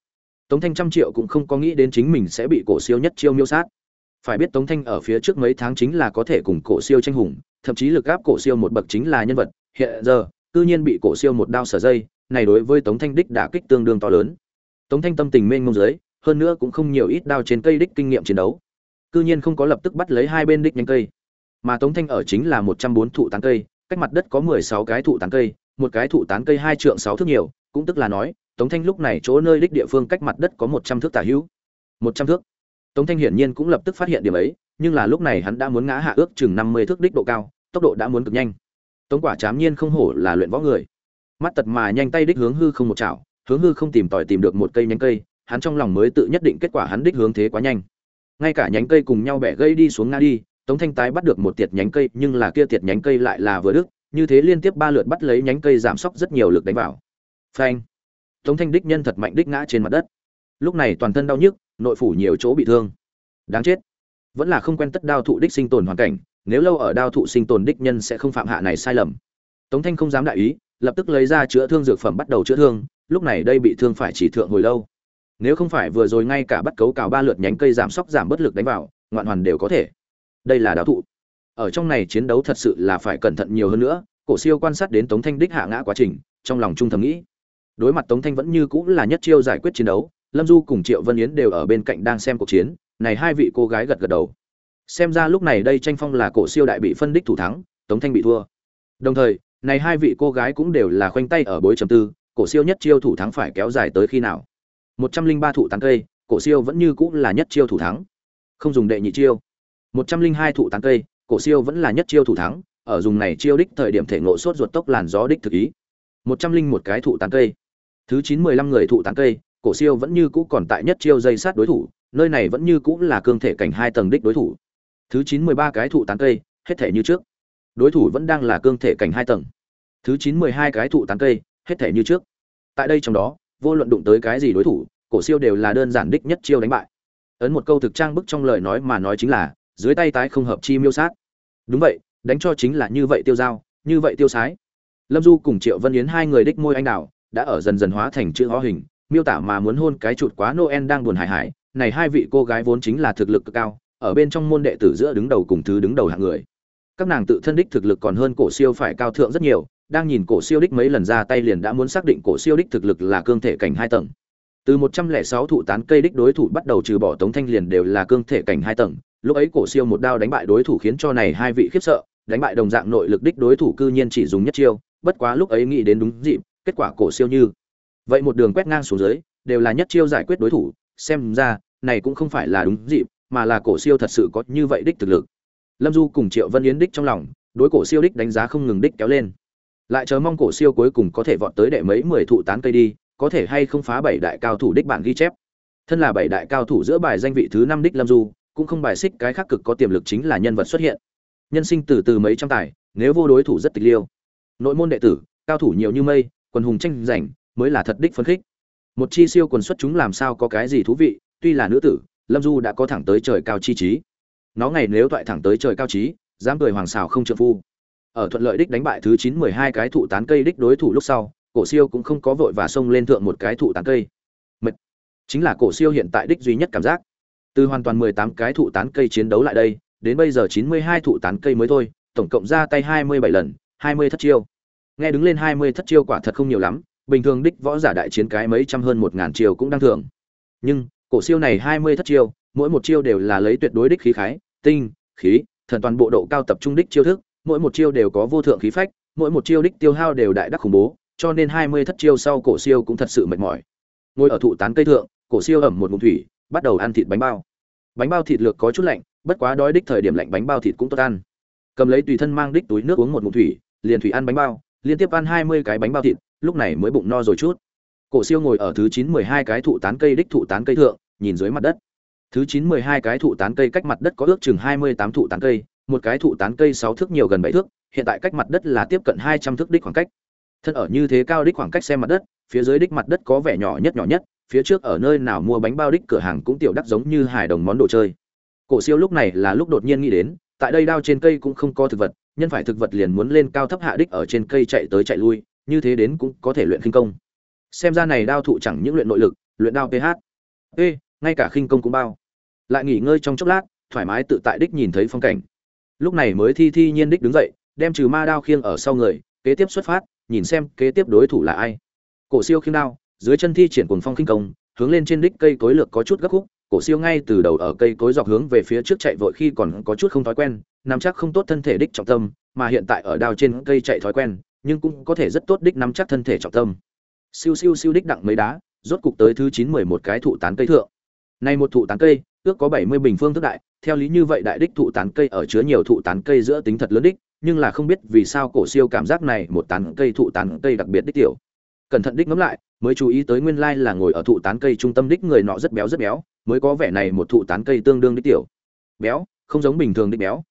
[SPEAKER 1] Tống thanh trăm triệu cũng không có nghĩ đến chính mình sẽ bị cổ siêu nhất chiêu miêu sát phải biết tống thanh ở phía trước mấy tháng chính là có thể cùng cổ siêu tranh hùng, thậm chí lực áp cổ siêu một bậc chính là nhân vật. Hiện giờ, cư nhiên bị cổ siêu một đao sở dây, này đối với tống thanh đích đã kích tương đương to lớn. Tống thanh tâm tình mênh mông dưới, hơn nữa cũng không nhiều ít đao trên cây đích kinh nghiệm chiến đấu. Cư nhiên không có lập tức bắt lấy hai bên đích nhánh cây. Mà tống thanh ở chính là một trăm bốn thụ tán cây, cách mặt đất có mười sáu cái thụ tán cây, một cái thụ tán cây hai trượng sáu thước nhiều, cũng tức là nói, tống thanh lúc này chỗ nơi đích địa phương cách mặt đất có một trăm thước tả hữu. Một trăm thước tống thanh hiển nhiên cũng lập tức phát hiện điểm ấy, nhưng là lúc này hắn đã muốn ngã hạ ước chừng năm mươi thước đích độ cao, tốc độ đã muốn cực nhanh. Tống quả chám nhiên không hổ là luyện võ người. Mắt tật mà nhanh tay đích hướng hư không một chảo, hướng hư không tìm tòi tìm được một cây nhánh cây, hắn trong lòng mới tự nhất định kết quả hắn đích hướng thế quá nhanh. Ngay cả nhánh cây cùng nhau bẻ gãy đi xuống ngã đi, tống thanh tái bắt được một tiệt nhánh cây, nhưng là kia tiệt nhánh cây lại là vừa đức như thế liên tiếp ba lượt bắt lấy nhánh cây giảm sốc rất nhiều lực đánh vào. Phanh! Tống thanh đích nhân thật mạnh đích ngã trên mặt đất. Lúc này toàn thân đau nhức nội phủ nhiều chỗ bị thương. Đáng chết. Vẫn là không quen tất đao thụ đích sinh tồn hoàn cảnh, nếu lâu ở đao thụ sinh tồn đích nhân sẽ không phạm hạ này sai lầm. Tống thanh không dám đại ý, lập tức lấy ra chữa thương dược phẩm bắt đầu chữa thương, lúc này đây bị thương phải chỉ thượng hồi lâu. Nếu không phải vừa rồi ngay cả bắt cấu cào ba lượt nhánh cây giảm sốc giảm bất lực đánh vào, ngoạn hoàn đều có thể. Đây là đao thụ. Ở trong này chiến đấu thật sự là phải cẩn thận nhiều hơn nữa, cổ siêu quan sát đến tống thanh đích hạ ngã quá trình, trong lòng trung thầm nghĩ. Đối mặt tống thanh vẫn như cũng là nhất chiêu giải quyết chiến đấu lâm du cùng triệu vân yến đều ở bên cạnh đang xem cuộc chiến, này hai vị cô gái gật gật đầu. Xem ra lúc này đây tranh phong là cổ siêu đại bị phân đích thủ thắng, tống thanh bị thua. Đồng thời, này hai vị cô gái cũng đều là khoanh tay ở bối trầm tư, cổ siêu nhất chiêu thủ thắng phải kéo dài tới khi nào. Một trăm linh ba thụ tán cây, cổ siêu vẫn như cũng là nhất chiêu thủ thắng. Không dùng đệ nhị chiêu. Một trăm linh hai thụ tán cây, cổ siêu vẫn là nhất chiêu thủ thắng, ở dùng này chiêu đích thời điểm thể ngộ sốt ruột tốc làn gió đích thực ý. Một trăm linh một cái thụ tán cây. Thứ chín mười lăm người thụ tán cây cổ siêu vẫn như cũ còn tại nhất chiêu dây sát đối thủ, nơi này vẫn như cũ là cương thể cảnh hai tầng đích đối thủ. Thứ chín mười ba cái thụ tán cây, hết thể như trước. Đối thủ vẫn đang là cương thể cảnh hai tầng. Thứ chín mười hai cái thụ tán cây, hết thể như trước. Tại đây trong đó, vô luận đụng tới cái gì đối thủ, cổ siêu đều là đơn giản đích nhất chiêu đánh bại. Ấn một câu thực trang bức trong lời nói mà nói chính là, dưới tay tái không hợp chi miêu sát. Đúng vậy, đánh cho chính là như vậy tiêu dao, như vậy tiêu sái. Lâm du cùng triệu vân yến hai người đích môi anh đào, đã ở dần dần hóa thành chữ hóa hình miêu tả mà muốn hôn cái chụt quá noel đang buồn hài hải này hai vị cô gái vốn chính là thực lực cực cao, ở bên trong môn đệ tử giữa đứng đầu cùng thứ đứng đầu hạng người. Các nàng tự thân đích thực lực còn hơn cổ siêu phải cao thượng rất nhiều, đang nhìn cổ siêu đích mấy lần ra tay liền đã muốn xác định cổ siêu đích thực lực là cương thể cảnh hai tầng. Từ một trăm lẻ sáu thụ tán cây đích đối thủ bắt đầu trừ bỏ tống thanh liền đều là cương thể cảnh hai tầng. Lúc ấy cổ siêu một đao đánh bại đối thủ khiến cho này hai vị khiếp sợ, đánh bại đồng dạng nội lực đích đối thủ cư nhiên chỉ dùng nhất chiêu, bất quá lúc ấy nghĩ đến đúng dịp, kết quả cổ siêu như vậy một đường quét ngang xuống dưới, đều là nhất chiêu giải quyết đối thủ, xem ra, này cũng không phải là đúng dịp, mà là cổ siêu thật sự có như vậy đích thực lực. Lâm du cùng triệu vân yến đích trong lòng, đối cổ siêu đích đánh giá không ngừng đích kéo lên. Lại chờ mong cổ siêu cuối cùng có thể vọt tới đệ mấy mười thụ tán cây đi, có thể hay không phá bảy đại cao thủ đích bản ghi chép. Thân là bảy đại cao thủ giữa bài danh vị thứ năm đích lâm du, cũng không bài xích cái khác cực có tiềm lực chính là nhân vật xuất hiện. Nhân sinh từ từ mấy trăm tài, nếu vô đối thủ rất tịch liêu. Nội môn đệ tử, cao thủ nhiều như mây, quần hùng tranh giành mới là thật đích phấn khích. Một chi siêu quần xuất chúng làm sao có cái gì thú vị, tuy là nữ tử, lâm du đã có thẳng tới trời cao chi trí. Nó ngày nếu toại thẳng tới trời cao trí, dám cười hoàng xào không trợ phu. Ở thuận lợi đích đánh bại thứ chín mười hai cái thụ tán cây đích đối thủ lúc sau, cổ siêu cũng không có vội và xông lên thượng một cái thụ tán cây. Mệt. Chính là cổ siêu hiện tại đích duy nhất cảm giác. Từ hoàn toàn mười tám cái thụ tán cây chiến đấu lại đây, đến bây giờ chín mươi hai thụ tán cây mới thôi, tổng cộng ra tay hai mươi bảy lần, hai mươi thất chiêu. Nghe đứng lên hai mươi thất chiêu quả thật không nhiều lắm bình thường đích võ giả đại chiến cái mấy trăm hơn một ngàn chiêu cũng đang thường. Nhưng, cổ siêu này hai mươi thất chiêu, mỗi một chiêu đều là lấy tuyệt đối đích khí khái, tinh, khí, thần toàn bộ độ cao tập trung đích chiêu thức, mỗi một chiêu đều có vô thượng khí phách, mỗi một chiêu đích tiêu hao đều đại đắc khủng bố, cho nên hai mươi thất chiêu sau cổ siêu cũng thật sự mệt mỏi. Ngồi ở thụ tán cây thượng, cổ siêu ẩm một ngụm thủy, bắt đầu ăn thịt bánh bao. Bánh bao thịt lược có chút lạnh, bất quá đói đích thời điểm lạnh bánh bao thịt cũng tốt ăn. Cầm lấy tùy thân mang đích túi nước uống một ngụm thủy, liền thủy ăn bánh bao, liên tiếp ăn hai mươi cái bánh bao thịt lúc này mới bụng no rồi chút. Cổ siêu ngồi ở thứ chín mười hai cái thụ tán cây đích thụ tán cây thượng, nhìn dưới mặt đất. Thứ chín mười hai cái thụ tán cây cách mặt đất có ước chừng hai mươi tám thụ tán cây, một cái thụ tán cây sáu thước nhiều gần bảy thước, hiện tại cách mặt đất là tiếp cận hai trăm thước đích khoảng cách. Thân ở như thế cao đích khoảng cách xem mặt đất, phía dưới đích mặt đất có vẻ nhỏ nhất nhỏ nhất, phía trước ở nơi nào mua bánh bao đích cửa hàng cũng tiểu đắc giống như hài đồng món đồ chơi. Cổ siêu lúc này là lúc đột nhiên nghĩ đến, tại đây đao trên cây cũng không có thực vật, nhân phải thực vật liền muốn lên cao thấp hạ đích ở trên cây chạy tới chạy lui như thế đến cũng có thể luyện khinh công. Xem ra này đao thụ chẳng những luyện nội lực, luyện đao ph ê, ngay cả khinh công cũng bao. Lại nghỉ ngơi trong chốc lát, thoải mái tự tại đích nhìn thấy phong cảnh. Lúc này mới thi thi nhiên đích đứng dậy, đem trừ ma đao khiêng ở sau người, kế tiếp xuất phát, nhìn xem kế tiếp đối thủ là ai. Cổ siêu khiêng đao, dưới chân thi triển cuồng phong khinh công, hướng lên trên đích cây cối lược có chút gấp khúc, cổ siêu ngay từ đầu ở cây cối dọc hướng về phía trước chạy vội khi còn có chút không thói quen, nắm chắc không tốt thân thể đích trọng tâm, mà hiện tại ở đao trên cây chạy thói quen nhưng cũng có thể rất tốt đích nắm chắc thân thể trọng tâm. Siêu siêu siêu đích đặng mấy đá, rốt cục tới thứ chín mười một cái thụ tán cây thượng. Này một thụ tán cây, ước có bảy mươi bình phương thức đại, theo lý như vậy đại đích thụ tán cây ở chứa nhiều thụ tán cây giữa tính thật lớn đích, nhưng là không biết vì sao cổ siêu cảm giác này một tán cây thụ tán cây đặc biệt đích tiểu. Cẩn thận đích ngẫm lại, mới chú ý tới nguyên lai là ngồi ở thụ tán cây trung tâm đích người nọ rất béo rất béo, mới có vẻ này một thụ tán cây tương đương đích tiểu. Béo, không giống bình thường đích béo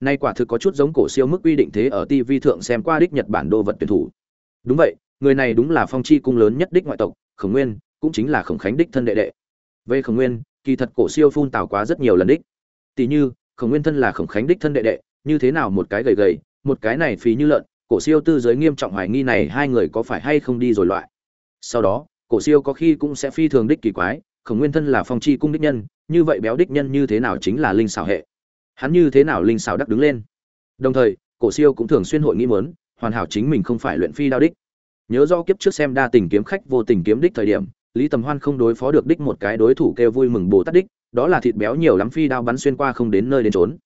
[SPEAKER 1] nay quả thực có chút giống cổ siêu mức quy định thế ở tv thượng xem qua đích nhật bản đô vật tuyển thủ. Đúng vậy, người này đúng là phong chi cung lớn nhất đích ngoại tộc, khổng nguyên, cũng chính là khổng khánh đích thân đệ đệ. Về khổng nguyên, kỳ thật cổ siêu phun tào quá rất nhiều lần đích. Tỷ như, khổng nguyên thân là khổng khánh đích thân đệ đệ, như thế nào một cái gầy gầy, một cái này phí như lợn, cổ siêu tư giới nghiêm trọng hoài nghi này hai người có phải hay không đi rồi loại. Sau đó, cổ siêu có khi cũng sẽ phi thường đích kỳ quái, khổng nguyên thân là phong chi cung đích nhân, như vậy béo đích nhân như thế nào chính là linh xảo hệ hắn như thế nào linh xảo đắc đứng lên? Đồng thời, cổ siêu cũng thường xuyên hội nghĩ muốn, hoàn hảo chính mình không phải luyện phi đao đích. Nhớ do kiếp trước xem đa tình kiếm khách vô tình kiếm đích thời điểm, lý tầm hoan không đối phó được đích một cái đối thủ kêu vui mừng bồ tát đích, đó là thịt béo nhiều lắm phi đao bắn xuyên qua không đến nơi đến trốn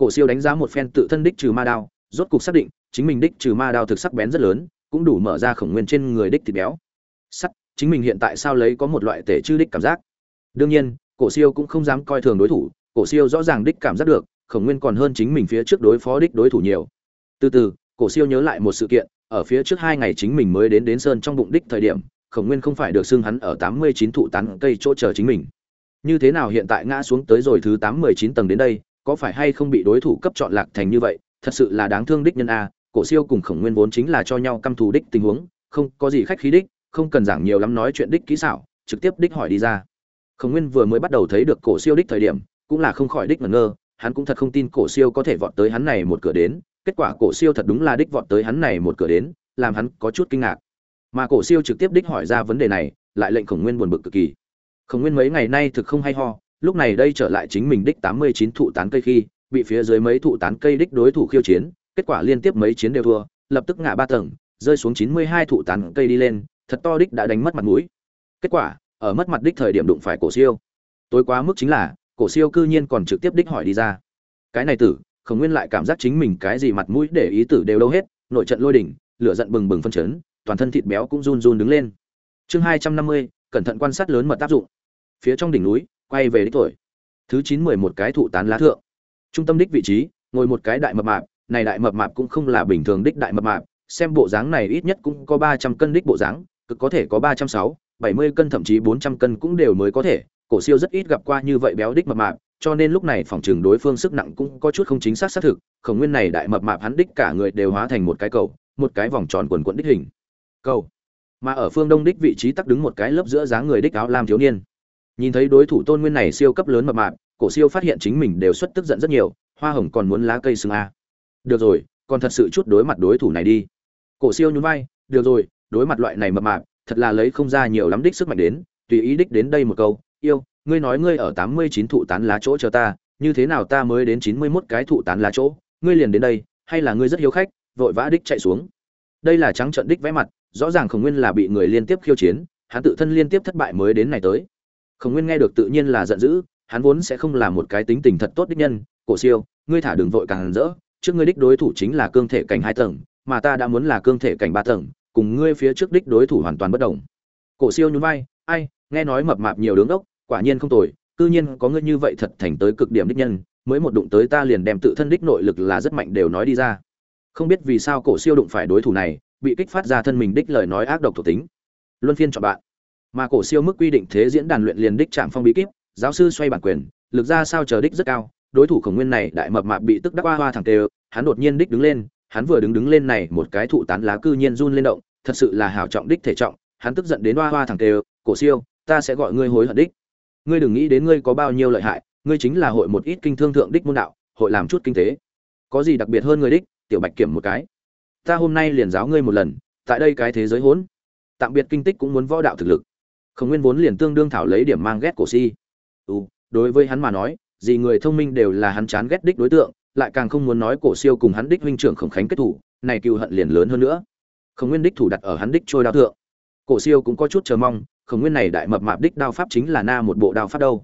[SPEAKER 1] cổ siêu đánh giá một phen tự thân đích trừ ma đao, rốt cục xác định, chính mình đích trừ ma đao thực sắc bén rất lớn, cũng đủ mở ra khổng nguyên trên người đích thịt béo. Sắt, chính mình hiện tại sao lấy có một loại tể chư đích cảm giác? Đương nhiên, cổ siêu cũng không dám coi thường đối thủ cổ siêu rõ ràng đích cảm giác được, khổng nguyên còn hơn chính mình phía trước đối phó đích đối thủ nhiều. Từ từ, cổ siêu nhớ lại một sự kiện, ở phía trước hai ngày chính mình mới đến đến sơn trong bụng đích thời điểm, khổng nguyên không phải được xưng hắn ở tám mươi chín thụ tán cây chỗ chờ chính mình. Như thế nào hiện tại ngã xuống tới rồi thứ tám mươi chín tầng đến đây, có phải hay không bị đối thủ cấp chọn lạc thành như vậy, thật sự là đáng thương đích nhân a. Cổ siêu cùng khổng nguyên vốn chính là cho nhau căm thù đích tình huống, không có gì khách khí đích, không cần giảng nhiều lắm nói chuyện đích kỹ xảo, trực tiếp đích hỏi đi ra. Khổng nguyên vừa mới bắt đầu thấy được cổ siêu đích thời điểm cũng là không khỏi đích ngẩn ngơ, hắn cũng thật không tin cổ siêu có thể vọt tới hắn này một cửa đến. Kết quả cổ siêu thật đúng là đích vọt tới hắn này một cửa đến, làm hắn có chút kinh ngạc. Mà cổ siêu trực tiếp đích hỏi ra vấn đề này, lại lệnh khổng nguyên buồn bực cực kỳ. Khổng nguyên mấy ngày nay thực không hay ho, lúc này đây trở lại chính mình đích tám mươi chín thụ tán cây khi, bị phía dưới mấy thụ tán cây đích đối thủ khiêu chiến, kết quả liên tiếp mấy chiến đều thua, lập tức ngã ba tầng, rơi xuống chín mươi hai thụ tán cây đi lên, thật to đích đã đánh mất mặt mũi. Kết quả, ở mất mặt đích thời điểm đụng phải cổ siêu. Tối quá mức chính là cổ siêu cư nhiên còn trực tiếp đích hỏi đi ra. Cái này tử, khổng nguyên lại cảm giác chính mình cái gì mặt mũi để ý tử đều đâu hết, nội trận lôi đỉnh, lửa giận bừng bừng phân chấn, toàn thân thịt béo cũng run run đứng lên. Chương hai trăm năm mươi, cẩn thận quan sát lớn mật tác dụng. Phía trong đỉnh núi, quay về đích tuổi. Thứ chín mười một cái thụ tán lá thượng. Trung tâm đích vị trí, ngồi một cái đại mập mạp, này đại mập mạp cũng không là bình thường đích đại mập mạp, xem bộ dáng này ít nhất cũng có ba trăm cân đích bộ dáng, cực có thể có ba trăm sáu, bảy mươi cân thậm chí bốn trăm cân cũng đều mới có thể cổ siêu rất ít gặp qua như vậy béo đích mập mạp, cho nên lúc này phòng trường đối phương sức nặng cũng có chút không chính xác xác thực, khổng nguyên này đại mập mạp hắn đích cả người đều hóa thành một cái cầu, một cái vòng tròn quần quần đích hình. Cầu. Mà ở phương đông đích vị trí tắc đứng một cái lớp giữa dáng người đích áo lam thiếu niên. Nhìn thấy đối thủ tôn nguyên này siêu cấp lớn mập mạp, cổ siêu phát hiện chính mình đều xuất tức giận rất nhiều, hoa hồng còn muốn lá cây xương a. Được rồi, còn thật sự chút đối mặt đối thủ này đi. Cổ siêu nhún vai, được rồi, đối mặt loại này mập mạp, thật là lấy không ra nhiều lắm đích sức mạnh đến, tùy ý đích đến đây một câu yêu, ngươi nói ngươi ở tám mươi chín thụ tán lá chỗ chờ ta, như thế nào ta mới đến chín mươi mốt cái thụ tán lá chỗ? Ngươi liền đến đây, hay là ngươi rất hiếu khách, vội vã đích chạy xuống? Đây là trắng trận đích vẽ mặt, rõ ràng khổng nguyên là bị người liên tiếp khiêu chiến, hắn tự thân liên tiếp thất bại mới đến này tới. Khổng nguyên nghe được tự nhiên là giận dữ, hắn vốn sẽ không là một cái tính tình thật tốt đích nhân, cổ siêu, ngươi thả đường vội càng rỡ, trước ngươi đích đối thủ chính là cương thể cảnh hai tầng, mà ta đã muốn là cương thể cảnh ba tầng, cùng ngươi phía trước đích đối thủ hoàn toàn bất đồng. Cổ siêu nhún vai, ai, nghe nói mập mạp nhiều đứng đốc quả nhiên không tồi, cư nhiên có ngươi như vậy thật thành tới cực điểm đích nhân, mới một đụng tới ta liền đem tự thân đích nội lực là rất mạnh đều nói đi ra. Không biết vì sao cổ siêu đụng phải đối thủ này, bị kích phát ra thân mình đích lời nói ác độc thuộc tính. Luân phiên chọn bạn. Mà cổ siêu mức quy định thế diễn đàn luyện liền đích chạm phong bí kíp, giáo sư xoay bản quyền, lực ra sao chờ đích rất cao, đối thủ khổng nguyên này đại mập mạp bị tức đắc hoa hoa thẳng tề hắn đột nhiên đích đứng lên, hắn vừa đứng đứng lên này một cái thụ tán lá cư nhiên run lên động, thật sự là hào trọng đích thể trọng, hắn tức giận đến hoa hoa thẳng tề cổ siêu, ta sẽ gọi ngươi hối hận đích ngươi đừng nghĩ đến ngươi có bao nhiêu lợi hại ngươi chính là hội một ít kinh thương thượng đích môn đạo hội làm chút kinh tế. Có gì đặc biệt hơn người đích tiểu bạch kiểm một cái. Ta hôm nay liền giáo ngươi một lần tại đây cái thế giới hỗn. Tạm biệt kinh tích cũng muốn võ đạo thực lực. Không nguyên vốn liền tương đương thảo lấy điểm mang ghét cổ si. Ừ, đối với hắn mà nói gì người thông minh đều là hắn chán ghét đích đối tượng lại càng không muốn nói cổ siêu cùng hắn đích huynh trưởng khổng khánh kết thủ này cựu hận liền lớn hơn nữa. Khổng nguyên đích thủ đặt ở hắn đích trôi đao thượng. Cổ siêu cũng có chút chờ mong khổng nguyên này đại mập mạp đích đao pháp chính là na một bộ đao pháp đâu.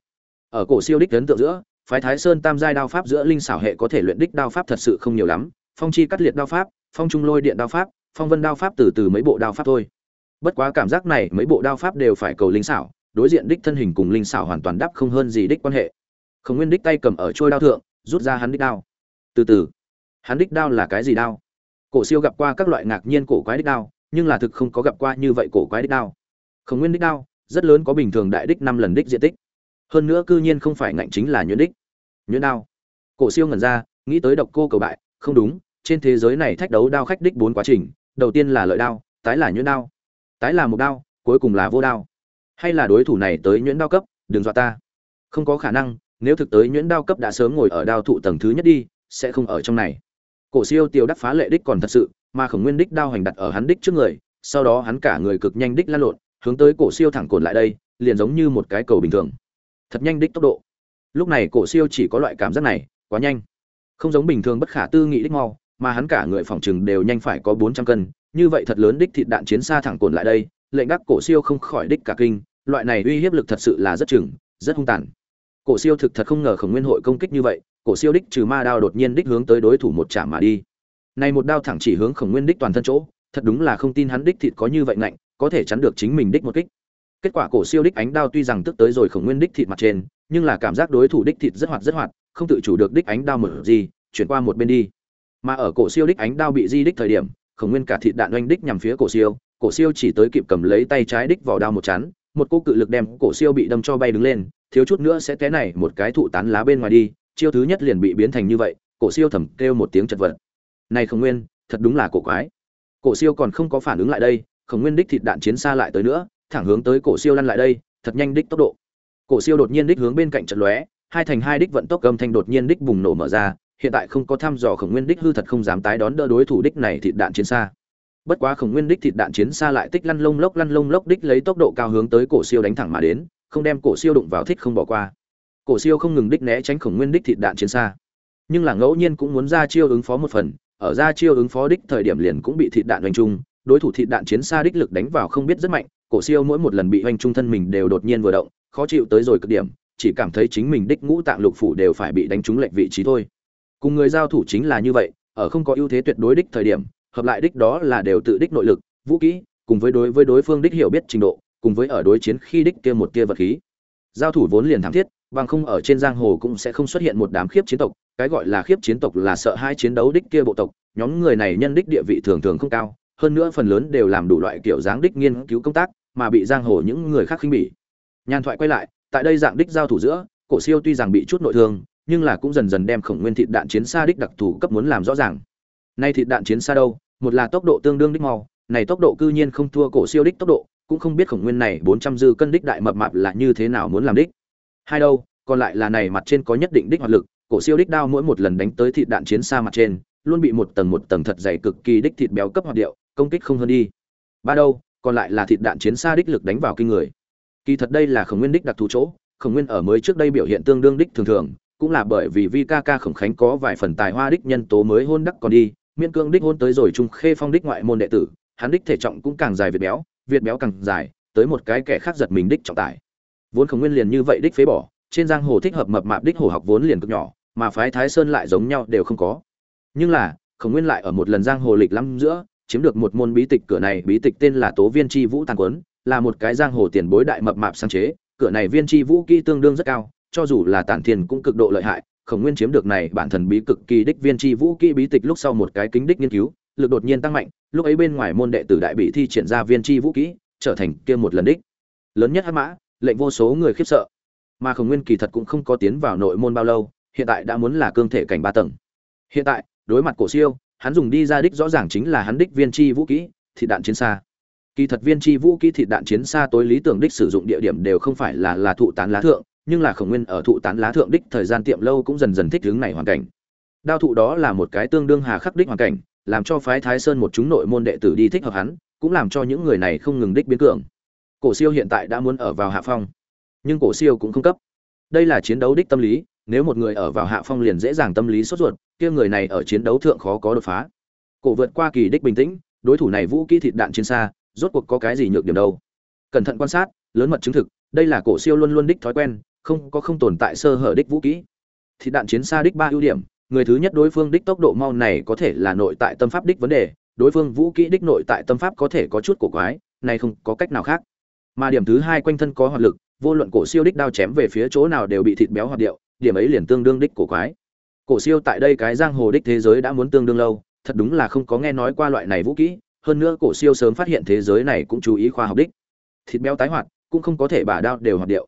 [SPEAKER 1] Ở cổ siêu đích ấn tượng giữa, phái thái sơn tam giai đao pháp giữa linh xảo hệ có thể luyện đích đao pháp thật sự không nhiều lắm, phong chi cắt liệt đao pháp, phong trung lôi điện đao pháp, phong vân đao pháp từ từ mấy bộ đao pháp thôi. Bất quá cảm giác này, mấy bộ đao pháp đều phải cầu linh xảo, đối diện đích thân hình cùng linh xảo hoàn toàn đắp không hơn gì đích quan hệ. Khổng nguyên đích tay cầm ở trôi đao thượng, rút ra hắn đích đao. Từ từ, hắn đích đao là cái gì đao? Cổ siêu gặp qua các loại ngạc nhiên cổ quái đích đao, nhưng là thực không có gặp qua như vậy cổ quái đích đao khổng nguyên đích đao, rất lớn có bình thường đại đích năm lần đích diện tích. Hơn nữa cư nhiên không phải ngạnh chính là nhuyễn đích. Nhuyễn đao. Cổ siêu ngẩn ra, nghĩ tới độc cô cầu bại, không đúng, trên thế giới này thách đấu đao khách đích bốn quá trình, đầu tiên là lợi đao, tái là nhuyễn đao. Tái là một đao, cuối cùng là vô đao. Hay là đối thủ này tới nhuyễn đao cấp, đừng dọa ta. Không có khả năng, nếu thực tới nhuyễn đao cấp đã sớm ngồi ở đao thụ tầng thứ nhất đi, sẽ không ở trong này. Cổ siêu tiêu đắc phá lệ đích còn thật sự, mà khổng nguyên đích đao hành đặt ở hắn đích trước người, sau đó hắn cả người cực nhanh đích lăn lộn hướng tới cổ siêu thẳng cồn lại đây, liền giống như một cái cầu bình thường. Thật nhanh đích tốc độ. Lúc này cổ siêu chỉ có loại cảm giác này, quá nhanh. Không giống bình thường bất khả tư nghị đích mau, mà hắn cả người phòng chừng đều nhanh phải có bốn trăm cân, như vậy thật lớn đích thịt đạn chiến xa thẳng cồn lại đây, lệnh đắc cổ siêu không khỏi đích cả kinh, loại này uy hiếp lực thật sự là rất chừng, rất hung tàn. Cổ siêu thực thật không ngờ khổng nguyên hội công kích như vậy, cổ siêu đích trừ ma đao đột nhiên đích hướng tới đối thủ một chạm mà đi. Này một đao thẳng chỉ hướng khổng nguyên đích toàn thân chỗ, thật đúng là không tin hắn đích thịt có như vậy ngạnh có thể chắn được chính mình đích một kích. Kết quả cổ siêu đích ánh đao tuy rằng tức tới rồi khổng nguyên đích thịt mặt trên nhưng là cảm giác đối thủ đích thịt rất hoạt rất hoạt không tự chủ được đích ánh đao mở gì chuyển qua một bên đi. Mà ở cổ siêu đích ánh đao bị di đích thời điểm khổng nguyên cả thịt đạn oanh đích nhằm phía cổ siêu cổ siêu chỉ tới kịp cầm lấy tay trái đích vào đao một chán, một cô cự lực đem cổ siêu bị đâm cho bay đứng lên thiếu chút nữa sẽ té này một cái thụ tán lá bên ngoài đi chiêu thứ nhất liền bị biến thành như vậy cổ siêu thầm kêu một tiếng chật vật. Này khổng nguyên thật đúng là cổ quái. Cổ siêu còn không có phản ứng lại đây khổng nguyên đích thịt đạn chiến xa lại tới nữa, thẳng hướng tới cổ siêu lăn lại đây, thật nhanh đích tốc độ. Cổ siêu đột nhiên đích hướng bên cạnh trận lóe, hai thành hai đích vận tốc âm thanh đột nhiên đích bùng nổ mở ra, hiện tại không có thăm dò khổng nguyên đích hư thật không dám tái đón đỡ đối thủ đích này thịt đạn chiến xa. Bất quá khổng nguyên đích thịt đạn chiến xa lại tích lăn lông lốc lăn lông lốc đích lấy tốc độ cao hướng tới cổ siêu đánh thẳng mà đến, không đem cổ siêu đụng vào thích không bỏ qua. Cổ siêu không ngừng đích né tránh khổng nguyên đích thịt đạn chiến xa. Nhưng là ngẫu nhiên cũng muốn ra chiêu ứng phó một phần, ở ra chiêu ứng phó đích thời điểm liền cũng bị thịt đạn đánh trung đối thủ thịt đạn chiến xa đích lực đánh vào không biết rất mạnh, cổ siêu mỗi một lần bị hoành trung thân mình đều đột nhiên vừa động, khó chịu tới rồi cực điểm, chỉ cảm thấy chính mình đích ngũ tạng lục phủ đều phải bị đánh trúng lệch vị trí thôi. Cùng người giao thủ chính là như vậy, ở không có ưu thế tuyệt đối đích thời điểm, hợp lại đích đó là đều tự đích nội lực, vũ kỹ cùng với đối với đối phương đích hiểu biết trình độ, cùng với ở đối chiến khi đích kia một kia vật khí. Giao thủ vốn liền thảm thiết, bằng không ở trên giang hồ cũng sẽ không xuất hiện một đám khiếp chiến tộc, cái gọi là khiếp chiến tộc là sợ hai chiến đấu đích kia bộ tộc, nhóm người này nhân đích địa vị thường thường không cao hơn nữa phần lớn đều làm đủ loại kiểu dáng đích nghiên cứu công tác, mà bị giang hồ những người khác khinh bỉ. Nhàn thoại quay lại, tại đây dạng đích giao thủ giữa, cổ siêu tuy rằng bị chút nội thương, nhưng là cũng dần dần đem khổng nguyên thịt đạn chiến xa đích đặc thù cấp muốn làm rõ ràng. Nay thịt đạn chiến xa đâu, một là tốc độ tương đương đích mau, này tốc độ cư nhiên không thua cổ siêu đích tốc độ, cũng không biết khổng nguyên này bốn trăm dư cân đích đại mập mạp là như thế nào muốn làm đích. Hai đâu, còn lại là này mặt trên có nhất định đích hoạt lực, cổ siêu đích đao mỗi một lần đánh tới thịt đạn chiến xa mặt trên, luôn bị một tầng một tầng thật dày cực kỳ đích thịt béo cấp hoạt điệu công kích không hơn đi. Ba đâu, còn lại là thịt đạn chiến xa đích lực đánh vào kinh người. Kỳ thật đây là khổng nguyên đích đặc thù chỗ, khổng nguyên ở mới trước đây biểu hiện tương đương đích thường thường, cũng là bởi vì vi ca ca khổng khánh có vài phần tài hoa đích nhân tố mới hôn đắc còn đi, miễn cương đích hôn tới rồi trung khê phong đích ngoại môn đệ tử, hắn đích thể trọng cũng càng dài việt béo việt béo càng dài, tới một cái kẻ khác giật mình đích trọng tải vốn khổng nguyên liền như vậy đích phế bỏ, trên giang hồ thích hợp mập mạp đích hồ học vốn liền cực nhỏ, mà phái thái sơn lại giống nhau đều không có. Nhưng là, khổng nguyên lại ở một lần giang hồ lịch lắm giữa chiếm được một môn bí tịch, cửa này bí tịch tên là tố viên chi vũ tàn quấn, là một cái giang hồ tiền bối đại mập mạp sáng chế. Cửa này viên chi vũ kỹ tương đương rất cao, cho dù là tản thiền cũng cực độ lợi hại, khổng nguyên chiếm được này bản thần bí cực kỳ đích viên chi vũ kỹ bí tịch lúc sau một cái kính đích nghiên cứu, lực đột nhiên tăng mạnh, lúc ấy bên ngoài môn đệ tử đại bị thi triển ra viên chi vũ kỹ, trở thành kia một lần đích. Lớn nhất hắc mã, lệnh vô số người khiếp sợ. Mà khổng nguyên kỳ thật cũng không có tiến vào nội môn bao lâu, hiện tại đã muốn là cương thể cảnh ba tầng. Hiện tại, đối mặt cổ siêu hắn dùng đi ra đích rõ ràng chính là hắn đích viên chi vũ kỹ, thị đạn chiến xa. Kỳ thật viên chi vũ kỹ thị đạn chiến xa tối lý tưởng đích sử dụng địa điểm đều không phải là là thụ tán lá thượng, nhưng là khổng nguyên ở thụ tán lá thượng đích thời gian tiệm lâu cũng dần dần thích hướng này hoàn cảnh. Đao thụ đó là một cái tương đương hà khắc đích hoàn cảnh, làm cho phái thái sơn một chúng nội môn đệ tử đi thích hợp hắn, cũng làm cho những người này không ngừng đích biến cường. Cổ siêu hiện tại đã muốn ở vào hạ phong, nhưng cổ siêu cũng không cấp. Đây là chiến đấu đích tâm lý nếu một người ở vào hạ phong liền dễ dàng tâm lý sốt ruột, kia người này ở chiến đấu thượng khó có đột phá. Cổ vượt qua kỳ đích bình tĩnh, đối thủ này vũ kỹ thịt đạn trên xa, rốt cuộc có cái gì nhược điểm đâu. Cẩn thận quan sát, lớn mật chứng thực, đây là cổ siêu luôn luôn đích thói quen, không, có không tồn tại sơ hở đích vũ kỹ. Thịt đạn chiến xa đích ba ưu điểm, người thứ nhất đối phương đích tốc độ mau này có thể là nội tại tâm pháp đích vấn đề, đối phương vũ kỹ đích nội tại tâm pháp có thể có chút cổ quái, này không có cách nào khác. Mà điểm thứ hai quanh thân có hoạt lực, vô luận cổ siêu đích đao chém về phía chỗ nào đều bị thịt béo hoạt điệu điểm ấy liền tương đương đích cổ quái. Cổ siêu tại đây cái giang hồ đích thế giới đã muốn tương đương lâu, thật đúng là không có nghe nói qua loại này vũ kỹ, hơn nữa cổ siêu sớm phát hiện thế giới này cũng chú ý khoa học đích. Thịt béo tái hoạt, cũng không có thể bả đao đều hoạt điệu.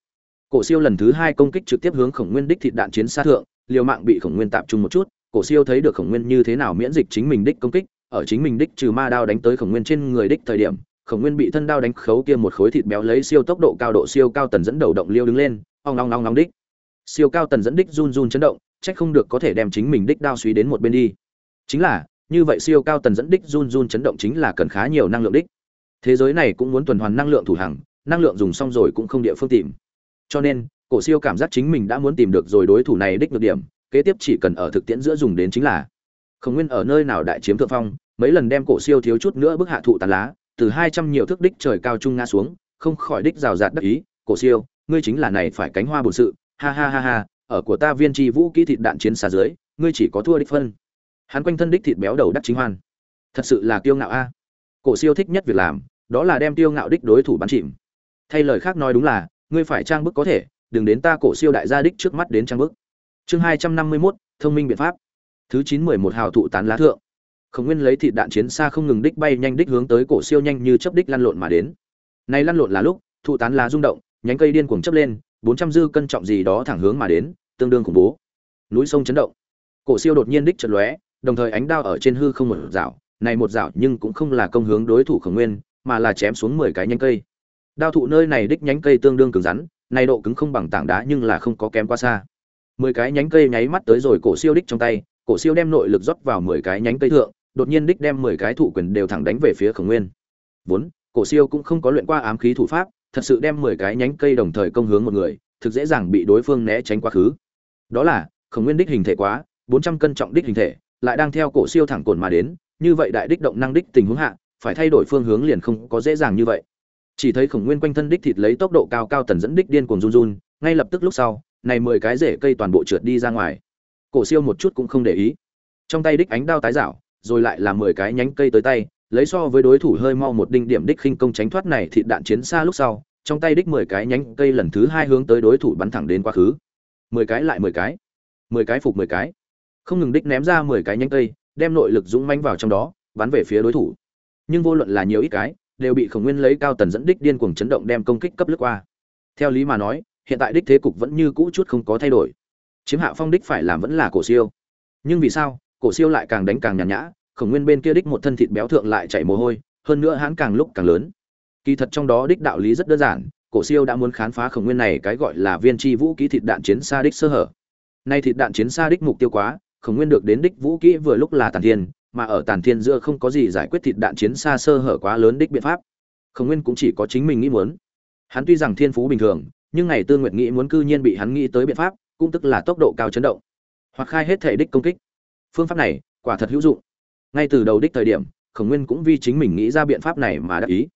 [SPEAKER 1] Cổ siêu lần thứ hai công kích trực tiếp hướng khổng nguyên đích thịt đạn chiến xa thượng, liều mạng bị khổng nguyên tạm trung một chút, cổ siêu thấy được khổng nguyên như thế nào miễn dịch chính mình đích công kích, ở chính mình đích trừ ma đao đánh tới khổng nguyên trên người đích thời điểm, khổng nguyên bị thân đao đánh khấu kia một khối thịt béo lấy siêu tốc độ cao độ siêu cao tần dẫn đầu động liêu đứng lên, ong ong ong ong đích siêu cao tần dẫn đích run run chấn động trách không được có thể đem chính mình đích đao suy đến một bên đi. Chính là, như vậy siêu cao tần dẫn đích run run chấn động chính là cần khá nhiều năng lượng đích. Thế giới này cũng muốn tuần hoàn năng lượng thủ hàng năng lượng dùng xong rồi cũng không địa phương tìm. Cho nên, cổ siêu cảm giác chính mình đã muốn tìm được rồi đối thủ này đích được điểm, kế tiếp chỉ cần ở thực tiễn giữa dùng đến chính là khổng nguyên ở nơi nào đại chiếm thượng phong, mấy lần đem cổ siêu thiếu chút nữa bức hạ thụ tàn lá, từ hai trăm nhiều thước đích trời cao trung ngã xuống, không khỏi đích rào rạt đắc ý, cổ siêu, ngươi chính là này phải cánh hoa bổn sự ha ha ha ha, ở của ta viên tri vũ kỹ thịt đạn chiến xa dưới, ngươi chỉ có thua đích phân. Hắn quanh thân đích thịt béo đầu đắc chính hoan. Thật sự là kiêu ngạo a. Cổ siêu thích nhất việc làm, đó là đem tiêu ngạo đích đối thủ bắn chìm. Thay lời khác nói đúng là, ngươi phải trang bức có thể, đừng đến ta cổ siêu đại gia đích trước mắt đến trang bức. Chương hai trăm năm mươi mốt, thông minh biện pháp. Thứ chín mười một hào thụ tán lá thượng. Khổng nguyên lấy thịt đạn chiến xa không ngừng đích bay nhanh đích hướng tới cổ siêu nhanh như chấp đích lăn lộn mà đến. Nay lăn lộn là lúc, thụ tán lá rung động, nhánh cây điên cuồng chấp lên bốn trăm dư cân trọng gì đó thẳng hướng mà đến, tương đương khủng bố. Núi sông chấn động. Cổ siêu đột nhiên đích chật lóe, đồng thời ánh đao ở trên hư không một dạo. Này một dạo nhưng cũng không là công hướng đối thủ khổng nguyên, mà là chém xuống mười cái nhánh cây. Đao thụ nơi này đích nhánh cây tương đương cứng rắn, này độ cứng không bằng tảng đá nhưng là không có kém quá xa. Mười cái nhánh cây nháy mắt tới rồi cổ siêu đích trong tay, cổ siêu đem nội lực rót vào mười cái nhánh cây thượng, đột nhiên đích đem mười cái thủ quyền đều thẳng đánh về phía khổng nguyên. Vốn, cổ siêu cũng không có luyện qua ám khí thủ pháp thật sự đem mười cái nhánh cây đồng thời công hướng một người, thực dễ dàng bị đối phương né tránh quá khứ. Đó là khổng nguyên đích hình thể quá, bốn trăm cân trọng đích hình thể, lại đang theo cổ siêu thẳng cồn mà đến, như vậy đại đích động năng đích tình huống hạ, phải thay đổi phương hướng liền không có dễ dàng như vậy. Chỉ thấy khổng nguyên quanh thân đích thịt lấy tốc độ cao cao tần dẫn đích điên cuồng run run, ngay lập tức lúc sau, này mười cái rễ cây toàn bộ trượt đi ra ngoài. Cổ siêu một chút cũng không để ý. Trong tay đích ánh đao tái rảo, rồi lại là mười cái nhánh cây tới tay lấy so với đối thủ hơi mau một đinh điểm đích khinh công tránh thoát này thịt đạn chiến xa lúc sau, trong tay đích mười cái nhánh cây lần thứ hai hướng tới đối thủ bắn thẳng đến quá khứ. Mười cái lại mười cái. Mười cái phục mười cái. Không ngừng đích ném ra mười cái nhánh cây, đem nội lực dũng manh vào trong đó, bắn về phía đối thủ. Nhưng vô luận là nhiều ít cái, đều bị khổng nguyên lấy cao tần dẫn đích điên cuồng chấn động đem công kích cấp lướt qua. Theo lý mà nói, hiện tại đích thế cục vẫn như cũ chút không có thay đổi. Chiếm hạ phong đích phải làm vẫn là cổ siêu. Nhưng vì sao, cổ siêu lại càng đánh càng nhàn nhã khổng nguyên bên kia đích một thân thịt béo thượng lại chảy mồ hôi, hơn nữa hắn càng lúc càng lớn. Kỳ thật trong đó đích đạo lý rất đơn giản, cổ siêu đã muốn khám phá khổng nguyên này cái gọi là viên chi vũ kỹ thịt đạn chiến xa đích sơ hở. Nay thịt đạn chiến xa đích mục tiêu quá, khổng nguyên được đến đích vũ kỹ vừa lúc là tàn thiên, mà ở tàn thiên giữa không có gì giải quyết thịt đạn chiến xa sơ hở quá lớn đích biện pháp. Khổng nguyên cũng chỉ có chính mình nghĩ muốn. Hắn tuy rằng thiên phú bình thường, nhưng ngày tương nguyện nghĩ muốn cư nhiên bị hắn nghĩ tới biện pháp, cũng tức là tốc độ cao chấn động, hoặc khai hết thể đích công kích. Phương pháp này quả thật hữu dụng ngay từ đầu đích thời điểm, khổng nguyên cũng vì chính mình nghĩ ra biện pháp này mà đắc ý.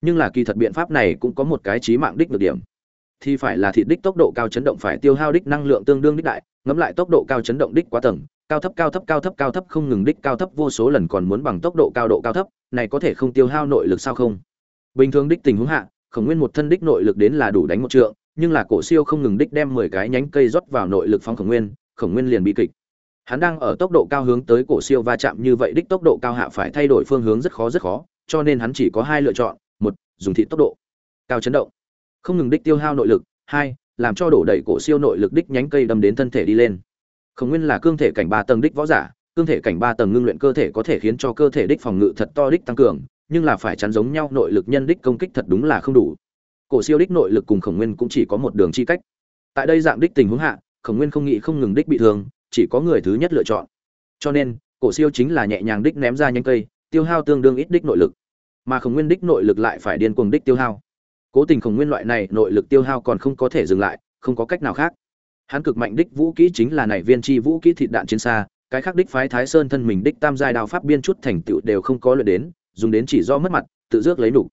[SPEAKER 1] Nhưng là kỳ thật biện pháp này cũng có một cái trí mạng đích được điểm. Thì phải là thịt đích tốc độ cao chấn động phải tiêu hao đích năng lượng tương đương đích đại, ngẫm lại tốc độ cao chấn động đích quá tầng, cao thấp cao thấp cao thấp cao thấp không ngừng đích cao thấp vô số lần còn muốn bằng tốc độ cao độ cao thấp, này có thể không tiêu hao nội lực sao không? Bình thường đích tình huống hạ, khổng nguyên một thân đích nội lực đến là đủ đánh một trượng, nhưng là cổ siêu không ngừng đích đem mười cái nhánh cây rót vào nội lực phóng khổng nguyên khổng nguyên liền bị kịch hắn đang ở tốc độ cao hướng tới cổ siêu va chạm như vậy, đích tốc độ cao hạ phải thay đổi phương hướng rất khó rất khó, cho nên hắn chỉ có hai lựa chọn. Một, dùng thị tốc độ cao chấn động. Không ngừng đích tiêu hao nội lực. Hai, làm cho đổ đẩy cổ siêu nội lực đích nhánh cây đâm đến thân thể đi lên. Khổng nguyên là cương thể cảnh ba tầng đích võ giả, cương thể cảnh ba tầng ngưng luyện cơ thể có thể khiến cho cơ thể đích phòng ngự thật to đích tăng cường, nhưng là phải chắn giống nhau nội lực nhân đích công kích thật đúng là không đủ. Cổ siêu đích nội lực cùng khổng nguyên cũng chỉ có một đường chi cách. Tại đây dạng đích tình huống hạ, khổng nguyên không nghĩ không ngừng đích bị thương chỉ có người thứ nhất lựa chọn. Cho nên, cổ siêu chính là nhẹ nhàng đích ném ra nhanh cây, tiêu hao tương đương ít đích nội lực. Mà khổng nguyên đích nội lực lại phải điên cuồng đích tiêu hao. Cố tình khổng nguyên loại này nội lực tiêu hao còn không có thể dừng lại, không có cách nào khác. Hắn cực mạnh đích vũ kỹ chính là này viên chi vũ kỹ thịt đạn chiến xa, cái khác đích phái thái sơn thân mình đích tam giai đao pháp biên chút thành tựu đều không có luyện đến, dùng đến chỉ do mất mặt, tự dước lấy đủ.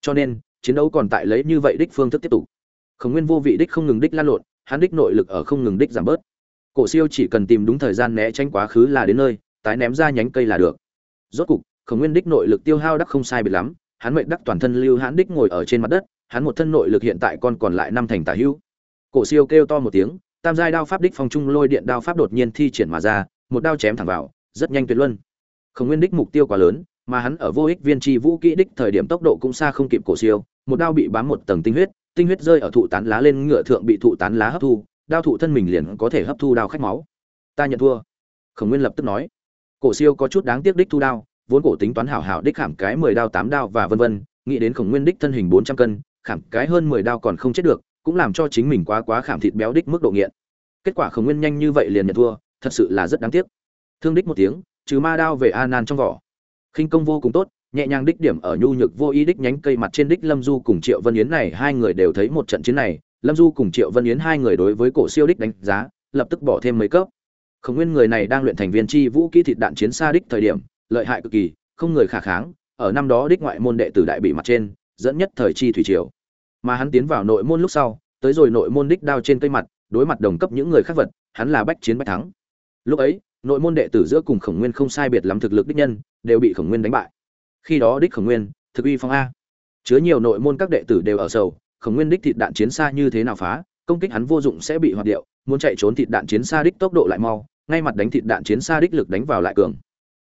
[SPEAKER 1] Cho nên, chiến đấu còn tại lấy như vậy đích phương thức tiếp tục. Khổng nguyên vô vị đích không ngừng đích lan lộn, hắn đích nội lực ở không ngừng đích giảm bớt cổ siêu chỉ cần tìm đúng thời gian né tránh quá khứ là đến nơi, tái ném ra nhánh cây là được. Rốt cục, khổng nguyên đích nội lực tiêu hao đắc không sai biệt lắm, hắn mệnh đắc toàn thân lưu hãn đích ngồi ở trên mặt đất, hắn một thân nội lực hiện tại còn còn lại năm thành tả hữu. Cổ siêu kêu to một tiếng, tam giai đao pháp đích phong trung lôi điện đao pháp đột nhiên thi triển mà ra, một đao chém thẳng vào, rất nhanh tuyệt luân. Khổng nguyên đích mục tiêu quá lớn, mà hắn ở vô ích viên chi vũ kỹ đích thời điểm tốc độ cũng xa không kịp cổ siêu, một đao bị bám một tầng tinh huyết tinh huyết rơi ở thụ tán lá lên ngựa thượng bị thụ tán lá hấp thu đao thụ thân mình liền có thể hấp thu đao khách máu. Ta nhận thua. Khổng nguyên lập tức nói. Cổ siêu có chút đáng tiếc đích thu đao, vốn cổ tính toán hảo hảo đích khảm cái mười đao, tám đao và vân vân, nghĩ đến khổng nguyên đích thân hình bốn trăm cân, khảm cái hơn mười đao còn không chết được, cũng làm cho chính mình quá quá khảm thịt béo đích mức độ nghiện. Kết quả khổng nguyên nhanh như vậy liền nhận thua, thật sự là rất đáng tiếc. Thương đích một tiếng, trừ ma đao về a nan trong vỏ. Khinh công vô cùng tốt, nhẹ nhàng đích điểm ở nhu nhược vô ý đích nhánh cây mặt trên đích lâm du cùng triệu vân yến này, hai người đều thấy một trận chiến này lâm du cùng triệu vân yến hai người đối với cổ siêu đích đánh giá, lập tức bỏ thêm mấy cấp. Khổng nguyên người này đang luyện thành viên chi vũ kỹ thịt đạn chiến xa đích thời điểm, lợi hại cực kỳ, không người khả kháng, ở năm đó đích ngoại môn đệ tử đại bị mặt trên, dẫn nhất thời chi thủy triều. Mà hắn tiến vào nội môn lúc sau, tới rồi nội môn đích đao trên cây mặt, đối mặt đồng cấp những người khác vật, hắn là bách chiến bách thắng. Lúc ấy, nội môn đệ tử giữa cùng khổng nguyên không sai biệt lắm thực lực đích nhân, đều bị khổng nguyên đánh bại. Khi đó đích khổng nguyên, thực uy phong a. Chứa nhiều nội môn các đệ tử đều ở sầu khổng nguyên đích thịt đạn chiến xa như thế nào phá, công kích hắn vô dụng sẽ bị hoạt điệu, muốn chạy trốn thịt đạn chiến xa đích tốc độ lại mau, ngay mặt đánh thịt đạn chiến xa đích lực đánh vào lại cường.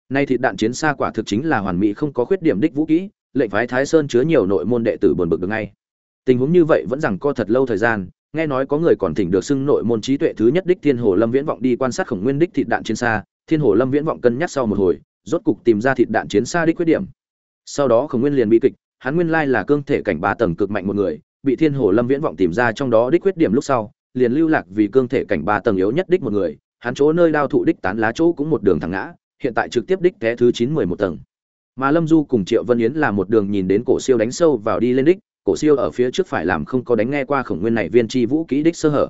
[SPEAKER 1] Nay thịt đạn chiến xa quả thực chính là hoàn mỹ không có khuyết điểm đích vũ kỹ, lệnh phái thái sơn chứa nhiều nội môn đệ tử buồn bực được ngay. Tình huống như vậy vẫn rằng co thật lâu thời gian, nghe nói có người còn thỉnh được xưng nội môn trí tuệ thứ nhất đích thiên hồ lâm viễn vọng đi quan sát khổng nguyên đích thịt đạn chiến xa, thiên hồ lâm viễn vọng cân nhắc sau một hồi, rốt cục tìm ra thịt đạn chiến xa đích khuyết điểm. Sau đó khổng nguyên liền bị kịch, hắn nguyên lai là cương thể cảnh ba tầng cực mạnh một người bị thiên hồ lâm viễn vọng tìm ra trong đó đích khuyết điểm lúc sau, liền lưu lạc vì cương thể cảnh ba tầng yếu nhất đích một người, hắn chỗ nơi đao thụ đích tán lá chỗ cũng một đường thẳng ngã, hiện tại trực tiếp đích té thứ chín mười một tầng. Mà lâm du cùng triệu vân yến là một đường nhìn đến cổ siêu đánh sâu vào đi lên đích, cổ siêu ở phía trước phải làm không có đánh nghe qua khổng nguyên này viên chi vũ kỹ đích sơ hở.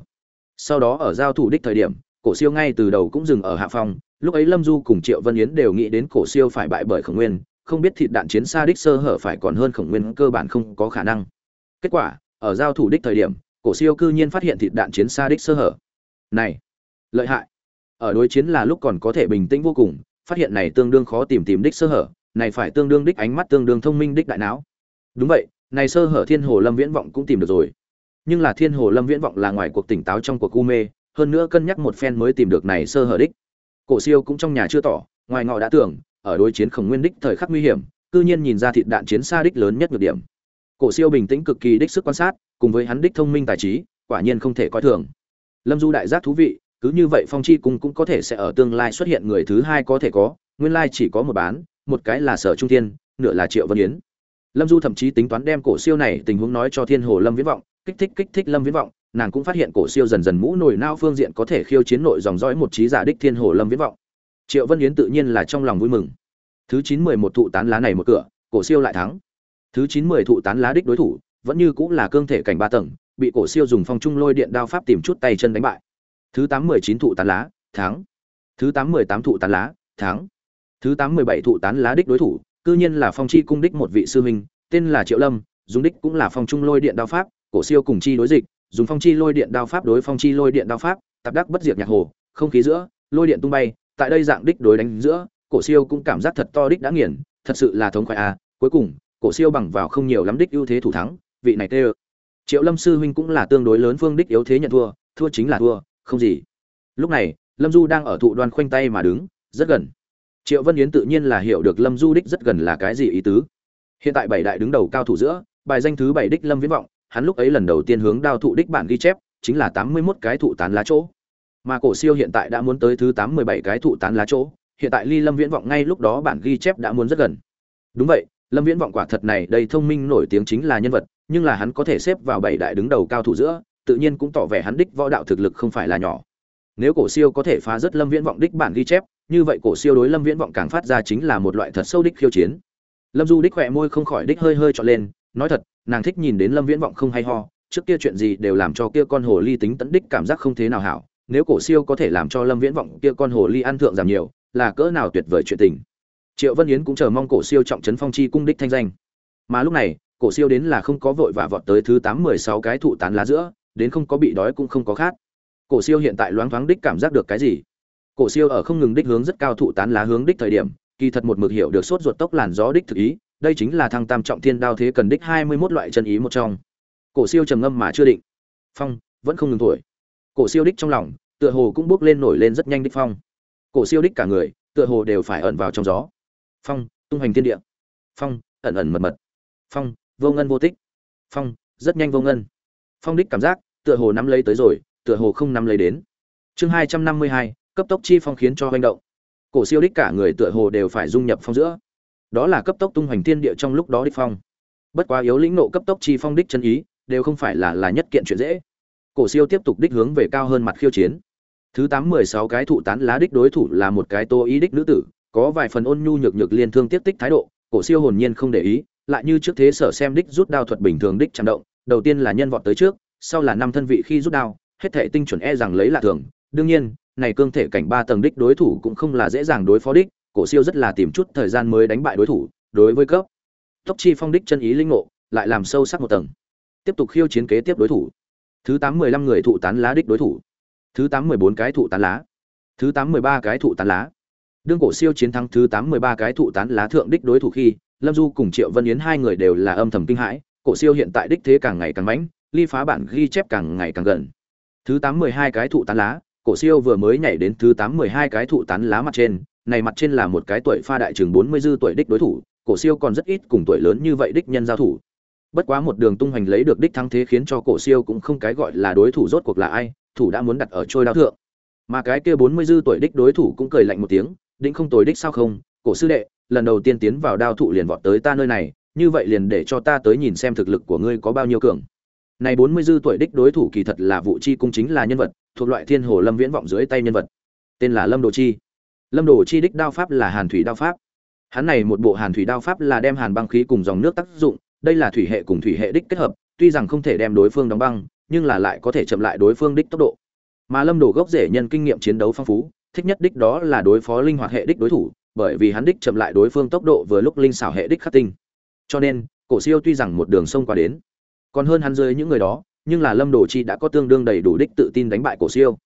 [SPEAKER 1] Sau đó ở giao thủ đích thời điểm, cổ siêu ngay từ đầu cũng dừng ở hạ phong, lúc ấy lâm du cùng triệu vân yến đều nghĩ đến cổ siêu phải bại bởi khổng nguyên, không biết thịt đạn chiến xa đích sơ hở phải còn hơn khổng nguyên cơ bản không có khả năng. Kết quả ở giao thủ đích thời điểm, cổ siêu cư nhiên phát hiện thịt đạn chiến xa đích sơ hở. Này, lợi hại. Ở đối chiến là lúc còn có thể bình tĩnh vô cùng, phát hiện này tương đương khó tìm tìm đích sơ hở, này phải tương đương đích ánh mắt tương đương thông minh đích đại não. Đúng vậy, này sơ hở thiên hồ lâm viễn vọng cũng tìm được rồi. Nhưng là thiên hồ lâm viễn vọng là ngoài cuộc tỉnh táo trong cuộc u mê, hơn nữa cân nhắc một phen mới tìm được này sơ hở đích. Cổ siêu cũng trong nhà chưa tỏ, ngoài ngọ đã tưởng, ở đối chiến khổng nguyên đích thời khắc nguy hiểm, cư nhiên nhìn ra thịt đạn chiến xa đích lớn nhất nhược điểm cổ siêu bình tĩnh cực kỳ đích sức quan sát, cùng với hắn đích thông minh tài trí, quả nhiên không thể coi thường. Lâm du đại giác thú vị, cứ như vậy phong chi cung cũng có thể sẽ ở tương lai xuất hiện người thứ hai có thể có, nguyên lai chỉ có một bán, một cái là sở trung thiên, nửa là triệu vân yến. Lâm du thậm chí tính toán đem cổ siêu này tình huống nói cho thiên hồ lâm viễn vọng, kích thích kích thích lâm viễn vọng, nàng cũng phát hiện cổ siêu dần dần mũ nổi nao phương diện có thể khiêu chiến nội dòng dõi một trí giả đích thiên hồ lâm viễn vọng. Triệu vân yến tự nhiên là trong lòng vui mừng. Thứ chín mười một thụ tán lá này một cửa, cổ siêu lại thắng thứ chín mười thụ tán lá đích đối thủ, vẫn như cũng là cương thể cảnh ba tầng, bị cổ siêu dùng phong trung lôi điện đao pháp tìm chút tay chân đánh bại thứ tám mười chín thụ tán lá, thắng thứ tám mười tám thụ tán lá, thắng thứ tám mười bảy thụ tán lá đích đối thủ, cư nhiên là phong chi cung đích một vị sư huynh, tên là triệu lâm, dùng đích cũng là phong trung lôi điện đao pháp, cổ siêu cùng chi đối dịch, dùng phong chi lôi điện đao pháp đối phong chi lôi điện đao pháp, tạp đắc bất diệt nhạc hồ, không khí giữa, lôi điện tung bay, tại đây dạng đích đối đánh giữa, cổ siêu cũng cảm giác thật to đích đã nghiền, thật sự là thống khoái à. cuối cùng cổ siêu bằng vào không nhiều lắm đích ưu thế thủ thắng, vị này tê triệu lâm sư huynh cũng là tương đối lớn phương đích yếu thế nhận thua thua chính là thua, không gì. Lúc này, lâm du đang ở thụ đoan khoanh tay mà đứng, rất gần. Triệu vân yến tự nhiên là hiểu được lâm du đích rất gần là cái gì ý tứ. Hiện tại bảy đại đứng đầu cao thủ giữa, bài danh thứ bảy đích lâm viễn vọng, hắn lúc ấy lần đầu tiên hướng đao thụ đích bản ghi chép, chính là tám mươi 81 cái thụ tán lá chỗ. Mà cổ siêu hiện tại đã muốn tới thứ tám mươi bảy cái thụ tán lá chỗ, hiện tại ly lâm viễn vọng ngay lúc đó bản ghi chép đã muốn rất gần. Đúng vậy lâm viễn vọng quả thật này, đây thông minh nổi tiếng chính là nhân vật, nhưng là hắn có thể xếp vào bảy đại đứng đầu cao thủ giữa, tự nhiên cũng tỏ vẻ hắn đích võ đạo thực lực không phải là nhỏ. Nếu cổ siêu có thể phá rất lâm viễn vọng đích bản ghi chép, như vậy cổ siêu đối lâm viễn vọng càng phát ra chính là một loại thật sâu đích khiêu chiến. Lâm du đích khỏe môi không khỏi đích hơi hơi trọn lên, nói thật, nàng thích nhìn đến lâm viễn vọng không hay ho, trước kia chuyện gì đều làm cho kia con hồ ly tính tẫn đích cảm giác không thế nào hảo, nếu cổ siêu có thể làm cho lâm viễn vọng kia con hồ ly ăn thượng giảm nhiều, là cỡ nào tuyệt vời chuyện tình triệu vân yến cũng chờ mong cổ siêu trọng trấn phong chi cung đích thanh danh. Mà lúc này, cổ siêu đến là không có vội và vọt tới thứ tám mười sáu cái thụ tán lá giữa, đến không có bị đói cũng không có khát. Cổ siêu hiện tại loáng thoáng đích cảm giác được cái gì? Cổ siêu ở không ngừng đích hướng rất cao thụ tán lá hướng đích thời điểm, kỳ thật một mực hiểu được sốt ruột tốc làn gió đích thực ý, đây chính là thăng tam trọng thiên đao thế cần đích hai mươi 21 loại chân ý một trong. Cổ siêu trầm ngâm mà chưa định. Phong, vẫn không ngừng thổi. Cổ siêu đích trong lòng, tựa hồ cũng bước lên nổi lên rất nhanh đích phong. Cổ siêu đích cả người, tựa hồ đều phải ẩn vào trong gió phong, tung hành thiên địa. Phong, ẩn ẩn mật mật. Phong, vô ngân vô tích. Phong, rất nhanh vô ngân. Phong đích cảm giác, tựa hồ nắm lấy tới rồi, tựa hồ không nắm lấy đến. Chương hai trăm năm mươi hai, cấp tốc chi phong khiến cho hành động. Cổ siêu đích cả người tựa hồ đều phải dung nhập phong giữa. Đó là cấp tốc tung hoành thiên địa trong lúc đó đích phong. Bất quá yếu lĩnh nộ cấp tốc chi phong đích chân ý, đều không phải là là nhất kiện chuyện dễ. Cổ siêu tiếp tục đích hướng về cao hơn mặt khiêu chiến. Thứ tám mười sáu cái thụ tán lá đích đối thủ là một cái tô ý đích nữ tử có vài phần ôn nhu nhược nhược liên thương tiếp tích thái độ, cổ siêu hồn nhiên không để ý, lại như trước thế sở xem đích rút đao thuật bình thường đích chạm động, đầu tiên là nhân vọt tới trước, sau là năm thân vị khi rút đao, hết thể tinh chuẩn e rằng lấy là thường. Đương nhiên, này cương thể cảnh ba tầng đích đối thủ cũng không là dễ dàng đối phó đích, cổ siêu rất là tìm chút thời gian mới đánh bại đối thủ, đối với cấp. Tốc chi phong đích chân ý linh ngộ, lại làm sâu sắc một tầng. Tiếp tục khiêu chiến kế tiếp đối thủ. Thứ tám mười lăm người thụ tán lá đích đối thủ. Thứ tám mười bốn cái thụ tán lá. Thứ tám mười ba cái thụ tán lá đương cổ siêu chiến thắng thứ tám mười ba cái thụ tán lá thượng đích đối thủ khi, lâm du cùng triệu vân yến hai người đều là âm thầm kinh hãi, cổ siêu hiện tại đích thế càng ngày càng mãnh, ly phá bản ghi chép càng ngày càng gần. Thứ tám mười hai cái thụ tán lá, cổ siêu vừa mới nhảy đến thứ tám mười hai cái thụ tán lá mặt trên, này mặt trên là một cái tuổi pha đại trường bốn mươi dư tuổi đích đối thủ, cổ siêu còn rất ít cùng tuổi lớn như vậy đích nhân giao thủ. Bất quá một đường tung hoành lấy được đích thắng thế khiến cho cổ siêu cũng không cái gọi là đối thủ rốt cuộc là ai, thủ đã muốn đặt ở trôi đao thượng. Mà cái kia bốn mươi dư tuổi đích đối thủ cũng cười lạnh một tiếng định không tồi đích sao không? Cổ sư đệ, lần đầu tiên tiến vào đao thụ liền vọt tới ta nơi này, như vậy liền để cho ta tới nhìn xem thực lực của ngươi có bao nhiêu cường. Này bốn mươi dư tuổi đích đối thủ kỳ thật là vụ chi cung chính là nhân vật, thuộc loại thiên hồ lâm viễn vọng dưới tay nhân vật. Tên là lâm đồ chi. Lâm đồ chi đích đao pháp là hàn thủy đao pháp. Hắn này một bộ hàn thủy đao pháp là đem hàn băng khí cùng dòng nước tác dụng, đây là thủy hệ cùng thủy hệ đích kết hợp, tuy rằng không thể đem đối phương đóng băng, nhưng là lại có thể chậm lại đối phương đích tốc độ. Mà lâm đồ gốc rễ nhân kinh nghiệm chiến đấu phong phú thích nhất đích đó là đối phó linh hoạt hệ đích đối thủ, bởi vì hắn đích chậm lại đối phương tốc độ vừa lúc linh xảo hệ đích khắc tinh. Cho nên, cổ siêu tuy rằng một đường sông qua đến, còn hơn hắn dưới những người đó, nhưng là lâm đồ chi đã có tương đương đầy đủ đích tự tin đánh bại cổ siêu.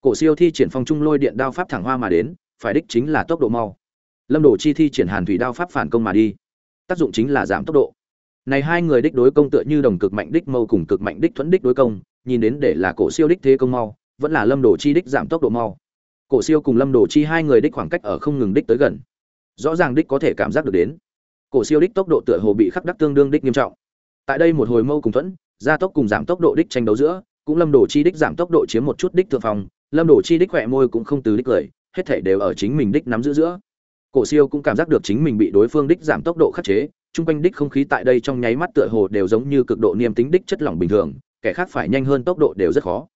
[SPEAKER 1] Cổ siêu thi triển phong trung lôi điện đao pháp thẳng hoa mà đến, phải đích chính là tốc độ mau. Lâm đồ chi thi triển hàn thủy đao pháp phản công mà đi. Tác dụng chính là giảm tốc độ. Này hai người đích đối công tựa như đồng cực mạnh đích mâu cùng cực mạnh đích thuẫn đích đối công, nhìn đến để là cổ siêu đích thế công mau, vẫn là lâm đồ chi đích giảm tốc độ mau cổ siêu cùng lâm đồ chi hai người đích khoảng cách ở không ngừng đích tới gần. Rõ ràng đích có thể cảm giác được đến. Cổ siêu đích tốc độ tựa hồ bị khắc đắc tương đương đích nghiêm trọng. Tại đây một hồi mâu cùng thuẫn, gia tốc cùng giảm tốc độ đích tranh đấu giữa, cũng lâm đồ chi đích giảm tốc độ chiếm một chút đích thượng phòng lâm đồ chi đích khỏe môi cũng không từ đích cười, hết thể đều ở chính mình đích nắm giữ giữa. Cổ siêu cũng cảm giác được chính mình bị đối phương đích giảm tốc độ khắc chế, chung quanh đích không khí tại đây trong nháy mắt tựa hồ đều giống như cực độ niêm tính đích chất lỏng bình thường, kẻ khác phải nhanh hơn tốc độ đều rất khó.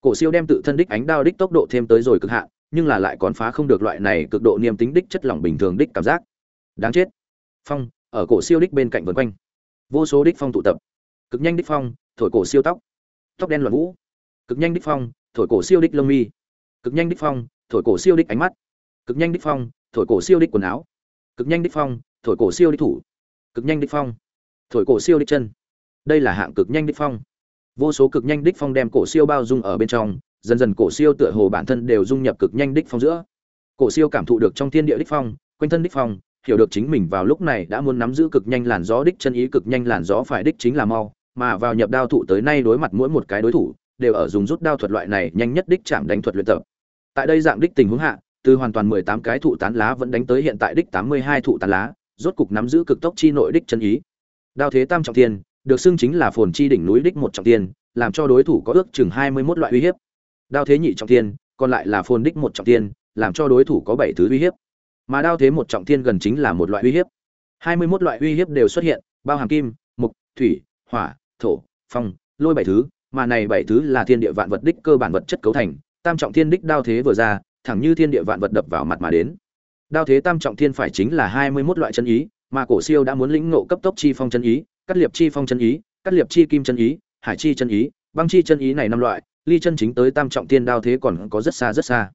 [SPEAKER 1] Cổ siêu đem tự thân đích ánh đao đích tốc độ thêm tới rồi cực hạn nhưng là lại còn phá không được loại này cực độ niêm tính đích chất lỏng bình thường đích cảm giác. Đáng chết. Phong, ở cổ siêu đích bên cạnh vần quanh. Vô số đích phong tụ tập. Cực nhanh đích phong, thổi cổ siêu tóc. Tóc đen loạn vũ. Cực nhanh đích phong, thổi cổ siêu đích lông mi. Cực nhanh đích phong, thổi cổ siêu đích ánh mắt. Cực nhanh đích phong, thổi cổ siêu đích quần áo. Cực nhanh đích phong, thổi cổ siêu đích thủ. Cực nhanh đích phong, thổi cổ siêu đích chân. Đây là hạng cực nhanh đích phong. Vô số cực nhanh đích phong đem cổ siêu bao dung ở bên trong dần dần cổ siêu tựa hồ bản thân đều dung nhập cực nhanh đích phong giữa. Cổ siêu cảm thụ được trong thiên địa đích phong, quanh thân đích phong, hiểu được chính mình vào lúc này đã muốn nắm giữ cực nhanh làn gió đích chân ý, cực nhanh làn gió phải đích chính là mau, mà vào nhập đao thụ tới nay đối mặt mỗi một cái đối thủ, đều ở dùng rút đao thuật loại này nhanh nhất đích chạm đánh thuật luyện tập. Tại đây dạng đích tình huống hạ, từ hoàn toàn mười tám cái thụ tán lá vẫn đánh tới hiện tại đích tám mươi hai thụ tán lá, rốt cục nắm giữ cực tốc chi nội đích chân ý. Đao thế tam trọng thiên, được xưng chính là phồn chi đỉnh núi đích một trọng thiên, làm cho đối thủ có ước chừng hai mươi 21 loại uy hiếp đao thế nhị trọng thiên, còn lại là phồn đích một trọng thiên, làm cho đối thủ có bảy thứ uy hiếp. Mà đao thế một trọng thiên gần chính là một loại uy hiếp. Hai mươi 21 loại uy hiếp đều xuất hiện, bao hàm kim, mục, thủy, hỏa, thổ, phong, lôi bảy thứ, mà này bảy thứ là thiên địa vạn vật đích cơ bản vật chất cấu thành, tam trọng thiên đích đao thế vừa ra, thẳng như thiên địa vạn vật đập vào mặt mà đến. Đao thế tam trọng thiên phải chính là hai mươi 21 loại chân ý, mà cổ siêu đã muốn lĩnh ngộ cấp tốc chi phong chân ý, cắt liệp chi phong chân ý, cắt liệp chi kim chân ý, hải chi chân ý, băng chi chân ý này năm loại ly chân chính tới tam trọng thiên đao thế còn có rất xa rất xa.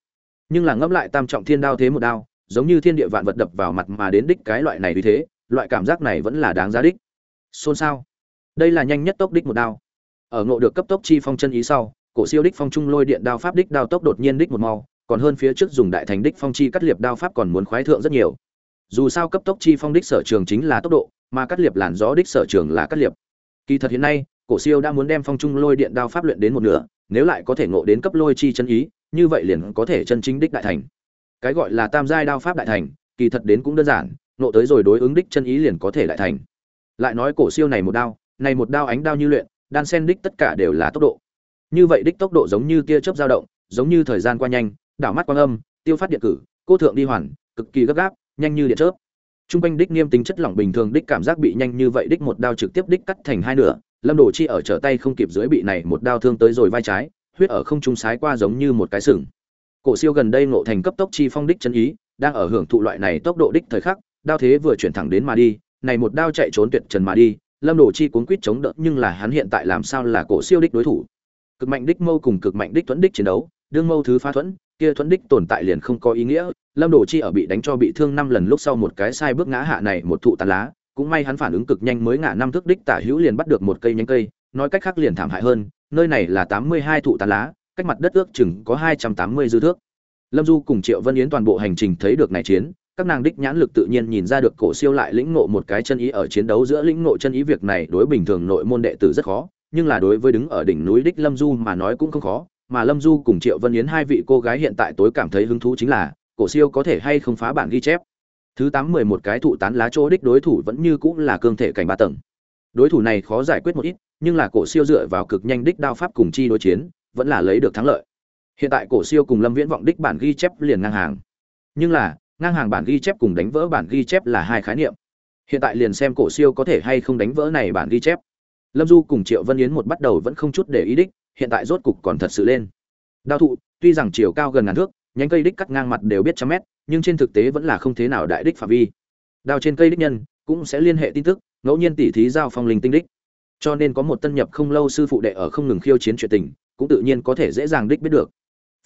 [SPEAKER 1] Nhưng là ngẫm lại tam trọng thiên đao thế một đao, giống như thiên địa vạn vật đập vào mặt mà đến đích cái loại này vì thế, loại cảm giác này vẫn là đáng giá đích. Xôn xao. Đây là nhanh nhất tốc đích một đao. Ở ngộ được cấp tốc chi phong chân ý sau, cổ siêu đích phong trung lôi điện đao pháp đích đao tốc đột nhiên đích một mau, còn hơn phía trước dùng đại thành đích phong chi cắt liệp đao pháp còn muốn khoái thượng rất nhiều. Dù sao cấp tốc chi phong đích sở trường chính là tốc độ, mà cắt liệp làn gió đích sở trường là cắt liệp. Kỳ thật hiện nay, cổ siêu đã muốn đem phong trung lôi điện đao pháp luyện đến một nửa nếu lại có thể ngộ đến cấp lôi chi chân ý, như vậy liền có thể chân chính đích đại thành. Cái gọi là tam giai đao pháp đại thành, kỳ thật đến cũng đơn giản, ngộ tới rồi đối ứng đích chân ý liền có thể đại thành. Lại nói cổ siêu này một đao, này một đao ánh đao như luyện, đan sen đích tất cả đều là tốc độ. Như vậy đích tốc độ giống như tia chớp dao động, giống như thời gian qua nhanh, đảo mắt quang âm, tiêu phát điện cử, cô thượng đi hoàn, cực kỳ gấp gáp, nhanh như điện chớp trung quanh đích nghiêm tính chất lỏng bình thường đích cảm giác bị nhanh như vậy đích một đao trực tiếp đích cắt thành hai nửa, lâm đồ chi ở trở tay không kịp dưới bị này một đao thương tới rồi vai trái, huyết ở không trung sái qua giống như một cái sừng. Cổ siêu gần đây ngộ thành cấp tốc chi phong đích chân ý, đang ở hưởng thụ loại này tốc độ đích thời khắc, đao thế vừa chuyển thẳng đến mà đi, này một đao chạy trốn tuyệt trần mà đi, lâm đồ chi cuống quýt chống đỡ, nhưng là hắn hiện tại làm sao là cổ siêu đích đối thủ? Cực mạnh đích mâu cùng cực mạnh đích tuấn đích chiến đấu đương mâu thứ phá thuẫn, kia thuẫn đích tồn tại liền không có ý nghĩa, lâm đồ chi ở bị đánh cho bị thương năm lần lúc sau một cái sai bước ngã hạ này một thụ tàn lá, cũng may hắn phản ứng cực nhanh mới ngã năm thước đích tả hữu liền bắt được một cây nhánh cây, nói cách khác liền thảm hại hơn, nơi này là tám mươi hai thụ tàn lá, cách mặt đất ước chừng có hai trăm tám mươi dư thước. Lâm du cùng triệu vân yến toàn bộ hành trình thấy được này chiến, các nàng đích nhãn lực tự nhiên nhìn ra được cổ siêu lại lĩnh ngộ một cái chân ý ở chiến đấu giữa lĩnh ngộ chân ý việc này đối bình thường nội môn đệ tử rất khó, nhưng là đối với đứng ở đỉnh núi đích lâm du mà nói cũng không khó mà lâm du cùng triệu vân yến hai vị cô gái hiện tại tối cảm thấy hứng thú chính là, cổ siêu có thể hay không phá bản ghi chép. Thứ tám mười một cái thụ tán lá chỗ đích đối thủ vẫn như cũng là cương thể cảnh ba tầng. Đối thủ này khó giải quyết một ít, nhưng là cổ siêu dựa vào cực nhanh đích đao pháp cùng chi đối chiến, vẫn là lấy được thắng lợi. Hiện tại cổ siêu cùng lâm viễn vọng đích bản ghi chép liền ngang hàng. Nhưng là, ngang hàng bản ghi chép cùng đánh vỡ bản ghi chép là hai khái niệm. Hiện tại liền xem cổ siêu có thể hay không đánh vỡ này bản ghi chép. Lâm du cùng triệu vân yến một bắt đầu vẫn không chút để ý đích hiện tại rốt cục còn thật sự lên. Đao thụ, tuy rằng chiều cao gần ngàn thước, nhánh cây đích cắt ngang mặt đều biết trăm mét, nhưng trên thực tế vẫn là không thế nào đại đích phạm vi. Đao trên cây đích nhân cũng sẽ liên hệ tin tức, ngẫu nhiên tỉ thí giao phong linh tinh đích. Cho nên có một tân nhập không lâu sư phụ đệ ở không ngừng khiêu chiến chuyện tình, cũng tự nhiên có thể dễ dàng đích biết được.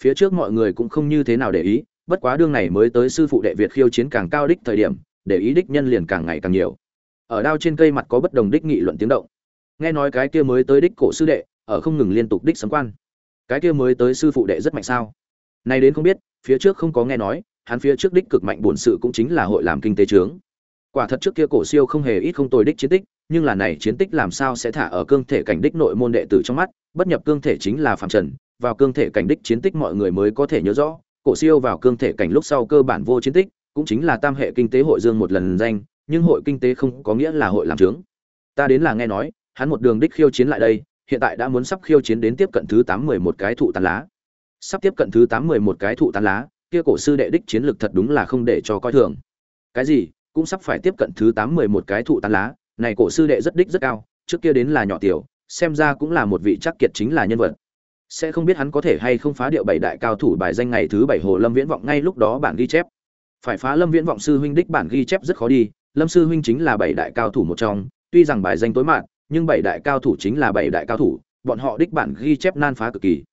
[SPEAKER 1] Phía trước mọi người cũng không như thế nào để ý, bất quá đương này mới tới sư phụ đệ việt khiêu chiến càng cao đích thời điểm, để ý đích nhân liền càng ngày càng nhiều. Ở đao trên cây mặt có bất đồng đích nghị luận tiếng động. Nghe nói cái kia mới tới đích cổ sư đệ ở không ngừng liên tục đích sấm quan. Cái kia mới tới sư phụ đệ rất mạnh sao? Nay đến không biết, phía trước không có nghe nói, hắn phía trước đích cực mạnh bổn sự cũng chính là hội làm kinh tế trướng. Quả thật trước kia cổ siêu không hề ít không tồi đích chiến tích, nhưng là này chiến tích làm sao sẽ thả ở cương thể cảnh đích nội môn đệ tử trong mắt, bất nhập cương thể chính là phạm trần, vào cương thể cảnh đích chiến tích mọi người mới có thể nhớ rõ, cổ siêu vào cương thể cảnh lúc sau cơ bản vô chiến tích, cũng chính là tam hệ kinh tế hội dương một lần danh, nhưng hội kinh tế không có nghĩa là hội làm trướng. Ta đến là nghe nói, hắn một đường đích khiêu chiến lại đây hiện tại đã muốn sắp khiêu chiến đến tiếp cận thứ tám mười một cái thụ tán lá. Sắp tiếp cận thứ tám mười một cái thụ tán lá, kia cổ sư đệ đích chiến lược thật đúng là không để cho coi thường. Cái gì? Cũng sắp phải tiếp cận thứ tám mười một cái thụ tán lá. Này cổ sư đệ rất đích rất cao, trước kia đến là nhỏ tiểu, xem ra cũng là một vị chắc kiệt chính là nhân vật. Sẽ không biết hắn có thể hay không phá điệu bảy đại cao thủ bài danh ngày thứ bảy hồ lâm viễn vọng ngay lúc đó bản ghi chép. Phải phá lâm viễn vọng sư huynh đích bản ghi chép rất khó đi, lâm sư huynh chính là bảy đại cao thủ một trong, tuy rằng bài danh tối mạng nhưng bảy đại cao thủ chính là bảy đại cao thủ, bọn họ đích bản ghi chép nan phá cực kỳ.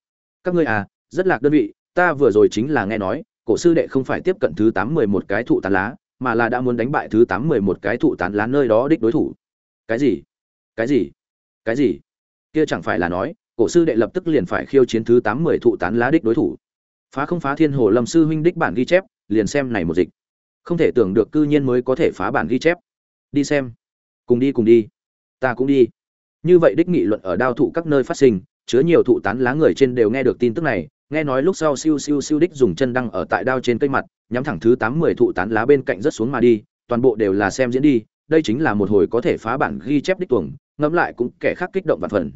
[SPEAKER 1] Các ngươi à rất lạc đơn vị, ta vừa rồi chính là nghe nói, cổ sư đệ không phải tiếp cận thứ tám mười một cái thụ tán lá, mà là đã muốn đánh bại thứ tám mười một cái thụ tán lá nơi đó đích đối thủ. Cái gì? Cái gì? Cái gì? Kia chẳng phải là nói, cổ sư đệ lập tức liền phải khiêu chiến thứ tám mười thụ tán lá đích đối thủ. Phá không phá thiên hồ lâm sư huynh đích bản ghi chép, liền xem này một dịch. Không thể tưởng được cư nhiên mới có thể phá bản ghi chép. Đi xem. Cùng đi cùng đi ta cũng đi. Như vậy đích nghị luận ở đao thụ các nơi phát sinh, chứa nhiều thụ tán lá người trên đều nghe được tin tức này, nghe nói lúc sau siêu siêu siêu đích dùng chân đăng ở tại đao trên cây mặt, nhắm thẳng thứ tám mười thụ tán lá bên cạnh rất xuống mà đi, toàn bộ đều là xem diễn đi, đây chính là một hồi có thể phá bản ghi chép đích tuồng, ngẫm lại cũng kẻ khác kích động và phần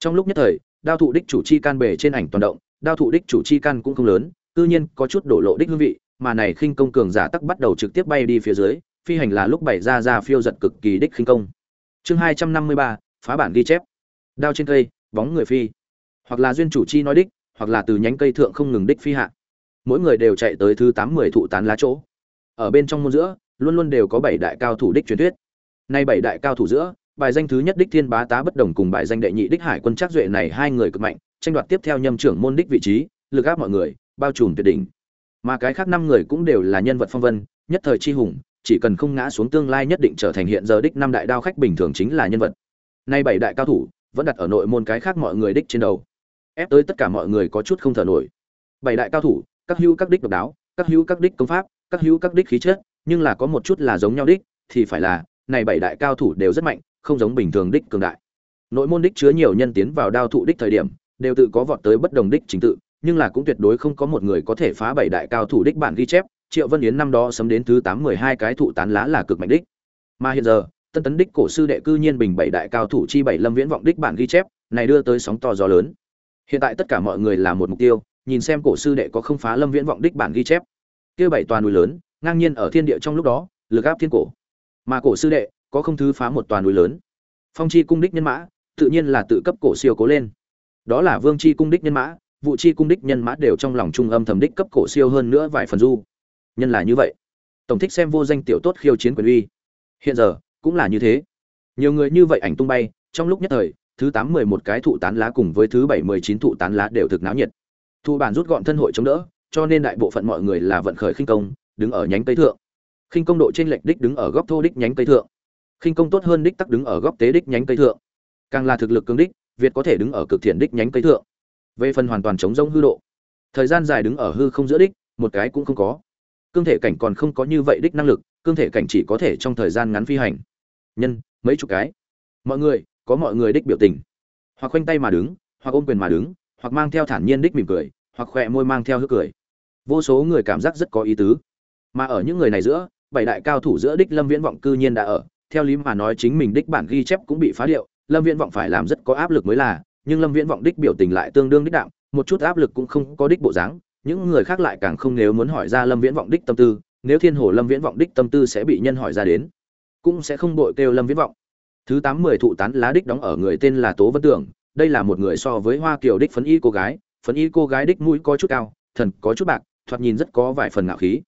[SPEAKER 1] trong lúc nhất thời, đao thụ đích chủ chi can bề trên ảnh toàn động, đao thụ đích chủ chi can cũng không lớn tự nhiên có chút đổ lộ đích hương vị, mà này khinh công cường giả tắc bắt đầu trực tiếp bay đi phía dưới, phi hành là lúc bày ra ra phiêu giật cực kỳ đích khinh công chương hai trăm năm mươi ba, phá bản ghi chép. Đao trên cây, bóng người phi. Hoặc là duyên chủ chi nói đích, hoặc là từ nhánh cây thượng không ngừng đích phi hạ. Mỗi người đều chạy tới thứ tám mười thụ tán lá chỗ. Ở bên trong môn giữa, luôn luôn đều có bảy đại cao thủ đích truyền thuyết. Nay bảy đại cao thủ giữa, bài danh thứ nhất đích thiên bá tá bất đồng cùng bài danh đệ nhị đích hải quân trác duệ này hai người cực mạnh, tranh đoạt tiếp theo nhâm trưởng môn đích vị trí, lực áp mọi người, bao trùm tuyệt đỉnh. Mà cái khác năm người cũng đều là nhân vật phong vân, nhất thời chi hùng chỉ cần không ngã xuống tương lai nhất định trở thành hiện giờ đích năm đại đao khách bình thường chính là nhân vật. Nay bảy đại cao thủ vẫn đặt ở nội môn cái khác mọi người đích trên đầu. Ép tới tất cả mọi người có chút không thở nổi. Bảy đại cao thủ, các hữu các đích độc đáo, các hữu các đích công pháp, các hữu các đích khí chất, nhưng là có một chút là giống nhau đích, thì phải là, này bảy đại cao thủ đều rất mạnh, không giống bình thường đích cường đại. Nội môn đích chứa nhiều nhân tiến vào đao thụ đích thời điểm, đều tự có vọt tới bất đồng đích chính tự, nhưng là cũng tuyệt đối không có một người có thể phá bảy đại cao thủ đích bản ghi chép triệu vân yến năm đó sấm đến thứ tám mười hai cái thụ tán lá là cực mạnh đích. Mà hiện giờ, tân tấn đích cổ sư đệ cư nhiên bình bảy đại cao thủ chi bảy lâm viễn vọng đích bản ghi chép, này đưa tới sóng to gió lớn. Hiện tại tất cả mọi người là một mục tiêu, nhìn xem cổ sư đệ có không phá lâm viễn vọng đích bản ghi chép. Kia bảy toàn núi lớn, ngang nhiên ở thiên địa trong lúc đó, lực áp thiên cổ. Mà cổ sư đệ có không thứ phá một toàn núi lớn. Phong chi cung đích nhân mã, tự nhiên là tự cấp cổ siêu cố lên. Đó là vương chi cung đích nhân mã vụ chi cung đích nhân mã đều trong lòng trung âm thầm đích cấp cổ siêu hơn nữa vài phần du nhân là như vậy. Tổng thích xem vô danh tiểu tốt khiêu chiến quyền uy. Hiện giờ, cũng là như thế. Nhiều người như vậy ảnh tung bay, trong lúc nhất thời, thứ tám mười một cái thụ tán lá cùng với thứ bảy mười chín thụ tán lá đều thực náo nhiệt. Thu bản rút gọn thân hội chống đỡ, cho nên đại bộ phận mọi người là vận khởi khinh công, đứng ở nhánh tây thượng. Khinh công độ trên lệch đích đứng ở góc thô đích nhánh tây thượng. Khinh công tốt hơn đích tắc đứng ở góc tế đích nhánh tây thượng. Càng là thực lực cương đích, việt có thể đứng ở cực thiện đích nhánh tây thượng. Về phần hoàn toàn chống rông hư độ, thời gian dài đứng ở hư không giữa đích, một cái cũng không có cương thể cảnh còn không có như vậy đích năng lực, cương thể cảnh chỉ có thể trong thời gian ngắn phi hành. Nhân, mấy chục cái. Mọi người, có mọi người đích biểu tình. Hoặc khoanh tay mà đứng, hoặc ôm quyền mà đứng, hoặc mang theo thản nhiên đích mỉm cười, hoặc khỏe môi mang theo hước cười. Vô số người cảm giác rất có ý tứ. Mà ở những người này giữa, bảy đại cao thủ giữa đích lâm viễn vọng cư nhiên đã ở. Theo lý mà nói chính mình đích bản ghi chép cũng bị phá điệu, lâm viễn vọng phải làm rất có áp lực mới là, nhưng lâm viễn vọng đích biểu tình lại tương đương đích đạo một chút áp lực cũng không có đích bộ dáng những người khác lại càng không nếu muốn hỏi ra lâm viễn vọng đích tâm tư, nếu thiên hồ lâm viễn vọng đích tâm tư sẽ bị nhân hỏi ra đến, cũng sẽ không bội kêu lâm viễn vọng. Thứ tám mười thụ tán lá đích đóng ở người tên là tố vân tưởng, đây là một người so với hoa kiều đích phấn y cô gái, phấn y cô gái đích mũi có chút cao, thần có chút bạc, thoạt nhìn rất có vài phần ngạo khí.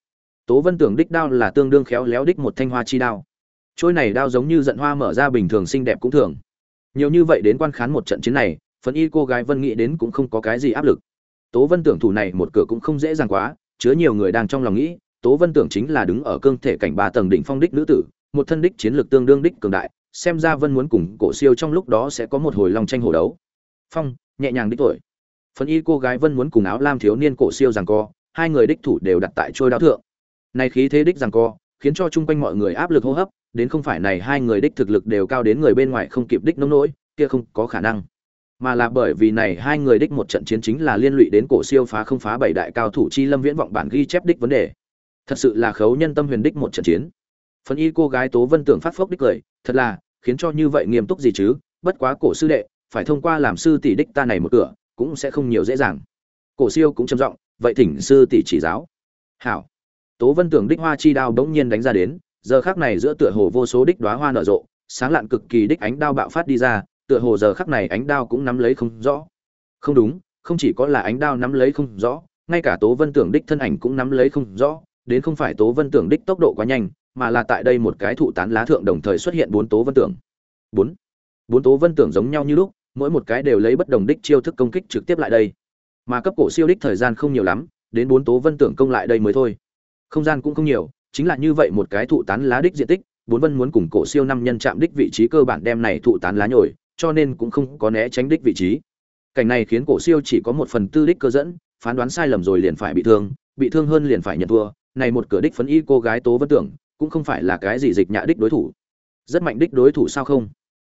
[SPEAKER 1] Tố vân tưởng đích đao là tương đương khéo léo đích một thanh hoa chi đao. Trôi này đao giống như giận hoa mở ra bình thường xinh đẹp cũng thường. Nhiều như vậy đến quan khán một trận chiến này, phấn y cô gái vân nghĩ đến cũng không có cái gì áp lực tố vân tưởng thủ này một cửa cũng không dễ dàng quá, chứa nhiều người đang trong lòng nghĩ, tố vân tưởng chính là đứng ở cương thể cảnh ba tầng đỉnh phong đích nữ tử, một thân đích chiến lược tương đương đích cường đại, xem ra vân muốn cùng cổ siêu trong lúc đó sẽ có một hồi lòng tranh hổ đấu. Phong, nhẹ nhàng đích tuổi. Phấn y cô gái vân muốn cùng áo lam thiếu niên cổ siêu rằng co, hai người đích thủ đều đặt tại trôi đao thượng. Này khí thế đích rằng co, khiến cho chung quanh mọi người áp lực hô hấp, đến không phải này hai người đích thực lực đều cao đến người bên ngoài không kịp đích nông nỗi, kia không có khả năng mà là bởi vì này hai người đích một trận chiến chính là liên lụy đến cổ siêu phá không phá bảy đại cao thủ chi lâm viễn vọng bản ghi chép đích vấn đề. Thật sự là khấu nhân tâm huyền đích một trận chiến. Phần y cô gái tố vân tưởng phát phốc đích cười thật là, khiến cho như vậy nghiêm túc gì chứ, bất quá cổ sư đệ, phải thông qua làm sư tỷ đích ta này một cửa, cũng sẽ không nhiều dễ dàng. Cổ siêu cũng trầm giọng, vậy thỉnh sư tỷ chỉ giáo. Hảo. Tố vân tưởng đích hoa chi đao bỗng nhiên đánh ra đến, giờ khắc này giữa tựa hồ vô số đích đóa hoa nở rộ, sáng lạn cực kỳ đích ánh đao bạo phát đi ra tựa hồ giờ khắc này ánh đao cũng nắm lấy không rõ. Không đúng, không chỉ có là ánh đao nắm lấy không rõ, ngay cả tố vân tưởng đích thân ảnh cũng nắm lấy không rõ, đến không phải tố vân tưởng đích tốc độ quá nhanh, mà là tại đây một cái thụ tán lá thượng đồng thời xuất hiện bốn tố vân tưởng. Bốn. Bốn tố vân tưởng giống nhau như lúc, mỗi một cái đều lấy bất đồng đích chiêu thức công kích trực tiếp lại đây. Mà cấp cổ siêu đích thời gian không nhiều lắm, đến bốn tố vân tưởng công lại đây mới thôi. Không gian cũng không nhiều, chính là như vậy một cái thụ tán lá đích diện tích, bốn vân muốn cùng cổ siêu năm nhân chạm đích vị trí cơ bản đem này thụ tán lá nhồi cho nên cũng không có né tránh đích vị trí. Cảnh này khiến cổ siêu chỉ có một phần tư đích cơ dẫn, phán đoán sai lầm rồi liền phải bị thương bị thương hơn liền phải nhận thua. Này một cửa đích phấn y cô gái tố vẫn tưởng, cũng không phải là cái gì dịch nhạ đích đối thủ. Rất mạnh đích đối thủ sao không?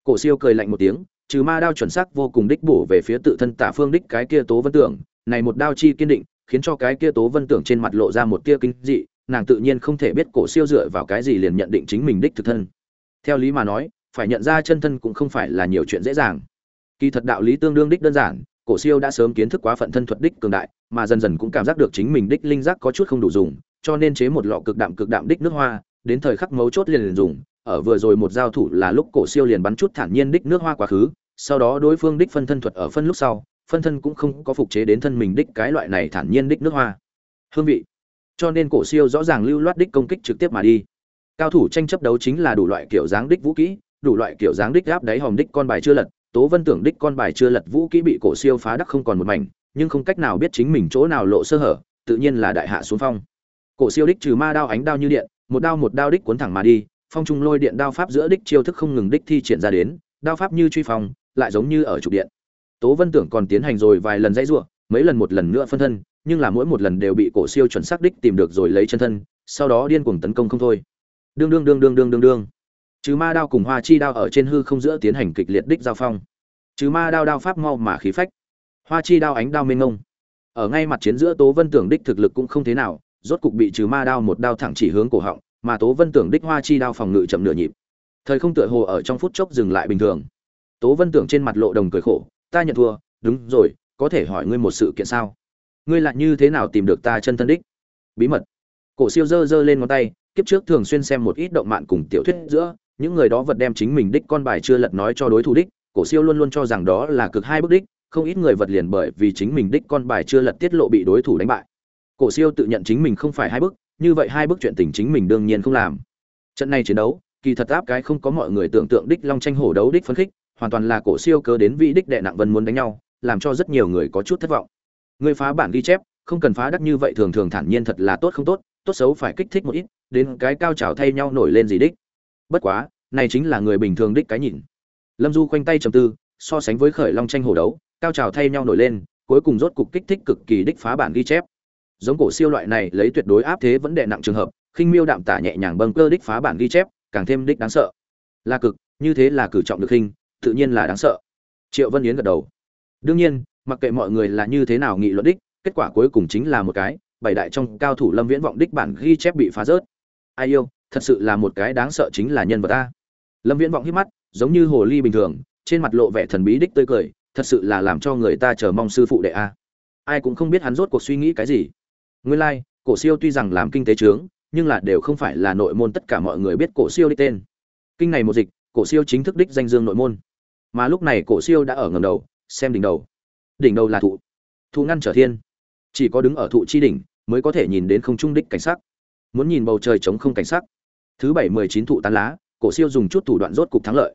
[SPEAKER 1] Cổ siêu cười lạnh một tiếng, trừ ma đao chuẩn xác vô cùng đích bổ về phía tự thân tả phương đích cái kia tố vân tưởng. Này một đao chi kiên định, khiến cho cái kia tố vân tưởng trên mặt lộ ra một tia kinh dị, nàng tự nhiên không thể biết cổ siêu dựa vào cái gì liền nhận định chính mình đích thực thân. Theo lý mà nói phải nhận ra chân thân cũng không phải là nhiều chuyện dễ dàng. Kỳ thật đạo lý tương đương đích đơn giản, cổ siêu đã sớm kiến thức quá phận thân thuật đích cường đại, mà dần dần cũng cảm giác được chính mình đích linh giác có chút không đủ dùng, cho nên chế một lọ cực đạm cực đạm đích nước hoa, đến thời khắc mấu chốt liền liền dùng. Ở vừa rồi một giao thủ là lúc cổ siêu liền bắn chút thản nhiên đích nước hoa quá khứ, sau đó đối phương đích phân thân thuật ở phân lúc sau, phân thân cũng không có phục chế đến thân mình đích cái loại này thản nhiên đích nước hoa. Hương vị. Cho nên cổ siêu rõ ràng lưu loát đích công kích trực tiếp mà đi. Cao thủ tranh chấp đấu chính là đủ loại kiểu dáng đích vũ kỹ đủ loại kiểu dáng đích áp đáy hòm đích con bài chưa lật, tố vân tưởng đích con bài chưa lật vũ kỹ bị cổ siêu phá đắc không còn một mảnh, nhưng không cách nào biết chính mình chỗ nào lộ sơ hở, tự nhiên là đại hạ xuống phong. Cổ siêu đích trừ ma đao ánh đao như điện, một đao một đao đích cuốn thẳng mà đi, phong trung lôi điện đao pháp giữa đích chiêu thức không ngừng đích thi triển ra đến, đao pháp như truy phong, lại giống như ở trục điện. Tố vân tưởng còn tiến hành rồi vài lần dãy rủa, mấy lần một lần nữa phân thân, nhưng là mỗi một lần đều bị cổ siêu chuẩn xác đích tìm được rồi lấy chân thân, sau đó điên cuồng tấn công không thôi. Đương đương đương đương đương đương đương. Trừ ma đao cùng hoa chi đao ở trên hư không giữa tiến hành kịch liệt đích giao phong. Trừ ma đao đao pháp mau mà khí phách. Hoa chi đao ánh đao mênh ngông. Ở ngay mặt chiến giữa Tố Vân Tưởng đích thực lực cũng không thế nào, rốt cục bị trừ ma đao một đao thẳng chỉ hướng cổ họng, mà Tố Vân Tưởng đích hoa chi đao phòng ngự chậm nửa nhịp. thời không tựa hồ ở trong phút chốc dừng lại bình thường tố vân tưởng trên mặt lộ đồng cười khổ ta nhận thua đúng rồi có thể hỏi ngươi một sự kiện sao ngươi lại như thế nào tìm được ta chân thân đích bí mật cổ siêu giơ giơ lên ngón tay kiếp trước thường xuyên xem một ít động mạn cùng tiểu thuyết giữa những người đó vật đem chính mình đích con bài chưa lật nói cho đối thủ đích cổ siêu luôn luôn cho rằng đó là cực hai bức đích không ít người vật liền bởi vì chính mình đích con bài chưa lật tiết lộ bị đối thủ đánh bại. Cổ siêu tự nhận chính mình không phải hai bức, như vậy hai bức chuyện tình chính mình đương nhiên không làm. Trận này chiến đấu kỳ thật áp cái không có mọi người tưởng tượng đích long tranh hổ đấu đích phấn khích hoàn toàn là cổ siêu cớ đến vị đích đệ nặng vân muốn đánh nhau làm cho rất nhiều người có chút thất vọng. Người phá bản ghi chép không cần phá đắc như vậy thường thường thản nhiên thật là tốt không tốt tốt xấu phải kích thích một ít đến cái cao trào thay nhau nổi lên gì đích bất quá, này chính là người bình thường đích cái nhìn. Lâm du khoanh tay trầm tư, so sánh với khởi long tranh hổ đấu, cao trào thay nhau nổi lên, cuối cùng rốt cục kích thích cực kỳ đích phá bản ghi chép. Giống cổ siêu loại này lấy tuyệt đối áp thế vẫn đệ nặng trường hợp, khinh miêu đạm tả nhẹ nhàng bâng cơ đích phá bản ghi chép, càng thêm đích đáng sợ. Là cực, như thế là cử trọng được khinh, tự nhiên là đáng sợ. Triệu vân yến gật đầu. Đương nhiên, mặc kệ mọi người là như thế nào nghị luận đích, kết quả cuối cùng chính là một cái, bảy đại trong cao thủ lâm viễn vọng đích bản ghi chép bị phá rớt. Ai yêu? Thật sự là một cái đáng sợ chính là nhân vật ta. Lâm viễn vọng hít mắt giống như hồ ly bình thường trên mặt lộ vẻ thần bí đích tươi cười thật sự là làm cho người ta chờ mong sư phụ đệ a. Ai cũng không biết hắn rốt cuộc suy nghĩ cái gì. Nguyên lai like, cổ siêu tuy rằng làm kinh tế trướng nhưng là đều không phải là nội môn tất cả mọi người biết cổ siêu đích tên. Kinh này một dịch cổ siêu chính thức đích danh dương nội môn. Mà lúc này cổ siêu đã ở ngầm đầu xem đỉnh đầu. Đỉnh đầu là thụ. Thụ ngăn trở thiên. Chỉ có đứng ở thụ chi đỉnh mới có thể nhìn đến không trung đích cảnh sắc. Muốn nhìn bầu trời trống không cảnh sắc thứ bảy mười chín thụ tán lá, cổ siêu dùng chút thủ đoạn rốt cục thắng lợi.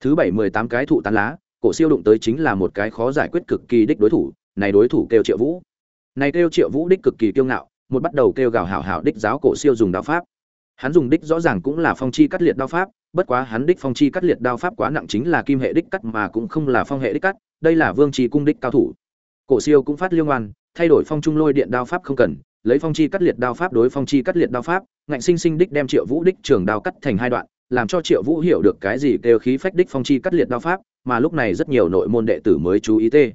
[SPEAKER 1] Thứ bảy mười tám cái thụ tán lá, cổ siêu đụng tới chính là một cái khó giải quyết cực kỳ đích đối thủ, này đối thủ kêu triệu vũ. Này kêu triệu vũ đích cực kỳ kiêu ngạo, một bắt đầu kêu gào hảo hảo đích giáo cổ siêu dùng đạo pháp. Hắn dùng đích rõ ràng cũng là phong chi cắt liệt đao pháp, bất quá hắn đích phong chi cắt liệt đao pháp quá nặng chính là kim hệ đích cắt mà cũng không là phong hệ đích cắt, đây là vương trì cung đích cao thủ. Cổ siêu cũng phát liêu ngoan, thay đổi phong trung lôi điện đao pháp không cần lấy phong chi cắt liệt đao pháp đối phong chi cắt liệt đao pháp, ngạnh sinh sinh đích đem triệu vũ đích trường đao cắt thành hai đoạn, làm cho triệu vũ hiểu được cái gì kêu khí phách đích phong chi cắt liệt đao pháp, mà lúc này rất nhiều nội môn đệ tử mới chú ý tê.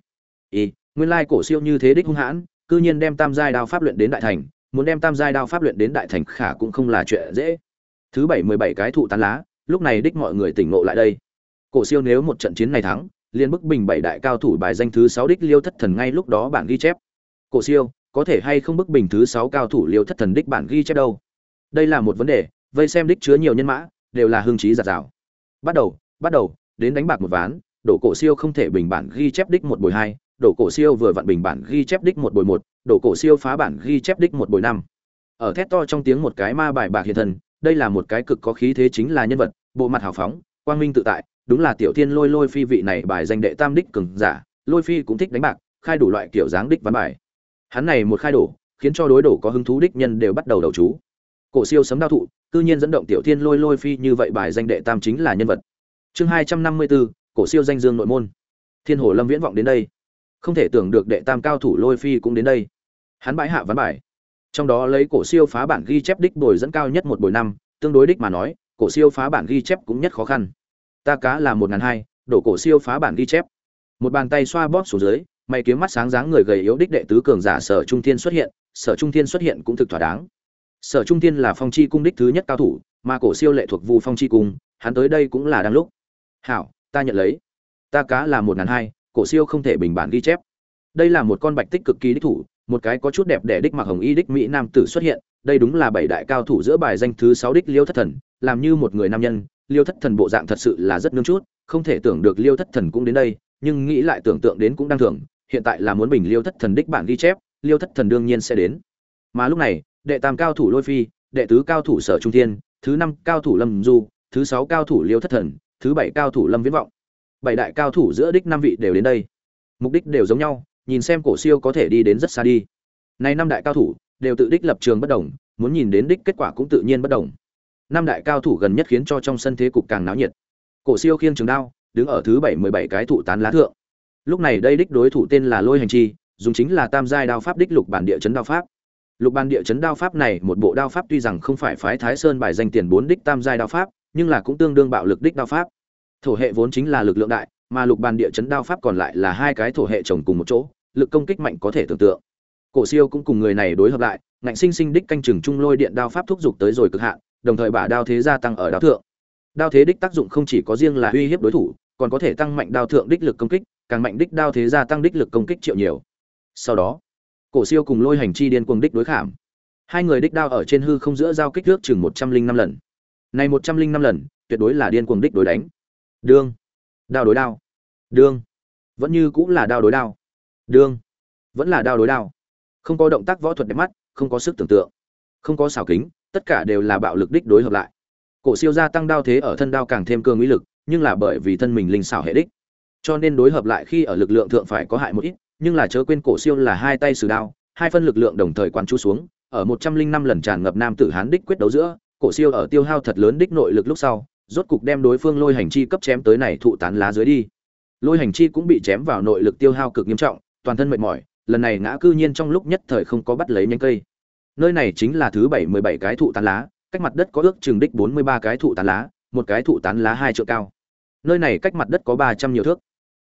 [SPEAKER 1] Y nguyên lai cổ siêu như thế đích hung hãn, cư nhiên đem tam giai đao pháp luyện đến đại thành, muốn đem tam giai đao pháp luyện đến đại thành khả cũng không là chuyện dễ. Thứ bảy mười bảy cái thụ tán lá, lúc này đích mọi người tỉnh ngộ lại đây. Cổ siêu nếu một trận chiến này thắng liên bức bình bảy đại cao thủ bài danh thứ sáu đích liêu thất thần ngay lúc đó bảng ghi chép. Cổ siêu có thể hay không bức bình thứ sáu cao thủ liêu thất thần đích bản ghi chép đâu? Đây là một vấn đề, vây xem đích chứa nhiều nhân mã, đều là hương trí giạt rào bắt đầu bắt đầu, đến đánh bạc một ván, đổ cổ siêu không thể bình bản ghi chép đích một bồi hai, đổ cổ siêu vừa vặn bình bản ghi chép đích một bồi một, đổ cổ siêu phá bản ghi chép đích một bồi năm. Ở thét to trong tiếng một cái ma bài bạc hiện thần đây là một cái cực có khí thế chính là nhân vật, bộ mặt hào phóng, quang minh tự tại, đúng là tiểu thiên lôi lôi phi vị này bài danh đệ tam đích cường giả, lôi phi cũng thích đánh bạc, khai đủ loại kiểu dáng đích ván bài hắn này một khai đổ, khiến cho đối đổ có hứng thú đích nhân đều bắt đầu đầu chú. Cổ siêu sấm đao thụ, cư nhiên dẫn động tiểu thiên lôi lôi phi như vậy bài danh đệ tam chính là nhân vật. Chương hai trăm năm mươi bốn, cổ siêu danh dương nội môn. Thiên hồ lâm viễn vọng đến đây. Không thể tưởng được đệ tam cao thủ lôi phi cũng đến đây. Hắn bãi hạ ván bài. Trong đó lấy cổ siêu phá bản ghi chép đích bồi dẫn cao nhất một bồi năm, tương đối đích mà nói, cổ siêu phá bản ghi chép cũng nhất khó khăn. Ta cá là một ngàn hai, đổ cổ siêu phá bản ghi chép. Một bàn tay xoa bóp xuống dưới mày kiếm mắt sáng dáng người gầy yếu đích đệ tứ cường giả sở trung thiên xuất hiện, sở trung thiên xuất hiện cũng thực thỏa đáng. Sở trung thiên là phong chi cung đích thứ nhất cao thủ, mà cổ siêu lệ thuộc vu phong chi cung, hắn tới đây cũng là đang lúc. Hảo, ta nhận lấy. Ta cá là một ngàn hai, cổ siêu không thể bình bản ghi chép. Đây là một con bạch tích cực kỳ đích thủ, một cái có chút đẹp đẽ đích mặc hồng y đích mỹ nam tử xuất hiện, đây đúng là bảy đại cao thủ giữa bài danh thứ sáu đích liêu thất thần, làm như một người nam nhân, liêu thất thần bộ dạng thật sự là rất nương chút, không thể tưởng được liêu thất thần cũng đến đây, nhưng nghĩ lại tưởng tượng đến cũng đang thường hiện tại là muốn bình liêu thất thần đích bản ghi chép, liêu thất thần đương nhiên sẽ đến. Mà lúc này, đệ tam cao thủ lôi phi, đệ tứ cao thủ sở trung thiên, thứ năm cao thủ lâm du, thứ sáu cao thủ liêu thất thần, thứ bảy cao thủ lâm viễn vọng. Bảy đại cao thủ giữa đích năm vị đều đến đây. Mục đích đều giống nhau, nhìn xem cổ siêu có thể đi đến rất xa đi. Nay năm đại cao thủ, đều tự đích lập trường bất đồng, muốn nhìn đến đích kết quả cũng tự nhiên bất đồng. Năm đại cao thủ gần nhất khiến cho trong sân thế cục càng náo nhiệt. Cổ siêu khiêng trường đao, đứng ở thứ bảy mười bảy cái thụ tán lá thượng lúc này đây đích đối thủ tên là lôi hành chi, dùng chính là tam giai đao pháp đích lục bản địa chấn đao pháp. Lục bản địa chấn đao pháp này, một bộ đao pháp tuy rằng không phải phái thái sơn bài danh tiền bốn đích tam giai đao pháp, nhưng là cũng tương đương bạo lực đích đao pháp. Thổ hệ vốn chính là lực lượng đại, mà lục bản địa chấn đao pháp còn lại là hai cái thổ hệ chồng cùng một chỗ, lực công kích mạnh có thể tưởng tượng. Cổ siêu cũng cùng người này đối hợp lại, ngạnh sinh sinh đích canh chừng trung lôi điện đao pháp thúc giục tới rồi cực hạn, đồng thời bả đao thế gia tăng ở đao thượng. Đao thế đích tác dụng không chỉ có riêng là uy hiếp đối thủ, còn có thể tăng mạnh đao thượng đích lực công kích càng mạnh đích đao thế gia tăng đích lực công kích triệu nhiều. Sau đó, cổ siêu cùng lôi hành chi điên cuồng đích đối khảm. Hai người đích đao ở trên hư không giữa giao kích thước chừng một trăm linh năm lần. Này một trăm linh năm lần, tuyệt đối là điên cuồng đích đối đánh. Đương. Đao đối đao. Đương. Vẫn như cũng là đao đối đao. Đương. Vẫn là đao đối đao. Không có động tác võ thuật đẹp mắt, không có sức tưởng tượng. Không có xảo kính, tất cả đều là bạo lực đích đối hợp lại. Cổ siêu gia tăng đao thế ở thân đao càng thêm cường uy lực, nhưng là bởi vì thân mình linh xảo hệ đích cho nên đối hợp lại khi ở lực lượng thượng phải có hại một ít, nhưng là chớ quên cổ siêu là hai tay sử đao, hai phân lực lượng đồng thời quán chú xuống, ở một trăm linh năm lần tràn ngập nam tử hán đích quyết đấu giữa, cổ siêu ở tiêu hao thật lớn đích nội lực lúc sau, rốt cục đem đối phương lôi hành chi cấp chém tới này thụ tán lá dưới đi. Lôi hành chi cũng bị chém vào nội lực tiêu hao cực nghiêm trọng, toàn thân mệt mỏi, lần này ngã cư nhiên trong lúc nhất thời không có bắt lấy nhánh cây. Nơi này chính là thứ bảy mười bảy cái thụ tán lá, cách mặt đất có ước chừng đích bốn mươi ba cái thụ tán lá, một cái thụ tán lá hai trượng cao. Nơi này cách mặt đất có ba trăm nhiều thước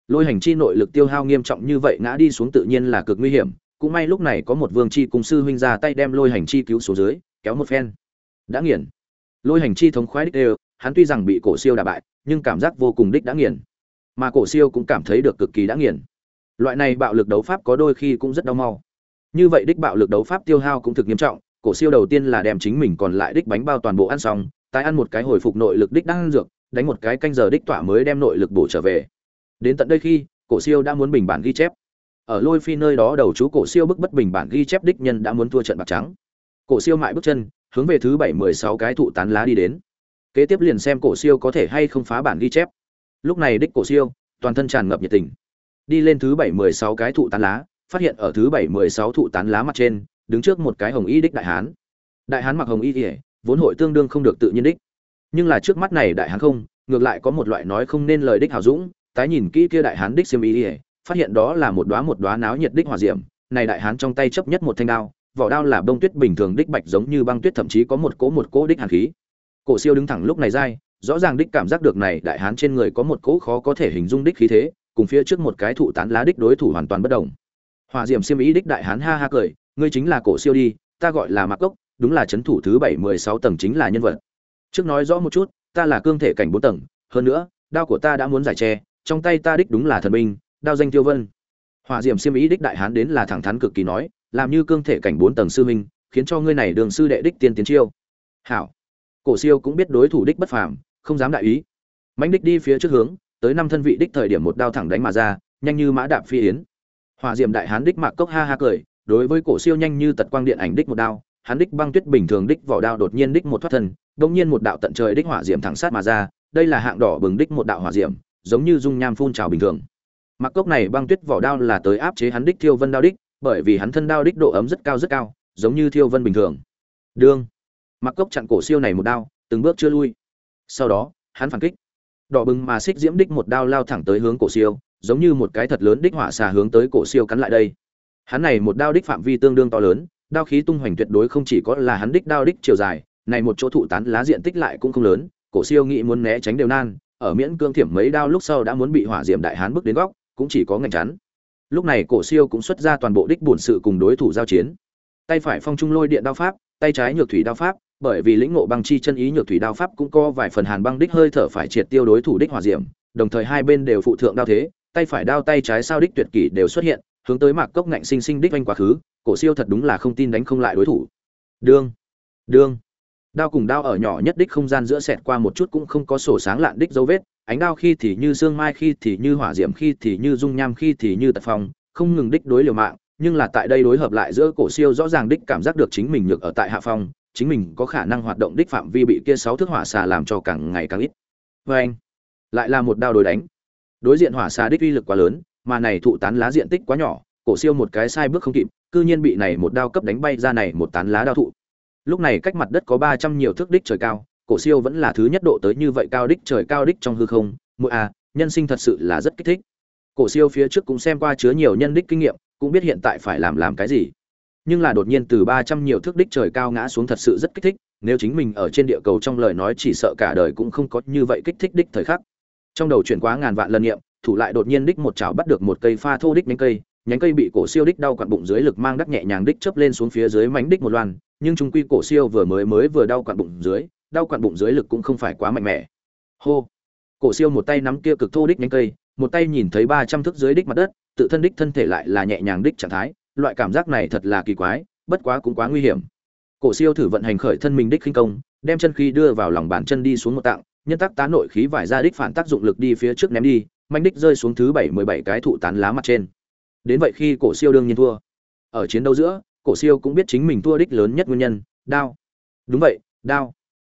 [SPEAKER 1] lôi hành chi nội lực tiêu hao nghiêm trọng như vậy ngã đi xuống tự nhiên là cực nguy hiểm, cũng may lúc này có một vương chi cùng sư huynh ra tay đem lôi hành chi cứu xuống dưới, kéo một phen. Đã nghiền. Lôi hành chi thống khoái đích đều, hắn tuy rằng bị cổ siêu đả bại, nhưng cảm giác vô cùng đích đã nghiền. Mà cổ siêu cũng cảm thấy được cực kỳ đã nghiền. Loại này bạo lực đấu pháp có đôi khi cũng rất đau mau. Như vậy đích bạo lực đấu pháp tiêu hao cũng thực nghiêm trọng, cổ siêu đầu tiên là đem chính mình còn lại đích bánh bao toàn bộ ăn xong, tái ăn một cái hồi phục nội lực đích đang ăn dược, đánh một cái canh giờ đích tỏa mới đem nội lực bổ trở về đến tận đây khi, cổ siêu đã muốn bình bản ghi chép. Ở lôi phi nơi đó đầu chú cổ siêu bức bất bình bản ghi chép đích nhân đã muốn thua trận bạc trắng. Cổ siêu mại bước chân, hướng về thứ bảy mười sáu cái thụ tán lá đi đến. Kế tiếp liền xem cổ siêu có thể hay không phá bản ghi chép. Lúc này đích cổ siêu, toàn thân tràn ngập nhiệt tình. Đi lên thứ bảy mười sáu cái thụ tán lá, phát hiện ở thứ bảy mười sáu thụ tán lá mặt trên, đứng trước một cái hồng y đích đại hán. Đại hán mặc hồng y ỉa vốn hội tương đương không được tự nhiên đích. Nhưng là trước mắt này đại hán không, ngược lại có một loại nói không nên lời đích hào dũng tái nhìn kỹ kia đại hán đích xiêm y ỉa phát hiện đó là một đóa một đóa náo nhiệt đích hỏa diệm. Này đại hán trong tay chấp nhất một thanh đao, vỏ đao là bông tuyết bình thường đích bạch giống như băng tuyết, thậm chí có một cỗ một cỗ đích hàn khí. Cổ siêu đứng thẳng lúc này dai, rõ ràng đích cảm giác được này đại hán trên người có một cỗ khó có thể hình dung đích khí thế, cùng phía trước một cái thụ tán lá đích đối thủ hoàn toàn bất động hỏa diệm xiêm ý đích đại hán ha ha cười, ngươi chính là cổ siêu đi, ta gọi là mạc cốc, đúng là chấn thủ thứ bảy mười sáu tầng chính là nhân vật. Trước nói rõ một chút, ta là cương thể cảnh bốn tầng, hơn nữa, đao của ta đã muốn giải tre trong tay ta đích đúng là thần binh, đao danh tiêu vân. Hỏa diệm siêm ý đích đại hán đến là thẳng thắn cực kỳ nói, làm như cương thể cảnh bốn tầng sư minh khiến cho ngươi này đường sư đệ đích tiên tiến chiêu. Hảo. Cổ siêu cũng biết đối thủ đích bất phàm, không dám đại ý. Mãnh đích đi phía trước hướng, tới năm thân vị đích thời điểm một đao thẳng đánh mà ra, nhanh như mã đạp phi yến. Hỏa diệm đại hán đích mạc cốc ha ha cười, đối với cổ siêu nhanh như tật quang điện ảnh đích một đao, hắn đích băng tuyết bình thường đích vỏ đao đột nhiên đích một thoát thân đống nhiên một đạo tận trời đích hỏa diệm thẳng sát mà ra, đây là hạng đỏ bừng đích một đạo hỏa diệm giống như dung nham phun trào bình thường. Mặc cốc này băng tuyết vỏ đao là tới áp chế hắn đích thiêu vân đao đích, bởi vì hắn thân đao đích độ ấm rất cao rất cao, giống như thiêu vân bình thường. Đương, mặc cốc chặn cổ siêu này một đao, từng bước chưa lui. Sau đó, hắn phản kích. Đỏ bừng mà xích diễm đích một đao lao thẳng tới hướng cổ siêu, giống như một cái thật lớn đích hỏa xà hướng tới cổ siêu cắn lại đây. Hắn này một đao đích phạm vi tương đương to lớn, đao khí tung hoành tuyệt đối không chỉ có là hắn đích đao đích chiều dài, này một chỗ thụ tán lá diện tích lại cũng không lớn, cổ siêu nghĩ muốn né tránh đều nan ở miễn cương thiểm mấy đao lúc sau đã muốn bị hỏa diệm đại hán bước đến góc, cũng chỉ có ngành chắn. Lúc này cổ siêu cũng xuất ra toàn bộ đích bổn sự cùng đối thủ giao chiến. Tay phải phong trung lôi điện đao pháp, tay trái nhược thủy đao pháp, bởi vì lĩnh ngộ băng chi chân ý nhược thủy đao pháp cũng có vài phần hàn băng đích hơi thở phải triệt tiêu đối thủ đích hỏa diệm, đồng thời hai bên đều phụ thượng đao thế, tay phải đao tay trái sao đích tuyệt kỷ đều xuất hiện, hướng tới mạc cốc ngạnh sinh sinh đích oanh quá khứ, cổ siêu thật đúng là không tin đánh không lại đối thủ. Đương đương đao cùng đao ở nhỏ nhất đích không gian giữa sẹt qua một chút cũng không có sổ sáng lạn đích dấu vết, ánh đao khi thì như sương mai khi thì như hỏa diệm khi thì như dung nham khi thì như tật phong, không ngừng đích đối liều mạng, nhưng là tại đây đối hợp lại giữa cổ siêu rõ ràng đích cảm giác được chính mình nhược ở tại hạ phong, chính mình có khả năng hoạt động đích phạm vi bị kia sáu thước hỏa xà làm cho càng ngày càng ít. Vê anh, lại là một đao đối đánh. Đối diện hỏa xà đích uy lực quá lớn, mà này thụ tán lá diện tích quá nhỏ, cổ siêu một cái sai bước không kịp, cư nhiên bị này một đao cấp đánh bay ra này một tán lá đao thụ lúc này cách mặt đất có ba trăm nhiều thước đích trời cao, cổ siêu vẫn là thứ nhất độ tới như vậy cao đích trời cao đích trong hư không mỗi a à, nhân sinh thật sự là rất kích thích. Cổ siêu phía trước cũng xem qua chứa nhiều nhân đích kinh nghiệm, cũng biết hiện tại phải làm làm cái gì. Nhưng là đột nhiên từ ba trăm nhiều thước đích trời cao ngã xuống thật sự rất kích thích, nếu chính mình ở trên địa cầu trong lời nói chỉ sợ cả đời cũng không có như vậy kích thích đích thời khắc. Trong đầu chuyển quá ngàn vạn lần nghiệm, thủ lại đột nhiên đích một chảo bắt được một cây pha thô đích nhánh cây nhánh cây bị cổ siêu đích đau quặn bụng dưới lực mang đắc nhẹ nhàng đích chớp lên xuống phía dưới mánh đích một loan, nhưng trung quy cổ siêu vừa mới mới vừa đau quặn bụng dưới, đau quặn bụng dưới lực cũng không phải quá mạnh mẽ. Hô! Cổ siêu một tay nắm kia cực thô đích nhánh cây, một tay nhìn thấy ba trăm thước dưới đích mặt đất, tự thân đích thân thể lại là nhẹ nhàng đích trạng thái, loại cảm giác này thật là kỳ quái, bất quá cũng quá nguy hiểm. Cổ siêu thử vận hành khởi thân mình đích khinh công, đem chân khí đưa vào lòng bàn chân đi xuống một tạng, nhân tắc tá nội khí vải ra đích phản tác dụng lực đi phía trước ném đi manh đích rơi xuống thứ bảy mười bảy cái thụ tán lá mặt trên đến vậy khi cổ siêu đương nhiên thua. Ở chiến đấu giữa, cổ siêu cũng biết chính mình thua đích lớn nhất nguyên nhân, đao. Đúng vậy, đao.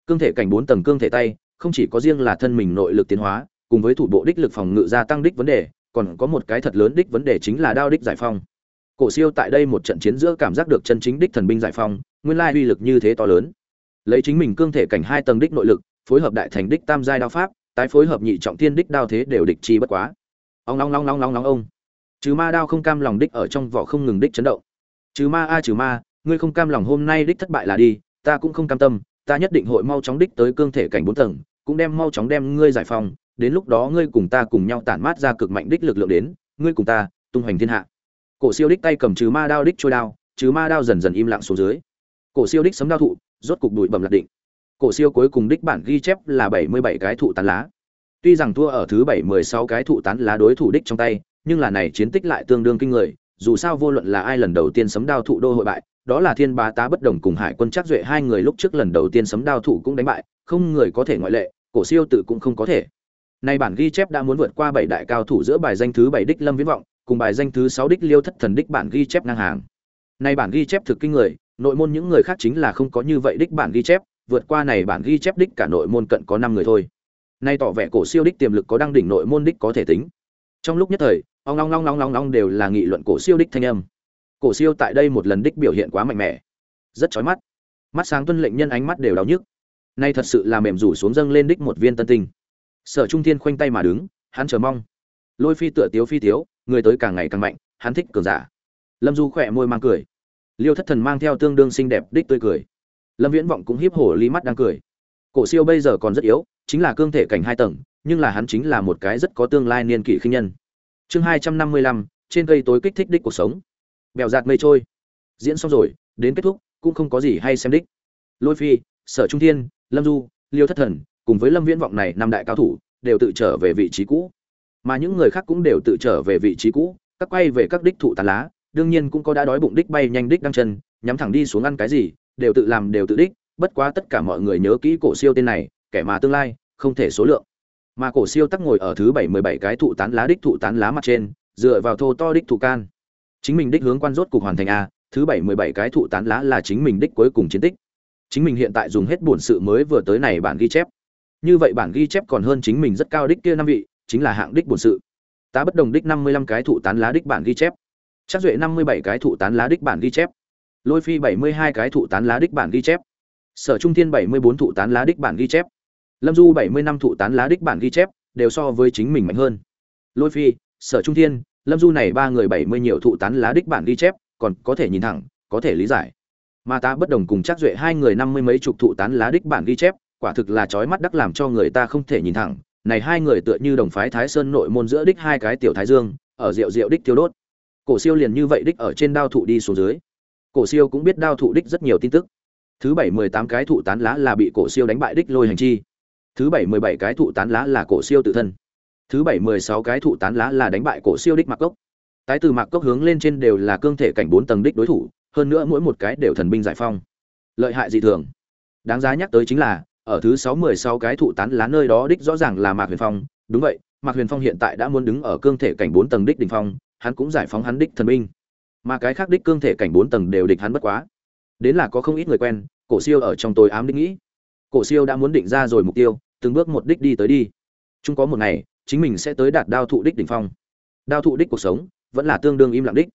[SPEAKER 1] Cương thể cảnh bốn tầng cương thể tay, không chỉ có riêng là thân mình nội lực tiến hóa, cùng với thủ bộ đích lực phòng ngự gia tăng đích vấn đề, còn có một cái thật lớn đích vấn đề chính là đao đích giải phong cổ siêu tại đây một trận chiến giữa cảm giác được chân chính đích thần binh giải phong nguyên lai uy lực như thế to lớn. Lấy chính mình cương thể cảnh hai tầng đích nội lực, phối hợp đại thành đích tam giai đao pháp, tái phối hợp nhị trọng thiên đích đao thế đều địch chi bất quá. Ông long long long long long ông trừ ma đao không cam lòng đích ở trong vỏ không ngừng đích chấn động. Trừ ma a trừ ma, ngươi không cam lòng hôm nay đích thất bại là đi, ta cũng không cam tâm, ta nhất định hội mau chóng đích tới cương thể cảnh bốn tầng, cũng đem mau chóng đem ngươi giải phóng, đến lúc đó ngươi cùng ta cùng nhau tản mát ra cực mạnh đích lực lượng đến, ngươi cùng ta, tung hoành thiên hạ. Cổ siêu đích tay cầm trừ ma đao đích trôi đao trừ ma đao dần dần im lặng xuống dưới. Cổ siêu đích sấm đao thụ, rốt cục đùi bầm lạc định. Cổ siêu cuối cùng đích bản ghi chép là bảy mươi bảy cái thụ tán lá. Tuy rằng thua ở thứ bảy mười sáu cái thụ tán lá đối thủ đích trong tay nhưng là này chiến tích lại tương đương kinh người, dù sao vô luận là ai lần đầu tiên sấm đao thụ đô hội bại, đó là thiên bá tá bất đồng cùng hải quân chắc duệ hai người lúc trước lần đầu tiên sấm đao thụ cũng đánh bại, không người có thể ngoại lệ, cổ siêu tự cũng không có thể. Nay bản ghi chép đã muốn vượt qua bảy đại cao thủ giữa bài danh thứ bảy đích lâm viễn vọng, cùng bài danh thứ sáu đích liêu thất thần đích bản ghi chép ngang hàng. Nay bản ghi chép thực kinh người, nội môn những người khác chính là không có như vậy đích bản ghi chép, vượt qua này bản ghi chép đích cả nội môn cận có năm người thôi. Nay tỏ vẻ cổ siêu đích tiềm lực có đang đỉnh nội môn đích có thể tính. Trong lúc nhất thời ong long long long long long đều là nghị luận cổ siêu đích thanh âm. Cổ siêu tại đây một lần đích biểu hiện quá mạnh mẽ. Rất chói mắt. Mắt sáng tuân lệnh nhân ánh mắt đều đau nhức. Nay thật sự là mềm rủ xuống dâng lên đích một viên tân tinh. Sở trung thiên khoanh tay mà đứng, hắn chờ mong. Lôi phi tựa tiếu phi tiếu, người tới càng ngày càng mạnh, hắn thích cường giả. Lâm du khẽ môi mang cười. Liêu thất thần mang theo tương đương xinh đẹp đích tươi cười. Lâm viễn vọng cũng hiếp hổ ly mắt đang cười. Cổ siêu bây giờ còn rất yếu, chính là cương thể cảnh hai tầng, nhưng là hắn chính là một cái rất có tương lai niên kỷ khinh nhân chương hai trăm năm mươi lăm, trên cây tối kích thích đích cuộc sống. Bèo giạt mây trôi. Diễn xong rồi, đến kết thúc, cũng không có gì hay xem đích. Lôi phi, sở trung thiên, lâm du, liêu thất thần, cùng với lâm viễn vọng này năm đại cao thủ, đều tự trở về vị trí cũ. Mà những người khác cũng đều tự trở về vị trí cũ, các quay về các đích thụ tàn lá, đương nhiên cũng có đã đói bụng đích bay nhanh đích đăng chân, nhắm thẳng đi xuống ăn cái gì, đều tự làm đều tự đích, bất quá tất cả mọi người nhớ kỹ cổ siêu tên này, kẻ mà tương lai, không thể số lượng mà cổ siêu tắc ngồi ở thứ bảy mười bảy cái thụ tán lá đích thụ tán lá mặt trên, dựa vào thô to đích thụ can. Chính mình đích hướng quan rốt cục hoàn thành a, thứ bảy mười bảy cái thụ tán lá là chính mình đích cuối cùng chiến tích. Chính mình hiện tại dùng hết bổn sự mới vừa tới này bản ghi chép. Như vậy bản ghi chép còn hơn chính mình rất cao đích kia năm vị, chính là hạng đích bổn sự. Tá bất đồng đích năm mươi lăm cái thụ tán lá đích bản ghi chép. Chắc duệ năm mươi bảy cái thụ tán lá đích bản ghi chép. Lôi phi bảy mươi hai cái thụ tán lá đích bản ghi chép. Sở trung thiên bảy mươi bốn thụ tán lá đích bản ghi chép lâm du bảy mươi năm thụ tán lá đích bản ghi chép, đều so với chính mình mạnh hơn. Lôi phi, sở trung thiên, lâm du này ba người bảy mươi nhiều thụ tán lá đích bản ghi chép, còn có thể nhìn thẳng, có thể lý giải. Mà ta bất đồng cùng chắc duệ hai người năm mươi mấy chục thụ tán lá đích bản ghi chép, quả thực là chói mắt đắc làm cho người ta không thể nhìn thẳng. Này hai người tựa như đồng phái thái sơn nội môn giữa đích hai cái tiểu thái dương, ở rượu rượu đích tiêu đốt. Cổ siêu liền như vậy đích ở trên đao thụ đi xuống dưới. Cổ siêu cũng biết đao thụ đích rất nhiều tin tức. Thứ bảy mười tám cái thụ tán lá là bị cổ siêu đánh bại đích lôi hành chi thứ bảy mười bảy cái thụ tán lá là cổ siêu tự thân. Thứ bảy mười sáu cái thụ tán lá là đánh bại cổ siêu đích mạc cốc. Tái từ mạc cốc hướng lên trên đều là cương thể cảnh bốn tầng đích đối thủ, hơn nữa mỗi một cái đều thần binh giải phong. Lợi hại dị thường. Đáng giá nhắc tới chính là, ở thứ sáu mười sáu cái thụ tán lá nơi đó đích rõ ràng là mạc huyền phong. Đúng vậy, mạc huyền phong hiện tại đã muốn đứng ở cương thể cảnh bốn tầng đích đỉnh phong, hắn cũng giải phóng hắn đích thần binh. Mà cái khác đích cương thể cảnh bốn tầng đều địch hắn bất quá. Đến là có không ít người quen, cổ siêu ở trong tối ám đích nghĩ. Cổ siêu đã muốn định ra rồi mục tiêu từng bước một đích đi tới đi. Chung có một ngày, chính mình sẽ tới đạt đao thụ đích đỉnh phong. Đao thụ đích cuộc sống vẫn là tương đương im lặng đích.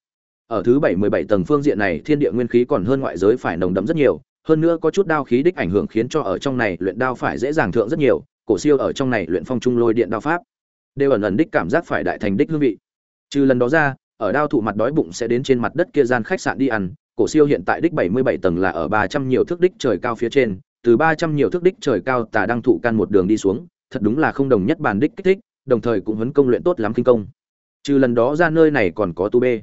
[SPEAKER 1] Ở thứ bảy mười bảy tầng phương diện này, thiên địa nguyên khí còn hơn ngoại giới phải nồng đậm rất nhiều, hơn nữa có chút đao khí đích ảnh hưởng khiến cho ở trong này luyện đao phải dễ dàng thượng rất nhiều, cổ siêu ở trong này luyện phong trung lôi điện đao pháp. Đều ẩn ẩn đích cảm giác phải đại thành đích hương vị. Trừ lần đó ra, ở đao thụ mặt đói bụng sẽ đến trên mặt đất kia gian khách sạn đi ăn, cổ siêu hiện tại đích bảy mươi bảy tầng là ở ba trăm nhiều thước đích trời cao phía trên từ ba trăm nhiều thước đích trời cao tà đang thụ căn một đường đi xuống thật đúng là không đồng nhất bàn đích kích thích đồng thời cũng huấn công luyện tốt lắm kinh công. Trừ lần đó ra nơi này còn có tu bê.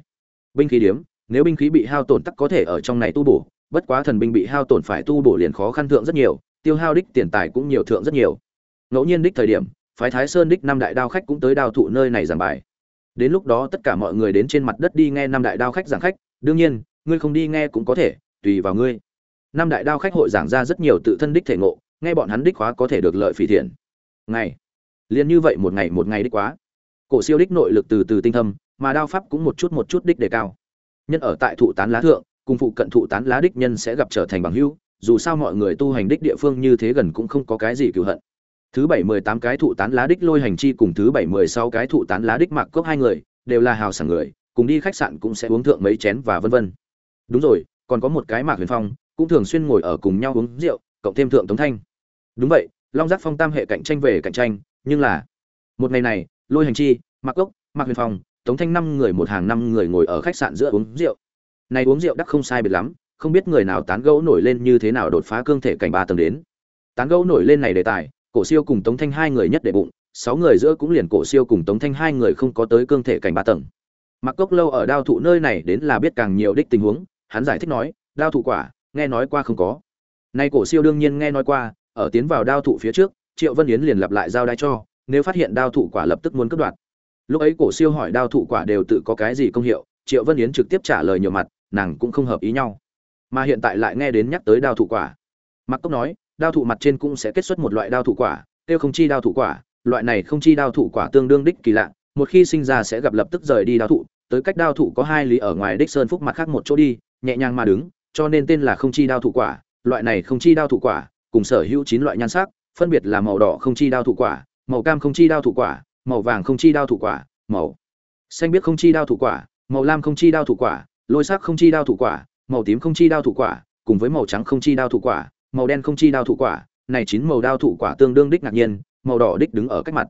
[SPEAKER 1] Binh khí điểm, nếu binh khí bị hao tổn tắc có thể ở trong này tu bổ bất quá thần binh bị hao tổn phải tu bổ liền khó khăn thượng rất nhiều tiêu hao đích tiền tài cũng nhiều thượng rất nhiều. Ngẫu nhiên đích thời điểm phái thái sơn đích năm đại đao khách cũng tới đao thụ nơi này giảng bài. Đến lúc đó tất cả mọi người đến trên mặt đất đi nghe năm đại đao khách giảng khách đương nhiên ngươi không đi nghe cũng có thể tùy vào ngươi năm đại đao khách hội giảng ra rất nhiều tự thân đích thể ngộ, nghe bọn hắn đích khóa có thể được lợi phỉ thiện. Ngày, liền như vậy một ngày một ngày đích quá. Cổ siêu đích nội lực từ từ tinh thâm, mà đao pháp cũng một chút một chút đích đề cao. Nhân ở tại thụ tán lá thượng, cùng phụ cận thụ tán lá đích nhân sẽ gặp trở thành bằng hữu, dù sao mọi người tu hành đích địa phương như thế gần cũng không có cái gì cựu hận. Thứ bảy mười tám cái thụ tán lá đích lôi hành chi cùng thứ bảy mười sáu cái thụ tán lá đích mặc cốc hai người, đều là hào sảng người, cùng đi khách sạn cũng sẽ uống thượng mấy chén và vân vân. Đúng rồi, còn có một cái mạc huyền phong cũng thường xuyên ngồi ở cùng nhau uống rượu, cộng thêm thượng tống thanh. Đúng vậy, long giác phong tam hệ cạnh tranh về cạnh tranh, nhưng là, một ngày này, lôi hành chi mặc ốc mặc huyền phong, tống thanh năm người một hàng năm người ngồi ở khách sạn giữa uống rượu. Này uống rượu đắc không sai biệt lắm, không biết người nào tán gẫu nổi lên như thế nào đột phá cương thể cảnh ba tầng đến. Tán gẫu nổi lên này đề tài, cổ siêu cùng tống thanh hai người nhất để bụng, sáu người giữa cũng liền cổ siêu cùng tống thanh hai người không có tới cương thể cảnh ba tầng. Mặc cốc lâu ở đao thụ nơi này đến là biết càng nhiều đích tình huống, hắn giải thích nói, đao thụ quả nghe nói qua không có. Nay cổ siêu đương nhiên nghe nói qua, ở tiến vào đao thụ phía trước, triệu vân yến liền lặp lại giao đai cho, nếu phát hiện đao thụ quả lập tức muốn cướp đoạt. Lúc ấy cổ siêu hỏi đao thụ quả đều tự có cái gì công hiệu, triệu vân yến trực tiếp trả lời nhiều mặt, nàng cũng không hợp ý nhau. Mà hiện tại lại nghe đến nhắc tới đao thụ quả. Mặc cốc nói, đao thụ mặt trên cũng sẽ kết xuất một loại đao thụ quả, tiêu không chi đao thụ quả, loại này không chi đao thụ quả tương đương đích kỳ lạ, một khi sinh ra sẽ gặp lập tức rời đi đao thụ, tới cách đao thụ có hai lý ở ngoài đích sơn phúc mặt khác một chỗ đi, nhẹ nhàng mà đứng cho nên tên là không chi đao thụ quả loại này không chi đao thụ quả cùng sở hữu chín loại nhan sắc phân biệt là màu đỏ không chi đao thụ quả màu cam không chi đao thụ quả màu vàng không chi đao thụ quả màu xanh biết không chi đao thụ quả màu lam không chi đao thụ quả lôi sắc không chi đao thụ quả màu tím không chi đao thụ quả cùng với màu trắng không chi đao thụ quả màu đen không chi đao thụ quả này chín màu đao thụ quả tương đương đích ngạc nhiên màu đỏ đích đứng ở cách mặt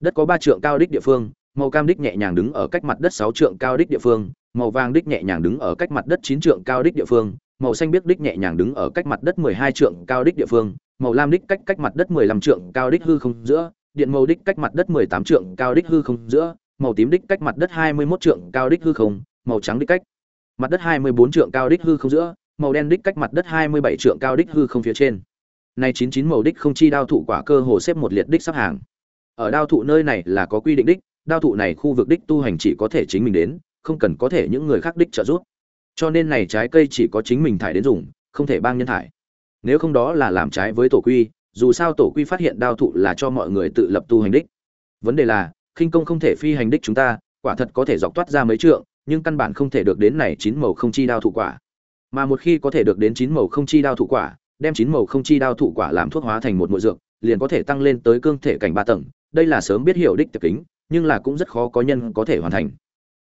[SPEAKER 1] đất có ba trượng cao đích địa phương màu cam đích nhẹ nhàng đứng ở cách mặt đất sáu trượng cao đích địa phương, màu vàng đích nhẹ nhàng đứng ở cách mặt đất chín trượng cao đích địa phương, màu xanh biếc đích nhẹ nhàng đứng ở cách mặt đất mười hai trượng cao đích địa phương, màu lam đích cách cách mặt đất mười lăm trượng cao đích hư không giữa, điện màu đích cách mặt đất mười tám trượng cao đích hư không giữa, màu tím đích cách mặt đất hai mươi 21 trượng cao đích hư không, màu trắng đích cách mặt đất hai mươi bốn trượng cao đích hư không giữa, màu đen đích cách mặt đất hai mươi bảy trượng cao đích hư không phía trên. Này chín chín màu đích không chi đao thụ quả cơ hồ xếp một liệt đích sắp hàng. Ở đao thụ nơi này là có quy định đích đao thụ này khu vực đích tu hành chỉ có thể chính mình đến, không cần có thể những người khác đích trợ giúp. Cho nên này trái cây chỉ có chính mình thải đến dùng, không thể bang nhân thải. Nếu không đó là làm trái với tổ quy, dù sao tổ quy phát hiện đao thụ là cho mọi người tự lập tu hành đích. Vấn đề là, khinh công không thể phi hành đích chúng ta, quả thật có thể dọc toát ra mấy trượng, nhưng căn bản không thể được đến này chín màu không chi đao thụ quả. Mà một khi có thể được đến chín màu không chi đao thụ quả, đem chín màu không chi đao thụ quả làm thuốc hóa thành một nội dược, liền có thể tăng lên tới cương thể cảnh ba tầng, đây là sớm biết hiểu đích tập kính nhưng là cũng rất khó có nhân có thể hoàn thành.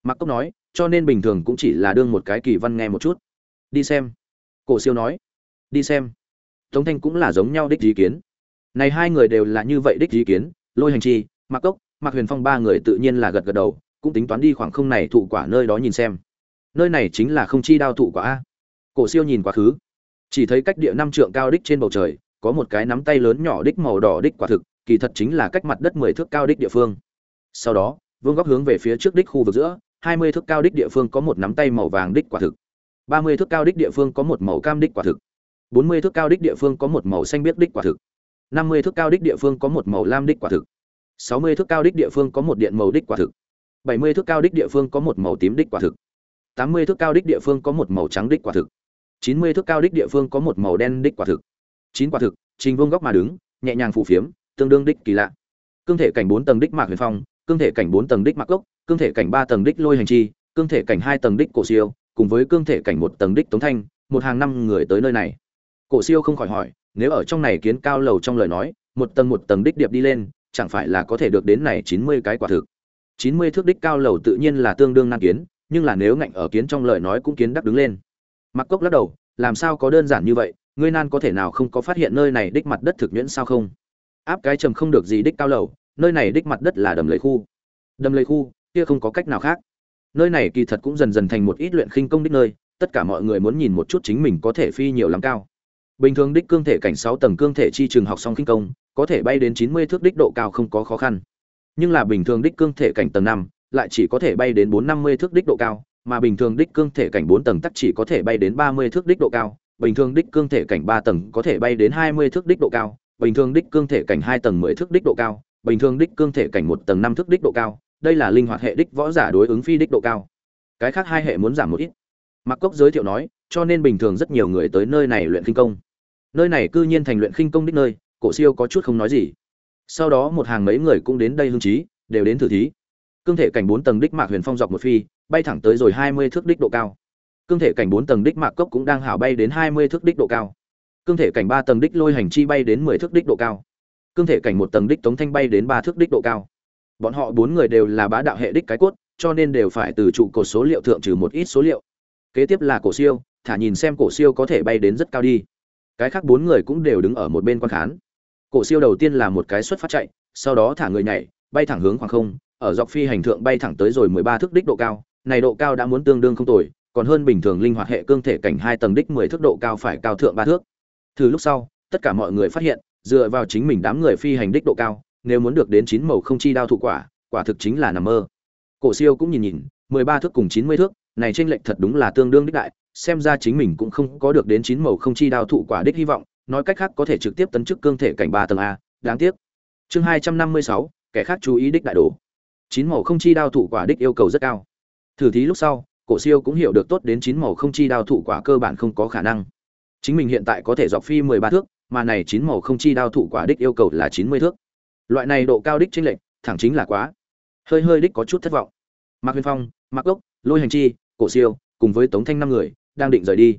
[SPEAKER 1] Mặc cốc nói, cho nên bình thường cũng chỉ là đương một cái kỳ văn nghe một chút. Đi xem. Cổ siêu nói, đi xem. Tống thanh cũng là giống nhau đích ý kiến. Này hai người đều là như vậy đích ý kiến, lôi hành chi mặc cốc mặc huyền phong ba người tự nhiên là gật gật đầu, cũng tính toán đi khoảng không này thụ quả nơi đó nhìn xem. Nơi này chính là không chi đao thụ quả a. Cổ siêu nhìn quá khứ. Chỉ thấy cách địa năm trượng cao đích trên bầu trời, có một cái nắm tay lớn nhỏ đích màu đỏ đích quả thực, kỳ thật chính là cách mặt đất mười thước cao đích địa phương sau đó, vương góc hướng về phía trước đích khu vực giữa, hai mươi thước cao đích địa phương có một nắm tay màu vàng đích quả thực. ba mươi thước cao đích địa phương có một màu cam đích quả thực. bốn mươi thước cao đích địa phương có một màu xanh biếc đích quả thực. năm mươi thước cao đích địa phương có một màu lam đích quả thực. sáu mươi thước cao đích địa phương có một điện màu đích quả thực. bảy mươi thước cao đích địa phương có một màu tím đích quả thực. tám mươi thước cao đích địa phương có một màu trắng đích quả thực. chín mươi thước cao đích địa phương có một màu đen đích quả thực. chín quả thực, trình vương góc mà đứng, nhẹ nhàng phủ phiếm, tương đương đích kỳ lạ. Cương thể cảnh bốn tầng đích mạc huyền phong cương thể cảnh bốn tầng đích mặc gốc, cương thể cảnh ba tầng đích lôi hành chi, cương thể cảnh hai tầng đích cổ siêu, cùng với cương thể cảnh một tầng đích tống thanh, một hàng năm người tới nơi này. Cổ siêu không khỏi hỏi, nếu ở trong này kiến cao lầu trong lời nói, một tầng một tầng đích điệp đi lên, chẳng phải là có thể được đến này chín mươi cái quả thực? chín mươi thước đích cao lầu tự nhiên là tương đương nan kiến, nhưng là nếu ngạnh ở kiến trong lời nói cũng kiến đắc đứng lên. Mặc cốc lắc đầu, làm sao có đơn giản như vậy, ngươi nan có thể nào không có phát hiện nơi này đích mặt đất thực nhuyễn sao không? Áp cái trầm không được gì đích cao lầu nơi này đích mặt đất là đầm lầy khu. Đầm lầy khu, kia không có cách nào khác. Nơi này kỳ thật cũng dần dần thành một ít luyện khinh công đích nơi, tất cả mọi người muốn nhìn một chút chính mình có thể phi nhiều lắm cao. Bình thường đích cương thể cảnh sáu tầng cương thể chi trường học xong khinh công, có thể bay đến chín mươi thước đích độ cao không có khó khăn. Nhưng là bình thường đích cương thể cảnh tầng năm, lại chỉ có thể bay đến bốn năm mươi thước đích độ cao, mà bình thường đích cương thể cảnh bốn tầng tắc chỉ có thể bay đến ba mươi thước đích độ cao, bình thường đích cương thể cảnh ba tầng có thể bay đến hai mươi thước đích độ cao, bình thường đích cương thể cảnh hai tầng mười thước đích độ cao bình thường đích cương thể cảnh một tầng năm thước đích độ cao, đây là linh hoạt hệ đích võ giả đối ứng phi đích độ cao. Cái khác hai hệ muốn giảm một ít. Mặc cốc giới thiệu nói, cho nên bình thường rất nhiều người tới nơi này luyện khinh công. Nơi này cư nhiên thành luyện khinh công đích nơi, cổ siêu có chút không nói gì. Sau đó một hàng mấy người cũng đến đây hương trí, đều đến thử thí. Cương thể cảnh bốn tầng đích mạc huyền phong dọc một phi, bay thẳng tới rồi hai mươi thước đích độ cao. Cương thể cảnh bốn tầng đích mạc cốc cũng đang hảo bay đến hai mươi thước đích độ cao. Cương thể cảnh ba tầng đích lôi hành chi bay đến mười thước đích độ cao cương thể cảnh một tầng đích tống thanh bay đến ba thước đích độ cao. Bọn họ bốn người đều là bá đạo hệ đích cái cốt, cho nên đều phải từ trụ cột số liệu thượng trừ một ít số liệu. Kế tiếp là cổ siêu, thả nhìn xem cổ siêu có thể bay đến rất cao đi. Cái khác bốn người cũng đều đứng ở một bên quan khán. Cổ siêu đầu tiên là một cái xuất phát chạy, sau đó thả người nhảy, bay thẳng hướng khoảng không, ở dọc phi hành thượng bay thẳng tới rồi mười ba thước đích độ cao. Này độ cao đã muốn tương đương không tồi, còn hơn bình thường linh hoạt hệ cương thể cảnh hai tầng đích mười thước độ cao phải cao thượng ba thước. Thử lúc sau, tất cả mọi người phát hiện dựa vào chính mình đám người phi hành đích độ cao, nếu muốn được đến chín màu không chi đao thụ quả quả thực chính là nằm mơ. Cổ siêu cũng nhìn nhìn, mười ba thước cùng chín mươi thước, này tranh lệch thật đúng là tương đương đích đại, xem ra chính mình cũng không có được đến chín màu không chi đao thụ quả đích hy vọng, nói cách khác có thể trực tiếp tấn chức cương thể cảnh ba tầng a, đáng tiếc. Chương hai trăm năm mươi sáu, kẻ khác chú ý đích đại đồ. Chín màu không chi đao thụ quả đích yêu cầu rất cao. Thử thí lúc sau, cổ siêu cũng hiểu được tốt đến chín màu không chi đao thụ quả cơ bản không có khả năng. Chính mình hiện tại có thể dọc phi mười ba thước mà này chín màu không chi đao thụ quả đích yêu cầu là chín mươi thước. Loại này độ cao đích chênh lệch, thẳng chính là quá. Hơi hơi đích có chút thất vọng. Mạc huyền phong, mạc gốc lôi hành chi, cổ siêu, cùng với tống thanh năm người, đang định rời đi.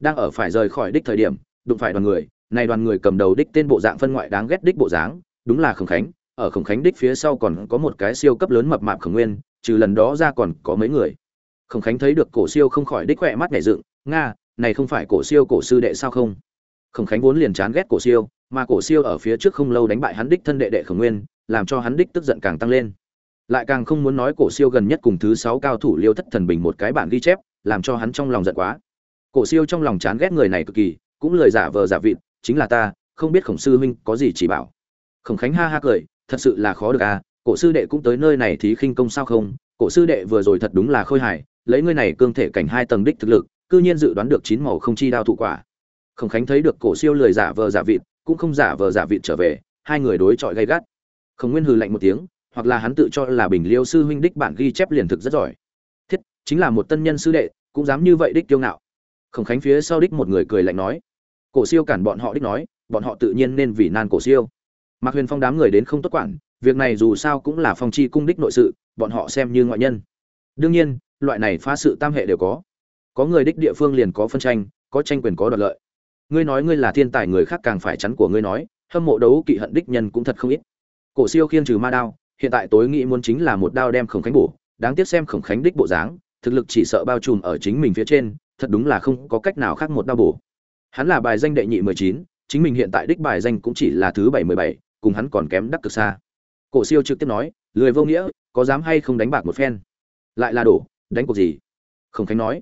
[SPEAKER 1] Đang ở phải rời khỏi đích thời điểm, đụng phải đoàn người. Này đoàn người cầm đầu đích tên bộ dạng phân ngoại đáng ghét đích bộ dáng, đúng là khổng khánh. Ở khổng khánh đích phía sau còn có một cái siêu cấp lớn mập mạp khổng nguyên, trừ lần đó ra còn có mấy người. Khổng khánh thấy được cổ siêu không khỏi đích khỏe mắt nhảy dựng. Nga, này không phải cổ siêu cổ sư đệ sao không? Khổng khánh vốn liền chán ghét cổ siêu, mà cổ siêu ở phía trước không lâu đánh bại hắn đích thân đệ đệ khổng nguyên, làm cho hắn đích tức giận càng tăng lên. Lại càng không muốn nói cổ siêu gần nhất cùng thứ sáu cao thủ liêu thất thần bình một cái bản ghi chép, làm cho hắn trong lòng giận quá. Cổ siêu trong lòng chán ghét người này cực kỳ, cũng lời giả vờ giả vịt, chính là ta, không biết khổng sư huynh có gì chỉ bảo. Khổng khánh ha ha cười, thật sự là khó được à cổ sư đệ cũng tới nơi này thì khinh công sao không? Cổ sư đệ vừa rồi thật đúng là khôi hài, lấy ngươi này cương thể cảnh hai tầng đích thực lực, cư nhiên dự đoán được chín màu không chi đao thụ quả khổng khánh thấy được cổ siêu lười giả vờ giả vịt, cũng không giả vờ giả vịt trở về, hai người đối chọi gay gắt. Khổng nguyên hừ lạnh một tiếng, hoặc là hắn tự cho là bình liêu sư huynh đích bản ghi chép liền thực rất giỏi. Thiết, chính là một tân nhân sư đệ, cũng dám như vậy đích kiêu ngạo. Khổng khánh phía sau đích một người cười lạnh nói. Cổ siêu cản bọn họ đích nói, bọn họ tự nhiên nên vì nan cổ siêu. Mạc huyền phong đám người đến không tốt quản, việc này dù sao cũng là phong chi cung đích nội sự, bọn họ xem như ngoại nhân. Đương nhiên, loại này phá sự tam hệ đều có. Có người đích địa phương liền có phân tranh, có tranh quyền có đoạt lợi ngươi nói ngươi là thiên tài người khác càng phải chắn của ngươi nói, hâm mộ đấu kỵ hận đích nhân cũng thật không ít. Cổ siêu khiêng trừ ma đao, hiện tại tối nghĩ muốn chính là một đao đem khổng khánh bổ, đáng tiếc xem khổng khánh đích bộ dáng, thực lực chỉ sợ bao trùm ở chính mình phía trên, thật đúng là không có cách nào khác một đao bổ. Hắn là bài danh đệ nhị mười chín, chính mình hiện tại đích bài danh cũng chỉ là thứ bảy mười bảy, cùng hắn còn kém đắc cực xa. Cổ siêu trực tiếp nói, lười vô nghĩa, có dám hay không đánh bạc một phen? Lại là đổ, đánh cuộc gì? Khổng khánh nói.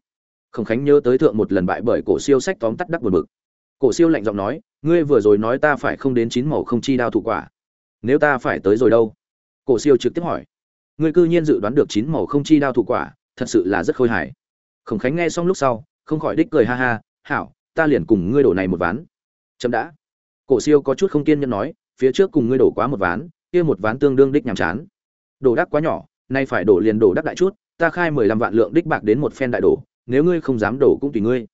[SPEAKER 1] Khổng khánh nhớ tới thượng một lần bại bởi cổ siêu sách tóm tắt đắc một bực cổ siêu lạnh giọng nói, ngươi vừa rồi nói ta phải không đến chín màu không chi đao thủ quả. Nếu ta phải tới rồi đâu? Cổ siêu trực tiếp hỏi. Ngươi cư nhiên dự đoán được chín màu không chi đao thủ quả, thật sự là rất khôi hài. Khổng khánh nghe xong lúc sau, không khỏi đích cười ha ha, hảo, ta liền cùng ngươi đổ này một ván. Chậm đã. Cổ siêu có chút không kiên nhẫn nói, phía trước cùng ngươi đổ quá một ván, kia một ván tương đương đích nhàm chán. Đổ đắc quá nhỏ, nay phải đổ liền đổ đắc đại chút, ta khai mười lăm vạn lượng đích bạc đến một phen đại đổ, nếu ngươi không dám đổ cũng tùy ngươi.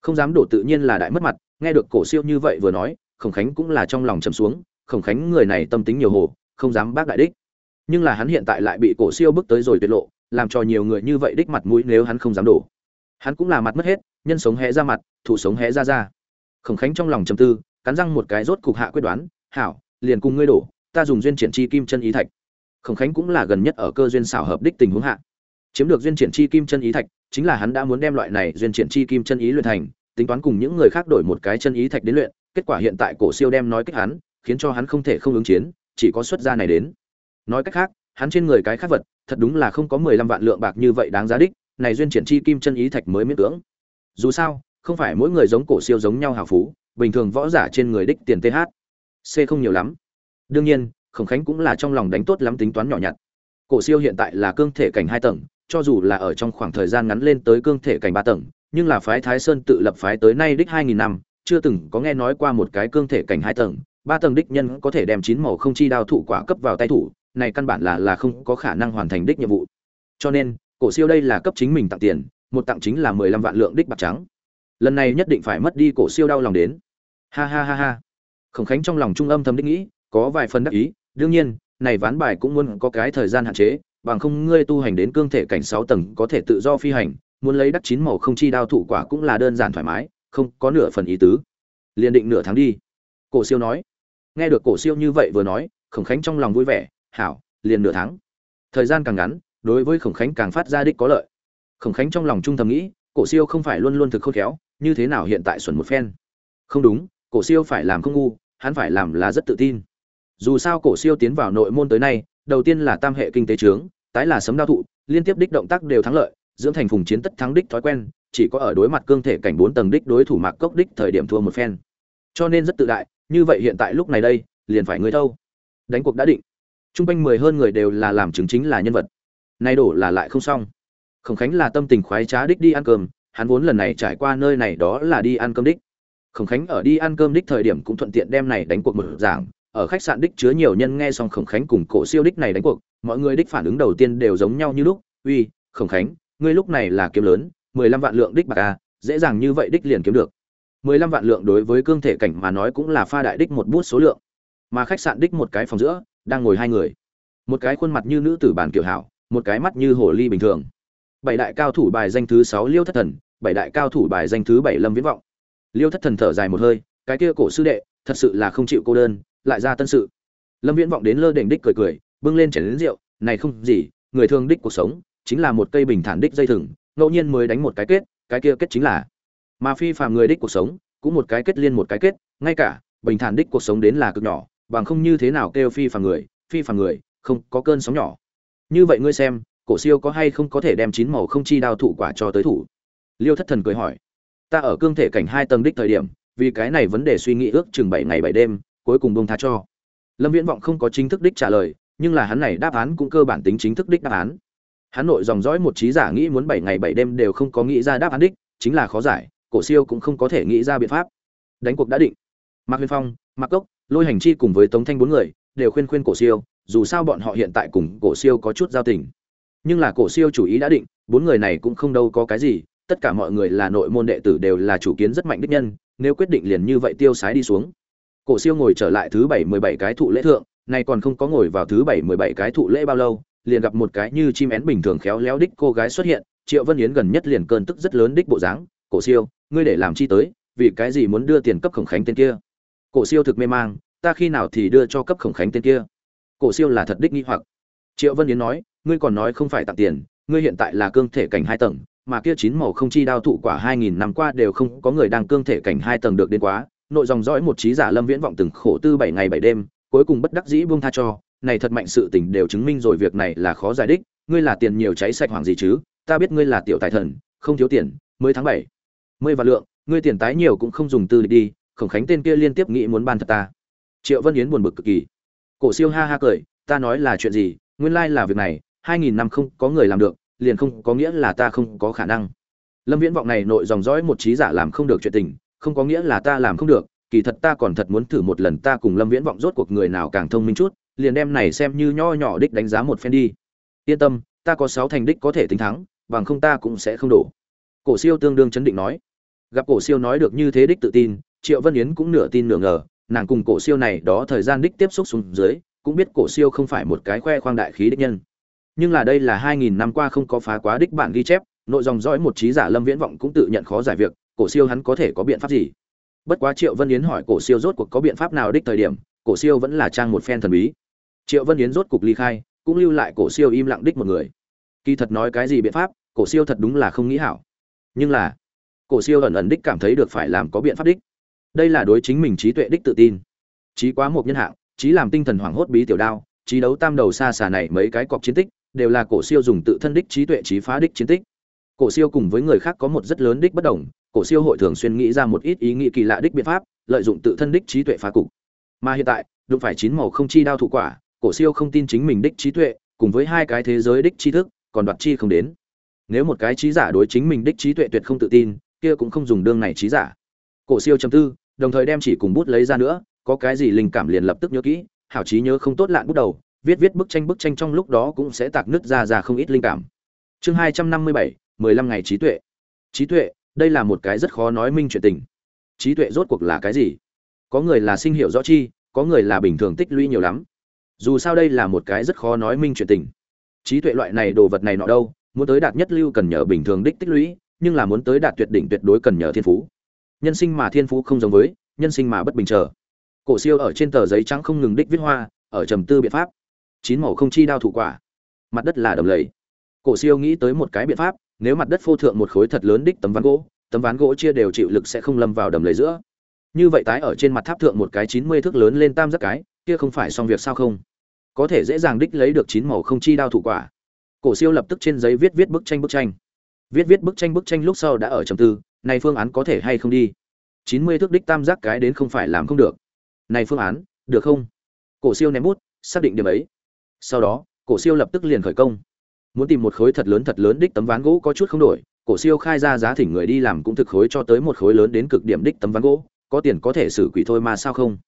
[SPEAKER 1] Không dám đổ tự nhiên là đại mất mặt nghe được cổ siêu như vậy vừa nói, khổng khánh cũng là trong lòng trầm xuống, khổng khánh người này tâm tính nhiều hồ, không dám bác đại đích. Nhưng là hắn hiện tại lại bị cổ siêu bước tới rồi tuyệt lộ, làm cho nhiều người như vậy đích mặt mũi nếu hắn không dám đổ. Hắn cũng là mặt mất hết, nhân sống hé ra mặt, thủ sống hé ra ra. Khổng khánh trong lòng trầm tư, cắn răng một cái rốt cục hạ quyết đoán, hảo, liền cùng ngươi đổ, ta dùng duyên triển chi kim chân ý thạch. Khổng khánh cũng là gần nhất ở cơ duyên xảo hợp đích tình huống hạ. Chiếm được duyên triển chi kim chân ý thạch, chính là hắn đã muốn đem loại này duyên triển chi kim chân ý luyện thành tính toán cùng những người khác đổi một cái chân ý thạch đến luyện, kết quả hiện tại cổ siêu đem nói kích hắn, khiến cho hắn không thể không ứng chiến, chỉ có xuất gia này đến. Nói cách khác, hắn trên người cái khác vật, thật đúng là không có mười lăm vạn lượng bạc như vậy đáng giá đích, này duyên triển chi kim chân ý thạch mới miễn cưỡng. Dù sao, không phải mỗi người giống cổ siêu giống nhau hào phú, bình thường võ giả trên người đích tiền th c không nhiều lắm. Đương nhiên, khổng khánh cũng là trong lòng đánh tốt lắm tính toán nhỏ nhặt. Cổ siêu hiện tại là cương thể cảnh hai tầng, cho dù là ở trong khoảng thời gian ngắn lên tới cương thể cảnh ba tầng nhưng là phái thái sơn tự lập phái tới nay đích hai nghìn năm, chưa từng có nghe nói qua một cái cương thể cảnh hai tầng, ba tầng đích nhân có thể đem chín màu không chi đao thụ quả cấp vào tay thủ, này căn bản là là không có khả năng hoàn thành đích nhiệm vụ. Cho nên, cổ siêu đây là cấp chính mình tặng tiền, một tặng chính là mười lăm vạn lượng đích bạc trắng. Lần này nhất định phải mất đi cổ siêu đau lòng đến. Ha ha ha ha. Khổng khánh trong lòng trung âm thầm đích nghĩ, có vài phần đắc ý, đương nhiên, này ván bài cũng muốn có cái thời gian hạn chế, bằng không ngươi tu hành đến cương thể cảnh sáu tầng có thể tự do phi hành muốn lấy đắc chín màu không chi đao thụ quả cũng là đơn giản thoải mái, không có nửa phần ý tứ. Liền định nửa tháng đi. Cổ siêu nói. Nghe được cổ siêu như vậy vừa nói, khổng khánh trong lòng vui vẻ, hảo, liền nửa tháng. Thời gian càng ngắn, đối với khổng khánh càng phát ra đích có lợi. Khổng khánh trong lòng trung thầm nghĩ, cổ siêu không phải luôn luôn thực khôn khéo, như thế nào hiện tại xuẩn một phen? Không đúng, cổ siêu phải làm không ngu, hắn phải làm là rất tự tin. Dù sao cổ siêu tiến vào nội môn tới nay, đầu tiên là tam hệ kinh tế trướng tái là sấm đao thụ, liên tiếp đích động tác đều thắng lợi dưỡng thành phùng chiến tất thắng đích thói quen, chỉ có ở đối mặt cương thể cảnh bốn tầng đích đối thủ mạc cốc đích thời điểm thua một phen. Cho nên rất tự đại, như vậy hiện tại lúc này đây, liền phải ngươi thâu. Đánh cuộc đã định. Trung quanh mười hơn người đều là làm chứng chính là nhân vật. Nay đổ là lại không xong. Khổng khánh là tâm tình khoái trá đích đi ăn cơm, hắn vốn lần này trải qua nơi này đó là đi ăn cơm đích. Khổng khánh ở đi ăn cơm đích thời điểm cũng thuận tiện đem này đánh cuộc một giảng, ở khách sạn đích chứa nhiều nhân nghe xong khổng khánh cùng cổ siêu đích này đánh cuộc, mọi người đích phản ứng đầu tiên đều giống nhau như lúc, uy, khổng khánh ngươi lúc này là kiếm lớn, mười lăm vạn lượng đích bạc a dễ dàng như vậy đích liền kiếm được. mười lăm vạn lượng đối với cương thể cảnh mà nói cũng là pha đại đích một bút số lượng. Mà khách sạn đích một cái phòng giữa, đang ngồi hai người. Một cái khuôn mặt như nữ tử bản kiểu hảo, một cái mắt như hồ ly bình thường. Bảy đại cao thủ bài danh thứ sáu liêu thất thần, bảy đại cao thủ bài danh thứ bảy lâm viễn vọng. Liêu thất thần thở dài một hơi, cái kia cổ sư đệ, thật sự là không chịu cô đơn, lại ra tân sự. Lâm viễn vọng đến lơ đỉnh đích cười cười, bưng lên chén rượu, này không gì, người thường đích cuộc sống chính là một cây bình thản đích dây thừng, ngẫu nhiên mới đánh một cái kết, cái kia kết chính là. Mà phi phàm người đích cuộc sống, cũng một cái kết liên một cái kết, ngay cả, bình thản đích cuộc sống đến là cực nhỏ, bằng không như thế nào kêu phi phàm người, phi phàm người, không, có cơn sóng nhỏ. Như vậy ngươi xem, cổ siêu có hay không có thể đem chín màu không chi đao thủ quả cho tới thủ? Liêu thất thần cười hỏi. Ta ở cương thể cảnh hai tầng đích thời điểm, vì cái này vấn đề suy nghĩ ước chừng bảy ngày bảy đêm, cuối cùng bông tha cho. Lâm viễn vọng không có chính thức đích trả lời, nhưng là hắn này đáp án cũng cơ bản tính chính thức đích đáp án hắn nội dòng dõi một trí giả nghĩ muốn bảy ngày bảy đêm đều không có nghĩ ra đáp án đích, chính là khó giải, cổ siêu cũng không có thể nghĩ ra biện pháp. Đánh cuộc đã định. Mạc huyền phong, mạc cốc, lôi hành chi cùng với tống thanh bốn người, đều khuyên khuyên cổ siêu, dù sao bọn họ hiện tại cùng cổ siêu có chút giao tình. Nhưng là cổ siêu chủ ý đã định, bốn người này cũng không đâu có cái gì, tất cả mọi người là nội môn đệ tử đều là chủ kiến rất mạnh đích nhân, nếu quyết định liền như vậy tiêu sái đi xuống. Cổ siêu ngồi trở lại thứ bảy mười bảy cái thụ lễ thượng, nay còn không có ngồi vào thứ bảy mười bảy cái thụ lễ bao lâu liền gặp một cái như chim én bình thường khéo léo đích cô gái xuất hiện, triệu vân yến gần nhất liền cơn tức rất lớn đích bộ dáng. Cổ siêu, ngươi để làm chi tới? Vì cái gì muốn đưa tiền cấp khổng khánh tên kia? Cổ siêu thực mê mang, ta khi nào thì đưa cho cấp khổng khánh tên kia? Cổ siêu là thật đích nghi hoặc. Triệu vân yến nói, ngươi còn nói không phải tặng tiền, ngươi hiện tại là cương thể cảnh hai tầng, mà kia chín màu không chi đao thụ quả hai nghìn năm qua đều không có người đang cương thể cảnh hai tầng được đến quá. Nội dòng dõi một trí giả lâm viễn vọng từng khổ tư bảy ngày bảy đêm, cuối cùng bất đắc dĩ buông tha cho này thật mạnh sự tình đều chứng minh rồi việc này là khó giải đích, ngươi là tiền nhiều cháy sạch hoàng gì chứ? Ta biết ngươi là tiểu tài thần, không thiếu tiền, mới tháng bảy. Mươi và lượng, ngươi tiền tái nhiều cũng không dùng tư đi, khổng khánh tên kia liên tiếp nghĩ muốn ban thật ta. Triệu vân yến buồn bực cực kỳ. Cổ siêu ha ha cười, ta nói là chuyện gì, nguyên lai là việc này, hai nghìn năm không có người làm được, liền không có nghĩa là ta không có khả năng. Lâm viễn vọng này nội dòng dõi một trí giả làm không được chuyện tình, không có nghĩa là ta làm không được, kỳ thật ta còn thật muốn thử một lần ta cùng lâm viễn vọng rốt cuộc người nào càng thông minh chút liền đem này xem như nho nhỏ đích đánh giá một phen đi. Yên tâm, ta có sáu thành đích có thể tính thắng, bằng không ta cũng sẽ không đổ. Cổ siêu tương đương chấn định nói. Gặp cổ siêu nói được như thế đích tự tin, triệu vân yến cũng nửa tin nửa ngờ, nàng cùng cổ siêu này đó thời gian đích tiếp xúc xuống dưới, cũng biết cổ siêu không phải một cái khoe khoang đại khí đích nhân. Nhưng là đây là hai nghìn năm qua không có phá quá đích bản ghi chép, nội dòng dõi một trí giả lâm viễn vọng cũng tự nhận khó giải việc, cổ siêu hắn có thể có biện pháp gì? Bất quá triệu vân yến hỏi cổ siêu rốt cuộc có biện pháp nào đích thời điểm, cổ siêu vẫn là trang một phen thần bí triệu vân yến rốt cục ly khai, cũng lưu lại cổ siêu im lặng đích một người. Kỳ thật nói cái gì biện pháp, cổ siêu thật đúng là không nghĩ hảo. Nhưng là, cổ siêu ẩn ẩn đích cảm thấy được phải làm có biện pháp đích. Đây là đối chính mình trí tuệ đích tự tin. Trí quá một nhân hạng trí làm tinh thần hoảng hốt bí tiểu đao trí đấu tam đầu xa xà này mấy cái cọc chiến tích, đều là cổ siêu dùng tự thân đích trí tuệ trí phá đích chiến tích. Cổ siêu cùng với người khác có một rất lớn đích bất đồng, cổ siêu hội thường xuyên nghĩ ra một ít ý nghĩ kỳ lạ đích biện pháp, lợi dụng tự thân đích trí tuệ phá cục. Mà hiện tại, đụng phải chín màu không chi đao thụ quả cổ siêu không tin chính mình đích trí tuệ, cùng với hai cái thế giới đích tri thức, còn đoạt chi không đến. Nếu một cái trí giả đối chính mình đích trí tuệ tuyệt không tự tin, kia cũng không dùng đương này trí giả. Cổ siêu trầm tư, đồng thời đem chỉ cùng bút lấy ra nữa, có cái gì linh cảm liền lập tức nhớ kỹ, hảo trí nhớ không tốt lạn bút đầu, viết viết bức tranh bức tranh trong lúc đó cũng sẽ tạc nứt ra ra không ít linh cảm. Chương hai trăm năm mươi bảy, mười lăm ngày trí tuệ. Trí tuệ, đây là một cái rất khó nói minh chuyện tình. Trí tuệ rốt cuộc là cái gì? Có người là sinh hiểu rõ chi, có người là bình thường tích lũy nhiều lắm dù sao đây là một cái rất khó nói minh chuyện tình. Trí tuệ loại này đồ vật này nọ đâu, muốn tới đạt nhất lưu cần nhờ bình thường đích tích lũy, nhưng là muốn tới đạt tuyệt đỉnh tuyệt đối cần nhờ thiên phú. Nhân sinh mà thiên phú không giống với, nhân sinh mà bất bình chờ. Cổ siêu ở trên tờ giấy trắng không ngừng đích viết hoa, ở trầm tư biện pháp. Chín màu không chi đao thủ quả. Mặt đất là đầm lầy. Cổ siêu nghĩ tới một cái biện pháp, nếu mặt đất phô thượng một khối thật lớn đích tấm ván gỗ, tấm ván gỗ chia đều chịu lực sẽ không lâm vào đầm lầy giữa. Như vậy tái ở trên mặt tháp thượng một cái chín mươi thước lớn lên tam giác cái, kia không phải xong việc sao không? Có thể dễ dàng đích lấy được chín màu không chi đao thủ quả. Cổ siêu lập tức trên giấy viết viết bức tranh bức tranh. Viết viết bức tranh bức tranh lúc sau đã ở trầm tư, này phương án có thể hay không đi? Chín mươi thước đích tam giác cái đến không phải làm không được. Này phương án, được không? Cổ siêu ném bút, xác định điểm ấy. Sau đó, cổ siêu lập tức liền khởi công. Muốn tìm một khối thật lớn thật lớn đích tấm ván gỗ có chút không đổi, cổ siêu khai ra giá thỉnh người đi làm cũng thực khối cho tới một khối lớn đến cực điểm đích tấm ván gỗ, có tiền có thể xử quỷ thôi mà sao không?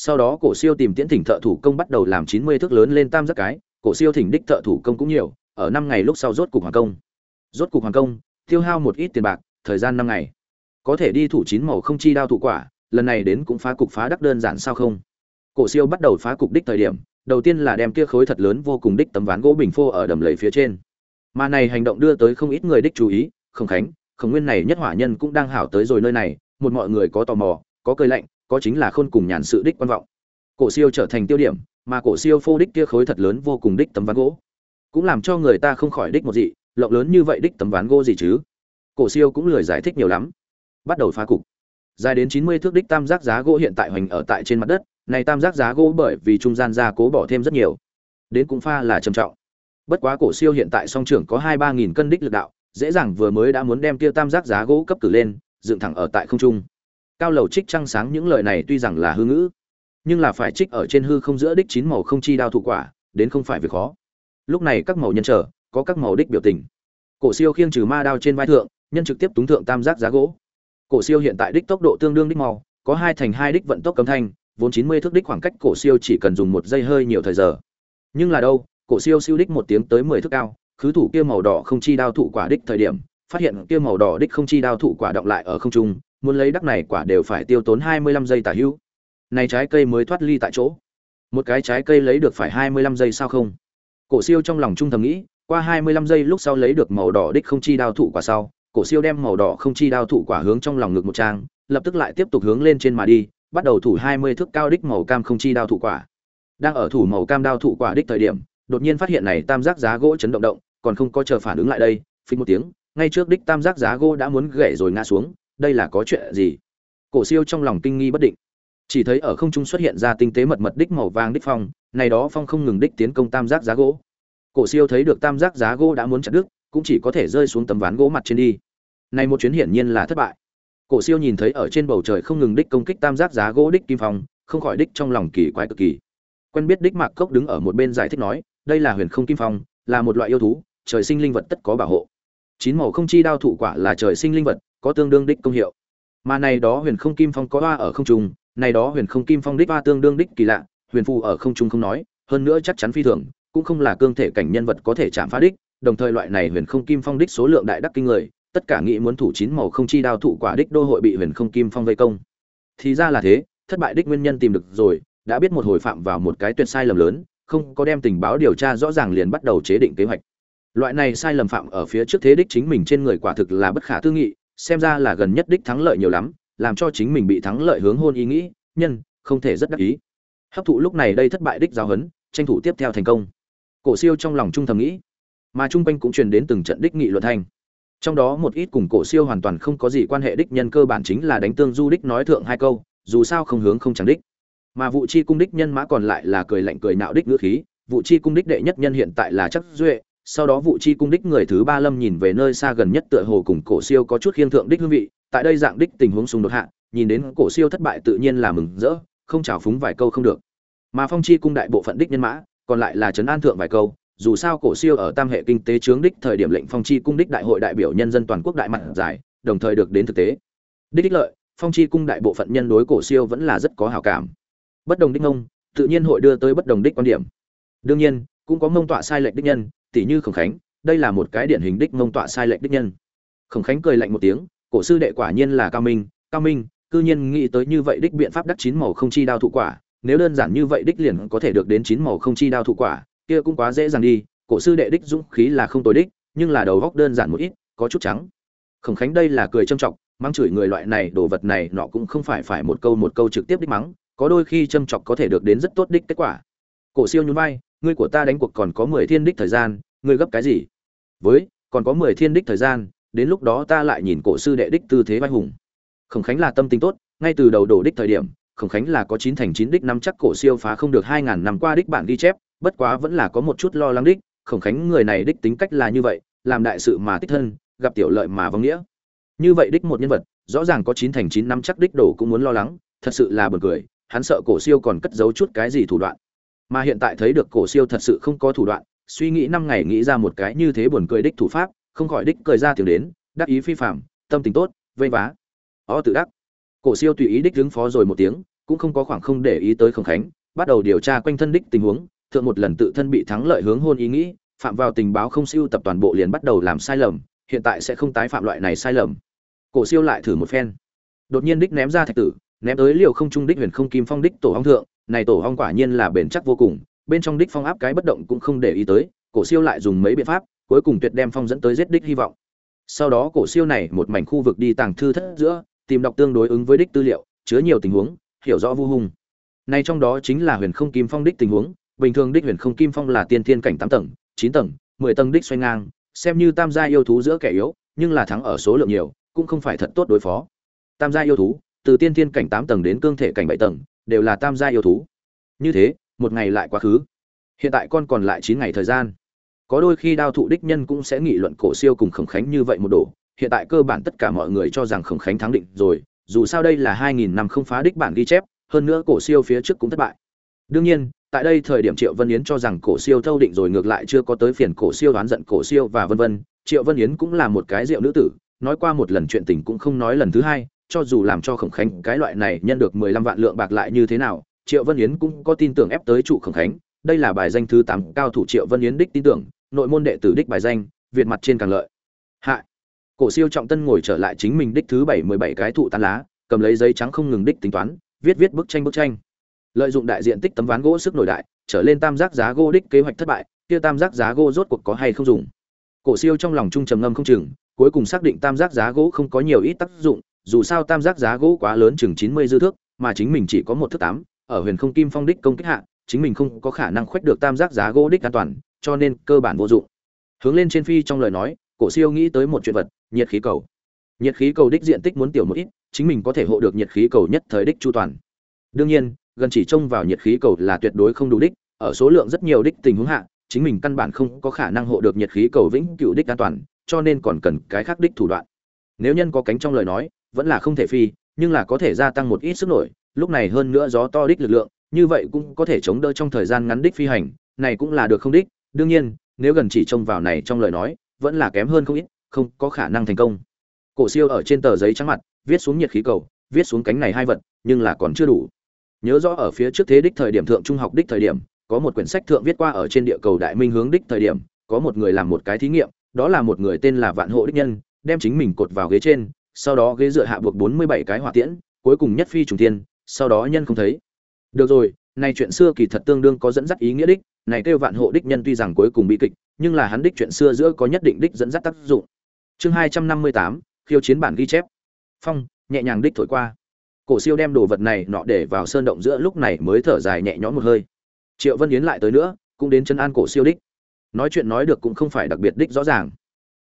[SPEAKER 1] Sau đó cổ siêu tìm tiễn thỉnh thợ thủ công bắt đầu làm chín mươi thước lớn lên tam giác cái, cổ siêu thỉnh đích thợ thủ công cũng nhiều, ở năm ngày lúc sau rốt cục hoàn công. Rốt cục hoàn công, tiêu hao một ít tiền bạc, thời gian năm ngày. Có thể đi thủ chín màu không chi đao thủ quả, lần này đến cũng phá cục phá đắc đơn giản sao không? Cổ siêu bắt đầu phá cục đích thời điểm, đầu tiên là đem kia khối thật lớn vô cùng đích tấm ván gỗ bình phô ở đầm lầy phía trên. Mà này hành động đưa tới không ít người đích chú ý, khổng khánh, khổng nguyên này nhất hỏa nhân cũng đang hảo tới rồi nơi này, một mọi người có tò mò, có cười lạnh có chính là khôn cùng nhàn sự đích quan vọng. Cổ siêu trở thành tiêu điểm, mà cổ siêu phô đích kia khối thật lớn vô cùng đích tấm ván gỗ. Cũng làm cho người ta không khỏi đích một dị, lộng lớn như vậy đích tấm ván gỗ gì chứ? Cổ siêu cũng lười giải thích nhiều lắm. Bắt đầu phá cục. Dài đến chín mươi thước đích tam giác giá gỗ hiện tại hoành ở tại trên mặt đất, này tam giác giá gỗ bởi vì trung gian gia cố bỏ thêm rất nhiều. Đến cũng pha là trầm trọng. Bất quá cổ siêu hiện tại song trưởng có hai ba nghìn cân đích lực đạo, dễ dàng vừa mới đã muốn đem kia tam giác giá gỗ cấp cử lên, dựng thẳng ở tại không trung cao lầu trích trăng sáng những lời này tuy rằng là hư ngữ, nhưng là phải trích ở trên hư không giữa đích chín màu không chi đao thụ quả, đến không phải việc khó. Lúc này các màu nhân trở, có các màu đích biểu tình. Cổ siêu khiêng trừ ma đao trên vai thượng, nhân trực tiếp túng thượng tam giác giá gỗ. Cổ siêu hiện tại đích tốc độ tương đương đích màu có hai thành hai đích vận tốc cấm thanh, vốn chín mươi thước đích khoảng cách cổ siêu chỉ cần dùng một giây hơi nhiều thời giờ. Nhưng là đâu, cổ siêu siêu đích một tiếng tới mười thước cao, khứ thủ kia màu đỏ không chi đao thụ quả đích thời điểm, phát hiện kia màu đỏ đích không chi đao thụ quả động lại ở không trung muốn lấy đắc này quả đều phải tiêu tốn hai mươi lăm giây tả hữu. Này trái cây mới thoát ly tại chỗ. Một cái trái cây lấy được phải hai mươi lăm giây sao không? Cổ siêu trong lòng trung thầm nghĩ, qua hai mươi lăm giây lúc sau lấy được màu đỏ đích không chi đao thụ quả sau, cổ siêu đem màu đỏ không chi đao thụ quả hướng trong lòng ngực một trang, lập tức lại tiếp tục hướng lên trên mà đi, bắt đầu thủ hai mươi thước cao đích màu cam không chi đao thụ quả. Đang ở thủ màu cam đao thụ quả đích thời điểm, đột nhiên phát hiện này tam giác giá gỗ chấn động động, còn không có chờ phản ứng lại đây phình một tiếng, ngay trước đích tam giác giá gỗ đã muốn gãy rồi ngã xuống đây là có chuyện gì? Cổ siêu trong lòng kinh nghi bất định. Chỉ thấy ở không trung xuất hiện ra tinh tế mật mật đích màu vàng đích phong, này đó phong không ngừng đích tiến công tam giác giá gỗ. Cổ siêu thấy được tam giác giá gỗ đã muốn chặt đứt, cũng chỉ có thể rơi xuống tấm ván gỗ mặt trên đi. Này một chuyến hiển nhiên là thất bại. Cổ siêu nhìn thấy ở trên bầu trời không ngừng đích công kích tam giác giá gỗ đích kim phong, không khỏi đích trong lòng kỳ quái cực kỳ. Quen biết đích mạc cốc đứng ở một bên giải thích nói, đây là huyền không kim phong, là một loại yêu thú, trời sinh linh vật tất có bảo hộ. Chín màu không chi đao thụ quả là trời sinh linh vật có tương đương đích công hiệu. Mà này đó huyền không kim phong có hoa ở không trung, này đó huyền không kim phong đích hoa tương đương đích kỳ lạ, huyền phù ở không trung không nói, hơn nữa chắc chắn phi thường, cũng không là cương thể cảnh nhân vật có thể chạm phá đích, đồng thời loại này huyền không kim phong đích số lượng đại đắc kinh người, tất cả nghĩ muốn thủ chín màu không chi đao thụ quả đích đô hội bị huyền không kim phong vây công. Thì ra là thế, thất bại đích nguyên nhân tìm được rồi, đã biết một hồi phạm vào một cái tuyệt sai lầm lớn, không có đem tình báo điều tra rõ ràng liền bắt đầu chế định kế hoạch. Loại này sai lầm phạm ở phía trước thế đích chính mình trên người quả thực là bất khả tư nghị xem ra là gần nhất đích thắng lợi nhiều lắm làm cho chính mình bị thắng lợi hướng hôn ý nghĩ nhân không thể rất đắc ý. Hấp thụ lúc này đây thất bại đích giáo hấn, tranh thủ tiếp theo thành công. Cổ siêu trong lòng trung thầm nghĩ mà trung quanh cũng truyền đến từng trận đích nghị luận thanh. Trong đó một ít cùng cổ siêu hoàn toàn không có gì quan hệ đích nhân cơ bản chính là đánh tương du đích nói thượng hai câu dù sao không hướng không chẳng đích. Mà vụ chi cung đích nhân mã còn lại là cười lạnh cười nạo đích ngữ khí vụ chi cung đích đệ nhất nhân hiện tại là chắc duệ sau đó vụ chi cung đích người thứ ba lâm nhìn về nơi xa gần nhất tựa hồ cùng cổ siêu có chút khiên thượng đích hương vị, tại đây dạng đích tình huống xung đột hạ, nhìn đến cổ siêu thất bại tự nhiên là mừng rỡ, không chào phúng vài câu không được. Mà phong chi cung đại bộ phận đích nhân mã, còn lại là trấn an thượng vài câu, dù sao cổ siêu ở tam hệ kinh tế chướng đích thời điểm lệnh phong chi cung đích đại hội đại biểu nhân dân toàn quốc đại mặt giải, đồng thời được đến thực tế. Đích đích lợi, phong chi cung đại bộ phận nhân đối cổ siêu vẫn là rất có hảo cảm. Bất đồng đích ngông, tự nhiên hội đưa tới bất đồng đích quan điểm. Đương nhiên, cũng có mông tọa sai lệch đích nhân tỷ như khổng khánh, đây là một cái điển hình đích mông tọa sai lệch đích nhân. Khổng khánh cười lạnh một tiếng, cổ sư đệ quả nhiên là cao minh cao minh, cư nhiên nghĩ tới như vậy đích biện pháp đắc chín màu không chi đao thụ quả, nếu đơn giản như vậy đích liền có thể được đến chín màu không chi đao thụ quả, kia cũng quá dễ dàng đi, cổ sư đệ đích dũng khí là không tối đích, nhưng là đầu góc đơn giản một ít, có chút trắng. Khổng khánh đây là cười trâm trọng, mắng chửi người loại này đồ vật này nọ cũng không phải phải một câu một câu trực tiếp đích mắng, có đôi khi châm chọc có thể được đến rất tốt đích kết quả. Cổ siêu nhún vai ngươi của ta đánh cuộc còn có mười thiên đích thời gian, ngươi gấp cái gì? Với, còn có mười thiên đích thời gian, đến lúc đó ta lại nhìn cổ sư đệ đích tư thế vai hùng. Khổng khánh là tâm tính tốt, ngay từ đầu đổ đích thời điểm, khổng khánh là có chín thành chín đích năm chắc cổ siêu phá không được hai ngàn năm qua đích bản ghi chép, bất quá vẫn là có một chút lo lắng đích, khổng khánh người này đích tính cách là như vậy, làm đại sự mà tích thân, gặp tiểu lợi mà vong nghĩa. Như vậy đích một nhân vật, rõ ràng có chín thành chín năm chắc đích đổ cũng muốn lo lắng, thật sự là buồn cười, hắn sợ cổ siêu còn cất giấu chút cái gì thủ đoạn mà hiện tại thấy được cổ siêu thật sự không có thủ đoạn, suy nghĩ năm ngày nghĩ ra một cái như thế buồn cười đích thủ pháp, không khỏi đích cười ra tiếng đến, đắc ý phi phạm tâm tình tốt, vây vá. Ó tự đắc. Cổ siêu tùy ý đích đứng phó rồi một tiếng, cũng không có khoảng không để ý tới khổng khánh, bắt đầu điều tra quanh thân đích tình huống, thượng một lần tự thân bị thắng lợi hướng hôn ý nghĩ, phạm vào tình báo không siêu tập toàn bộ liền bắt đầu làm sai lầm, hiện tại sẽ không tái phạm loại này sai lầm. Cổ siêu lại thử một phen. Đột nhiên đích ném ra thạch tử, ném tới liều không trung đích huyền không kim phong đích tổ ong thượng này tổ hong quả nhiên là bền chắc vô cùng, bên trong đích phong áp cái bất động cũng không để ý tới, cổ siêu lại dùng mấy biện pháp, cuối cùng tuyệt đem phong dẫn tới giết đích hy vọng. Sau đó cổ siêu này một mảnh khu vực đi tàng thư thất giữa, tìm đọc tương đối ứng với đích tư liệu, chứa nhiều tình huống, hiểu rõ vô hung. Này trong đó chính là huyền không kim phong đích tình huống, bình thường đích huyền không kim phong là tiên thiên cảnh tám tầng, chín tầng, mười tầng đích xoay ngang, xem như tam gia yêu thú giữa kẻ yếu, nhưng là thắng ở số lượng nhiều, cũng không phải thật tốt đối phó. Tam gia yêu thú, từ tiên thiên cảnh tám tầng đến cương thể cảnh bảy tầng đều là tam gia yêu thú. Như thế, một ngày lại quá khứ. Hiện tại con còn lại chín ngày thời gian. Có đôi khi đao thụ đích nhân cũng sẽ nghị luận cổ siêu cùng khổng khánh như vậy một độ hiện tại cơ bản tất cả mọi người cho rằng khổng khánh thắng định rồi, dù sao đây là hai nghìn năm không phá đích bản ghi chép, hơn nữa cổ siêu phía trước cũng thất bại. Đương nhiên, tại đây thời điểm triệu vân yến cho rằng cổ siêu thâu định rồi ngược lại chưa có tới phiền cổ siêu đoán giận cổ siêu và vân vân. Triệu vân yến cũng là một cái rượu nữ tử, nói qua một lần chuyện tình cũng không nói lần thứ hai cho dù làm cho khổng khánh cái loại này nhân được mười lăm vạn lượng bạc lại như thế nào, triệu vân yến cũng có tin tưởng ép tới trụ khổng khánh. Đây là bài danh thứ tám, cao thủ triệu vân yến đích tin tưởng, nội môn đệ tử đích bài danh, việt mặt trên càng lợi. Hạ cổ siêu trọng tân ngồi trở lại chính mình đích thứ bảy mười bảy cái thụ tán lá, cầm lấy giấy trắng không ngừng đích tính toán, viết viết bức tranh bức tranh. Lợi dụng đại diện tích tấm ván gỗ sức nổi đại, trở lên tam giác giá gỗ đích kế hoạch thất bại, kia tam giác giá gỗ rốt cuộc có hay không dùng? Cổ siêu trong lòng trung trầm ngâm không chừng, cuối cùng xác định tam giác giá gỗ không có nhiều ít tác dụng dù sao tam giác giá gỗ quá lớn chừng chín mươi dư thước, mà chính mình chỉ có một thước tám, ở huyền không kim phong đích công kích hạ, chính mình không có khả năng khoét được tam giác giá gỗ đích an toàn, cho nên cơ bản vô dụng. Hướng lên trên phi trong lời nói, cổ siêu nghĩ tới một chuyện vật, nhiệt khí cầu. Nhiệt khí cầu đích diện tích muốn tiểu một ít, chính mình có thể hộ được nhiệt khí cầu nhất thời đích chu toàn. Đương nhiên, gần chỉ trông vào nhiệt khí cầu là tuyệt đối không đủ đích, ở số lượng rất nhiều đích tình huống hạ, chính mình căn bản không có khả năng hộ được nhiệt khí cầu vĩnh cửu đích an toàn, cho nên còn cần cái khác đích thủ đoạn. Nếu nhân có cánh trong lời nói vẫn là không thể phi, nhưng là có thể gia tăng một ít sức nổi, lúc này hơn nữa gió to đích lực lượng, như vậy cũng có thể chống đỡ trong thời gian ngắn đích phi hành, này cũng là được không đích, đương nhiên, nếu gần chỉ trông vào này trong lời nói, vẫn là kém hơn không ít, không có khả năng thành công. Cổ siêu ở trên tờ giấy trắng mặt, viết xuống nhiệt khí cầu, viết xuống cánh này hai vật, nhưng là còn chưa đủ. Nhớ rõ ở phía trước thế đích thời điểm thượng trung học đích thời điểm, có một quyển sách thượng viết qua ở trên địa cầu đại minh hướng đích thời điểm, có một người làm một cái thí nghiệm, đó là một người tên là vạn hộ đích nhân, đem chính mình cột vào ghế trên sau đó ghế dựa hạ buộc bốn mươi bảy cái hỏa tiễn cuối cùng nhất phi trùng thiên, sau đó nhân không thấy. Được rồi này chuyện xưa kỳ thật tương đương có dẫn dắt ý nghĩa đích này kêu vạn hộ đích nhân tuy rằng cuối cùng bị kịch nhưng là hắn đích chuyện xưa giữa có nhất định đích dẫn dắt tác dụng. Chương hai trăm năm mươi tám khiêu chiến bản ghi chép. Phong nhẹ nhàng đích thổi qua. Cổ siêu đem đồ vật này nọ để vào sơn động giữa lúc này mới thở dài nhẹ nhõm một hơi. Triệu vân yến lại tới nữa cũng đến chân an cổ siêu đích. Nói chuyện nói được cũng không phải đặc biệt đích rõ ràng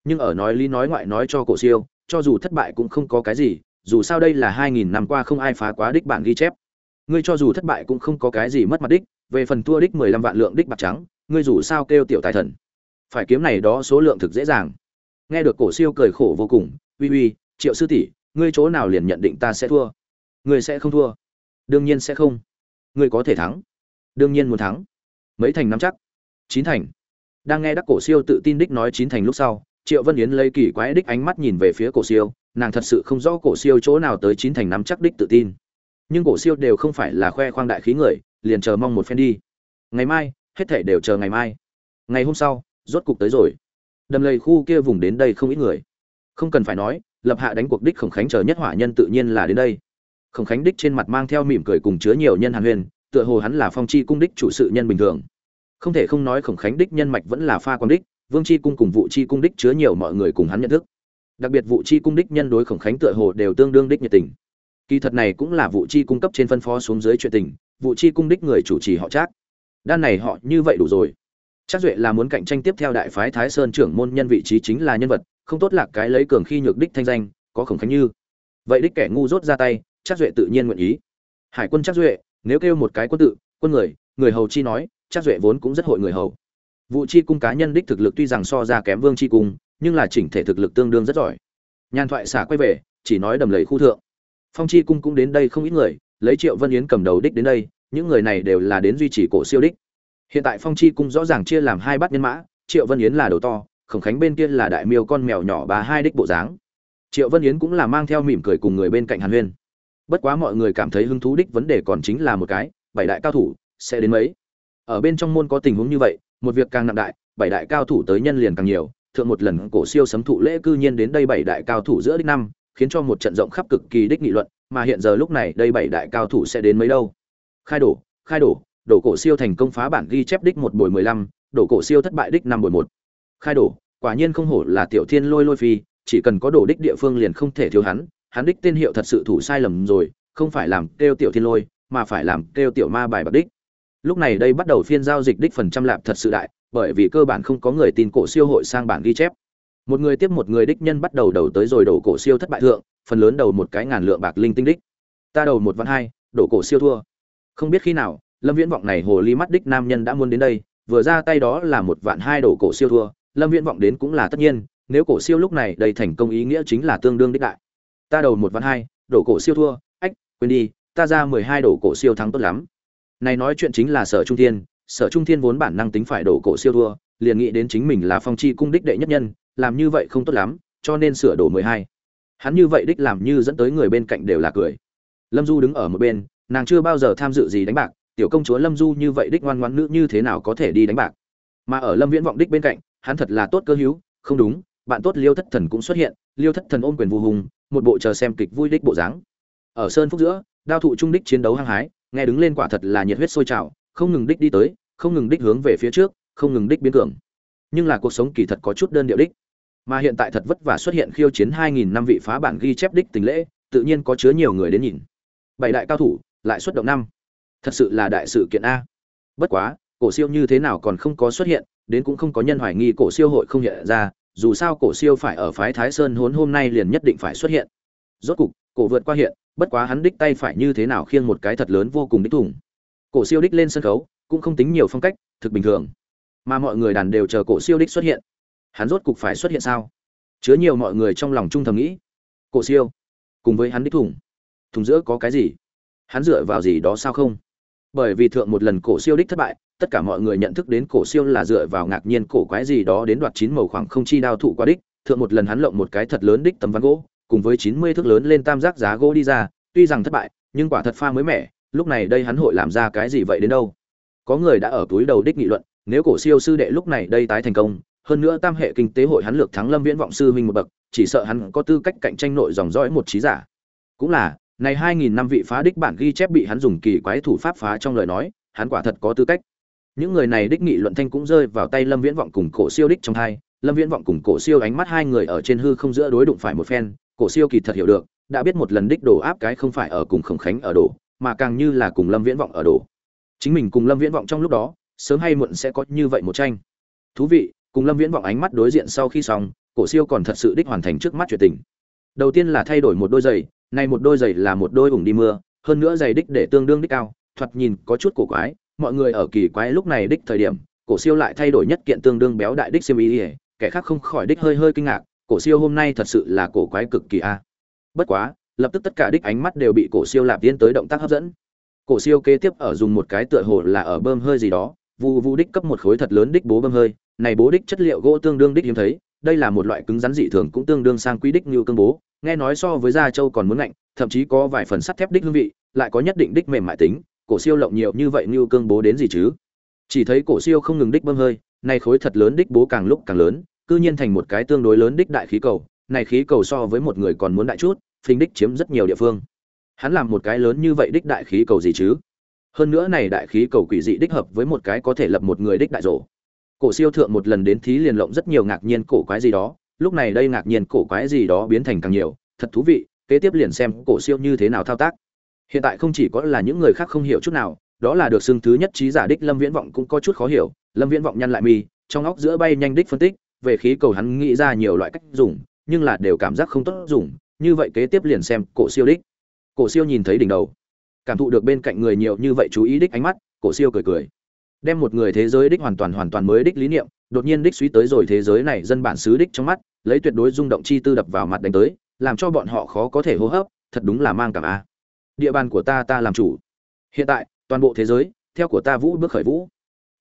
[SPEAKER 1] nhưng ở nói lý nói ngoại nói cho cổ siêu, cho dù thất bại cũng không có cái gì, dù sao đây là hai nghìn năm qua không ai phá quá đích bản ghi chép. Ngươi cho dù thất bại cũng không có cái gì mất mặt đích, về phần thua đích mười lăm vạn lượng đích bạc trắng, ngươi dù sao kêu tiểu tài thần. Phải kiếm này đó số lượng thực dễ dàng. Nghe được cổ siêu cười khổ vô cùng, uy uy, triệu sư tỷ, ngươi chỗ nào liền nhận định ta sẽ thua? Ngươi sẽ không thua. Đương nhiên sẽ không. Ngươi có thể thắng. Đương nhiên muốn thắng. Mấy thành năm chắc? Chín thành. Đang nghe đắc cổ siêu tự tin đích nói chín thành lúc sau triệu vân yến lấy kỳ quái đích ánh mắt nhìn về phía cổ siêu, nàng thật sự không rõ cổ siêu chỗ nào tới chín thành nắm chắc đích tự tin. Nhưng cổ siêu đều không phải là khoe khoang đại khí người, liền chờ mong một phen đi. Ngày mai, hết thảy đều chờ ngày mai. Ngày hôm sau, rốt cục tới rồi. Đầm lầy khu kia vùng đến đây không ít người. Không cần phải nói, lập hạ đánh cuộc đích khổng khánh chờ nhất hỏa nhân tự nhiên là đến đây. Khổng khánh đích trên mặt mang theo mỉm cười cùng chứa nhiều nhân hàn huyền, tựa hồ hắn là phong chi cung đích chủ sự nhân bình thường. Không thể không nói khổng khánh đích nhân mạch vẫn là pha quan đích vương chi cung cùng vụ chi cung đích chứa nhiều mọi người cùng hắn nhận thức. Đặc biệt vụ chi cung đích nhân đối khổng khánh tựa hồ đều tương đương đích nhiệt tình. Kỳ thật này cũng là vụ chi cung cấp trên phân phó xuống dưới chuyện tình vụ chi cung đích người chủ trì họ chắc đan này họ như vậy đủ rồi. Trác duệ là muốn cạnh tranh tiếp theo đại phái thái sơn trưởng môn nhân vị trí chính là nhân vật, không tốt lạc cái lấy cường khi nhược đích thanh danh, có khổng khánh như. Vậy đích kẻ ngu dốt ra tay, Trác duệ tự nhiên nguyện ý. Hải quân Trác duệ, nếu kêu một cái quân tự, quân người người hầu chi nói, Trác duệ vốn cũng rất hội người hầu vụ chi cung cá nhân đích thực lực tuy rằng so ra kém vương chi cung, nhưng là chỉnh thể thực lực tương đương rất giỏi. Nhàn thoại xả quay về, chỉ nói đầm lầy khu thượng. Phong chi cung cũng đến đây không ít người, lấy triệu vân yến cầm đầu đích đến đây, những người này đều là đến duy trì cổ siêu đích. Hiện tại phong chi cung rõ ràng chia làm hai bát nhân mã, triệu vân yến là đầu to, khổng khánh bên kia là đại miêu con mèo nhỏ bà hai đích bộ dáng. Triệu vân yến cũng là mang theo mỉm cười cùng người bên cạnh hàn huyên. Bất quá mọi người cảm thấy hứng thú đích vấn đề còn chính là một cái, bảy đại cao thủ, sẽ đến mấy? Ở bên trong môn có tình huống như vậy một việc càng nặng đại, bảy đại cao thủ tới nhân liền càng nhiều, thượng một lần cổ siêu sấm thụ lễ cư nhiên đến đây bảy đại cao thủ giữa đích năm, khiến cho một trận rộng khắp cực kỳ đích nghị luận, mà hiện giờ lúc này đây bảy đại cao thủ sẽ đến mấy đâu? Khai đổ khai đổ đổ cổ siêu thành công phá bản ghi chép đích một buổi mười lăm, đổ cổ siêu thất bại đích năm buổi một. Khai đổ, quả nhiên không hổ là tiểu thiên lôi lôi phi, chỉ cần có đổ đích địa phương liền không thể thiếu hắn hắn đích tên hiệu thật sự thủ sai lầm rồi, không phải làm kêu tiểu thiên lôi, mà phải làm kêu tiểu ma bài bạc đích lúc này đây bắt đầu phiên giao dịch đích phần trăm lạp thật sự đại, bởi vì cơ bản không có người tin cổ siêu hội sang bản ghi chép. Một người tiếp một người đích nhân bắt đầu đầu tới rồi đổ cổ siêu thất bại thượng, phần lớn đầu một cái ngàn lượng bạc linh tinh đích. Ta đầu một vạn hai, đổ cổ siêu thua. Không biết khi nào, lâm viễn vọng này hồ ly mắt đích nam nhân đã muốn đến đây, vừa ra tay đó là một vạn hai đổ cổ siêu thua. Lâm viễn vọng đến cũng là tất nhiên, nếu cổ siêu lúc này đầy thành công ý nghĩa chính là tương đương đích đại. Ta đầu một vạn hai, đổ cổ siêu thua, ách, quên đi, ta ra mười hai đổ cổ siêu thắng tốt lắm này nói chuyện chính là sở trung thiên, sở trung thiên vốn bản năng tính phải đổ cổ siêu thua, liền nghĩ đến chính mình là phong chi cung đích đệ nhất nhân, làm như vậy không tốt lắm, cho nên sửa đổ mười hai. Hắn như vậy đích làm như dẫn tới người bên cạnh đều là cười. Lâm du đứng ở một bên, nàng chưa bao giờ tham dự gì đánh bạc, tiểu công chúa lâm du như vậy đích ngoan ngoãn nữ như thế nào có thể đi đánh bạc? Mà ở lâm viễn vọng đích bên cạnh, hắn thật là tốt cơ hữu, không đúng, bạn tốt liêu thất thần cũng xuất hiện, liêu thất thần ôm quyền vô hùng, một bộ chờ xem kịch vui đích bộ dáng. Ở sơn phúc giữa, đao thụ trung đích chiến đấu hăng hái nghe đứng lên quả thật là nhiệt huyết sôi trào, không ngừng đích đi tới, không ngừng đích hướng về phía trước, không ngừng đích biến cường. Nhưng là cuộc sống kỳ thật có chút đơn điệu đích. Mà hiện tại thật vất vả xuất hiện khiêu chiến 2.000 năm vị phá bản ghi chép đích tình lễ, tự nhiên có chứa nhiều người đến nhìn. Bảy đại cao thủ, lại xuất động năm. Thật sự là đại sự kiện a. Bất quá, cổ siêu như thế nào còn không có xuất hiện, đến cũng không có nhân hoài nghi cổ siêu hội không hiện ra, dù sao cổ siêu phải ở phái thái sơn hốn hôm nay liền nhất định phải xuất hiện. Rốt cục cổ vượt qua hiện, bất quá hắn đích tay phải như thế nào khiêng một cái thật lớn vô cùng đích thủng cổ siêu đích lên sân khấu, cũng không tính nhiều phong cách, thực bình thường. Mà mọi người đàn đều chờ cổ siêu đích xuất hiện. Hắn rốt cục phải xuất hiện sao? Chứa nhiều mọi người trong lòng trung thầm nghĩ. Cổ siêu, cùng với hắn đích thủng thùng giữa có cái gì? Hắn dựa vào gì đó sao không? Bởi vì thượng một lần cổ siêu đích thất bại, tất cả mọi người nhận thức đến cổ siêu là dựa vào ngạc nhiên cổ quái gì đó đến đoạt chín màu khoảng không chi đao thụ qua đích. Thượng một lần hắn lộng một cái thật lớn đích tấm ván gỗ cùng với chín mươi thước lớn lên tam giác giá gỗ đi ra, tuy rằng thất bại, nhưng quả thật pha mới mẻ, lúc này đây hắn hội làm ra cái gì vậy đến đâu? Có người đã ở túi đầu đích nghị luận, nếu cổ siêu sư đệ lúc này đây tái thành công, hơn nữa tam hệ kinh tế hội hắn lược thắng lâm viễn vọng sư huynh một bậc, chỉ sợ hắn có tư cách cạnh tranh nội dòng dõi một trí giả. Cũng là, này hai nghìn năm vị phá đích bản ghi chép bị hắn dùng kỳ quái thủ pháp phá trong lời nói, hắn quả thật có tư cách. Những người này đích nghị luận thanh cũng rơi vào tay lâm viễn vọng cùng cổ siêu đích trong hai lâm viễn vọng cùng cổ siêu ánh mắt hai người ở trên hư không giữa đối đụng phải một phen cổ siêu kỳ thật hiểu được, đã biết một lần đích đổ áp cái không phải ở cùng khổng khánh ở đổ mà càng như là cùng lâm viễn vọng ở đổ chính mình cùng lâm viễn vọng trong lúc đó, sớm hay muộn sẽ có như vậy một tranh. Thú vị, cùng lâm viễn vọng ánh mắt đối diện sau khi xong, cổ siêu còn thật sự đích hoàn thành trước mắt chuyện tình. Đầu tiên là thay đổi một đôi giày này một đôi giày là một đôi ủng đi mưa, hơn nữa giày đích để tương đương đích cao, thoạt nhìn có chút cổ quái, mọi người ở kỳ quái lúc này đích thời điểm, cổ siêu lại thay đổi nhất kiện tương đương béo đại đích xiêm y kẻ khác không khỏi đích hơi hơi kinh ngạc cổ siêu hôm nay thật sự là cổ quái cực kỳ a. Bất quá, lập tức tất cả đích ánh mắt đều bị cổ siêu lạp tiến tới động tác hấp dẫn. Cổ siêu kế tiếp ở dùng một cái tựa hồ là ở bơm hơi gì đó, vu vu đích cấp một khối thật lớn đích bố bơm hơi. Này bố đích chất liệu gỗ tương đương đích hiếm thấy, đây là một loại cứng rắn dị thường cũng tương đương sang quý đích như cương bố. Nghe nói so với da châu còn muốn ngạnh thậm chí có vài phần sắt thép đích hương vị, lại có nhất định đích mềm mại tính. Cổ siêu lộng nhiều như vậy như cương bố đến gì chứ? Chỉ thấy cổ siêu không ngừng đích bơm hơi, này khối thật lớn đích bố càng lúc càng lớn cư nhiên thành một cái tương đối lớn đích đại khí cầu, này khí cầu so với một người còn muốn đại chút, phình đích chiếm rất nhiều địa phương. Hắn làm một cái lớn như vậy đích đại khí cầu gì chứ? Hơn nữa này đại khí cầu quỷ dị đích hợp với một cái có thể lập một người đích đại rổ. Cổ siêu thượng một lần đến thí liền lộng rất nhiều ngạc nhiên cổ quái gì đó, lúc này đây ngạc nhiên cổ quái gì đó biến thành càng nhiều, thật thú vị, kế tiếp liền xem cổ siêu như thế nào thao tác. Hiện tại không chỉ có là những người khác không hiểu chút nào, đó là được xưng thứ nhất trí giả đích lâm viễn vọng cũng có chút khó hiểu, lâm viễn vọng nhăn lại mi, trong óc giữa bay nhanh đích phân tích về khí cầu hắn nghĩ ra nhiều loại cách dùng, nhưng là đều cảm giác không tốt dùng, như vậy kế tiếp liền xem cổ siêu đích. Cổ siêu nhìn thấy đỉnh đầu. Cảm thụ được bên cạnh người nhiều như vậy chú ý đích ánh mắt, cổ siêu cười cười. Đem một người thế giới đích hoàn toàn hoàn toàn mới đích lý niệm, đột nhiên đích suy tới rồi thế giới này dân bản xứ đích trong mắt, lấy tuyệt đối rung động chi tư đập vào mặt đánh tới, làm cho bọn họ khó có thể hô hấp, thật đúng là mang cảm a. Địa bàn của ta ta làm chủ. Hiện tại, toàn bộ thế giới, theo của ta vũ bước khởi vũ.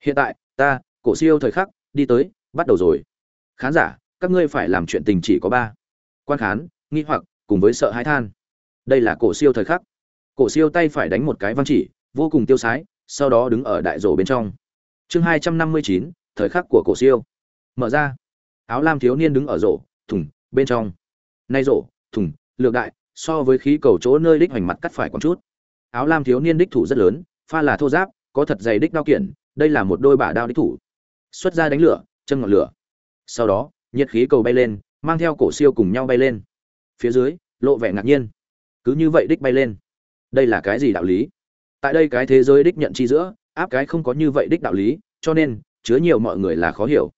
[SPEAKER 1] Hiện tại, ta, cổ siêu thời khắc, đi tới, bắt đầu rồi khán giả, các ngươi phải làm chuyện tình chỉ có ba. Quan khán, nghi hoặc, cùng với sợ hãi than. Đây là cổ siêu thời khắc. Cổ siêu tay phải đánh một cái văn chỉ, vô cùng tiêu sái, sau đó đứng ở đại rổ bên trong. Chương hai trăm năm mươi chín, thời khắc của cổ siêu. Mở ra. Áo lam thiếu niên đứng ở rổ, thùng, bên trong. Nay rổ, thùng, lược đại, so với khí cầu chỗ nơi đích hoành mặt cắt phải còn chút. Áo lam thiếu niên đích thủ rất lớn, pha là thô giáp, có thật dày đích đao kiện, đây là một đôi bả đao đích thủ. Xuất ra đánh lửa, chân ngọn lửa sau đó, nhiệt khí cầu bay lên, mang theo cổ siêu cùng nhau bay lên. Phía dưới, lộ vẻ ngạc nhiên. Cứ như vậy đích bay lên. Đây là cái gì đạo lý? Tại đây cái thế giới đích nhận chi giữa, áp cái không có như vậy đích đạo lý, cho nên, chứa nhiều mọi người là khó hiểu.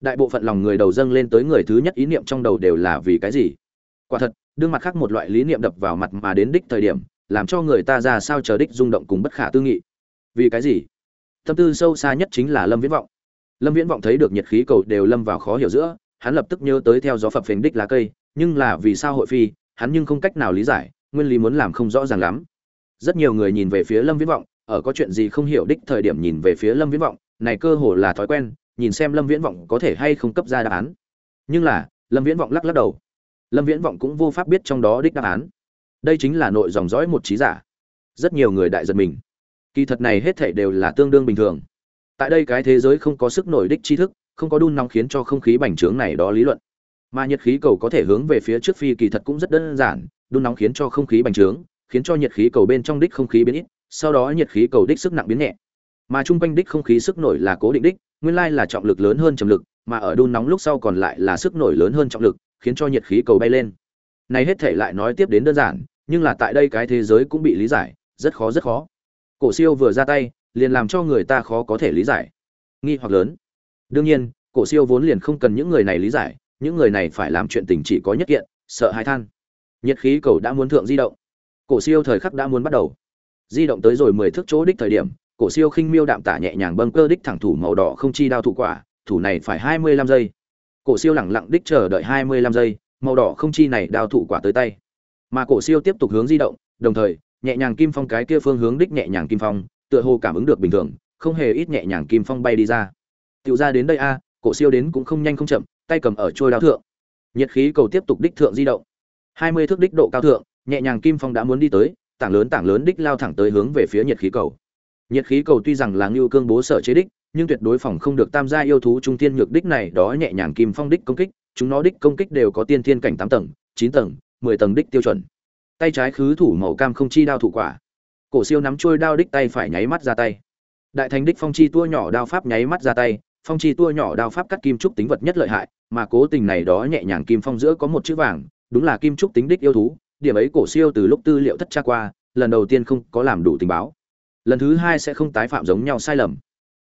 [SPEAKER 1] Đại bộ phận lòng người đầu dâng lên tới người thứ nhất ý niệm trong đầu đều là vì cái gì? Quả thật, đương mặt khác một loại lý niệm đập vào mặt mà đến đích thời điểm, làm cho người ta ra sao chờ đích rung động cùng bất khả tư nghị. Vì cái gì? Tâm tư sâu xa nhất chính là lâm viễn vọng lâm viễn vọng thấy được nhiệt khí cầu đều lâm vào khó hiểu giữa, hắn lập tức nhớ tới theo gió phập phình đích lá cây, nhưng là vì sao hội phi, hắn nhưng không cách nào lý giải, nguyên lý muốn làm không rõ ràng lắm. Rất nhiều người nhìn về phía lâm viễn vọng, ở có chuyện gì không hiểu đích thời điểm nhìn về phía lâm viễn vọng, này cơ hồ là thói quen, nhìn xem lâm viễn vọng có thể hay không cấp ra đáp án. Nhưng là, lâm viễn vọng lắc lắc đầu. Lâm viễn vọng cũng vô pháp biết trong đó đích đáp án. Đây chính là nội dòng dõi một trí giả. Rất nhiều người đại giật mình. Kỳ thật này hết thảy đều là tương đương bình thường tại đây cái thế giới không có sức nổi đích tri thức, không có đun nóng khiến cho không khí bành trướng này đó lý luận. Mà nhiệt khí cầu có thể hướng về phía trước phi kỳ thật cũng rất đơn giản, đun nóng khiến cho không khí bành trướng, khiến cho nhiệt khí cầu bên trong đích không khí biến ít, sau đó nhiệt khí cầu đích sức nặng biến nhẹ. Mà trung quanh đích không khí sức nổi là cố định đích, nguyên lai là trọng lực lớn hơn trầm lực, mà ở đun nóng lúc sau còn lại là sức nổi lớn hơn trọng lực, khiến cho nhiệt khí cầu bay lên. Này hết thể lại nói tiếp đến đơn giản, nhưng là tại đây cái thế giới cũng bị lý giải, rất khó rất khó. Cổ siêu vừa ra tay liền làm cho người ta khó có thể lý giải. Nghi hoặc lớn. Đương nhiên, cổ siêu vốn liền không cần những người này lý giải, những người này phải làm chuyện tình chỉ có nhất kiện, sợ hãi than. Nhiệt khí cầu đã muốn thượng di động. Cổ siêu thời khắc đã muốn bắt đầu. Di động tới rồi mười thước chỗ đích thời điểm, cổ siêu khinh miêu đạm tả nhẹ nhàng bâng cơ đích thẳng thủ màu đỏ không chi đao thủ quả, thủ này phải hai mươi lăm giây. Cổ siêu lẳng lặng đích chờ đợi hai mươi lăm giây, màu đỏ không chi này đao thủ quả tới tay. Mà cổ siêu tiếp tục hướng di động, đồng thời, nhẹ nhàng kim phong cái kia phương hướng đích nhẹ nhàng kim phong tựa hồ cảm ứng được bình thường, không hề ít nhẹ nhàng kim phong bay đi ra. Tiểu ra đến đây a, cổ siêu đến cũng không nhanh không chậm, tay cầm ở trôi đao thượng. Nhiệt khí cầu tiếp tục đích thượng di động. Hai mươi thước đích độ cao thượng, nhẹ nhàng kim phong đã muốn đi tới, tảng lớn tảng lớn đích lao thẳng tới hướng về phía nhiệt khí cầu. Nhiệt khí cầu tuy rằng là ngưu cương bố sở chế đích, nhưng tuyệt đối phòng không được tam gia yêu thú trung tiên nhược đích này, đó nhẹ nhàng kim phong đích công kích, chúng nó đích công kích đều có tiên thiên cảnh tám tầng, chín tầng, mười tầng đích tiêu chuẩn. Tay trái khứ thủ màu cam không chi đao thủ quả cổ siêu nắm trôi đao đích tay phải nháy mắt ra tay. Đại thành đích phong chi tua nhỏ đao pháp nháy mắt ra tay, phong chi tua nhỏ đao pháp cắt kim trúc tính vật nhất lợi hại, mà cố tình này đó nhẹ nhàng kim phong giữa có một chữ vàng, đúng là kim trúc tính đích yêu thú, điểm ấy cổ siêu từ lúc tư liệu thất tra qua, lần đầu tiên không có làm đủ tình báo. Lần thứ hai sẽ không tái phạm giống nhau sai lầm.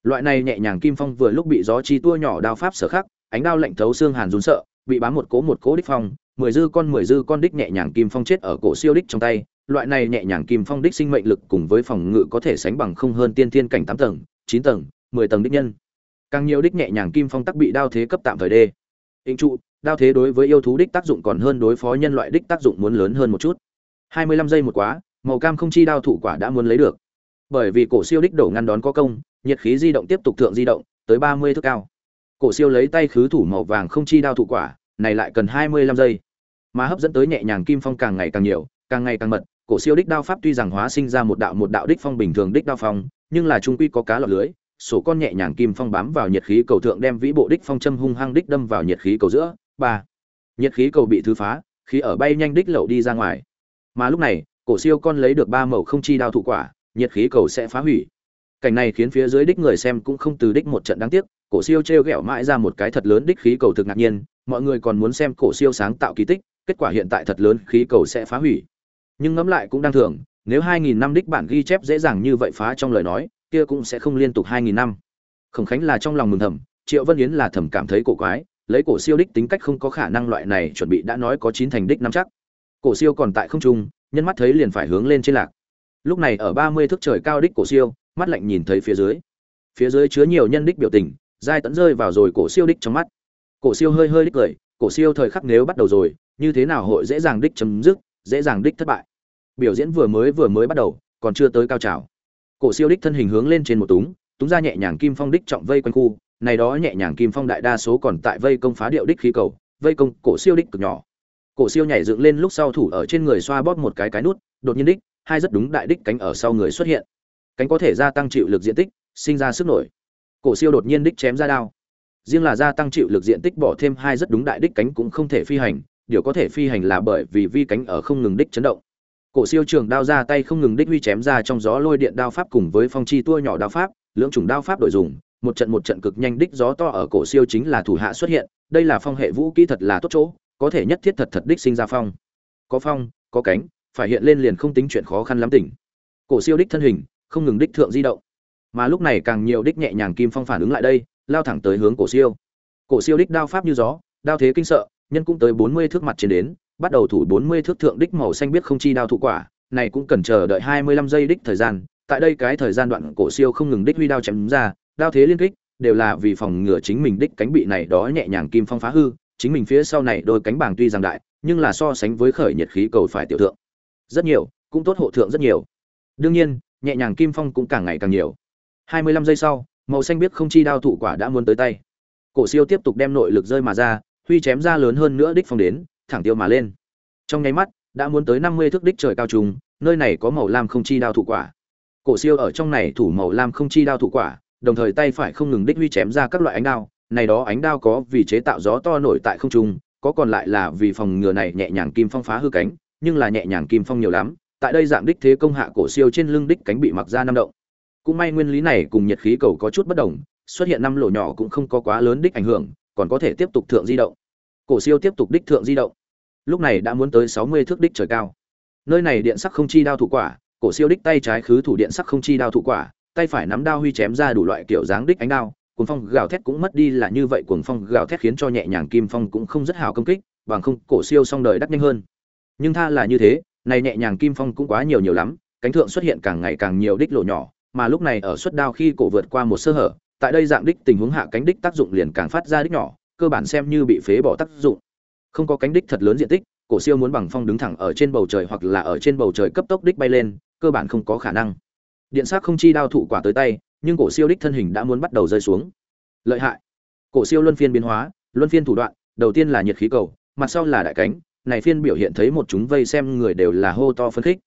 [SPEAKER 1] Loại này nhẹ nhàng kim phong vừa lúc bị gió chi tua nhỏ đao pháp sở khắc, ánh đao lạnh thấu xương hàn run sợ, bị bám một cố một cố đích phong, mười dư con mười dư con đích nhẹ nhàng kim phong chết ở cổ siêu đích trong tay loại này nhẹ nhàng kim phong đích sinh mệnh lực cùng với phòng ngự có thể sánh bằng không hơn tiên thiên cảnh tám tầng, chín tầng, mười tầng đích nhân. Càng nhiều đích nhẹ nhàng kim phong tắc bị đao thế cấp tạm thời đê. Hình trụ, đao thế đối với yêu thú đích tác dụng còn hơn đối phó nhân loại đích tác dụng muốn lớn hơn một chút. Hai mươi lăm giây một quá, màu cam không chi đao thủ quả đã muốn lấy được. Bởi vì cổ siêu đích đổ ngăn đón có công, nhiệt khí di động tiếp tục thượng di động, tới ba mươi thước cao. Cổ siêu lấy tay khứ thủ màu vàng không chi đao thủ quả, này lại cần hai mươi lăm giây. Mà hấp dẫn tới nhẹ nhàng kim phong càng ngày càng nhiều càng ngày càng mật, cổ siêu đích đao pháp tuy rằng hóa sinh ra một đạo một đạo đích phong bình thường đích đao phong, nhưng là trung quy có cá lọt lưới, sổ con nhẹ nhàng kim phong bám vào nhiệt khí cầu thượng đem vĩ bộ đích phong châm hung hăng đích đâm vào nhiệt khí cầu giữa. Ba, nhiệt khí cầu bị thứ phá, khí ở bay nhanh đích lậu đi ra ngoài. Mà lúc này, cổ siêu con lấy được ba mẩu không chi đao thụ quả, nhiệt khí cầu sẽ phá hủy. Cảnh này khiến phía dưới đích người xem cũng không từ đích một trận đáng tiếc, cổ siêu trêu ghẹo mãi ra một cái thật lớn đích khí cầu thực ngạc nhiên, mọi người còn muốn xem cổ siêu sáng tạo kỳ tích, kết quả hiện tại thật lớn khí cầu sẽ phá hủy nhưng ngẫm lại cũng đang thường, nếu 2.000 năm đích bản ghi chép dễ dàng như vậy phá trong lời nói, kia cũng sẽ không liên tục 2.000 năm. Khổng khánh là trong lòng mừng thầm, triệu vân yến là thầm cảm thấy cổ quái, lấy cổ siêu đích tính cách không có khả năng loại này chuẩn bị đã nói có chín thành đích năm chắc. Cổ siêu còn tại không trung, nhân mắt thấy liền phải hướng lên trên lạc. Lúc này ở 30 thước trời cao đích cổ siêu, mắt lạnh nhìn thấy phía dưới. Phía dưới chứa nhiều nhân đích biểu tình, giai tẫn rơi vào rồi cổ siêu đích trong mắt. Cổ siêu hơi hơi đích cười, cổ siêu thời khắc nếu bắt đầu rồi, như thế nào hội dễ dàng đích chấm dứt, dễ dàng đích thất bại biểu diễn vừa mới vừa mới bắt đầu, còn chưa tới cao trào. Cổ siêu đích thân hình hướng lên trên một túng túng ra nhẹ nhàng kim phong đích trọng vây quanh khu, này đó nhẹ nhàng kim phong đại đa số còn tại vây công phá điệu đích khí cầu, vây công cổ siêu đích cực nhỏ. Cổ siêu nhảy dựng lên lúc sau thủ ở trên người xoa bóp một cái cái nút, đột nhiên đích, hai rất đúng đại đích cánh ở sau người xuất hiện. Cánh có thể gia tăng chịu lực diện tích, sinh ra sức nổi. Cổ siêu đột nhiên đích chém ra đao. Riêng là gia tăng chịu lực diện tích bỏ thêm hai rất đúng đại đích cánh cũng không thể phi hành, điều có thể phi hành là bởi vì vi cánh ở không ngừng đích chấn động cổ siêu trường đao ra tay không ngừng đích huy chém ra trong gió lôi điện đao pháp cùng với phong chi tua nhỏ đao pháp, lưỡng chủng đao pháp đổi dùng, một trận một trận cực nhanh đích gió to ở cổ siêu chính là thủ hạ xuất hiện, đây là phong hệ vũ kỹ thật là tốt chỗ, có thể nhất thiết thật thật đích sinh ra phong. Có phong, có cánh, phải hiện lên liền không tính chuyện khó khăn lắm tỉnh. Cổ siêu đích thân hình, không ngừng đích thượng di động. Mà lúc này càng nhiều đích nhẹ nhàng kim phong phản ứng lại đây, lao thẳng tới hướng cổ siêu. Cổ siêu đích đao pháp như gió, đao thế kinh sợ, nhân cũng tới bốn mươi thước mặt trên đến bắt đầu thủ bốn mươi thước thượng đích màu xanh biết không chi đao thụ quả, này cũng cần chờ đợi hai mươi lăm giây đích thời gian, tại đây cái thời gian đoạn cổ siêu không ngừng đích huy đao chém ra, đao thế liên kích, đều là vì phòng ngừa chính mình đích cánh bị này đó nhẹ nhàng kim phong phá hư, chính mình phía sau này đôi cánh bảng tuy rằng đại, nhưng là so sánh với khởi nhiệt khí cầu phải tiểu thượng. Rất nhiều, cũng tốt hộ thượng rất nhiều. Đương nhiên, nhẹ nhàng kim phong cũng càng ngày càng nhiều. hai mươi lăm giây sau, màu xanh biết không chi đao thụ quả đã muốn tới tay. Cổ siêu tiếp tục đem nội lực rơi mà ra, huy chém ra lớn hơn nữa đích phong đến thẳng tiêu mà lên. Trong nháy mắt, đã muốn tới năm mươi thước đích trời cao trùng, nơi này có màu lam không chi đao thủ quả. Cổ siêu ở trong này thủ màu lam không chi đao thủ quả, đồng thời tay phải không ngừng đích huy chém ra các loại ánh đao, này đó ánh đao có vì chế tạo gió to nổi tại không trung, có còn lại là vì phòng ngừa này nhẹ nhàng kim phong phá hư cánh, nhưng là nhẹ nhàng kim phong nhiều lắm, tại đây dạng đích thế công hạ cổ siêu trên lưng đích cánh bị mặc ra năm động. Cũng may nguyên lý này cùng nhiệt khí cầu có chút bất đồng, xuất hiện năm lỗ nhỏ cũng không có quá lớn đích ảnh hưởng, còn có thể tiếp tục thượng di động. Cổ siêu tiếp tục đích thượng di động lúc này đã muốn tới sáu mươi thước đích trời cao. Nơi này điện sắc không chi đao thủ quả, cổ siêu đích tay trái khứ thủ điện sắc không chi đao thủ quả, tay phải nắm đao huy chém ra đủ loại kiểu dáng đích ánh đao, cuồng phong gào thét cũng mất đi là như vậy, cuồng phong gào thét khiến cho nhẹ nhàng kim phong cũng không rất hào công kích, bằng không cổ siêu xong đời đắt nhanh hơn. Nhưng tha là như thế, này nhẹ nhàng kim phong cũng quá nhiều nhiều lắm, cánh thượng xuất hiện càng ngày càng nhiều đích lộ nhỏ, mà lúc này ở suất đao khi cổ vượt qua một sơ hở, tại đây dạng đích tình huống hạ cánh đích tác dụng liền càng phát ra đích nhỏ, cơ bản xem như bị phế bỏ tác dụng không có cánh đích thật lớn diện tích, cổ siêu muốn bằng phong đứng thẳng ở trên bầu trời hoặc là ở trên bầu trời cấp tốc đích bay lên, cơ bản không có khả năng. Điện sắc không chi đao thụ quả tới tay, nhưng cổ siêu đích thân hình đã muốn bắt đầu rơi xuống. Lợi hại. Cổ siêu luân phiên biến hóa, luân phiên thủ đoạn, đầu tiên là nhiệt khí cầu, mặt sau là đại cánh, này phiên biểu hiện thấy một chúng vây xem người đều là hô to phấn khích.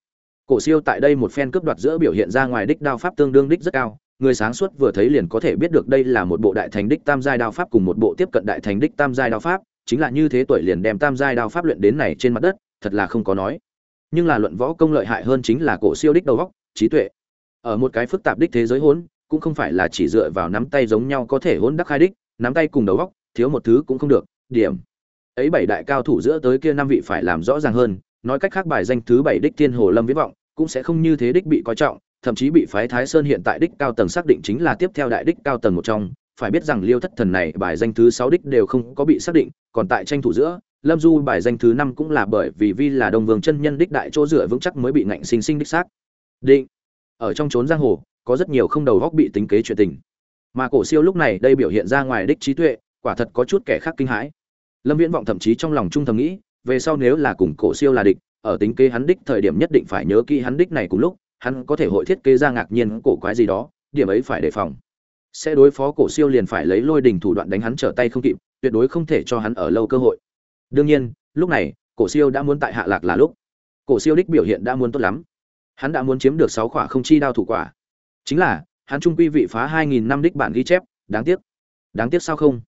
[SPEAKER 1] Cổ siêu tại đây một phen cướp đoạt giữa biểu hiện ra ngoài đích đao pháp tương đương đích rất cao, người sáng suốt vừa thấy liền có thể biết được đây là một bộ đại thành đích tam giai đao pháp cùng một bộ tiếp cận đại thành đích tam giai đao pháp chính là như thế tuổi liền đem tam giai đao pháp luyện đến này trên mặt đất thật là không có nói. Nhưng là luận võ công lợi hại hơn chính là cổ siêu đích đầu óc, trí tuệ. Ở một cái phức tạp đích thế giới hỗn cũng không phải là chỉ dựa vào nắm tay giống nhau có thể hỗn đắc khai đích nắm tay cùng đầu óc, thiếu một thứ cũng không được điểm. Ấy bảy đại cao thủ giữa tới kia năm vị phải làm rõ ràng hơn nói cách khác bài danh thứ bảy đích thiên hồ lâm viễn vọng cũng sẽ không như thế đích bị coi trọng thậm chí bị phái thái sơn hiện tại đích cao tầng xác định chính là tiếp theo đại đích cao tầng một trong phải biết rằng liêu thất thần này bài danh thứ sáu đích đều không có bị xác định, còn tại tranh thủ giữa, lâm du bài danh thứ năm cũng là bởi vì vi là đông vương chân nhân đích đại chỗ dựa vững chắc mới bị ngạnh sinh sinh đích xác. Định, ở trong trốn giang hồ, có rất nhiều không đầu góc bị tính kế chuyện tình. Mà cổ siêu lúc này đây biểu hiện ra ngoài đích trí tuệ, quả thật có chút kẻ khác kinh hãi. Lâm viễn vọng thậm chí trong lòng trung thầm nghĩ, về sau nếu là cùng cổ siêu là địch, ở tính kế hắn đích thời điểm nhất định phải nhớ kỹ hắn đích này cùng lúc, hắn có thể hội thiết kế ra ngạc nhiên cổ quái gì đó, điểm ấy phải đề phòng sẽ đối phó cổ siêu liền phải lấy lôi đình thủ đoạn đánh hắn trở tay không kịp, tuyệt đối không thể cho hắn ở lâu cơ hội. Đương nhiên, lúc này, cổ siêu đã muốn tại hạ lạc là lúc. Cổ siêu đích biểu hiện đã muốn tốt lắm. Hắn đã muốn chiếm được sáu quả không chi đao thủ quả. Chính là, hắn trung quy vị phá hai nghìn năm đích bản ghi chép, đáng tiếc. Đáng tiếc sao không?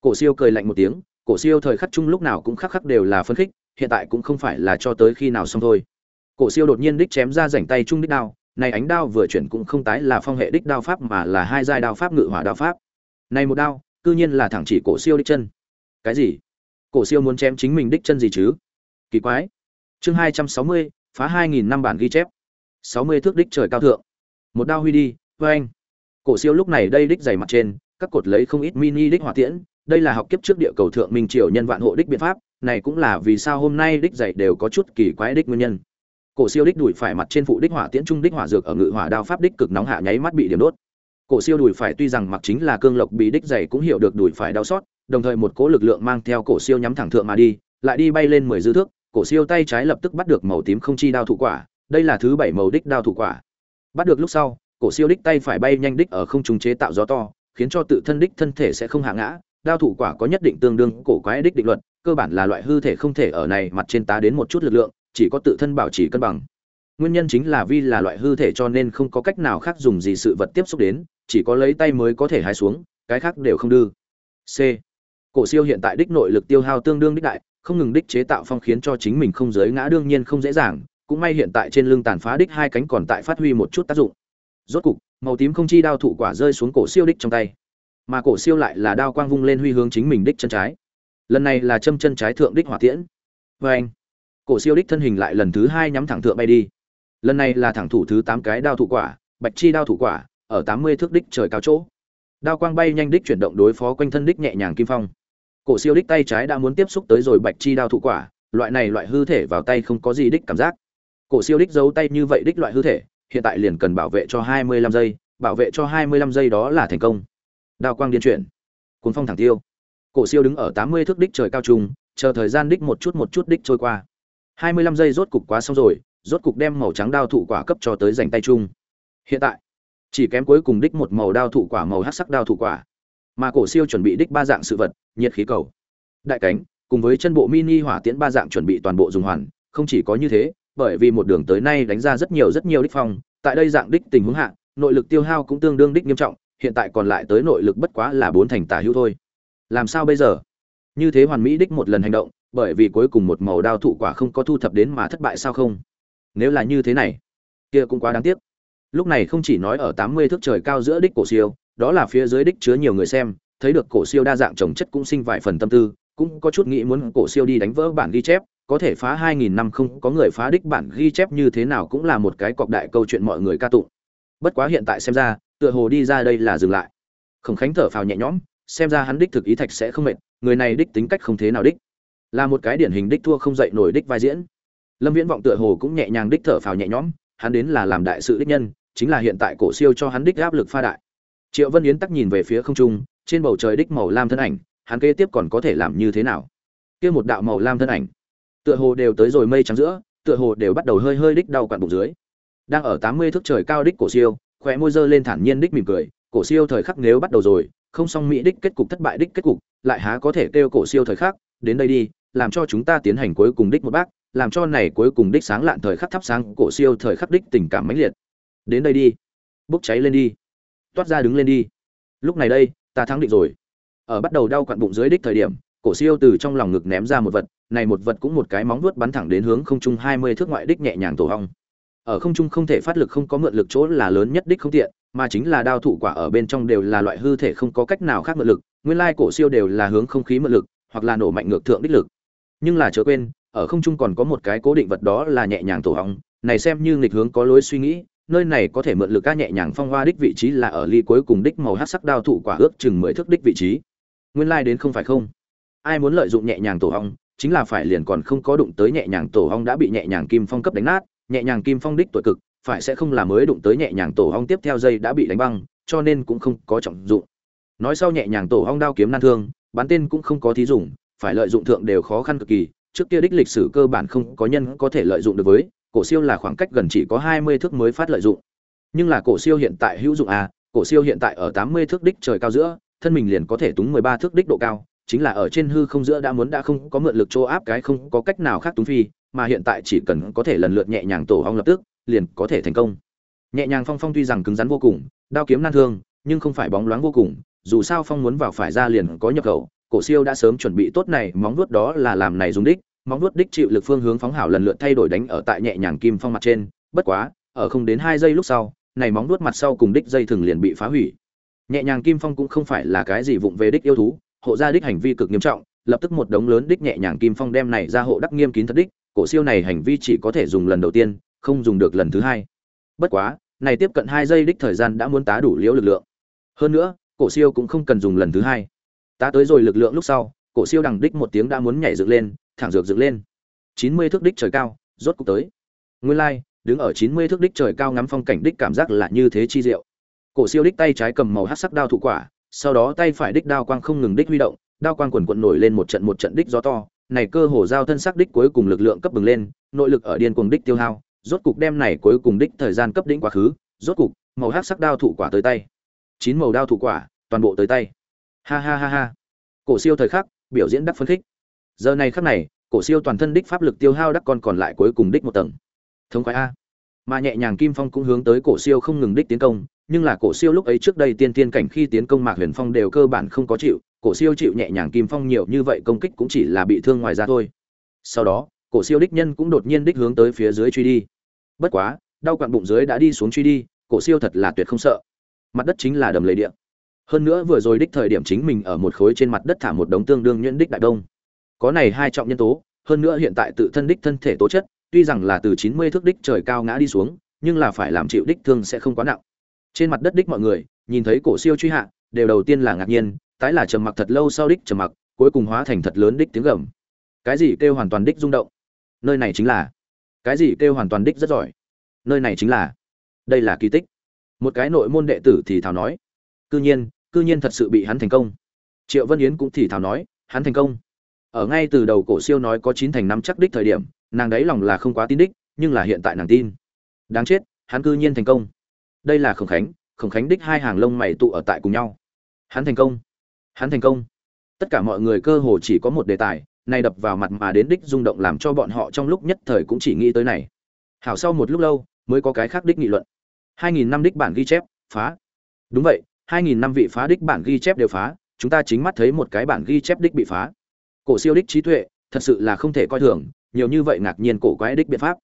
[SPEAKER 1] Cổ siêu cười lạnh một tiếng, cổ siêu thời khắc chung lúc nào cũng khắc khắc đều là phân khích, hiện tại cũng không phải là cho tới khi nào xong thôi. Cổ siêu đột nhiên đích chém ra rảnh tay trung đích đao này ánh đao vừa chuyển cũng không tái là phong hệ đích đao pháp mà là hai giai đao pháp ngự hỏa đao pháp. Này một đao, cư nhiên là thẳng chỉ cổ siêu đích chân. Cái gì? Cổ siêu muốn chém chính mình đích chân gì chứ? Kỳ quái. Chương hai trăm sáu mươi, phá hai nghìn năm bản ghi chép. sáu mươi thước đích trời cao thượng. Một đao huy đi vê anh cổ siêu lúc này đây đích dày mặt trên, các cột lấy không ít mini đích hỏa tiễn. Đây là học kiếp trước địa cầu thượng minh triều nhân vạn hộ đích biện pháp. Này cũng là vì sao hôm nay đích dày đều có chút kỳ quái đích nguyên nhân cổ siêu đích đùi phải mặt trên phụ đích hỏa tiễn trung đích hỏa dược ở ngự hỏa đao pháp đích cực nóng hạ nháy mắt bị điểm đốt. Cổ siêu đùi phải tuy rằng mặc chính là cương lộc bị đích dày cũng hiểu được đùi phải đau xót, đồng thời một cỗ lực lượng mang theo cổ siêu nhắm thẳng thượng mà đi, lại đi bay lên mười dư thước, cổ siêu tay trái lập tức bắt được màu tím không chi đao thủ quả, đây là thứ bảy màu đích đao thủ quả. Bắt được lúc sau, cổ siêu đích tay phải bay nhanh đích ở không trung chế tạo gió to, khiến cho tự thân đích thân thể sẽ không hạ ngã, đao thủ quả có nhất định tương đương cổ quái đích định luật, cơ bản là loại hư thể không thể ở này mặt trên tá đến một chút lực lượng chỉ có tự thân bảo trì cân bằng. Nguyên nhân chính là vi là loại hư thể cho nên không có cách nào khác dùng gì sự vật tiếp xúc đến, chỉ có lấy tay mới có thể hái xuống, cái khác đều không đưa. C. Cổ siêu hiện tại đích nội lực tiêu hao tương đương đích đại, không ngừng đích chế tạo phong khiến cho chính mình không giới ngã đương nhiên không dễ dàng, cũng may hiện tại trên lưng tàn phá đích hai cánh còn tại phát huy một chút tác dụng. Rốt cục, màu tím không chi đao thụ quả rơi xuống cổ siêu đích trong tay. Mà cổ siêu lại là đao quang vung lên huy hướng chính mình đích chân trái. Lần này là châm chân trái thượng đích hỏa tiễn. Vê anh cổ siêu đích thân hình lại lần thứ hai nhắm thẳng thượng bay đi. Lần này là thẳng thủ thứ tám cái đao thủ quả, bạch chi đao thủ quả, ở tám mươi thước đích trời cao chỗ. Đao quang bay nhanh đích chuyển động đối phó quanh thân đích nhẹ nhàng kim phong. Cổ siêu đích tay trái đã muốn tiếp xúc tới rồi bạch chi đao thủ quả, loại này loại hư thể vào tay không có gì đích cảm giác. Cổ siêu đích giấu tay như vậy đích loại hư thể, hiện tại liền cần bảo vệ cho 25 giây, bảo vệ cho 25 giây đó là thành công. Đao quang điên chuyển, cuốn phong thẳng tiêu. Cổ siêu đứng ở 80 thước đích trời cao trung chờ thời gian đích một chút một chút đích trôi qua. 25 giây rốt cục quá xong rồi, rốt cục đem màu trắng đao thụ quả cấp cho tới dành tay chung. Hiện tại, chỉ kém cuối cùng đích một màu đao thụ quả màu hắc sắc đao thụ quả, mà cổ siêu chuẩn bị đích ba dạng sự vật, nhiệt khí cầu. Đại cánh, cùng với chân bộ mini hỏa tiễn ba dạng chuẩn bị toàn bộ dùng hoàn, không chỉ có như thế, bởi vì một đường tới nay đánh ra rất nhiều rất nhiều đích phong, tại đây dạng đích tình huống hạ, nội lực tiêu hao cũng tương đương đích nghiêm trọng, hiện tại còn lại tới nội lực bất quá là bốn thành tả hữu thôi. Làm sao bây giờ? Như thế hoàn mỹ đích một lần hành động, bởi vì cuối cùng một màu đao thụ quả không có thu thập đến mà thất bại sao không? Nếu là như thế này, kia cũng quá đáng tiếc. Lúc này không chỉ nói ở tám mươi thước trời cao giữa đích cổ siêu, đó là phía dưới đích chứa nhiều người xem, thấy được cổ siêu đa dạng trồng chất cũng sinh vài phần tâm tư, cũng có chút nghĩ muốn cổ siêu đi đánh vỡ bản ghi chép, có thể phá hai nghìn năm không có người phá đích bản ghi chép như thế nào cũng là một cái cọc đại câu chuyện mọi người ca tụng. Bất quá hiện tại xem ra, tựa hồ đi ra đây là dừng lại. Khổng khánh thở phào nhẹ nhõm, xem ra hắn đích thực ý thạch sẽ không mệt người này đích tính cách không thế nào đích. Là một cái điển hình đích thua không dậy nổi đích vai diễn. Lâm viễn vọng tựa hồ cũng nhẹ nhàng đích thở phào nhẹ nhõm, hắn đến là làm đại sự đích nhân, chính là hiện tại cổ siêu cho hắn đích áp lực pha đại. Triệu vân yến tắc nhìn về phía không trung, trên bầu trời đích màu lam thân ảnh, hắn kế tiếp còn có thể làm như thế nào? Kia một đạo màu lam thân ảnh, tựa hồ đều tới rồi mây trắng giữa, tựa hồ đều bắt đầu hơi hơi đích đau quặn bụng dưới. Đang ở tám mươi thước trời cao đích cổ siêu, khóe môi dơ lên thản nhiên đích mỉm cười, cổ siêu thời khắc nếu bắt đầu rồi, không xong mỹ đích kết cục thất bại đích kết cục lại há có thể kêu cổ siêu thời khắc, đến đây đi, làm cho chúng ta tiến hành cuối cùng đích một bác, làm cho này cuối cùng đích sáng lạn thời khắc thắp sáng cổ siêu thời khắc đích tình cảm mãnh liệt. Đến đây đi. Bốc cháy lên đi. Toát ra đứng lên đi. Lúc này đây, ta thắng định rồi. Ở bắt đầu đau quặn bụng dưới đích thời điểm, cổ siêu từ trong lòng ngực ném ra một vật, này một vật cũng một cái móng vuốt bắn thẳng đến hướng không trung hai mươi thước ngoại đích nhẹ nhàng tổ ong. ở không trung không thể phát lực không có mượn lực chỗ là lớn nhất đích không tiện, mà chính là đao thủ quả ở bên trong đều là loại hư thể không có cách nào khác mượn lực nguyên lai cổ siêu đều là hướng không khí mượn lực, hoặc là nổ mạnh ngược thượng đích lực. Nhưng là chớ quên, ở không trung còn có một cái cố định vật đó là nhẹ nhàng tổ ong này xem như nghịch hướng có lối suy nghĩ, nơi này có thể mượn lực ca nhẹ nhàng phong hoa đích vị trí là ở ly cuối cùng đích màu hắc sắc đao thủ quả ước chừng mười thước đích vị trí. Nguyên lai đến không phải không. Ai muốn lợi dụng nhẹ nhàng tổ ong chính là phải liền còn không có đụng tới nhẹ nhàng tổ ong đã bị nhẹ nhàng kim phong cấp đánh nát, nhẹ nhàng kim phong đích tuổi cực, phải sẽ không là mới đụng tới nhẹ nhàng tổ ong tiếp theo dây đã bị đánh băng, cho nên cũng không có trọng dụng nói sau nhẹ nhàng tổ hong đao kiếm nan thương bắn tên cũng không có thí dụng, phải lợi dụng thượng đều khó khăn cực kỳ, trước kia đích lịch sử cơ bản không có nhân có thể lợi dụng được với, cổ siêu là khoảng cách gần chỉ có hai mươi thước mới phát lợi dụng. Nhưng là cổ siêu hiện tại hữu dụng à cổ siêu hiện tại ở tám mươi thước đích trời cao giữa, thân mình liền có thể túng mười ba thước đích độ cao, chính là ở trên hư không giữa đã muốn đã không có mượn lực chỗ áp cái không có cách nào khác túng phi, mà hiện tại chỉ cần có thể lần lượt nhẹ nhàng tổ hong lập tức, liền có thể thành công. Nhẹ nhàng phong phong tuy rằng cứng rắn vô cùng, đao kiếm nan thương, nhưng không phải bóng loáng vô cùng dù sao phong muốn vào phải ra liền có nhập khẩu, cổ siêu đã sớm chuẩn bị tốt này, móng vuốt đó là làm này dùng đích, móng vuốt đích chịu lực phương hướng phóng hảo lần lượt thay đổi đánh ở tại nhẹ nhàng kim phong mặt trên, bất quá, ở không đến hai giây lúc sau, này móng vuốt mặt sau cùng đích dây thừng liền bị phá hủy. Nhẹ nhàng kim phong cũng không phải là cái gì vụng về đích yêu thú, hộ gia đích hành vi cực nghiêm trọng, lập tức một đống lớn đích nhẹ nhàng kim phong đem này ra hộ đắc nghiêm kín thật đích, cổ siêu này hành vi chỉ có thể dùng lần đầu tiên, không dùng được lần thứ hai. Bất quá, này tiếp cận hai giây đích thời gian đã muốn tá đủ liễu lực lượng. Hơn nữa cổ siêu cũng không cần dùng lần thứ hai. Tá tới rồi lực lượng lúc sau cổ siêu đằng đích một tiếng đã muốn nhảy dựng lên thẳng dược dựng lên. Chín mươi thước đích trời cao rốt cục tới. Nguyên lai like, đứng ở chín mươi thước đích trời cao ngắm phong cảnh đích cảm giác là như thế chi diệu. Cổ siêu đích tay trái cầm màu hắc sắc đao thủ quả sau đó tay phải đích đao quang không ngừng đích huy động đao quang quần quận nổi lên một trận một trận đích gió to. Này cơ hồ giao thân sắc đích cuối cùng lực lượng cấp bừng lên nội lực ở điên cuồng đích tiêu hao rốt cục đem này cuối cùng đích thời gian cấp đỉnh quá khứ rốt cục màu hắc sắc đao thủ quả tới tay chín màu đao thủ quả, toàn bộ tới tay. Ha ha ha ha. Cổ siêu thời khắc, biểu diễn đắc phân khích. Giờ này khắc này, cổ siêu toàn thân đích pháp lực tiêu hao đắc còn còn lại cuối cùng đích một tầng. Thống khoái a. Mà nhẹ nhàng kim phong cũng hướng tới cổ siêu không ngừng đích tiến công, nhưng là cổ siêu lúc ấy trước đây tiên tiên cảnh khi tiến công mạc huyền phong đều cơ bản không có chịu, cổ siêu chịu nhẹ nhàng kim phong nhiều như vậy công kích cũng chỉ là bị thương ngoài ra thôi. Sau đó, cổ siêu đích nhân cũng đột nhiên đích hướng tới phía dưới truy đi. Bất quá, đau quặn bụng dưới đã đi xuống truy đi, cổ siêu thật là tuyệt không sợ mặt đất chính là đầm lầy địa. Hơn nữa vừa rồi đích thời điểm chính mình ở một khối trên mặt đất thả một đống tương đương nhuyễn đích đại đông có này hai trọng nhân tố, hơn nữa hiện tại tự thân đích thân thể tố chất, tuy rằng là từ chín mươi thước đích trời cao ngã đi xuống, nhưng là phải làm chịu đích thương sẽ không quá nặng. Trên mặt đất đích mọi người, nhìn thấy cổ siêu truy hạ, đều đầu tiên là ngạc nhiên, tái là trầm mặc thật lâu sau đích trầm mặc, cuối cùng hóa thành thật lớn đích tiếng gầm. Cái gì kêu hoàn toàn đích rung động? Nơi này chính là. Cái gì kêu hoàn toàn đích rất giỏi? Nơi này chính là. Đây là kỳ tích một cái nội môn đệ tử thì thào nói, cư nhiên cư nhiên thật sự bị hắn thành công. Triệu vân yến cũng thì thào nói, hắn thành công. Ở ngay từ đầu cổ siêu nói có chín thành năm chắc đích thời điểm, nàng đấy lòng là không quá tin đích, nhưng là hiện tại nàng tin. Đáng chết, hắn cư nhiên thành công. Đây là khổng khánh khổng khánh đích hai hàng lông mày tụ ở tại cùng nhau. Hắn thành công. Hắn thành công. Tất cả mọi người cơ hồ chỉ có một đề tài, này đập vào mặt mà đến đích rung động làm cho bọn họ trong lúc nhất thời cũng chỉ nghĩ tới này. Hảo sau một lúc lâu, mới có cái khác đích nghị luận hai nghìn năm đích bản ghi chép, phá. Đúng vậy, hai nghìn năm vị phá đích bản ghi chép đều phá, chúng ta chính mắt thấy một cái bản ghi chép đích bị phá. Cổ siêu đích trí tuệ, thật sự là không thể coi thường, nhiều như vậy ngạc nhiên cổ quái đích biện pháp.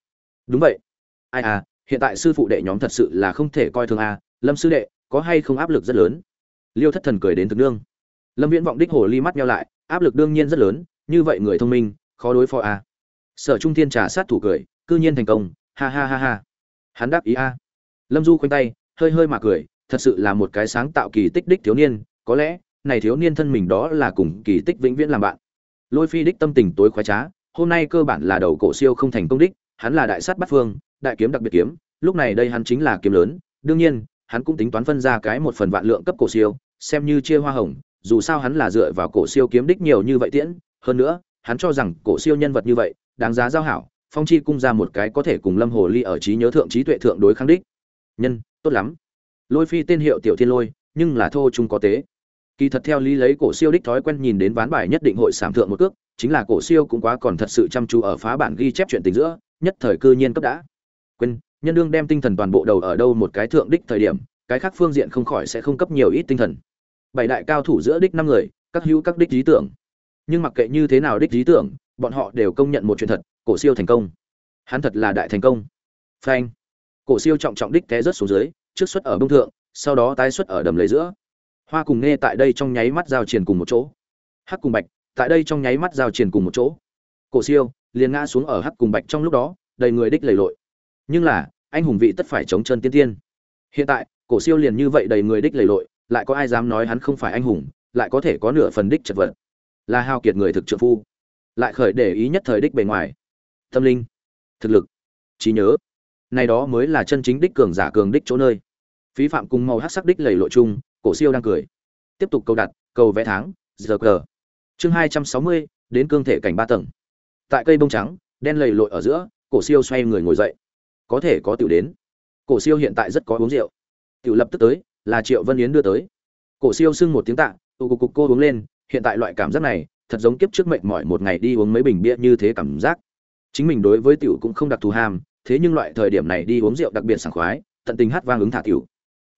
[SPEAKER 1] Đúng vậy. Ai à hiện tại sư phụ đệ nhóm thật sự là không thể coi thường à lâm sư đệ, có hay không áp lực rất lớn? Liêu thất thần cười đến thực nương. Lâm viễn vọng đích hồ ly mắt nhau lại, áp lực đương nhiên rất lớn, như vậy người thông minh, khó đối phó à. Sở trung thiên trà sát thủ cười, cư nhiên thành công, ha ha ha ha. Hắn đáp ý a lâm du khoanh tay, hơi hơi mà cười, thật sự là một cái sáng tạo kỳ tích đích thiếu niên, có lẽ, này thiếu niên thân mình đó là cùng kỳ tích vĩnh viễn làm bạn. Lôi phi đích tâm tình tối khoái trá, hôm nay cơ bản là đầu cổ siêu không thành công đích, hắn là đại sát bắt phương, đại kiếm đặc biệt kiếm, lúc này đây hắn chính là kiếm lớn, đương nhiên, hắn cũng tính toán phân ra cái một phần vạn lượng cấp cổ siêu, xem như chia hoa hồng, dù sao hắn là dựa vào cổ siêu kiếm đích nhiều như vậy tiễn, hơn nữa, hắn cho rằng cổ siêu nhân vật như vậy, đáng giá giao hảo, phong chi cung ra một cái có thể cùng lâm hồ ly ở trí nhớ thượng trí tuệ thượng đối kháng đích nhân, tốt lắm. Lôi phi tên hiệu tiểu thiên lôi, nhưng là thô trung có tế. Kỳ thật theo lý lấy cổ siêu đích thói quen nhìn đến ván bài nhất định hội sảm thượng một cước, chính là cổ siêu cũng quá còn thật sự chăm chú ở phá bản ghi chép chuyện tình giữa, nhất thời cư nhiên cấp đã. Quên, nhân đương đem tinh thần toàn bộ đầu ở đâu một cái thượng đích thời điểm, cái khác phương diện không khỏi sẽ không cấp nhiều ít tinh thần. Bảy đại cao thủ giữa đích năm người, các hữu các đích lý tưởng. Nhưng mặc kệ như thế nào đích lý tưởng, bọn họ đều công nhận một chuyện thật, cổ siêu thành công. Hắn thật là đại thành công. Phanh cổ siêu trọng trọng đích té rớt xuống dưới, trước xuất ở bông thượng, sau đó tái xuất ở đầm lầy giữa. Hoa cùng nghe tại đây trong nháy mắt giao triển cùng một chỗ. Hắc cùng bạch, tại đây trong nháy mắt giao triển cùng một chỗ. Cổ siêu, liền ngã xuống ở hắc cùng bạch trong lúc đó, đầy người đích lầy lội. Nhưng là, anh hùng vị tất phải chống chân tiên tiên. Hiện tại, cổ siêu liền như vậy đầy người đích lầy lội, lại có ai dám nói hắn không phải anh hùng, lại có thể có nửa phần đích chật vật. Là hao kiệt người thực trợ phu. Lại khởi để ý nhất thời đích bề ngoài. Tâm linh, thực lực, trí nhớ này đó mới là chân chính đích cường giả cường đích chỗ nơi. Phí phạm cùng màu hát sắc đích lầy lộ chung, cổ siêu đang cười. Tiếp tục câu đặt, cầu vẽ tháng, giờ cờ. Chương hai trăm sáu mươi, đến cương thể cảnh ba tầng. Tại cây bông trắng, đen lầy lội ở giữa, cổ siêu xoay người ngồi dậy. Có thể có tiểu đến. Cổ siêu hiện tại rất có uống rượu. Tiểu lập tức tới, là triệu vân yến đưa tới. Cổ siêu sưng một tiếng tạ tụ cục cục cô uống lên, hiện tại loại cảm giác này, thật giống kiếp trước mệnh mỏi một ngày đi uống mấy bình bia như thế cảm giác. Chính mình đối với tiểu cũng không đặc thù ham thế nhưng loại thời điểm này đi uống rượu đặc biệt sảng khoái, tận tình hát vang ứng thả tiểu.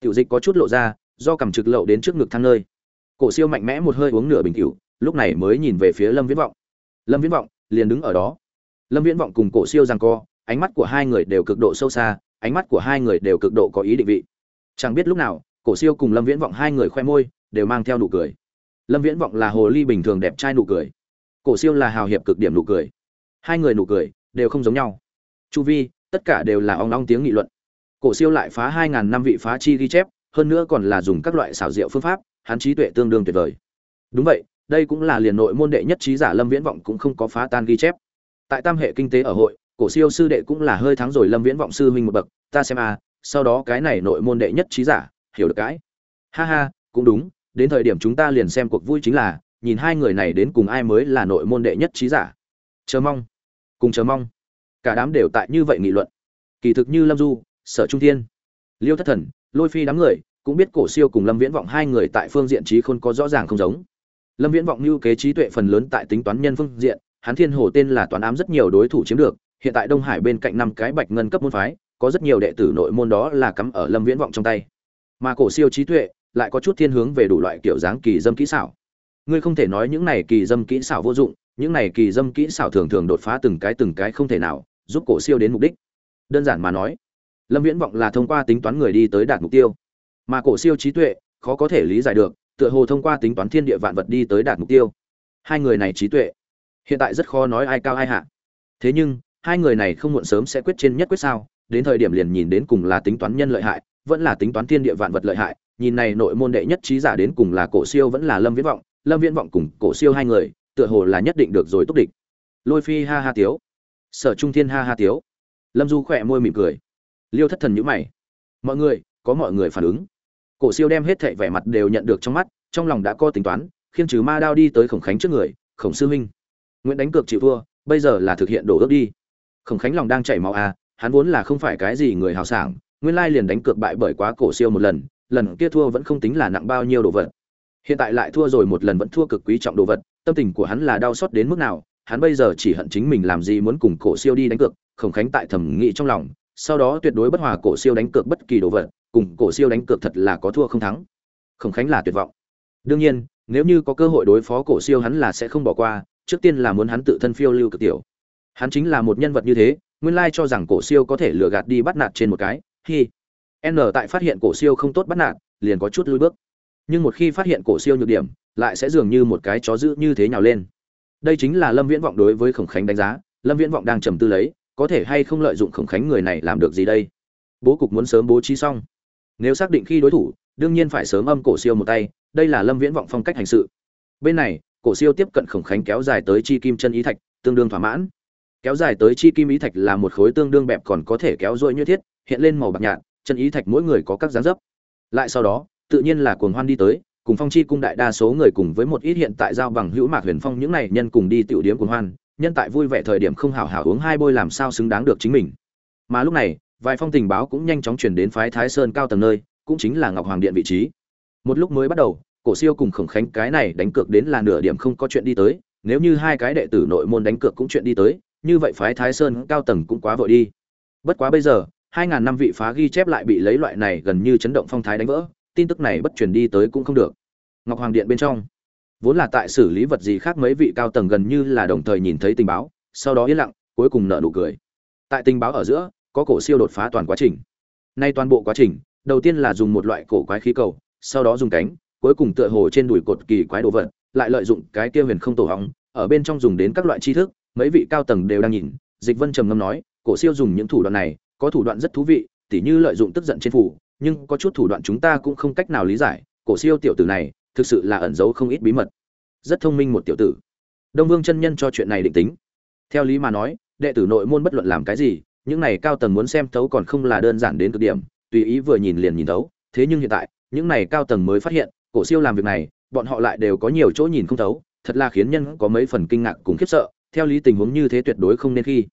[SPEAKER 1] Tiểu dịch có chút lộ ra, do cầm trực lậu đến trước ngực thang nơi. Cổ siêu mạnh mẽ một hơi uống nửa bình tiểu, lúc này mới nhìn về phía lâm viễn vọng. Lâm viễn vọng, liền đứng ở đó. Lâm viễn vọng cùng cổ siêu giằng co, ánh mắt của hai người đều cực độ sâu xa, ánh mắt của hai người đều cực độ có ý định vị. Chẳng biết lúc nào, cổ siêu cùng lâm viễn vọng hai người khoe môi, đều mang theo nụ cười. Lâm viễn vọng là hồ ly bình thường đẹp trai nụ cười. Cổ siêu là hào hiệp cực điểm nụ cười. Hai người nụ cười, đều không giống nhau. Chu vi tất cả đều là ong ong tiếng nghị luận. Cổ siêu lại phá 2000 năm vị phá chi ghi chép, hơn nữa còn là dùng các loại xảo diệu phương pháp, hắn trí tuệ tương đương tuyệt vời. Đúng vậy, đây cũng là liền nội môn đệ nhất trí giả lâm viễn vọng cũng không có phá tan ghi chép. Tại tam hệ kinh tế ở hội, cổ siêu sư đệ cũng là hơi thắng rồi lâm viễn vọng sư huynh một bậc, ta xem a sau đó cái này nội môn đệ nhất trí giả, hiểu được cái. Ha ha, cũng đúng, đến thời điểm chúng ta liền xem cuộc vui chính là, nhìn hai người này đến cùng ai mới là nội môn đệ nhất trí giả. Chờ mong. Cùng chờ mong cả đám đều tại như vậy nghị luận. Kỳ thực như lâm du, sở trung thiên, liêu thất thần, lôi phi đám người cũng biết cổ siêu cùng lâm viễn vọng hai người tại phương diện trí khôn có rõ ràng không giống. Lâm viễn vọng lưu kế trí tuệ phần lớn tại tính toán nhân phương diện, hắn thiên hồ tên là toán ám rất nhiều đối thủ chiếm được, hiện tại đông hải bên cạnh năm cái bạch ngân cấp môn phái, có rất nhiều đệ tử nội môn đó là cắm ở lâm viễn vọng trong tay. Mà cổ siêu trí tuệ lại có chút thiên hướng về đủ loại kiểu dáng kỳ dâm kỹ xảo. Ngươi không thể nói những này kỳ dâm kỹ xảo vô dụng, những này kỳ dâm kỹ xảo thường thường đột phá từng cái từng cái không thể nào giúp cổ siêu đến mục đích. Đơn giản mà nói, lâm viễn vọng là thông qua tính toán người đi tới đạt mục tiêu. Mà cổ siêu trí tuệ, khó có thể lý giải được, tựa hồ thông qua tính toán thiên địa vạn vật đi tới đạt mục tiêu. Hai người này trí tuệ, hiện tại rất khó nói ai cao ai hạ. Thế nhưng, hai người này không muộn sớm sẽ quyết trên nhất quyết sao, đến thời điểm liền nhìn đến cùng là tính toán nhân lợi hại, vẫn là tính toán thiên địa vạn vật lợi hại. Nhìn này nội môn đệ nhất trí giả đến cùng là cổ siêu vẫn là lâm viễn vọng, lâm viễn vọng cùng cổ siêu hai người, tựa hồ là nhất định được rồi túc địch. Lôi phi ha ha tiếu sở trung thiên ha ha tiếu. Lâm du khỏe môi mỉm cười. Liêu thất thần nhữ mày. Mọi người, có mọi người phản ứng. Cổ siêu đem hết thệ vẻ mặt đều nhận được trong mắt, trong lòng đã có tính toán khiêng trừ ma đao đi tới khổng khánh trước người, khổng sư huynh nguyễn đánh cược chịu thua, bây giờ là thực hiện đổ ước đi. Khổng khánh lòng đang chảy máu à hắn vốn là không phải cái gì người hào sảng, nguyên lai liền đánh cược bại bởi quá cổ siêu một lần lần kia thua vẫn không tính là nặng bao nhiêu đồ vật. Hiện tại lại thua rồi một lần vẫn thua cực quý trọng đồ vật, tâm tình của hắn là đau xót đến mức nào hắn bây giờ chỉ hận chính mình làm gì muốn cùng cổ siêu đi đánh cược, khổng khánh tại thẩm nghĩ trong lòng, sau đó tuyệt đối bất hòa cổ siêu đánh cược bất kỳ đồ vật, cùng cổ siêu đánh cược thật là có thua không thắng. Khổng khánh là tuyệt vọng. Đương nhiên, nếu như có cơ hội đối phó cổ siêu hắn là sẽ không bỏ qua, trước tiên là muốn hắn tự thân phiêu lưu cực tiểu. Hắn chính là một nhân vật như thế, nguyên lai cho rằng cổ siêu có thể lừa gạt đi bắt nạt trên một cái, hi. N tại phát hiện cổ siêu không tốt bắt nạt, liền có chút lùi bước. Nhưng một khi phát hiện cổ siêu nhược điểm, lại sẽ dường như một cái chó dữ như thế nhào lên đây chính là lâm viễn vọng đối với khổng khánh đánh giá. Lâm viễn vọng đang trầm tư lấy, có thể hay không lợi dụng khổng khánh người này làm được gì đây? Bố cục muốn sớm bố trí xong. Nếu xác định khi đối thủ, đương nhiên phải sớm âm cổ siêu một tay, đây là lâm viễn vọng phong cách hành sự. Bên này, cổ siêu tiếp cận khổng khánh kéo dài tới chi kim chân ý thạch, tương đương thỏa mãn. Kéo dài tới chi kim ý thạch là một khối tương đương bẹp còn có thể kéo dội như thiết, hiện lên màu bạc nhạt, chân ý thạch mỗi người có các dáng dấp. Lại sau đó, tự nhiên là cuồng hoan đi tới cùng phong chi cung đại đa số người cùng với một ít hiện tại giao bằng hữu mạc huyền phong những này nhân cùng đi tiểu điếm của hoan, nhân tại vui vẻ thời điểm không hảo hảo uống hai bôi làm sao xứng đáng được chính mình. Mà lúc này, vài phong tình báo cũng nhanh chóng chuyển đến phái thái sơn cao tầng nơi, cũng chính là ngọc hoàng điện vị trí. Một lúc mới bắt đầu, cổ siêu cùng khổng khánh cái này đánh cược đến là nửa điểm không có chuyện đi tới, nếu như hai cái đệ tử nội môn đánh cược cũng chuyện đi tới, như vậy phái thái sơn cao tầng cũng quá vội đi. Bất quá bây giờ, hai ngàn năm vị phá ghi chép lại bị lấy loại này gần như chấn động phong thái đánh vỡ tin tức này bất truyền đi tới cũng không được. Ngọc hoàng điện bên trong, vốn là tại xử lý vật gì khác mấy vị cao tầng gần như là đồng thời nhìn thấy tình báo, sau đó yên lặng, cuối cùng nợ nụ cười. Tại tình báo ở giữa, có cổ siêu đột phá toàn quá trình. Nay toàn bộ quá trình, đầu tiên là dùng một loại cổ quái khí cầu, sau đó dùng cánh, cuối cùng tựa hồ trên đùi cột kỳ quái đồ vật, lại lợi dụng cái kia huyền không tổ hóng, ở bên trong dùng đến các loại tri thức, mấy vị cao tầng đều đang nhìn, dịch vân trầm ngâm nói, cổ siêu dùng những thủ đoạn này, có thủ đoạn rất thú vị, tỉ như lợi dụng tức giận trên phủ nhưng có chút thủ đoạn chúng ta cũng không cách nào lý giải, cổ siêu tiểu tử này thực sự là ẩn giấu không ít bí mật. Rất thông minh một tiểu tử. Đông vương chân nhân cho chuyện này định tính. Theo lý mà nói, đệ tử nội môn bất luận làm cái gì, những này cao tầng muốn xem thấu còn không là đơn giản đến cực điểm, tùy ý vừa nhìn liền nhìn thấu. Thế nhưng hiện tại, những này cao tầng mới phát hiện, cổ siêu làm việc này, bọn họ lại đều có nhiều chỗ nhìn không thấu, thật là khiến nhân có mấy phần kinh ngạc cùng khiếp sợ, theo lý tình huống như thế tuyệt đối không nên khi.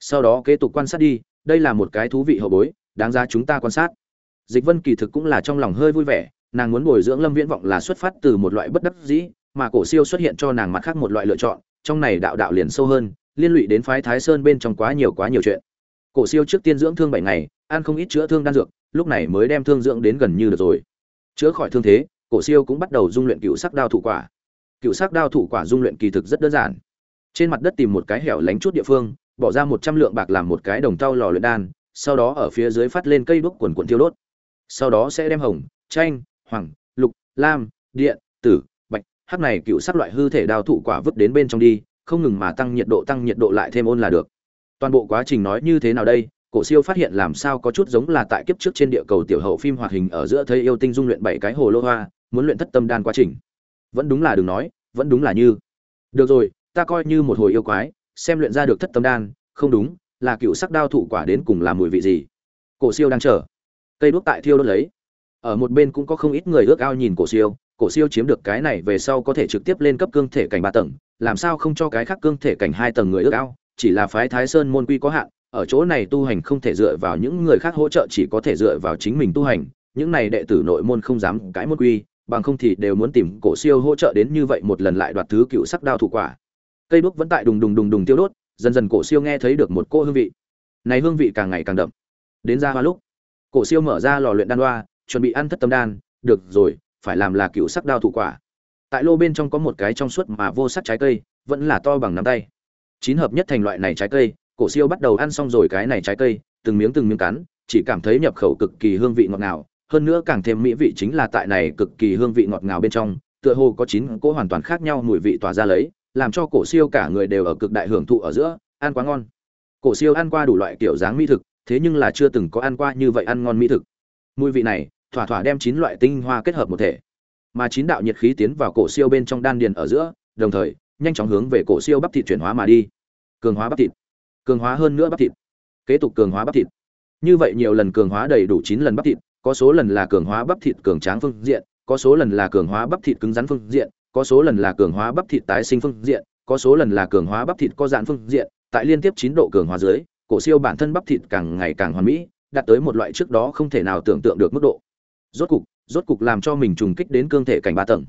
[SPEAKER 1] Sau đó kế tục quan sát đi, đây là một cái thú vị hậu bối, đáng ra chúng ta quan sát dịch vân kỳ thực cũng là trong lòng hơi vui vẻ, nàng muốn bồi dưỡng lâm viễn vọng là xuất phát từ một loại bất đắc dĩ, mà cổ siêu xuất hiện cho nàng mặt khác một loại lựa chọn, trong này đạo đạo liền sâu hơn, liên lụy đến phái thái sơn bên trong quá nhiều quá nhiều chuyện. Cổ siêu trước tiên dưỡng thương bảy ngày, ăn không ít chữa thương đan dược, lúc này mới đem thương dưỡng đến gần như được rồi. Chữa khỏi thương thế, cổ siêu cũng bắt đầu dung luyện cựu sắc đao thủ quả. Cựu sắc đao thủ quả dung luyện kỳ thực rất đơn giản. Trên mặt đất tìm một cái hẻo lánh chút địa phương, bỏ ra một trăm lượng bạc làm một cái đồng tao lò luyện đan, sau đó ở phía dưới phát lên cây đuốc quần quần thiêu đốt sau đó sẽ đem hồng, chanh, hoàng, lục, lam, điện, tử, bạch, hắc này cựu sắc loại hư thể đao thủ quả vứt đến bên trong đi, không ngừng mà tăng nhiệt độ, tăng nhiệt độ lại thêm ôn là được. Toàn bộ quá trình nói như thế nào đây? Cổ siêu phát hiện làm sao có chút giống là tại kiếp trước trên địa cầu tiểu hậu phim hoạt hình ở giữa thấy yêu tinh dung luyện bảy cái hồ lô hoa, muốn luyện thất tâm đan quá trình. Vẫn đúng là đừng nói, vẫn đúng là như. Được rồi, ta coi như một hồi yêu quái, xem luyện ra được thất tâm đan, không đúng, là cựu sắc đao thụ quả đến cùng là mùi vị gì? Cổ siêu đang chờ cây đuốc tại thiêu đốt lấy. Ở một bên cũng có không ít người ước ao nhìn cổ siêu cổ siêu chiếm được cái này về sau có thể trực tiếp lên cấp cương thể cảnh ba tầng, làm sao không cho cái khác cương thể cảnh hai tầng người ước ao, chỉ là phái thái sơn môn quy có hạn, ở chỗ này tu hành không thể dựa vào những người khác hỗ trợ, chỉ có thể dựa vào chính mình tu hành, những này đệ tử nội môn không dám cãi môn quy, bằng không thì đều muốn tìm cổ siêu hỗ trợ đến như vậy một lần lại đoạt thứ cựu sắc đao thủ quả. Cây đuốc vẫn tại đùng đùng đùng đùng tiêu đốt, dần dần cổ siêu nghe thấy được một cô hương vị. Này hương vị càng ngày càng đậm. Đến ra hoa lúc cổ siêu mở ra lò luyện đan hoa chuẩn bị ăn thất tâm đan, được rồi, phải làm là cựu sắc đao thủ quả. Tại lô bên trong có một cái trong suốt mà vô sắc trái cây, vẫn là to bằng nắm tay. Chín hợp nhất thành loại này trái cây, cổ siêu bắt đầu ăn xong rồi cái này trái cây, từng miếng từng miếng cắn, chỉ cảm thấy nhập khẩu cực kỳ hương vị ngọt ngào, hơn nữa càng thêm mỹ vị chính là tại này cực kỳ hương vị ngọt ngào bên trong, tựa hồ có chín cỗ hoàn toàn khác nhau mùi vị tỏa ra lấy, làm cho cổ siêu cả người đều ở cực đại hưởng thụ ở giữa, ăn quá ngon. Cổ siêu ăn qua đủ loại kiểu dáng mỹ thực thế nhưng là chưa từng có ăn qua như vậy ăn ngon mỹ thực. Mùi vị này, thỏa thỏa đem chín loại tinh hoa kết hợp một thể. Mà chín đạo nhiệt khí tiến vào cổ siêu bên trong đan điền ở giữa, đồng thời, nhanh chóng hướng về cổ siêu bắp thịt chuyển hóa mà đi. Cường hóa bắp thịt. Cường hóa hơn nữa bắp thịt. Kế tục cường hóa bắp thịt. Như vậy nhiều lần cường hóa đầy đủ chín lần bắp thịt, có số lần là cường hóa bắp thịt cường tráng phương diện, có số lần là cường hóa bắp thịt cứng rắn phương diện, có số lần là cường hóa bắp thịt tái sinh phương diện, có số lần là cường hóa bắp thịt có dạn phương diện. Tại liên tiếp chín độ cường hóa dưới cổ siêu bản thân bắp thịt càng ngày càng hoàn mỹ, đạt tới một loại trước đó không thể nào tưởng tượng được mức độ. Rốt cục rốt cục làm cho mình trùng kích đến cương thể cảnh ba tầng.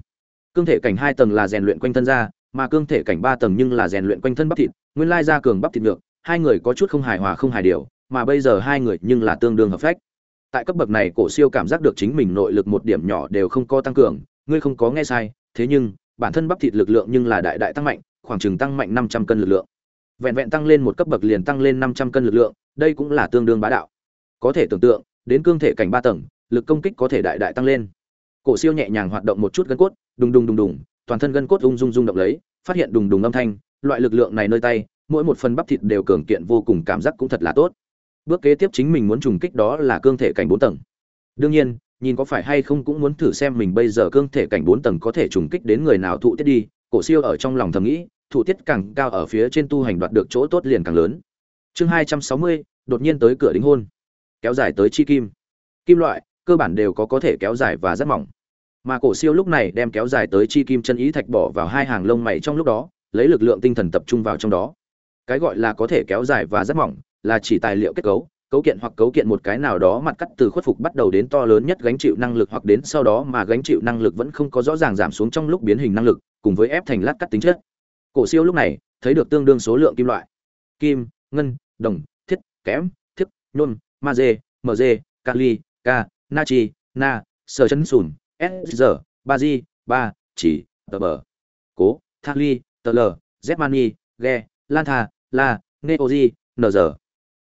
[SPEAKER 1] Cương thể cảnh hai tầng là rèn luyện quanh thân ra mà cương thể cảnh ba tầng nhưng là rèn luyện quanh thân bắp thịt, nguyên lai ra cường bắp thịt được hai người có chút không hài hòa không hài điều, mà bây giờ hai người nhưng là tương đương hợp phách. Tại cấp bậc này, cổ siêu cảm giác được chính mình nội lực một điểm nhỏ đều không có tăng cường, ngươi không có nghe sai, thế nhưng, bản thân bắp thịt lực lượng nhưng là đại đại tăng mạnh, khoảng chừng tăng mạnh năm trăm cân lực lượng vẹn vẹn tăng lên một cấp bậc liền tăng lên năm trăm cân lực lượng, đây cũng là tương đương bá đạo. Có thể tưởng tượng, đến cương thể cảnh ba tầng, lực công kích có thể đại đại tăng lên. Cổ siêu nhẹ nhàng hoạt động một chút gân cốt, đùng đùng đùng đùng, toàn thân gân cốt ung dung rung động lấy, phát hiện đùng đùng âm thanh, loại lực lượng này nơi tay, mỗi một phần bắp thịt đều cường kiện vô cùng cảm giác cũng thật là tốt. Bước kế tiếp chính mình muốn trùng kích đó là cương thể cảnh bốn tầng. Đương nhiên, nhìn có phải hay không cũng muốn thử xem mình bây giờ cương thể cảnh bốn tầng có thể trùng kích đến người nào thụ tiết đi, cổ siêu ở trong lòng thầm nghĩ thụ tiết càng cao ở phía trên tu hành đoạt được chỗ tốt liền càng lớn. Chương hai trăm sáu mươi, đột nhiên tới cửa đính hôn. Kéo dài tới chi kim. Kim loại, cơ bản đều có có thể kéo dài và rất mỏng. Mà cổ siêu lúc này đem kéo dài tới chi kim chân ý thạch bỏ vào hai hàng lông mày trong lúc đó, lấy lực lượng tinh thần tập trung vào trong đó. Cái gọi là có thể kéo dài và rất mỏng, là chỉ tài liệu kết cấu cấu kiện hoặc cấu kiện một cái nào đó mặt cắt từ khuất phục bắt đầu đến to lớn nhất gánh chịu năng lực hoặc đến sau đó mà gánh chịu năng lực vẫn không có rõ ràng giảm xuống trong lúc biến hình năng lực, cùng với ép thành lát cắt tính chất cổ siêu lúc này thấy được tương đương số lượng kim loại. Kim ngân đồng thiết kẽm thiết nhôm magie mg kali k natri, na sờ chân sùn s giờ ba di ba chỉ tờ bờ cố thali tờ l z mani ghe lan tha la neoji nz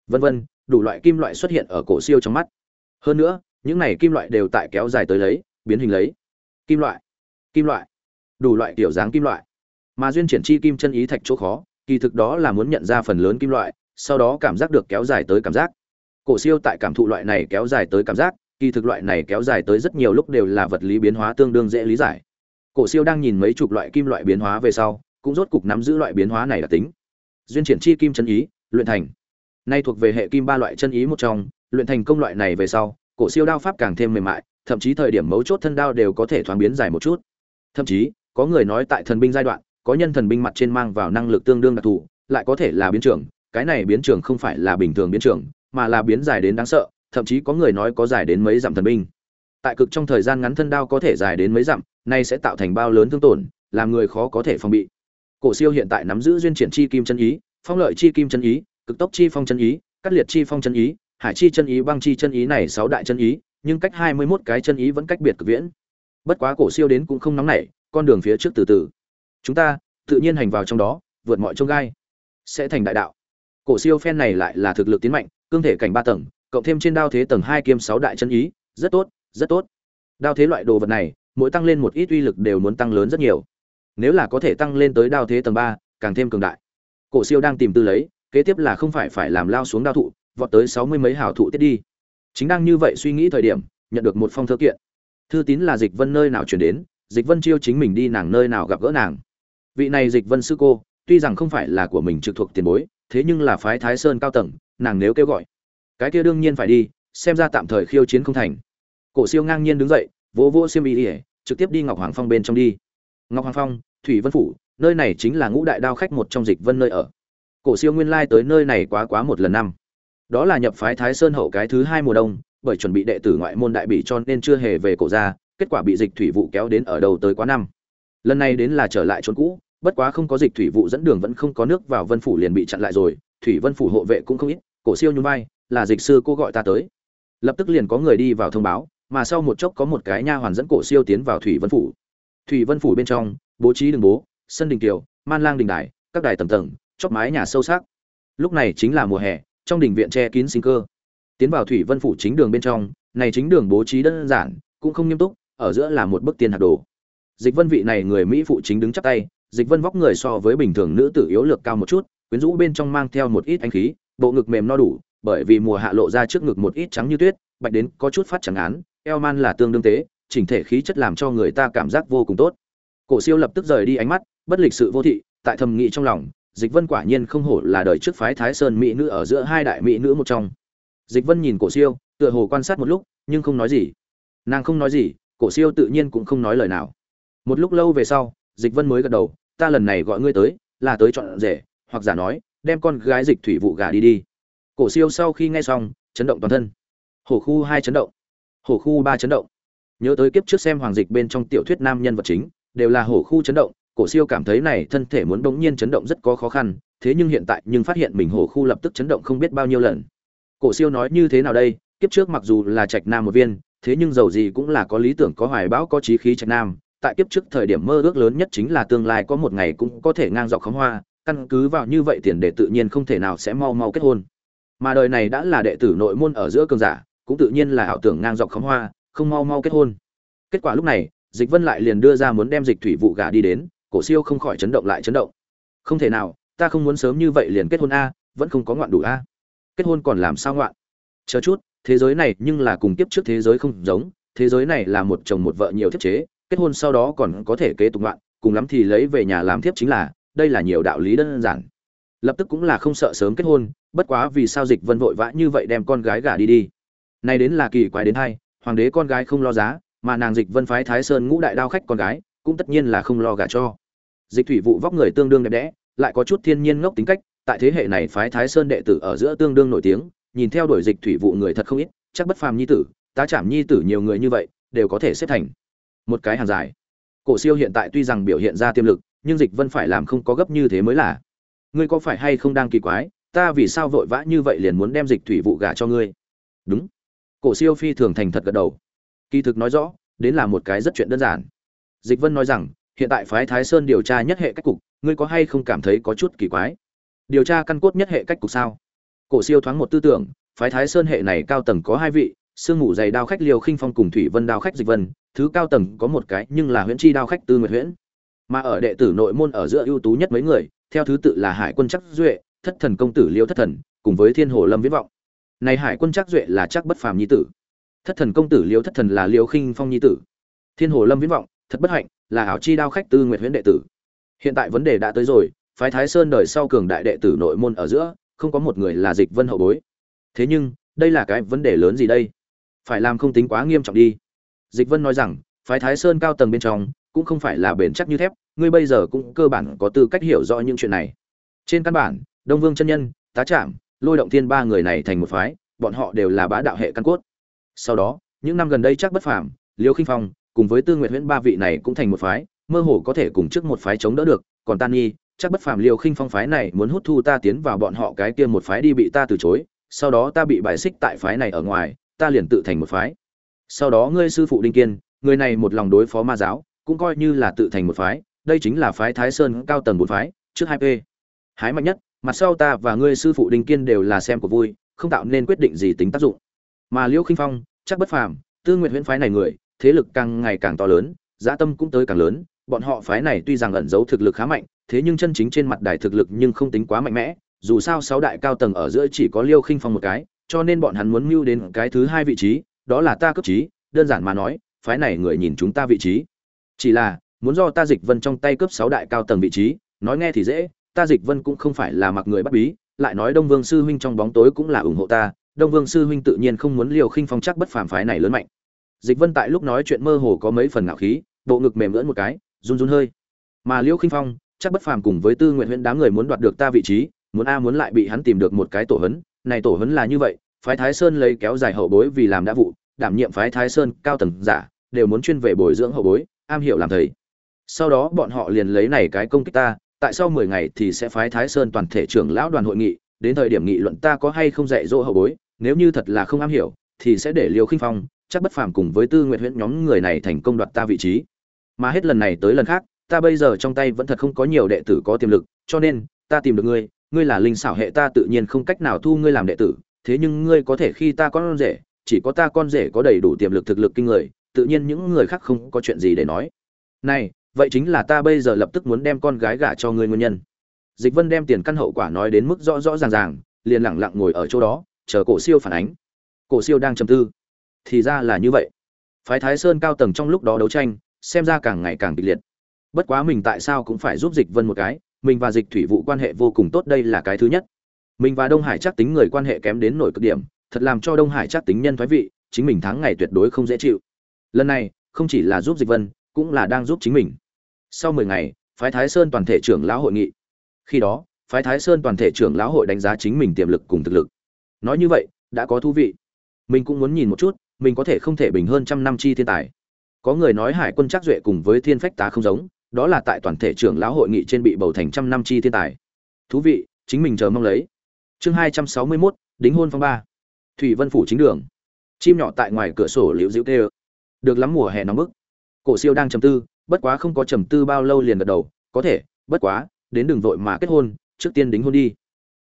[SPEAKER 1] vân vân đủ loại kim loại xuất hiện ở cổ siêu trong mắt. Hơn nữa những này kim loại đều tại kéo dài tới lấy biến hình lấy. Kim loại kim loại đủ loại kiểu dáng kim loại mà duyên triển chi kim chân ý thạch chỗ khó, kỳ thực đó là muốn nhận ra phần lớn kim loại, sau đó cảm giác được kéo dài tới cảm giác. Cổ siêu tại cảm thụ loại này kéo dài tới cảm giác, kỳ thực loại này kéo dài tới rất nhiều lúc đều là vật lý biến hóa tương đương dễ lý giải. Cổ siêu đang nhìn mấy chục loại kim loại biến hóa về sau, cũng rốt cục nắm giữ loại biến hóa này là tính. Duyên triển chi kim chân ý, luyện thành. Nay thuộc về hệ kim ba loại chân ý một trong, luyện thành công loại này về sau, cổ siêu đao pháp càng thêm mềm mại, thậm chí thời điểm mấu chốt thân đao đều có thể thoáng biến dài một chút. Thậm chí, có người nói tại thần binh giai đoạn có nhân thần binh mặt trên mang vào năng lực tương đương đặc thù, lại có thể là biến trưởng, cái này biến trưởng không phải là bình thường biến trưởng, mà là biến dài đến đáng sợ, thậm chí có người nói có dài đến mấy dặm thần binh. Tại cực trong thời gian ngắn thân đao có thể dài đến mấy dặm, nay sẽ tạo thành bao lớn thương tổn, làm người khó có thể phòng bị. Cổ siêu hiện tại nắm giữ duyên triển chi kim chân ý, phong lợi chi kim chân ý, cực tốc chi phong chân ý, cắt liệt chi phong chân ý, hải chi chân ý, băng chi chân ý này sáu đại chân ý, nhưng cách hai mươi mốt cái chân ý vẫn cách biệt cực viễn. Bất quá cổ siêu đến cũng không nóng nảy, con đường phía trước từ từ chúng ta, tự nhiên hành vào trong đó, vượt mọi trông gai. Sẽ thành đại đạo. Cổ siêu phen này lại là thực lực tiến mạnh, cương thể cảnh ba tầng, cộng thêm trên đao thế tầng hai kiêm sáu đại chân ý, rất tốt rất tốt. Đao thế loại đồ vật này, mỗi tăng lên một ít uy lực đều muốn tăng lớn rất nhiều. Nếu là có thể tăng lên tới đao thế tầng ba, càng thêm cường đại. Cổ siêu đang tìm tư lấy, kế tiếp là không phải phải làm lao xuống đao thụ, vọt tới sáu mươi mấy hảo thụ tiết đi. Chính đang như vậy suy nghĩ thời điểm, nhận được một phong thơ kiện. Thư tín là dịch vân nơi nào chuyển đến, dịch vân chiêu chính mình đi nàng nơi nào gặp gỡ nàng vị này dịch vân sư cô, tuy rằng không phải là của mình trực thuộc tiền bối, thế nhưng là phái thái sơn cao tầng, nàng nếu kêu gọi, cái kia đương nhiên phải đi, xem ra tạm thời khiêu chiến không thành. Cổ siêu ngang nhiên đứng dậy, vỗ vỗ xiêm y ỉa trực tiếp đi ngọc hoàng phong bên trong đi. Ngọc hoàng phong, thủy vân phủ, nơi này chính là ngũ đại đao khách một trong dịch vân nơi ở. Cổ siêu nguyên lai tới nơi này quá quá một lần năm. Đó là nhập phái thái sơn hậu cái thứ hai mùa đông, bởi chuẩn bị đệ tử ngoại môn đại bị cho nên chưa hề về cổ ra kết quả bị dịch thủy vụ kéo đến ở đầu tới quá năm lần này đến là trở lại chốn cũ, bất quá không có dịch thủy vụ dẫn đường vẫn không có nước vào vân phủ liền bị chặn lại rồi, thủy vân phủ hộ vệ cũng không ít, cổ siêu nhún vai, là dịch sư cô gọi ta tới. Lập tức liền có người đi vào thông báo, mà sau một chốc có một cái nha hoàn dẫn cổ siêu tiến vào thủy vân phủ. Thủy vân phủ bên trong, bố trí đường bố, sân đình kiều, man lang đình đài, các đài tầng tầng, chóp mái nhà sâu sắc. Lúc này chính là mùa hè, trong đình viện che kín sinh cơ. Tiến vào thủy vân phủ chính đường bên trong, này chính đường bố trí đơn giản, cũng không nghiêm túc, ở giữa là một bức tiền hạt đồ dịch vân vị này người mỹ phụ chính đứng chắp tay, dịch vân vóc người so với bình thường nữ tử yếu lược cao một chút, quyến rũ bên trong mang theo một ít anh khí, bộ ngực mềm no đủ, bởi vì mùa hạ lộ ra trước ngực một ít trắng như tuyết, bạch đến có chút phát chẳng án, eo man là tương đương tế, chỉnh thể khí chất làm cho người ta cảm giác vô cùng tốt. Cổ siêu lập tức rời đi ánh mắt, bất lịch sự vô thị, tại thầm nghị trong lòng, dịch vân quả nhiên không hổ là đời trước phái thái sơn mỹ nữ ở giữa hai đại mỹ nữ một trong. Dịch vân nhìn cổ siêu, tựa hồ quan sát một lúc, nhưng không nói gì. Nàng không nói gì, cổ siêu tự nhiên cũng không nói lời nào một lúc lâu về sau, dịch vân mới gật đầu, ta lần này gọi ngươi tới là tới chọn rể, hoặc giả nói, đem con gái dịch thủy vụ gà đi đi. Cổ siêu sau khi nghe xong, chấn động toàn thân. Hổ khu hai chấn động. Hổ khu ba chấn động. Nhớ tới kiếp trước xem hoàng dịch bên trong tiểu thuyết nam nhân vật chính, đều là hổ khu chấn động, cổ siêu cảm thấy này thân thể muốn bỗng nhiên chấn động rất có khó khăn, thế nhưng hiện tại nhưng phát hiện mình hổ khu lập tức chấn động không biết bao nhiêu lần. Cổ siêu nói như thế nào đây? Kiếp trước mặc dù là trạch nam một viên, thế nhưng dầu gì cũng là có lý tưởng, có hoài bão, có trí khí trạch nam tại kiếp trước thời điểm mơ ước lớn nhất chính là tương lai có một ngày cũng có thể ngang dọc khóm hoa, căn cứ vào như vậy tiền đề tự nhiên không thể nào sẽ mau mau kết hôn. Mà đời này đã là đệ tử nội môn ở giữa cường giả, cũng tự nhiên là ảo tưởng ngang dọc khóm hoa, không mau mau kết hôn. Kết quả lúc này, dịch vân lại liền đưa ra muốn đem dịch thủy vụ gà đi đến, cổ siêu không khỏi chấn động lại chấn động. Không thể nào, ta không muốn sớm như vậy liền kết hôn a, vẫn không có ngoạn đủ a. Kết hôn còn làm sao ngoạn? Chờ chút, thế giới này nhưng là cùng tiếp trước thế giới không giống, thế giới này là một chồng một vợ nhiều thiết chế kết hôn sau đó còn có thể kế tục ngoạn, cùng lắm thì lấy về nhà làm thiếp chính là, đây là nhiều đạo lý đơn giản. Lập tức cũng là không sợ sớm kết hôn, bất quá vì sao dịch vân vội vã như vậy đem con gái gả đi đi. Này đến là kỳ quái đến hay hoàng đế con gái không lo giá, mà nàng dịch vân phái thái sơn ngũ đại đao khách con gái, cũng tất nhiên là không lo gả cho. Dịch thủy vụ vóc người tương đương đẹp đẽ, lại có chút thiên nhiên ngốc tính cách, tại thế hệ này phái thái sơn đệ tử ở giữa tương đương nổi tiếng, nhìn theo đuổi dịch thủy vụ người thật không ít, chắc bất phàm nhi tử, tá chạm nhi tử nhiều người như vậy, đều có thể xếp thành một cái hàng dài. Cổ siêu hiện tại tuy rằng biểu hiện ra tiềm lực, nhưng dịch vân phải làm không có gấp như thế mới là. Ngươi có phải hay không đang kỳ quái, ta vì sao vội vã như vậy liền muốn đem dịch thủy vụ gả cho ngươi? Đúng. Cổ siêu phi thường thành thật gật đầu. Kỳ thực nói rõ, đến là một cái rất chuyện đơn giản. Dịch vân nói rằng, hiện tại phái thái sơn điều tra nhất hệ cách cục, ngươi có hay không cảm thấy có chút kỳ quái? Điều tra căn cốt nhất hệ cách cục sao? Cổ siêu thoáng một tư tưởng, phái thái sơn hệ này cao tầng có hai vị, sương ngủ dày đao khách liều khinh phong cùng thủy vân đao khách dịch vân thứ cao tầng có một cái nhưng là huyễn chi đao khách tư nguyệt huyễn. Mà ở đệ tử nội môn ở giữa ưu tú nhất mấy người, theo thứ tự là hải quân chắc duệ, thất thần công tử liêu thất thần, cùng với thiên hồ lâm viễn vọng. Này hải quân chắc duệ là chắc bất phàm nhi tử. Thất thần công tử liêu thất thần là liêu khinh phong nhi tử. Thiên hồ lâm viễn vọng thật bất hạnh, là ảo chi đao khách tư nguyệt huyễn đệ tử. Hiện tại vấn đề đã tới rồi, phái thái sơn đời sau cường đại đệ tử nội môn ở giữa, không có một người là dịch vân hậu bối. Thế nhưng, đây là cái vấn đề lớn gì đây? Phải làm không tính quá nghiêm trọng đi dịch vân nói rằng phái thái sơn cao tầng bên trong cũng không phải là bền chắc như thép ngươi bây giờ cũng cơ bản có tư cách hiểu rõ những chuyện này. Trên căn bản đông vương chân nhân tá trạm lôi động thiên ba người này thành một phái bọn họ đều là bá đạo hệ căn cốt. Sau đó những năm gần đây chắc bất phàm liêu khinh phong cùng với tư Nguyệt huyễn ba vị này cũng thành một phái mơ hồ có thể cùng trước một phái chống đỡ được còn tan Nhi, chắc bất phàm Liêu khinh phong phái này muốn hút thu ta tiến vào bọn họ cái kia một phái đi bị ta từ chối sau đó ta bị bài xích tại phái này ở ngoài ta liền tự thành một phái sau đó ngươi sư phụ đinh kiên, người này một lòng đối phó ma giáo, cũng coi như là tự thành một phái, đây chính là phái thái sơn cao tầng một phái, trước hai p. Hái mạnh nhất, mặt sau ta và ngươi sư phụ đinh kiên đều là xem của vui, không tạo nên quyết định gì tính tác dụng. Mà liễu khinh phong, chắc bất phàm, tư nguyện huyễn phái này người, thế lực càng ngày càng to lớn dã tâm cũng tới càng lớn, bọn họ phái này tuy rằng ẩn giấu thực lực khá mạnh, thế nhưng chân chính trên mặt đài thực lực nhưng không tính quá mạnh mẽ, dù sao sáu đại cao tầng ở giữa chỉ có liêu khinh phong một cái, cho nên bọn hắn muốn mưu đến cái thứ hai vị trí đó là ta cấp trí, đơn giản mà nói, phái này người nhìn chúng ta vị trí. Chỉ là, muốn do ta dịch vân trong tay cướp sáu đại cao tầng vị trí, nói nghe thì dễ, ta dịch vân cũng không phải là mặc người bắt bí, lại nói đông vương sư huynh trong bóng tối cũng là ủng hộ ta, đông vương sư huynh tự nhiên không muốn liều khinh phong chắc bất phàm phái này lớn mạnh. Dịch vân tại lúc nói chuyện mơ hồ có mấy phần ngạo khí, bộ ngực mềm lưỡn một cái, run run hơi. Mà liêu khinh phong, chắc bất phàm cùng với tư nguyện huyễn đám người muốn đoạt được ta vị trí, muốn a muốn lại bị hắn tìm được một cái tổ hấn này tổ hấn là như vậy phái thái sơn lấy kéo dài hậu bối vì làm đã vụ, đảm nhiệm phái thái sơn cao tầng giả, đều muốn chuyên về bồi dưỡng hậu bối, am hiểu làm thầy. Sau đó bọn họ liền lấy này cái công kích ta, tại sau mười ngày thì sẽ phái thái sơn toàn thể trưởng lão đoàn hội nghị, đến thời điểm nghị luận ta có hay không dạy dỗ hậu bối, nếu như thật là không am hiểu, thì sẽ để liều khinh phong, chắc bất phàm cùng với tư nguyện huyễn nhóm người này thành công đoạt ta vị trí. Mà hết lần này tới lần khác, ta bây giờ trong tay vẫn thật không có nhiều đệ tử có tiềm lực, cho nên, ta tìm được ngươi ngươi là linh xảo hệ ta tự nhiên không cách nào thu ngươi làm đệ tử thế nhưng ngươi có thể khi ta con rể, chỉ có ta con rể có đầy đủ tiềm lực thực lực kinh người, tự nhiên những người khác không có chuyện gì để nói. Này, vậy chính là ta bây giờ lập tức muốn đem con gái gả cho ngươi nguyên nhân. Dịch vân đem tiền căn hậu quả nói đến mức rõ rõ ràng ràng, liền lặng lặng ngồi ở chỗ đó, chờ cổ siêu phản ánh. Cổ siêu đang trầm tư. Thì ra là như vậy. Phái thái sơn cao tầng trong lúc đó đấu tranh, xem ra càng ngày càng kịch liệt. Bất quá mình tại sao cũng phải giúp dịch vân một cái, mình và dịch thủy vụ quan hệ vô cùng tốt, đây là cái thứ nhất mình và đông hải chắc tính người quan hệ kém đến nổi cực điểm, thật làm cho đông hải chắc tính nhân thoái vị, chính mình tháng ngày tuyệt đối không dễ chịu. Lần này, không chỉ là giúp dịch vân, cũng là đang giúp chính mình. Sau mười ngày, phái thái sơn toàn thể trưởng lão hội nghị. Khi đó, phái thái sơn toàn thể trưởng lão hội đánh giá chính mình tiềm lực cùng thực lực. Nói như vậy, đã có thú vị. Mình cũng muốn nhìn một chút, mình có thể không thể bình hơn trăm năm chi thiên tài. Có người nói hải quân Trắc duệ cùng với thiên phách tá không giống, đó là tại toàn thể trưởng lão hội nghị trên bị bầu thành trăm năm chi thiên tài. Thú vị, chính mình chờ mong lấy chương hai trăm sáu mươi 261, đính hôn phong ba. Thủy vân phủ chính đường. Chim nhỏ tại ngoài cửa sổ liễu dịu tê được lắm mùa hè nóng bức. Cổ siêu đang trầm tư bất quá không có trầm tư bao lâu liền gật đầu. Có thể bất quá đến đường vội mà kết hôn trước tiên đính hôn đi.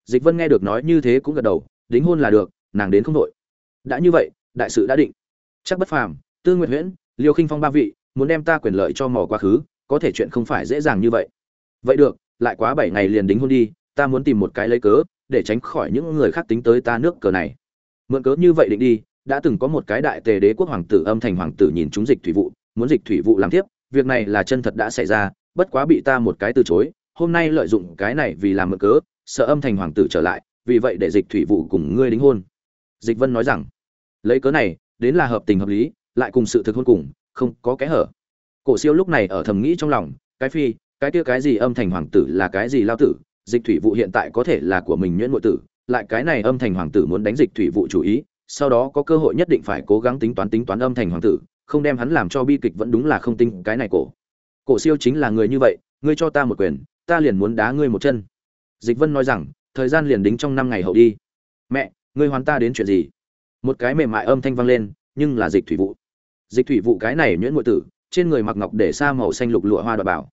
[SPEAKER 1] Dịch vân nghe được nói như thế cũng gật đầu đính hôn là được nàng đến không vội. Đã như vậy đại sự đã định. Chắc bất phàm tư nguyệt huyễn liêu khinh phong ba vị muốn đem ta quyền lợi cho mỏ quá khứ có thể chuyện không phải dễ dàng như vậy. Vậy được lại quá bảy ngày liền đính hôn đi ta muốn tìm một cái lấy cớ để tránh khỏi những người khác tính tới ta nước cờ này. Mượn cớ như vậy định đi, đã từng có một cái đại tề đế quốc hoàng tử âm thành hoàng tử nhìn chúng dịch thủy vụ, muốn dịch thủy vụ làm tiếp việc này là chân thật đã xảy ra, bất quá bị ta một cái từ chối, hôm nay lợi dụng cái này vì làm mượn cớ, sợ âm thành hoàng tử trở lại, vì vậy để dịch thủy vụ cùng ngươi đính hôn. Dịch vân nói rằng. Lấy cớ này, đến là hợp tình hợp lý, lại cùng sự thực hôn cùng, không có kẽ hở. Cổ siêu lúc này ở thầm nghĩ trong lòng, cái phi, cái kia cái gì âm thành hoàng tử là cái gì lao tử dịch thủy vụ hiện tại có thể là của mình nhuyễn nội tử, lại cái này âm thành hoàng tử muốn đánh dịch thủy vụ chủ ý, sau đó có cơ hội nhất định phải cố gắng tính toán tính toán âm thành hoàng tử, không đem hắn làm cho bi kịch vẫn đúng là không tin cái này cổ. Cổ siêu chính là người như vậy, ngươi cho ta một quyền, ta liền muốn đá ngươi một chân. Dịch vân nói rằng, thời gian liền đính trong năm ngày hậu đi. Mẹ, ngươi hoàn ta đến chuyện gì? Một cái mềm mại âm thanh vang lên, nhưng là dịch thủy vụ. Dịch thủy vụ cái này nhuyễn ngụy tử, trên người mặc ngọc để xa màu xanh lục lụa hoa đoạt bảo.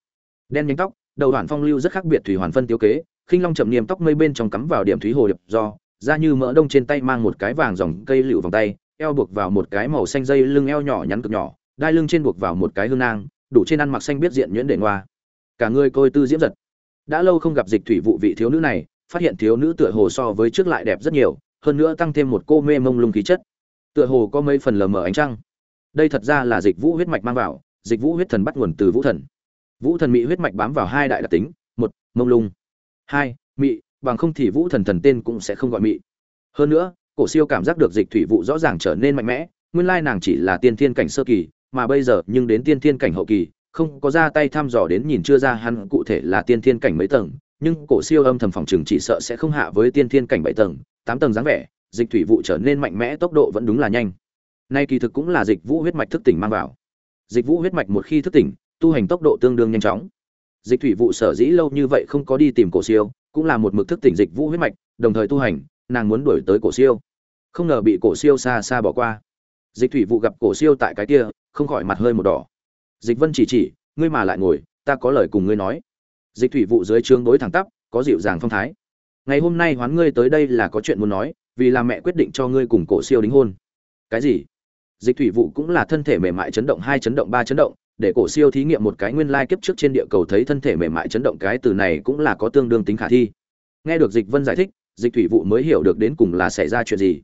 [SPEAKER 1] Đen nhánh tóc đầu đoàn phong lưu rất khác biệt thủy hoàn phân tiêu kế, khinh long chậm niềm tóc mây bên trong cắm vào điểm thúy hồ điệp do, da như mỡ đông trên tay mang một cái vàng dòng cây lựu vòng tay, eo buộc vào một cái màu xanh dây lưng eo nhỏ nhắn cực nhỏ, đai lưng trên buộc vào một cái hương nang, đủ trên ăn mặc xanh biết diện nhuyễn để ngoa. Cả người côi tư diễm giật. Đã lâu không gặp dịch thủy vụ vị thiếu nữ này, phát hiện thiếu nữ tựa hồ so với trước lại đẹp rất nhiều, hơn nữa tăng thêm một cô mê mông lung khí chất. Tựa hồ có mấy phần lờ mờ ánh trăng. Đây thật ra là dịch vũ huyết mạch mang vào, dịch vũ huyết thần bắt nguồn từ vũ thần vũ thần mị huyết mạch bám vào hai đại đặc tính, một, mông lung, hai, mị, bằng không thì vũ thần thần tên cũng sẽ không gọi mị. Hơn nữa, cổ siêu cảm giác được dịch thủy vụ rõ ràng trở nên mạnh mẽ, nguyên lai nàng chỉ là tiên thiên cảnh sơ kỳ, mà bây giờ nhưng đến tiên thiên cảnh hậu kỳ, không có ra tay thăm dò đến nhìn chưa ra hắn cụ thể là tiên thiên cảnh mấy tầng, nhưng cổ siêu âm thầm phòng trường chỉ sợ sẽ không hạ với tiên thiên cảnh bảy tầng, tám tầng dáng vẻ, dịch thủy vụ trở nên mạnh mẽ, tốc độ vẫn đúng là nhanh. Nay kỳ thực cũng là dịch vũ huyết mạch thức tỉnh mang vào. Dịch vũ huyết mạch một khi thức tỉnh tu hành tốc độ tương đương nhanh chóng. Dịch thủy vụ sở dĩ lâu như vậy không có đi tìm cổ siêu, cũng là một mực thức tỉnh dịch vũ huyết mạch, đồng thời tu hành, nàng muốn đuổi tới cổ siêu. Không ngờ bị cổ siêu xa xa bỏ qua. Dịch thủy vụ gặp cổ siêu tại cái kia, không khỏi mặt hơi một đỏ. Dịch vân chỉ chỉ, ngươi mà lại ngồi, ta có lời cùng ngươi nói. Dịch thủy vụ dưới trướng đối thẳng tắp, có dịu dàng phong thái. Ngày hôm nay hoán ngươi tới đây là có chuyện muốn nói, vì là mẹ quyết định cho ngươi cùng cổ siêu đính hôn. Cái gì? Dịch thủy vụ cũng là thân thể mềm mại chấn động, hai chấn động, ba chấn động để cổ siêu thí nghiệm một cái nguyên lai kiếp trước trên địa cầu thấy thân thể mềm mại chấn động cái từ này cũng là có tương đương tính khả thi. Nghe được dịch vân giải thích, dịch thủy vụ mới hiểu được đến cùng là xảy ra chuyện gì.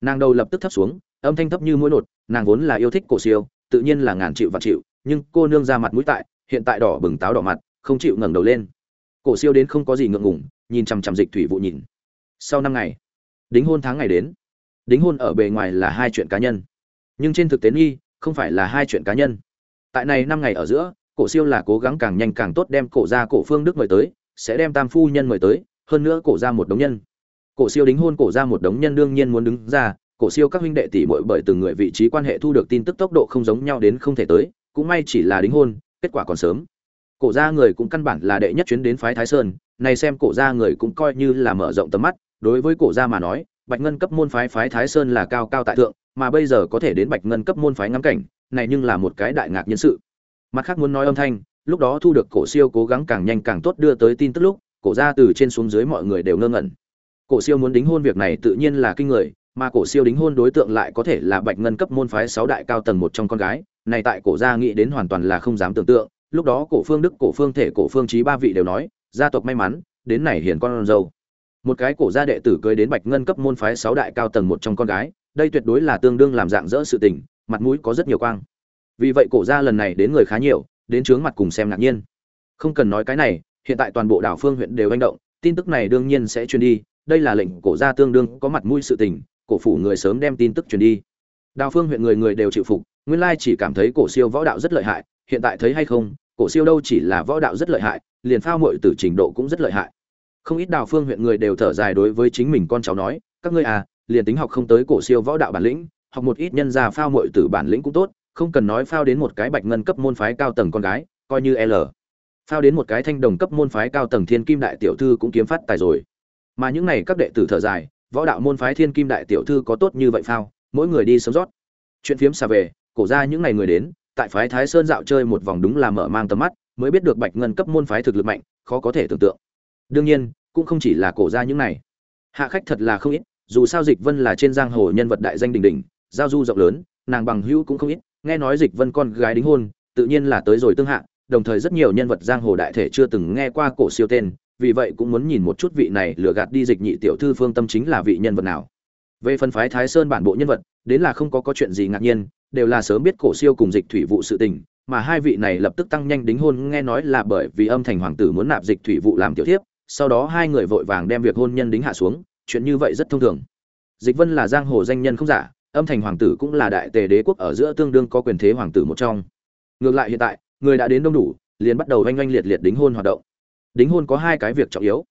[SPEAKER 1] Nàng đầu lập tức thấp xuống, âm thanh thấp như mũi nột, nàng vốn là yêu thích cổ siêu, tự nhiên là ngàn chịu và chịu, nhưng cô nương ra mặt mũi tại, hiện tại đỏ bừng táo đỏ mặt, không chịu ngẩng đầu lên. Cổ siêu đến không có gì ngượng ngùng, nhìn chằm chằm dịch thủy vụ nhìn. Sau năm ngày, đính hôn tháng ngày đến. Đính hôn ở bề ngoài là hai chuyện cá nhân, nhưng trên thực tế nghi, không phải là hai chuyện cá nhân tại này năm ngày ở giữa, cổ siêu là cố gắng càng nhanh càng tốt đem cổ ra cổ phương đức mời tới, sẽ đem tam phu nhân mời tới, hơn nữa cổ ra một đống nhân. Cổ siêu đính hôn cổ ra một đống nhân đương nhiên muốn đứng ra, cổ siêu các huynh đệ tỷ muội bởi từng người vị trí quan hệ thu được tin tức tốc độ không giống nhau đến không thể tới, cũng may chỉ là đính hôn, kết quả còn sớm. Cổ gia người cũng căn bản là đệ nhất chuyến đến phái thái sơn, này xem cổ gia người cũng coi như là mở rộng tầm mắt, đối với cổ gia mà nói, bạch ngân cấp môn phái phái thái sơn là cao cao tại thượng, mà bây giờ có thể đến bạch ngân cấp môn phái ngắm cảnh này nhưng là một cái đại ngạc nhân sự. Mặt khác muốn nói âm thanh, lúc đó thu được cổ siêu cố gắng càng nhanh càng tốt đưa tới tin tức lúc, cổ ra từ trên xuống dưới mọi người đều ngơ ngẩn. Cổ siêu muốn đính hôn việc này tự nhiên là kinh người, mà cổ siêu đính hôn đối tượng lại có thể là bạch ngân cấp môn phái sáu đại cao tầng một trong con gái, này tại cổ gia nghĩ đến hoàn toàn là không dám tưởng tượng, lúc đó cổ phương đức, cổ phương thể, cổ phương trí ba vị đều nói, gia tộc may mắn, đến này hiền con dâu. Một cái cổ gia đệ tử cưới đến bạch ngân cấp môn phái sáu đại cao tầng một trong con gái, đây tuyệt đối là tương đương làm dạng dỡ sự tình mặt mũi có rất nhiều quang. Vì vậy cổ gia lần này đến người khá nhiều, đến trướng mặt cùng xem ngạc nhiên. Không cần nói cái này, hiện tại toàn bộ đảo phương huyện đều manh động, tin tức này đương nhiên sẽ truyền đi, đây là lệnh cổ gia tương đương có mặt mũi sự tình, cổ phủ người sớm đem tin tức truyền đi. Đào phương huyện người người đều chịu phục, nguyên lai chỉ cảm thấy cổ siêu võ đạo rất lợi hại, hiện tại thấy hay không, cổ siêu đâu chỉ là võ đạo rất lợi hại, liền phao muội tử trình độ cũng rất lợi hại. Không ít đào phương huyện người đều thở dài đối với chính mình con cháu nói, các ngươi à liền tính học không tới cổ siêu võ đạo bản lĩnh học một ít nhân gia phao muội tử bản lĩnh cũng tốt, không cần nói phao đến một cái bạch ngân cấp môn phái cao tầng con gái, coi như l. Phao đến một cái thanh đồng cấp môn phái cao tầng thiên kim đại tiểu thư cũng kiếm phát tài rồi. Mà những này các đệ tử thở dài, võ đạo môn phái thiên kim đại tiểu thư có tốt như vậy phao, mỗi người đi sớm rót. Chuyện phiếm xa về, cổ ra những ngày người đến, tại phái thái sơn dạo chơi một vòng đúng là mở mang tầm mắt, mới biết được bạch ngân cấp môn phái thực lực mạnh, khó có thể tưởng tượng. Đương nhiên, cũng không chỉ là cổ ra những này. Hạ khách thật là không ít, dù sao dịch vân là trên giang hồ nhân vật đại danh đình đình giao du rộng lớn, nàng bằng hữu cũng không ít, nghe nói dịch vân con gái đính hôn, tự nhiên là tới rồi tương hạ, đồng thời rất nhiều nhân vật giang hồ đại thể chưa từng nghe qua cổ siêu tên, vì vậy cũng muốn nhìn một chút vị này lừa gạt đi dịch nhị tiểu thư phương tâm chính là vị nhân vật nào. Về phần phái thái sơn bản bộ nhân vật, đến là không có có chuyện gì ngạc nhiên, đều là sớm biết cổ siêu cùng dịch thủy vụ sự tình, mà hai vị này lập tức tăng nhanh đính hôn, nghe nói là bởi vì âm thành hoàng tử muốn nạp dịch thủy vụ làm tiểu thiếp, sau đó hai người vội vàng đem việc hôn nhân đính hạ xuống, chuyện như vậy rất thông thường. Dịch vân là giang hồ danh nhân không giả âm thành hoàng tử cũng là đại tề đế quốc ở giữa tương đương có quyền thế hoàng tử một trong. Ngược lại hiện tại, người đã đến đông đủ, liền bắt đầu oanh oanh liệt liệt đính hôn hoạt động. Đính hôn có hai cái việc trọng yếu.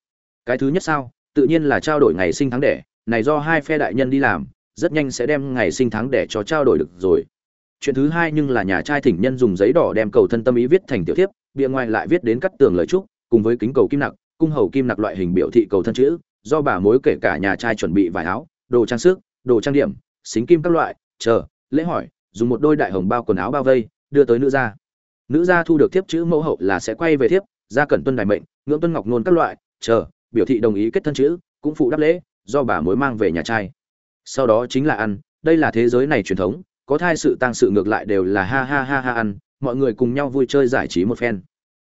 [SPEAKER 1] Cái thứ nhất sao? Tự nhiên là trao đổi ngày sinh tháng đẻ, này do hai phe đại nhân đi làm, rất nhanh sẽ đem ngày sinh tháng đẻ cho trao đổi được rồi. Chuyện thứ hai nhưng là nhà trai thỉnh nhân dùng giấy đỏ đem cầu thân tâm ý viết thành tiểu thiếp, bìa ngoài lại viết đến cắt tường lời chúc, cùng với kính cầu kim nặc, cung hầu kim nặc loại hình biểu thị cầu thân chữ, do bà mối kể cả nhà trai chuẩn bị vải áo, đồ trang sức, đồ trang điểm xính kim các loại, chờ, lễ hỏi, dùng một đôi đại hồng bao quần áo bao vây, đưa tới nữ gia. Nữ gia thu được thiếp chữ mẫu hậu là sẽ quay về thiếp, gia cẩn tuân đại mệnh, ngưỡng tuân ngọc nôn các loại, chờ, biểu thị đồng ý kết thân chữ, cũng phụ đáp lễ, do bà mối mang về nhà trai. Sau đó chính là ăn, đây là thế giới này truyền thống, có thai sự tăng sự ngược lại đều là ha ha ha ha ăn, mọi người cùng nhau vui chơi giải trí một phen.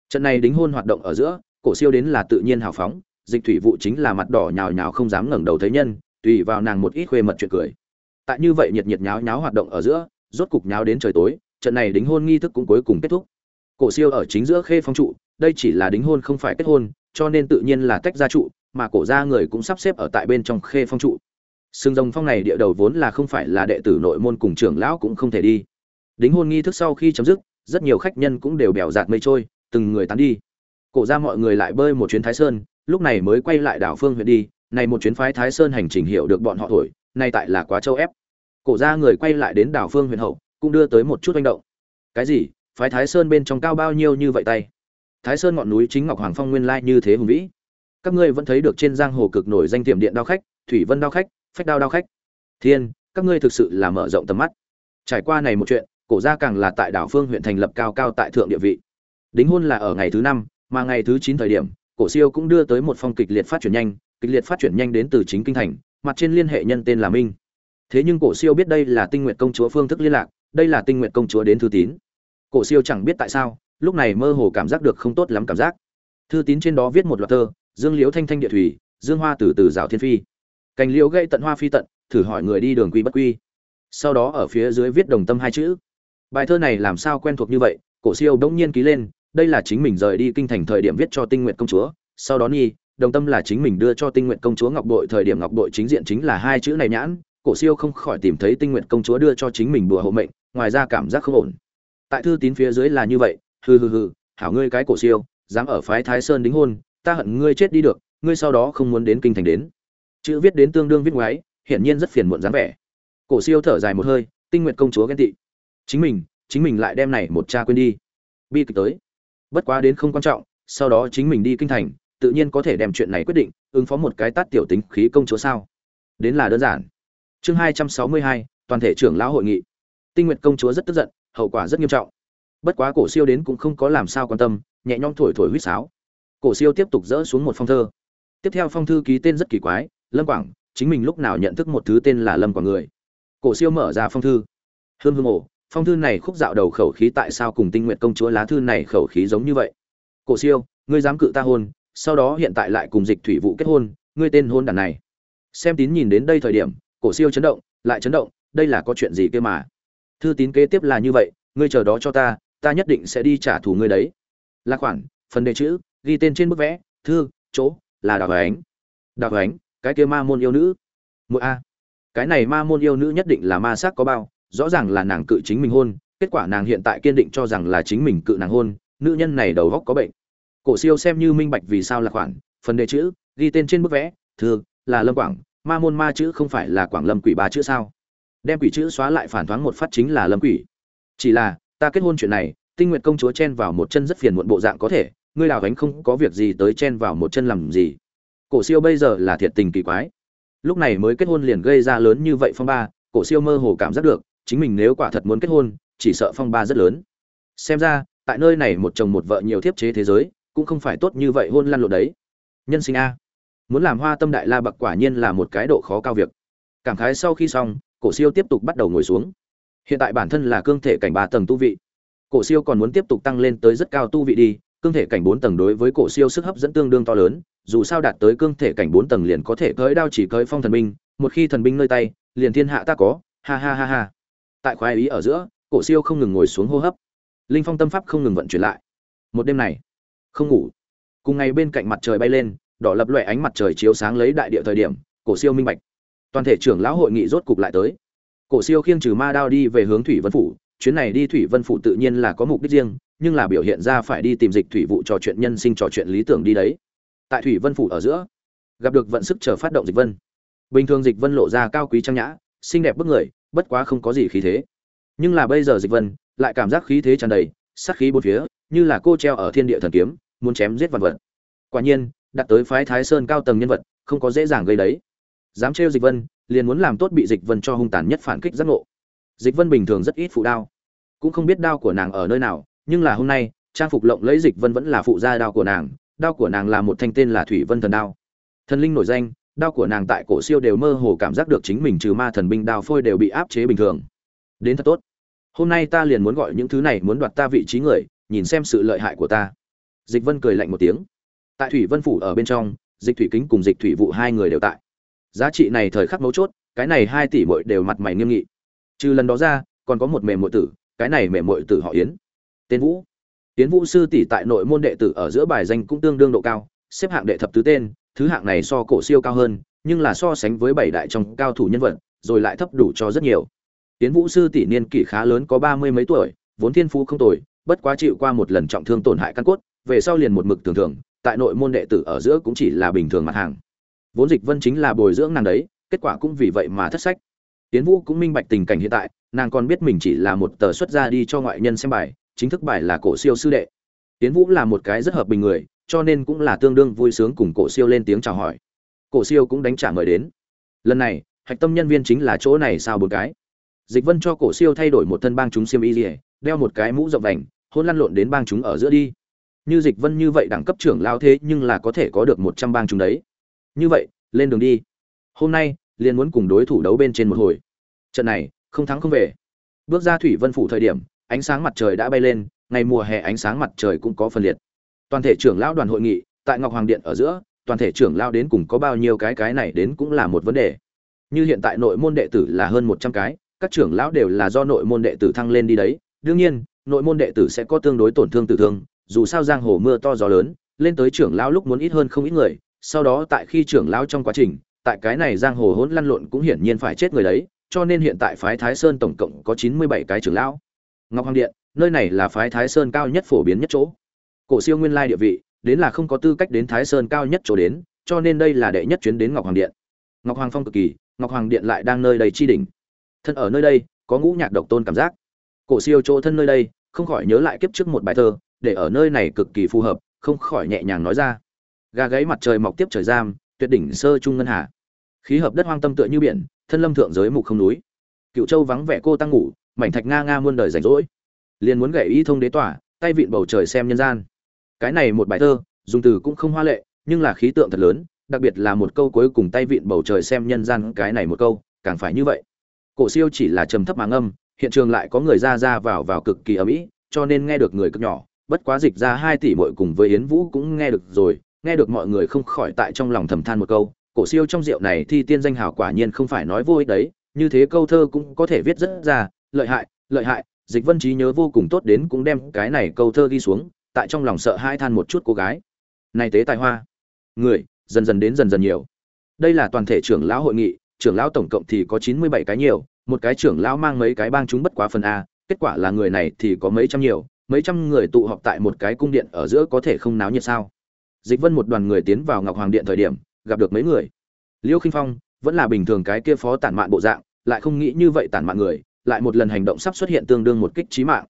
[SPEAKER 1] Trận này đính hôn hoạt động ở giữa, cổ siêu đến là tự nhiên hào phóng, dịch thủy vụ chính là mặt đỏ nhào nhào không dám ngẩng đầu thấy nhân, tùy vào nàng một ít khuê mật chuyện cười tại như vậy nhiệt nhiệt nháo nháo hoạt động ở giữa, rốt cục nháo đến trời tối, trận này đính hôn nghi thức cũng cuối cùng kết thúc. Cổ siêu ở chính giữa khê phong trụ, đây chỉ là đính hôn không phải kết hôn, cho nên tự nhiên là tách ra trụ, mà cổ gia người cũng sắp xếp ở tại bên trong khê phong trụ. Sừng rồng phong này địa đầu vốn là không phải là đệ tử nội môn cùng trưởng lão cũng không thể đi. Đính hôn nghi thức sau khi chấm dứt, rất nhiều khách nhân cũng đều bèo dạt mây trôi, từng người tán đi. Cổ ra mọi người lại bơi một chuyến thái sơn, lúc này mới quay lại đảo phương huyện đi, này một chuyến phái thái sơn hành trình hiểu được bọn họ thổi nay tại là quá châu ép. Cổ ra người quay lại đến đảo phương huyện hậu, cũng đưa tới một chút manh động. Cái gì? Phái thái sơn bên trong cao bao nhiêu như vậy tay? Thái sơn ngọn núi chính ngọc hoàng phong nguyên lai như thế hùng vĩ. Các ngươi vẫn thấy được trên giang hồ cực nổi danh tiệm điện đao khách, thủy vân đao khách, phách đao đao khách. Thiên, các ngươi thực sự là mở rộng tầm mắt. Trải qua này một chuyện, cổ gia càng là tại đảo phương huyện thành lập cao cao tại thượng địa vị. Đính hôn là ở ngày thứ năm, mà ngày thứ chín thời điểm, cổ siêu cũng đưa tới một phong kịch liệt phát triển nhanh, kịch liệt phát triển nhanh đến từ chính kinh thành mặt trên liên hệ nhân tên là minh. Thế nhưng cổ siêu biết đây là tinh nguyện công chúa phương thức liên lạc, đây là tinh nguyện công chúa đến thư tín. Cổ siêu chẳng biết tại sao, lúc này mơ hồ cảm giác được không tốt lắm cảm giác. Thư tín trên đó viết một loạt thơ dương liễu thanh thanh địa thủy, dương hoa từ từ rào thiên phi. Cành liễu gây tận hoa phi tận, thử hỏi người đi đường quy bất quy. Sau đó ở phía dưới viết đồng tâm hai chữ. Bài thơ này làm sao quen thuộc như vậy? Cổ siêu đống nhiên ký lên, đây là chính mình rời đi kinh thành thời điểm viết cho tinh nguyện công chúa, sau đó nhi đồng tâm là chính mình đưa cho tinh nguyện công chúa ngọc bội, thời điểm ngọc bội chính diện chính là hai chữ này nhãn, cổ siêu không khỏi tìm thấy tinh nguyện công chúa đưa cho chính mình bùa hộ mệnh, ngoài ra cảm giác không ổn. Tại thư tín phía dưới là như vậy, hừ hừ hừ, hảo ngươi cái cổ siêu, dám ở phái thái sơn đính hôn, ta hận ngươi chết đi được, ngươi sau đó không muốn đến kinh thành đến. Chữ viết đến tương đương viết ngoái, hiển nhiên rất phiền muộn dáng vẻ. Cổ siêu thở dài một hơi, tinh nguyện công chúa ghen tị. Chính mình chính mình lại đem này một cha quên đi. Bi kịch tới. Bất quá đến không quan trọng, sau đó chính mình đi kinh thành tự nhiên có thể đem chuyện này quyết định, ứng phó một cái tát tiểu tính khí công chúa sao? Đến là đơn giản. Chương hai trăm sáu mươi hai, toàn thể trưởng lão hội nghị. Tinh nguyện công chúa rất tức giận, hậu quả rất nghiêm trọng. Bất quá cổ siêu đến cũng không có làm sao quan tâm, nhẹ nhõm thổi thổi huýt sáo. Cổ siêu tiếp tục dỡ xuống một phong thơ. Tiếp theo phong thư ký tên rất kỳ quái, lâm quảng, chính mình lúc nào nhận thức một thứ tên là lâm quảng người? Cổ siêu mở ra phong thư. Hương hương ổ, phong thư này khúc dạo đầu khẩu khí tại sao cùng tinh nguyện công chúa lá thư này khẩu khí giống như vậy? Cổ siêu, ngươi dám cự ta hôn sau đó hiện tại lại cùng dịch thủy vụ kết hôn, ngươi tên hôn đàn này. Xem tín nhìn đến đây thời điểm, cổ siêu chấn động, lại chấn động, đây là có chuyện gì kia mà? Thư tín kế tiếp là như vậy, ngươi chờ đó cho ta ta nhất định sẽ đi trả thù ngươi đấy. Là khoản, phần đề chữ, ghi tên trên bức vẽ, thư, chỗ, là đào ánh. Đào ánh, cái kia ma môn yêu nữ. Mỗi a, cái này ma môn yêu nữ nhất định là ma sắc có bao, rõ ràng là nàng cự chính mình hôn, kết quả nàng hiện tại kiên định cho rằng là chính mình cự nàng hôn, nữ nhân này đầu góc có bệnh cổ siêu xem như minh bạch vì sao là khoản, phần đề chữ, ghi tên trên bức vẽ thường là lâm quảng, ma môn ma chữ không phải là quảng lâm quỷ ba chữ sao? Đem quỷ chữ xóa lại phản thoáng một phát chính là lâm quỷ. Chỉ là, ta kết hôn chuyện này, tinh nguyện công chúa chen vào một chân rất phiền muộn bộ dạng có thể, ngươi đào gánh không có việc gì tới chen vào một chân làm gì? Cổ siêu bây giờ là thiệt tình kỳ quái. Lúc này mới kết hôn liền gây ra lớn như vậy phong ba, cổ siêu mơ hồ cảm giác được, chính mình nếu quả thật muốn kết hôn, chỉ sợ phong ba rất lớn. Xem ra, tại nơi này một chồng một vợ nhiều thiếp chế thế giới cũng không phải tốt như vậy hôn lăn lộn đấy. Nhân sinh a. Muốn làm hoa tâm đại la bậc quả nhiên là một cái độ khó cao việc. Cảm khái sau khi xong, cổ siêu tiếp tục bắt đầu ngồi xuống. Hiện tại bản thân là cương thể cảnh ba tầng tu vị. Cổ siêu còn muốn tiếp tục tăng lên tới rất cao tu vị đi, cương thể cảnh bốn tầng đối với cổ siêu sức hấp dẫn tương đương to lớn, dù sao đạt tới cương thể cảnh bốn tầng liền có thể cưỡi đao chỉ cưỡi phong thần binh, một khi thần binh nơi tay, liền thiên hạ ta có, ha ha ha ha. Tại khoái ý ở giữa, cổ siêu không ngừng ngồi xuống hô hấp. Linh phong tâm pháp không ngừng vận chuyển lại. Một đêm này không ngủ. Cùng ngày bên cạnh mặt trời bay lên, đỏ lập loè ánh mặt trời chiếu sáng lấy đại địa thời điểm, cổ siêu minh bạch. Toàn thể trưởng lão hội nghị rốt cục lại tới. Cổ siêu khiêng trừ ma đao đi về hướng thủy vân phủ, chuyến này đi thủy vân phủ tự nhiên là có mục đích riêng, nhưng là biểu hiện ra phải đi tìm dịch thủy vụ trò chuyện nhân sinh trò chuyện lý tưởng đi đấy. Tại thủy vân phủ ở giữa, gặp được vận sức chờ phát động dịch vân. Bình thường dịch vân lộ ra cao quý trang nhã, xinh đẹp bức người, bất quá không có gì khí thế. Nhưng là bây giờ dịch vân, lại cảm giác khí thế tràn đầy, sát khí bốn phía, như là cô treo ở thiên địa thần kiếm muốn chém giết vạn vật. Quả nhiên đặt tới phái thái sơn cao tầng nhân vật, không có dễ dàng gây đấy. Dám trêu dịch vân, liền muốn làm tốt bị dịch vân cho hung tàn nhất phản kích giác ngộ. Dịch vân bình thường rất ít phụ đao. Cũng không biết đao của nàng ở nơi nào, nhưng là hôm nay, trang phục lộng lấy dịch vân vẫn là phụ gia đao của nàng, đao của nàng là một thanh tên là thủy vân thần đao. Thần linh nổi danh, đao của nàng tại cổ siêu đều mơ hồ cảm giác được chính mình trừ ma thần binh đao phôi đều bị áp chế bình thường. Đến thật tốt. Hôm nay ta liền muốn gọi những thứ này muốn đoạt ta vị trí người, nhìn xem sự lợi hại của ta dịch vân cười lạnh một tiếng. Tại thủy vân phủ ở bên trong, dịch thủy kính cùng dịch thủy vụ hai người đều tại. Giá trị này thời khắc mấu chốt, cái này hai tỷ mội đều mặt mày nghiêm nghị. Trừ lần đó ra, còn có một mềm mội tử, cái này mềm mội tử họ yến. Tên vũ. Yến vũ sư tỷ tại nội môn đệ tử ở giữa bài danh cũng tương đương độ cao, xếp hạng đệ thập tứ tên, thứ hạng này so cổ siêu cao hơn, nhưng là so sánh với bảy đại trong cao thủ nhân vật, rồi lại thấp đủ cho rất nhiều. Yến vũ sư tỷ niên kỷ khá lớn có ba mươi mấy tuổi, vốn thiên phú không tồi, bất quá chịu qua một lần trọng thương tổn hại căn cốt về sau liền một mực thường thường, tại nội môn đệ tử ở giữa cũng chỉ là bình thường mặt hàng. Vốn dịch vân chính là bồi dưỡng nàng đấy, kết quả cũng vì vậy mà thất sách. Tiến vũ cũng minh bạch tình cảnh hiện tại, nàng còn biết mình chỉ là một tờ xuất ra đi cho ngoại nhân xem bài, chính thức bài là cổ siêu sư đệ. Tiến vũ là một cái rất hợp bình người, cho nên cũng là tương đương vui sướng cùng cổ siêu lên tiếng chào hỏi. Cổ siêu cũng đánh trả mời đến. Lần này, hạch tâm nhân viên chính là chỗ này sao bốn cái. Dịch vân cho cổ siêu thay đổi một thân bang chúng xiêm y dỉa đeo một cái mũ rộng vành, hôn lăn lộn đến bang chúng ở giữa đi như dịch vân như vậy đẳng cấp trưởng lao thế nhưng là có thể có được một trăm bang chúng đấy. Như vậy, lên đường đi. Hôm nay, liền muốn cùng đối thủ đấu bên trên một hồi. Trận này, không thắng không về. Bước ra thủy vân phủ thời điểm, ánh sáng mặt trời đã bay lên, ngày mùa hè ánh sáng mặt trời cũng có phân liệt. Toàn thể trưởng lão đoàn hội nghị, tại ngọc hoàng điện ở giữa, toàn thể trưởng lão đến cùng có bao nhiêu cái cái này đến cũng là một vấn đề. Như hiện tại nội môn đệ tử là hơn một trăm cái, các trưởng lão đều là do nội môn đệ tử thăng lên đi đấy. Đương nhiên, nội môn đệ tử sẽ có tương đối tổn thương tử thương dù sao giang hồ mưa to gió lớn, lên tới trưởng lão lúc muốn ít hơn không ít người, sau đó tại khi trưởng lão trong quá trình, tại cái này giang hồ hỗn lăn lộn cũng hiển nhiên phải chết người đấy, cho nên hiện tại phái thái sơn tổng cộng có chín mươi bảy cái trưởng lão. Ngọc hoàng điện, nơi này là phái thái sơn cao nhất phổ biến nhất chỗ. Cổ siêu nguyên lai địa vị, đến là không có tư cách đến thái sơn cao nhất chỗ đến, cho nên đây là đệ nhất chuyến đến ngọc hoàng điện. Ngọc hoàng phong cực kỳ, ngọc hoàng điện lại đang nơi đầy chi đỉnh. Thân ở nơi đây, có ngũ nhạc độc tôn cảm giác. Cổ siêu chỗ thân nơi đây, không khỏi nhớ lại kiếp trước một bài thơ để ở nơi này cực kỳ phù hợp, không khỏi nhẹ nhàng nói ra. Gà gáy mặt trời mọc tiếp trời giam, tuyệt đỉnh sơ trung ngân hà. Khí hợp đất hoang tâm tựa như biển, thân lâm thượng giới mục không núi. Cựu châu vắng vẻ cô tăng ngủ, mảnh thạch nga nga muôn đời rảnh rỗi. Liền muốn gậy ý thông đế tỏa tay vịn bầu trời xem nhân gian. Cái này một bài thơ, dùng từ cũng không hoa lệ, nhưng là khí tượng thật lớn, đặc biệt là một câu cuối cùng tay vịn bầu trời xem nhân gian, cái này một câu, càng phải như vậy. Cổ siêu chỉ là trầm thấp mà ngâm, hiện trường lại có người ra ra vào vào cực kỳ ầm ĩ, cho nên nghe được người cực nhỏ bất quá dịch ra hai tỷ muội cùng với yến vũ cũng nghe được rồi, nghe được mọi người không khỏi tại trong lòng thầm than một câu, cổ siêu trong rượu này thi tiên danh hào quả nhiên không phải nói vô ích đấy, như thế câu thơ cũng có thể viết rất ra, lợi hại lợi hại, dịch vân trí nhớ vô cùng tốt đến cũng đem cái này câu thơ ghi xuống, tại trong lòng sợ hai than một chút cô gái. Này tế tài hoa. Người, dần dần đến dần dần nhiều. Đây là toàn thể trưởng lão hội nghị, trưởng lão tổng cộng thì có chín mươi bảy cái nhiều, một cái trưởng lão mang mấy cái bang chúng bất quá phần a, kết quả là người này thì có mấy trăm nhiều mấy trăm người tụ họp tại một cái cung điện ở giữa có thể không náo nhiệt sao? Dịch vân một đoàn người tiến vào ngọc hoàng điện thời điểm, gặp được mấy người. Liêu khinh phong vẫn là bình thường cái kia phó tản mạn bộ dạng, lại không nghĩ như vậy tản mạn người, lại một lần hành động sắp xuất hiện tương đương một kích trí mạng.